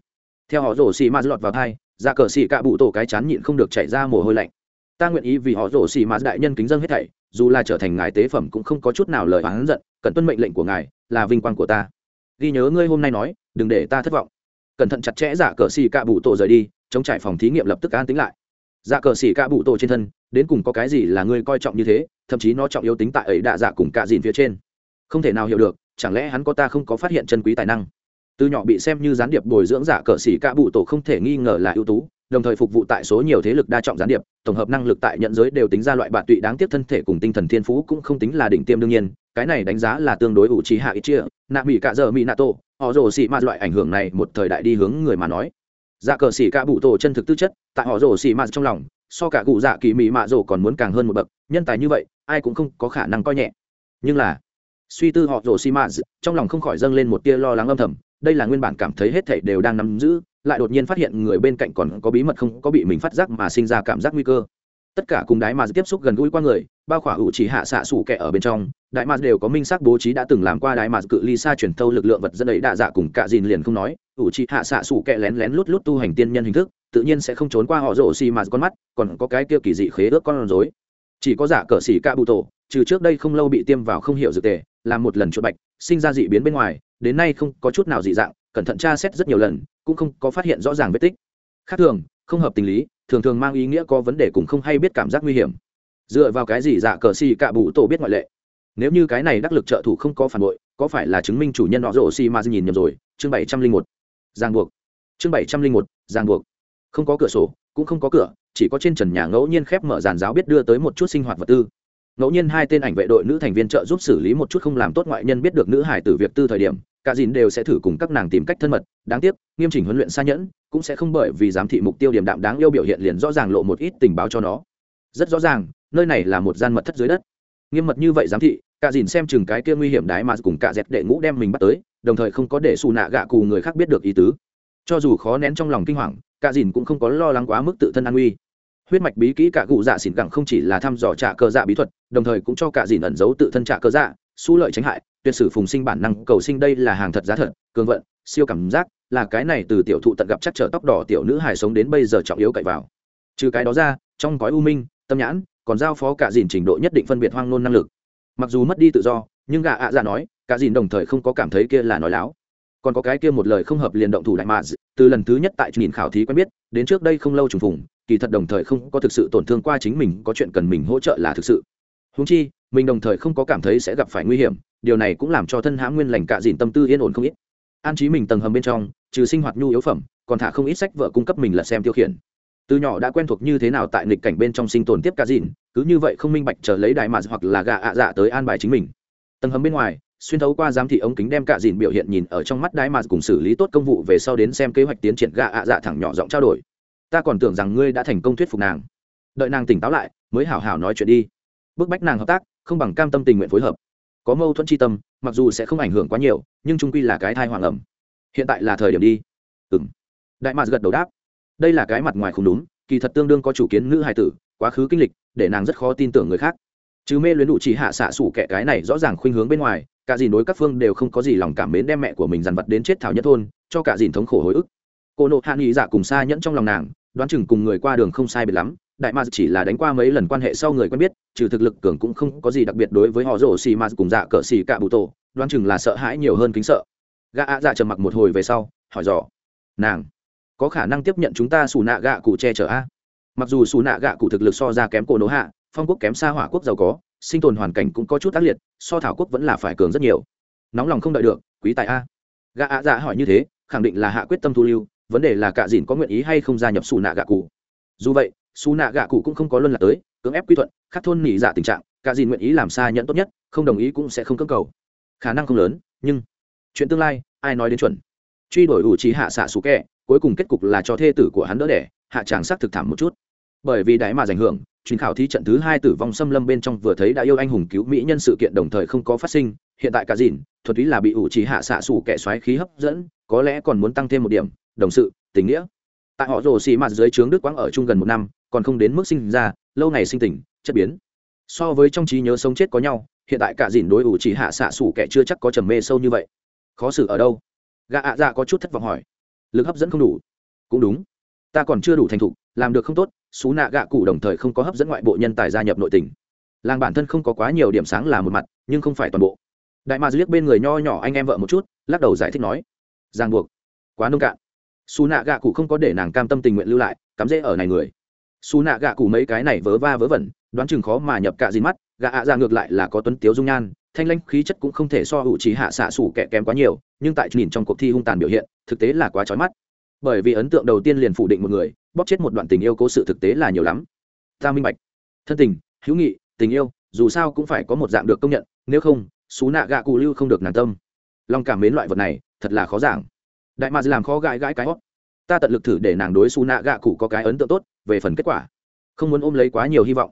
Theo họ rổ xì ma lọt vào thai ra cờ xì cạ bụ tổ cái chán nhịn không được chảy ra mồ hôi lạnh. Ta nguyện ý vì họ rổ xì ma đại nhân kính dân hết thảy, dù là trở thành ngài tế phẩm cũng không có chút nào lời oán giận cần tuân mệnh lệnh của ngài, là vinh quang của ta. Ghi nhớ ngươi hôm nay nói, đừng để ta thất vọng. Cẩn thận chặt chẽ giả cờ xì cạ bụ tổ rời đi, chống trải phòng thí nghiệm lập tức an tính lại. Giả cờ xì cạ bụ tổ trên thân, đến cùng có cái gì là ngươi coi trọng như thế, thậm chí nó trọng yếu tính tại ấy đạ dạ cùng cạ dìn phía trên không thể nào hiểu được, chẳng lẽ hắn có ta không có phát hiện chân quý tài năng? Từ nhỏ bị xem như gián điệp bồi dưỡng giả cờ xỉ cạ bụ tổ không thể nghi ngờ là ưu tú, đồng thời phục vụ tại số nhiều thế lực đa trọng gián điệp, tổng hợp năng lực tại nhận giới đều tính ra loại bạn tụy đáng tiếc thân thể cùng tinh thần thiên phú cũng không tính là đỉnh tiêm đương nhiên, cái này đánh giá là tương đối ủ trí hạ ít chia, nạ mỹ cả giờ mỹ nato họ rồ xì mạt loại ảnh hưởng này một thời đại đi hướng người mà nói. Dạ cờ xỉ ca bụ tổ chân thực tư chất, tại họ rồ xì mạt trong lòng, so cả cụ dạ kỳ mỹ mạ rồ còn muốn càng hơn một bậc, nhân tài như vậy, ai cũng không có khả năng coi nhẹ. Nhưng là suy tư họ rồ xì mạt trong lòng không khỏi dâng lên một tia lo lắng âm thầm, đây là nguyên bản cảm thấy hết thảy đều đang nắm giữ, lại đột nhiên phát hiện người bên cạnh còn có bí mật không, có bị mình phát giác mà sinh ra cảm giác nguy cơ. Tất cả cùng đái mà tiếp xúc gần gũi qua người, bao khỏa hữu chỉ hạ xạ sủ kẻ ở bên trong, đại mạc đều có minh xác bố trí đã từng làm qua đại mạc cự ly xa truyền thâu lực lượng vật dân ấy đạ dạ cùng cả dìn liền không nói hữu chỉ hạ xạ sủ kẻ lén lén lút lút tu hành tiên nhân hình thức, tự nhiên sẽ không trốn qua họ rổ xì mà con mắt, còn có cái kia kỳ dị khế ước con rối. Chỉ có giả cờ xỉ ca bụ tổ, trừ trước đây không lâu bị tiêm vào không hiểu dược tề làm một lần chuột bạch, sinh ra dị biến bên ngoài, đến nay không có chút nào dị dạng, cẩn thận tra xét rất nhiều lần, cũng không có phát hiện rõ ràng vết tích. Khác thường, không hợp tình lý, thường thường mang ý nghĩa có vấn đề cũng không hay biết cảm giác nguy hiểm. Dựa vào cái gì dạ cờ xì cạ bụ tổ biết ngoại lệ? Nếu như cái này đắc lực trợ thủ không có phản bội, có phải là chứng minh chủ nhân họ rổ xì mà nhìn nhầm rồi? Chương bảy trăm linh một. Giang buộc. Chương bảy trăm linh một, giang buộc. Không có cửa sổ, cũng không có cửa, chỉ có trên trần nhà ngẫu nhiên khép mở giàn giáo biết đưa tới một chút sinh hoạt vật tư ngẫu nhiên hai tên ảnh vệ đội nữ thành viên trợ giúp xử lý một chút không làm tốt ngoại nhân biết được nữ hải tử việc tư thời điểm, cả dìn đều sẽ thử cùng các nàng tìm cách thân mật. Đáng tiếc, nghiêm chỉnh huấn luyện xa nhẫn cũng sẽ không bởi vì giám thị mục tiêu điểm đạm đáng yêu biểu hiện liền rõ ràng lộ một ít tình báo cho nó. Rất rõ ràng, nơi này là một gian mật thất dưới đất. Nghiêm mật như vậy giám thị, cả dìn xem chừng cái kia nguy hiểm đái mà cùng cả dẹt đệ ngũ đem mình bắt tới, đồng thời không có để xù nạ gạ cù người khác biết được ý tứ. Cho dù khó nén trong lòng kinh hoàng, cả dìn cũng không có lo lắng quá mức tự thân an nguy huyết mạch bí kỹ cả cụ dạ xỉn cẳng không chỉ là thăm dò trả cơ dạ bí thuật, đồng thời cũng cho cả dìn ẩn giấu tự thân trả cơ dạ su lợi tránh hại, tuyệt sử phùng sinh bản năng, cầu sinh đây là hàng thật giá thật, cường vận, siêu cảm giác, là cái này từ tiểu thụ tận gặp chắc trở tóc đỏ tiểu nữ hài sống đến bây giờ trọng yếu cậy vào. Trừ cái đó ra, trong gói u minh, tâm nhãn, còn giao phó cả dìn trình độ nhất định phân biệt hoang nôn năng lực. Mặc dù mất đi tự do, nhưng gà ạ à dạ nói, cả dìn đồng thời không có cảm thấy kia là nói láo còn có cái kia một lời không hợp liền động thủ đại mạ từ lần thứ nhất tại nhìn khảo thí quen biết, đến trước đây không lâu trùng phùng, kỳ thật đồng thời không có thực sự tổn thương qua chính mình, có chuyện cần mình hỗ trợ là thực sự. Húng chi, mình đồng thời không có cảm thấy sẽ gặp phải nguy hiểm, điều này cũng làm cho thân hãm nguyên lành cạ dìn tâm tư yên ổn không ít. An trí mình tầng hầm bên trong, trừ sinh hoạt nhu yếu phẩm, còn thả không ít sách vợ cung cấp mình là xem tiêu khiển. Từ nhỏ đã quen thuộc như thế nào tại nghịch cảnh bên trong sinh tồn tiếp cạ dìn cứ như vậy không minh bạch chờ lấy đại mà hoặc là gạ ạ dạ tới an bài chính mình. Tầng hầm bên ngoài xuyên thấu qua giám thị ống kính đem cạ dìn biểu hiện nhìn ở trong mắt đái mà cùng xử lý tốt công vụ về sau đến xem kế hoạch tiến triển gạ ạ dạ thẳng nhỏ giọng trao đổi. Ta còn tưởng rằng ngươi đã thành công thuyết phục nàng. Đợi nàng tỉnh táo lại, mới hảo hảo nói chuyện đi. Bức bách nàng hợp tác, không bằng cam tâm tình nguyện phối hợp. Có mâu thuẫn tri tâm, mặc dù sẽ không ảnh hưởng quá nhiều, nhưng trung quy là cái thai hoàng ẩm. Hiện tại là thời điểm đi. Ừ m đại mạc gật đầu đáp. Đây là cái mặt ngoài không đúng, kỳ thật tương đương có chủ kiến nữ hài tử, quá khứ kinh lịch, để nàng rất khó tin tưởng người khác. Chứ mê luyến đủ chỉ hạ xạ sủ kẻ cái này rõ ràng khuynh hướng bên ngoài cả dìn đối các phương đều không có gì lòng cảm mến đem mẹ của mình dằn vặt đến chết thảo nhất thôn, cho cả dìn thống khổ hồi ức. Cô nộ hạ nghị dạ cùng xa nhẫn trong lòng nàng, đoán chừng cùng người qua đường không sai biệt lắm, đại ma chỉ là đánh qua mấy lần quan hệ sau người quen biết, trừ thực lực cường cũng không có gì đặc biệt đối với họ rổ xì ma cùng dạ cỡ xì cả bụ tổ, đoán chừng là sợ hãi nhiều hơn kính sợ. Gã ạ dạ trầm mặc một hồi về sau, hỏi dò, nàng, có khả năng tiếp nhận chúng ta xù nạ gạ cụ che chở a? Mặc dù xù nạ gạ cụ thực lực so ra kém cổ nỗ hạ, phong quốc kém xa hỏa quốc giàu có, sinh tồn hoàn cảnh cũng có chút tác liệt so thảo quốc vẫn là phải cường rất nhiều. Nóng lòng không đợi được, quý tài a. Gã ạ dạ hỏi như thế, khẳng định là hạ quyết tâm thu lưu, vấn đề là cả dìn có nguyện ý hay không gia nhập xù nạ gạ cụ. Dù vậy, xù nạ gạ cụ cũng không có luân lạc tới, cưỡng ép quy thuận, khắc thôn nỉ dạ tình trạng, cả dìn nguyện ý làm xa nhận tốt nhất, không đồng ý cũng sẽ không cưỡng cầu. Khả năng không lớn, nhưng chuyện tương lai, ai nói đến chuẩn? Truy đổi ủ trí hạ xạ xù kẹ, cuối cùng kết cục là cho thê tử của hắn đỡ đẻ, hạ tràng sắc thực thảm một chút. Bởi vì đại mà giành hưởng chuyến khảo thí trận thứ hai tử vong xâm lâm bên trong vừa thấy đã yêu anh hùng cứu mỹ nhân sự kiện đồng thời không có phát sinh, hiện tại cả dìn thuật ý là bị ủ trí hạ xạ xủ kẻ xoáy khí hấp dẫn, có lẽ còn muốn tăng thêm một điểm, đồng sự, tình nghĩa. Tại họ rồ xì mặt dưới trướng đức quang ở chung gần một năm, còn không đến mức sinh ra, lâu ngày sinh tỉnh, chất biến. So với trong trí nhớ sống chết có nhau, hiện tại cả dìn đối ủ chỉ hạ xạ xủ kẻ chưa chắc có trầm mê sâu như vậy. Khó xử ở đâu? Gạ ạ dạ có chút thất vọng hỏi. Lực hấp dẫn không đủ. Cũng đúng. Ta còn chưa đủ thành thục, làm được không tốt xú nạ gạ cụ đồng thời không có hấp dẫn ngoại bộ nhân tài gia nhập nội tình. Làng bản thân không có quá nhiều điểm sáng là một mặt, nhưng không phải toàn bộ. Đại ma liếc bên người nho nhỏ anh em vợ một chút, lắc đầu giải thích nói, ràng buộc, quá nông cạn. Xù nạ gạ cụ không có để nàng cam tâm tình nguyện lưu lại, cắm rễ ở này người. Xù nạ gạ cụ mấy cái này vớ va vớ vẩn, đoán chừng khó mà nhập cạ gì mắt, gạ ạ ra ngược lại là có tuấn tiếu dung nhan, thanh lanh khí chất cũng không thể so hữu trí hạ xạ xủ kẻ kém quá nhiều, nhưng tại nhìn trong cuộc thi hung tàn biểu hiện, thực tế là quá trói mắt. Bởi vì ấn tượng đầu tiên liền phủ định một người bóp chết một đoạn tình yêu cố sự thực tế là nhiều lắm. Ta minh bạch. Thân tình, hữu nghị, tình yêu, dù sao cũng phải có một dạng được công nhận, nếu không, xú nạ gạ cụ lưu không được nàng tâm. Lòng cảm mến loại vật này, thật là khó giảng. Đại mà làm khó gãi gãi cái hót. Ta tận lực thử để nàng đối Su nạ gạ cụ có cái ấn tượng tốt, về phần kết quả. Không muốn ôm lấy quá nhiều hy vọng.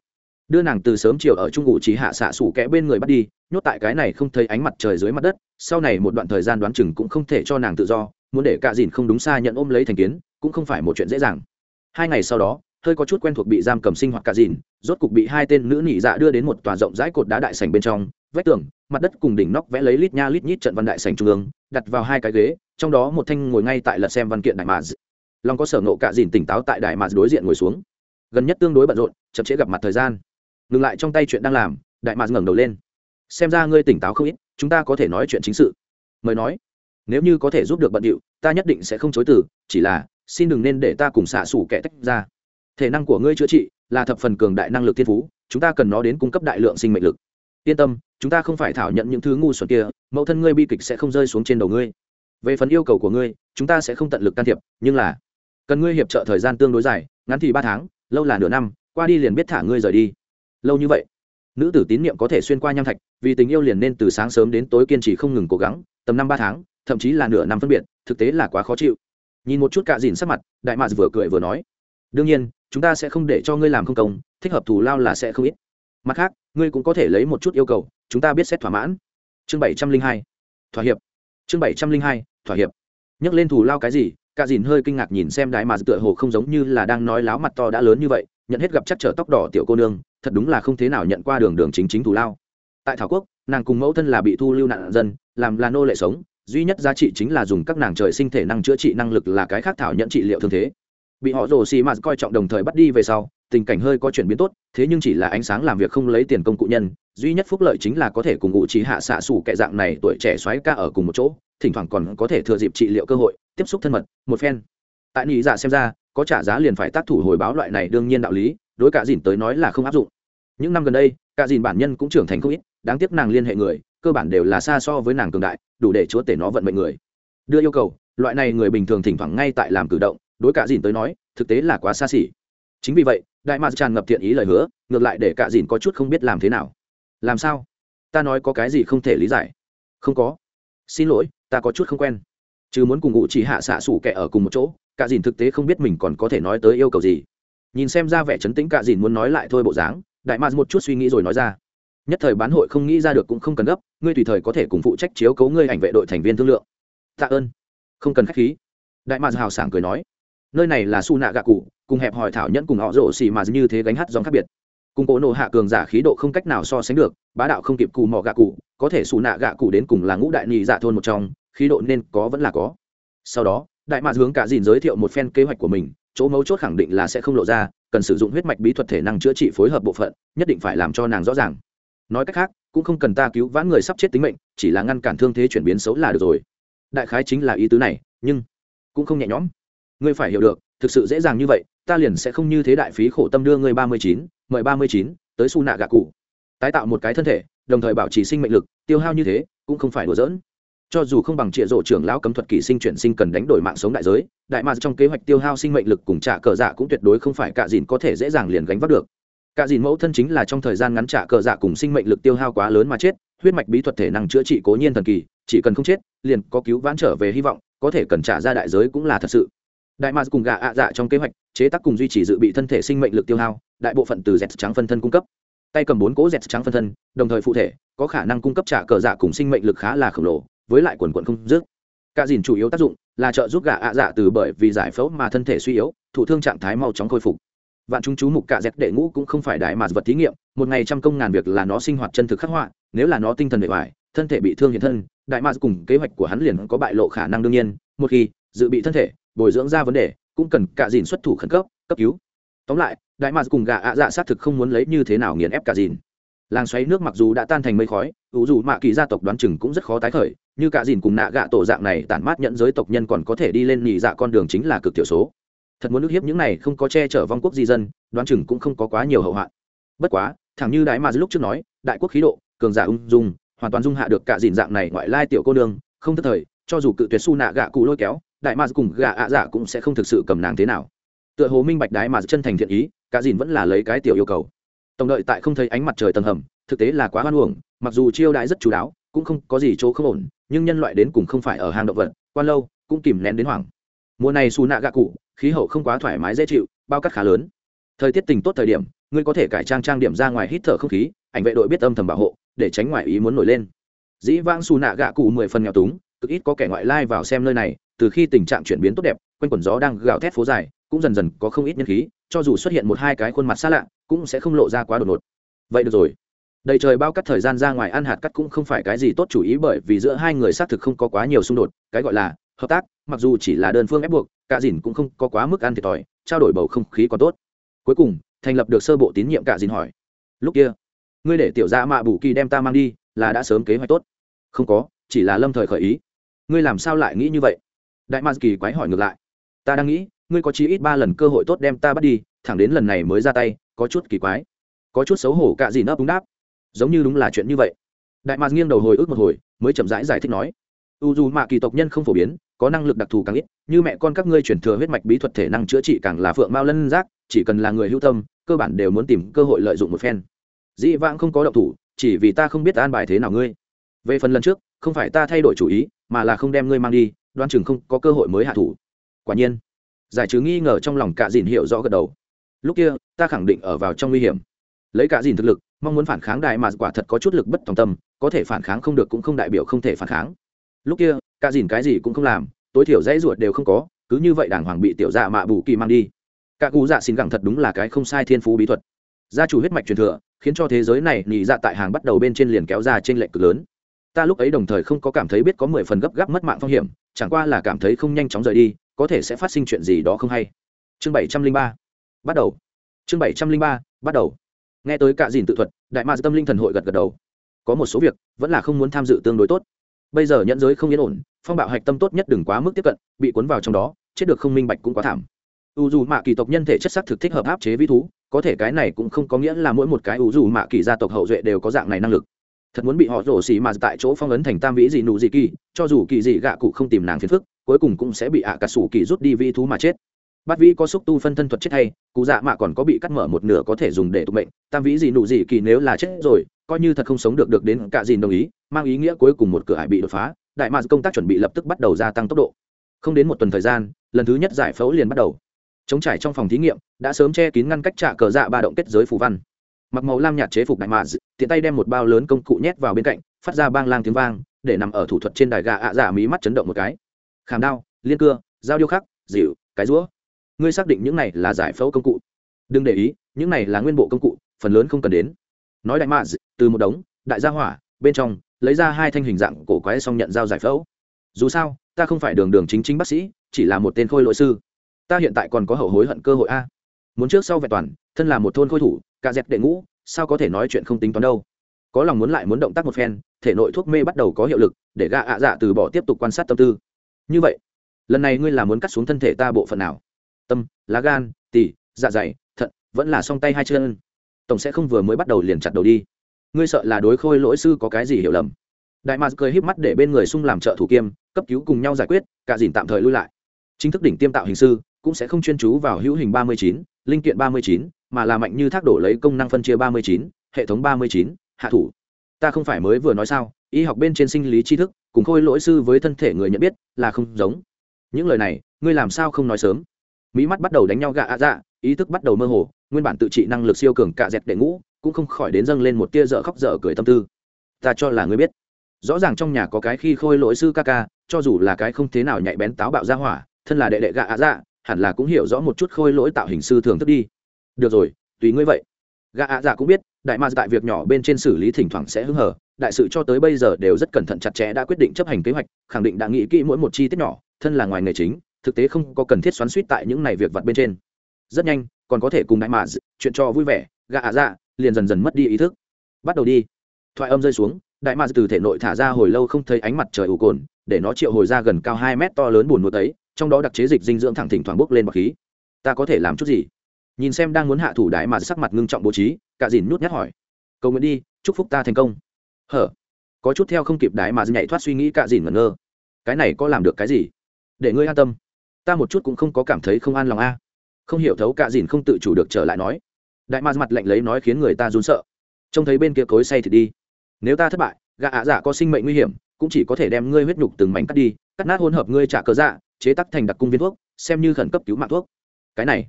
Đưa nàng từ sớm chiều ở trung ngụ chỉ hạ xạ sủ kẽ bên người bắt đi, nhốt tại cái này không thấy ánh mặt trời dưới mặt đất, sau này một đoạn thời gian đoán chừng cũng không thể cho nàng tự do, muốn để cạ dìn không đúng xa nhận ôm lấy thành kiến, cũng không phải một chuyện dễ dàng hai ngày sau đó, hơi có chút quen thuộc bị giam cầm sinh hoạt cạ dìn, rốt cục bị hai tên nữ nỉ dạ đưa đến một tòa rộng rãi cột đá đại sành bên trong, vách tường, mặt đất cùng đỉnh nóc vẽ lấy lít nha lít nhít trận văn đại sành trung ương, đặt vào hai cái ghế, trong đó một thanh ngồi ngay tại lật xem văn kiện đại mà long có sở nộ cạ dìn tỉnh táo tại đại mà đối diện ngồi xuống. Gần nhất tương đối bận rộn, chậm chế gặp mặt thời gian. Ngừng lại trong tay chuyện đang làm, đại mà ngẩng đầu lên. Xem ra ngươi tỉnh táo không ít, chúng ta có thể nói chuyện chính sự. Mời nói. Nếu như có thể giúp được bận điệu, ta nhất định sẽ không chối từ, chỉ là xin đừng nên để ta cùng xạ xủ kẻ tách ra. Thể năng của ngươi chữa trị là thập phần cường đại năng lực thiên phú, chúng ta cần nó đến cung cấp đại lượng sinh mệnh lực. Yên tâm, chúng ta không phải thảo nhận những thứ ngu xuẩn kia, mẫu thân ngươi bi kịch sẽ không rơi xuống trên đầu ngươi. Về phần yêu cầu của ngươi, chúng ta sẽ không tận lực can thiệp, nhưng là cần ngươi hiệp trợ thời gian tương đối dài, ngắn thì ba tháng, lâu là nửa năm, qua đi liền biết thả ngươi rời đi. Lâu như vậy, nữ tử tín nhiệm có thể xuyên qua nham thạch, vì tình yêu liền nên từ sáng sớm đến tối kiên trì không ngừng cố gắng, tầm năm ba tháng, thậm chí là nửa năm phân biệt, thực tế là quá khó chịu nhìn một chút cạ dìn sắc mặt, đại mạc vừa cười vừa nói, đương nhiên, chúng ta sẽ không để cho ngươi làm không công, thích hợp thù lao là sẽ không ít. Mặt khác, ngươi cũng có thể lấy một chút yêu cầu, chúng ta biết xét thỏa mãn. Chương bảy trăm linh hai, thỏa hiệp. Chương bảy trăm linh hai, thỏa hiệp. Nhắc lên thù lao cái gì cạ dìn hơi kinh ngạc nhìn xem đại mạc tựa hồ không giống như là đang nói láo mặt to đã lớn như vậy, nhận hết gặp chắc trở tóc đỏ tiểu cô nương, thật đúng là không thế nào nhận qua đường đường chính chính thù lao. Tại thảo quốc, nàng cùng mẫu thân là bị thu lưu nạn dân, làm là nô lệ sống duy nhất giá trị chính là dùng các nàng trời sinh thể năng chữa trị năng lực là cái khác thảo nhận trị liệu thương thế. Bị họ rồ xì mạt coi trọng đồng thời bắt đi về sau, tình cảnh hơi có chuyển biến tốt, thế nhưng chỉ là ánh sáng làm việc không lấy tiền công cụ nhân, duy nhất phúc lợi chính là có thể cùng ngụ trí hạ xạ xủ kệ dạng này tuổi trẻ xoáy ca ở cùng một chỗ, thỉnh thoảng còn có thể thừa dịp trị liệu cơ hội, tiếp xúc thân mật, một phen. Tại nghĩ dạ xem ra, có trả giá liền phải tác thủ hồi báo loại này đương nhiên đạo lý, đối cả dìn tới nói là không áp dụng. Những năm gần đây, cả dìn bản nhân cũng trưởng thành không ít, đáng tiếc nàng liên hệ người cơ bản đều là xa so với nàng cường đại, đủ để chúa tể nó vận mệnh người. Đưa yêu cầu, loại này người bình thường thỉnh thoảng ngay tại làm cử động, đối cả dìn tới nói, thực tế là quá xa xỉ. Chính vì vậy, đại mạc tràn ngập thiện ý lời hứa, ngược lại để cả dìn có chút không biết làm thế nào. Làm sao? Ta nói có cái gì không thể lý giải. Không có. Xin lỗi, ta có chút không quen. Chứ muốn cùng ngụ chỉ hạ xạ sủ kẻ ở cùng một chỗ, cả dìn thực tế không biết mình còn có thể nói tới yêu cầu gì. Nhìn xem ra vẻ chấn tĩnh cả dìn muốn nói lại thôi bộ dáng, đại mạc một chút suy nghĩ rồi nói ra nhất thời bán hội không nghĩ ra được cũng không cần gấp, ngươi tùy thời có thể cùng phụ trách chiếu cấu ngươi ảnh vệ đội thành viên thương lượng. Tạ ơn. Không cần khách khí. Đại mạc hào sảng cười nói. Nơi này là su nạ gạ cụ, cùng hẹp hỏi thảo nhẫn cùng họ rổ xì mà như thế gánh hát dòng khác biệt. Cùng cỗ nộ hạ cường giả khí độ không cách nào so sánh được, bá đạo không kịp cù mò gạ cụ, có thể xù nạ gạ cụ đến cùng là ngũ đại nhị dạ thôn một trong, khí độ nên có vẫn là có. Sau đó, đại mạc hướng cả dìn giới thiệu một phen kế hoạch của mình, chỗ mấu chốt khẳng định là sẽ không lộ ra, cần sử dụng huyết mạch bí thuật thể năng chữa trị phối hợp bộ phận, nhất định phải làm cho nàng rõ ràng nói cách khác, cũng không cần ta cứu vãn người sắp chết tính mệnh, chỉ là ngăn cản thương thế chuyển biến xấu là được rồi. Đại khái chính là ý tứ này, nhưng cũng không nhẹ nhõm. Ngươi phải hiểu được, thực sự dễ dàng như vậy, ta liền sẽ không như thế đại phí khổ tâm đưa ngươi ba mươi chín, mời ba mươi chín tới su nạ gạ cụ. Tái tạo một cái thân thể, đồng thời bảo trì sinh mệnh lực, tiêu hao như thế, cũng không phải đùa giỡn. Cho dù không bằng trịa rổ trưởng lão cấm thuật kỷ sinh chuyển sinh cần đánh đổi mạng sống đại giới, đại mà trong kế hoạch tiêu hao sinh mệnh lực cùng trả cờ dạ cũng tuyệt đối không phải cả dìn có thể dễ dàng liền gánh vác được cả dìn mẫu thân chính là trong thời gian ngắn trả cờ dạ cùng sinh mệnh lực tiêu hao quá lớn mà chết, huyết mạch bí thuật thể năng chữa trị cố nhiên thần kỳ, chỉ cần không chết, liền có cứu vãn trở về hy vọng, có thể cần trả ra đại giới cũng là thật sự. Đại mars cùng gà ạ dạ trong kế hoạch, chế tác cùng duy trì dự bị thân thể sinh mệnh lực tiêu hao, đại bộ phận từ z trắng phân thân cung cấp. Tay cầm bốn cỗ z trắng phân thân, đồng thời phụ thể, có khả năng cung cấp trả cờ dạ cùng sinh mệnh lực khá là khổng lồ, với lại quần quận không dứt. Cả dìn chủ yếu tác dụng là trợ giúp gà ạ dạ từ bởi vì giải phẫu mà thân thể suy yếu, thụ thương trạng thái mau chóng khôi phục vạn chúng chú mục cả dẹt đệ ngũ cũng không phải đại mạt vật thí nghiệm, một ngày trăm công ngàn việc là nó sinh hoạt chân thực khắc họa, nếu là nó tinh thần bề ngoài, thân thể bị thương hiện thân, đại mạt cùng kế hoạch của hắn liền có bại lộ khả năng đương nhiên, một khi dự bị thân thể, bồi dưỡng ra vấn đề, cũng cần cả dìn xuất thủ khẩn cấp cấp cứu. Tóm lại, đại mạt cùng gà ạ dạ xác thực không muốn lấy như thế nào nghiền ép cả dìn. Làng xoáy nước mặc dù đã tan thành mây khói, ủ dù mạ kỳ gia tộc đoán chừng cũng rất khó tái khởi, như cả dìn cùng nạ gạ tổ dạng này tản mát nhận giới tộc nhân còn có thể đi lên nhị dạ con đường chính là cực thiểu số thật muốn nước hiếp những này không có che chở vong quốc di dân, đoán chừng cũng không có quá nhiều hậu hoạn. Bất quá, thẳng như đại mà lúc trước nói, đại quốc khí độ, cường giả ung dung, hoàn toàn dung hạ được cả dìn dạng này ngoại lai tiểu cô nương, không thất thời, cho dù cự tuyệt su nạ gạ cụ lôi kéo, đại mà cùng gạ ạ giả cũng sẽ không thực sự cầm nàng thế nào. Tựa hồ minh bạch đái mà chân thành thiện ý, cả dìn vẫn là lấy cái tiểu yêu cầu. Tổng đợi tại không thấy ánh mặt trời tầng hầm, thực tế là quá hoan uổng, mặc dù chiêu đãi rất chú đáo, cũng không có gì chỗ không ổn, nhưng nhân loại đến cùng không phải ở hang động vật, quan lâu, cũng kìm nén đến hoảng mùa này xù nạ gạ cụ, khí hậu không quá thoải mái dễ chịu, bao cắt khá lớn. Thời tiết tình tốt thời điểm, ngươi có thể cải trang trang điểm ra ngoài hít thở không khí, ảnh vệ đội biết âm thầm bảo hộ, để tránh ngoại ý muốn nổi lên. Dĩ vãng xù nạ gạ cụ mười phần nghèo túng, cực ít có kẻ ngoại lai vào xem nơi này, từ khi tình trạng chuyển biến tốt đẹp, quanh quần gió đang gào thét phố dài, cũng dần dần có không ít nhân khí, cho dù xuất hiện một hai cái khuôn mặt xa lạ, cũng sẽ không lộ ra quá đột ngột. Vậy được rồi. Đầy trời bao cắt thời gian ra ngoài ăn hạt cắt cũng không phải cái gì tốt chủ ý bởi vì giữa hai người xác thực không có quá nhiều xung đột, cái gọi là hợp tác mặc dù chỉ là đơn phương ép buộc cả dìn cũng không có quá mức ăn thiệt thòi trao đổi bầu không khí còn tốt. Cuối cùng thành lập được sơ bộ tín nhiệm cả dìn hỏi lúc kia ngươi để tiểu gia mạ bù kỳ đem ta mang đi là đã sớm kế hoạch tốt? Không có chỉ là lâm thời khởi ý. Ngươi làm sao lại nghĩ như vậy? Đại ma kỳ quái hỏi ngược lại ta đang nghĩ ngươi có chí ít ba lần cơ hội tốt đem ta bắt đi thẳng đến lần này mới ra tay có chút kỳ quái. Có chút xấu hổ Cả gì nấp đúng đáp. Giống như đúng là chuyện như vậy. Đại ma nghiêng đầu hồi ức một hồi mới chậm rãi giải, giải thích nói u dù mạ kỳ tộc nhân không phổ biến, có năng lực đặc thù càng ít, như mẹ con các ngươi chuyển thừa huyết mạch bí thuật thể năng chữa trị càng là phượng mao lân giác, chỉ cần là người hữu tâm, cơ bản đều muốn tìm cơ hội lợi dụng một phen. Dĩ vãng không có động thủ, chỉ vì ta không biết an bài thế nào ngươi. Về phần lần trước, không phải ta thay đổi chủ ý, mà là không đem ngươi mang đi, đoan chừng không có cơ hội mới hạ thủ. Quả nhiên, giải trừ nghi ngờ trong lòng cả dìn hiểu rõ gật đầu. Lúc kia, ta khẳng định ở vào trong nguy hiểm. Lấy cả dìn thực lực, mong muốn phản kháng đại mà quả thật có chút lực bất tòng tâm, có thể phản kháng không được cũng không đại biểu không thể phản kháng lúc kia, cả dìn cái gì cũng không làm, tối thiểu dãy ruột đều không có, cứ như vậy đàng hoàng bị tiểu dạ mạ bù kỳ mang đi. Cả cụ dạ xin gẳng thật đúng là cái không sai thiên phú bí thuật. Gia chủ huyết mạch truyền thừa, khiến cho thế giới này nhị dạ tại hàng bắt đầu bên trên liền kéo ra trên lệnh cực lớn. Ta lúc ấy đồng thời không có cảm thấy biết có mười phần gấp gáp mất mạng phong hiểm, chẳng qua là cảm thấy không nhanh chóng rời đi, có thể sẽ phát sinh chuyện gì đó không hay. Chương bảy trăm linh ba, bắt đầu. Chương bảy trăm linh ba, bắt đầu. Nghe tới cả dìn tự thuật, đại ma tâm linh thần hội gật gật đầu. Có một số việc, vẫn là không muốn tham dự tương đối tốt bây giờ nhận giới không yên ổn, phong bạo hạch tâm tốt nhất đừng quá mức tiếp cận, bị cuốn vào trong đó, chết được không minh bạch cũng quá thảm. U dù mạ kỳ tộc nhân thể chất sắc thực thích hợp áp chế vĩ thú, có thể cái này cũng không có nghĩa là mỗi một cái u dù mạ kỳ gia tộc hậu duệ đều có dạng này năng lực. Thật muốn bị họ rổ xì mà tại chỗ phong ấn thành tam vĩ gì nụ gì kỳ, cho dù kỳ gì gạ cụ không tìm nàng phiền phức, cuối cùng cũng sẽ bị ạ à cà sủ kỳ rút đi vĩ thú mà chết bát vĩ có xúc tu phân thân thuật chết hay, cụ dạ mạ còn có bị cắt mở một nửa có thể dùng để tục mệnh. Tam vĩ gì nụ gì kỳ nếu là chết rồi, coi như thật không sống được được đến cả dìn đồng ý, mang ý nghĩa cuối cùng một cửa hải bị đột phá. Đại mạc công tác chuẩn bị lập tức bắt đầu gia tăng tốc độ. Không đến một tuần thời gian, lần thứ nhất giải phẫu liền bắt đầu. Chống trải trong phòng thí nghiệm, đã sớm che kín ngăn cách trả cờ dạ ba động kết giới phù văn. Mặc màu lam nhạt chế phục đại mạc tiện tay đem một bao lớn công cụ nhét vào bên cạnh, phát ra bang lang tiếng vang, để nằm ở thủ thuật trên đài gà ạ giả mí mắt chấn động một cái. Khảm đao, liên cưa, dao điêu khắc, dịu, cái rũa ngươi xác định những này là giải phẫu công cụ. Đừng để ý, những này là nguyên bộ công cụ, phần lớn không cần đến. Nói đại mạ từ một đống, đại gia hỏa, bên trong, lấy ra hai thanh hình dạng cổ quái xong nhận giao giải phẫu. Dù sao, ta không phải đường đường chính chính bác sĩ, chỉ là một tên khôi lỗi sư. Ta hiện tại còn có hậu hối hận cơ hội a. Muốn trước sau vẹn toàn, thân là một thôn khôi thủ, cả dẹp đệ ngũ, sao có thể nói chuyện không tính toán đâu. Có lòng muốn lại muốn động tác một phen, thể nội thuốc mê bắt đầu có hiệu lực, để gạ ạ dạ từ bỏ tiếp tục quan sát tâm tư. Như vậy, lần này ngươi là muốn cắt xuống thân thể ta bộ phận nào? Tâm, lá gan tỉ dạ dày, thận, vẫn là song tay hai chân. Tổng sẽ không vừa mới bắt đầu liền chặt đầu đi. Ngươi sợ là đối khôi lỗi sư có cái gì hiểu lầm. Đại mạc cười híp mắt để bên người sung làm trợ thủ kiêm, cấp cứu cùng nhau giải quyết, cả dìn tạm thời lui lại. Chính thức đỉnh tiêm tạo hình sư, cũng sẽ không chuyên chú vào hữu hình ba mươi chín, linh kiện ba mươi chín, mà là mạnh như thác đổ lấy công năng phân chia ba mươi chín, hệ thống ba mươi chín, hạ thủ. Ta không phải mới vừa nói sao, y học bên trên sinh lý tri thức, cùng khôi lỗi sư với thân thể người nhận biết là không giống. Những lời này, ngươi làm sao không nói sớm? Mỹ mắt bắt đầu đánh nhau gạ ạ dạ ý thức bắt đầu mơ hồ, nguyên bản tự trị năng lực siêu cường cạ dẹt đệ ngũ, cũng không khỏi đến dâng lên một tia dở khóc dở cười tâm tư. Ta cho là ngươi biết. Rõ ràng trong nhà có cái khi khôi lỗi sư ca ca, cho dù là cái không thế nào nhạy bén táo bạo ra hỏa, thân là đệ đệ gạ ạ dạ hẳn là cũng hiểu rõ một chút khôi lỗi tạo hình sư thường thức đi. Được rồi, tùy ngươi vậy. Gạ ạ dạ cũng biết, đại ma tại việc nhỏ bên trên xử lý thỉnh thoảng sẽ hứng hở, đại sự cho tới bây giờ đều rất cẩn thận chặt chẽ đã quyết định chấp hành kế hoạch, khẳng định đã nghĩ kỹ mỗi một chi tiết nhỏ, thân là ngoài nghề chính thực tế không có cần thiết xoắn suýt tại những này việc vặt bên trên. Rất nhanh, còn có thể cùng đại mà chuyện cho vui vẻ, gạ ạ dạ liền dần dần mất đi ý thức. Bắt đầu đi. Thoại âm rơi xuống, đại mà từ thể nội thả ra hồi lâu không thấy ánh mặt trời ủ cồn, để nó triệu hồi ra gần cao hai mét to lớn buồn một ấy, trong đó đặc chế dịch dinh dưỡng thẳng thỉnh thoảng bốc lên bọc khí. Ta có thể làm chút gì? Nhìn xem đang muốn hạ thủ đại mà sắc mặt ngưng trọng bố trí, cả dìn nhút nhát hỏi. Cầu nguyện đi, chúc phúc ta thành công. Hở? Có chút theo không kịp đại mà nhảy thoát suy nghĩ, cả dìn ngẩn ngơ. Cái này có làm được cái gì? Để ngươi an tâm ta một chút cũng không có cảm thấy không an lòng a. Không hiểu thấu cả dìn không tự chủ được trở lại nói. Đại ma mặt lạnh lấy nói khiến người ta run sợ. Trông thấy bên kia cối say thì đi. Nếu ta thất bại, gã ạ dạ có sinh mệnh nguy hiểm, cũng chỉ có thể đem ngươi huyết nhục từng mảnh cắt đi, cắt nát hỗn hợp ngươi trả cớ dạ chế tắc thành đặc cung viên thuốc, xem như khẩn cấp cứu mạng thuốc. Cái này,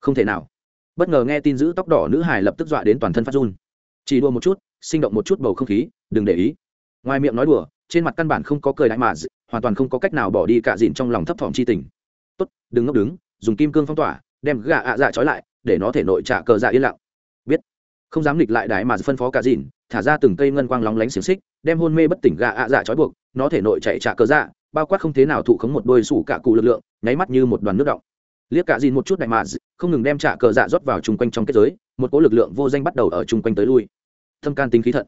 không thể nào. Bất ngờ nghe tin giữ tóc đỏ nữ hải lập tức dọa đến toàn thân phát run. Chỉ đua một chút, sinh động một chút bầu không khí, đừng để ý. Ngoài miệng nói đùa, trên mặt căn bản không có cười đại mà hoàn toàn không có cách nào bỏ đi cả dìn trong lòng thấp thỏm chi tình đừng ngốc đứng, dùng kim cương phong tỏa, đem gà ạ dạ trói lại, để nó thể nội trả cờ dạ yên lặng. Biết. Không dám nghịch lại đái mà phân phó cả dìn, thả ra từng cây ngân quang lóng lánh xiềng xích, đem hôn mê bất tỉnh gà ạ dạ trói buộc, nó thể nội chạy trả cờ dạ bao quát không thế nào thụ khống một đôi sủ cả cụ lực lượng, nháy mắt như một đoàn nước động liếc cả dìn một chút đại mà, không ngừng đem trả cờ dạ rót vào chung quanh trong kết giới, một cỗ lực lượng vô danh bắt đầu ở chung quanh tới lui. Thâm can tính khí thận.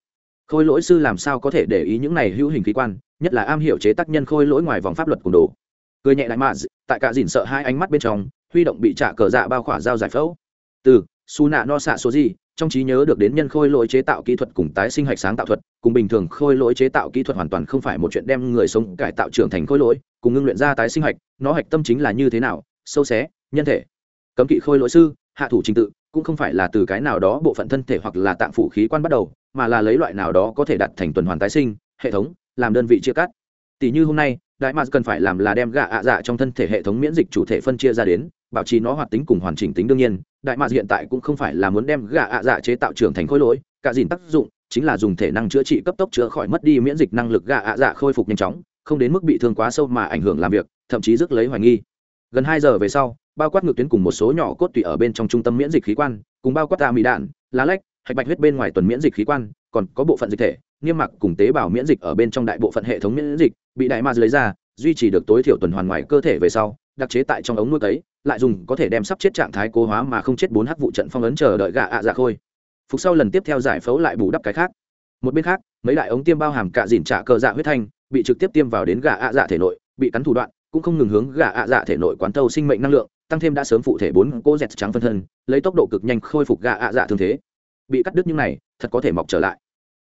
Khôi lỗi sư làm sao có thể để ý những này hữu hình khí quan, nhất là am hiểu chế tác nhân khôi lỗi ngoài vòng pháp luật cùng đồ. Cười nhẹ đại mà tại cả dìn sợ hai ánh mắt bên trong, huy động bị trả cờ dạ bao khỏa dao giải phẫu. Từ, su nạ no xạ số gì, trong trí nhớ được đến nhân khôi lỗi chế tạo kỹ thuật cùng tái sinh hạch sáng tạo thuật, cùng bình thường khôi lỗi chế tạo kỹ thuật hoàn toàn không phải một chuyện đem người sống cải tạo trưởng thành khôi lỗi, cùng ngưng luyện ra tái sinh hạch, nó hạch tâm chính là như thế nào, sâu xé, nhân thể. Cấm kỵ khôi lỗi sư, hạ thủ trình tự, cũng không phải là từ cái nào đó bộ phận thân thể hoặc là tạng phủ khí quan bắt đầu, mà là lấy loại nào đó có thể đặt thành tuần hoàn tái sinh, hệ thống, làm đơn vị chia cắt. Tỷ như hôm nay đại mars cần phải làm là đem gạ ạ dạ trong thân thể hệ thống miễn dịch chủ thể phân chia ra đến, bảo trì nó hoạt tính cùng hoàn chỉnh tính đương nhiên. Đại mars hiện tại cũng không phải là muốn đem gạ ạ dạ chế tạo trưởng thành khối lỗi, cả dìn tác dụng chính là dùng thể năng chữa trị cấp tốc chữa khỏi mất đi miễn dịch năng lực gạ ạ dạ khôi phục nhanh chóng, không đến mức bị thương quá sâu mà ảnh hưởng làm việc, thậm chí rước lấy hoài nghi. Gần hai giờ về sau, bao quát ngược tuyến cùng một số nhỏ cốt tủy ở bên trong trung tâm miễn dịch khí quan, cùng bao quát tà mì đạn lá lách hạch bạch huyết bên ngoài tuần miễn dịch khí quan, còn có bộ phận dịch thể niêm mạc cùng tế bào miễn dịch ở bên trong đại bộ phận hệ thống miễn dịch, bị đại ma lấy ra, duy trì được tối thiểu tuần hoàn ngoài cơ thể về sau, đặc chế tại trong ống nuôi cấy lại dùng có thể đem sắp chết trạng thái cố hóa mà không chết bốn h vụ trận phong ấn chờ đợi gạ ạ dạ khôi. Phục sau lần tiếp theo giải phẫu lại bù đắp cái khác. Một bên khác, mấy đại ống tiêm bao hàm cạ dìn trả cờ dạ huyết thanh, bị trực tiếp tiêm vào đến gà ạ dạ thể nội, bị cắn thủ đoạn, cũng không ngừng hướng gà ạ dạ thể nội quán tâu sinh mệnh năng lượng, tăng thêm đã sớm phụ thể bốn cô dẹt trắng phân thân, lấy tốc độ cực nhanh khôi phục gà ạ dạ thương thế. Bị cắt đứt như này, thật có thể mọc trở lại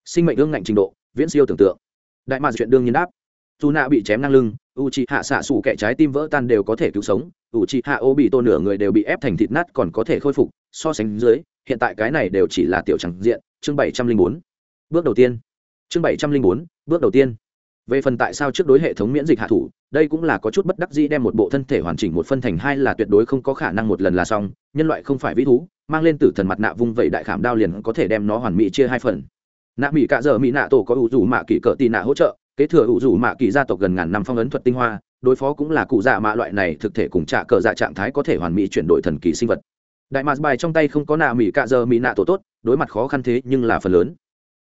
sinh mệnh ương ngạnh trình độ, viễn siêu tưởng tượng. Đại mạc chuyện đương nhiên đáp. Dù nạ bị chém ngang lưng u chị hạ xạ xủ kẻ trái tim vỡ tan đều có thể cứu sống u chị hạ ô bị tô nửa người đều bị ép thành thịt nát còn có thể khôi phục, so sánh dưới, hiện tại cái này đều chỉ là tiểu chẳng diện, chương bảy trăm linh bốn. Bước đầu tiên. Chương bảy trăm linh bốn, bước đầu tiên. Về phần tại sao trước đối hệ thống miễn dịch hạ thủ, đây cũng là có chút bất đắc dĩ đem một bộ thân thể hoàn chỉnh một phân thành hai là tuyệt đối không có khả năng một lần là xong, nhân loại không phải vĩ thú, mang lên tử thần mặt nạ vung vẩy đại khảm đao liền có thể đem nó hoàn mỹ chia hai phần nạ mỹ cạ dợ mỹ nạ tổ có ủ rủ mạ kỷ cỡ tì nạ hỗ trợ, kế thừa ủ rủ mạ kỷ gia tộc gần ngàn năm phong ấn thuật tinh hoa, đối phó cũng là cụ dạ mạ loại này thực thể cùng trạ cờ dạ trạng thái có thể hoàn mỹ chuyển đổi thần kỳ sinh vật. Đại mạc bài trong tay không có nạ mỹ cạ dợ mỹ nạ tổ tốt, đối mặt khó khăn thế nhưng là phần lớn.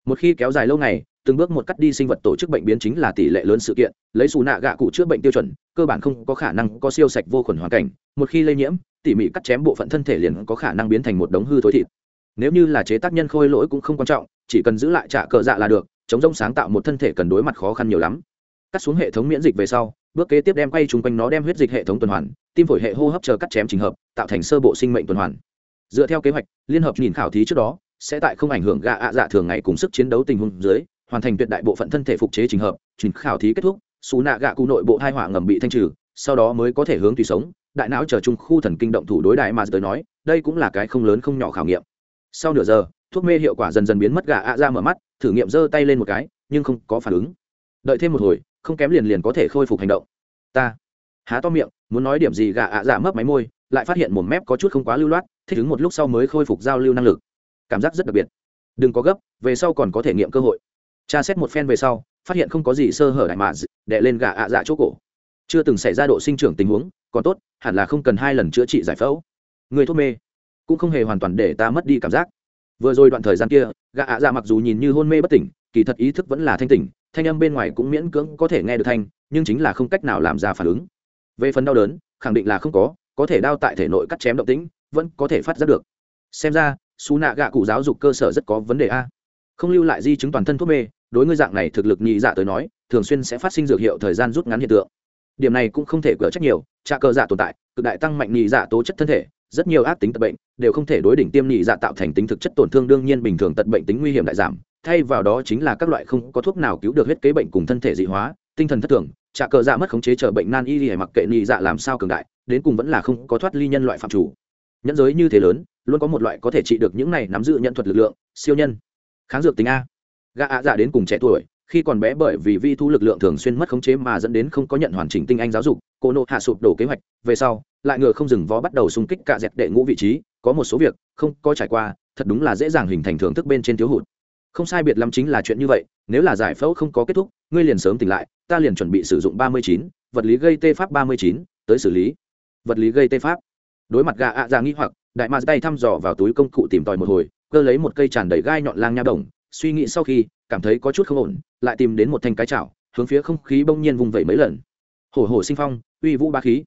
Một khi kéo dài lâu ngày, từng bước một cắt đi sinh vật tổ chức bệnh biến chính là tỷ lệ lớn sự kiện, lấy xù nạ gạ cụ chữa bệnh tiêu chuẩn, cơ bản không có khả năng có siêu sạch vô khuẩn hoàn cảnh, một khi lây nhiễm, tỉ mỉ cắt chém bộ phận thân thể liền có khả năng biến thành một đống hư thối thịt nếu như là chế tác nhân khôi lỗi cũng không quan trọng, chỉ cần giữ lại trả cờ dạ là được, chống rông sáng tạo một thân thể cần đối mặt khó khăn nhiều lắm. Cắt xuống hệ thống miễn dịch về sau, bước kế tiếp đem quay chung quanh nó đem huyết dịch hệ thống tuần hoàn, tim phổi hệ hô hấp chờ cắt chém trình hợp, tạo thành sơ bộ sinh mệnh tuần hoàn. Dựa theo kế hoạch, liên hợp nhìn khảo thí trước đó, sẽ tại không ảnh hưởng gạ ạ dạ thường ngày cùng sức chiến đấu tình huống dưới, hoàn thành tuyệt đại bộ phận thân thể phục chế trình hợp, trình khảo thí kết thúc, xù nạ gạ cụ nội bộ hai hỏa ngầm bị thanh trừ, sau đó mới có thể hướng tùy sống. Đại não chờ chung khu thần kinh động thủ đối đại mà tới nói, đây cũng là cái không lớn không nhỏ khảo nghiệm sau nửa giờ, thuốc mê hiệu quả dần dần biến mất gà ạ dạ ra mở mắt, thử nghiệm giơ tay lên một cái, nhưng không có phản ứng. Đợi thêm một hồi, không kém liền liền có thể khôi phục hành động. Ta há to miệng, muốn nói điểm gì gà ạ dạ mấp máy môi, lại phát hiện một mép có chút không quá lưu loát, thích ứng một lúc sau mới khôi phục giao lưu năng lực. Cảm giác rất đặc biệt. Đừng có gấp, về sau còn có thể nghiệm cơ hội. Tra xét một phen về sau, phát hiện không có gì sơ hở đại mà đệ lên gà ạ dạ chỗ cổ. Chưa từng xảy ra độ sinh trưởng tình huống, còn tốt, hẳn là không cần hai lần chữa trị giải phẫu. Người thuốc mê cũng không hề hoàn toàn để ta mất đi cảm giác. Vừa rồi đoạn thời gian kia, gã ạ dạ mặc dù nhìn như hôn mê bất tỉnh, kỳ thật ý thức vẫn là thanh tỉnh, thanh âm bên ngoài cũng miễn cưỡng có thể nghe được thanh, nhưng chính là không cách nào làm ra phản ứng. Về phần đau đớn, khẳng định là không có có thể đau tại thể nội cắt chém động tĩnh, vẫn có thể phát ra được. Xem ra, xú nạ gạ cụ giáo dục cơ sở rất có vấn đề a. Không lưu lại di chứng toàn thân thuốc mê, đối ngư dạng này thực lực nhị dạ tới nói, thường xuyên sẽ phát sinh dược hiệu thời gian rút ngắn hiện tượng. Điểm này cũng không thể cửa trách nhiều trà cơ dạ tồn tại, cực đại tăng mạnh nhị dạ tố chất thân thể rất nhiều ác tính tật bệnh đều không thể đối đỉnh tiêm nhị dạ tạo thành tính thực chất tổn thương đương nhiên bình thường tật bệnh tính nguy hiểm đại giảm. Thay vào đó chính là các loại không có thuốc nào cứu được huyết kế bệnh cùng thân thể dị hóa, tinh thần thất thường trả cờ dạ mất khống chế chờ bệnh nan y hay mặc kệ nhị dạ làm sao cường đại, đến cùng vẫn là không có thoát ly nhân loại phạm chủ. Nhẫn giới như thế lớn, luôn có một loại có thể trị được những này nắm giữ nhận thuật lực lượng, siêu nhân. Kháng dược tính a. Gã ạ dạ đến cùng trẻ tuổi, khi còn bé bởi vì vi thu lực lượng thường xuyên mất khống chế mà dẫn đến không có nhận hoàn chỉnh tinh anh giáo dục, cô nộ hạ sụp đổ kế hoạch, về sau lại ngựa không dừng vó bắt đầu xung kích cả dẹp đệ ngũ vị trí, có một số việc không có trải qua, thật đúng là dễ dàng hình thành thưởng thức bên trên thiếu hụt. Không sai biệt lắm chính là chuyện như vậy, nếu là giải phẫu không có kết thúc, ngươi liền sớm tỉnh lại, ta liền chuẩn bị sử dụng ba mươi chín, vật lý gây tê pháp ba mươi chín, tới xử lý. Vật lý gây tê pháp. Đối mặt gà ạ ra nghĩ hoặc, đại ma tay thăm dò vào túi công cụ tìm tòi một hồi, cơ lấy một cây tràn đầy gai nhọn lang nha đồng, suy nghĩ sau khi, cảm thấy có chút không ổn, lại tìm đến một thanh cái chảo, hướng phía không khí bỗng nhiên vung vẩy mấy lần. Hổ hổ sinh phong, uy vũ ba khí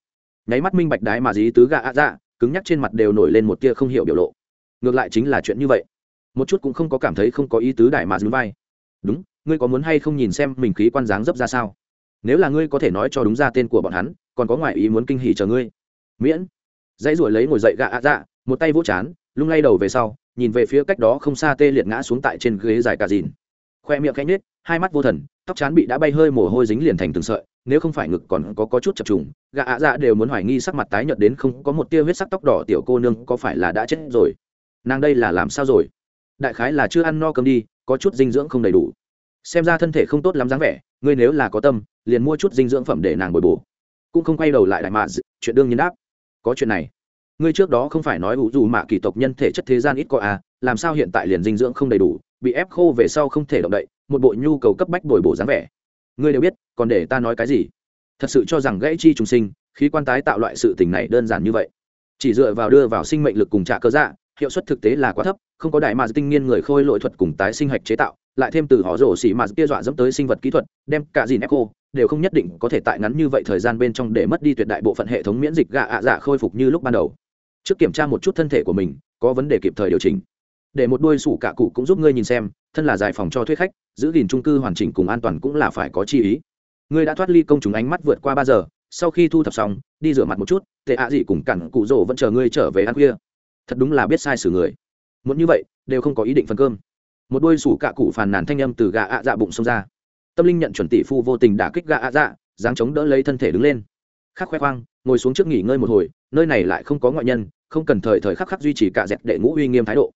nháy mắt minh bạch đái mà dí tứ gạ ạ dạ cứng nhắc trên mặt đều nổi lên một tia không hiểu biểu lộ. Ngược lại chính là chuyện như vậy. Một chút cũng không có cảm thấy không có ý tứ đại mà dí vai. Đúng, ngươi có muốn hay không nhìn xem mình khí quan dáng dấp ra sao? Nếu là ngươi có thể nói cho đúng ra tên của bọn hắn, còn có ngoại ý muốn kinh hỉ chờ ngươi. Miễn. Dãy ruổi lấy ngồi dậy gạ ạ dạ một tay vỗ chán, lung lay đầu về sau, nhìn về phía cách đó không xa tê liệt ngã xuống tại trên ghế dài cà dìn. Khoe miệng khẽ nết hai mắt vô thần, tóc chán bị đã bay hơi mồ hôi dính liền thành từng sợi nếu không phải ngực còn có, có chút chập trùng gã ạ dạ đều muốn hoài nghi sắc mặt tái nhợt đến không có một tia huyết sắc tóc đỏ tiểu cô nương có phải là đã chết rồi. Nàng đây là làm sao rồi? Đại khái là chưa ăn no cơm đi có chút dinh dưỡng không đầy đủ. Xem ra thân thể không tốt lắm dáng vẻ ngươi nếu là có tâm liền mua chút dinh dưỡng phẩm để nàng bồi bổ. Cũng không quay đầu lại đại mạ chuyện đương nhiên đáp. Có chuyện này. Ngươi trước đó không phải nói ủ dù mạ kỳ tộc nhân thể chất thế gian ít có à làm sao hiện tại liền dinh dưỡng không đầy đủ bị ép khô về sau không thể động đậy một bộ nhu cầu cấp bách bồi bổ dáng vẻ ngươi đều biết, còn để ta nói cái gì? Thật sự cho rằng gãy chi trùng sinh, khí quan tái tạo loại sự tình này đơn giản như vậy. Chỉ dựa vào đưa vào sinh mệnh lực cùng trả cơ dạ hiệu suất thực tế là quá thấp, không có đại mà tinh nghiên người khôi lội thuật cùng tái sinh hạch chế tạo, lại thêm từ họ rổ xỉ mà kia dọa dẫm tới sinh vật kỹ thuật, đem cả gì echo đều không nhất định có thể tại ngắn như vậy thời gian bên trong để mất đi tuyệt đại bộ phận hệ thống miễn dịch gạ ạ dạ khôi phục như lúc ban đầu. Trước kiểm tra một chút thân thể của mình, có vấn đề kịp thời điều chỉnh để một đôi sủ cả cụ cũng giúp ngươi nhìn xem, thân là giải phòng cho thuê khách, giữ gìn trung cư hoàn chỉnh cùng an toàn cũng là phải có chi ý. Ngươi đã thoát ly công chúng ánh mắt vượt qua ba giờ, sau khi thu thập xong, đi rửa mặt một chút, tệ ạ gì cùng cặn cụ rỗ vẫn chờ ngươi trở về ăn khuya. Thật đúng là biết sai xử người. Muốn như vậy, đều không có ý định phân cơm. Một đôi sủ cạ cụ phàn nàn thanh âm từ gà ạ dạ bụng xông ra. Tâm linh nhận chuẩn tỷ phu vô tình đả kích gà ạ dạ dáng chống đỡ lấy thân thể đứng lên. Khắc khoe khoang, ngồi xuống trước nghỉ ngơi một hồi, nơi này lại không có ngoại nhân, không cần thời thời khắc khắc duy trì cả dẹp đệ ngũ uy nghiêm thái độ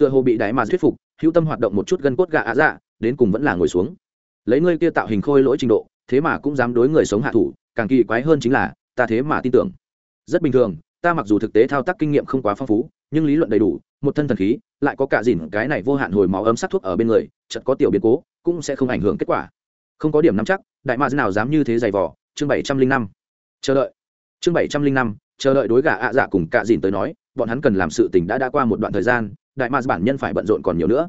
tựa hồ bị đại mà thuyết phục, hữu tâm hoạt động một chút gân cốt gà ạ dạ đến cùng vẫn là ngồi xuống. Lấy ngươi kia tạo hình khôi lỗi trình độ, thế mà cũng dám đối người sống hạ thủ, càng kỳ quái hơn chính là, ta thế mà tin tưởng. Rất bình thường, ta mặc dù thực tế thao tác kinh nghiệm không quá phong phú, nhưng lý luận đầy đủ, một thân thần khí, lại có cả dìn cái này vô hạn hồi máu ấm sát thuốc ở bên người chật có tiểu biến cố, cũng sẽ không ảnh hưởng kết quả. Không có điểm nắm chắc, đại mads nào dám như thế giày vỏ chương bảy trăm linh năm. Chờ đợi. Chương bảy trăm linh năm, chờ đợi đối gà ạ dạ cùng cả dìn tới nói, bọn hắn cần làm sự tình đã đã qua một đoạn thời gian đại mars bản nhân phải bận rộn còn nhiều nữa.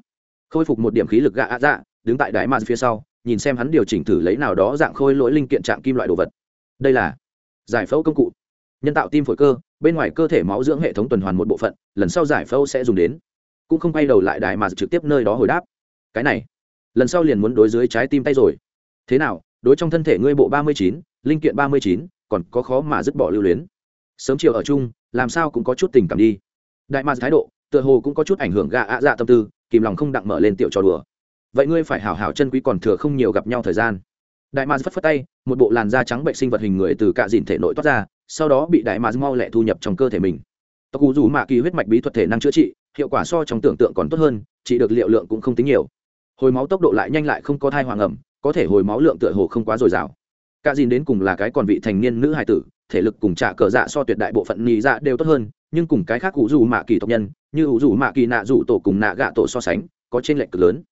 Khôi phục một điểm khí lực gạ ạ dạ đứng tại đại mars phía sau, nhìn xem hắn điều chỉnh thử lấy nào đó dạng khôi lỗi linh kiện trạng kim loại đồ vật. Đây là giải phẫu công cụ. Nhân tạo tim phổi cơ, bên ngoài cơ thể máu dưỡng hệ thống tuần hoàn một bộ phận, lần sau giải phẫu sẽ dùng đến. Cũng không quay đầu lại Đại mà trực tiếp nơi đó hồi đáp. Cái này, lần sau liền muốn đối dưới trái tim tay rồi. Thế nào, đối trong thân thể ngươi bộ ba mươi chín, linh kiện ba mươi chín, còn có khó mà dứt bỏ lưu luyến. Sớm chiều ở chung, làm sao cũng có chút tình cảm đi. Đại mạc thái độ tựa hồ cũng có chút ảnh hưởng gạ ạ dạ tâm tư, kìm lòng không đặng mở lên tiểu trò đùa. Vậy ngươi phải hảo hảo chân quý còn thừa không nhiều gặp nhau thời gian. Đại mạc phất phất tay, một bộ làn da trắng bệnh sinh vật hình người từ cạ dìn thể nội toát ra, sau đó bị đại mạc mau lẹ thu nhập trong cơ thể mình. Tộc cụ dù mạ kỳ huyết mạch bí thuật thể năng chữa trị, hiệu quả so trong tưởng tượng còn tốt hơn, chỉ được liệu lượng cũng không tính nhiều. Hồi máu tốc độ lại nhanh lại không có thai hoàng ẩm, có thể hồi máu lượng tựa hồ không quá dồi dào. Cả dìn đến cùng là cái còn vị thành niên nữ hài tử thể lực cùng trả cờ dạ so tuyệt đại bộ phận nhị dạ đều tốt hơn, nhưng cùng cái khác cụ dù mạ kỳ tộc nhân, như ủ dù mạ kỳ nạ dù tổ cùng nạ gạ tổ so sánh, có trên lệch cực lớn.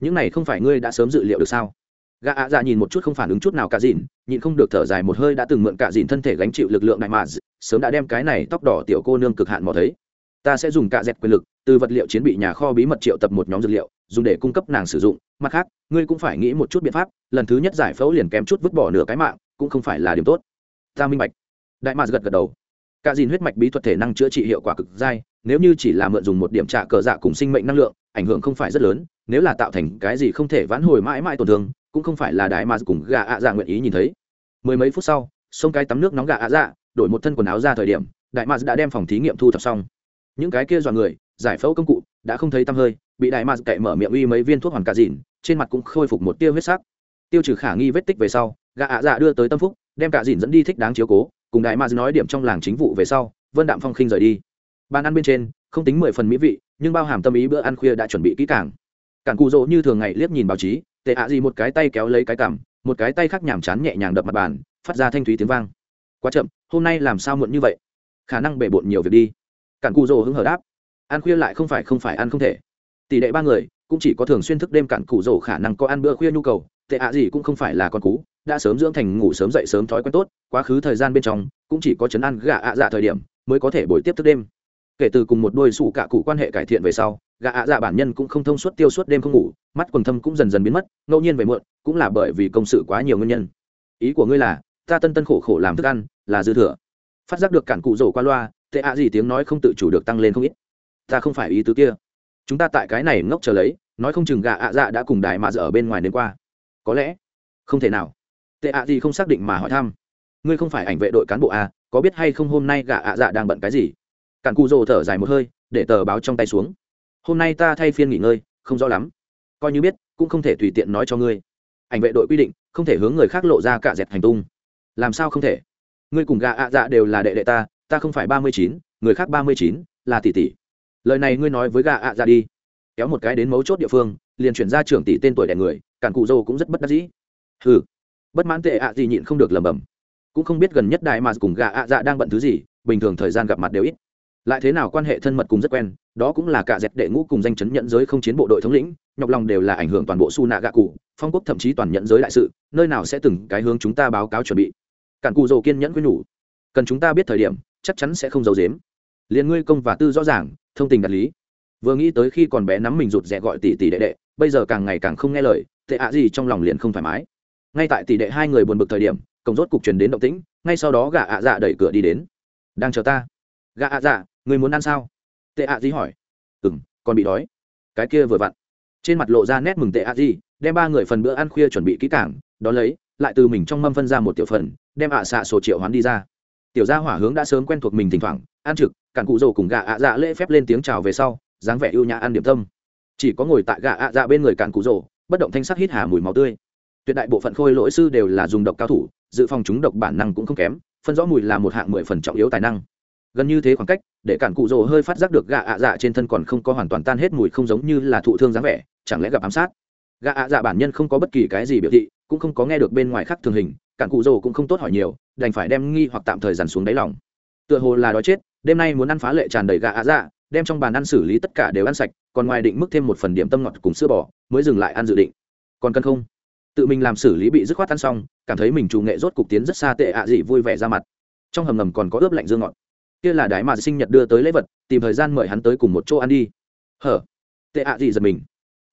Những này không phải ngươi đã sớm dự liệu được sao? Gã ạ dạ nhìn một chút không phản ứng chút nào cả dìn nhịn không được thở dài một hơi đã từng mượn cả dìn thân thể gánh chịu lực lượng đại mà sớm đã đem cái này tóc đỏ tiểu cô nương cực hạn mò thấy. Ta sẽ dùng cả dẹt quyền lực, từ vật liệu chiến bị nhà kho bí mật triệu tập một nhóm dược liệu, dùng để cung cấp nàng sử dụng. Mặt khác, ngươi cũng phải nghĩ một chút biện pháp, lần thứ nhất giải phẫu liền kém chút vứt bỏ nửa cái mạng, cũng không phải là điểm tốt. Ta minh bạch đại mạc gật gật đầu. Cả dìn huyết mạch bí thuật thể năng chữa trị hiệu quả cực dai, nếu như chỉ là mượn dùng một điểm trả cờ dạ cùng sinh mệnh năng lượng, ảnh hưởng không phải rất lớn, nếu là tạo thành cái gì không thể vãn hồi mãi mãi tổn thương, cũng không phải là đại mạc cùng gà ạ dạ nguyện ý nhìn thấy. Mười mấy phút sau, sông cái tắm nước nóng gà ạ dạ đổi một thân quần áo ra thời điểm, đại mạc đã đem phòng thí nghiệm thu thập xong. Những cái kia dọn người, giải phẫu công cụ, đã không thấy tăm hơi, bị đại mạc cậy mở miệng uy mấy viên thuốc hoàn cả dìn, trên mặt cũng khôi phục một tiêu huyết sắc. Tiêu trừ khả nghi vết tích về sau gà ạ dạ đưa tới tâm phúc, đem cả dìn dẫn đi thích đáng chiếu cố cùng đại maz nói điểm trong làng chính vụ về sau, vân đạm phong khinh rời đi. Bàn ăn bên trên, không tính mười phần mỹ vị, nhưng bao hàm tâm ý bữa ăn khuya đã chuẩn bị kỹ càng. Cản cụ rỗ như thường ngày liếc nhìn báo chí, tệ ạ gì một cái tay kéo lấy cái cằm, một cái tay khác nhàm chán nhẹ nhàng đập mặt bàn, phát ra thanh thúy tiếng vang. Quá chậm, hôm nay làm sao muộn như vậy? Khả năng bể bộn nhiều việc đi. Cản cụ rỗ hứng hở đáp. Ăn khuya lại không phải không phải ăn không thể. Tỷ lệ ba người, cũng chỉ có thường xuyên thức đêm cản cụ rỗ khả năng có ăn bữa khuya nhu cầu tệ ạ gì cũng không phải là con cú, đã sớm dưỡng thành ngủ sớm dậy sớm thói quen tốt, quá khứ thời gian bên trong, cũng chỉ có chấn ăn gà ạ dạ thời điểm, mới có thể buổi tiếp thức đêm. Kể từ cùng một đôi sủ cả cụ quan hệ cải thiện về sau gà ạ dạ bản nhân cũng không thông suốt tiêu suốt đêm không ngủ, mắt quần thâm cũng dần dần biến mất, ngẫu nhiên về muộn, cũng là bởi vì công sự quá nhiều nguyên nhân. Ý của ngươi là, ta tân tân khổ khổ làm thức ăn, là dư thừa. Phát giác được cản cụ rổ qua loa, tệ ạ gì tiếng nói không tự chủ được tăng lên không ít. Ta không phải ý tứ kia. Chúng ta tại cái này ngốc chờ lấy, nói không chừng gà ạ dạ đã cùng đại mà dở ở bên ngoài đến qua có lẽ. Không thể nào. Tệ ạ gì không xác định mà hỏi thăm. Ngươi không phải ảnh vệ đội cán bộ à có biết hay không hôm nay gạ ạ dạ đang bận cái gì? Cản cù rồ thở dài một hơi, để tờ báo trong tay xuống. Hôm nay ta thay phiên nghỉ ngơi, không rõ lắm. Coi như biết, cũng không thể tùy tiện nói cho ngươi. Ảnh vệ đội quy định, không thể hướng người khác lộ ra cả dẹp hành tung. Làm sao không thể? Ngươi cùng gà ạ dạ đều là đệ đệ ta ta không phải ba mươi chín, người khác ba mươi chín, là tỷ tỷ. Lời này ngươi nói với gà ạ dạ đi. Kéo một cái đến mấu chốt địa phương liền chuyển ra trưởng tỷ tên tuổi đẻ người, cản cụ dâu cũng rất bất đắc dĩ. Ừ bất mãn tệ ạ gì nhịn không được lầm bầm cũng không biết gần nhất đại mà cùng gà ạ dạ đang bận thứ gì, bình thường thời gian gặp mặt đều ít. Lại thế nào quan hệ thân mật cùng rất quen, đó cũng là cả dẹp đệ ngũ cùng danh chấn nhận giới không chiến bộ đội thống lĩnh, nhọc lòng đều là ảnh hưởng toàn bộ su nạ gạ cụ, phong quốc thậm chí toàn nhận giới đại sự, nơi nào sẽ từng cái hướng chúng ta báo cáo chuẩn bị. Cản cụ dầu kiên nhẫn quyết nhủ. Cần chúng ta biết thời điểm, chắc chắn sẽ không giấu dếm liền ngươi công và tư rõ ràng, thông tình đạt lý. Vừa nghĩ tới khi còn bé nắm mình rụt rè gọi tỷ tỷ đệ đệ bây giờ càng ngày càng không nghe lời, tệ ạ gì trong lòng liền không thoải mái. Ngay tại tỷ đệ hai người buồn bực thời điểm, cổng rốt cục truyền đến động tĩnh, ngay sau đó gà ạ dạ đẩy cửa đi đến. Đang chờ ta. Gà ạ dạ người muốn ăn sao? tệ ạ gì hỏi. Ừ m còn bị đói. Cái kia vừa vặn. Trên mặt lộ ra nét mừng tệ ạ gì, đem ba người phần bữa ăn khuya chuẩn bị kỹ cảng đón lấy, lại từ mình trong mâm phân ra một tiểu phần, đem ạ xạ sổ triệu hoán đi ra. Tiểu gia hỏa hướng đã sớm quen thuộc mình thỉnh thoảng, ăn trực cản cụ rồ cùng gà ạ dạ lễ phép lên tiếng chào về sau, dáng vẻ ưu nhã ăn điểm tâm chỉ có ngồi tại gà ạ dạ bên người cản cụ rồ, bất động thanh sắc hít hà mùi máu tươi. Tuyệt đại bộ phận khôi lỗi sư đều là dùng độc cao thủ, dự phòng chúng độc bản năng cũng không kém, phân rõ mùi là một hạng mười phần trọng yếu tài năng. Gần như thế khoảng cách, để cản cụ rồ hơi phát giác được gà ạ dạ trên thân còn không có hoàn toàn tan hết mùi không giống như là thụ thương dáng vẻ, chẳng lẽ gặp ám sát? Gà ạ dạ bản nhân không có bất kỳ cái gì biểu thị, cũng không có nghe được bên ngoài khác thường hình cản cụ rồ cũng không tốt hỏi nhiều, đành phải đem nghi hoặc tạm thời dằn xuống đáy lòng. Tựa hồ là đói chết, đêm nay muốn ăn phá lệ tràn đầy gà ạ dạ đem trong bàn ăn xử lý tất cả đều ăn sạch, còn ngoài định mức thêm một phần điểm tâm ngọt cùng sữa bò, mới dừng lại ăn dự định. Còn cần không? Tự mình làm xử lý bị dứt khoát ăn xong, cảm thấy mình chủ nghệ rốt cục tiến rất xa tệ ạ dị vui vẻ ra mặt. Trong hầm ngầm còn có ướp lạnh dương ngọt. Kia là đái mà sinh nhật đưa tới lễ vật, tìm thời gian mời hắn tới cùng một chỗ ăn đi. Hở? Tệ ạ dị giật mình.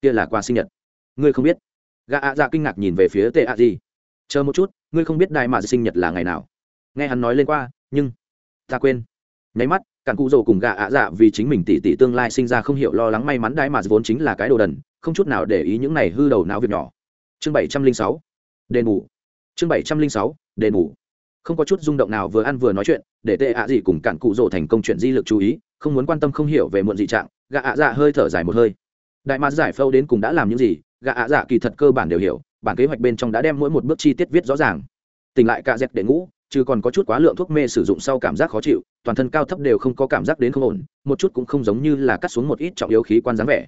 Kia là quà sinh nhật. Ngươi không biết. Gà ạ dạ kinh ngạc nhìn về phía tệ ạ dị chờ một chút, ngươi không biết đài mà sinh nhật là ngày nào. Nghe hắn nói lên qua, nhưng ta quên. Nháy mắt cản cụ rồ cùng gạ ạ dạ vì chính mình tỷ tỷ tương lai sinh ra không hiểu lo lắng may mắn đái mà vốn chính là cái đồ đần, không chút nào để ý những này hư đầu não việc nhỏ. Chương bảy trăm linh sáu, đền bù. Chương bảy trăm linh sáu, đền bù. Không có chút rung động nào vừa ăn vừa nói chuyện, để tệ ạ gì cùng cản cụ rồ thành công chuyện di lực chú ý, không muốn quan tâm không hiểu về muộn dị trạng, gạ ạ dạ hơi thở dài một hơi. Đại mạc giải phâu đến cùng đã làm những gì, gạ ạ dạ kỳ thật cơ bản đều hiểu, bản kế hoạch bên trong đã đem mỗi một bước chi tiết viết rõ ràng. Tỉnh lại cạ dẹp để ngủ chứ còn có chút quá lượng thuốc mê sử dụng sau cảm giác khó chịu, toàn thân cao thấp đều không có cảm giác đến không ổn, một chút cũng không giống như là cắt xuống một ít trọng yếu khí quan dáng vẻ.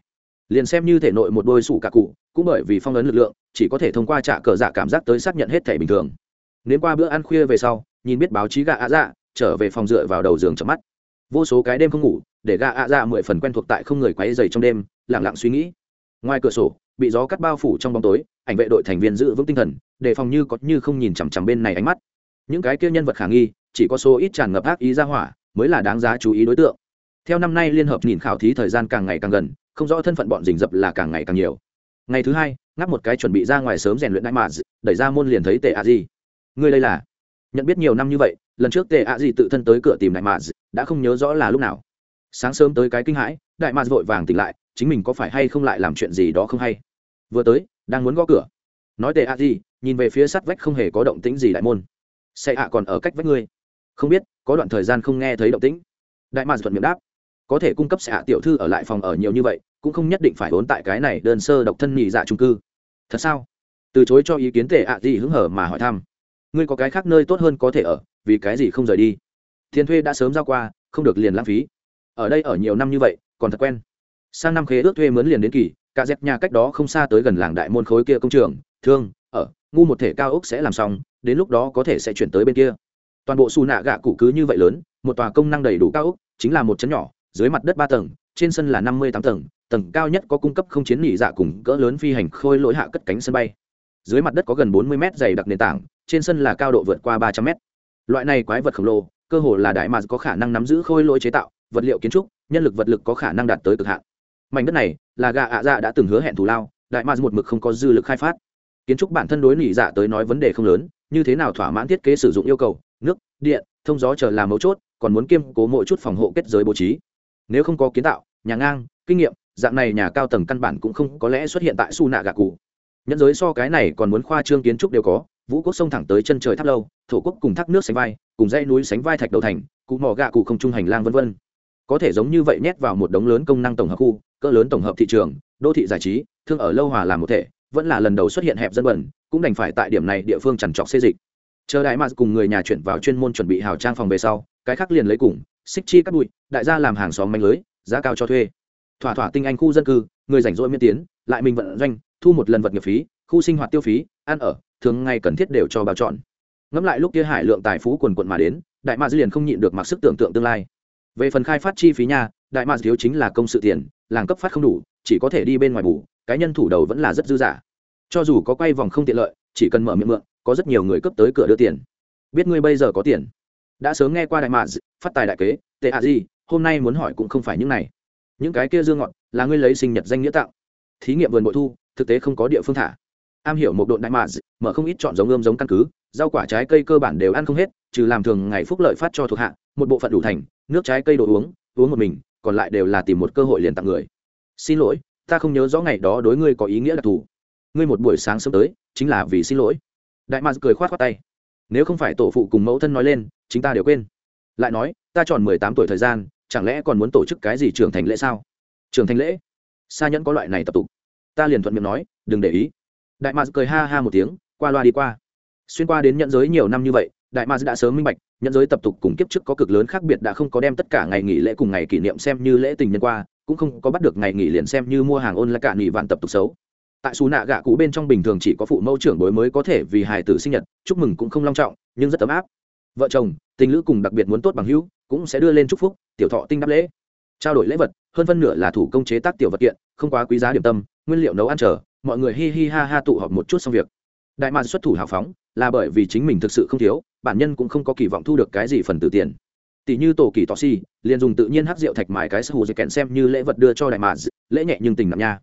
Liền xem như thể nội một đôi sủ cả cụ, cũng bởi vì phong ấn lực lượng, chỉ có thể thông qua trả cờ dạ cảm giác tới xác nhận hết thể bình thường. Nếu qua bữa ăn khuya về sau, nhìn biết báo chí gà ạ dạ trở về phòng dựa vào đầu giường chợp mắt. Vô số cái đêm không ngủ, để gà ạ dạ mười phần quen thuộc tại không người quấy dày trong đêm lẳng lặng suy nghĩ. Ngoài cửa sổ, bị gió cắt bao phủ trong bóng tối, ảnh vệ đội thành viên giữ vững tinh thần đề phòng như có như không nhìn chằm chằm bên này ánh mắt những cái kia nhân vật khả nghi, chỉ có số ít tràn ngập ác ý ra hỏa mới là đáng giá chú ý đối tượng. Theo năm nay liên hợp nhìn khảo thí thời gian càng ngày càng gần, không rõ thân phận bọn rình rập là càng ngày càng nhiều. Ngày thứ hai, ngáp một cái chuẩn bị ra ngoài sớm rèn luyện đại mà đẩy ra môn liền thấy tệ a di. Ngươi đây là? Nhận biết nhiều năm như vậy, lần trước tệ a di tự thân tới cửa tìm đại mà đã không nhớ rõ là lúc nào. Sáng sớm tới cái kinh hãi đại mà vội vàng tỉnh lại, chính mình có phải hay không lại làm chuyện gì đó không hay? Vừa tới, đang muốn gõ cửa. Nói tệ a di, nhìn về phía sắt vách không hề có động tĩnh gì đại môn xe ạ còn ở cách vách ngươi. Không biết, có đoạn thời gian không nghe thấy động tĩnh. Đại mạc thuận miệng đáp. Có thể cung cấp xe hạ tiểu thư ở lại phòng ở nhiều như vậy, cũng không nhất định phải vốn tại cái này đơn sơ độc thân nhị dạ trung cư. Thật sao? Từ chối cho ý kiến tệ ạ gì hứng hở mà hỏi thăm. Ngươi có cái khác nơi tốt hơn có thể ở, vì cái gì không rời đi? Thiên thuê đã sớm giao qua, không được liền lãng phí. Ở đây ở nhiều năm như vậy, còn thật quen. Sang năm khế ước thuê mướn liền đến kỳ, cả dẹp nhà cách đó không xa tới gần làng đại môn khối kia công trường. Thương, ở, ngu một thể cao ốc sẽ làm xong đến lúc đó có thể sẽ chuyển tới bên kia. Toàn bộ xù nạ gạ cụ cứ như vậy lớn, một tòa công năng đầy đủ cao ốc, chính là một chấn nhỏ, dưới mặt đất ba tầng, trên sân là năm mươi tám tầng tầng cao nhất có cung cấp không chiến nghỉ dạ cùng cỡ lớn phi hành khôi lỗi hạ cất cánh sân bay. Dưới mặt đất có gần bốn mươi mét dày đặc nền tảng, trên sân là cao độ vượt qua ba trăm mét. Loại này quái vật khổng lồ, cơ hồ là đại mà có khả năng nắm giữ khôi lỗi chế tạo, vật liệu kiến trúc, nhân lực vật lực có khả năng đạt tới cực hạn. Mảnh đất này là gà ạ dạ đã từng hứa hẹn thù lao, đại mà một mực không có dư lực khai phát kiến trúc bản thân đối nỉ dạ tới nói vấn đề không lớn, như thế nào thỏa mãn thiết kế sử dụng yêu cầu, nước, điện, thông gió chờ làm mấu chốt, còn muốn kiêm cố mỗi chút phòng hộ kết giới bố trí. Nếu không có kiến tạo, nhà ngang, kinh nghiệm, dạng này nhà cao tầng căn bản cũng không có lẽ xuất hiện tại su nạ gạ cụ nhẫn giới so cái này còn muốn khoa trương kiến trúc đều có, vũ quốc sông thẳng tới chân trời tháp lâu, thổ quốc cùng thác nước sánh vai, cùng dãy núi sánh vai thạch đầu thành, cụ mỏ gạ cụ không trung hành lang vân vân. Có thể giống như vậy nhét vào một đống lớn công năng tổng hợp khu, cỡ lớn tổng hợp thị trường, đô thị giải trí, thương ở lâu hòa làm một thể vẫn là lần đầu xuất hiện hẹp dân bẩn, cũng đành phải tại điểm này địa phương chằn trọc xê dịch. Chờ đại mạc cùng người nhà chuyển vào chuyên môn chuẩn bị hào trang phòng về sau, cái khác liền lấy cùng, xích chi cắt bụi, đại gia làm hàng xóm manh lưới, giá cao cho thuê. Thỏa thỏa tinh anh khu dân cư, người rảnh rỗi miễn tiến, lại mình vận doanh, thu một lần vật nghiệp phí, khu sinh hoạt tiêu phí, ăn ở, thường ngày cần thiết đều cho bao chọn ngẫm lại lúc kia hải lượng tài phú quần quận mà đến, đại mạc liền không nhịn được mặc sức tưởng tượng tương lai. Về phần khai phát chi phí nhà đại mạc thiếu chính là công sự tiền, làng cấp phát không đủ chỉ có thể đi bên ngoài bù, cái nhân thủ đầu vẫn là rất dư giả cho dù có quay vòng không tiện lợi, chỉ cần mở miệng mượn, có rất nhiều người cấp tới cửa đưa tiền. Biết ngươi bây giờ có tiền. Đã sớm nghe qua đại mạc phát tài đại kế, tệ ạ gì, hôm nay muốn hỏi cũng không phải những này. Những cái kia dương ngọn, là ngươi lấy sinh nhật danh nghĩa tạo thí nghiệm vườn bội thu, thực tế không có địa phương thả. Am hiểu một độn đại mạ mở không ít chọn giống ươm giống căn cứ, rau quả trái cây cơ bản đều ăn không hết, trừ làm thường ngày phúc lợi phát cho thuộc hạ, một bộ phận đủ thành, nước trái cây đồ uống uống một mình, còn lại đều là tìm một cơ hội liền tặng người xin lỗi, ta không nhớ rõ ngày đó đối ngươi có ý nghĩa đặc thù. Ngươi một buổi sáng sớm tới, chính là vì xin lỗi. Đại mạc cười khoát khoát tay. Nếu không phải tổ phụ cùng mẫu thân nói lên, chính ta đều quên. Lại nói, ta tròn mười tám tuổi thời gian, chẳng lẽ còn muốn tổ chức cái gì trưởng thành lễ sao? Trưởng thành lễ? Xa nhẫn có loại này tập tục. Ta liền thuận miệng nói, đừng để ý. Đại mạc cười ha ha một tiếng, qua loa đi qua. Xuyên qua đến nhận giới nhiều năm như vậy, đại mạc đã sớm minh bạch, nhận giới tập tục cùng kiếp trước có cực lớn khác biệt đã không có đem tất cả ngày nghỉ lễ cùng ngày kỷ niệm xem như lễ tình nhân qua cũng không có bắt được ngày nghỉ liền xem như mua hàng ôn là cả nghỉ vạn tập tục xấu. Tại xù nạ gạ cụ bên trong bình thường chỉ có phụ mẫu trưởng bối mới có thể vì hài tử sinh nhật, chúc mừng cũng không long trọng, nhưng rất ấm áp. Vợ chồng, tình lữ cùng đặc biệt muốn tốt bằng hữu, cũng sẽ đưa lên chúc phúc, tiểu thọ tinh đáp lễ. Trao đổi lễ vật, hơn phân nửa là thủ công chế tác tiểu vật kiện, không quá quý giá điểm tâm, nguyên liệu nấu ăn chờ, mọi người hi hi ha ha tụ họp một chút xong việc. Đại mạc xuất thủ hào phóng, là bởi vì chính mình thực sự không thiếu, bản nhân cũng không có kỳ vọng thu được cái gì phần từ tiền tỷ như tổ kỳ tỏ si liền dùng tự nhiên hát rượu thạch mài cái sơ hù dây kèn xem như lễ vật đưa cho đại mà lễ nhẹ nhưng tình nặng nha.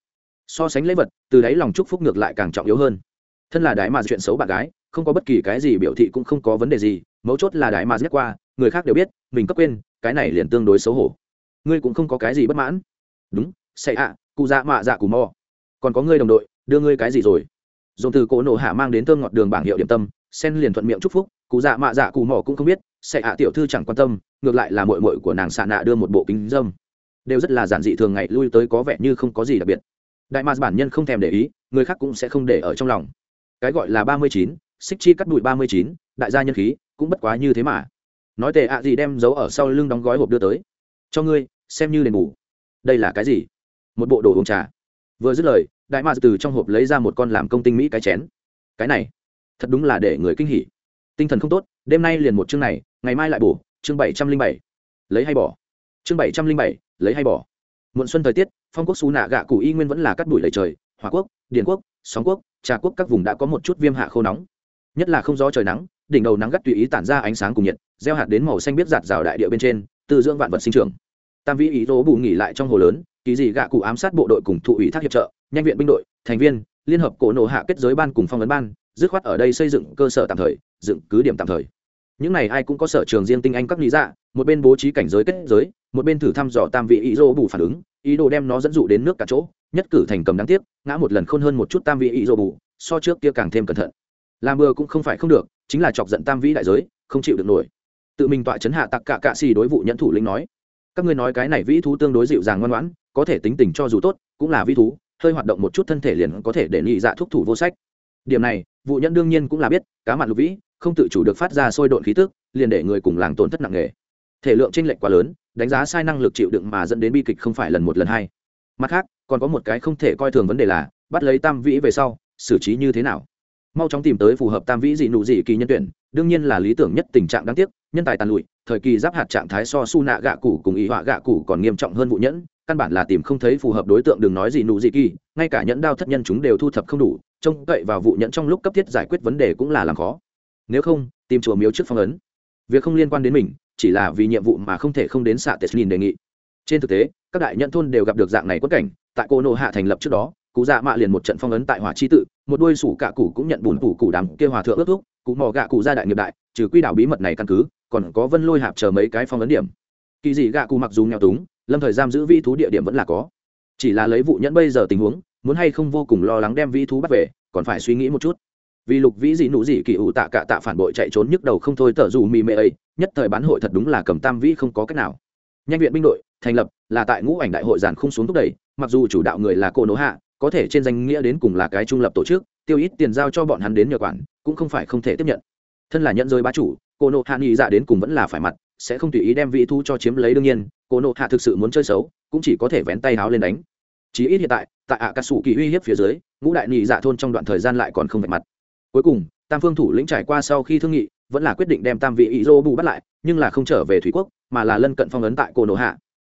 So sánh lễ vật, từ đáy lòng chúc phúc ngược lại càng trọng yếu hơn. Thân là đại mà chuyện xấu bạn gái, không có bất kỳ cái gì biểu thị cũng không có vấn đề gì, mấu chốt là đại mà nhắc qua, người khác đều biết, mình cấp quên, cái này liền tương đối xấu hổ. Ngươi cũng không có cái gì bất mãn. Đúng, sẽ ạ, cụ dạ mạ dạ cù mò. Còn có ngươi đồng đội, đưa ngươi cái gì rồi? Dồn từ cỗ nổ hạ mang đến thơm ngọt đường bảng hiệu điểm tâm sen liền thuận miệng chúc phúc cụ dạ mạ dạ cụ mỏ cũng không biết, sẽ hạ tiểu thư chẳng quan tâm, ngược lại là mội mội của nàng xạ nạ đưa một bộ kính dâm. Đều rất là giản dị thường ngày lui tới có vẻ như không có gì đặc biệt. Đại mạc bản nhân không thèm để ý, người khác cũng sẽ không để ở trong lòng. Cái gọi là ba mươi chín, xích chi cắt đùi ba mươi chín, đại gia nhân khí, cũng bất quá như thế mà. Nói tệ ạ gì đem giấu ở sau lưng đóng gói hộp đưa tới. Cho ngươi, xem như đền bù. Đây là cái gì? Một bộ đồ uống trà. Vừa dứt lời, đại mạc từ trong hộp lấy ra một con làm công tinh mỹ cái chén. Cái này, thật đúng là để người kinh hỉ tinh thần không tốt, đêm nay liền một chương này, ngày mai lại bổ, chương bảy trăm linh bảy. Lấy hay bỏ? Chương bảy trăm linh bảy, lấy hay bỏ? Muộn xuân thời tiết, phong quốc xú nạ gạ cụ y nguyên vẫn là cắt đuổi lầy trời hòa quốc, điền quốc, sóng quốc, trà quốc các vùng đã có một chút viêm hạ khô nóng. Nhất là không gió trời nắng, đỉnh đầu nắng gắt tùy ý tản ra ánh sáng cùng nhiệt, gieo hạt đến màu xanh biết giạt rào đại địa bên trên từ dưỡng vạn vật sinh trưởng. Tam vĩ ý tố bù nghỉ lại trong hồ lớn, kỳ dị gạ cụ ám sát bộ đội cùng thụ ủy thác hiệp trợ, nhanh viện binh đội, thành viên, liên hợp cổ nổ hạ kết giới ban cùng phong ấn ban, dứt khoát ở đây xây dựng cơ sở tạm thời dựng cứ điểm tạm thời. Những này ai cũng có sở trường riêng tinh anh các lý dạ một bên bố trí cảnh giới kết giới, một bên thử thăm dò tam vị ý dô bù phản ứng, ý đồ đem nó dẫn dụ đến nước cả chỗ, nhất cử thành cầm đáng tiếc, ngã một lần khôn hơn một chút tam vị ý dô bù, so trước kia càng thêm cẩn thận. Làm bừa cũng không phải không được, chính là chọc giận tam vĩ đại giới, không chịu được nổi. Tự mình tọa chấn hạ tặc cả cạ xì đối vụ nhẫn thủ lĩnh nói, các ngươi nói cái này vĩ thú tương đối dịu dàng ngoan ngoãn, có thể tính tình cho dù tốt, cũng là vĩ thú, hơi hoạt động một chút thân thể liền có thể để nhị dạ thúc thủ vô sách. Điểm này, vụ nhẫn đương nhiên cũng là biết, cá mặt lục vĩ không tự chủ được phát ra sôi độn khí tức, liền để người cùng làng tổn thất nặng nề. Thể lượng tranh lệch quá lớn, đánh giá sai năng lực chịu đựng mà dẫn đến bi kịch không phải lần một lần hai. Mặt khác, còn có một cái không thể coi thường vấn đề là, bắt lấy tam vĩ về sau, xử trí như thế nào? Mau chóng tìm tới phù hợp tam vĩ dị nụ dị kỳ nhân tuyển, đương nhiên là lý tưởng nhất tình trạng đáng tiếc, nhân tài tàn lụi, thời kỳ giáp hạt trạng thái so su nạ gạ cũ cùng ý họa gạ cũ còn nghiêm trọng hơn vụ nhẫn, căn bản là tìm không thấy phù hợp đối tượng đừng nói gì nụ gì kỳ, ngay cả nhẫn đao thất nhân chúng đều thu thập không đủ, trông cậy vào vụ nhẫn trong lúc cấp thiết giải quyết vấn đề cũng là làm khó nếu không, tìm chùa miếu trước phong ấn. Việc không liên quan đến mình, chỉ là vì nhiệm vụ mà không thể không đến xạ tes nhìn đề nghị. Trên thực tế, các đại nhận thôn đều gặp được dạng này quất cảnh, tại cô nô hạ thành lập trước đó, cụ dạ mạ liền một trận phong ấn tại hỏa chi tự, một đôi sủ cạ cụ cũng nhận bùn củ cụ đám kia hòa thượng ước thúc, cụ mò gạ cụ gia đại nghiệp đại, trừ quy đảo bí mật này căn cứ, còn có vân lôi hạp chờ mấy cái phong ấn điểm. Kỳ dị gạ cụ mặc dù nghèo túng, lâm thời giam giữ vi thú địa điểm vẫn là có. Chỉ là lấy vụ nhẫn bây giờ tình huống, muốn hay không vô cùng lo lắng đem vi thú bắt về, còn phải suy nghĩ một chút vì lục vĩ dị nụ dị kỳ ủ tạ cả tạ phản bội chạy trốn nhức đầu không thôi tờ dù mì mê ấy, nhất thời bán hội thật đúng là cầm tam vĩ không có cách nào. Nhanh viện binh đội, thành lập, là tại ngũ ảnh đại hội giàn không xuống thúc đẩy, mặc dù chủ đạo người là cô nỗ hạ, có thể trên danh nghĩa đến cùng là cái trung lập tổ chức, tiêu ít tiền giao cho bọn hắn đến nhờ quản, cũng không phải không thể tiếp nhận. Thân là nhận rơi bá chủ cô nộ hạ nghĩ dạ đến cùng vẫn là phải mặt, sẽ không tùy ý đem vị thu cho chiếm lấy đương nhiên cô nộ hạ thực sự muốn chơi xấu, cũng chỉ có thể vén tay háo lên đánh. Chí ít hiện tại tại ạ cà sủ kỳ uy hiếp phía dưới, ngũ đại nghĩ dạ thôn trong đoạn thời gian lại còn không vạch mặt cuối cùng, tam phương thủ lĩnh trải qua sau khi thương nghị, vẫn là quyết định đem tam vị ý dô bù bắt lại, nhưng là không trở về thủy quốc, mà là lân cận phong ấn tại cô nổ hạ.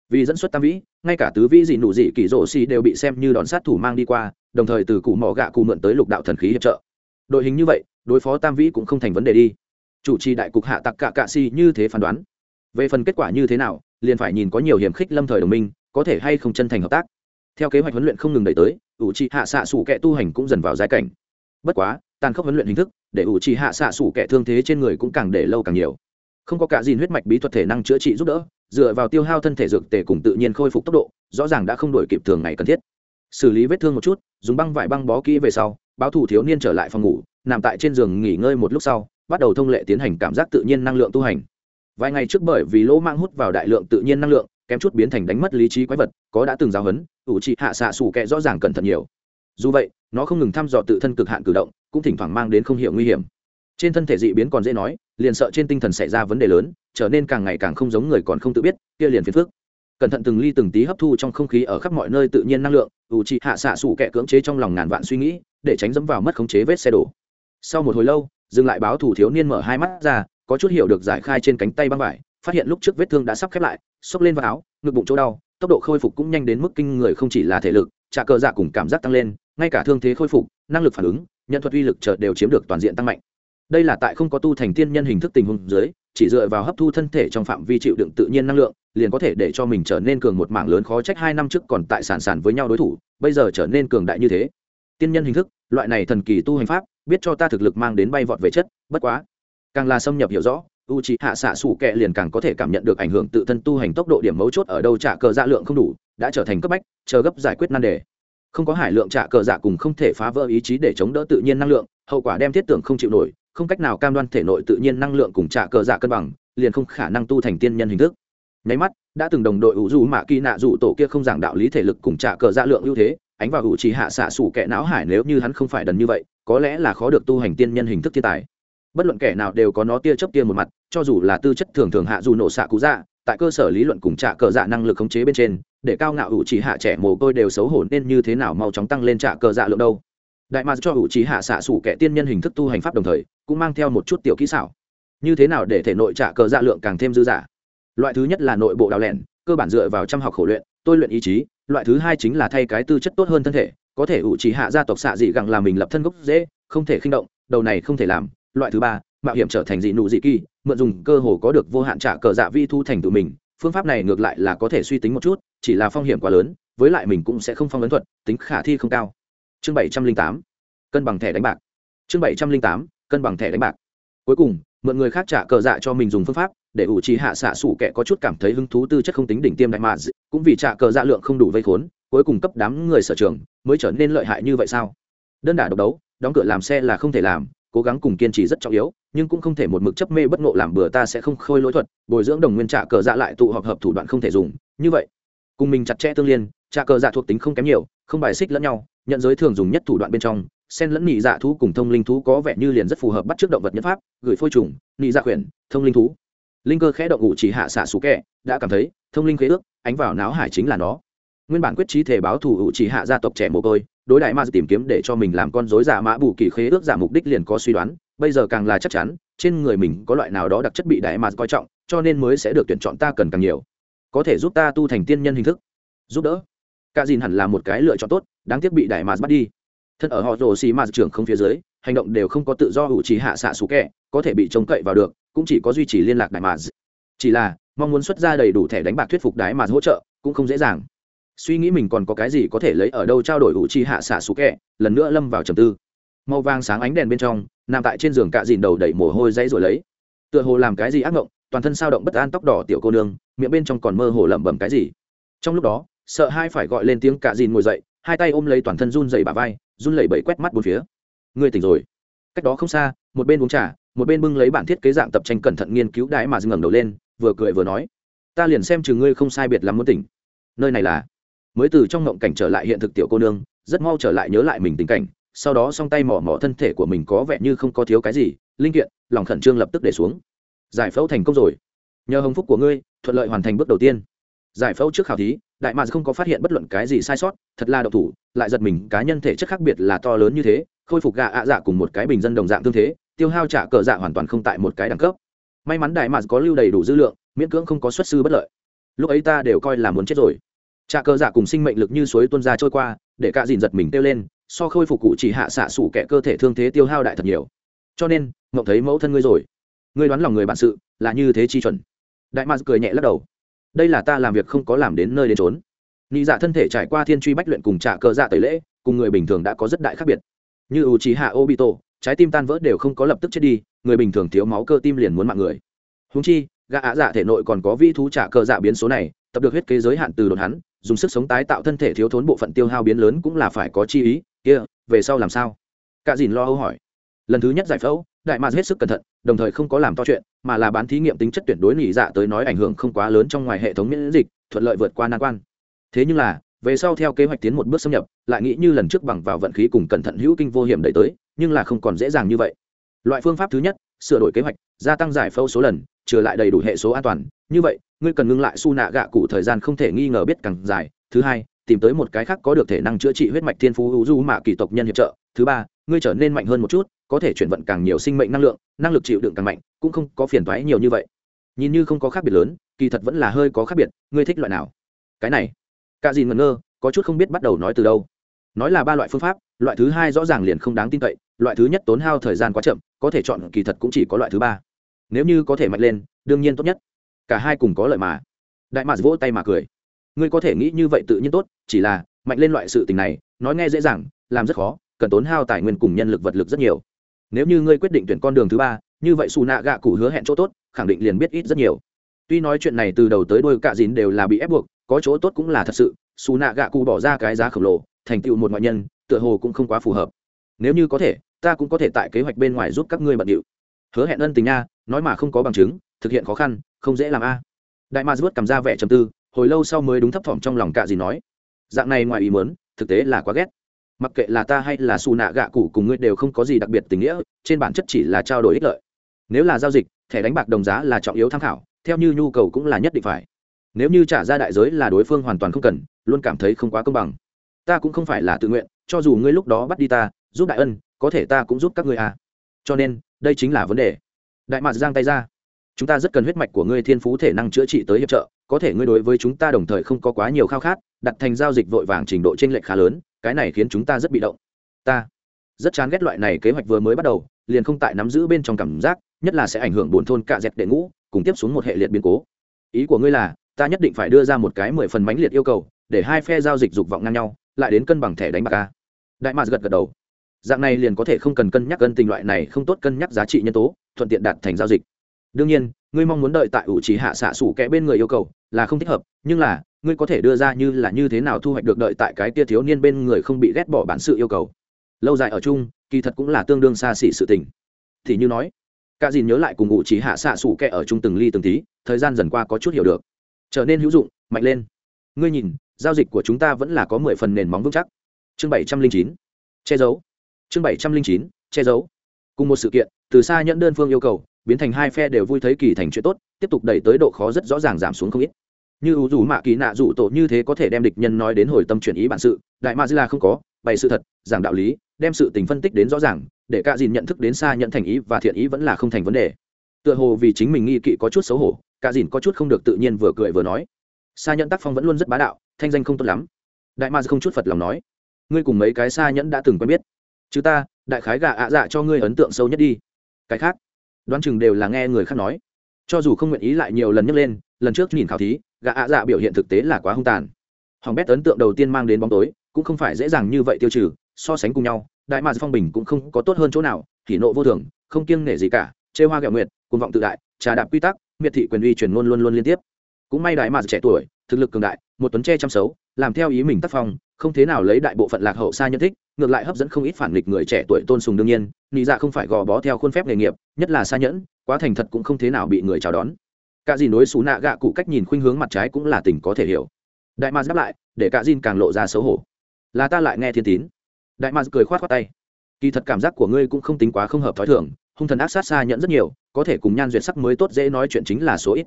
Vì dẫn xuất tam vĩ, ngay cả tứ vĩ dị nụ dị kỳ rổ xì đều bị xem như đòn sát thủ mang đi qua, đồng thời từ cụ mỏ gạ cụ mượn tới lục đạo thần khí hiệp trợ. Đội hình như vậy, đối phó tam vĩ cũng không thành vấn đề đi. Chủ trì đại cục hạ tặc cạ cạ si như thế phán đoán. Về phần kết quả như thế nào, liền phải nhìn có nhiều hiểm khích lâm thời đồng minh, có thể hay không chân thành hợp tác. Theo kế hoạch huấn luyện không ngừng đẩy tới, ủ trì hạ xạ sủ kẹ tu hành cũng dần vào giai cảnh. Bất quá tàn khốc huấn luyện hình thức, để ủ trì hạ xạ sủ kẻ thương thế trên người cũng càng để lâu càng nhiều. Không có cả gì huyết mạch bí thuật thể năng chữa trị giúp đỡ, dựa vào tiêu hao thân thể dược tề cùng tự nhiên khôi phục tốc độ, rõ ràng đã không đổi kịp thường ngày cần thiết. Xử lý vết thương một chút, dùng băng vải băng bó kỹ về sau, báo thủ thiếu niên trở lại phòng ngủ, nằm tại trên giường nghỉ ngơi một lúc sau, bắt đầu thông lệ tiến hành cảm giác tự nhiên năng lượng tu hành. Vài ngày trước bởi vì lỗ mang hút vào đại lượng tự nhiên năng lượng, kém chút biến thành đánh mất lý trí quái vật, có đã từng giáo huấn, ủ trị hạ xạ xù kẹ rõ ràng cẩn thận nhiều. Dù vậy, nó không ngừng thăm dò tự thân cực hạn cử động cũng thỉnh thoảng mang đến không hiểu nguy hiểm. Trên thân thể dị biến còn dễ nói, liền sợ trên tinh thần xảy ra vấn đề lớn, trở nên càng ngày càng không giống người còn không tự biết, kia liền phiền phước cẩn thận từng ly từng tí hấp thu trong không khí ở khắp mọi nơi tự nhiên năng lượng, ủ trị hạ xạ sủ kẻ cưỡng chế trong lòng ngàn vạn suy nghĩ, để tránh dẫm vào mất khống chế vết xe đổ. Sau một hồi lâu, dừng lại báo thủ thiếu niên mở hai mắt ra, có chút hiểu được giải khai trên cánh tay băng vải, phát hiện lúc trước vết thương đã sắp khép lại, xốc lên vào áo, ngực bụng chỗ đau, tốc độ khôi phục cũng nhanh đến mức kinh người không chỉ là thể lực trả cờ dạ cùng cảm giác tăng lên, ngay cả thương thế khôi phục, năng lực phản ứng nhận thuật uy lực chợt đều chiếm được toàn diện tăng mạnh. Đây là tại không có tu thành tiên nhân hình thức tình huống dưới, chỉ dựa vào hấp thu thân thể trong phạm vi chịu đựng tự nhiên năng lượng, liền có thể để cho mình trở nên cường một mảng lớn khó trách hai năm trước còn tại sản sản với nhau đối thủ, bây giờ trở nên cường đại như thế. Tiên nhân hình thức, loại này thần kỳ tu hành pháp, biết cho ta thực lực mang đến bay vọt về chất, bất quá. Càng là xâm nhập hiểu rõ u c h ị hạ xạ xù kẹ liền càng có thể cảm nhận được ảnh hưởng tự thân tu hành tốc độ điểm mấu chốt ở đâu trả cờ dạ lượng không đủ, đã trở thành cấp bách, chờ gấp giải quyết nan đề không có hải lượng trả cờ dạ cùng không thể phá vỡ ý chí để chống đỡ tự nhiên năng lượng, hậu quả đem thiết tưởng không chịu nổi, không cách nào cam đoan thể nội tự nhiên năng lượng cùng trả cờ dạ cân bằng, liền không khả năng tu thành tiên nhân hình thức. Nháy mắt, đã từng đồng đội ủ dù mạ kỳ nạ dù tổ kia không giảng đạo lý thể lực cùng trả cờ dạ lượng ưu thế, ánh vào ủ chỉ hạ xạ sủ kẻ não hải nếu như hắn không phải đần như vậy, có lẽ là khó được tu hành tiên nhân hình thức thiên tài. Bất luận kẻ nào đều có nó tia chấp tia một mặt, cho dù là tư chất thường thường hạ dù nổ xạ cú dạ tại cơ sở lý luận cùng trả cờ dạ năng lực khống chế bên trên để cao ngạo ủ chỉ hạ trẻ mồ côi đều xấu hổ nên như thế nào mau chóng tăng lên trả cờ dạ lượng đâu. Đại mạc cho ủ chỉ hạ xạ sủ kẻ tiên nhân hình thức tu hành pháp đồng thời, cũng mang theo một chút tiểu kỹ xảo. Như thế nào để thể nội trả cờ dạ lượng càng thêm dư dả? Loại thứ nhất là nội bộ đào lẻn, cơ bản dựa vào chăm học khổ luyện, tôi luyện ý chí, loại thứ hai chính là thay cái tư chất tốt hơn thân thể, có thể ủ chỉ hạ gia tộc xạ dị gặng là mình lập thân gốc dễ, không thể khinh động, đầu này không thể làm. Loại thứ ba, mạo hiểm trở thành dị nụ dị kỳ, mượn dùng cơ hồ có được vô hạn trả cờ dạ vi thu thành tự mình phương pháp này ngược lại là có thể suy tính một chút, chỉ là phong hiểm quá lớn, với lại mình cũng sẽ không phong ấn thuật, tính khả thi không cao. Chương bảy trăm linh tám, cân bằng thẻ đánh bạc. Chương bảy trăm linh tám, cân bằng thẻ đánh bạc. Cuối cùng, mượn người khác trả cờ dạ cho mình dùng phương pháp, để ủ trì hạ xạ sủ kẻ có chút cảm thấy hứng thú tư chất không tính đỉnh tiêm đại mạ cũng vì trả cờ dạ lượng không đủ vây khốn, cuối cùng cấp đám người sở trường, mới trở nên lợi hại như vậy sao? Đơn đả độc đấu, đóng cửa làm xe là không thể làm cố gắng cùng kiên trì rất trọng yếu, nhưng cũng không thể một mực chấp mê bất ngộ làm bừa ta sẽ không khôi lỗi thuật, bồi dưỡng đồng nguyên trả cờ dạ lại tụ họp hợp thủ đoạn không thể dùng. Như vậy, cùng mình chặt chẽ tương liên, trả cờ dạ thuộc tính không kém nhiều, không bài xích lẫn nhau, nhận giới thường dùng nhất thủ đoạn bên trong sen lẫn nhị dạ thú cùng thông linh thú có vẻ như liền rất phù hợp bắt trước động vật nhất pháp, gửi phôi trùng nhị dạ khuyển, thông linh thú. Linh cơ khẽ động ngụ chỉ hạ xạ xú kẹ, đã cảm thấy thông linh khế ước, ánh vào náo hải chính là nó. Nguyên bản quyết trí thể báo thủ ủ chỉ hạ gia tộc trẻ mồ côi đối đại ma tìm kiếm để cho mình làm con dối giả mã bù kỳ khế ước giả mục đích liền có suy đoán, bây giờ càng là chắc chắn, trên người mình có loại nào đó đặc chất bị đại ma coi trọng, cho nên mới sẽ được tuyển chọn ta cần càng nhiều. Có thể giúp ta tu thành tiên nhân hình thức. Giúp đỡ. Cả dìn hẳn là một cái lựa chọn tốt, đáng tiếc bị đại ma bắt đi. Thân ở họ rồ xì ma trưởng không phía dưới, hành động đều không có tự do ủ trí hạ xạ xú kẹ có thể bị trông cậy vào được, cũng chỉ có duy trì liên lạc đại ma chỉ là, mong muốn xuất ra đầy đủ thẻ đánh bạc thuyết phục đại ma hỗ trợ, cũng không dễ dàng suy nghĩ mình còn có cái gì có thể lấy ở đâu trao đổi ủ chi hạ xạ xú kẹ, lần nữa lâm vào trầm tư. Màu vàng sáng ánh đèn bên trong, nằm tại trên giường cạ dìn đầu đẩy mồ hôi dãy rồi lấy. Tựa hồ làm cái gì ác ngộng, toàn thân sao động bất an tóc đỏ tiểu cô nương, miệng bên trong còn mơ hồ lẩm bẩm cái gì. Trong lúc đó, sợ hai phải gọi lên tiếng cạ dìn ngồi dậy, hai tay ôm lấy toàn thân run dày bà vai, run lẩy bẩy quét mắt bốn phía. Ngươi tỉnh rồi. Cách đó không xa, một bên uống trà, một bên bưng lấy bản thiết kế dạng tập tranh cẩn thận nghiên cứu đái mà ngẩng đầu lên, vừa cười vừa nói, ta liền xem chừng ngươi không sai biệt lắm muốn tỉnh. Nơi này là mới từ trong ngộng cảnh trở lại hiện thực tiểu cô nương, rất mau trở lại nhớ lại mình tình cảnh, sau đó song tay mỏ mỏ thân thể của mình có vẻ như không có thiếu cái gì, linh kiện, lòng khẩn trương lập tức để xuống. Giải phẫu thành công rồi. Nhờ hồng phúc của ngươi, thuận lợi hoàn thành bước đầu tiên. Giải phẫu trước khảo thí, đại mạc không có phát hiện bất luận cái gì sai sót, thật là độc thủ, lại giật mình, cá nhân thể chất khác biệt là to lớn như thế, khôi phục gà ạ dạ cùng một cái bình dân đồng dạng tương thế, tiêu hao trả cờ dạ hoàn toàn không tại một cái đẳng cấp. May mắn đại mạc có lưu đầy đủ dư lượng, miễn cưỡng không có xuất sư bất lợi. Lúc ấy ta đều coi là muốn chết rồi trà cờ dạ cùng sinh mệnh lực như suối tuôn ra trôi qua, để cả dìn giật mình tiêu lên, so khôi phục cụ chỉ hạ xạ sủ kẻ cơ thể thương thế tiêu hao đại thật nhiều. Cho nên ngậu thấy mẫu thân ngươi rồi. Ngươi đoán lòng người bạn sự là như thế chi chuẩn. Đại mạc cười nhẹ lắc đầu. Đây là ta làm việc không có làm đến nơi đến trốn nghĩ dạ thân thể trải qua thiên truy bách luyện cùng trả cờ dạ tẩy lễ, cùng người bình thường đã có rất đại khác biệt. Như u trí hạ obito, trái tim tan vỡ đều không có lập tức chết đi, người bình thường thiếu máu cơ tim liền muốn mạng người. Húng chi, gã ạ dạ thể nội còn có vi thú trả cờ dạ biến số này tập được huyết kế giới hạn từ đồn hắn, dùng sức sống tái tạo thân thể thiếu thốn bộ phận tiêu hao biến lớn cũng là phải có chi ý, kia, về sau làm sao? Cả dìn lo âu hỏi. Lần thứ nhất giải phẫu, đại mạc hết sức cẩn thận, đồng thời không có làm to chuyện, mà là bán thí nghiệm tính chất tuyệt đối nghỉ dạ tới nói ảnh hưởng không quá lớn trong ngoài hệ thống miễn dịch, thuận lợi vượt qua nan quan. Thế nhưng là, về sau theo kế hoạch tiến một bước xâm nhập, lại nghĩ như lần trước bằng vào vận khí cùng cẩn thận hữu kinh vô hiểm đẩy tới, nhưng là không còn dễ dàng như vậy. Loại phương pháp thứ nhất, sửa đổi kế hoạch, gia tăng giải phẫu số lần trừ lại đầy đủ hệ số an toàn như vậy, ngươi cần ngưng lại su nạ gạ cụ thời gian không thể nghi ngờ biết càng dài. Thứ hai, tìm tới một cái khác có được thể năng chữa trị huyết mạch thiên phú hữu du mạ kỳ tộc nhân hiệp trợ. Thứ ba, ngươi trở nên mạnh hơn một chút, có thể chuyển vận càng nhiều sinh mệnh năng lượng, năng lực chịu đựng càng mạnh, cũng không có phiền thoái nhiều như vậy. Nhìn như không có khác biệt lớn, kỳ thật vẫn là hơi có khác biệt, ngươi thích loại nào? Cái này. Cả gì ngẩn ngơ, có chút không biết bắt đầu nói từ đâu. Nói là ba loại phương pháp, loại thứ hai rõ ràng liền không đáng tin cậy, loại thứ nhất tốn hao thời gian quá chậm, có thể chọn, kỳ thật cũng chỉ có loại thứ ba. Nếu như có thể mạnh lên, đương nhiên tốt nhất cả hai cùng có lợi mà. Đại mạc vỗ tay mà cười. Ngươi có thể nghĩ như vậy tự nhiên tốt, chỉ là, mạnh lên loại sự tình này, nói nghe dễ dàng, làm rất khó, cần tốn hao tài nguyên cùng nhân lực vật lực rất nhiều. Nếu như ngươi quyết định tuyển con đường thứ ba, như vậy xù nạ gạ cụ hứa hẹn chỗ tốt, khẳng định liền biết ít rất nhiều. Tuy nói chuyện này từ đầu tới đôi cạ dín đều là bị ép buộc, có chỗ tốt cũng là thật sự, xù nạ gạ cụ bỏ ra cái giá khổng lồ, thành tựu một ngoại nhân, tựa hồ cũng không quá phù hợp. Nếu như có thể, ta cũng có thể tại kế hoạch bên ngoài giúp các ngươi bận điệu. Hứa hẹn ân tình nha, nói mà không có bằng chứng, thực hiện khó khăn không dễ làm a. Đại ma vớt cầm ra vẻ trầm tư, hồi lâu sau mới đúng thấp thỏm trong lòng cạ gì nói. Dạng này ngoài ý muốn, thực tế là quá ghét. Mặc kệ là ta hay là xù nạ gạ cụ cùng ngươi đều không có gì đặc biệt tình nghĩa, trên bản chất chỉ là trao đổi ích lợi. Nếu là giao dịch, thẻ đánh bạc đồng giá là trọng yếu tham khảo, theo như nhu cầu cũng là nhất định phải. Nếu như trả ra đại giới là đối phương hoàn toàn không cần, luôn cảm thấy không quá công bằng. Ta cũng không phải là tự nguyện, cho dù ngươi lúc đó bắt đi ta, giúp đại ân, có thể ta cũng giúp các ngươi à. Cho nên, đây chính là vấn đề. Đại mạc giang tay ra chúng ta rất cần huyết mạch của ngươi thiên phú thể năng chữa trị tới hiệp trợ, có thể ngươi đối với chúng ta đồng thời không có quá nhiều khao khát, đặt thành giao dịch vội vàng trình độ t r ê n lệch khá lớn, cái này khiến chúng ta rất bị động. Ta rất chán ghét loại này kế hoạch vừa mới bắt đầu, liền không tại nắm giữ bên trong cảm giác, nhất là sẽ ảnh hưởng bốn thôn cạ dẹt đệ ngũ, cùng tiếp xuống một hệ liệt biến cố. Ý của ngươi là, ta nhất định phải đưa ra một cái mười phần mãnh liệt yêu cầu, để hai phe giao dịch dục vọng ngang nhau, lại đến cân bằng thẻ đánh bạc ca đại mạc gật gật đầu. Dạng này liền có thể không cần cân nhắc cân tình loại này không tốt cân nhắc giá trị nhân tố, thuận tiện đạt thành giao dịch đương nhiên, ngươi mong muốn đợi tại ủ trí hạ xạ sủ kẽ bên người yêu cầu là không thích hợp, nhưng là, ngươi có thể đưa ra như là như thế nào thu hoạch được đợi tại cái tia thiếu niên bên người không bị ghét bỏ bản sự yêu cầu. Lâu dài ở chung, kỳ thật cũng là tương đương xa xỉ sự tình. Thì như nói, cả dìn nhớ lại cùng ủ trí hạ xạ sủ kẽ ở chung từng ly từng tí, thời gian dần qua có chút hiểu được. Trở nên hữu dụng, mạnh lên. Ngươi nhìn, giao dịch của chúng ta vẫn là có mười phần nền móng vững chắc. Chương bảy trăm linh chín, che giấu. Chương bảy trăm linh chín, che giấu. Cùng một sự kiện, từ xa nhận đơn phương yêu cầu biến thành hai phe đều vui thấy kỳ thành chuyện tốt, tiếp tục đẩy tới độ khó rất rõ ràng giảm xuống không ít. Như ủ rủ mạ kỳ nạ rủ tổ như thế có thể đem địch nhân nói đến hồi tâm chuyển ý bản sự, đại ma là không có, bày sự thật, giảng đạo lý, đem sự tình phân tích đến rõ ràng, để cả dìn nhận thức đến xa nhận thành ý và thiện ý vẫn là không thành vấn đề. Tựa hồ vì chính mình nghi kỵ có chút xấu hổ cả dìn có chút không được tự nhiên vừa cười vừa nói. Xa nhận tác phong vẫn luôn rất bá đạo, thanh danh không tốt lắm. Đại ma không chút phật lòng nói. Ngươi cùng mấy cái xa nhẫn đã từng quen biết. Chứ ta, đại khái gà ạ dạ cho ngươi ấn tượng sâu nhất đi. Cái khác đoán chừng đều là nghe người khác nói. Cho dù không nguyện ý lại nhiều lần nhắc lên, lần trước nhìn khảo thí, gã ạ dạ biểu hiện thực tế là quá hung tàn. Hỏng bét ấn tượng đầu tiên mang đến bóng tối, cũng không phải dễ dàng như vậy tiêu trừ, so sánh cùng nhau, đại mạc phong bình cũng không có tốt hơn chỗ nào, kỷ nộ vô thường, không kiêng nể gì cả, chê hoa ghẹo nguyệt, cuồng vọng tự đại, trà đạp quy tắc, miệt thị quyền uy truyền ngôn luôn luôn liên tiếp cũng may đại mà trẻ tuổi, thực lực cường đại, một tuấn che chăm xấu làm theo ý mình tác phong, không thế nào lấy đại bộ phận lạc hậu xa nhân thích, ngược lại hấp dẫn không ít phản nghịch người trẻ tuổi tôn sùng đương nhiên, nị dạ không phải gò bó theo khuôn phép nghề nghiệp, nhất là xa nhẫn, quá thành thật cũng không thế nào bị người chào đón. Cả dìn đối xú nạ gạ cụ cách nhìn khuynh hướng mặt trái cũng là tình có thể hiểu. Đại mars đáp lại, để cả dìn càng lộ ra xấu hổ. Là ta lại nghe thiên tín. Đại mars cười khoát khoát tay. Kỳ thật cảm giác của ngươi cũng không tính quá không hợp thói thường, hung thần ác sát xa nhẫn rất nhiều, có thể cùng nhan duyệt sắc mới tốt dễ nói chuyện chính là số ít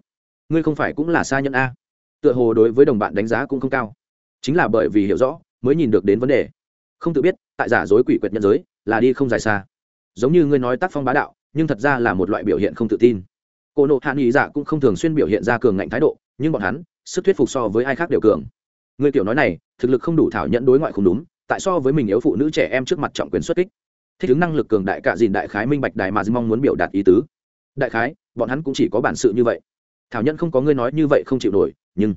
ngươi không phải cũng là xa nhẫn a? Tựa hồ đối với đồng bạn đánh giá cũng không cao. Chính là bởi vì hiểu rõ, mới nhìn được đến vấn đề. Không tự biết, tại giả dối quỷ quyệt nhân giới, là đi không dài xa. Giống như ngươi nói tác phong bá đạo, nhưng thật ra là một loại biểu hiện không tự tin. Cô nộ hạ nghị giả cũng không thường xuyên biểu hiện ra cường ngạnh thái độ, nhưng bọn hắn, sức thuyết phục so với ai khác đều cường. Người kiểu nói này, thực lực không đủ thảo nhận đối ngoại không đúng, tại so với mình yếu phụ nữ trẻ em trước mặt trọng quyền xuất kích. Thích ứng năng lực cường đại cả dìn đại khái minh bạch đại mà mong muốn biểu đạt ý tứ. Đại khái, bọn hắn cũng chỉ có bản sự như vậy thảo nhân không có ngươi nói như vậy không chịu nổi, nhưng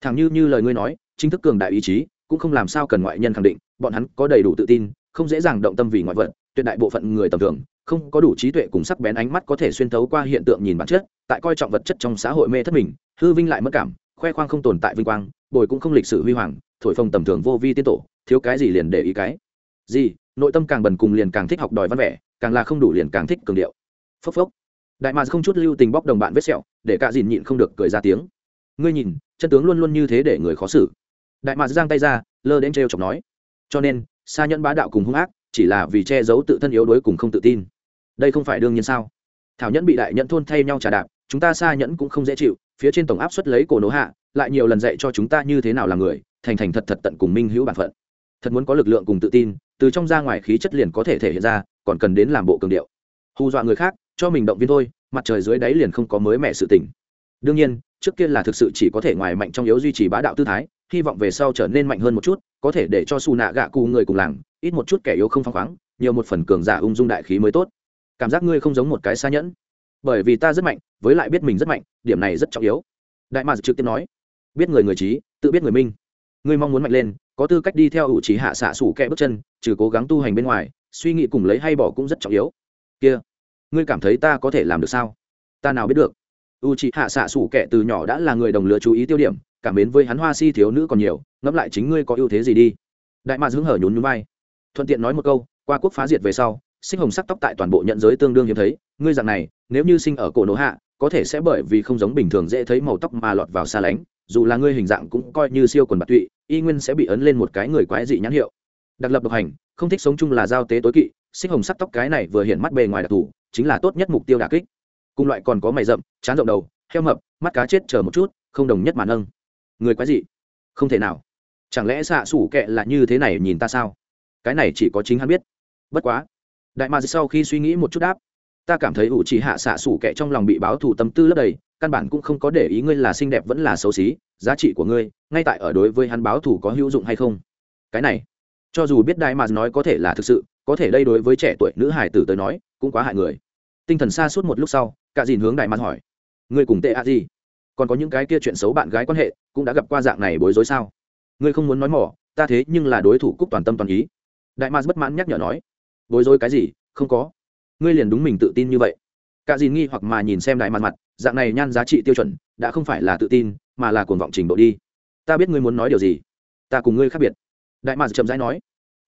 thằng như như lời ngươi nói, chính thức cường đại ý chí, cũng không làm sao cần ngoại nhân khẳng định, bọn hắn có đầy đủ tự tin, không dễ dàng động tâm vì ngoại vật, tuyệt đại bộ phận người tầm thường, không có đủ trí tuệ cùng sắc bén ánh mắt có thể xuyên thấu qua hiện tượng nhìn bản chất, tại coi trọng vật chất trong xã hội mê thất mình, hư vinh lại mất cảm, khoe khoang không tồn tại vinh quang, bồi cũng không lịch sử huy hoàng, thổi phồng tầm thường vô vi tiên tổ, thiếu cái gì liền để ý cái gì, nội tâm càng bần cùng liền càng thích học đòi văn vẻ, càng là không đủ liền càng thích cường điệu. Phốc phốc. Đại mà không chút lưu tình bóc đồng bạn vết sẹo để cả dìn nhịn không được cười ra tiếng. Ngươi nhìn, chân tướng luôn luôn như thế để người khó xử. Đại mạc giang tay ra, lơ đến trêu chọc nói. Cho nên xa nhẫn bá đạo cùng hung ác, chỉ là vì che giấu tự thân yếu đuối cùng không tự tin. Đây không phải đương nhiên sao? Thảo nhẫn bị đại nhẫn thôn thay nhau trả đạp, chúng ta xa nhẫn cũng không dễ chịu, phía trên tổng áp suất lấy cổ nỗ hạ, lại nhiều lần dạy cho chúng ta như thế nào là người, thành thành thật thật tận cùng minh hữu bản phận. Thật muốn có lực lượng cùng tự tin, từ trong ra ngoài khí chất liền có thể thể hiện ra, còn cần đến làm bộ cường điệu. Hù dọa người khác cho mình động viên thôi, mặt trời dưới đáy liền không có mới mẻ sự tỉnh. đương nhiên, trước kia là thực sự chỉ có thể ngoài mạnh trong yếu duy trì bá đạo tư thái, hy vọng về sau trở nên mạnh hơn một chút, có thể để cho xù nạ gạ cụ người cùng làng, ít một chút kẻ yếu không phăng khoáng, nhiều một phần cường giả ung dung đại khí mới tốt. Cảm giác ngươi không giống một cái xa nhẫn. Bởi vì ta rất mạnh, với lại biết mình rất mạnh, điểm này rất trọng yếu. Đại mạc trực tiếp nói, biết người người trí, tự biết người minh. Ngươi mong muốn mạnh lên, có tư cách đi theo ủ trí hạ xạ sủ kẹ bước chân, trừ cố gắng tu hành bên ngoài, suy nghĩ cùng lấy hay bỏ cũng rất trọng yếu. Kia ngươi cảm thấy ta có thể làm được sao? Ta nào biết được? U trí hạ xạ sụp kệ từ nhỏ đã là người đồng lứa chú ý tiêu điểm, cảm mến với hắn hoa si thiếu nữ còn nhiều, ngẫm lại chính ngươi có ưu thế gì đi. Đại mạc hứng hở nhún nhún vai. Thuận tiện nói một câu, qua quốc phá diệt về sau sinh hồng sắc tóc tại toàn bộ nhận giới tương đương hiếm thấy, ngươi dạng này, nếu như sinh ở cổ nổ hạ, có thể sẽ bởi vì không giống bình thường dễ thấy màu tóc mà lọt vào xa lánh, dù là ngươi hình dạng cũng coi như siêu quần bạc tụy, y nguyên sẽ bị ấn lên một cái người quái dị nhãn hiệu. Đặc lập độc hành, không thích sống chung là giao tế tối kỵ sinh hồng sắc tóc cái này vừa hiện mắt bề ngoài đặc thù chính là tốt nhất mục tiêu đà kích. Cùng loại còn có mày rậm, chán rộng đầu, heo mập, mắt cá chết chờ một chút, không đồng nhất màn nâng. người quái dị? Không thể nào. Chẳng lẽ xạ xủ kệ là như thế này nhìn ta sao? Cái này chỉ có chính hắn biết. Bất quá. Đại ma sau khi suy nghĩ một chút đáp. Ta cảm thấy ủ chỉ hạ xạ xủ kệ trong lòng bị báo thù tâm tư lấp đầy, căn bản cũng không có để ý ngươi là xinh đẹp vẫn là xấu xí, giá trị của ngươi, ngay tại ở đối với hắn báo thù có hữu dụng hay không? Cái này. Cho dù biết đại ma nói có thể là thực sự, có thể đây đối với trẻ tuổi nữ hải tử tới nói cũng quá hại người. Tinh thần xa suốt một lúc sau, cả dìn hướng đại mặt hỏi, ngươi cùng tệ a gì còn có những cái kia chuyện xấu bạn gái quan hệ, cũng đã gặp qua dạng này bối rối sao? Ngươi không muốn nói mỏ, ta thế nhưng là đối thủ cúc toàn tâm toàn ý. Đại ma bất mãn nhắc nhở nói, bối rối cái gì? Không có. Ngươi liền đúng mình tự tin như vậy. Cả dìn nghi hoặc mà nhìn xem đại mặt mặt, dạng này nhan giá trị tiêu chuẩn, đã không phải là tự tin, mà là cuồng vọng trình độ đi. Ta biết ngươi muốn nói điều gì. Ta cùng ngươi khác biệt. Đại mạc chậm rãi nói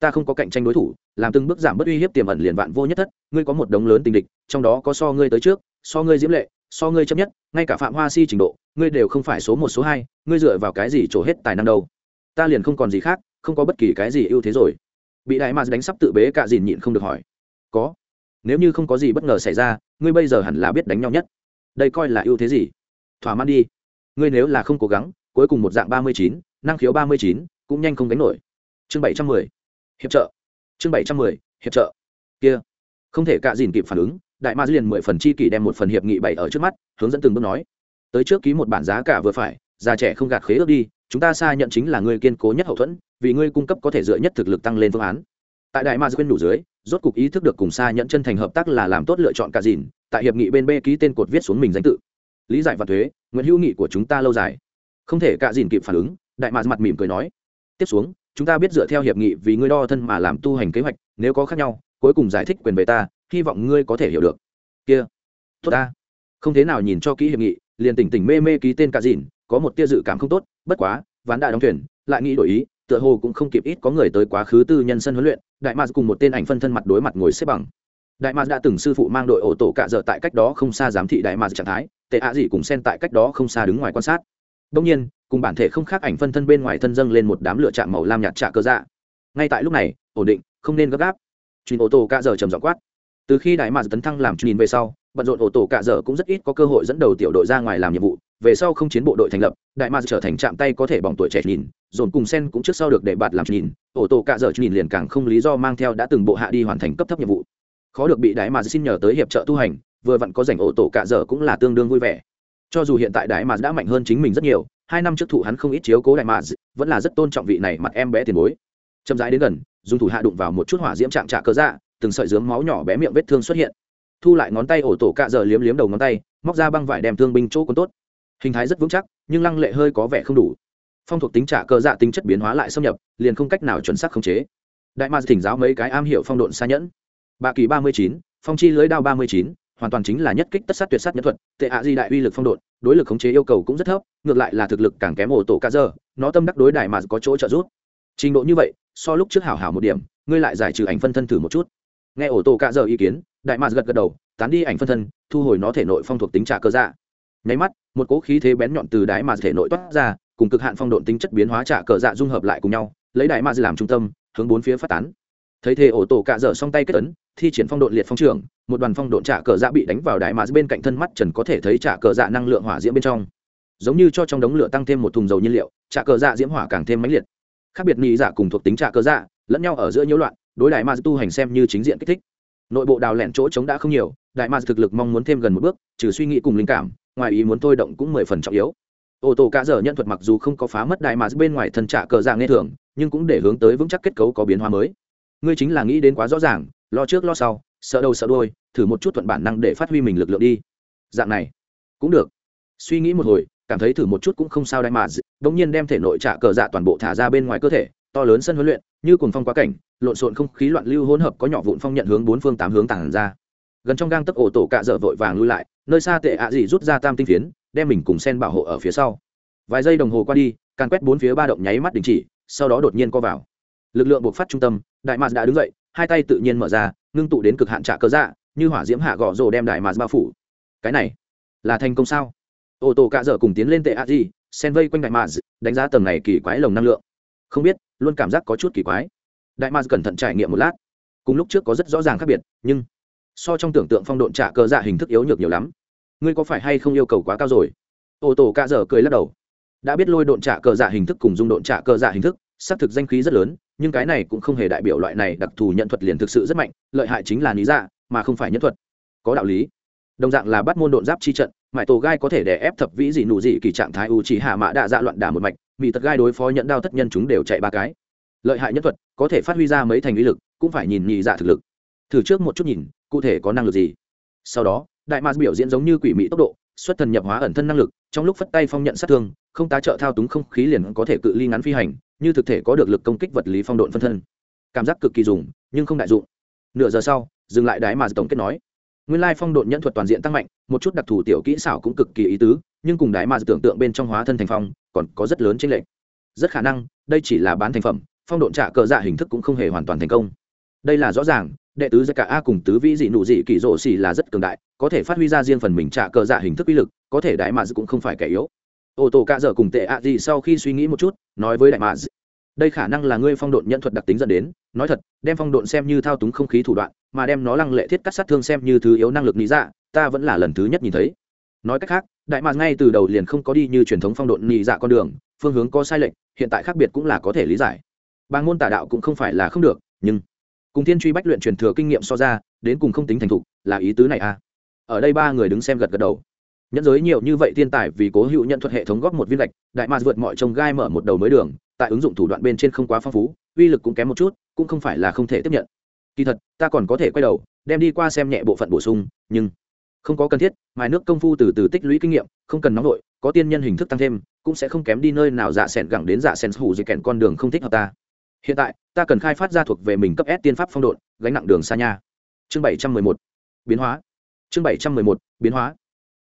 ta không có cạnh tranh đối thủ, làm từng bước giảm bất uy hiếp tiềm ẩn liền vạn vô nhất thất, ngươi có một đống lớn tình địch, trong đó có so ngươi tới trước, so ngươi diễm lệ, so ngươi chấp nhất, ngay cả phạm hoa si trình độ, ngươi đều không phải số một, số hai, ngươi dựa vào cái gì trổ hết tài năng đâu. Ta liền không còn gì khác, không có bất kỳ cái gì ưu thế rồi. Bị đại mạc đánh sắp tự bế cạ dìn nhịn không được hỏi. Có. Nếu như không có gì bất ngờ xảy ra, ngươi bây giờ hẳn là biết đánh nhau nhất. Đây coi là ưu thế gì? Thỏa mãn đi. Ngươi nếu là không cố gắng, cuối cùng một dạng ba mươi chín, năng khiếu ba mươi chín, cũng nhanh không đánh nổi. Chương bảy trăm mười hiệp trợ. Chương bảy trăm mười, hiệp trợ. Kia. Không thể cạ dìn kịp phản ứng, đại ma liền mười phần chi kỷ đem một phần hiệp nghị bày ở trước mắt, hướng dẫn từng bước nói. Tới trước ký một bản giá cả vừa phải, già trẻ không gạt khế ước đi, chúng ta xa nhận chính là người kiên cố nhất hậu thuẫn, vì ngươi cung cấp có thể dựa nhất thực lực tăng lên phương án. Tại đại ma quên đủ dưới, rốt cục ý thức được cùng xa nhận chân thành hợp tác là làm tốt lựa chọn cả dìn, tại hiệp nghị bên b ký tên cột viết xuống mình danh tự. Lý giải và thuế, nguyện hữu nghị của chúng ta lâu dài. Không thể cả dìn kịp phản ứng, đại ma mặt mỉm cười nói. Tiếp xuống chúng ta biết dựa theo hiệp nghị vì ngươi đo thân mà làm tu hành kế hoạch, nếu có khác nhau, cuối cùng giải thích quyền về ta, hy vọng ngươi có thể hiểu được. Kia, tốt ta. Không thế nào nhìn cho kỹ hiệp nghị, liền tỉnh tỉnh mê mê ký tên cả dìn có một tia dự cảm không tốt, bất quá, ván đại đóng thuyền, lại nghĩ đổi ý, tựa hồ cũng không kịp ít có người tới quá khứ tư nhân sân huấn luyện, đại mạc cùng một tên ảnh phân thân mặt đối mặt ngồi xếp bằng. Đại mạc đã từng sư phụ mang đội ổ tổ cạ dợ tại cách đó không xa giám thị đại mạc trạng thái, tệ ạ gì cùng xen tại cách đó không xa đứng ngoài quan sát. Đông nhiên cùng bản thể không khác ảnh phân thân bên ngoài thân dâng lên một đám lửa chạm màu lam nhạt trạ cơ dạ. Ngay tại lúc này, ổn định, không nên gấp gáp. Truyền ô tô cạ dở trầm giọng quát. Từ khi đại mạc tấn thăng làm nhìn về sau, bận rộn ô tô cạ dở cũng rất ít có cơ hội dẫn đầu tiểu đội ra ngoài làm nhiệm vụ. Về sau không chiến bộ đội thành lập, đại mạc trở thành chạm tay có thể bỏng tuổi trẻ nhìn, dồn cùng sen cũng trước sau được để bạt làm nhìn. Ô tô cạ dợ nhìn liền càng không lý do mang theo đã từng bộ hạ đi hoàn thành cấp thấp nhiệm vụ. Khó được bị đại mạc xin nhờ tới hiệp trợ tu hành, vừa vặn có rảnh ô tô cạ dở cũng là tương đương vui vẻ. Cho dù hiện tại đại mạc đã mạnh hơn chính mình rất nhiều hai năm trước thụ hắn không ít chiếu cố đại mạc vẫn là rất tôn trọng vị này mặt em bé tiền bối. Chậm rãi đến gần, dùng thủ hạ đụng vào một chút hỏa diễm trạng trạ cơ dạ từng sợi dướng máu nhỏ bé miệng vết thương xuất hiện. Thu lại ngón tay ổ tổ cạ giờ liếm liếm đầu ngón tay, móc ra băng vải đem thương binh chỗ còn tốt. Hình thái rất vững chắc, nhưng lăng lệ hơi có vẻ không đủ. Phong thuộc tính trả cơ dạ tính chất biến hóa lại xâm nhập, liền không cách nào chuẩn xác khống chế. Đại ma thỉnh giáo mấy cái am hiểu phong độn xa nhẫn. Bà kỳ ba mươi chín, phong chi lưới đao ba mươi chín, hoàn toàn chính là nhất kích tất sát tuyệt sát nhất thuật, tệ ạ di đại uy lực phong độn đối lực khống chế yêu cầu cũng rất thấp, ngược lại là thực lực càng kém ổ tổ cả dơ, nó tâm đắc đối đại mà có chỗ trợ giúp. Trình độ như vậy, so lúc trước hảo hảo một điểm, ngươi lại giải trừ ảnh phân thân thử một chút. Nghe ổ tổ cả dơ ý kiến, đại mà gật gật đầu, tán đi ảnh phân thân, thu hồi nó thể nội phong thuộc tính trả cơ dạ. Nháy mắt, một cỗ khí thế bén nhọn từ đại mà thể nội toát ra, cùng cực hạn phong độn tính chất biến hóa trả cờ dạ dung hợp lại cùng nhau, lấy đại ma làm trung tâm, hướng bốn phía phát tán. Thấy thế ổ tổ cạ dở song tay kết ấn thi triển phong độn liệt phong trường, một đoàn phong độn trả cờ dạ bị đánh vào đại ma bên cạnh thân mắt trần có thể thấy trả cờ dạ năng lượng hỏa diễm bên trong. Giống như cho trong đống lửa tăng thêm một thùng dầu nhiên liệu, trả cờ dạ diễm hỏa càng thêm mãnh liệt. Khác biệt nghĩ dạ cùng thuộc tính trả cờ dạ lẫn nhau ở giữa nhiễu loạn, đối đại ma tu hành xem như chính diện kích thích. Nội bộ đào lẹn chỗ chống đã không nhiều đại ma thực lực mong muốn thêm gần một bước, trừ suy nghĩ cùng linh cảm, ngoài ý muốn thôi động cũng mười phần trọng yếu. Ô tô cá dở nhân thuật mặc dù không có phá mất đại mà bên ngoài thân trả cờ dạ nghe thường, nhưng cũng để hướng tới vững chắc kết cấu có biến hóa mới. Ngươi chính là nghĩ đến quá rõ ràng lo trước lo sau, sợ đầu sợ đôi thử một chút thuận bản năng để phát huy mình lực lượng đi. Dạng này, cũng được. Suy nghĩ một hồi, cảm thấy thử một chút cũng không sao đại mà đống nhiên đem thể nội trả cờ dạ toàn bộ thả ra bên ngoài cơ thể, to lớn sân huấn luyện, như cùng phong quá cảnh, lộn xộn không khí loạn lưu hỗn hợp có nhỏ vụn phong nhận hướng bốn phương tám hướng tàn ra. Gần trong gang tấc ổ tổ cạ dở vội vàng lui lại, nơi xa tệ ạ dị rút ra tam tinh phiến, đem mình cùng sen bảo hộ ở phía sau. Vài giây đồng hồ qua đi, càn quét bốn phía ba động nháy mắt đình chỉ, sau đó đột nhiên co vào. Lực lượng buộc phát trung tâm, đại mạc đã đứng dậy hai tay tự nhiên mở ra, ngưng tụ đến cực hạn trả cơ dạ như hỏa diễm hạ gõ rồ đem đại mà bao phủ. Cái này là thành công sao? Ô tô cạ dở cùng tiến lên tệ a di sen vây quanh đại mà đánh giá tầng này kỳ quái lồng năng lượng. Không biết, luôn cảm giác có chút kỳ quái. Đại mạc cẩn thận trải nghiệm một lát. Cùng lúc trước có rất rõ ràng khác biệt, nhưng so trong tưởng tượng phong độn trả cơ dạ hình thức yếu nhược nhiều lắm. Ngươi có phải hay không yêu cầu quá cao rồi? Ô tô cạ dở cười lắc đầu. Đã biết lôi độn trả cờ dạ hình thức cùng dung độn trả cờ dạ hình thức xác thực danh khí rất lớn, nhưng cái này cũng không hề đại biểu loại này đặc thù nhận thuật liền thực sự rất mạnh, lợi hại chính là lý dạ mà không phải nhân thuật. Có đạo lý. Đồng dạng là bắt môn độn giáp chi trận mãi tổ gai có thể để ép thập vĩ dị nụ dị kỳ trạng thái u chỉ hạ mã đạ dạ loạn đả một mạch vì tật gai đối phó nhận đao tất nhân chúng đều chạy ba cái. Lợi hại nhân thuật, có thể phát huy ra mấy thành lý lực, cũng phải nhìn nhị dạ thực lực. Thử trước một chút nhìn, cụ thể có năng lực gì? Sau đó, đại ma biểu diễn giống như quỷ mỹ tốc độ xuất thần nhập hóa ẩn thân năng lực, trong lúc phất tay phong nhận sát thương, không tá trợ thao túng không khí liền có thể cự ly ngắn phi hành, như thực thể có được lực công kích vật lý phong độn phân thân. Cảm giác cực kỳ dùng, nhưng không đại dụng. Nửa giờ sau, dừng lại đái mà tổng kết nói. Nguyên lai phong độn nhân thuật toàn diện tăng mạnh, một chút đặc thù tiểu kỹ xảo cũng cực kỳ ý tứ, nhưng cùng đái mà tưởng tượng bên trong hóa thân thành phong, còn có rất lớn trên lệch. Rất khả năng, đây chỉ là bán thành phẩm, phong độn trả cờ dạ hình thức cũng không hề hoàn toàn thành công. Đây là rõ ràng, đệ tứ giải cả a cùng tứ vĩ dị nụ dị kỳ rộ xì là rất cường đại có thể phát huy ra riêng phần mình trả cờ dạ hình thức uy lực, có thể đại mads cũng không phải kẻ yếu. Ô tô cạ dở cùng tệ ạ gì sau khi suy nghĩ một chút, nói với đại mads đây khả năng là ngươi phong độn nhận thuật đặc tính dẫn đến. Nói thật, đem phong độn xem như thao túng không khí thủ đoạn, mà đem nó lăng lệ thiết cắt sát thương xem như thứ yếu năng lực lý dạ ta vẫn là lần thứ nhất nhìn thấy. Nói cách khác, đại mạc ngay từ đầu liền không có đi như truyền thống phong độn nhị dạ con đường, phương hướng có sai lệch, hiện tại khác biệt cũng là có thể lý giải. Bang môn tả đạo cũng không phải là không được, nhưng cùng thiên truy bách luyện truyền thừa kinh nghiệm so ra, đến cùng không tính thành thục, là ý tứ này à? Ở đây ba người đứng xem gật gật đầu. Nhẫn giới nhiều như vậy thiên tài vì cố hữu nhận thuật hệ thống góp một viên lệch, đại mạc vượt mọi trông gai mở một đầu mới đường, tại ứng dụng thủ đoạn bên trên không quá phong phú, uy lực cũng kém một chút, cũng không phải là không thể tiếp nhận. Kỳ thật, ta còn có thể quay đầu, đem đi qua xem nhẹ bộ phận bổ sung, nhưng không có cần thiết, mài nước công phu từ từ tích lũy kinh nghiệm, không cần nóng nội, có tiên nhân hình thức tăng thêm, cũng sẽ không kém đi nơi nào dạ sẻn gẳng đến dạ sẻn hủ dịch kèn con đường không thích hợp ta. Hiện tại, ta cần khai phát ra thuộc về mình cấp s tiên pháp phong độn, gánh nặng đường xa nha. Chương bảy trăm mười một. Biến hóa chương bảy trăm mười một, biến hóa.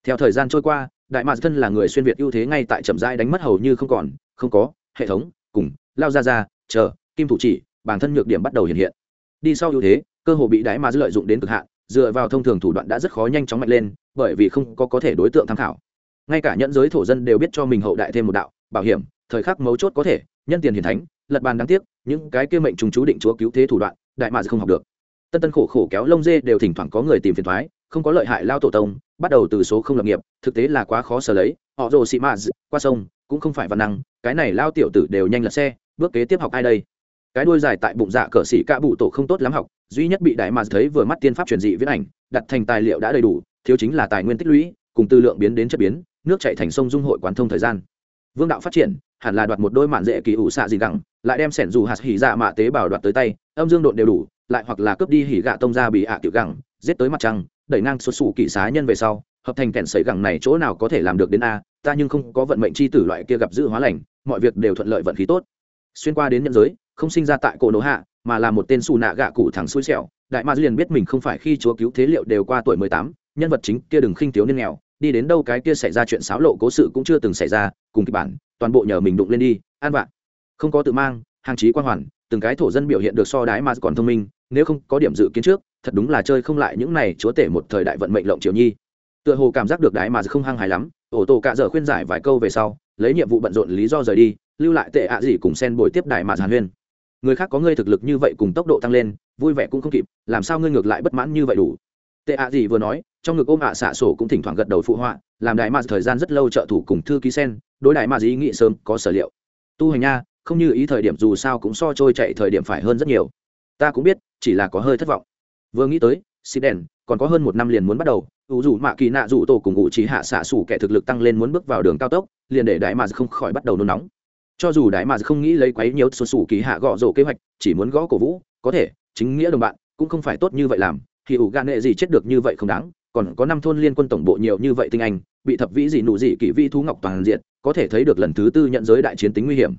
Theo thời gian trôi qua, đại mạc thân là người xuyên việt ưu thế ngay tại chậm rãi đánh mất hầu như không còn, không có, hệ thống, cùng, lao ra ra chờ, kim thủ chỉ, bản thân nhược điểm bắt đầu hiện hiện. Đi sau ưu thế, cơ hội bị đại mạc lợi dụng đến cực hạn, dựa vào thông thường thủ đoạn đã rất khó nhanh chóng mạnh lên, bởi vì không có có thể đối tượng tham khảo. Ngay cả nhẫn giới thổ dân đều biết cho mình hậu đại thêm một đạo, bảo hiểm, thời khắc mấu chốt có thể, nhân tiền hiền thánh, lật bàn đáng tiếc, những cái kia mệnh trùng chú định chúa cứu thế thủ đoạn, đại mạc không học được. Tân tân khổ khổ kéo lông dê đều thỉnh thoảng có người tìm phiền thoái không có lợi hại lao tổ tông, bắt đầu từ số không lập nghiệp, thực tế là quá khó sở lấy. Họ rồ xị mã qua sông, cũng không phải văn năng, cái này lao tiểu tử đều nhanh lật xe, bước kế tiếp học ai đây? Cái đuôi dài tại bụng dạ cờ xỉ ca bụ tổ không tốt lắm học, duy nhất bị đại mà thấy vừa mắt tiên pháp truyền dị viễn ảnh, đặt thành tài liệu đã đầy đủ, thiếu chính là tài nguyên tích lũy, cùng tư lượng biến đến chất biến, nước chạy thành sông dung hội quán thông thời gian. Vương đạo phát triển, hẳn là đoạt một đôi mạn dễ kỳ ủ xạ gì gẳng, lại đem sẻn dù hạt hỉ dạ mạ tế bào đoạt tới tay, âm dương độn đều đủ, lại hoặc là cướp đi hỉ gạ tông ra bị ạ tiểu gẳng, giết tới mặt trăng đẩy ngang xuất xù kỵ xá nhân về sau, hợp thành kẻn sấy gẳng này chỗ nào có thể làm được đến a, ta nhưng không có vận mệnh chi tử loại kia gặp dự hóa lành, mọi việc đều thuận lợi vận khí tốt. Xuyên qua đến nhân giới, không sinh ra tại cổ nổ hạ, mà là một tên xù nạ gạ cụ thẳng xui xẻo. Đại ma liền biết mình không phải khi chúa cứu thế liệu đều qua tuổi mười tám, nhân vật chính kia đừng khinh thiếu niên nghèo, đi đến đâu cái kia xảy ra chuyện xáo lộ cố sự cũng chưa từng xảy ra, cùng kịch bản, toàn bộ nhờ mình đụng lên đi, an vạn không có tự mang, hàng trí quan hoàn, từng cái thổ dân biểu hiện được so đái mà còn thông minh, nếu không có điểm dự kiến trước thật đúng là chơi không lại những này chúa tể một thời đại vận mệnh lộng triều nhi. Tựa hồ cảm giác được đái mà không hăng hài lắm, ổ tổ cạ dở khuyên giải vài câu về sau, lấy nhiệm vụ bận rộn lý do rời đi, lưu lại tệ ạ gì cùng sen bồi tiếp đại mà hàn huyên. Người khác có ngươi thực lực như vậy cùng tốc độ tăng lên, vui vẻ cũng không kịp, làm sao ngươi ngược lại bất mãn như vậy đủ? Tệ ạ gì vừa nói, trong ngực ôm ạ xạ sổ cũng thỉnh thoảng gật đầu phụ họa, làm đại mà thời gian rất lâu trợ thủ cùng thư ký sen, đối đại mà ý nghĩ sớm có sở liệu. Tu hành nha, không như ý thời điểm dù sao cũng so trôi chạy thời điểm phải hơn rất nhiều. Ta cũng biết, chỉ là có hơi thất vọng vừa nghĩ tới, xịt đèn, còn có hơn một năm liền muốn bắt đầu, ủ dù mạ kỳ nạ dù tổ cùng ngụ trí hạ xạ xủ kẻ thực lực tăng lên muốn bước vào đường cao tốc, liền để đại mà không khỏi bắt đầu nôn nóng. Cho dù đại mà không nghĩ lấy quấy nhiều số sủ kỳ hạ gõ rổ kế hoạch, chỉ muốn gõ cổ vũ, có thể, chính nghĩa đồng bạn, cũng không phải tốt như vậy làm, thì ủ gan nệ gì chết được như vậy không đáng, còn có năm thôn liên quân tổng bộ nhiều như vậy tinh anh, bị thập vĩ gì nụ gì kỷ vi thú ngọc toàn diện, có thể thấy được lần thứ tư nhận giới đại chiến tính nguy hiểm.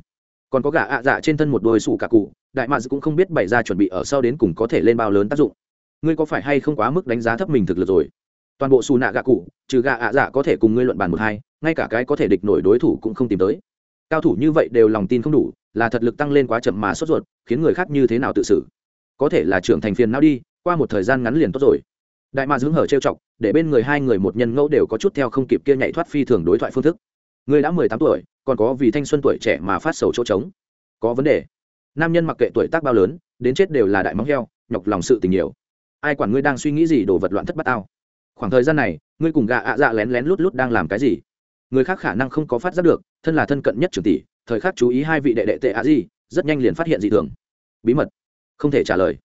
Còn có gã ạ dạ trên thân một đôi sủ cả cụ, đại mads cũng không biết bày ra chuẩn bị ở sau đến cùng có thể lên bao lớn tác dụng ngươi có phải hay không quá mức đánh giá thấp mình thực lực rồi? Toàn bộ xù nạ gạ cụ, trừ gạ ạ dạ có thể cùng ngươi luận bàn một hai, ngay cả cái có thể địch nổi đối thủ cũng không tìm tới. Cao thủ như vậy đều lòng tin không đủ, là thật lực tăng lên quá chậm mà sốt ruột, khiến người khác như thế nào tự xử? Có thể là trưởng thành phiền não đi, qua một thời gian ngắn liền tốt rồi. Đại ma dưỡng hở trêu chọc, để bên người hai người một nhân ngẫu đều có chút theo không kịp kia nhảy thoát phi thường đối thoại phương thức. Ngươi đã mười tám tuổi, còn có vì thanh xuân tuổi trẻ mà phát sầu chỗ trống. Có vấn đề. Nam nhân mặc kệ tuổi tác bao lớn, đến chết đều là đại móng heo, nhọc lòng sự tình nhiều ai quản ngươi đang suy nghĩ gì, đồ vật loạn thất bát ao khoảng thời gian này, ngươi cùng gạ ạ dạ lén lén lút lút đang làm cái gì? Người khác khả năng không có phát giác được, thân là thân cận nhất trưởng tỷ, thời khắc chú ý hai vị đệ đệ tệ ạ gì, rất nhanh liền phát hiện dị thường. Bí mật. Không thể trả lời.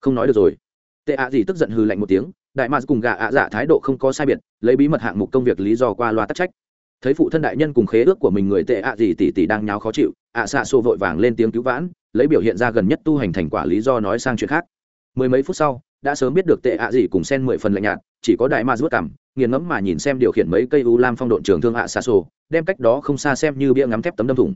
Không nói được rồi. Tệ ạ gì tức giận hừ lạnh một tiếng, đại mạc cùng gạ ạ dạ thái độ không có sai biệt, lấy bí mật hạng mục công việc lý do qua loa tắc trách. Thấy phụ thân đại nhân cùng khế ước của mình người tệ ạ gì tỷ tỷ đang nháo khó chịu, ạ xạ xô vội vàng lên tiếng cứu vãn, lấy biểu hiện ra gần nhất tu hành thành quả lý do nói sang chuyện khác. Mười mấy phút sau đã sớm biết được tệ ạ gì cùng sen mười phần lạnh nhạt, chỉ có đại ma rút cảm, nghiền ngẫm mà nhìn xem điều khiển mấy cây u lam phong độn trường thương ạ xa xô đem cách đó không xa xem như bia ngắm thép tấm đâm thủng.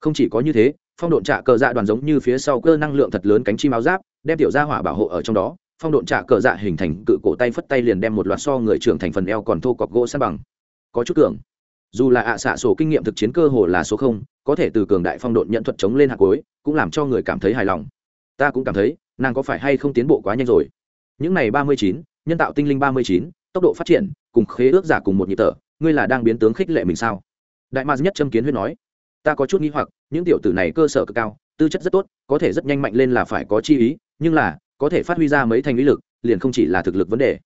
Không chỉ có như thế, phong độn trả cờ dạ đoàn giống như phía sau cơ năng lượng thật lớn cánh chim áo giáp, đem tiểu gia hỏa bảo hộ ở trong đó. Phong độn trả cờ dạ hình thành cự cổ tay phất tay liền đem một loạt so người trưởng thành phần eo còn thô cọc gỗ sát bằng. Có chút cường dù là ạ à xạ sổ kinh nghiệm thực chiến cơ hồ là số không, có thể từ cường đại phong độn nhận thuật chống lên hạt cối cũng làm cho người cảm thấy hài lòng. Ta cũng cảm thấy, nàng có phải hay không tiến bộ quá nhanh rồi? Những này ba mươi chín, nhân tạo tinh linh ba mươi chín, tốc độ phát triển, cùng khế ước giả cùng một nhịp thở, ngươi là đang biến tướng khích lệ mình sao? Đại ma nhất châm kiến huyết nói, ta có chút nghi hoặc, những tiểu tử này cơ sở cực cao, tư chất rất tốt, có thể rất nhanh mạnh lên là phải có chi ý, nhưng là, có thể phát huy ra mấy thành lý lực, liền không chỉ là thực lực vấn đề.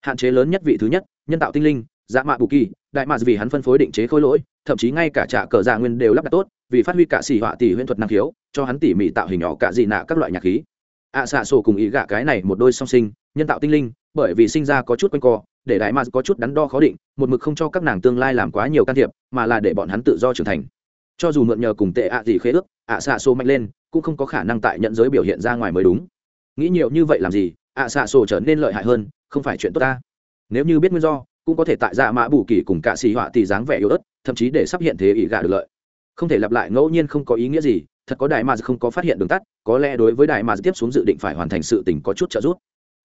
Hạn chế lớn nhất vị thứ nhất, nhân tạo tinh linh dạ mạ bù kỳ, đại mạ vì hắn phân phối định chế khối lỗi, thậm chí ngay cả trạ cờ dạ nguyên đều lắp đặt tốt, vì phát huy cả xì họa tỷ huyễn thuật năng khiếu, cho hắn tỉ mỉ tạo hình nhỏ cả dị nạ các loại nhạc khí ạ xạ sổ cùng ý gạ cái này một đôi song sinh, nhân tạo tinh linh, bởi vì sinh ra có chút quanh co, để đại mạ có chút đắn đo khó định, một mực không cho các nàng tương lai làm quá nhiều can thiệp, mà là để bọn hắn tự do trưởng thành. Cho dù mượn nhờ cùng tệ ạ gì khế ước, ạ xạ sổ mạnh lên, cũng không có khả năng tại nhận giới biểu hiện ra ngoài mới đúng. Nghĩ nhiều như vậy làm gì, ạ xạ sổ trở nên lợi hại hơn, không phải chuyện tốt ta. Nếu như biết nguyên do, cũng có thể tại dạ mã bù kỳ cùng cả xì họa thì dáng vẻ yếu ớt, thậm chí để sắp hiện thế ý gạ được lợi. Không thể lặp lại ngẫu nhiên không có ý nghĩa gì thật có đại mà không có phát hiện đường tắt, có lẽ đối với đại mà tiếp xuống dự định phải hoàn thành sự tình có chút trợ giúp.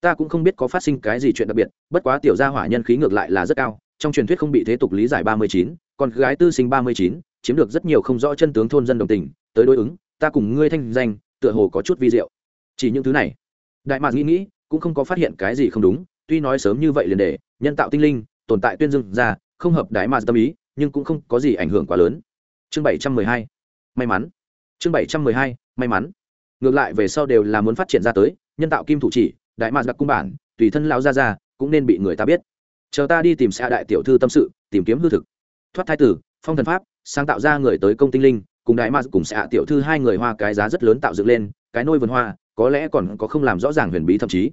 Ta cũng không biết có phát sinh cái gì chuyện đặc biệt, bất quá tiểu gia hỏa nhân khí ngược lại là rất cao, trong truyền thuyết không bị thế tục lý giải ba mươi chín còn gái tư sinh ba mươi chín, chiếm được rất nhiều không rõ chân tướng thôn dân đồng tình, tới đối ứng, ta cùng ngươi thanh danh, tựa hồ có chút vi diệu. Chỉ những thứ này, đại mạc nghĩ nghĩ, cũng không có phát hiện cái gì không đúng, tuy nói sớm như vậy liền để, nhân tạo tinh linh, tồn tại tuyên dương ra, không hợp đại mạc tâm ý, nhưng cũng không có gì ảnh hưởng quá lớn. Chương bảy trăm mười hai, may mắn chương bảy trăm mười hai, may mắn. Ngược lại về sau đều là muốn phát triển ra tới, nhân tạo kim thủ chỉ, đại mạc đặc cung bản, tùy thân lao ra ra cũng nên bị người ta biết. Chờ ta đi tìm xa đại tiểu thư tâm sự, tìm kiếm hư thực. Thoát thai tử, phong thần pháp, sáng tạo ra người tới công tinh linh, cùng đại mạc cùng xạ tiểu thư hai người hoa cái giá rất lớn tạo dựng lên, cái nôi vườn hoa, có lẽ còn có không làm rõ ràng huyền bí thậm chí.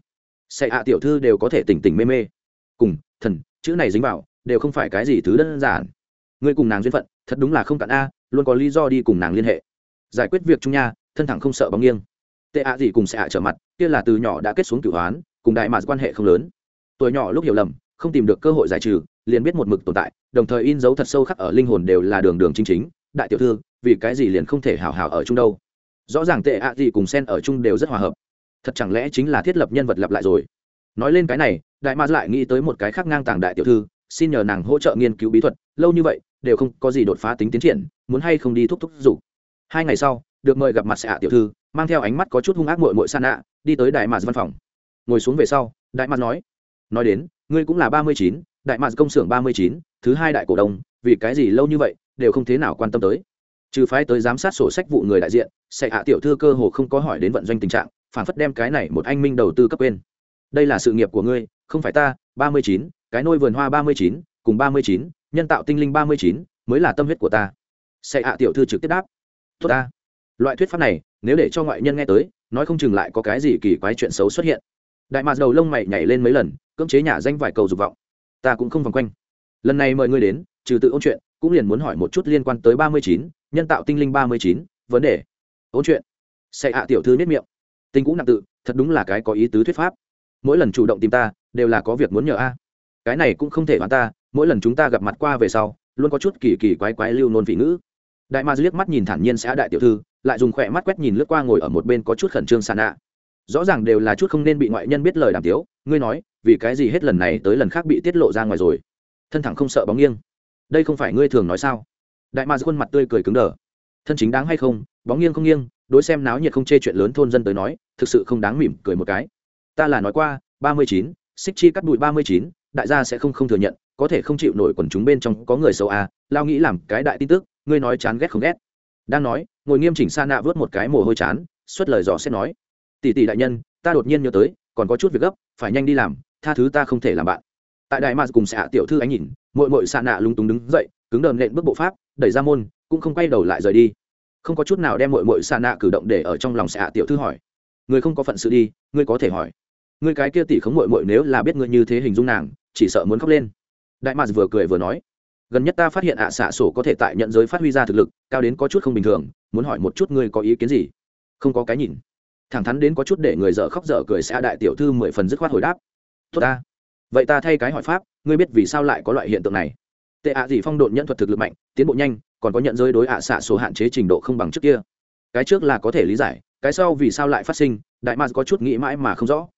Xạ tiểu thư đều có thể tỉnh tỉnh mê mê. Cùng, thần, chữ này dính vào, đều không phải cái gì thứ đơn giản. Ngươi cùng nàng duyên phận, thật đúng là không cạn a, luôn có lý do đi cùng nàng liên hệ giải quyết việc chung nha, thân thẳng không sợ bóng nghiêng. Tệ ạ gì cùng sẽ xạ trở mặt, kia là từ nhỏ đã kết xuống cửu hoán, cùng đại mà quan hệ không lớn. Tuổi nhỏ lúc hiểu lầm, không tìm được cơ hội giải trừ, liền biết một mực tồn tại, đồng thời in dấu thật sâu khắc ở linh hồn đều là đường đường chính chính, đại tiểu thư, vì cái gì liền không thể hào hào ở chung đâu? Rõ ràng tệ ạ gì cùng sen ở chung đều rất hòa hợp. Thật chẳng lẽ chính là thiết lập nhân vật lặp lại rồi? Nói lên cái này, đại ma lại nghĩ tới một cái khác ngang tàng đại tiểu thư, xin nhờ nàng hỗ trợ nghiên cứu bí thuật, lâu như vậy, đều không có gì đột phá tính tiến triển, muốn hay không đi thúc thúc dục hai ngày sau, được mời gặp mặt xạ tiểu thư, mang theo ánh mắt có chút hung ác mội mội san ạ đi tới đại mạt văn phòng. Ngồi xuống về sau, đại mạt nói nói đến, ngươi cũng là ba mươi chín, đại mạt công xưởng ba mươi chín, thứ hai đại cổ đông, vì cái gì lâu như vậy, đều không thế nào quan tâm tới. Trừ phái tới giám sát sổ sách vụ người đại diện sẽ hạ tiểu thư cơ hồ không có hỏi đến vận doanh tình trạng, phản phất đem cái này một anh minh đầu tư cấp quên. Đây là sự nghiệp của ngươi, không phải ta, ba mươi chín, cái nôi vườn hoa ba mươi chín, cùng ba mươi chín, nhân tạo tinh linh ba mươi chín, mới là tâm huyết của ta. Sẽ hạ tiểu thư trực tiếp đáp tốt ta. Loại thuyết pháp này, nếu để cho ngoại nhân nghe tới, nói không chừng lại có cái gì kỳ quái chuyện xấu xuất hiện. Đại mạc đầu lông mày nhảy lên mấy lần, cưỡng chế nhà danh vài cầu dục vọng. Ta cũng không vòng quanh. Lần này mời ngươi đến, trừ tự ôn chuyện, cũng liền muốn hỏi một chút liên quan tới ba mươi chín, nhân tạo tinh linh ba mươi chín, vấn đề. Ôn chuyện. Sẽ hạ tiểu thư nết miệng. Tinh cũng nặng tự, thật đúng là cái có ý tứ thuyết pháp. Mỗi lần chủ động tìm ta, đều là có việc muốn nhờ a. Cái này cũng không thể đoán ta, mỗi lần chúng ta gặp mặt qua về sau, luôn có chút kỳ kỳ quái quái lưu nôn vị ngữ đại ma liếc mắt nhìn thản nhiên xã đại tiểu thư, lại dùng khỏe mắt quét nhìn lướt qua ngồi ở một bên có chút khẩn trương sàn nạ. Rõ ràng đều là chút không nên bị ngoại nhân biết lời đàm tiếu, ngươi nói, vì cái gì hết lần này tới lần khác bị tiết lộ ra ngoài rồi? Thân thẳng không sợ bóng nghiêng. Đây không phải ngươi thường nói sao? Đại ma khuôn mặt tươi cười cứng đờ. Thân chính đáng hay không? Bóng nghiêng không nghiêng, đối xem náo nhiệt không chê chuyện lớn thôn dân tới nói, thực sự không đáng mỉm cười một cái. Ta là nói qua, ba mươi chín, xích chi cắt bụi ba mươi chín, đại gia sẽ không không thừa nhận, có thể không chịu nổi quần chúng bên trong có người xấu à lao nghĩ làm cái đại tin tức ngươi nói chán ghét không ghét. Đang nói, ngồi nghiêm chỉnh sa nạ vớt một cái mồ hôi chán, xuất lời dò xét nói, tỷ tỷ đại nhân, ta đột nhiên nhớ tới, còn có chút việc gấp, phải nhanh đi làm, tha thứ ta không thể làm bạn. Tại đại mạc cùng xạ tiểu thư ánh nhìn mội mội xạ nạ lúng túng đứng dậy, cứng đờm nện bước bộ pháp, đẩy ra môn, cũng không quay đầu lại rời đi. Không có chút nào đem mội mội xạ nạ cử động để ở trong lòng xạ tiểu thư hỏi, người không có phận sự đi, ngươi có thể hỏi. Ngươi cái kia tỷ khống mội mội nếu là biết ngươi như thế hình dung nàng, chỉ sợ muốn khóc lên. Đại mạc vừa cười vừa nói gần nhất ta phát hiện ạ xạ sổ có thể tại nhận giới phát huy ra thực lực cao đến có chút không bình thường muốn hỏi một chút ngươi có ý kiến gì? Không có cái nhìn. Thẳng thắn đến có chút để người dở khóc dở cười sẽ đại tiểu thư mười phần dứt khoát hồi đáp. Tốt ta. Vậy ta thay cái hỏi pháp ngươi biết vì sao lại có loại hiện tượng này? Tệ ạ gì phong độn nhận thuật thực lực mạnh tiến bộ nhanh còn có nhận giới đối ạ xạ sổ hạn chế trình độ không bằng trước kia. Cái trước là có thể lý giải cái sau vì sao lại phát sinh đại ma có chút nghĩ mãi mà không rõ.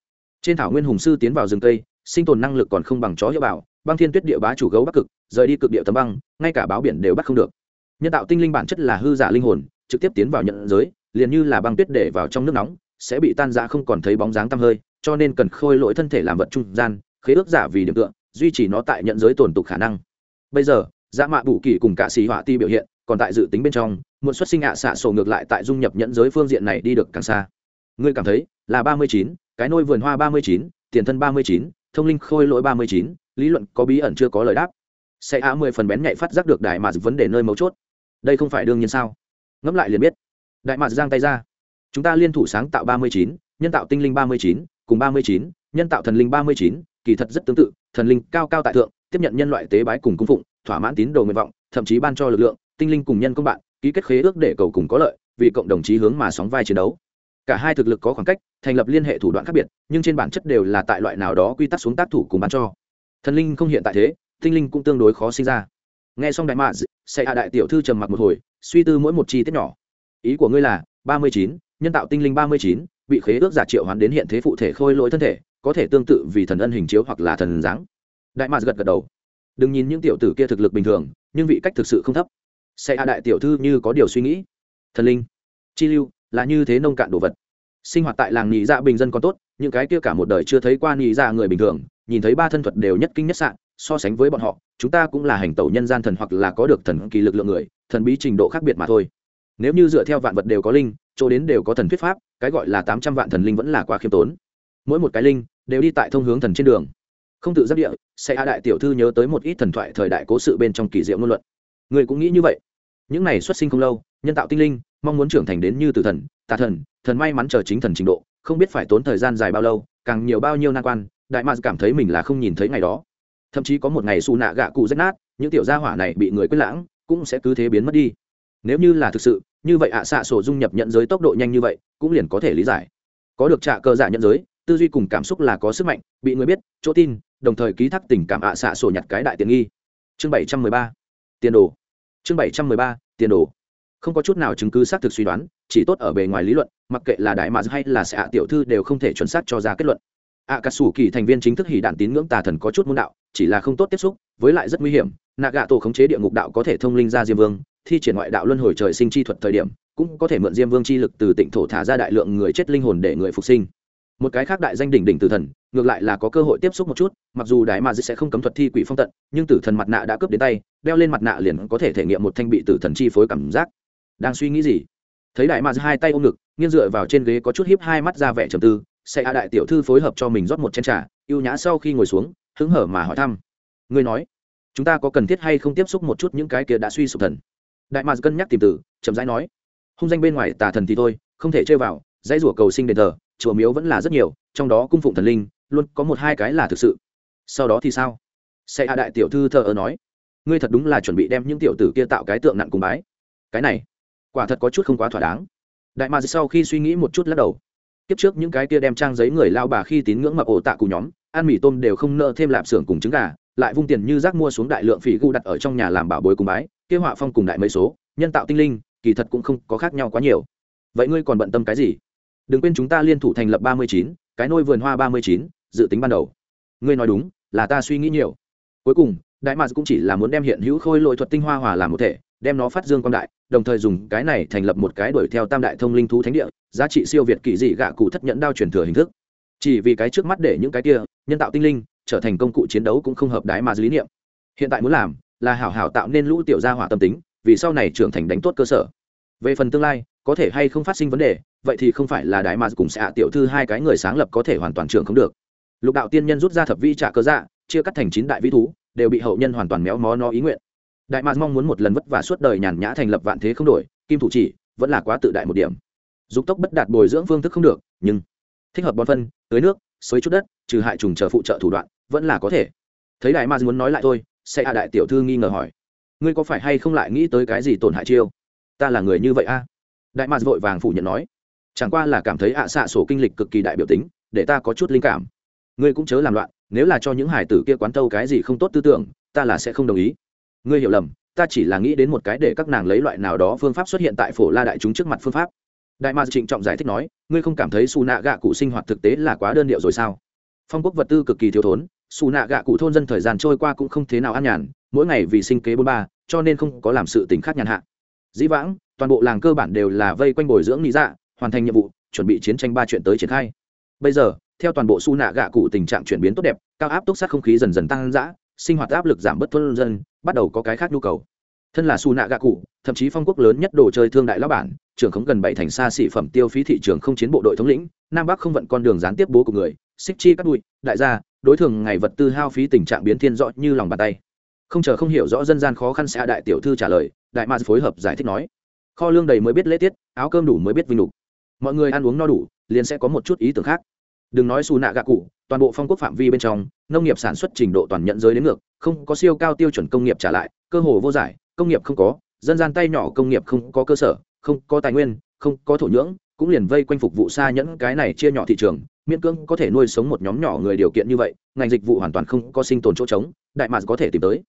Trên thảo nguyên hùng sư tiến vào rừng tây, sinh tồn năng lực còn không bằng chó hiệu bảo băng thiên tuyết địa bá chủ gấu bắc cực, rời đi cực địa tấm băng, ngay cả báo biển đều bắt không được. Nhân tạo tinh linh bản chất là hư giả linh hồn, trực tiếp tiến vào nhận giới, liền như là băng tuyết để vào trong nước nóng, sẽ bị tan ra không còn thấy bóng dáng tăm hơi, cho nên cần khôi lỗi thân thể làm vật trung gian, khế ước giả vì điểm tựa, duy trì nó tại nhận giới tồn tục khả năng. Bây giờ dã mạ bù kỳ cùng cả xì họa ti biểu hiện, còn tại dự tính bên trong, muốn xuất sinh ạ à xạ sổ ngược lại tại dung nhập nhận giới phương diện này đi được càng xa. Ngươi cảm thấy là ba mươi chín, cái nôi vườn hoa ba mươi chín, tiền thân ba mươi chín, thông linh khôi lỗi ba mươi chín lý luận có bí ẩn chưa có lời đáp. Sẽ á mười phần bén nhạy phát giác được đại mạc vấn đề nơi mấu chốt. Đây không phải đương nhiên sao? Ngẫm lại liền biết. Đại mạc giang tay ra. Chúng ta liên thủ sáng tạo ba mươi chín, nhân tạo tinh linh ba mươi chín, cùng ba mươi chín, nhân tạo thần linh ba mươi chín, kỳ thật rất tương tự, thần linh cao cao tại thượng, tiếp nhận nhân loại tế bái cùng cung phụng, thỏa mãn tín đồ nguyện vọng, thậm chí ban cho lực lượng, tinh linh cùng nhân công bạn, ký kết khế ước để cầu cùng có lợi, vì cộng đồng chí hướng mà sóng vai chiến đấu. Cả hai thực lực có khoảng cách, thành lập liên hệ thủ đoạn khác biệt, nhưng trên bản chất đều là tại loại nào đó quy tắc xuống tác thủ cùng bán cho thần linh không hiện tại thế, tinh linh cũng tương đối khó sinh ra. Nghe xong đại mạ sẽ hạ đại tiểu thư trầm mặc một hồi, suy tư mỗi một chi tiết nhỏ. Ý của ngươi là, ba mươi chín, nhân tạo tinh linh ba mươi chín, bị khế ước giả triệu hoán đến hiện thế phụ thể khôi lỗi thân thể, có thể tương tự vì thần ân hình chiếu hoặc là thần dáng. Đại mạ gật gật đầu. Đừng nhìn những tiểu tử kia thực lực bình thường, nhưng vị cách thực sự không thấp. Sẽ hạ đại tiểu thư như có điều suy nghĩ. Thần linh, chi lưu, là như thế nông cạn đồ vật. Sinh hoạt tại làng nhị dạ bình dân còn tốt, những cái kia cả một đời chưa thấy qua nhị dạ người bình thường nhìn thấy ba thân thuật đều nhất kinh nhất sạn, so sánh với bọn họ, chúng ta cũng là hành tẩu nhân gian thần hoặc là có được thần kỳ lực lượng người, thần bí trình độ khác biệt mà thôi. Nếu như dựa theo vạn vật đều có linh, chỗ đến đều có thần thuyết pháp, cái gọi là tám trăm vạn thần linh vẫn là quá khiêm tốn. Mỗi một cái linh đều đi tại thông hướng thần trên đường. Không tự giác địa, sẽ a đại tiểu thư nhớ tới một ít thần thoại thời đại cố sự bên trong kỳ diệu ngôn luận. Người cũng nghĩ như vậy. Những này xuất sinh không lâu, nhân tạo tinh linh, mong muốn trưởng thành đến như từ thần, tà thần thần may mắn chờ chính thần trình độ, không biết phải tốn thời gian dài bao lâu, càng nhiều bao nhiêu nan quan đại mạc cảm thấy mình là không nhìn thấy ngày đó. Thậm chí có một ngày xù nạ gạ cụ rách nát, những tiểu gia hỏa này bị người quyết lãng, cũng sẽ cứ thế biến mất đi. Nếu như là thực sự, như vậy ạ xạ sổ dung nhập nhận giới tốc độ nhanh như vậy, cũng liền có thể lý giải. Có được trạ cơ giả nhận giới, tư duy cùng cảm xúc là có sức mạnh, bị người biết, chỗ tin, đồng thời ký thác tình cảm ạ xạ sổ nhặt cái đại tiện nghi. Chương bảy trăm mười ba, tiền đồ. Chương bảy trăm mười ba, tiền đồ. Không có chút nào chứng cứ xác thực suy đoán, chỉ tốt ở bề ngoài lý luận, mặc kệ là đại mạc hay là xạ tiểu thư đều không thể chuẩn xác cho ra kết luận ạ cà sủ kỳ thành viên chính thức hỉ đạn tín ngưỡng tà thần có chút môn đạo, chỉ là không tốt tiếp xúc, với lại rất nguy hiểm. Nạ gạ tổ khống chế địa ngục đạo có thể thông linh ra diêm vương, thi triển ngoại đạo luân hồi trời sinh chi thuật thời điểm, cũng có thể mượn diêm vương chi lực từ tịnh thổ thả ra đại lượng người chết linh hồn để người phục sinh. Một cái khác đại danh đỉnh đỉnh tử thần, ngược lại là có cơ hội tiếp xúc một chút, mặc dù đại mà sẽ không cấm thuật thi quỷ phong tận, nhưng tử thần mặt nạ đã cướp đến tay, đeo lên mặt nạ liền có thể thể nghiệm một thanh bị tử thần chi phối cảm giác. Đang suy nghĩ gì? Thấy đại mà hai tay ôm ngực, nghiêng dựa vào trên ghế có chút hiếp hai mắt ra vẻ trầm tư sẽ a đại tiểu thư phối hợp cho mình rót một chén trà, ưu nhã sau khi ngồi xuống, hứng hở mà hỏi thăm. Ngươi nói, chúng ta có cần thiết hay không tiếp xúc một chút những cái kia đã suy sụp thần? Đại mạc cân nhắc tìm từ, chậm rãi nói, hung danh bên ngoài tà thần thì thôi, không thể chơi vào, dãy rủa cầu sinh đền thờ, chùa miếu vẫn là rất nhiều, trong đó cung phụng thần linh, luôn có một hai cái là thực sự. Sau đó thì sao? Sẽ a đại tiểu thư thờ ơ nói, ngươi thật đúng là chuẩn bị đem những tiểu tử kia tạo cái tượng nặng cùng bái. Cái này, quả thật có chút không quá thỏa đáng. Đại mạc sau khi suy nghĩ một chút lắc đầu kiếp trước những cái kia đem trang giấy người lao bà khi tín ngưỡng mập ổ tạ cụ nhóm, ăn mì tôm đều không nợ thêm lạp xưởng cùng trứng gà, lại vung tiền như rác mua xuống đại lượng phỉ gu đặt ở trong nhà làm bảo bối cùng bái kia họa phong cùng đại mấy số, nhân tạo tinh linh, kỳ thật cũng không có khác nhau quá nhiều. Vậy ngươi còn bận tâm cái gì? Đừng quên chúng ta liên thủ thành lập ba mươi chín, cái nôi vườn hoa ba mươi chín, dự tính ban đầu. Ngươi nói đúng, là ta suy nghĩ nhiều. Cuối cùng, đại mạc cũng chỉ là muốn đem hiện hữu khôi lội thuật tinh hoa hòa làm một thể đem nó phát dương quang đại, đồng thời dùng cái này thành lập một cái đuổi theo tam đại thông linh thú thánh địa, giá trị siêu việt kỳ dị gạ cụ thất nhẫn đao truyền thừa hình thức. Chỉ vì cái trước mắt để những cái kia nhân tạo tinh linh trở thành công cụ chiến đấu cũng không hợp đái mà lý niệm. Hiện tại muốn làm là hảo hảo tạo nên lũ tiểu gia hỏa tâm tính, vì sau này trưởng thành đánh tốt cơ sở. Về phần tương lai, có thể hay không phát sinh vấn đề, vậy thì không phải là đại mà cùng xạ tiểu thư hai cái người sáng lập có thể hoàn toàn trưởng không được. Lục đạo tiên nhân rút ra thập vi trả cơ dạ chia cắt thành chín đại vĩ thú, đều bị hậu nhân hoàn toàn méo mó no ý nguyện đại mạc mong muốn một lần vất vả suốt đời nhàn nhã thành lập vạn thế không đổi, kim thủ chỉ vẫn là quá tự đại một điểm. Dục tốc bất đạt bồi dưỡng phương thức không được, nhưng thích hợp bón phân, tưới nước, xới chút đất, trừ hại trùng chờ phụ trợ thủ đoạn, vẫn là có thể. Thấy đại mạc muốn nói lại thôi, sẽ Hạ đại tiểu thư nghi ngờ hỏi, ngươi có phải hay không lại nghĩ tới cái gì tổn hại chiêu? Ta là người như vậy a? Đại mạc vội vàng phủ nhận nói, chẳng qua là cảm thấy ạ xạ sổ kinh lịch cực kỳ đại biểu tính, để ta có chút linh cảm. Ngươi cũng chớ làm loạn, nếu là cho những hải tử kia quán tâu cái gì không tốt tư tưởng, ta là sẽ không đồng ý ngươi hiểu lầm, ta chỉ là nghĩ đến một cái để các nàng lấy loại nào đó phương pháp xuất hiện tại phổ la đại chúng trước mặt phương pháp. Đại ma trịnh trọng giải thích nói, ngươi không cảm thấy xù nạ gạ cụ sinh hoạt thực tế là quá đơn điệu rồi sao? Phong quốc vật tư cực kỳ thiếu thốn xù nạ gạ cụ thôn dân thời gian trôi qua cũng không thế nào an nhàn, mỗi ngày vì sinh kế bôn ba, cho nên không có làm sự t khác nhàn hạ. Dĩ vãng, toàn bộ làng cơ bản đều là vây quanh bồi dưỡng lý dạ hoàn thành nhiệm vụ, chuẩn bị chiến tranh ba chuyện tới triển khai. Bây giờ, theo toàn bộ su nạ gạ cụ tình trạng chuyển biến tốt đẹp, cao áp tốc sát không khí dần dần tăng dã sinh hoạt áp lực giảm bớt thôn dân, bắt đầu có cái khác nhu cầu. Thân là su nạ gạ cụ thậm chí phong quốc lớn nhất đồ chơi thương đại lão bản, trưởng khống gần bảy thành xa xỉ phẩm tiêu phí thị trường không chiến bộ đội thống lĩnh, nam bắc không vận con đường gián tiếp bố của người, xích chi cắt bụi, đại gia, đối thường ngày vật tư hao phí tình trạng biến thiên rõ như lòng bàn tay. Không chờ không hiểu rõ dân gian khó khăn sẽ đại tiểu thư trả lời, đại mạc phối hợp giải thích nói. Kho lương đầy mới biết lễ tiết, áo cơm đủ mới biết vinh lục. Mọi người ăn uống no đủ, liền sẽ có một chút ý tưởng khác đừng nói xù nạ gạ cụ, toàn bộ phong quốc phạm vi bên trong, nông nghiệp sản xuất trình độ toàn nhận giới đến ngược, không có siêu cao tiêu chuẩn công nghiệp trả lại, cơ hồ vô giải, công nghiệp không có, dân gian tay nhỏ công nghiệp không có cơ sở, không có tài nguyên, không có thổ nhưỡng, cũng liền vây quanh phục vụ xa nhẫn cái này chia nhỏ thị trường, miễn cưỡng có thể nuôi sống một nhóm nhỏ người điều kiện như vậy, ngành dịch vụ hoàn toàn không có sinh tồn chỗ trống, đại mạc có thể tìm tới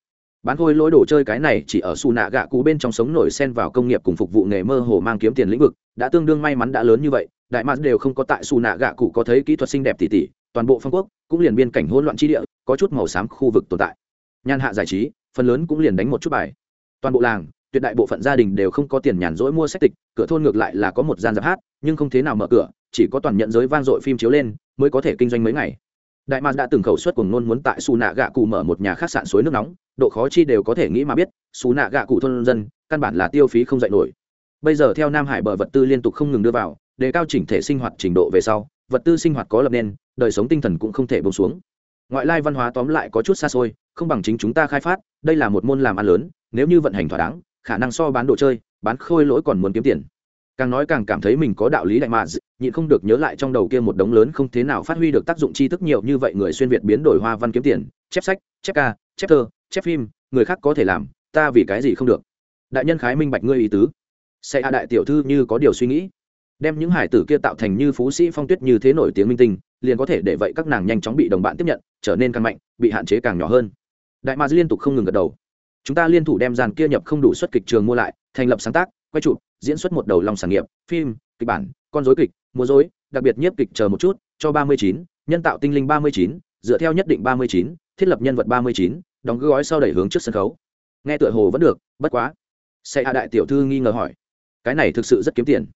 bán khôi lỗi đồ chơi cái này chỉ ở xù nạ gạ cũ bên trong sống nổi sen vào công nghiệp cùng phục vụ nghề mơ hồ mang kiếm tiền lĩnh vực, đã tương đương may mắn đã lớn như vậy, đại mạc đều không có tại xù nạ gạ cũ có thấy kỹ thuật xinh đẹp tỉ tỉ, toàn bộ phong quốc cũng liền biên cảnh hỗn loạn chi địa, có chút màu xám khu vực tồn tại. Nhàn hạ giải trí, phần lớn cũng liền đánh một chút bài. Toàn bộ làng, tuyệt đại bộ phận gia đình đều không có tiền nhàn rỗi mua sách tịch, cửa thôn ngược lại là có một gian giáp hát, nhưng không thế nào mở cửa, chỉ có toàn nhận giới vang dội phim chiếu lên, mới có thể kinh doanh mấy ngày đại mạc đã từng khẩu suất cùng nôn muốn tại xù nạ gạ cụ mở một nhà khách sạn suối nước nóng, độ khó chi đều có thể nghĩ mà biết xù nạ gạ cụ thôn dân, căn bản là tiêu phí không dạy nổi. Bây giờ theo nam hải bờ vật tư liên tục không ngừng đưa vào, đề cao chỉnh thể sinh hoạt trình độ về sau, vật tư sinh hoạt có lập nên, đời sống tinh thần cũng không thể bông xuống. Ngoại lai văn hóa tóm lại có chút xa xôi, không bằng chính chúng ta khai phát, đây là một môn làm ăn lớn, nếu như vận hành thỏa đáng, khả năng so bán đồ chơi, bán khôi lỗi còn muốn kiếm tiền càng nói càng cảm thấy mình có đạo lý đại mà, nhịn không được nhớ lại trong đầu kia một đống lớn không thế nào phát huy được tác dụng tri thức nhiều như vậy người xuyên việt biến đổi hoa văn kiếm tiền, chép sách, chép ca, chép thơ, chép phim, người khác có thể làm, ta vì cái gì không được. Đại nhân khái minh bạch ngươi ý tứ. Sẽ a đại tiểu thư như có điều suy nghĩ. Đem những hải tử kia tạo thành như phú sĩ phong tuyết như thế nổi tiếng minh tinh, liền có thể để vậy các nàng nhanh chóng bị đồng bạn tiếp nhận, trở nên càng mạnh, bị hạn chế càng nhỏ hơn. Đại ma liên tục không ngừng gật đầu. Chúng ta liên thủ đem dàn kia nhập không đủ suất kịch trường mua lại, thành lập sáng tác, quay chụp diễn xuất một đầu long sản nghiệp, phim, kịch bản, con dối kịch, múa dối đặc biệt nhiếp kịch chờ một chút, cho ba mươi chín, nhân tạo tinh linh ba mươi chín, dựa theo nhất định ba mươi chín, thiết lập nhân vật ba mươi chín, đóng gói sau đẩy hướng trước sân khấu. Nghe tựa hồ vẫn được, bất quá. Xe hạ đại tiểu thư nghi ngờ hỏi. Cái này thực sự rất kiếm tiền.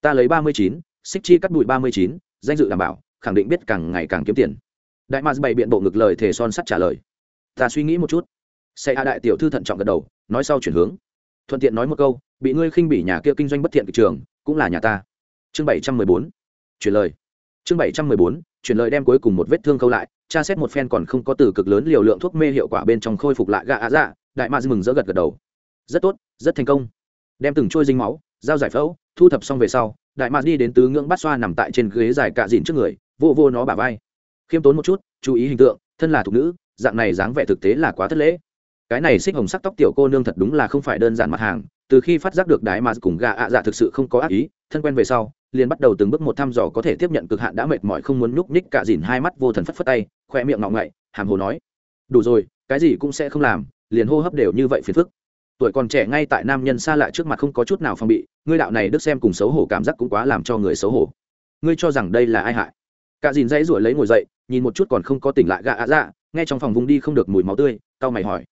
Ta lấy ba mươi chín xích chi cắt bụi ba mươi chín, danh dự đảm bảo, khẳng định biết càng ngày càng kiếm tiền. Đại mads bày biện bộ ngực lời thề son sắt trả lời. Ta suy nghĩ một chút. Xe hạ đại tiểu thư thận trọng gật đầu, nói sau chuyển hướng thuận tiện nói một câu, bị ngươi khinh bỉ nhà kia kinh doanh bất thiện thị trường, cũng là nhà ta. Chương bảy trăm mười bốn, chuyển lời. Chương bảy trăm mười bốn, chuyển lời đem cuối cùng một vết thương câu lại, tra xét một phen còn không có từ cực lớn liều lượng thuốc mê hiệu quả bên trong khôi phục lại gạ ạ dạ đại maz mừng rỡ gật gật đầu. Rất tốt, rất thành công. Đem từng trôi dinh máu, dao giải phẫu, thu thập xong về sau, đại mars đi đến tứ ngưỡng bát xoa nằm tại trên ghế dài cạ dìn trước người, vô vô nó bả vai. Khiêm tốn một chút, chú ý hình tượng, thân là thục nữ, dạng này dáng vẻ thực tế là quá thất lễ cái này xích hồng sắc tóc tiểu cô nương thật đúng là không phải đơn giản mặt hàng, từ khi phát giác được đái mà cùng gà ạ dạ thực sự không có ác ý, thân quen về sau, liền bắt đầu từng bước một thăm dò có thể tiếp nhận cực hạn đã mệt mỏi không muốn nhúc nhích cả dìn hai mắt vô thần phất phất tay, khoe miệng ngọng ngậy, hàm hồ nói, đủ rồi, cái gì cũng sẽ không làm. Liền hô hấp đều như vậy phiền phức. Tuổi còn trẻ ngay tại nam nhân xa lạ trước mặt không có chút nào phong bị, ngươi đạo này đức xem cùng xấu hổ cảm giác cũng quá làm cho người xấu hổ. Ngươi cho rằng đây là ai hại? Cả dìn dãy ruổi lấy ngồi dậy, nhìn một chút còn không có tỉnh lại gạ ạ dạ nghe trong phòng vùng đi không được mùi máu tươi tao mày hỏi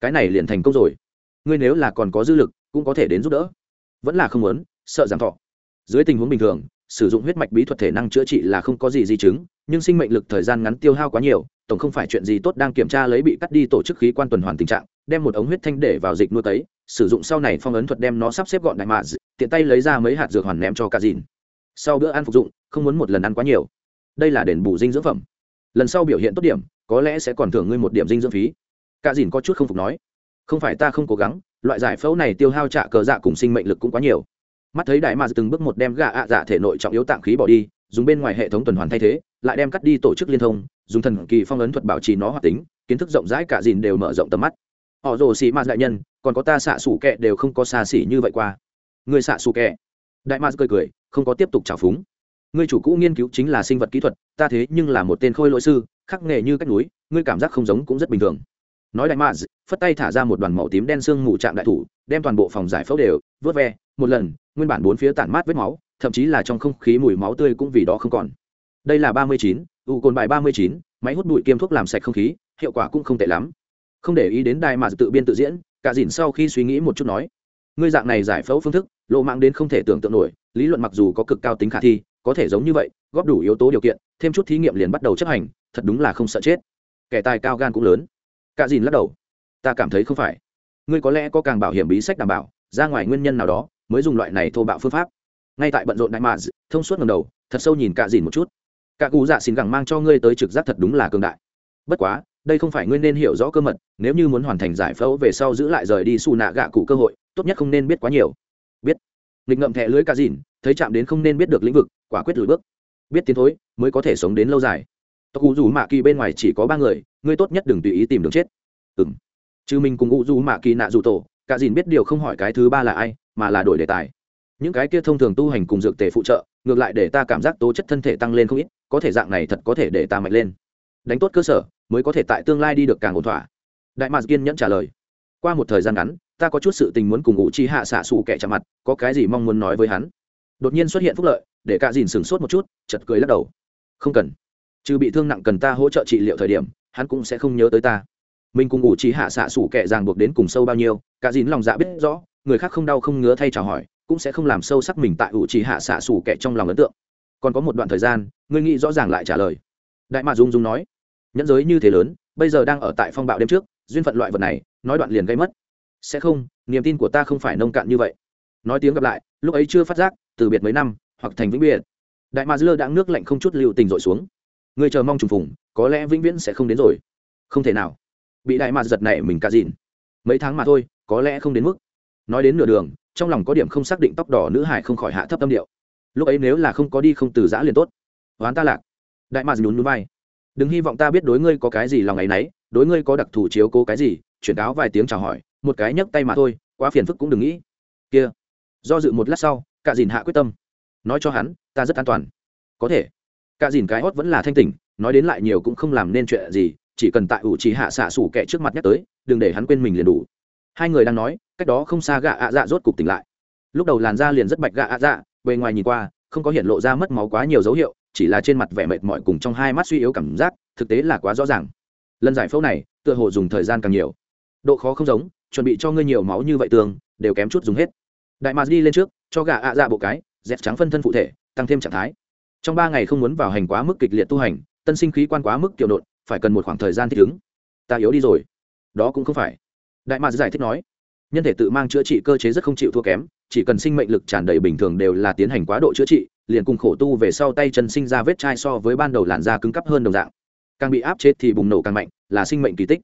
cái này liền thành công rồi. Ngươi nếu là còn có dư lực, cũng có thể đến giúp đỡ. Vẫn là không muốn, sợ giảm thọ. Dưới tình huống bình thường, sử dụng huyết mạch bí thuật thể năng chữa trị là không có gì di chứng, nhưng sinh mệnh lực thời gian ngắn tiêu hao quá nhiều, tổng không phải chuyện gì tốt đang kiểm tra lấy bị cắt đi tổ chức khí quan tuần hoàn tình trạng, đem một ống huyết thanh để vào dịch nuôi tấy sử dụng sau này phong ấn thuật đem nó sắp xếp gọn đại mạ tiện tay lấy ra mấy hạt dược hoàn ném cho cả dìn sau bữa ăn phục dụng, không muốn một lần ăn quá nhiều. Đây là đền bù dinh dưỡng phẩm. Lần sau biểu hiện tốt điểm, có lẽ sẽ còn thưởng ngươi một điểm dinh dưỡng phí cả dìn có chút không phục nói, không phải ta không cố gắng, loại giải phẫu này tiêu hao trạ cờ dạ cùng sinh mệnh lực cũng quá nhiều. Mắt thấy đại mà từng bước một đem gạ ạ dạ thể nội trọng yếu tạng khí bỏ đi, dùng bên ngoài hệ thống tuần hoàn thay thế, lại đem cắt đi tổ chức liên thông, dùng thần kỳ phong ấn thuật bảo trì nó hoạt tính, kiến thức rộng rãi cả dìn đều mở rộng tầm mắt. Họ rồ xì ma đại nhân, còn có ta xạ xủ kẹ đều không có xa xỉ như vậy qua. Người xạ xù kẹ. Đại ma cười cười, không có tiếp tục trào phúng. Người chủ cũ nghiên cứu chính là sinh vật kỹ thuật, ta thế nhưng là một tên khôi lỗi sư, khắc nghề như cách núi, ngươi cảm giác không giống cũng rất bình thường nói đại ma phất tay thả ra một đoàn màu tím đen xương mù chạm đại thủ, đem toàn bộ phòng giải phẫu đều vớt ve. Một lần, nguyên bản bốn phía tản mát vết máu, thậm chí là trong không khí mùi máu tươi cũng vì đó không còn. Đây là ba mươi chín, u cồn bài ba mươi chín, máy hút bụi kiêm thuốc làm sạch không khí, hiệu quả cũng không tệ lắm. Không để ý đến đại mà tự biên tự diễn, cả dìn sau khi suy nghĩ một chút nói, ngươi dạng này giải phẫu phương thức, lộ mạng đến không thể tưởng tượng nổi, lý luận mặc dù có cực cao tính khả thi, có thể giống như vậy, góp đủ yếu tố điều kiện, thêm chút thí nghiệm liền bắt đầu chấp hành, thật đúng là không sợ chết. Kẻ tài cao gan cũng lớn cả dìn lắc đầu. Ta cảm thấy không phải. Ngươi có lẽ có càng bảo hiểm bí sách đảm bảo ra ngoài nguyên nhân nào đó mới dùng loại này thô bạo phương pháp. Ngay tại bận rộn đại mạn, thông suốt ngầm đầu thật sâu nhìn cả dìn một chút. Cả cụ dạ xin gẳng mang cho ngươi tới trực giác thật đúng là cường đại. Bất quá đây không phải ngươi nên hiểu rõ cơ mật nếu như muốn hoàn thành giải phẫu về sau giữ lại rời đi xù nạ gạ cụ cơ hội tốt nhất không nên biết quá nhiều. Biết. Nghịch ngậm thẻ lưới cả dìn thấy chạm đến không nên biết được lĩnh vực quả quyết lùi bước. Biết tiến thối mới có thể sống đến lâu dài tộc u dù mạ kỳ bên ngoài chỉ có ba người ngươi tốt nhất đừng tùy ý tìm đường chết. Ừng chứ mình cùng u dù mạ kỳ nạ dù tổ, cả dìn biết điều không hỏi cái thứ ba là ai, mà là đổi đề tài. Những cái kia thông thường tu hành cùng dược tề phụ trợ, ngược lại để ta cảm giác tố chất thân thể tăng lên không ít, có thể dạng này thật có thể để ta mạnh lên. Đánh tốt cơ sở, mới có thể tại tương lai đi được càng ổn thỏa. Đại mạc kiên nhẫn trả lời. Qua một thời gian ngắn, ta có chút sự tình muốn cùng ngụ chi hạ xạ xù kẻ chạm mặt, có cái gì mong muốn nói với hắn? Đột nhiên xuất hiện phúc lợi, để cả dìn sửng sốt một chút chật cười lắc đầu. Không cần trừ bị thương nặng cần ta hỗ trợ trị liệu thời điểm, hắn cũng sẽ không nhớ tới ta. Mình cùng ủ trí hạ xạ sủ kẻ ràng buộc đến cùng sâu bao nhiêu, cả dín lòng dạ biết rõ, người khác không đau không ngứa thay chào hỏi, cũng sẽ không làm sâu sắc mình tại ủ trí hạ xạ sủ kẻ trong lòng ấn tượng. Còn có một đoạn thời gian, ngươi nghĩ rõ ràng lại trả lời. Đại mạc dung dung nói, nhẫn giới như thế lớn, bây giờ đang ở tại phong bạo đêm trước, duyên phận loại vật này, nói đoạn liền gây mất. Sẽ không, niềm tin của ta không phải nông cạn như vậy. Nói tiếng gặp lại, lúc ấy chưa phát giác, từ biệt mấy năm, hoặc thành vĩnh biệt. Đại ma dưa đã nước lạnh không chút lưu tình dội xuống người chờ mong trùng phùng, có lẽ vĩnh viễn sẽ không đến rồi. Không thể nào. Bị đại ma giật này mình cả dìn mấy tháng mà thôi, có lẽ không đến mức. Nói đến nửa đường, trong lòng có điểm không xác định tóc đỏ nữ hải không khỏi hạ thấp tâm điệu. Lúc ấy nếu là không có đi không từ giã liền tốt. Oán ta lạc. Đại mạt nhún núi vai. Đừng hy vọng ta biết đối ngươi có cái gì lòng ngày nấy, đối ngươi có đặc thù chiếu cố cái gì, chuyển cáo vài tiếng chào hỏi, một cái nhấc tay mà thôi, quá phiền phức cũng đừng nghĩ. Kia. Do dự một lát sau, cả dìn hạ quyết tâm. Nói cho hắn, ta rất an toàn. Có thể cả dìn cái hót vẫn là thanh tỉnh, nói đến lại nhiều cũng không làm nên chuyện gì, chỉ cần tại ủ chỉ hạ xạ sủ kẻ trước mặt nhắc tới, đừng để hắn quên mình liền đủ. Hai người đang nói, cách đó không xa gạ ạ dạ rốt cục tỉnh lại. Lúc đầu làn da liền rất bạch gạ ạ dạ bề ngoài nhìn qua, không có hiện lộ ra mất máu quá nhiều dấu hiệu, chỉ là trên mặt vẻ mệt mỏi cùng trong hai mắt suy yếu cảm giác, thực tế là quá rõ ràng. Lần giải phẫu này, tựa hồ dùng thời gian càng nhiều. Độ khó không giống, chuẩn bị cho ngươi nhiều máu như vậy tường, đều kém chút dùng hết. Đại mạc đi lên trước, cho gà ạ dạ bộ cái dẹp trắng phân thân phụ thể, tăng thêm trạng thái trong ba ngày không muốn vào hành quá mức kịch liệt tu hành, tân sinh khí quan quá mức tiểu nộn, phải cần một khoảng thời gian thích ứng. Ta yếu đi rồi. Đó cũng không phải. Đại mạc giải thích nói, nhân thể tự mang chữa trị cơ chế rất không chịu thua kém, chỉ cần sinh mệnh lực tràn đầy bình thường đều là tiến hành quá độ chữa trị, liền cùng khổ tu về sau tay chân sinh ra vết chai so với ban đầu làn da cứng cắp hơn đồng dạng. Càng bị áp chế thì bùng nổ càng mạnh, là sinh mệnh kỳ tích.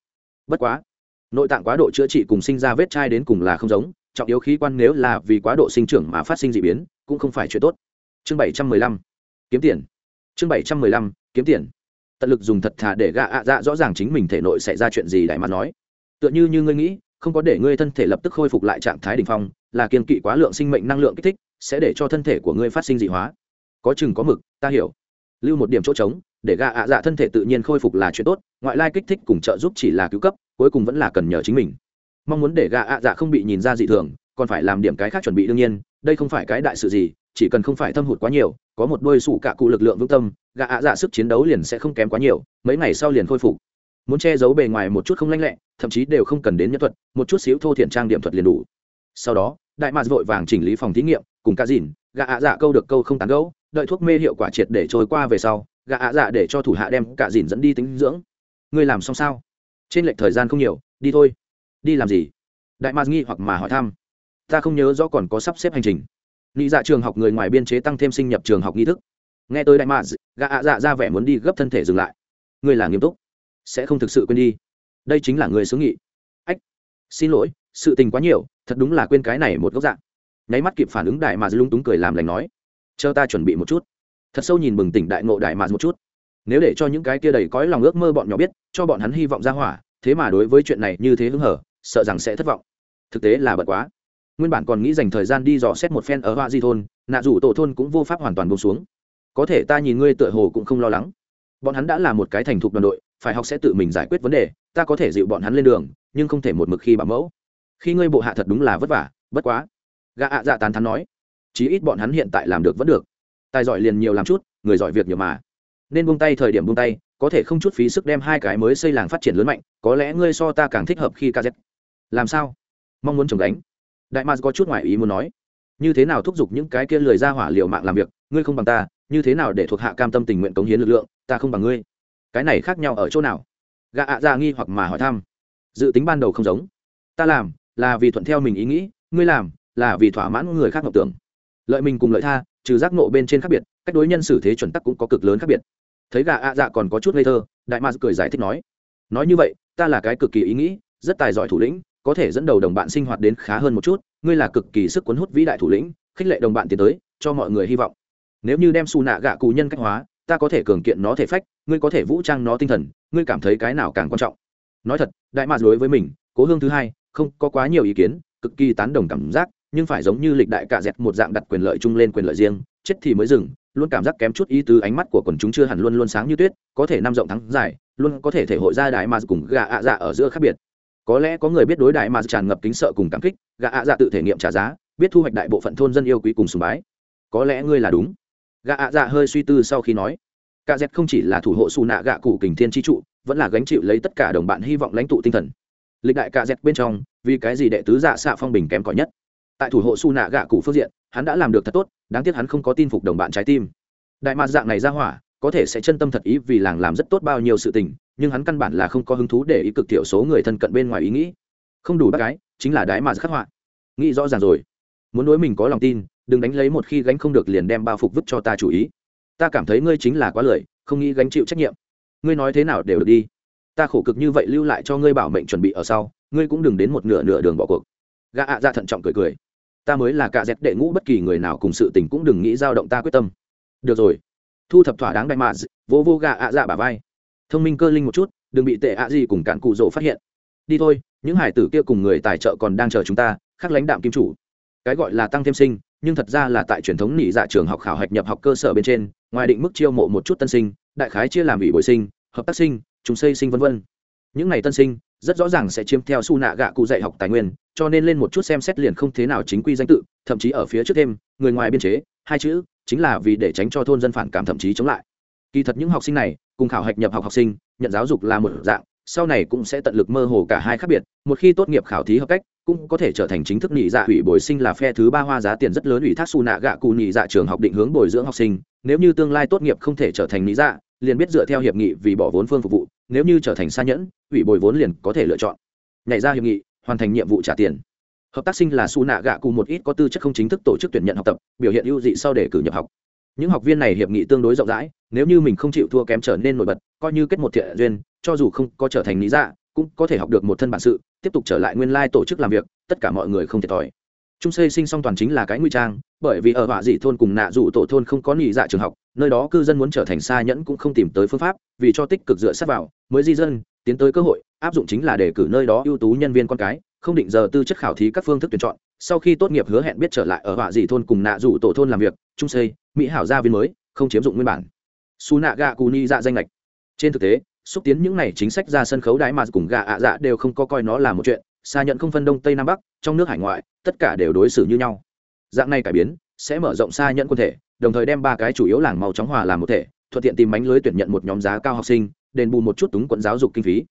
Bất quá, nội tạng quá độ chữa trị cùng sinh ra vết chai đến cùng là không giống, trọng yếu khí quan nếu là vì quá độ sinh trưởng mà phát sinh d ị biến, cũng không phải chuyện tốt. Chương bảy trăm mười lăm kiếm tiền. Chương bảy trăm mười lăm, kiếm tiền. Tận lực dùng thật thà để gạ ạ dạ rõ ràng chính mình thể nội xảy ra chuyện gì đại mặt nói. Tựa như như ngươi nghĩ, không có để ngươi thân thể lập tức khôi phục lại trạng thái đ ỉ n h phong, là kiên kỵ quá lượng sinh mệnh năng lượng kích thích, sẽ để cho thân thể của ngươi phát sinh dị hóa. Có chừng có mực, ta hiểu. Lưu một điểm chỗ trống, để gạ ạ dạ thân thể tự nhiên khôi phục là chuyện tốt, ngoại lai kích thích cùng trợ giúp chỉ là cứu cấp, cuối cùng vẫn là cần nhờ chính mình. Mong muốn để gạ ạ dạ không bị nhìn ra dị thường, còn phải làm điểm cái khác chuẩn bị đương nhiên, đây không phải cái đại sự gì chỉ cần không phải thâm hụt quá nhiều có một đôi sủ cạ cụ lực lượng vững tâm gạ ạ dạ sức chiến đấu liền sẽ không kém quá nhiều mấy ngày sau liền khôi phục. Muốn che giấu bề ngoài một chút không lanh lẹ thậm chí đều không cần đến nhân thuật một chút xíu thô thiện trang điểm thuật liền đủ. Sau đó đại mạc vội vàng chỉnh lý phòng thí nghiệm cùng cá dìn gạ ạ dạ câu được câu không tán gẫu, đợi thuốc mê hiệu quả triệt để trôi qua về sau gạ ạ dạ để cho thủ hạ đem cả dìn dẫn đi tính dưỡng. Ngươi làm xong sao? Trên lệch thời gian không nhiều đi thôi. Đi làm gì? Đại mạc nghi hoặc mà hỏi thăm. Ta không nhớ rõ còn có sắp xếp hành trình nghĩ dạ trường học người ngoài biên chế tăng thêm sinh nhập trường học nghi thức. Nghe tới đại mạc gạ ạ dạ ra vẻ muốn đi gấp thân thể dừng lại. Ngươi là nghiêm túc. Sẽ không thực sự quên đi. Đây chính là người xứ nghị. Ách, xin lỗi, sự tình quá nhiều, thật đúng là quên cái này một góc dạng nháy mắt kịp phản ứng đại mà lung túng cười làm lành nói, chờ ta chuẩn bị một chút. Thật sâu nhìn bừng tỉnh đại ngộ đại mà một chút. Nếu để cho những cái kia đầy cõi lòng ước mơ bọn nhỏ biết, cho bọn hắn hy vọng ra hỏa, thế mà đối với chuyện này như thế hứng hở, sợ rằng sẽ thất vọng. Thực tế là bật quá nguyên bản còn nghĩ dành thời gian đi dò xét một phen ở hoa di thôn, nạ rủ tổ thôn cũng vô pháp hoàn toàn bông xuống. Có thể ta nhìn ngươi tựa hồ cũng không lo lắng. Bọn hắn đã là một cái thành thục đoàn đội, phải học sẽ tự mình giải quyết vấn đề, ta có thể dịu bọn hắn lên đường, nhưng không thể một mực khi bảo mẫu. Khi ngươi bộ hạ thật đúng là vất vả, bất quá. Gã ạ dạ tán thắn nói, chí ít bọn hắn hiện tại làm được vẫn được. Tài giỏi liền nhiều làm chút, người giỏi việc nhiều mà. Nên buông tay thời điểm buông tay, có thể không chút phí sức đem hai cái mới xây làng phát triển lớn mạnh, có lẽ ngươi so ta càng thích hợp khi kz làm sao? Mong muốn chồng đánh đại mars có chút ngoại ý muốn nói, như thế nào thúc giục những cái kia lười ra hỏa liệu mạng làm việc? Ngươi không bằng ta, như thế nào để thuộc hạ cam tâm tình nguyện cống hiến lực lượng, ta không bằng ngươi. Cái này khác nhau ở chỗ nào? Gạ ạ ra nghi hoặc mà hỏi thăm. Dự tính ban đầu không giống. Ta làm là vì thuận theo mình ý nghĩ, ngươi làm là vì thỏa mãn người khác ngọc tưởng. Lợi mình cùng lợi tha, trừ giác nộ bên trên khác biệt, cách đối nhân xử thế chuẩn tắc cũng có cực lớn khác biệt. Thấy gà ạ dạ còn có chút ngây thơ, đại ma cười giải thích nói nói như vậy, ta là cái cực kỳ ý nghĩ, rất tài giỏi thủ lĩnh có thể dẫn đầu đồng bạn sinh hoạt đến khá hơn một chút, ngươi là cực kỳ sức cuốn hút vĩ đại thủ lĩnh, khích lệ đồng bạn tiến tới, cho mọi người hy vọng. Nếu như đem xù nạ gạ cù nhân cách hóa, ta có thể cường kiện nó thể phách, ngươi có thể vũ trang nó tinh thần, ngươi cảm thấy cái nào càng quan trọng? Nói thật, đại mạc đối với mình, cố hương thứ hai, không có quá nhiều ý kiến, cực kỳ tán đồng cảm giác, nhưng phải giống như lịch đại cạ dẹt một dạng đặt quyền lợi chung lên quyền lợi riêng, chết thì mới dừng, luôn cảm giác kém chút ý tứ ánh mắt của quần chúng chưa hẳn luôn luôn sáng như tuyết, có thể năm rộng thắng dài luôn có thể thể hội ra đại mà cùng gà ạ dạ ở giữa khác biệt có lẽ có người biết đối đại mà tràn ngập kính sợ cùng cảm kích gạ ạ dạ tự thể nghiệm trả giá, biết thu hoạch đại bộ phận thôn dân yêu quý cùng sùng bái. Có lẽ ngươi là đúng. Gạ ạ dạ hơi suy tư sau khi nói. Cả dẹt không chỉ là thủ hộ xù nạ gạ cụ kình thiên tri trụ, vẫn là gánh chịu lấy tất cả đồng bạn hy vọng lãnh tụ tinh thần. Lịch đại cả dẹt bên trong, vì cái gì đệ tứ dạ xạ phong bình kém cỏi nhất? Tại thủ hộ xù nạ gạ cụ phương diện, hắn đã làm được thật tốt, đáng tiếc hắn không có tin phục đồng bạn trái tim. Đại mạt dạng này ra hỏa, có thể sẽ chân tâm thật ý vì làng làm rất tốt bao nhiêu sự tình nhưng hắn căn bản là không có hứng thú để ý cực thiểu số người thân cận bên ngoài ý nghĩ. Không đủ bác gái chính là đái mà khắc họa. Nghĩ rõ ràng rồi. Muốn đối mình có lòng tin, đừng đánh lấy một khi gánh không được liền đem bao phục vứt cho ta chủ ý. Ta cảm thấy ngươi chính là quá lười, không nghĩ gánh chịu trách nhiệm. Ngươi nói thế nào đều được đi. Ta khổ cực như vậy lưu lại cho ngươi bảo mệnh chuẩn bị ở sau, ngươi cũng đừng đến một nửa nửa đường bỏ cuộc. Gã ạ ra thận trọng cười cười. Ta mới là cạ dẹt đệ ngũ bất kỳ người nào cùng sự tình cũng đừng nghĩ dao động ta quyết tâm. Được rồi. Thu thập thỏa đáng đại mạ vô vô gà ạ dạ bả vai thông minh cơ linh một chút, đừng bị tệ ạ gì cùng cạn cụ rỗ phát hiện. Đi thôi, những hải tử kia cùng người tài trợ còn đang chờ chúng ta khắc lãnh đạm kim chủ. Cái gọi là tăng thêm sinh, nhưng thật ra là tại truyền thống nỉ dạ trường học khảo hạch nhập học cơ sở bên trên, ngoài định mức chiêu mộ một chút tân sinh, đại khái chia làm ủy bồi sinh, hợp tác sinh chúng xây sinh v v những n à y tân sinh, rất rõ ràng sẽ chiếm theo su nạ gạ cụ dạy học tài nguyên, cho nên lên một chút xem xét liền không thế nào chính quy danh tự, thậm chí ở phía trước thêm, người ngoài biên chế, hai chữ, chính là vì để tránh cho thôn dân phản cảm thậm chí chống lại kỳ thật những học sinh này, cùng khảo hạch nhập học học sinh, nhận giáo dục là một dạng, sau này cũng sẽ tận lực mơ hồ cả hai khác biệt. Một khi tốt nghiệp khảo thí hợp cách, cũng có thể trở thành chính thức nhị dạ ủy bồi sinh là phe thứ ba hoa giá tiền rất lớn ủy thác xù nạ gạ cụ nhị dạ trường học định hướng bồi dưỡng học sinh. Nếu như tương lai tốt nghiệp không thể trở thành nhị dạ liền biết dựa theo hiệp nghị vì bỏ vốn phương phục vụ, nếu như trở thành xa nhẫn, ủy bồi vốn liền có thể lựa chọn. Nhảy ra hiệp nghị, hoàn thành nhiệm vụ trả tiền. Hợp tác sinh là xù nạ gạ cụ một ít có tư chất không chính thức tổ chức tuyển nhận học tập, biểu hiện ưu dị sau để cử nhập học. Những học viên này hiệp nghị tương đối rộng rãi nếu như mình không chịu thua kém trở nên nổi bật, coi như kết một thiện duyên, cho dù không có trở thành lý dạ cũng có thể học được một thân bản sự, tiếp tục trở lại nguyên lai tổ chức làm việc, tất cả mọi người không thiệt thòi. Trung xây sinh song toàn chính là cái nguy trang, bởi vì ở họa dị thôn cùng nạ dù tổ thôn không có nghỉ dạ trường học, nơi đó cư dân muốn trở thành xa nhẫn cũng không tìm tới phương pháp, vì cho tích cực dựa sát vào, mới di dân, tiến tới cơ hội, áp dụng chính là để cử nơi đó ưu tú nhân viên con cái, không định giờ tư chất khảo thí các phương thức tuyển chọn, sau khi tốt nghiệp hứa hẹn biết trở lại ở họa dị thôn cùng nạ dù tổ thôn làm việc, trung xây mỹ hảo gia viên mới, không chiếm dụng nguyên bản su nạ gạ cù ni dạ danh lệch trên thực tế, xúc tiến những này chính sách ra sân khấu đái mà cùng gạ ạ dạ đều không có coi nó là một chuyện. Xa nhận không phân đông tây nam bắc, trong nước hải ngoại, tất cả đều đối xử như nhau. Dạng này cải biến, sẽ mở rộng xa nhận quân thể, đồng thời đem ba cái chủ yếu làng màu chóng hòa làm một thể, thuận tiện tìm mánh lưới tuyển nhận một nhóm giá cao học sinh, đền bù một chút túng quận giáo dục kinh phí.